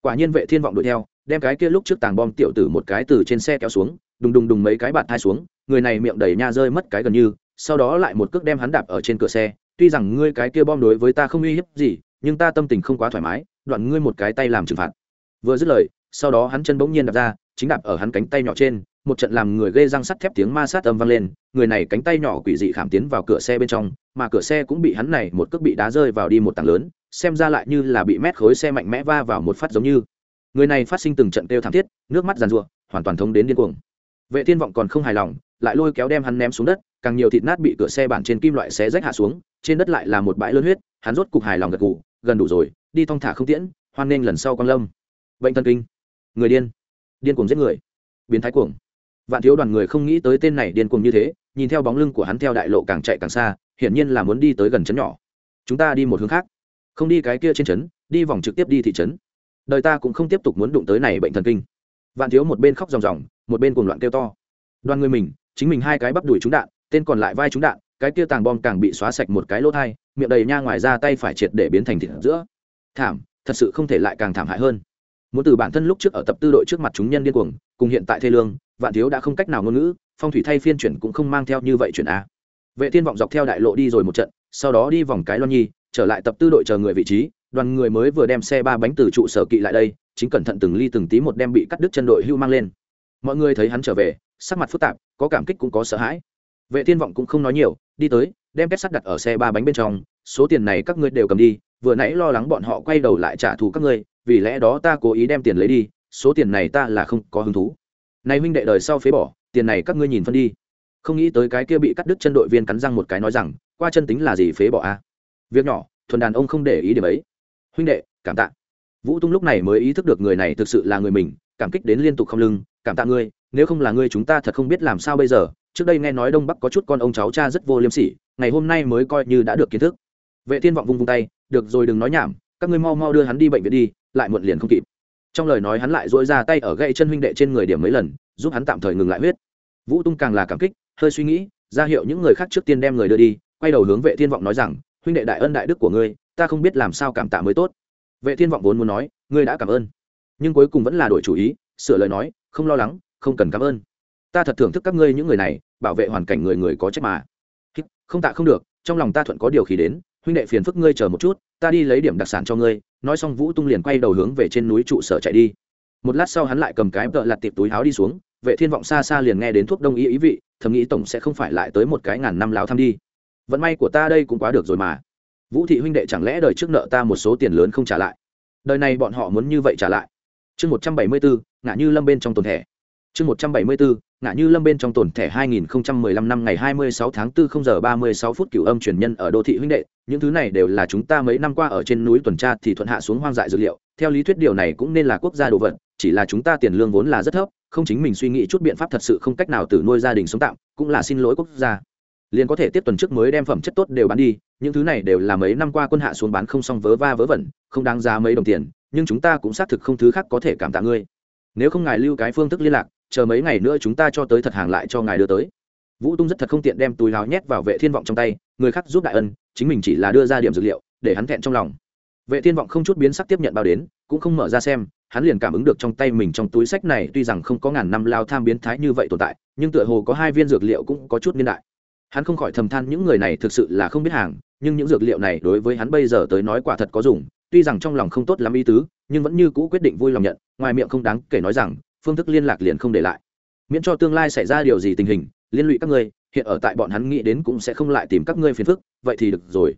Quả nhiên vệ thiên vọng đuổi theo, đem cái kia lúc trước tàng bom tiểu tử một cái từ trên xe kéo xuống, đùng đùng đùng mấy cái bạt thai xuống, người này miệng đầy nha rơi mất cái gần như, sau đó lại một cước đem hắn đạp ở trên cửa xe. Tuy rằng ngươi cái kia bom đối với ta không uy hiếp gì nhưng ta tâm tình không quá thoải mái, đoạn ngươi một cái tay làm trừng phạt. Vừa dứt lời, sau đó hắn chân bỗng nhiên đạp ra, chính đạp ở hắn cánh tay nhỏ trên, một trận làm người ghê răng sắt thép tiếng ma sát âm vang lên, người này cánh tay nhỏ quỷ dị khảm tiến vào cửa xe bên trong, mà cửa xe cũng bị hắn này một cước bị đá rơi vào đi một tảng lớn, xem ra lại như là bị mét khối xe mạnh mẽ va vào một phát giống như. Người này phát sinh từng trận kêu thảm thiết, nước mắt giàn ruộng hoàn toàn thống đến điên cuồng. Vệ thiên vọng còn không hài lòng, lại lôi kéo đem hắn ném xuống đất, càng nhiều thịt nát bị cửa xe bản trên kim loại xé rách hạ xuống, trên đất lại là một bãi lớn huyết, hắn rốt cục hài lòng gật gù gần đủ rồi, đi thong thả không tiễn, hoan nghênh lần sau con lâm. Bệnh thần kinh. Người điên. Điên cuồng giết người. Biến thái cuồng. Vạn thiếu đoàn người không nghĩ tới tên này điên cuồng như thế, nhìn theo bóng lưng của hắn theo đại lộ càng chạy càng xa, hiển nhiên là muốn đi tới gần trấn nhỏ. Chúng ta đi một hướng khác. Không đi cái kia trên trấn, đi vòng trực tiếp đi thị trấn. Đời ta cũng không tiếp tục muốn đụng tới này bệnh thần kinh. Vạn thiếu một bên khóc ròng ròng, một bên cuồng loạn kêu to. Đoàn người mình, chính mình hai cái bắp đuổi trúng đạn, tên còn lại vai trúng đạn, cái kia tàng bom càng bị xóa sạch một cái lỗ thai miệng đầy nha ngoài ra tay phải triệt để biến thành thịt giữa. Thảm, thật sự không thể lại càng thảm hại hơn. Muốn từ bản thân lúc trước ở tập tư đội trước mặt chúng nhân điên cuồng, cùng hiện tại thê lương, vạn thiếu đã không cách nào ngôn ngữ, phong thủy thay phiên chuyển cũng không mang theo như vậy chuyển a. Vệ thiên vọng dọc theo đại lộ đi rồi một trận, sau đó đi vòng cái loan nhi, trở lại tập tư đội chờ người vị trí, đoàn người mới vừa đem xe ba bánh từ trụ sở kỵ lại đây, chính cẩn thận từng ly từng tí một đem bị cắt đứt chân đội hưu mang lên. Mọi người thấy hắn trở về, sắc mặt phức tạp, có cảm kích cũng có sợ hãi. Vệ thiên vọng cũng không nói nhiều, đi tới đem kết sắt đặt ở xe ba bánh bên trong, số tiền này các ngươi đều cầm đi, vừa nãy lo lắng bọn họ quay đầu lại trả thù các ngươi, vì lẽ đó ta cố ý đem tiền lấy đi, số tiền này ta là không có hứng thú. Này huynh đệ đời sau phế bỏ, tiền này các ngươi nhìn phân đi. Không nghĩ tới cái kia bị cắt đứt chân đội viên cắn răng một cái nói rằng, qua chân tính là gì phế bỏ a? Việc nhỏ, thuần đàn ông không để ý điểm ấy. Huynh đệ, cảm tạ. Vũ tung lúc này mới ý thức được người này thực sự là người mình, cảm kích đến liên tục không lưng, cảm tạ ngươi, nếu không là ngươi chúng ta thật không biết làm sao bây giờ, trước đây nghe nói đông bắc có chút con ông cháu cha rất vô liêm sỉ ngày hôm nay mới coi như đã được kiến thức. Vệ thiên vọng vung vung tay, được rồi, đừng nói nhảm, các ngươi mau mau đưa hắn đi bệnh viện đi, lại muộn liền không kịp. Trong lời nói hắn lại dỗi ra tay ở gậy chân huynh đệ trên người điểm mấy lần, giúp hắn tạm thời ngừng lại huyết. Vũ tung càng là cảm kích, hơi suy nghĩ, ra hiệu những người khác trước tiên đem người đưa đi, quay đầu hướng vệ thiên vọng nói rằng, huynh đệ đại ân đại đức của ngươi, ta không biết làm sao cảm tạ mới tốt. Vệ thiên vọng vốn muốn nói, ngươi đã cảm ơn, nhưng cuối cùng vẫn là đổi chủ ý, sửa lời nói, không lo lắng, không cần cảm ơn. Ta thật thưởng thức các ngươi những người này, bảo vệ hoàn cảnh người người có trách mà không tạ không được, trong lòng ta thuận có điều khí đến, huynh đệ phiền phức ngươi chờ một chút, ta đi lấy điểm đặc sản cho ngươi. Nói xong vũ tung liền quay đầu hướng về trên núi trụ sở chạy đi. Một lát sau hắn lại cầm cái vợ lặt tiệp túi áo đi xuống, vệ thiên vọng xa xa liền nghe đến thuốc đông y ý vị, thầm nghĩ tổng sẽ không phải lại tới một cái ngàn năm láo thăm đi. Vận may của ta đây cũng quá được rồi mà. Vũ thị huynh đệ chẳng lẽ đời trước nợ ta một số tiền lớn không trả lại? Đời này bọn họ muốn như vậy trả lại. Chương một trăm bảy mươi bốn ngã như lâm bên trong tồn thẻ chương một trăm bảy mươi bốn ngã như lâm bên trong tổn thẻ 2015 năm ngày 26 tháng 4 0 giờ 36 phút cửu âm truyền nhân ở đô thị huynh đệ, những thứ này đều là chúng ta mấy năm qua ở trên núi tuần tra thì thuận hạ xuống hoang dại dữ liệu, theo lý thuyết điều này cũng nên là quốc gia đồ vật, chỉ là chúng ta tiền lương vốn là rất thấp, không chính mình suy nghĩ chút biện pháp thật sự không cách nào tự nuôi gia đình sống tạm, cũng là xin lỗi quốc gia. Liền có thể tiếp tuần trước mới đem phẩm chất tốt đều bán đi, những thứ này đều là mấy năm qua quân hạ xuống bán không xong vớ va vớ vẩn, không đáng giá mấy đồng tiền, nhưng chúng ta cũng xác thực không thứ khác có thể cảm tạ ngươi. Nếu không ngài lưu cái phương thức liên lạc, chờ mấy ngày nữa chúng ta cho tới thật hàng lại cho ngài đưa tới. Vũ tung rất thật không tiện đem túi láo nhét vào vệ thiên vọng trong tay, người khác giúp đại ân, chính mình chỉ là đưa ra điểm dữ liệu, để hắn thẹn trong lòng. Vệ thiên vọng không chút biến sắc tiếp nhận bao đến, cũng không mở ra xem, hắn liền cảm ứng được trong tay mình trong túi sách này tuy rằng không có ngàn năm lao tham biến thái như vậy tồn tại, nhưng tựa hồ có hai viên dược liệu cũng có chút niên đại. Hắn không khỏi thầm than những người này thực sự là không biết hàng, nhưng những dược liệu này đối với hắn bây giờ tới nói quả thật có dùng, tuy rằng trong lòng không tốt lắm ý tứ, nhưng vẫn như cũ quyết định vui lòng nhận, ngoài miệng không đáng kể nói rằng phương thức liên lạc liền không để lại. Miễn cho tương lai xảy ra điều gì tình hình, liên lụy các ngươi, hiện ở tại bọn hắn nghĩ đến cũng sẽ không lại tìm các ngươi phiền phức, vậy thì được rồi.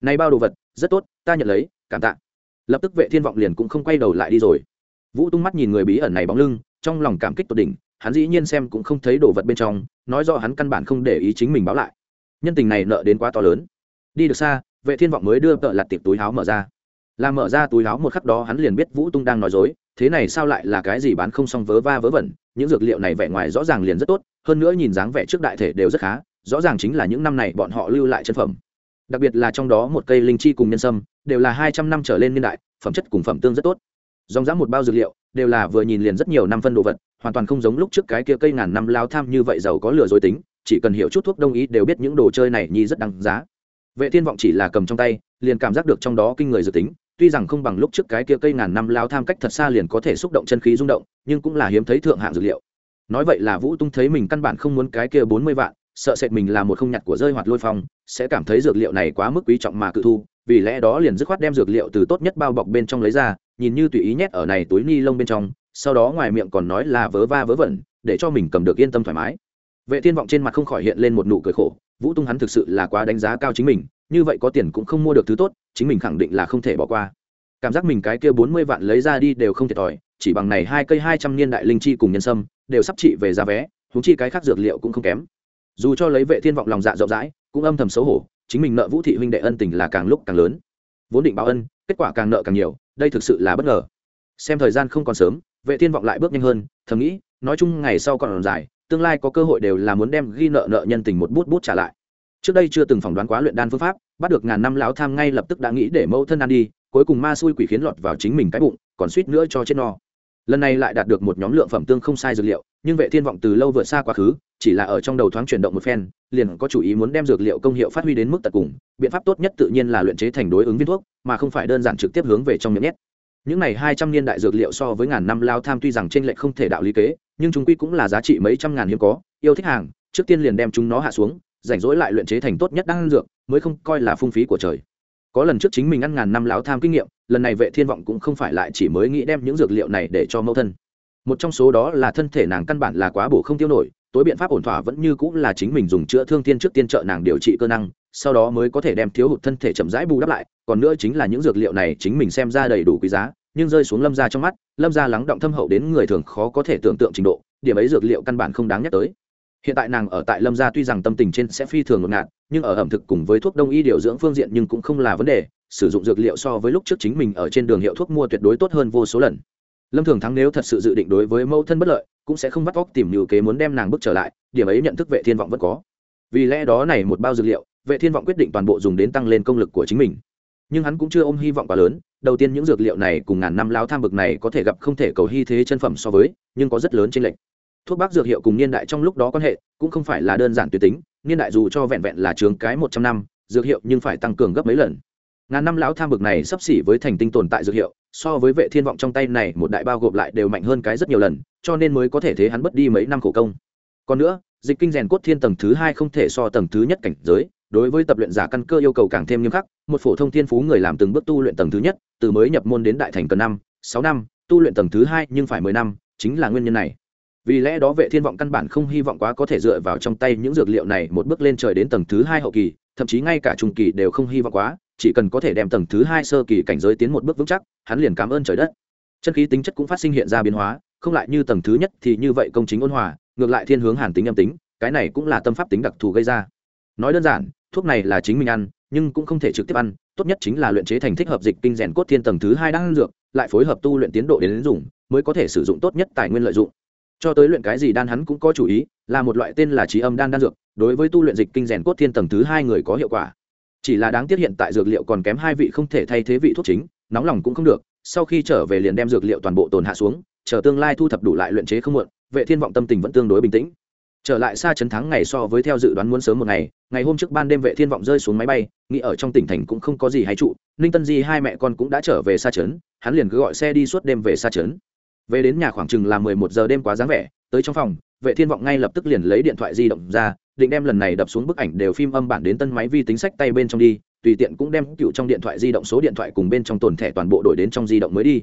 Này bao đồ vật, rất tốt, ta nhận lấy, cảm tạ. Lập tức vệ thiên vọng liền cũng không quay đầu lại đi rồi. Vũ tung mắt nhìn người bí ẩn này bóng lưng, trong lòng cảm kích tột đỉnh, hắn dĩ nhiên xem cũng không thấy đồ vật bên trong, nói do hắn căn bản không để ý chính mình báo lại. Nhân tình này nợ đến quá to lớn. Đi được xa, vệ thiên vọng mới đưa tợ lặt tiệp túi áo mở ra. Làm mở ra túi áo một khắc đó hắn liền biết vũ tung đang nói dối thế này sao lại là cái gì bán không xong vớ va vớ vẩn, những dược liệu này vẻ ngoài rõ ràng liền rất tốt, hơn nữa nhìn dáng vẻ trước đại thể đều rất khá, rõ ràng chính là những năm này bọn họ lưu lại chân phẩm. Đặc biệt là trong đó một cây linh chi cùng nhân sâm, đều là hai trăm năm trở lên niên đại, phẩm chất cùng phẩm tương rất tốt. Dòng dã một bao dược liệu, đều là vừa nhìn liền rất nhiều năm phân đồ vật, hoàn toàn không giống lúc trước cái kia cây ngàn năm lao tham như vậy giàu có lừa dối tính, chỉ cần hiểu chút thuốc đông y đều biết những đồ chơi này nhi rất đáng giá. Vệ thiên vọng chỉ là cầm trong tay, liền cảm giác được trong đó kinh người dự tính tuy rằng không bằng lúc trước cái kia cây ngàn năm lao tham cách thật xa liền có thể xúc động chân khí rung động, nhưng cũng là hiếm thấy thượng hạng dược liệu. Nói vậy là vũ tung thấy mình căn bản không muốn cái kia bốn mươi vạn, sợ sệt mình là một không nhặt của rơi hoạt lôi phong, sẽ cảm thấy dược liệu này quá mức quý trọng mà cự thu, vì lẽ đó liền dứt khoát đem dược liệu từ tốt nhất bao bọc bên trong lấy ra, nhìn như tùy ý nhét ở này túi ni lông bên trong, sau đó ngoài miệng còn nói là vớ va vớ vẩn, để cho mình cầm được yên tâm thoải mái. Vệ thiên vọng trên mặt không khỏi hiện lên một nụ cười khổ, vũ tung hắn thực sự là quá đánh giá cao chính mình như vậy có tiền cũng không mua được thứ tốt, chính mình khẳng định là không thể bỏ qua. Cảm giác mình cái kia bốn mươi vạn lấy ra đi đều không thiệt thòi, chỉ bằng này hai cây hai trăm niên đại linh chi cùng nhân sâm, đều sắp trị về giá vé húng chi cái khác dược liệu cũng không kém. Dù cho lấy vệ thiên vọng lòng dạ rộng rãi, cũng âm thầm xấu hổ, chính mình nợ vũ thị huynh đệ ân tình là càng lúc càng lớn. Vốn định báo ân, kết quả càng nợ càng nhiều, đây thực sự là bất ngờ. Xem thời gian không còn sớm, vệ thiên vọng lại bước nhanh hơn, thầm nghĩ, nói chung ngày sau còn dài, tương lai có cơ hội đều là muốn đem ghi nợ nợ nhân tình một bút bút trả lại trước đây chưa từng phỏng đoán quá luyện đan phương pháp, bắt được ngàn năm lão tham ngay lập tức đã nghĩ để mẫu thân ăn đi, cuối cùng ma xui quỷ khiến lọt vào chính mình cái bụng, còn suýt nữa cho chết no. Lần này lại đạt được một nhóm lượng phẩm tương không sai dược liệu, nhưng vệ thiên vọng từ lâu vượt xa quá khứ, chỉ là ở trong đầu thoáng chuyển động một phen, liền có chủ ý muốn đem dược liệu công hiệu phát huy đến mức tận cùng, biện pháp tốt nhất tự nhiên là luyện chế thành đối ứng viên thuốc, mà không phải đơn giản trực tiếp hướng về trong miệng nhét. Những này hai trăm niên đại dược liệu so với ngàn năm lao tham tuy rằng trên lệ không thể đạo lý kế, nhưng chúng quy cũng là giá trị mấy trăm ngàn hiếm có, yêu thích hàng, trước tiên liền đem chúng nó hạ xuống rảnh rỗi lại luyện chế thành tốt nhất đan dược, mới không coi là phung phí của trời. Có lần trước chính mình ăn ngàn năm lão tham kinh nghiệm, lần này vệ thiên vọng cũng không phải lại chỉ mới nghĩ đem những dược liệu này để cho mẫu thân. Một trong số đó là thân thể nàng căn bản là quá bổ không tiêu nổi, tối biện pháp ổn thỏa vẫn như cũng là chính mình dùng chữa thương tiên trước tiên trợ nàng điều trị cơ năng, sau đó mới có thể đem thiếu hụt thân thể chậm rãi bù đắp lại, còn nữa chính là những dược liệu này chính mình xem ra đầy đủ quý giá, nhưng rơi xuống lâm ra trong mắt, lâm ra lắng động thâm hậu đến người thường khó có thể tưởng tượng trình độ, điểm ấy dược liệu căn bản không đáng nhắc tới hiện tại nàng ở tại lâm gia tuy rằng tâm tình trên sẽ phi thường ngột ngạt, nhưng ở ẩm thực cùng với thuốc đông y điều dưỡng phương diện nhưng cũng không là vấn đề, sử dụng dược liệu so với lúc trước chính mình ở trên đường hiệu thuốc mua tuyệt đối tốt hơn vô số lần. Lâm thường thắng nếu thật sự dự định đối với mẫu thân bất lợi, cũng sẽ không bắt cóc tìm nhiều kế muốn đem nàng bước trở lại, điểm ấy nhận thức vệ thiên vọng vẫn có. Vì lẽ đó này một bao dược liệu, vệ thiên vọng quyết định toàn bộ dùng đến tăng lên công lực của chính mình. Nhưng hắn cũng chưa ôm hy vọng quá lớn, đầu tiên những dược liệu này cùng ngàn năm lao tham bực này có thể gặp không thể cầu hy thế chân phẩm so với, nhưng có rất lớn trên lệnh thuốc bắc dược hiệu cùng niên đại trong lúc đó quan hệ cũng không phải là đơn giản tuyệt tính, niên đại dù cho vẹn vẹn là trường cái một trăm năm, dược hiệu nhưng phải tăng cường gấp mấy lần. Ngàn năm lão tham bực này sắp xỉ với thành tinh tồn tại dược hiệu, so với vệ thiên vọng trong tay này một đại bao gộp lại đều mạnh hơn cái rất nhiều lần, cho nên mới có thể thế hắn mất đi mấy năm khổ công. Còn nữa, dịch kinh rèn cốt thiên tầng thứ hai không thể so tầng thứ nhất cảnh giới, đối với tập luyện giả căn cơ yêu cầu càng thêm nghiêm khắc, một phổ thông thiên phú người làm từng bước tu luyện tầng thứ nhất, từ mới nhập môn đến đại thành cần năm, sáu năm, tu luyện tầng thứ hai nhưng phải mười năm, chính là nguyên nhân này vì lẽ đó vệ thiên vọng căn bản không hy vọng quá có thể dựa vào trong tay những dược liệu này một bước lên trời đến tầng thứ hai hậu kỳ, thậm chí ngay cả trung kỳ đều không hy vọng quá, chỉ cần có thể đem tầng thứ hai sơ kỳ cảnh giới tiến một bước vững chắc, hắn liền cảm ơn trời đất. Chân khí tính chất cũng phát sinh hiện ra biến hóa, không lại như tầng thứ nhất thì như vậy công chính ôn hòa, ngược lại thiên hướng hàn tính âm tính, cái này cũng là tâm pháp tính đặc thù gây ra. Nói đơn giản, thuốc này là chính mình ăn, nhưng cũng không thể trực tiếp ăn, tốt nhất chính là luyện chế thành thích hợp dịch kinh rèn cốt thiên tầng thứ hai đang ăn dược, lại phối hợp tu luyện tiến độ đến dùng, mới có thể sử dụng tốt nhất tài nguyên lợi dụng cho tới luyện cái gì đan hắn cũng có chủ ý, là một loại tên là trí âm đan đan dược, đối với tu luyện dịch kinh rèn cốt thiên tầng thứ hai người có hiệu quả. Chỉ là đáng tiếc hiện tại dược liệu còn kém hai vị không thể thay thế vị thuốc chính, nóng lòng cũng không được, sau khi trở về liền đem dược liệu toàn bộ tồn hạ xuống, chờ tương lai thu thập đủ lại luyện chế không muộn, vệ thiên vọng tâm tình vẫn tương đối bình tĩnh. Trở lại xa chấn thắng ngày so với theo dự đoán muốn sớm một ngày ngày hôm trước ban đêm vệ thiên vọng rơi xuống máy bay, nghĩ ở trong tỉnh thành cũng không có gì hay trụ, ninh tân di hai mẹ con cũng đã trở về xa trấn hắn liền cứ gọi xe đi suốt đêm về xa trấn về đến nhà khoảng chừng là mười một giờ đêm quá dáng vẻ, tới trong phòng, vệ thiên vọng ngay lập tức liền lấy điện thoại di động ra, định đem lần này đập xuống bức ảnh đều phim âm bản đến tân máy vi tính sách tay bên trong đi, tùy tiện cũng đem cựu trong điện thoại di động số điện thoại cùng bên trong tồn thẻ toàn bộ đổi đến trong di động mới đi.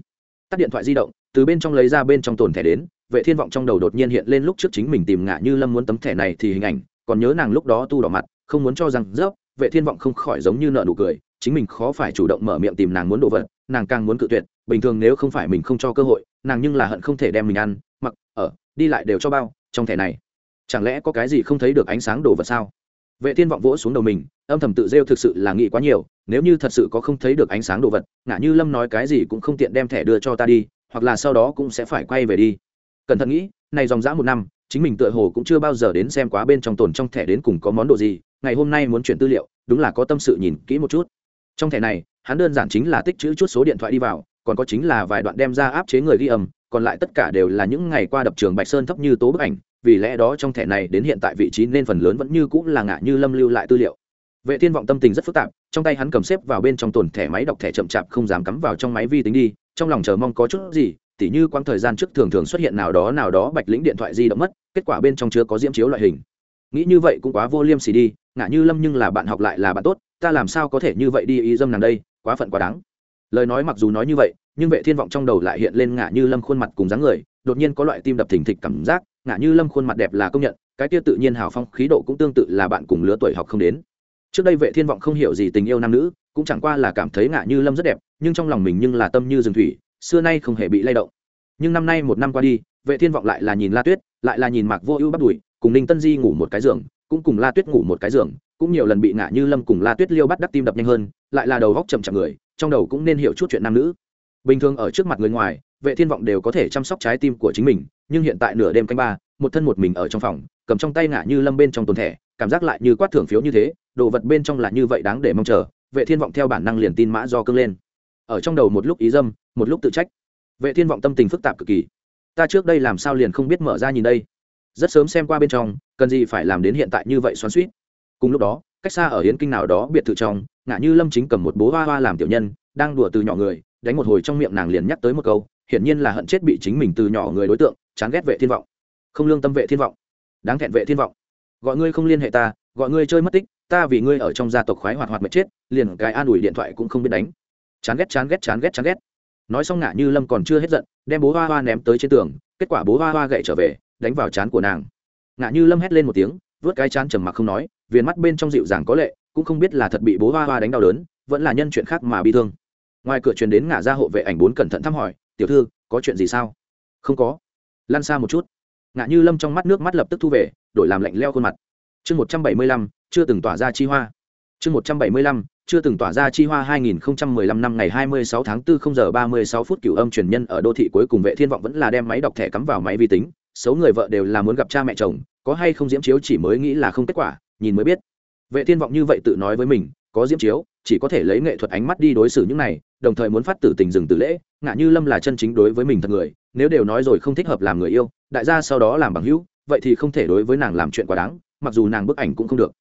Tắt điện thoại di động, từ bên trong lấy ra bên trong tồn thẻ đến, vệ thiên vọng trong đầu đột nhiên hiện lên lúc trước chính mình tìm ngã như lâm muốn tấm thẻ này thì hình ảnh, còn nhớ nàng lúc đó tu đỏ mặt, không muốn cho rằng, rớp. Vệ thiên vọng không khỏi giống như nợ nụ cười chính mình khó phải chủ động mở miệng tìm nàng muốn đồ vật, nàng càng muốn cự tuyệt, bình thường nếu không phải mình không cho cơ hội, nàng nhưng là hận không thể đem mình ăn, mặc, ở, đi lại đều cho bao, trong thẻ này. Chẳng lẽ có cái gì không thấy được ánh sáng đồ vật sao? Vệ thiên vọng vỗ xuống đầu mình, âm thầm tự rêu thực sự là nghĩ quá nhiều, nếu như thật sự có không thấy được ánh sáng đồ vật, ngã như lâm nói cái gì cũng không tiện đem thẻ đưa cho ta đi, hoặc là sau đó cũng sẽ phải quay về đi. Cẩn thận nghĩ, này dòng dã một năm, chính mình tựa hồ cũng chưa bao giờ đến xem quá bên trong tồn trong thẻ đến cùng có món đồ gì, ngày hôm nay muốn chuyển tư liệu, đúng là có tâm sự nhìn kỹ một chút trong thẻ này, hắn đơn giản chính là tích chữ chút số điện thoại đi vào, còn có chính là vài đoạn đem ra áp chế người ghi âm, còn lại tất cả đều là những ngày qua đập trường bạch sơn thấp như tố bức ảnh, vì lẽ đó trong thẻ này đến hiện tại vị trí nên phần lớn vẫn như cũng là ngã như lâm lưu lại tư liệu. Vệ thiên vọng tâm tình rất phức tạp, trong tay hắn cầm xếp vào bên trong tồn thẻ máy đọc thẻ chậm chạp không dám cắm vào trong máy vi tính đi, trong lòng chờ mong có chút gì, tỉ như quãng thời gian trước thường thường xuất hiện nào đó nào đó bạch lĩnh điện thoại di động mất, kết quả bên trong chưa có diễm chiếu loại hình. Nghĩ như vậy cũng quá vô liêm sỉ đi ngã như lâm nhưng là bạn học lại là bạn tốt ta làm sao có thể như vậy đi ý dâm nàng đây, quá phận quá đáng. Lời nói mặc dù nói như vậy, nhưng vệ thiên vọng trong đầu lại hiện lên ngả như lâm khuôn mặt cùng dáng người, đột nhiên có loại tim đập thình thịch cảm giác ngả như lâm khuôn mặt đẹp là công nhận, cái kia tự nhiên hào phong khí độ cũng tương tự là bạn cùng lứa tuổi học không đến. Trước đây vệ thiên vọng không hiểu gì tình yêu nam nữ, cũng chẳng qua là cảm thấy ngả như lâm rất đẹp, nhưng trong lòng mình nhưng là tâm như rừng thủy, xưa nay không hề bị lay động. Nhưng năm nay một năm qua đi, vệ thiên vọng lại là nhìn la tuyết, lại là nhìn mạc vô ưu bắt đuổi, cùng ninh tân di ngủ một cái giường, cũng cùng la tuyết ngủ một cái giường cũng nhiều lần bị ngã như lâm cùng la tuyết liêu bắt đắc tim đập nhanh hơn, lại là đầu góc chậm chậm người, trong đầu cũng nên hiểu chút chuyện nam nữ. Bình thường ở trước mặt người ngoài, vệ thiên vọng đều có thể chăm sóc trái tim của chính mình, nhưng hiện tại nửa đêm canh ba, một thân một mình ở trong phòng, cầm trong tay ngã như lâm bên trong tồn thẻ cảm giác lại như quát thưởng phiếu như thế, đồ vật bên trong là như vậy đáng để mong chờ, vệ thiên vọng theo bản năng liền tin mã do cưng lên. Ở trong đầu một lúc ý dâm, một lúc tự trách. Vệ thiên vọng tâm tình phức tạp cực kỳ. Ta trước đây làm sao liền không biết mở ra nhìn đây? Rất sớm xem qua bên trong, cần gì phải làm đến hiện tại như vậy xoắn suýt cùng lúc đó, cách xa ở hiến kinh nào đó biệt thự trong ngã như lâm chính cầm một bố hoa hoa làm tiểu nhân, đang đùa từ nhỏ người, đánh một hồi trong miệng nàng liền nhắc tới một câu, hiển nhiên là hận chết bị chính mình từ nhỏ người đối tượng, chán ghét vệ thiên vọng. Không lương tâm vệ thiên vọng. Đáng thẹn vệ thiên vọng. Gọi ngươi không liên hệ ta, gọi ngươi chơi mất tích, ta vì ngươi ở trong gia tộc khoái hoạt hoạt mệt chết, liền cái an ủi điện thoại cũng không biết đánh. Chán ghét chán ghét chán ghét chán ghét. Nói xong ngạ như lâm còn chưa hết giận, đem bố hoa hoa ném tới trên tường, kết quả bố hoa hoa gậy trở về, đánh vào chán của nàng. Ngạ như lâm hét lên một tiếng, vớt cái chán trầm mặc không nói viền mắt bên trong dịu dàng có lệ, cũng không biết là thật bị bố hoa hoa đánh đau đớn, vẫn là nhân chuyện khác mà bị thương. Ngoài cửa truyền đến ngả ra hộ vệ ảnh bốn cẩn thận thăm hỏi, tiểu thư, có chuyện gì sao? Không có. Lan xa một chút. Ngã như lâm trong mắt nước mắt lập tức thu về, đổi làm lạnh leo khuôn mặt. Chương một trăm bảy mươi lăm, chưa từng tỏa ra chi hoa. Chương một trăm bảy mươi lăm, chưa từng tỏa ra chi hoa 2015 năm ngày 26 tháng 4 0 giờ 36 phút cửu âm truyền nhân ở đô thị cuối cùng vệ thiên vọng vẫn là đem máy đọc thẻ cắm vào máy vi tính, xấu người vợ đều là muốn gặp cha mẹ chồng, có hay không diễm chiếu chỉ mới nghĩ là không kết quả nhìn mới biết. Vệ thiên vọng như vậy tự nói với mình, có diễm chiếu, chỉ có thể lấy nghệ thuật ánh mắt đi đối xử những này, đồng thời muốn phát tử tình dừng tử lễ, ngạ như lâm là chân chính đối với mình thật người, nếu đều nói rồi không thích hợp làm người yêu, đại gia sau đó làm bằng hữu, vậy thì không thể đối với nàng làm chuyện quá đáng, mặc dù nàng bức ảnh cũng không được.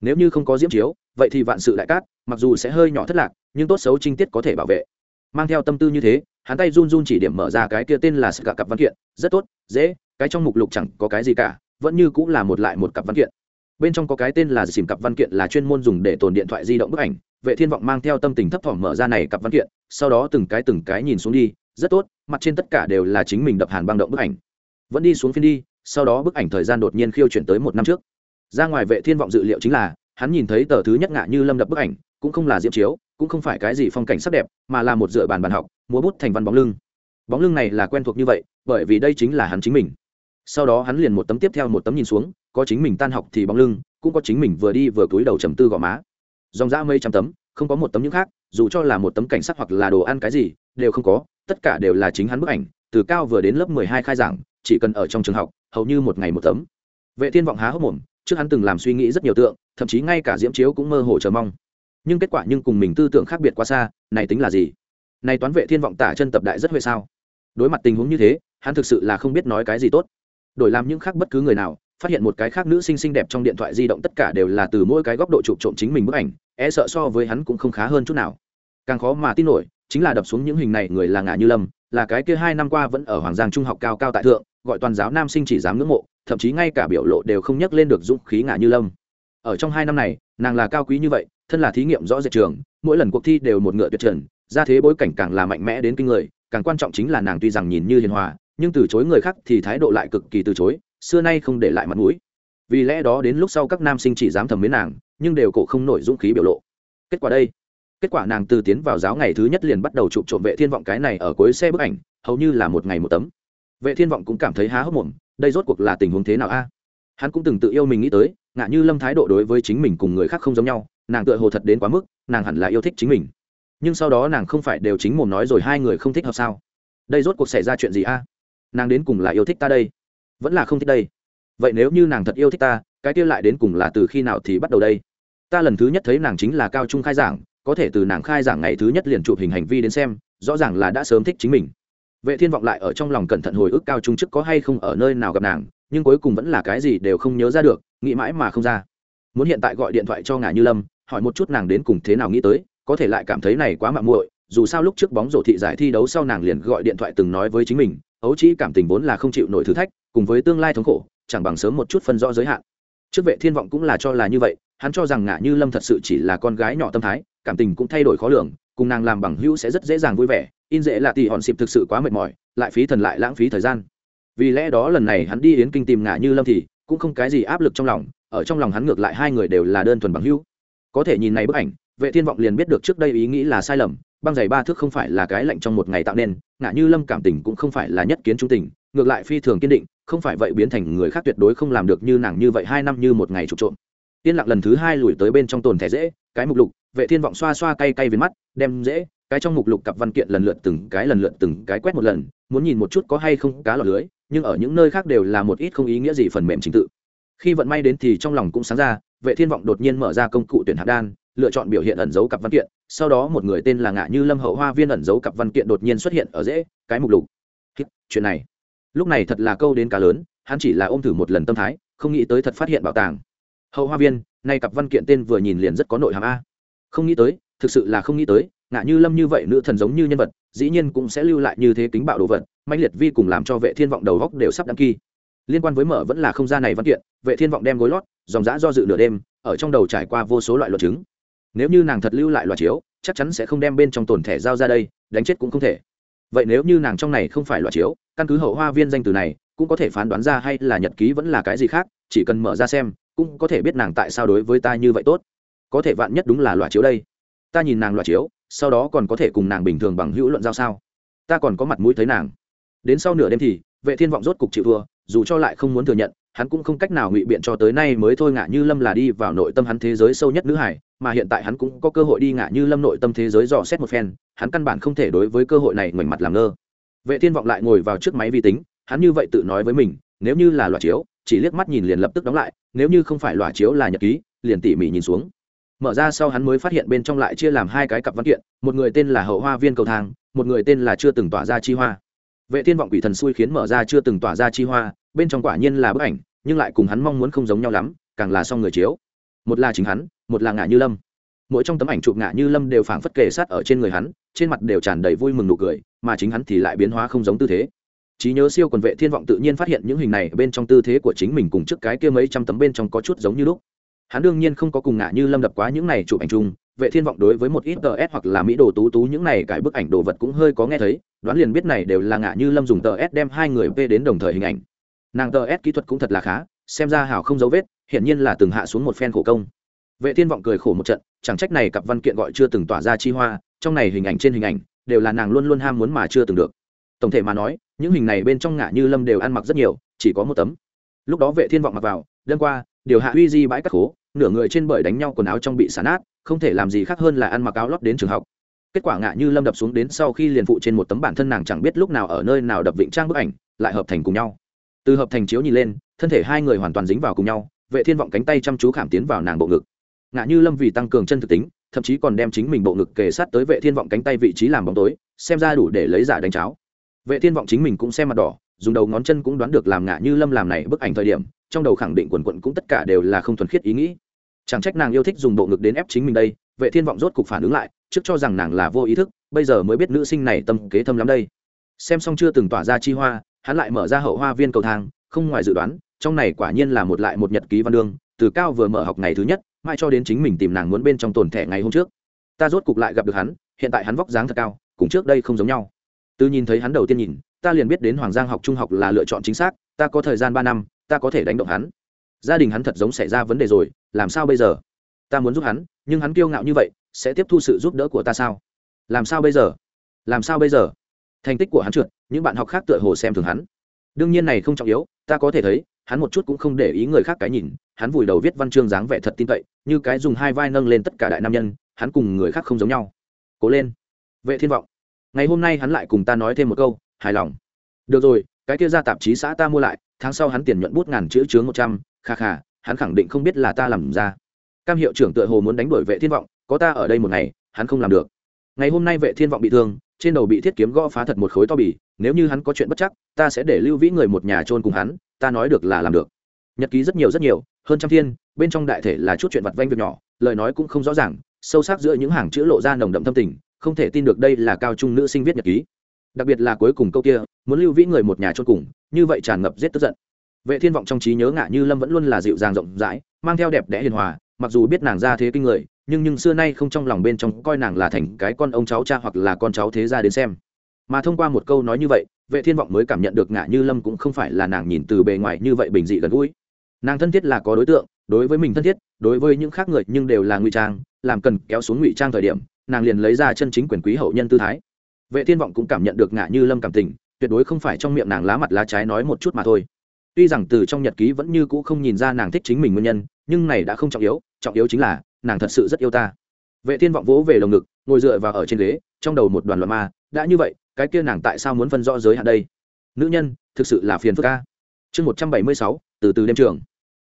Nếu như không có diễm chiếu, vậy thì vạn sự đại cát, mặc dù sẽ hơi nhỏ thất lạc, nhưng tốt xấu trinh tiết có thể bảo vệ. Mang theo tâm tư như thế, hắn tay run run chỉ điểm mở ra cái kia tên là cả cặp văn kiện, rất tốt, dễ, cái trong mục lục chẳng có cái gì cả, vẫn như cũng là một lại một cặp văn kiện bên trong có cái tên là xìm cặp văn kiện là chuyên môn dùng để tồn điện thoại di động bức ảnh. Vệ thiên vọng mang theo tâm tình thấp thỏm mở ra này cặp văn kiện, sau đó từng cái từng cái nhìn xuống đi, rất tốt, mặt trên tất cả đều là chính mình đập hàn băng động bức ảnh. Vẫn đi xuống phiên đi, sau đó bức ảnh thời gian đột nhiên khiêu chuyển tới một năm trước. Ra ngoài vệ thiên vọng dự liệu chính là, hắn nhìn thấy tờ thứ nhất ngạ như lâm đập bức ảnh, cũng không là diễm chiếu, cũng không phải cái gì phong cảnh sắc đẹp, mà là một dựa bàn bàn học, múa bút thành văn bóng lưng. Bóng lưng này là quen thuộc như vậy, bởi vì đây chính là hắn chính mình sau đó hắn liền một tấm tiếp theo một tấm nhìn xuống, có chính mình tan học thì bóng lưng, cũng có chính mình vừa đi vừa cúi đầu trầm tư gò má. Dòng dã mây trăm tấm, không có một tấm những khác, dù cho là một tấm cảnh sắc hoặc là đồ ăn cái gì, đều không có, tất cả đều là chính hắn bức ảnh, từ cao vừa đến lớp mười hai khai giảng, chỉ cần ở trong trường học, hầu như một ngày một tấm. Vệ thiên vọng há hốc mồm, trước hắn từng làm suy nghĩ rất nhiều tượng, thậm chí ngay cả diễm chiếu cũng mơ hồ chờ mong. Nhưng kết quả nhưng cùng mình tư tưởng khác biệt quá xa, này tính là gì? Này toán vệ thiên vọng tả chân tập đại rất huệ sao? Đối mặt tình huống như thế, hắn thực sự là không biết nói cái gì tốt đổi làm những khác bất cứ người nào, phát hiện một cái khác nữ sinh xinh đẹp trong điện thoại di động tất cả đều là từ mỗi cái góc độ chụp trộm chính mình bức ảnh e sợ so với hắn cũng không khá hơn chút nào. Càng khó mà tin nổi, chính là đập xuống những hình này người là ngã như lâm, là cái kia hai năm qua vẫn ở hoàng giang trung học cao cao tại thượng, gọi toàn giáo nam sinh chỉ dám ngưỡng mộ, thậm chí ngay cả biểu lộ đều không nhắc lên được dũng khí ngã như lâm. Ở trong hai năm này, nàng là cao quý như vậy, thân là thí nghiệm rõ rệt trường, mỗi lần cuộc thi đều một ngựa tuyệt trần, ra thế bối cảnh càng là mạnh mẽ đến kinh người, càng quan trọng chính là nàng tuy rằng nhìn như hiền hòa nhưng từ chối người khác thì thái độ lại cực kỳ từ chối, xưa nay không để lại mặt mũi. Vì lẽ đó đến lúc sau các nam sinh chỉ dám thầm mến nàng, nhưng đều cổ không nổi dũng khí biểu lộ. Kết quả đây, kết quả nàng từ tiến vào giáo ngày thứ nhất liền bắt đầu chụp trộm vệ thiên vọng cái này ở cuối xe bức ảnh, hầu như là một ngày một tấm. Vệ thiên vọng cũng cảm thấy há hốc mồm, đây rốt cuộc là tình huống thế nào a? Hắn cũng từng tự yêu mình nghĩ tới, ngạ như lâm thái độ đối với chính mình cùng người khác không giống nhau, nàng tựa hồ thật đến quá mức, nàng hẳn là yêu thích chính mình. Nhưng sau đó nàng không phải đều chính mồm nói rồi hai người không thích hợp sao? Đây rốt cuộc xảy ra chuyện gì a? Nàng đến cùng là yêu thích ta đây? Vẫn là không thích đây. Vậy nếu như nàng thật yêu thích ta, cái kia lại đến cùng là từ khi nào thì bắt đầu đây? Ta lần thứ nhất thấy nàng chính là cao trung khai giảng, có thể từ nàng khai giảng ngày thứ nhất liền chụp hình hành vi đến xem, rõ ràng là đã sớm thích chính mình. Vệ thiên vọng lại ở trong lòng cẩn thận hồi ức cao trung chức có hay không ở nơi nào gặp nàng, nhưng cuối cùng vẫn là cái gì đều không nhớ ra được, nghĩ mãi mà không ra. Muốn hiện tại gọi điện thoại cho ngà như lâm, hỏi một chút nàng đến cùng thế nào nghĩ tới, có thể lại cảm thấy này quá mạng muội dù sao lúc trước bóng rổ thị giải thi đấu sau nàng liền gọi điện thoại từng nói với chính mình, ấu trĩ cảm tình vốn là không chịu nổi thử thách, cùng với tương lai thống khổ, chẳng bằng sớm một chút phân rõ giới hạn. Trước vệ thiên vọng cũng là cho là như vậy, hắn cho rằng ngạ như lâm thật sự chỉ là con gái nhỏ tâm thái, cảm tình cũng thay đổi khó lường, cùng nàng làm bằng hữu sẽ rất dễ dàng vui vẻ, in dễ là tỷ hòn xịp thực sự quá mệt mỏi, lại phí thần lại lãng phí thời gian. Vì lẽ đó lần này hắn đi yến kinh tìm ngạ như lâm thì cũng không cái gì áp lực trong lòng, ở trong lòng hắn ngược lại hai người đều là đơn thuần bằng hữu. Có thể nhìn này bức ảnh, vệ thiên vọng liền biết được trước đây ý nghĩ là sai lầm băng giày ba thước không phải là cái lạnh trong một ngày tạo nên ngã như lâm cảm tình cũng không phải là nhất kiến trung tình, ngược lại phi thường kiên định, không phải vậy biến thành người khác tuyệt đối không làm được như nàng như vậy hai năm như một ngày trục trộm. Yên lặng lần thứ hai lùi tới bên trong tồn thẻ dễ, cái mục lục, vệ thiên vọng xoa xoa cay cay viên mắt, đem dễ, cái trong mục lục cặp văn kiện lần lượt từng cái lần lượt từng cái quét một lần, muốn nhìn một chút có hay không cá lọt lưới, nhưng ở những nơi khác đều là một ít không ý nghĩa gì phần mềm trình tự. Khi vận may đến thì trong lòng cũng sáng ra, vệ thiên vọng đột nhiên mở ra công cụ tuyển hạt đan lựa chọn biểu hiện ẩn dấu cặp văn kiện, sau đó một người tên là ngạ như lâm hậu hoa viên ẩn dấu cặp văn kiện đột nhiên xuất hiện ở dễ, cái mục lục. Chuyện này. Lúc này thật là câu đến cá lớn, hắn chỉ là ôm thử một lần tâm thái, không nghĩ tới thật phát hiện bảo tàng. Hậu hoa viên, nay cặp văn kiện tên vừa nhìn liền rất có nội hàm a. Không nghĩ tới, thực sự là không nghĩ tới, ngạ như lâm như vậy nữ thần giống như nhân vật, dĩ nhiên cũng sẽ lưu lại như thế kính bạo đồ vật mạnh liệt vi cùng làm cho vệ thiên vọng đầu góc đều sắp đăng kỳ liên quan với mở vẫn là không gian này văn kiện, vệ thiên vọng đem gối lót, dòng dã do dự nửa đêm, ở trong đầu trải qua vô số loại luật chứng nếu như nàng thật lưu lại loại chiếu, chắc chắn sẽ không đem bên trong tổn thẻ giao ra đây, đánh chết cũng không thể. Vậy nếu như nàng trong này không phải loại chiếu, căn cứ hậu hoa viên danh từ này, cũng có thể phán đoán ra hay là nhật ký vẫn là cái gì khác, chỉ cần mở ra xem, cũng có thể biết nàng tại sao đối với ta như vậy tốt. Có thể vạn nhất đúng là loại chiếu đây. Ta nhìn nàng loại chiếu, sau đó còn có thể cùng nàng bình thường bằng hữu luận giao sao? Ta còn có mặt mũi thấy nàng. Đến sau nửa đêm thì, vệ thiên vọng rốt cục chịu thua, dù cho lại không muốn thừa nhận, hắn cũng không cách nào ngụy biện cho tới nay mới thôi ngạ như lâm là đi vào nội tâm hắn thế giới sâu nhất nữ hải mà hiện tại hắn cũng có cơ hội đi ngã như lâm nội tâm thế giới dò xét một phen, hắn căn bản không thể đối với cơ hội này ngoảnh mặt làm ngơ. Vệ thiên vọng lại ngồi vào trước máy vi tính, hắn như vậy tự nói với mình, nếu như là loạt chiếu, chỉ liếc mắt nhìn liền lập tức đóng lại, nếu như không phải loạt chiếu là nhật ký, liền tỉ mỉ nhìn xuống. Mở ra sau hắn mới phát hiện bên trong lại chia làm hai cái cặp văn kiện, một người tên là hậu hoa viên cầu thang, một người tên là chưa từng tỏa ra chi hoa. Vệ thiên vọng quỷ thần xui khiến mở ra chưa từng tỏa ra chi hoa, bên trong quả nhiên là bức ảnh, nhưng lại cùng hắn mong muốn không giống nhau lắm, càng là song người chiếu. Một là chính hắn một là ngạ như lâm. Mỗi trong tấm ảnh chụp ngạ như lâm đều phảng phất kề sát ở trên người hắn, trên mặt đều tràn đầy vui mừng nụ cười, mà chính hắn thì lại biến hóa không giống tư thế. Trí nhớ siêu quần vệ thiên vọng tự nhiên phát hiện những hình này bên trong tư thế của chính mình cùng trước cái kia mấy trăm tấm bên trong có chút giống như lúc. Hắn đương nhiên không có cùng ngạ như lâm đập quá những này chụp ảnh chung, vệ thiên vọng đối với một ít tờ s hoặc là mỹ đồ tú tú những này cải bức ảnh đồ vật cũng hơi có nghe thấy, đoán liền biết này đều là ngạ như lâm dùng tờ s đem hai người p đến đồng thời hình ảnh. Nàng tờ s kỹ thuật cũng thật là khá, xem ra hào không dấu vết, hiển nhiên là từng hạ xuống một phen khổ công vệ thiên vọng cười khổ một trận, chẳng trách này cặp văn kiện gọi chưa từng tỏa ra chi hoa, trong này hình ảnh trên hình ảnh, đều là nàng luôn luôn ham muốn mà chưa từng được. Tổng thể mà nói, những hình này bên trong ngã như lâm đều ăn mặc rất nhiều, chỉ có một tấm. Lúc đó vệ thiên vọng mặc vào, đêm qua, điều hạ uy di bãi cắt khố, nửa người trên bởi đánh nhau quần áo trong bị xả nát, không thể làm gì khác hơn là ăn mặc áo lót đến trường học. Kết quả ngã như lâm đập xuống đến sau khi liền phụ trên một tấm bản thân nàng chẳng biết lúc nào ở nơi nào đập vịnh trang bức ảnh, lại hợp thành cùng nhau. Từ hợp thành chiếu nhìn lên, thân thể hai người hoàn toàn dính vào cùng nhau, vệ thiên vọng cánh tay chăm chú khảm tiến vào nàng bộ ngực ngã như lâm vì tăng cường chân thực tính, thậm chí còn đem chính mình bộ ngực kề sát tới vệ thiên vọng cánh tay vị trí làm bóng tối, xem ra đủ để lấy giả đánh cháo. Vệ thiên vọng chính mình cũng xem mặt đỏ, dùng đầu ngón chân cũng đoán được làm ngã như lâm làm này bức ảnh thời điểm, trong đầu khẳng định quần quận cũng tất cả đều là không thuần khiết ý nghĩ. Chẳng trách nàng yêu thích dùng bộ ngực đến ép chính mình đây, vệ thiên vọng rốt cục phản ứng lại, trước cho rằng nàng là vô ý thức, bây giờ mới biết nữ sinh này tâm kế thâm lắm đây. Xem xong chưa từng tỏa ra chi hoa, hắn lại mở ra hậu hoa viên cầu thang, không ngoài dự đoán, trong này quả nhiên là một lại một nhật ký văn đương, từ cao vừa mở học ngày thứ nhất mai cho đến chính mình tìm nàng muốn bên trong tồn thẻ ngày hôm trước. Ta rốt cục lại gặp được hắn, hiện tại hắn vóc dáng thật cao, cùng trước đây không giống nhau. Từ nhìn thấy hắn đầu tiên nhìn, ta liền biết đến hoàng giang học trung học là lựa chọn chính xác, ta có thời gian ba năm, ta có thể đánh động hắn. Gia đình hắn thật giống xảy ra vấn đề rồi, làm sao bây giờ? Ta muốn giúp hắn, nhưng hắn kiêu ngạo như vậy, sẽ tiếp thu sự giúp đỡ của ta sao? Làm sao bây giờ? Làm sao bây giờ? Thành tích của hắn trượt, những bạn học khác tựa hồ xem thường hắn. Đương nhiên này không trọng yếu, ta có thể thấy hắn một chút cũng không để ý người khác cái nhìn, hắn vùi đầu viết văn chương dáng vẻ thật tin cậy, như cái dùng hai vai nâng lên tất cả đại nam nhân, hắn cùng người khác không giống nhau. Cố lên. Vệ thiên vọng. Ngày hôm nay hắn lại cùng ta nói thêm một câu, hài lòng. Được rồi, cái kia ra tạp chí xã ta mua lại, tháng sau hắn tiền nhuận bút ngàn chữ chướng một trăm, kha kha, hắn khẳng định không biết là ta làm ra. Cam hiệu trưởng tựa hồ muốn đánh đuổi vệ thiên vọng, có ta ở đây một ngày, hắn không làm được. Ngày hôm nay vệ thiên vọng bị thương, trên đầu bị thiết kiếm gõ phá thật một khối to bì nếu như hắn có chuyện bất chắc, ta sẽ để lưu vĩ người một nhà trôn cùng hắn, ta nói được là làm được. Nhật ký rất nhiều rất nhiều, hơn trăm thiên, bên trong đại thể là chút chuyện vặt vanh việc nhỏ, lời nói cũng không rõ ràng, sâu sắc giữa những hàng chữ lộ ra nồng đậm tâm tình, không thể tin được đây là cao trung nữ sinh viết nhật ký. Đặc biệt là cuối cùng câu kia, muốn lưu vĩ người một nhà trôn cùng, như vậy tràn ngập giết tức giận. Vệ thiên vọng trong trí nhớ ngạ như lâm vẫn luôn là dịu dàng rộng rãi, mang theo đẹp đẽ hiền hòa, mặc dù biết nàng ra thế kinh người, nhưng nhưng xưa nay không trong lòng bên trong coi nàng là thành cái con ông cháu cha hoặc là con cháu thế gia đến xem mà thông qua một câu nói như vậy, vệ thiên vọng mới cảm nhận được ngạ như lâm cũng không phải là nàng nhìn từ bề ngoài như vậy bình dị gần gũi. Nàng thân thiết là có đối tượng, đối với mình thân thiết, đối với những khác người nhưng đều là ngụy trang, làm cần kéo xuống ngụy trang thời điểm, nàng liền lấy ra chân chính quyền quý hậu nhân tư thái. Vệ thiên vọng cũng cảm nhận được ngạ như lâm cảm tình, tuyệt đối không phải trong miệng nàng lá mặt lá trái nói một chút mà thôi. Tuy rằng từ trong nhật ký vẫn như cũ không nhìn ra nàng thích chính mình nguyên nhân, nhưng này đã không trọng yếu trọng yếu chính là, nàng thật sự rất yêu ta. Vệ thiên vọng vỗ về lồng ngực, ngồi dựa vào ở trên ghế, trong đầu một đoàn loạn ma, đã như vậy cái kia nàng tại sao muốn phân rõ giới hạn đây? Nữ nhân, thực sự là phiền phức ca chương một trăm bảy mươi sáu, từ từ đêm trường.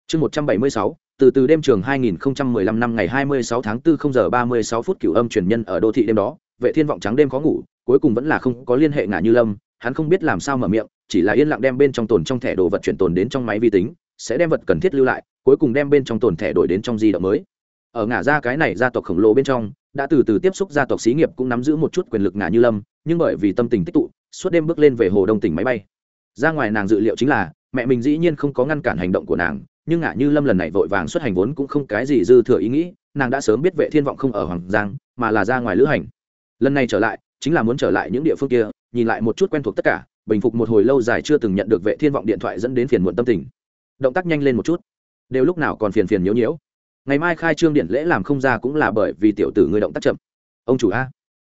Chương một trăm bảy mươi sáu, từ từ đêm trường 2015 năm ngày 26 tháng 4 0 giờ 36 phút cửu âm truyền nhân ở đô thị đêm đó, vệ thiên vọng trắng đêm khó ngủ, cuối cùng vẫn là không có liên hệ ngả như lâm, hắn không biết làm sao mở miệng, chỉ là yên lặng đem bên trong tồn trong thẻ đồ vật chuyển tồn đến trong máy vi tính, sẽ đem vật cần thiết lưu lại, cuối cùng đem bên trong tồn thẻ đổi đến trong di động mới. Ở ngả ra cái này gia tộc khổng lồ bên trong, đã từ từ tiếp xúc gia tộc xí nghiệp cũng nắm giữ một chút quyền lực ngả như lâm nhưng bởi vì tâm tình tích tụ, suốt đêm bước lên về hồ đông tỉnh máy bay. Ra ngoài nàng dự liệu chính là, mẹ mình dĩ nhiên không có ngăn cản hành động của nàng, nhưng ngả như lâm lần này vội vàng xuất hành vốn cũng không cái gì dư thừa ý nghĩ, nàng đã sớm biết vệ thiên vọng không ở hoàng giang, mà là ra ngoài lữ hành. Lần này trở lại, chính là muốn trở lại những địa phương kia, nhìn lại một chút quen thuộc tất cả, bình phục một hồi lâu dài chưa từng nhận được vệ thiên vọng điện thoại dẫn đến phiền muộn tâm tình. Động tác nhanh lên một chút, đều lúc nào còn phiền phiền nhiễu nhiễu. Ngày mai khai trương điện lễ làm không ra cũng là bởi vì tiểu tử ngươi động tác chậm. Ông chủ a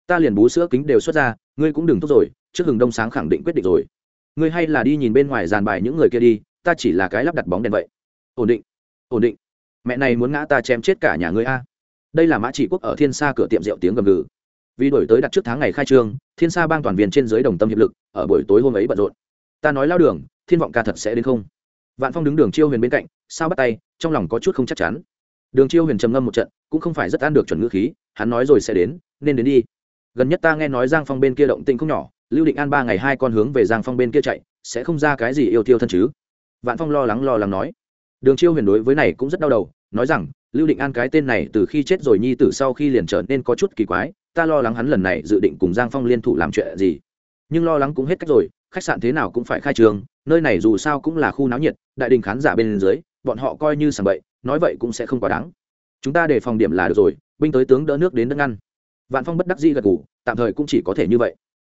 ta liền bú sữa kính đều xuất ra, ngươi cũng đừng tốt rồi, trước hừng đông sáng khẳng định quyết định rồi. Ngươi hay là đi nhìn bên ngoài dàn bài những người kia đi, ta chỉ là cái lắp đặt bóng đèn vậy. Ổn định ổn định. Mẹ này muốn ngã ta chém chết cả nhà ngươi a. Đây là mã trị quốc ở thiên sa cửa tiệm rượu tiếng gầm gừ. Vì đổi tới đặt trước tháng ngày khai trương, thiên sa bang toàn viên trên dưới đồng tâm hiệp lực, ở buổi tối hôm ấy bận rộn. Ta nói lao đường, thiên vọng ca thật sẽ đến không? Vạn phong đứng đường chiêu huyền bên cạnh, sao bắt tay, trong lòng có chút không chắc chắn. Đường chiêu huyền trầm ngâm một trận, cũng không phải rất ăn được chuẩn ngữ khí, hắn nói rồi sẽ đến, nên đến đi gần nhất ta nghe nói giang phong bên kia động tĩnh không nhỏ, lưu định an ba ngày hai con hướng về giang phong bên kia chạy, sẽ không ra cái gì yêu tiêu thân chứ? Vạn phong lo lắng lo lắng nói. Đường chiêu huyền đối với này cũng rất đau đầu, nói rằng, lưu định an cái tên này từ khi chết rồi nhi tử sau khi liền trở nên có chút kỳ quái, ta lo lắng hắn lần này dự định cùng giang phong liên thủ làm chuyện gì. Nhưng lo lắng cũng hết cách rồi, khách sạn thế nào cũng phải khai trường, nơi này dù sao cũng là khu náo nhiệt, đại đình khán giả bên dưới, bọn họ coi như sầm bậy, nói vậy cũng sẽ không quá đáng. Chúng ta để phòng điểm là được rồi, binh tới tướng đỡ nước đến đất ngăn vạn phong bất đắc dĩ gật gù, tạm thời cũng chỉ có thể như vậy.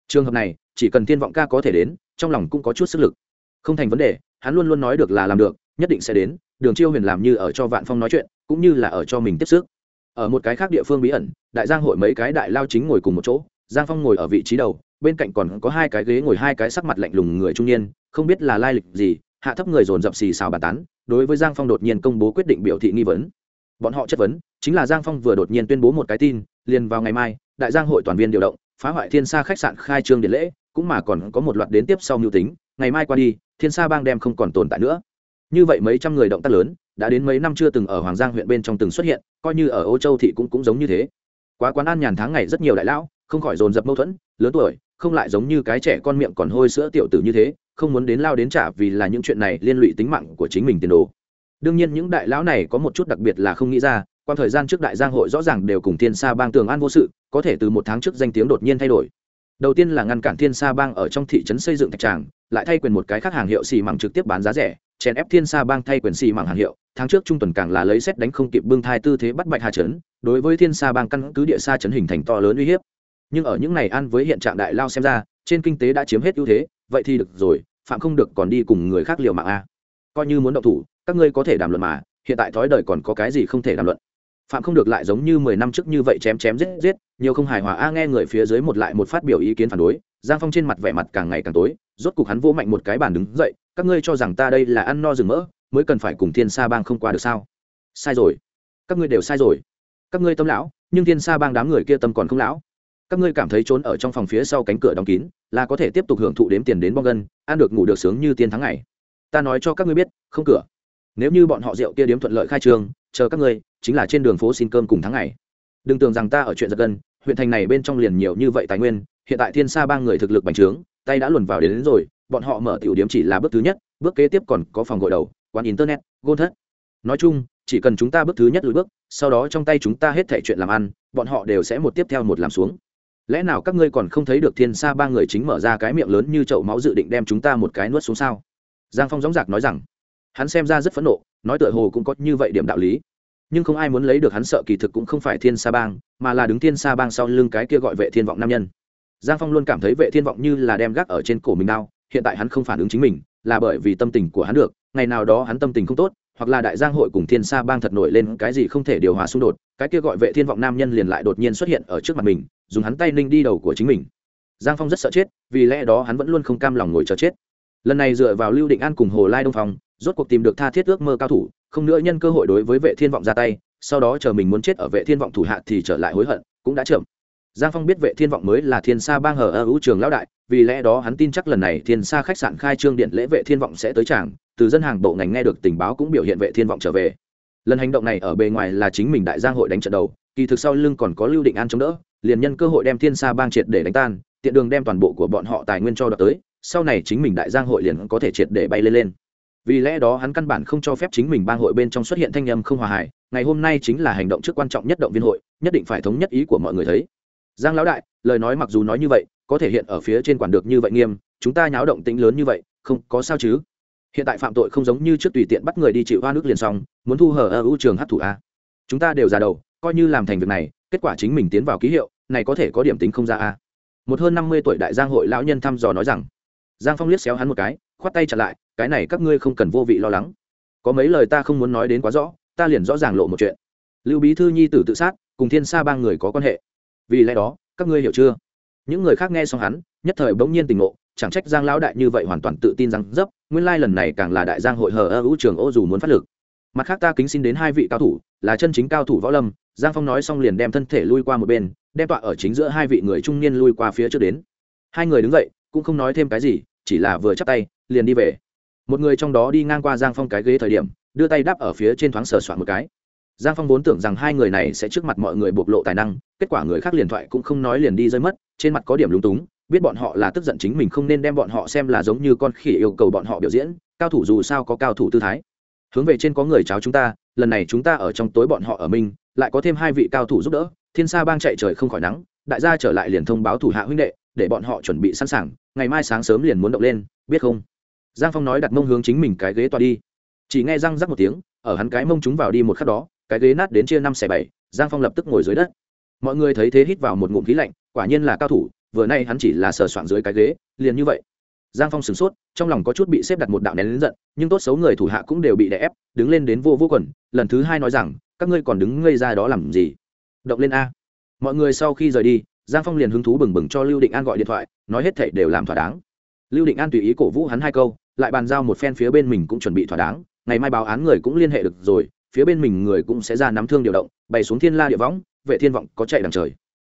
Trường hợp này chỉ cần thiên vọng ca có thể đến trong lòng cũng có chút sức lực. Không thành vấn đề hắn luôn luôn nói được là làm được nhất định sẽ đến đường chiêu huyền làm như ở cho vạn phong nói chuyện cũng như là ở cho mình tiếp sức. Ở một cái khác địa phương bí ẩn đại giang hội mấy cái đại lao chính ngồi cùng một chỗ giang phong ngồi ở vị trí đầu bên cạnh còn có hai cái ghế ngồi hai cái sắc mặt lạnh lùng người trung niên không biết là lai lịch gì hạ thấp người dồn dập xì xào bàn tán đối với giang phong đột nhiên công bố quyết định biểu thị nghi vấn. Bọn họ chất vấn chính là giang phong vừa đột nhiên tuyên bố một cái tin liền vào ngày mai, đại giang hội toàn viên điều động, phá hoại thiên sa khách sạn khai trương điện lễ, cũng mà còn có một loạt đến tiếp sau mưu tính, ngày mai qua đi, thiên sa bang đem không còn tồn tại nữa. Như vậy mấy trăm người động tác lớn, đã đến mấy năm chưa từng ở hoàng giang huyện bên trong từng xuất hiện, coi như ở ô châu thị cũng cũng giống như thế. Quá quán ăn nhàn tháng ngày rất nhiều đại lão, không khỏi dồn dập mâu thuẫn, lớn tuổi, không lại giống như cái trẻ con miệng còn hôi sữa tiểu tử như thế, không muốn đến lao đến trả vì là những chuyện này liên lụy tính mạng của chính mình tiền đồ đương nhiên những đại lão này có một chút đặc biệt là không nghĩ ra qua thời gian trước đại giang hội rõ ràng đều cùng thiên sa bang tường an vô sự, có thể từ một tháng trước danh tiếng đột nhiên thay đổi. Đầu tiên là ngăn cản thiên sa bang ở trong thị trấn xây dựng thạch tràng, lại thay quyền một cái khác hàng hiệu xì mảng trực tiếp bán giá rẻ, chèn ép thiên sa bang thay quyền xì mảng hàng hiệu, tháng trước trung tuần càng là lấy xét đánh không kịp bưng thai tư thế bắt bạch hà trấn, đối với thiên sa bang căn cứ địa sa trấn hình thành to lớn uy hiếp. Nhưng ở những ngày ăn với hiện trạng đại lao xem ra, trên kinh tế đã chiếm hết ưu thế, vậy thì được rồi, phạm không được còn đi cùng người khác liều mạng a. Coi như muốn động thủ các ngươi có thể đàm luận mà, hiện tại thói đời còn có cái gì không thể đàm luận? Phạm không được lại giống như mười năm trước như vậy chém chém giết giết, nhiều không hài hòa. A nghe người phía dưới một lại một phát biểu ý kiến phản đối, giang phong trên mặt vẻ mặt càng ngày càng tối, rốt cục hắn vỗ mạnh một cái bàn đứng dậy, các ngươi cho rằng ta đây là ăn no rừng mỡ, mới cần phải cùng thiên sa bang không qua được sao? Sai rồi. Các ngươi đều sai rồi. Các ngươi tâm lão, nhưng thiên sa bang đám người kia tâm còn không lão. Các ngươi cảm thấy trốn ở trong phòng phía sau cánh cửa đóng kín, là có thể tiếp tục hưởng thụ đếm tiền đến bong gân, ăn được ngủ được sướng như tiên tháng ngày. Ta nói cho các ngươi biết, không cửa nếu như bọn họ rượu kia điếm thuận lợi khai trương chờ các ngươi chính là trên đường phố xin cơm cùng tháng ngày. Đừng tưởng rằng ta ở chuyện giật gân huyện thành này bên trong liền nhiều như vậy tài nguyên hiện tại thiên sa ba người thực lực bành trướng tay đã luồn vào đến, đến rồi bọn họ mở tiểu điếm chỉ là bước thứ nhất bước kế tiếp còn có phòng gội đầu quán internet gôn thất. Nói chung chỉ cần chúng ta bước thứ nhất lùi bước sau đó trong tay chúng ta hết thảy chuyện làm ăn bọn họ đều sẽ một tiếp theo một làm xuống. Lẽ nào các ngươi còn không thấy được thiên sa ba người chính mở ra cái miệng lớn như chậu máu dự định đem chúng ta một cái nuốt xuống sao? Giang phong gióng giạc nói rằng hắn xem ra rất phẫn nộ, nói tựa hồ cũng có như vậy điểm đạo lý. Nhưng không ai muốn lấy được hắn sợ kỳ thực cũng không phải thiên sa bang, mà là đứng thiên sa bang sau lưng cái kia gọi vệ thiên vọng nam nhân. Giang phong luôn cảm thấy vệ thiên vọng như là đem gác ở trên cổ mình đau, hiện tại hắn không phản ứng chính mình, là bởi vì tâm tình của hắn được, ngày nào đó hắn tâm tình không tốt, hoặc là đại giang hội cùng thiên sa bang thật nổi lên cái gì không thể điều hòa xung đột, cái kia gọi vệ thiên vọng nam nhân liền lại đột nhiên xuất hiện ở trước mặt mình, dùng hắn tay ninh đi đầu của chính mình. Giang phong rất sợ chết, vì lẽ đó hắn vẫn luôn không cam lòng ngồi chờ chết. Lần này dựa vào lưu định an cùng hồ lai đông phong rốt cuộc tìm được tha thiết ước mơ cao thủ, không nữa nhân cơ hội đối với vệ thiên vọng ra tay, sau đó chờ mình muốn chết ở vệ thiên vọng thủ hạ thì trở lại hối hận, cũng đã chậm. Giang phong biết vệ thiên vọng mới là thiên sa bang hờ ơ ưu trường lão đại, vì lẽ đó hắn tin chắc lần này thiên sa khách sạn khai trương điện lễ vệ thiên vọng sẽ tới tràng, từ dân hàng bộ ngành nghe được tình báo cũng biểu hiện vệ thiên vọng trở về. Lần hành động này ở bề ngoài là chính mình đại giang hội đánh trận đầu, kỳ thực sau lưng còn có lưu định an chống đỡ, liền nhân cơ hội đem thiên sa bang triệt để đánh tan, tiện đường đem toàn bộ của bọn họ tài nguyên cho đợt tới, sau này chính mình đại giang hội liền có thể triệt để bay lên lên vì lẽ đó hắn căn bản không cho phép chính mình bang hội bên trong xuất hiện thanh âm không hòa hài, ngày hôm nay chính là hành động trước quan trọng nhất động viên hội, nhất định phải thống nhất ý của mọi người thấy. Giang lão đại, lời nói mặc dù nói như vậy, có thể hiện ở phía trên quản được như vậy nghiêm, chúng ta nháo động tính lớn như vậy, không có sao chứ? Hiện tại phạm tội không giống như trước tùy tiện bắt người đi chịu hoa nước liền xong, muốn thu hở ở ưu trường hát thủ a. Chúng ta đều ra đầu, coi như làm thành việc này, kết quả chính mình tiến vào ký hiệu, này có thể có điểm tính không ra a. Một hơn năm mươi tuổi đại giang hội lão nhân thăm dò nói rằng, giang phong liếc xéo hắn một cái khoát tay chặt lại, cái này các ngươi không cần vô vị lo lắng. Có mấy lời ta không muốn nói đến quá rõ, ta liền rõ ràng lộ một chuyện. Lưu bí thư nhi tử tự sát, cùng thiên sa ba người có quan hệ. Vì lẽ đó, các ngươi hiểu chưa? Những người khác nghe xong hắn, nhất thời bỗng nhiên tình ngộ, chẳng trách giang lão đại như vậy hoàn toàn tự tin rằng dấp nguyên lai lần này càng là đại giang hội hờ ơ hữu trường ô dù muốn phát lực. Mặt khác ta kính xin đến hai vị cao thủ, là chân chính cao thủ võ lâm, giang phong nói xong liền đem thân thể lui qua một bên, đem tọa ở chính giữa hai vị người trung niên lui qua phía trước đến. Hai người đứng dậy, cũng không nói thêm cái gì, chỉ là vừa chắp tay liền đi về. Một người trong đó đi ngang qua giang phong cái ghế thời điểm, đưa tay đắp ở phía trên thoáng sờ soạn một cái. Giang phong vốn tưởng rằng hai người này sẽ trước mặt mọi người bộc lộ tài năng, kết quả người khác liền thoại cũng không nói liền đi rơi mất, trên mặt có điểm lúng túng, biết bọn họ là tức giận chính mình không nên đem bọn họ xem là giống như con khỉ yêu cầu bọn họ biểu diễn, cao thủ dù sao có cao thủ tư thái. Hướng về trên có người cháo chúng ta, lần này chúng ta ở trong tối bọn họ ở mình, lại có thêm hai vị cao thủ giúp đỡ, thiên sa bang chạy trời không khỏi nắng, đại gia trở lại liền thông báo thủ hạ huynh đệ, để bọn họ chuẩn bị sẵn sàng, ngày mai sáng sớm liền muốn động lên, biết không? Giang phong nói đặt mông hướng chính mình cái ghế toa đi. Chỉ nghe răng rắc một tiếng, ở hắn cái mông chúng vào đi một khắc đó, cái ghế nát đến chia năm xẻ bảy, giang phong lập tức ngồi dưới đất. Mọi người thấy thế hít vào một ngụm khí lạnh, quả nhiên là cao thủ, vừa nay hắn chỉ là sờ soạn dưới cái ghế, liền như vậy. Giang phong sửng sốt, trong lòng có chút bị xếp đặt một đạo nén lớn giận, nhưng tốt xấu người thủ hạ cũng đều bị đè ép, đứng lên đến vô vô quần, lần thứ hai nói rằng, các ngươi còn đứng ngây ra đó làm gì? Động lên a. Mọi người sau khi rời đi, giang phong liền hứng thú bừng bừng cho lưu định an gọi điện thoại, nói hết thảy đều làm thỏa đáng. Lưu định an tùy ý cổ vũ hắn hai câu lại bàn giao một phen phía bên mình cũng chuẩn bị thỏa đáng, ngày mai báo án người cũng liên hệ được rồi, phía bên mình người cũng sẽ ra nắm thương điều động, bày xuống thiên la địa võng, vệ thiên vọng có chạy đằng trời.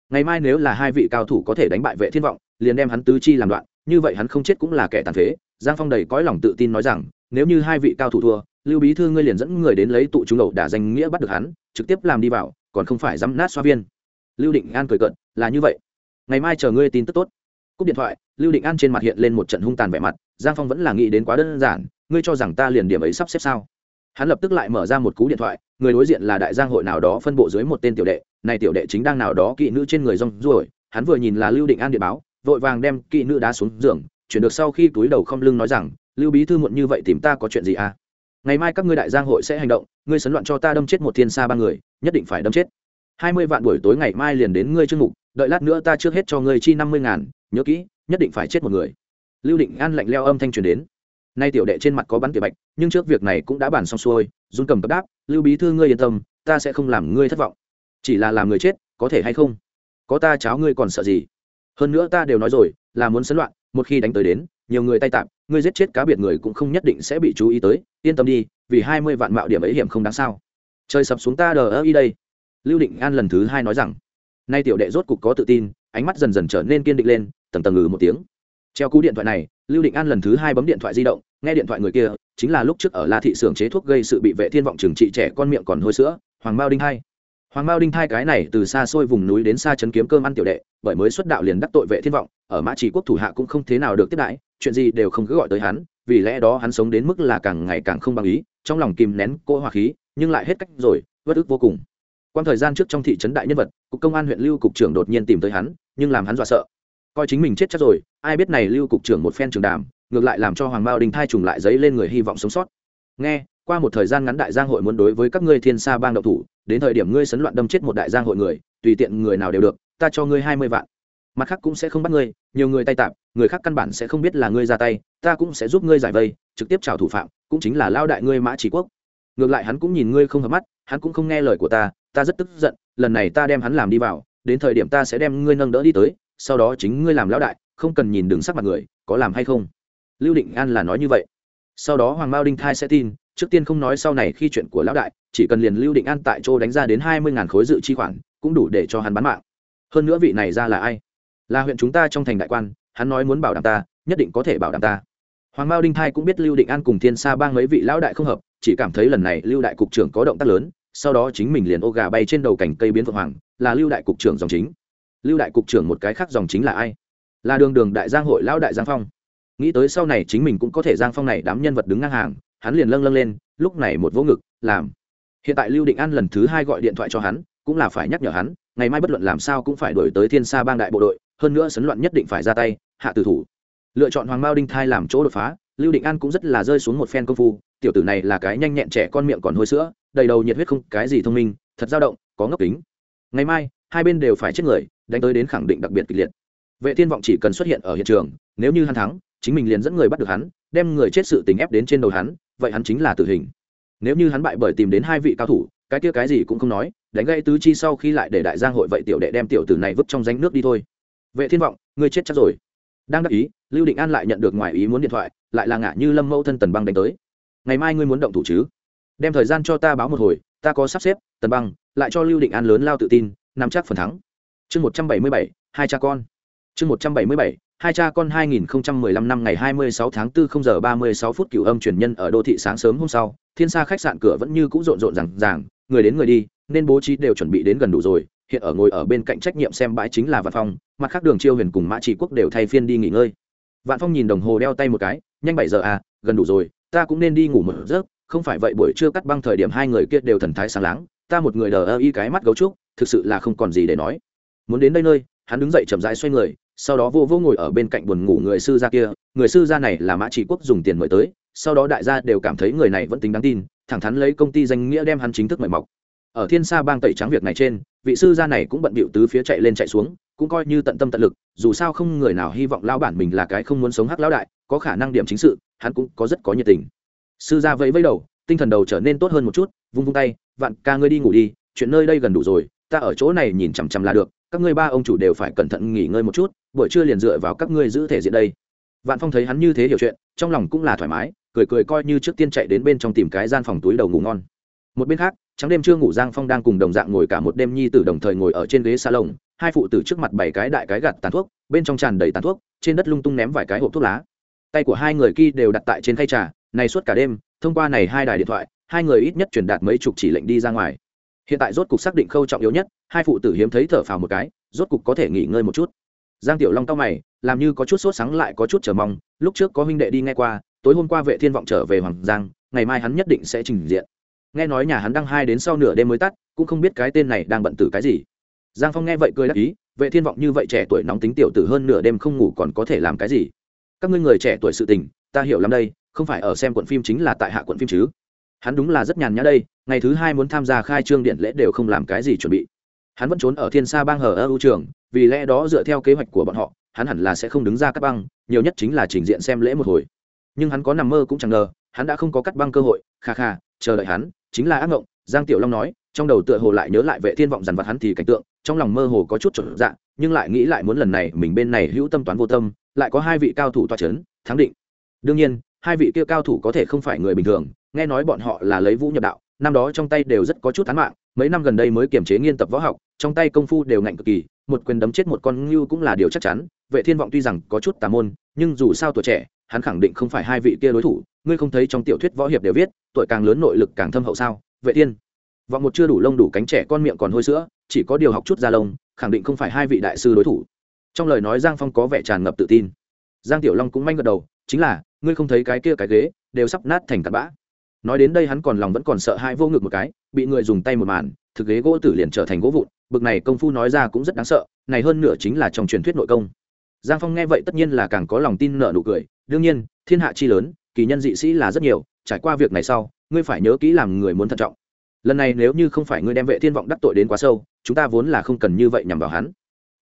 Ngày mai nếu là hai vị cao thủ có thể đánh bại vệ thiên vọng, liền đem hắn tứ chi làm đoạn, như vậy hắn không chết cũng là kẻ tàn phế. Giang phong đầy cõi lòng tự tin nói rằng, nếu như hai vị cao thủ thua, lưu bí thư ngươi liền dẫn người đến lấy tụ chúng đầu đả danh nghĩa bắt được hắn, trực tiếp làm đi vào, còn không phải dám nát xoa viên. Lưu định an cười cận là như vậy. Ngày mai chờ ngươi tin tức tốt cúp điện thoại, lưu định an trên mặt hiện lên một trận hung tàn vẻ mặt, giang phong vẫn là nghĩ đến quá đơn giản, ngươi cho rằng ta liền điểm ấy sắp xếp sao? Hắn lập tức lại mở ra một cú điện thoại, người đối diện là đại giang hội nào đó phân bộ dưới một tên tiểu đệ, này tiểu đệ chính đang nào đó kỵ nữ trên người rong ruổi, hắn vừa nhìn là lưu định an điện báo, vội vàng đem kỵ nữ đá xuống giường, chuyển được sau khi túi đầu không lưng nói rằng, lưu bí thư muộn như vậy tìm ta có chuyện gì à? Ngày mai các ngươi đại giang hội sẽ hành động, ngươi sấn loạn cho ta đâm chết một thiên xa ba người, nhất định phải đâm chết. Hai mươi vạn buổi tối ngày mai liền đến ngươi chương mục, đợi lát nữa ta trước hết cho ngươi chi năm mươi ngàn nhớ kỹ, nhất định phải chết một người. Lưu định an lạnh leo âm thanh truyền đến. Nay tiểu đệ trên mặt có bắn tiểu bạch, nhưng trước việc này cũng đã bàn xong xuôi, run cầm cấp đáp, lưu bí thư ngươi yên tâm, ta sẽ không làm ngươi thất vọng. Chỉ là làm người chết, có thể hay không? Có ta cháo ngươi còn sợ gì? Hơn nữa ta đều nói rồi, là muốn sấn loạn, một khi đánh tới đến, nhiều người tay tạm ngươi giết chết cá biệt người cũng không nhất định sẽ bị chú ý tới, yên tâm đi, vì hai mươi vạn mạo điểm ấy hiểm không đáng sao. Trời sập xuống ta đờ ơ y đây. Lưu định an lần thứ hai nói rằng, nay tiểu đệ rốt cục có tự tin ánh mắt dần dần trở nên kiên định lên, tầng tầng ngừ một tiếng. Treo cú điện thoại này, lưu định an lần thứ hai bấm điện thoại di động, nghe điện thoại người kia, chính là lúc trước ở la thị xưởng chế thuốc gây sự bị vệ thiên vọng trừng trị trẻ con miệng còn hôi sữa, hoàng mao đinh hai hoàng mao đinh thai cái này từ xa xôi vùng núi đến xa chấn kiếm cơm ăn tiểu đệ, bởi mới xuất đạo liền đắc tội vệ thiên vọng, ở mã chỉ quốc thủ hạ cũng không thế nào được tiếp đãi, chuyện gì đều không cứ gọi tới hắn, vì lẽ đó hắn sống đến mức là càng ngày càng không bằng ý, trong lòng kìm nén cỗ hỏa khí, nhưng lại hết cách rồi bất ức vô cùng quan thời gian trước trong thị trấn đại nhân vật, cục công an huyện lưu cục trưởng đột nhiên tìm tới hắn, nhưng làm hắn dọa sợ. Coi chính mình chết chắc rồi, ai biết này lưu cục trưởng một phen trường đàm, ngược lại làm cho hoàng mao đình thai trùng lại giấy lên người hy vọng sống sót. Nghe, qua một thời gian ngắn đại giang hội muốn đối với các ngươi thiên sa bang đậu thủ, đến thời điểm ngươi sấn loạn đâm chết một đại giang hội người, tùy tiện người nào đều được, ta cho ngươi hai mươi vạn. Mặt khác cũng sẽ không bắt ngươi, nhiều người tay tạm người khác căn bản sẽ không biết là ngươi ra tay, ta cũng sẽ giúp ngươi giải vây, trực tiếp chào thủ phạm, cũng chính là lao đại ngươi mã chỉ quốc. Ngược lại hắn cũng nhìn ngươi không hợp mắt, hắn cũng không nghe lời của ta ta rất tức giận, lần này ta đem hắn làm đi vào, đến thời điểm ta sẽ đem ngươi nâng đỡ đi tới, sau đó chính ngươi làm lão đại, không cần nhìn đường sắc mặt người, có làm hay không? Lưu định an là nói như vậy. Sau đó hoàng mao đinh thai sẽ tin, trước tiên không nói sau này khi chuyện của lão đại, chỉ cần liền lưu định an tại chỗ đánh ra đến hai mươi khối dự chi khoản, cũng đủ để cho hắn bán mạng. Hơn nữa vị này ra là ai? Là huyện chúng ta trong thành đại quan, hắn nói muốn bảo đảm ta, nhất định có thể bảo đảm ta. Hoàng mao đinh thai cũng biết lưu định an cùng thiên sa bang mấy vị lão đại không hợp, chỉ cảm thấy lần này lưu đại cục trưởng có động tác lớn sau đó chính mình liền ô gà bay trên đầu cành cây biến phượng hoàng, là lưu đại cục trưởng dòng chính. Lưu đại cục trưởng một cái khác dòng chính là ai? Là đường đường đại giang hội lão đại giang phong. Nghĩ tới sau này chính mình cũng có thể giang phong này đám nhân vật đứng ngang hàng, hắn liền lâng lâng lên, lúc này một vỗ ngực, làm. Hiện tại lưu định an lần thứ hai gọi điện thoại cho hắn, cũng là phải nhắc nhở hắn, ngày mai bất luận làm sao cũng phải đổi tới thiên sa bang đại bộ đội, hơn nữa sấn loạn nhất định phải ra tay, hạ tử thủ. Lựa chọn hoàng mao đinh thai làm chỗ đột phá, lưu định an cũng rất là rơi xuống một phen công phu, tiểu tử này là cái nhanh nhẹn trẻ con miệng còn hôi sữa đầy đầu nhiệt huyết không cái gì thông minh, thật dao động, có ngốc kính. Ngày mai, hai bên đều phải chết người, đánh tới đến khẳng định đặc biệt kịch liệt. Vệ thiên vọng chỉ cần xuất hiện ở hiện trường, nếu như hắn thắng, chính mình liền dẫn người bắt được hắn, đem người chết sự tình ép đến trên đầu hắn, vậy hắn chính là tử hình. Nếu như hắn bại bởi tìm đến hai vị cao thủ, cái kia cái gì cũng không nói, đánh gây tứ chi sau khi lại để đại giang hội vậy tiểu đệ đem tiểu tử này vứt trong danh nước đi thôi. Vệ thiên vọng, ngươi chết chắc rồi. Đang đắc ý, lưu định an lại nhận được ngoài ý muốn điện thoại, lại là ngã như lâm mẫu thân tần băng đánh tới. Ngày mai ngươi muốn động thủ chứ? Đem thời gian cho ta báo một hồi ta có sắp xếp tần băng lại cho lưu định an lớn lao tự tin nắm chắc phần thắng. Chương một trăm bảy mươi bảy hai cha con. Chương một trăm bảy mươi bảy hai cha con 2015 năm ngày 26 tháng 4 0 giờ 36 phút cửu âm truyền nhân ở đô thị sáng sớm hôm sau, thiên sa khách sạn cửa vẫn như cũ rộn rộn ràng ràng, người đến người đi, nên bố trí đều chuẩn bị đến gần đủ rồi, hiện ở ngồi ở bên cạnh trách nhiệm xem bãi chính là Vạn Phong, mặt khác Đường Chiêu Huyền cùng Mã trị Quốc đều thay phiên đi nghỉ ngơi. Vạn Phong nhìn đồng hồ đeo tay một cái, nhanh 7 giờ à, gần đủ rồi, ta cũng nên đi ngủ một giấc, không phải vậy buổi trưa cắt băng thời điểm hai người kia đều thần thái sáng láng, ta một người đờ ơ y cái mắt gấu trúc, thực sự là không còn gì để nói. Muốn đến đây nơi, hắn đứng dậy chậm rãi xoay người, sau đó vô vô ngồi ở bên cạnh buồn ngủ người sư gia kia người sư gia này là mã chỉ quốc dùng tiền mời tới sau đó đại gia đều cảm thấy người này vẫn tính đáng tin thẳng thắn lấy công ty danh nghĩa đem hắn chính thức mời mọc ở thiên sa bang tẩy trắng việc này trên vị sư gia này cũng bận bịu tứ phía chạy lên chạy xuống cũng coi như tận tâm tận lực dù sao không người nào hy vọng lao bản mình là cái không muốn sống hắc lão đại có khả năng điểm chính sự hắn cũng có rất có nhiệt tình sư gia vẫy vẫy đầu, tinh thần đầu trở nên tốt hơn một chút, vung vung tay, vạn ca ngươi đi ngủ đi, chuyện nơi đây gần đủ rồi, ta ở chỗ này nhìn chằm chằm là được, các ngươi ba ông chủ đều phải cẩn thận nghỉ ngơi một chút, buổi trưa liền dựa vào các ngươi giữ thể diện đây. Vạn phong thấy hắn như thế hiểu chuyện, trong lòng cũng là thoải mái, cười cười coi như trước tiên chạy đến bên trong tìm cái gian phòng túi đầu ngủ ngon. Một bên khác, trắng đêm chưa ngủ giang phong đang cùng đồng dạng ngồi cả một đêm nhi tử đồng thời ngồi ở trên ghế salon, hai phụ tử trước mặt bảy cái đại cái gạt tàn thuốc, bên trong tràn đầy tàn thuốc, trên đất lung tung ném vài cái hộp thuốc lá. Tay của hai người kia đều đặt tại trên khay trà này suốt cả đêm, thông qua này hai đài điện thoại, hai người ít nhất truyền đạt mấy chục chỉ lệnh đi ra ngoài. Hiện tại rốt cục xác định khâu trọng yếu nhất, hai phụ tử hiếm thấy thở phào một cái, rốt cục có thể nghỉ ngơi một chút. Giang tiểu long cao mày, làm như có chút sốt sáng lại có chút chờ mong, lúc trước có huynh đệ đi nghe qua, tối hôm qua vệ thiên vọng trở về hoàng giang, ngày mai hắn nhất định sẽ trình diện. Nghe nói nhà hắn đăng hai đến sau nửa đêm mới tắt, cũng không biết cái tên này đang bận tử cái gì. Giang phong nghe vậy cười đáp ý, vệ thiên vọng như vậy trẻ tuổi nóng tính tiểu tử hơn nửa đêm không ngủ còn có thể làm cái gì? Các ngươi người trẻ tuổi sự tình, ta hiểu lắm đây không phải ở xem quận phim chính là tại hạ quận phim chứ? Hắn đúng là rất nhàn nhã đây, ngày thứ hai muốn tham gia khai trương điện lễ đều không làm cái gì chuẩn bị. Hắn vẫn trốn ở thiên sa bang hờ ơ ưu trường, vì lẽ đó dựa theo kế hoạch của bọn họ, hắn hẳn là sẽ không đứng ra cắt băng, nhiều nhất chính là trình diện xem lễ một hồi. Nhưng hắn có nằm mơ cũng chẳng ngờ, hắn đã không có cắt băng cơ hội, kha kha, chờ đợi hắn, chính là ác ngộng. giang tiểu long nói, trong đầu tựa hồ lại nhớ lại vệ thiên vọng dằn vặt hắn thì cảnh tượng, trong lòng mơ hồ có chút trở dạng nhưng lại nghĩ lại muốn lần này mình bên này hữu tâm toán vô tâm, lại có hai vị cao thủ toa chấn, thắng định. Đương nhiên hai vị kia cao thủ có thể không phải người bình thường, nghe nói bọn họ là lấy vũ nhập đạo, năm đó trong tay đều rất có chút thán mạng, mấy năm gần đây mới kiềm chế nghiên tập võ học, trong tay công phu đều ngạnh cực kỳ, một quyền đấm chết một con ngưu cũng là điều chắc chắn, vệ thiên vọng tuy rằng có chút tà môn, nhưng dù sao tuổi trẻ, hắn khẳng định không phải hai vị kia đối thủ, ngươi không thấy trong tiểu thuyết võ hiệp đều viết, tuổi càng lớn nội lực càng thâm hậu sao, vệ thiên. Vọng một chưa đủ lông đủ cánh trẻ con miệng còn hôi sữa, chỉ có điều học chút ra lông, khẳng định không phải hai vị đại sư đối thủ. Trong lời nói giang phong có vẻ tràn ngập tự tin. Giang tiểu long cũng manh gật đầu, chính là ngươi không thấy cái kia cái ghế, đều sắp nát thành cặn bã. Nói đến đây hắn còn lòng vẫn còn sợ hai vô ngực một cái, bị người dùng tay một màn, thực ghế gỗ tử liền trở thành gỗ vụn, bực này công phu nói ra cũng rất đáng sợ, này hơn nửa chính là trong truyền thuyết nội công. Giang phong nghe vậy tất nhiên là càng có lòng tin nợ nụ cười, đương nhiên, thiên hạ chi lớn, kỳ nhân dị sĩ là rất nhiều, trải qua việc này sau, ngươi phải nhớ kỹ làm người muốn thận trọng. Lần này nếu như không phải ngươi đem vệ thiên vọng đắc tội đến quá sâu, chúng ta vốn là không cần như vậy nhằm vào hắn.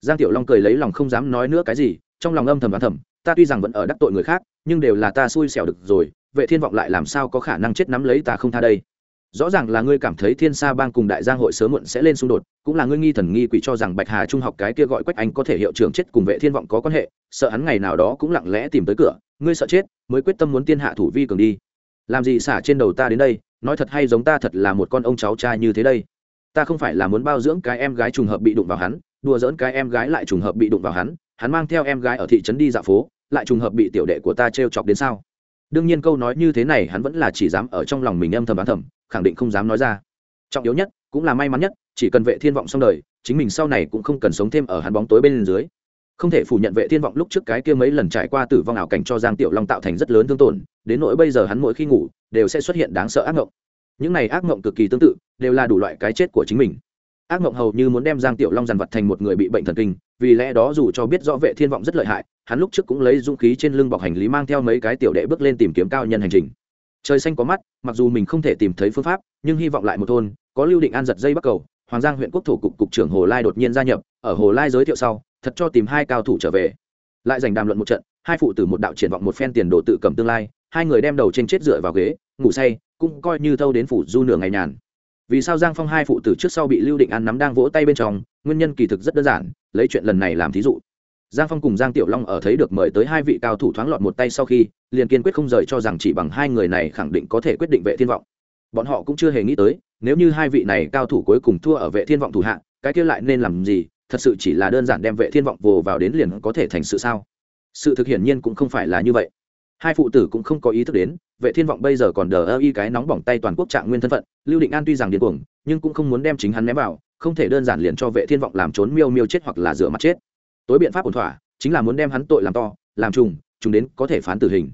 Giang tiểu long cười lấy lòng không dám nói nữa cái gì, trong lòng âm thầm đoán thầm ta tuy rằng vẫn ở đắc tội người khác, nhưng đều là ta xui xẻo được rồi, vệ thiên vọng lại làm sao có khả năng chết nắm lấy ta không tha đây? Rõ ràng là ngươi cảm thấy thiên sa bang cùng đại giang hội sớm muộn sẽ lên xung đột, cũng là ngươi nghi thần nghi quỷ cho rằng bạch hà trung học cái kia gọi quách anh có thể hiệu trưởng chết cùng vệ thiên vọng có quan hệ, sợ hắn ngày nào đó cũng lặng lẽ tìm tới cửa, ngươi sợ chết, mới quyết tâm muốn tiên hạ thủ vi cường đi. Làm gì xả trên đầu ta đến đây, nói thật hay giống ta thật là một con ông cháu trai như thế đây? Ta không phải là muốn bao dưỡng cái em gái trùng hợp bị đụng vào hắn, đùa dỡn cái em gái lại trùng hợp bị đụng vào hắn hắn mang theo em gái ở thị trấn đi dạo phố lại trùng hợp bị tiểu đệ của ta t chọc đến sao? Đương nhiên câu nói như thế này hắn vẫn là chỉ dám ở trong lòng mình âm thầm bán thầm, khẳng định không dám nói ra. Trọng yếu nhất, cũng là may mắn nhất, chỉ cần vệ thiên vọng xong đời, chính mình sau này cũng không cần sống thêm ở hắn bóng tối bên dưới. Không thể phủ nhận vệ thiên vọng lúc trước cái kia mấy lần trải qua tử vong ảo cảnh cho giang tiểu long tạo thành rất lớn thương tổn, đến nỗi bây giờ hắn mỗi khi ngủ, đều sẽ xuất hiện đáng sợ ác mộng. Những này ác mộng cực kỳ tương tự, đều là đủ loại cái chết của chính mình. Ác mộng hầu như muốn đem giang tiểu long dằn vặt thành một người bị bệnh thần kinh, vì lẽ đó dù cho biết rõ vệ thiên vọng rất lợi hại hắn lúc trước cũng lấy dũng khí trên lưng bọc hành lý mang theo mấy cái tiểu đệ bước lên tìm kiếm cao nhân hành trình. Trời xanh có mắt, mặc dù mình không thể tìm thấy phương pháp, nhưng hy vọng lại một thôn, có lưu định an giật dây bắc cầu, hoàng giang huyện quốc thủ cục cục trưởng hồ lai đột nhiên gia nhập, ở hồ lai giới thiệu sau, thật cho tìm hai cao thủ trở về. Lại giành đàm luận một trận, hai phụ tử một đạo triển vọng một phen tiền đồ tự cầm tương lai, hai người đem đầu trên chết dựa vào ghế, ngủ say, cũng coi như thâu đến phủ du nửa ngày nhàn. Vì sao giang phong hai phụ tử trước sau bị lưu định an nắm đang vỗ tay bên trong, nguyên nhân kỳ thực rất đơn giản, lấy chuyện lần này làm thí dụ giang phong cùng giang tiểu long ở thấy được mời tới hai vị cao thủ thoáng lọt một tay sau khi, liền kiên quyết không rời cho rằng chỉ bằng hai người này khẳng định có thể quyết định vệ thiên vọng. Bọn họ cũng chưa hề nghĩ tới, nếu như hai vị này cao thủ cuối cùng thua ở vệ thiên vọng thủ hạ, cái kia lại nên làm gì? Thật sự chỉ là đơn giản đem vệ thiên vọng vồ vào đến liền có thể thành sự sao? Sự thực hiển nhiên cũng không phải là như vậy. Hai phụ tử cũng không có ý thức đến, vệ thiên vọng bây giờ còn đờ ơ y cái nóng bỏng tay toàn quốc trạng nguyên thân phận. Lưu định an tuy rằng điên cuồng, nhưng cũng không muốn đem chính hắn ném vào, không thể đơn giản liền cho vệ thiên vọng làm trốn miêu miêu chết hoặc là rửa mặt chết tối biện pháp ổn thỏa chính là muốn đem hắn tội làm to, làm trùng chúng đến có thể phán tử hình.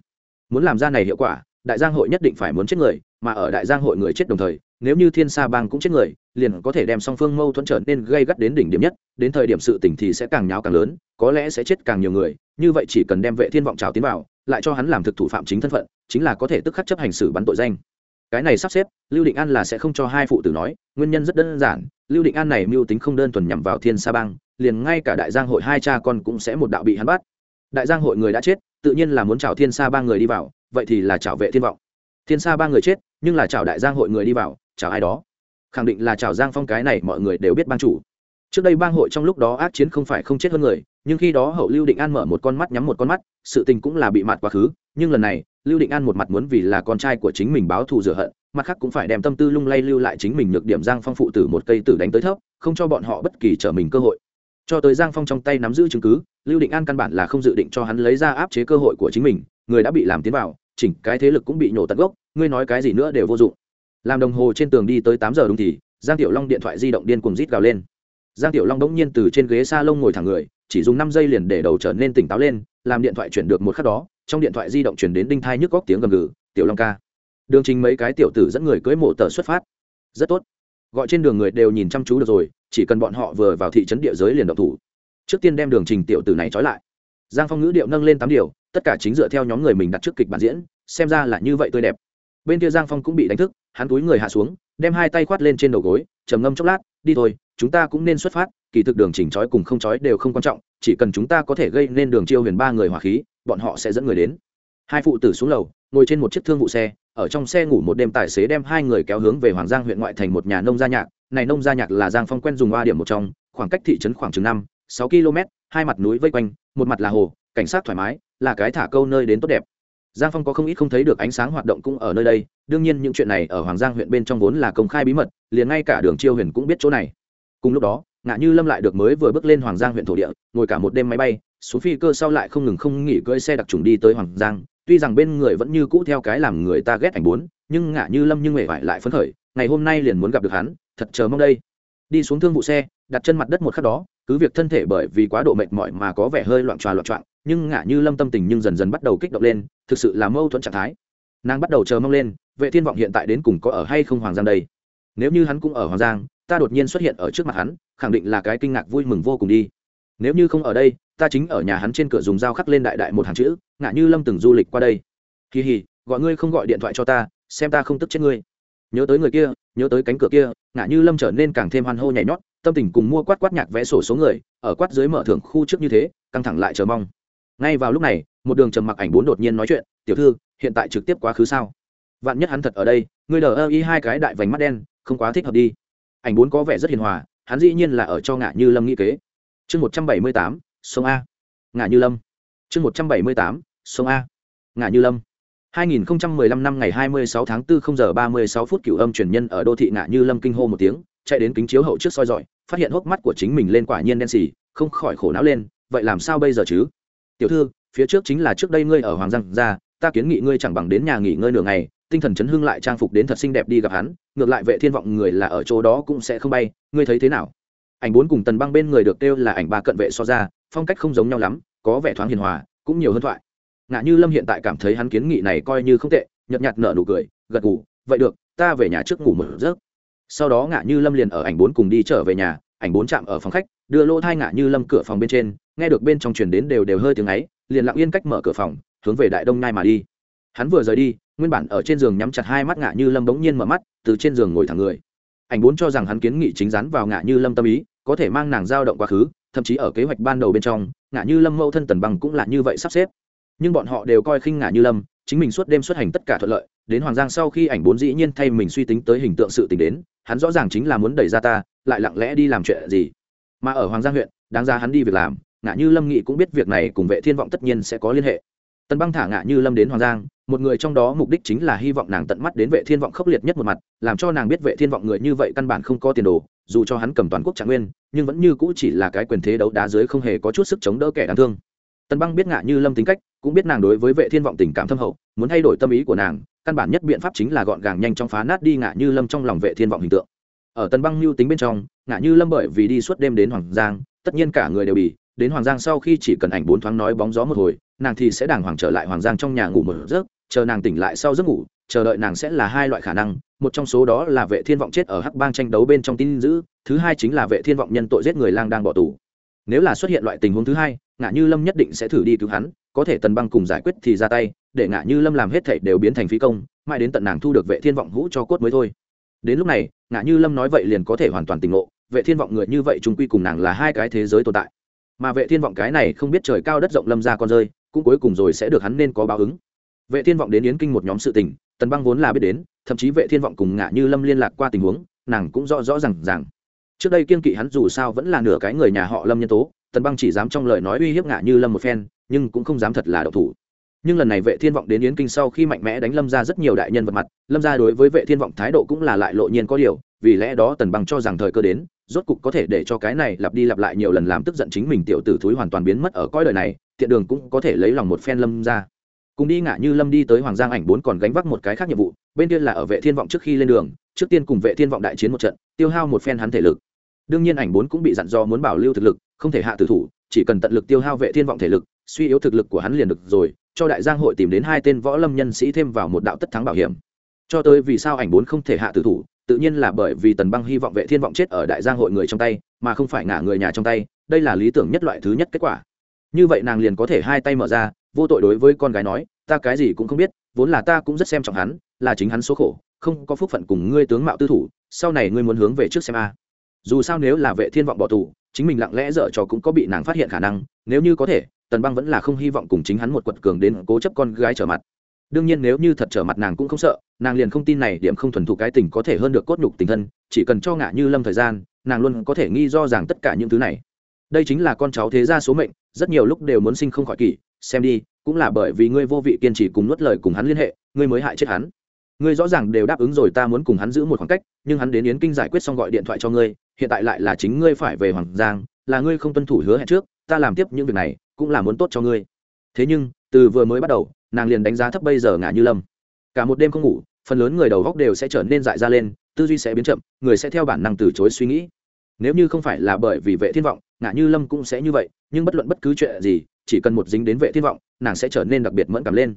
Muốn làm ra này hiệu quả, đại giang hội nhất định phải muốn chết người, mà ở đại giang hội người chết đồng thời, nếu như thiên sa bang cũng chết người, liền có thể đem song phương mâu thuẫn trở nên gây gắt đến đỉnh điểm nhất, đến thời điểm sự tỉnh thì sẽ càng nháo càng lớn, có lẽ sẽ chết càng nhiều người, như vậy chỉ cần đem vệ thiên vọng trào tiến vào, lại cho hắn làm thực thủ phạm chính thân phận, chính là có thể tức khắc chấp hành xử bắn tội danh. Cái này sắp xếp, lưu định an là sẽ không cho hai phụ tử nói, nguyên nhân rất đơn giản, lưu định an này mưu tính không đơn thuần nhằm vào thiên sa bang liền ngay cả đại giang hội hai cha con cũng sẽ một đạo bị hắn bắt. Đại giang hội người đã chết, tự nhiên là muốn chào thiên sa ba người đi vào, vậy thì là chào vệ thiên vọng. Thiên sa ba người chết, nhưng là chào đại giang hội người đi vào chào ai đó. Khẳng định là chào giang phong cái này mọi người đều biết ban chủ. Trước đây bang hội trong lúc đó ác chiến không phải không chết hơn người, nhưng khi đó hậu lưu định an mở một con mắt nhắm một con mắt, sự tình cũng là bị mặt quá khứ, nhưng lần này, lưu định an một mặt muốn vì là con trai của chính mình báo thù rửa hận, mặt khác cũng phải đem tâm tư lung lay lưu lại chính mình nhược điểm giang phong phụ tử một cây tử đánh tới thấp, không cho bọn họ bất kỳ trở mình cơ hội cho tới giang phong trong tay nắm giữ chứng cứ, lưu định an căn bản là không dự định cho hắn lấy ra áp chế cơ hội của chính mình, người đã bị làm tiến vào, chỉnh cái thế lực cũng bị nhổ tận gốc, ngươi nói cái gì nữa đều vô dụng. Làm đồng hồ trên tường đi tới tám giờ đúng thì, giang tiểu long điện thoại di động điên cuồng rít gào lên. Giang tiểu long đ ỗ n g nhiên từ trên ghế s a lông ngồi thẳng người, chỉ dùng năm giây liền để đầu trở nên tỉnh táo lên, làm điện thoại chuyển được một khắc đó, trong điện thoại di động chuyển đến đinh thai nhức góc tiếng gầm gừ, tiểu long ca. Đường trình mấy cái tiểu tử dẫn người cưới mộ tờ xuất phát. Rất tốt gọi trên đường người đều nhìn chăm chú được rồi, chỉ cần bọn họ vừa vào thị trấn địa giới liền độc thủ. Trước tiên đem đường trình tiểu tử này trói lại. Giang phong ngữ điệu nâng lên tám điều, tất cả chính dựa theo nhóm người mình đặt trước kịch bản diễn, xem ra là như vậy tươi đẹp. Bên kia giang phong cũng bị đánh thức, hắn túi người hạ xuống, đem hai tay khoát lên trên đầu gối, trầm ngâm chốc lát, đi thôi, chúng ta cũng nên xuất phát, kỳ thực đường chỉnh trói cùng không trói đều không quan trọng, chỉ cần chúng ta có thể gây nên đường chiêu huyền ba người hỏa khí, bọn họ sẽ dẫn người đến hai phụ tử xuống lầu, ngồi trên một chiếc thương vụ xe, ở trong xe ngủ một đêm tài xế đem hai người kéo hướng về hoàng giang huyện ngoại thành một nhà nông gia nhạc. Này nông gia nhạc là giang phong quen dùng hoa điểm một trong, khoảng cách thị trấn khoảng chừng năm, sáu km, hai mặt núi vây quanh, một mặt là hồ, cảnh sát thoải mái, là cái thả câu nơi đến tốt đẹp. Giang phong có không ít không thấy được ánh sáng hoạt động cũng ở nơi đây, đương nhiên những chuyện này ở hoàng giang huyện bên trong vốn là công khai bí mật, liền ngay cả đường chiêu huyền cũng biết chỗ này. Cùng lúc đó, ngạ như lâm lại được mới vừa bước lên hoàng giang huyện thổ địa, ngồi cả một đêm máy bay, xuống phi cơ sau lại không ngừng không nghỉ cưỡi xe đặc trùng đi tới hoàng giang tuy rằng bên người vẫn như cũ theo cái làm người ta ghét ảnh bốn, nhưng ngả như lâm nhưng mẹ vải lại phấn khởi, ngày hôm nay liền muốn gặp được hắn, thật chờ mong đây. Đi xuống thương vụ xe, đặt chân mặt đất một khắc đó, cứ việc thân thể bởi vì quá độ mệt mỏi mà có vẻ hơi loạn tròa loạn trọng nhưng ngả như lâm tâm tình nhưng dần dần bắt đầu kích động lên, thực sự là mâu thuẫn trạng thái. Nàng bắt đầu chờ mong lên, vệ thiên vọng hiện tại đến cùng có ở hay không hoàng giang đây? Nếu như hắn cũng ở hoàng giang, ta đột nhiên xuất hiện ở trước mặt hắn, khẳng định là cái kinh ngạc vui mừng vô cùng đi nếu như không ở đây, ta chính ở nhà hắn trên cửa dùng dao khắc lên đại đại một hàng chữ, ngạ như lâm từng du lịch qua đây. Kỳ hì, gọi ngươi không gọi điện thoại cho ta, xem ta không tức chết ngươi. Nhớ tới người kia, nhớ tới cánh cửa kia, ngạ như lâm trở nên càng thêm hoan hô nhảy nhót, tâm tình cùng mua quát quát nhạc vẽ sổ số người, ở quát dưới mở thưởng khu trước như thế, căng thẳng lại chờ mong. Ngay vào lúc này, một đường trầm mặc ảnh bốn đột nhiên nói chuyện, tiểu thư, hiện tại trực tiếp quá khứ sao? Vạn nhất hắn thật ở đây, ngươi đờ ơ y hai cái đại vành mắt đen, không quá thích hợp đi. Ảnh bốn có vẻ rất hiền hòa, hắn dĩ nhiên là ở cho ngạ như lâm nghĩ kế chương một trăm bảy mươi tám, sông a. Ngã như lâm. Chương một trăm bảy mươi tám, sông a. Ngã như lâm. 2015 năm ngày 26 tháng 4 0 giờ 36 phút cửu âm truyền nhân ở đô thị Ngã như lâm kinh hô một tiếng, chạy đến kính chiếu hậu trước soi dọi, phát hiện hốc mắt của chính mình lên quả nhiên đen xì, không khỏi khổ não lên, vậy làm sao bây giờ chứ? Tiểu thư, phía trước chính là trước đây ngươi ở hoàng giang ra, ta kiến nghị ngươi chẳng bằng đến nhà nghỉ ngơi nửa ngày, tinh thần chấn hưng lại trang phục đến thật xinh đẹp đi gặp hắn, ngược lại vệ thiên vọng người là ở chỗ đó cũng sẽ không bay, ngươi thấy thế nào? Ảnh bốn cùng tần băng bên người được kêu là ảnh ba cận vệ so ra, phong cách không giống nhau lắm, có vẻ thoáng hiền hòa, cũng nhiều hơn thoại. Ngạ như lâm hiện tại cảm thấy hắn kiến nghị này coi như không tệ, nhợt nhạt nở nụ cười, gật ngủ vậy được, ta về nhà trước ngủ một giấc. Sau đó ngạ như lâm liền ở ảnh bốn cùng đi trở về nhà, ảnh bốn chạm ở phòng khách, đưa lỗ thai ngã như lâm cửa phòng bên trên, nghe được bên trong truyền đến đều đều hơi tiếng ấy, liền lặng yên cách mở cửa phòng, hướng về đại đông nhai mà đi. Hắn vừa rời đi, nguyên bản ở trên giường nhắm chặt hai mắt ngã như lâm bỗng nhiên mở mắt, từ trên giường ngồi thẳng người. Ảnh bốn cho rằng hắn kiến nghị chính rắn vào ngã như lâm tâm ý có thể mang nàng dao động quá khứ, thậm chí ở kế hoạch ban đầu bên trong, ngã như lâm mẫu thân tần bằng cũng là như vậy sắp xếp. Nhưng bọn họ đều coi khinh ngã như lâm, chính mình suốt đêm xuất hành tất cả thuận lợi, đến hoàng giang sau khi ảnh bốn dĩ nhiên thay mình suy tính tới hình tượng sự tình đến, hắn rõ ràng chính là muốn đẩy ra ta, lại lặng lẽ đi làm chuyện gì. Mà ở hoàng giang huyện, đáng ra hắn đi việc làm, ngã như lâm nghị cũng biết việc này cùng vệ thiên vọng tất nhiên sẽ có liên hệ. Tần băng thả ngã như lâm đến hoàng giang, một người trong đó mục đích chính là hy vọng nàng tận mắt đến vệ thiên vọng khốc liệt nhất một mặt, làm cho nàng biết vệ thiên vọng người như vậy căn bản không có tiền đồ dù cho hắn cầm toàn quốc trạng nguyên, nhưng vẫn như cũ chỉ là cái quyền thế đấu đá dưới không hề có chút sức chống đỡ kẻ đáng thương. Tần băng biết ngạ như lâm tính cách, cũng biết nàng đối với vệ thiên vọng tình cảm thâm hậu, muốn thay đổi tâm ý của nàng, căn bản nhất biện pháp chính là gọn gàng nhanh chóng phá nát đi ngạ như lâm trong lòng vệ thiên vọng hình tượng. Ở tần băng mưu tính bên trong, ngạ như lâm bởi vì đi suốt đêm đến hoàng giang, tất nhiên cả người đều bị, đến hoàng giang sau khi chỉ cần ảnh bốn thoáng nói bóng gió một hồi, nàng thì sẽ đàng hoàng trở lại hoàng giang trong nhà ngủ một giấc, chờ nàng tỉnh lại sau giấc ngủ chờ đợi nàng sẽ là hai loại khả năng, một trong số đó là vệ thiên vọng chết ở hắc bang tranh đấu bên trong tin giữ, thứ hai chính là vệ thiên vọng nhân tội giết người lang đang bỏ tù. Nếu là xuất hiện loại tình huống thứ hai ngã như lâm nhất định sẽ thử đi cứu hắn, có thể tần băng cùng giải quyết thì ra tay, để ngã như lâm làm hết thảy đều biến thành phí công, mãi đến tận nàng thu được vệ thiên vọng hũ cho cốt mới thôi. Đến lúc này ngã như lâm nói vậy liền có thể hoàn toàn tỉnh ngộ, vệ thiên vọng người như vậy trung quy cùng nàng là hai cái thế giới tồn tại. Mà vệ thiên vọng cái này không biết trời cao đất rộng lâm ra con rơi, cũng cuối cùng rồi sẽ được hắn nên có báo ứng. Vệ thiên vọng đến yến kinh một nhóm sự tình tần băng vốn là biết đến, thậm chí vệ thiên vọng cùng ngã như lâm liên lạc qua tình huống, nàng cũng rõ rõ rằng rằng trước đây kiên kỵ hắn dù sao vẫn là nửa cái người nhà họ lâm nhân tố, tần băng chỉ dám trong lời nói uy hiếp ngã như lâm một phen, nhưng cũng không dám thật là độc thủ. Nhưng lần này vệ thiên vọng đến yến kinh sau khi mạnh mẽ đánh lâm ra rất nhiều đại nhân vật mặt, lâm ra đối với vệ thiên vọng thái độ cũng là lại lộ nhiên có điều, vì lẽ đó tần băng cho rằng thời cơ đến, rốt cục có thể để cho cái này lặp đi lặp lại nhiều lần làm tức giận chính mình tiểu tử thúi hoàn toàn biến mất ở coi đời này tiện đường cũng có thể lấy lòng một phen lâm ra cùng đi ngả như lâm đi tới hoàng giang ảnh bốn còn gánh vác một cái khác nhiệm vụ, bên kia là ở vệ thiên vọng trước khi lên đường, trước tiên cùng vệ thiên vọng đại chiến một trận, tiêu hao một phen hắn thể lực. Đương nhiên ảnh bốn cũng bị dặn dò muốn bảo lưu thực lực, không thể hạ tử thủ, chỉ cần tận lực tiêu hao vệ thiên vọng thể lực, suy yếu thực lực của hắn liền được rồi, cho đại giang hội tìm đến hai tên võ lâm nhân sĩ thêm vào một đạo tất thắng bảo hiểm. Cho tới vì sao ảnh bốn không thể hạ tử thủ, tự nhiên là bởi vì tần băng hy vọng vệ thiên vọng chết ở đại giang hội người trong tay, mà không phải ngả người nhà trong tay, đây là lý tưởng nhất loại thứ nhất kết quả. Như vậy nàng liền có thể hai tay mở ra vô tội đối với con gái nói, ta cái gì cũng không biết, vốn là ta cũng rất xem trọng hắn, là chính hắn số khổ, không có phúc phận cùng ngươi tướng mạo tư thủ, sau này ngươi muốn hướng về trước xem a. Dù sao nếu là vệ thiên vọng bỏ tù, chính mình lặng lẽ dở trò cũng có bị nàng phát hiện khả năng, nếu như có thể, tần băng vẫn là không hy vọng cùng chính hắn một quật cường đến cố chấp con gái trở mặt. Đương nhiên nếu như thật trở mặt nàng cũng không sợ, nàng liền không tin này điểm không thuần thục cái tình có thể hơn được cốt nhục tình thân, chỉ cần cho ngã như lâm thời gian, nàng luôn có thể nghi do rằng tất cả những thứ này. Đây chính là con cháu thế gia số mệnh, rất nhiều lúc đều muốn sinh không khỏi kỷ xem đi, cũng là bởi vì ngươi vô vị kiên trì cùng nuốt lời cùng hắn liên hệ, ngươi mới hại chết hắn. Ngươi rõ ràng đều đáp ứng rồi ta muốn cùng hắn giữ một khoảng cách, nhưng hắn đến yến kinh giải quyết xong gọi điện thoại cho ngươi, hiện tại lại là chính ngươi phải về hoàng giang, là ngươi không tuân thủ hứa hẹn trước, ta làm tiếp những việc này, cũng là muốn tốt cho ngươi. Thế nhưng, từ vừa mới bắt đầu, nàng liền đánh giá thấp bây giờ ngả như lâm. Cả một đêm không ngủ, phần lớn người đầu góc đều sẽ trở nên dại ra lên, tư duy sẽ biến chậm, người sẽ theo bản năng từ chối suy nghĩ. Nếu như không phải là bởi vì vệ thiên vọng, ngả như lâm cũng sẽ như vậy, nhưng bất luận bất cứ chuyện gì chỉ cần một dính đến vệ thiên vọng, nàng sẽ trở nên đặc biệt mẫn cảm lên.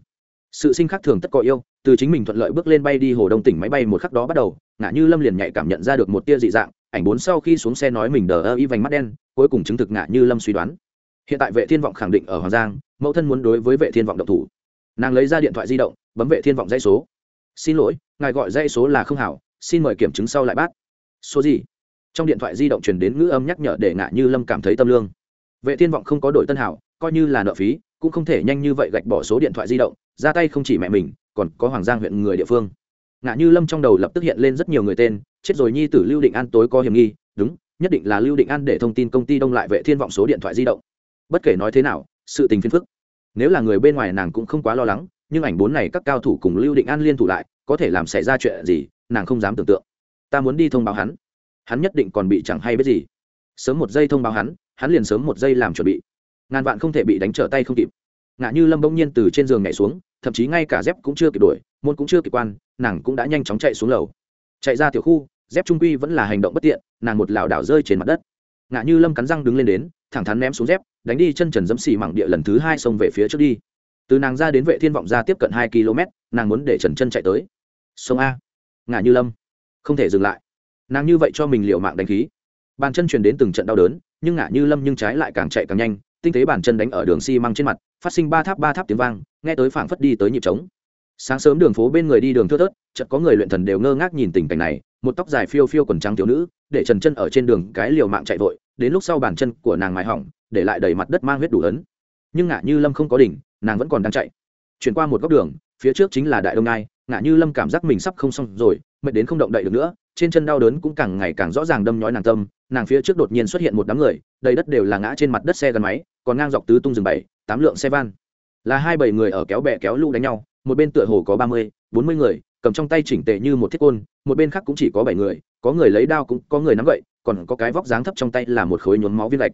Sự sinh khác thường tất có yêu, từ chính mình thuận lợi bước lên bay đi hồ đông tỉnh máy bay một khắc đó bắt đầu, ngã như lâm liền nhạy cảm nhận ra được một tia dị dạng, ảnh bốn sau khi xuống xe nói mình đờ ơ y vành mắt đen, cuối cùng chứng thực ngã như lâm suy đoán. Hiện tại vệ thiên vọng khẳng định ở hoàng giang, mẫu thân muốn đối với vệ thiên vọng độc thủ. Nàng lấy ra điện thoại di động, bấm vệ thiên vọng dây số. Xin lỗi, ngài gọi dây số là không hảo, xin mời kiểm chứng sau lại bác. Số gì? Trong điện thoại di động truyền đến ngữ âm nhắc nhở để ngạ như lâm cảm thấy tâm lương. Vệ thiên vọng không có đổi tân hảo coi như là nợ phí, cũng không thể nhanh như vậy gạch bỏ số điện thoại di động, ra tay không chỉ mẹ mình, còn có hoàng giang huyện người địa phương. Ngã như lâm trong đầu lập tức hiện lên rất nhiều người tên, chết rồi nhi tử lưu định an tối có hiểm nghi, đúng, nhất định là lưu định an để thông tin công ty đông lại vệ thiên vọng số điện thoại di động. Bất kể nói thế nào, sự tình phiền phức. Nếu là người bên ngoài nàng cũng không quá lo lắng, nhưng ảnh bốn này các cao thủ cùng lưu định an liên thủ lại, có thể làm xảy ra chuyện gì, nàng không dám tưởng tượng. Ta muốn đi thông báo hắn. Hắn nhất định còn bị chẳng hay biết gì. Sớm một giây thông báo hắn hắn liền sớm một giây làm chuẩn bị ngàn vạn không thể bị đánh trở tay không kịp. Ngã như lâm bỗng nhiên từ trên giường nhảy xuống, thậm chí ngay cả dép cũng chưa kịp đuổi, môn cũng chưa kịp quan, nàng cũng đã nhanh chóng chạy xuống lầu. Chạy ra tiểu khu, dép trung quy vẫn là hành động bất tiện, nàng một lảo đảo rơi trên mặt đất. Ngã như lâm cắn răng đứng lên đến, thẳng thắn ném xuống dép, đánh đi chân trần dẫm xì mảng địa lần thứ hai xông về phía trước đi. Từ nàng ra đến vệ thiên vọng ra tiếp cận hai km, nàng muốn để trần chân chạy tới. Sông a. Ngã như lâm. Không thể dừng lại. Nàng như vậy cho mình liệu mạng đánh khí. Bàn chân truyền đến từng trận đau đớn, nhưng ngã như lâm nhưng trái lại càng chạy càng nhanh tinh tế bàn chân đánh ở đường xi măng trên mặt phát sinh ba tháp ba tháp tiếng vang nghe tới phảng phất đi tới nhịp trống. Sáng sớm đường phố bên người đi đường thưa thớt chợt có người luyện thần đều ngơ ngác nhìn tình cảnh này một tóc dài phiêu phiêu quần trắng thiếu nữ để trần chân ở trên đường cái liều mạng chạy vội đến lúc sau bàn chân của nàng mài hỏng để lại đầy mặt đất mang huyết đủ ấn. Nhưng ngã như lâm không có đỉnh nàng vẫn còn đang chạy. Chuyển qua một góc đường phía trước chính là đại đông ngai, ngã như lâm cảm giác mình sắp không xong rồi mệt đến không động đậy được nữa trên chân đau đớn cũng càng ngày càng rõ ràng đâm nhói nàng tâm, nàng phía trước đột nhiên xuất hiện một đám người, đầy đất đều là ngã trên mặt đất xe gắn máy, còn ngang dọc tứ tung rừng bảy, tám lượng xe van. Là hai bảy người ở kéo bè kéo lũ đánh nhau, một bên tựa hồ có ba mươi, bốn mươi người, cầm trong tay chỉnh tề như một thiết côn, một bên khác cũng chỉ có bảy người, có người lấy đao cũng có người nắm gậy, còn có cái vóc dáng thấp trong tay là một khối nhuốm máu viên gạch.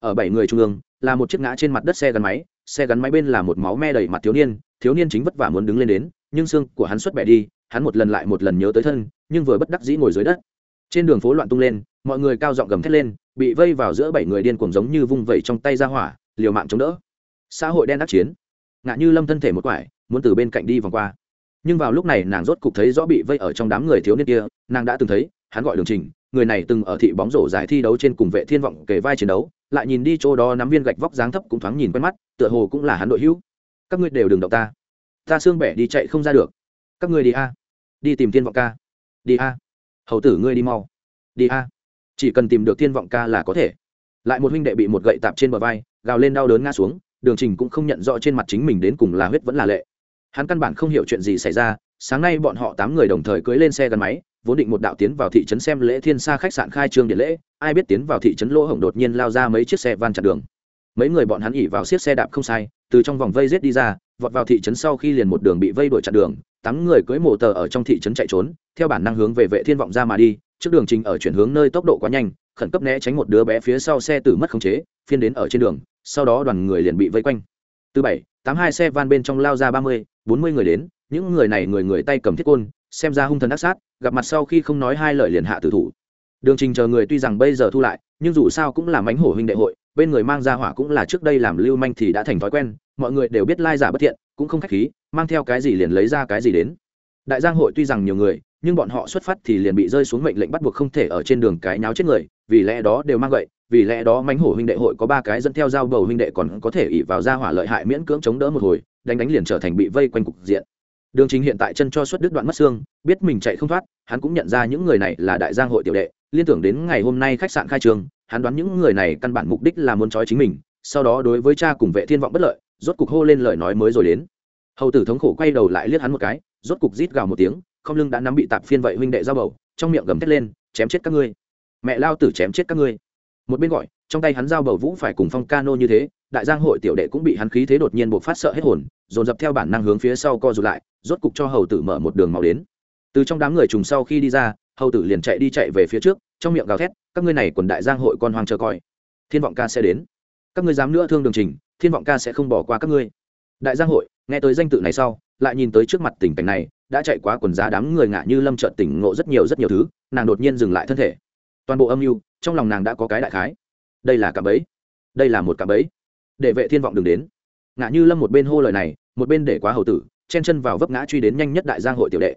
Ở bảy người trung ương, là một chiếc ngã trên mặt đất xe gắn máy, xe gắn máy bên là một máu me đầy mặt thiếu niên thiếu niên chính vất vả muốn đứng lên đến, nhưng xương của hắn xuất bẻ đi hắn một lần lại một lần nhớ tới thân, nhưng vừa bất đắc dĩ ngồi dưới đất. Trên đường phố loạn tung lên, mọi người cao giọng gầm thét lên, bị vây vào giữa bảy người điên cuồng giống như vung vẩy trong tay ra hỏa, liều mạng chống đỡ. Xã hội đen đắc chiến. Ngạ như lâm thân thể một quải, muốn từ bên cạnh đi vòng qua. Nhưng vào lúc này nàng rốt cục thấy rõ bị vây ở trong đám người thiếu niên kia, nàng đã từng thấy, hắn gọi đường trình, người này từng ở thị bóng rổ giải thi đấu trên cùng vệ thiên vọng kề vai chiến đấu, lại nhìn đi chỗ đó nắm viên gạch vóc dáng thấp cũng thoáng nhìn quen mắt, tựa hồ cũng là hắn đội hữu. Các ngươi đều đừng động ta. Ta xương bẻ đi chạy không ra được. Các ngươi đi a đi tìm thiên vọng ca. Đi a. Hầu tử ngươi đi mau. Đi a. Chỉ cần tìm được thiên vọng ca là có thể. Lại một huynh đệ bị một gậy tạp trên bờ vai, gào lên đau đớn ngã xuống, đường trình cũng không nhận rõ trên mặt chính mình đến cùng là huyết vẫn là lệ. Hắn căn bản không hiểu chuyện gì xảy ra, sáng nay bọn họ tám người đồng thời cưới lên xe gắn máy, vốn định một đạo tiến vào thị trấn xem lễ thiên sa khách sạn khai trương điện lễ, ai biết tiến vào thị trấn lỗ hổng đột nhiên lao ra mấy chiếc xe van chặn đường. Mấy người bọn hắn ỉ vào xiết xe đạp không sai, từ trong vòng vây rết đi ra, vọt vào thị trấn sau khi liền một đường bị vây đuổi chặn đường tám người cưỡi mổ tờ ở trong thị trấn chạy trốn, theo bản năng hướng về vệ thiên vọng ra mà đi, trước đường trình ở chuyển hướng nơi tốc độ quá nhanh, khẩn cấp né tránh một đứa bé phía sau xe tử mất khống chế, phiên đến ở trên đường, sau đó đoàn người liền bị vây quanh. Từ bảy, tám hai xe van bên trong lao ra ba mươi, bốn mươi người đến, những người này người người tay cầm thiết côn, xem ra hung thần ác sát, gặp mặt sau khi không nói hai lời liền hạ tử thủ. Đường trình chờ người tuy rằng bây giờ thu lại, nhưng dù sao cũng là mánh hổ huynh đệ hội, bên người mang ra hỏa cũng là trước đây làm lưu manh thì đã thành thói quen mọi người đều biết lai giả bất thiện, cũng không khách khí, mang theo cái gì liền lấy ra cái gì đến. Đại giang hội tuy rằng nhiều người, nhưng bọn họ xuất phát thì liền bị rơi xuống mệnh lệnh bắt buộc không thể ở trên đường cái nháo chết người, vì lẽ đó đều mang gậy vì lẽ đó mánh hổ huynh đệ hội có ba cái dẫn theo dao bầu huynh đệ còn có thể ỉ vào ra hỏa lợi hại miễn cưỡng chống đỡ một hồi, đánh đánh liền trở thành bị vây quanh cục diện. Đường chính hiện tại chân cho suất đứt đoạn mất xương, biết mình chạy không thoát, hắn cũng nhận ra những người này là đại giang hội tiểu đệ, liên tưởng đến ngày hôm nay khách sạn khai trường, hắn đoán những người này căn bản mục đích là muốn trói chính mình, sau đó đối với cha cùng vệ thiên vọng bất lợi rốt cục hô lên lời nói mới rồi đến. Hầu tử thống khổ quay đầu lại liếc hắn một cái, rốt cục rít gào một tiếng, không lưng đã nắm bị tạp phiên vậy huynh đệ giao bầu, trong miệng gầm thét lên, chém chết các ngươi! Mẹ lao tử chém chết các ngươi! Một bên gọi, trong tay hắn giao bầu vũ phải cùng phong cano như thế, đại giang hội tiểu đệ cũng bị hắn khí thế đột nhiên buộc phát sợ hết hồn, dồn dập theo bản năng hướng phía sau co rụt lại, rốt cục cho hầu tử mở một đường màu đến. Từ trong đám người trùng sau khi đi ra, hầu tử liền chạy đi chạy về phía trước, trong miệng gào thét, các ngươi này quần đại giang hội con hoang chờ coi. Thiên vọng ca sẽ đến. Các ngươi dám nữa thương đường trình thiên vọng ca sẽ không bỏ qua các ngươi. Đại giang hội, nghe tới danh tự này sau, lại nhìn tới trước mặt tình cảnh này, đã chạy quá quần giá đám người ngạ như lâm trợn tỉnh ngộ rất nhiều rất nhiều thứ, nàng đột nhiên dừng lại thân thể. Toàn bộ âm mưu, trong lòng nàng đã có cái đại khái. Đây là cạm bẫy. Đây là một cạm bẫy. Để vệ thiên vọng đừng đến. Ngạ như lâm một bên hô lời này, một bên để quá hầu tử, chen chân vào vấp ngã truy đến nhanh nhất đại giang hội tiểu đệ.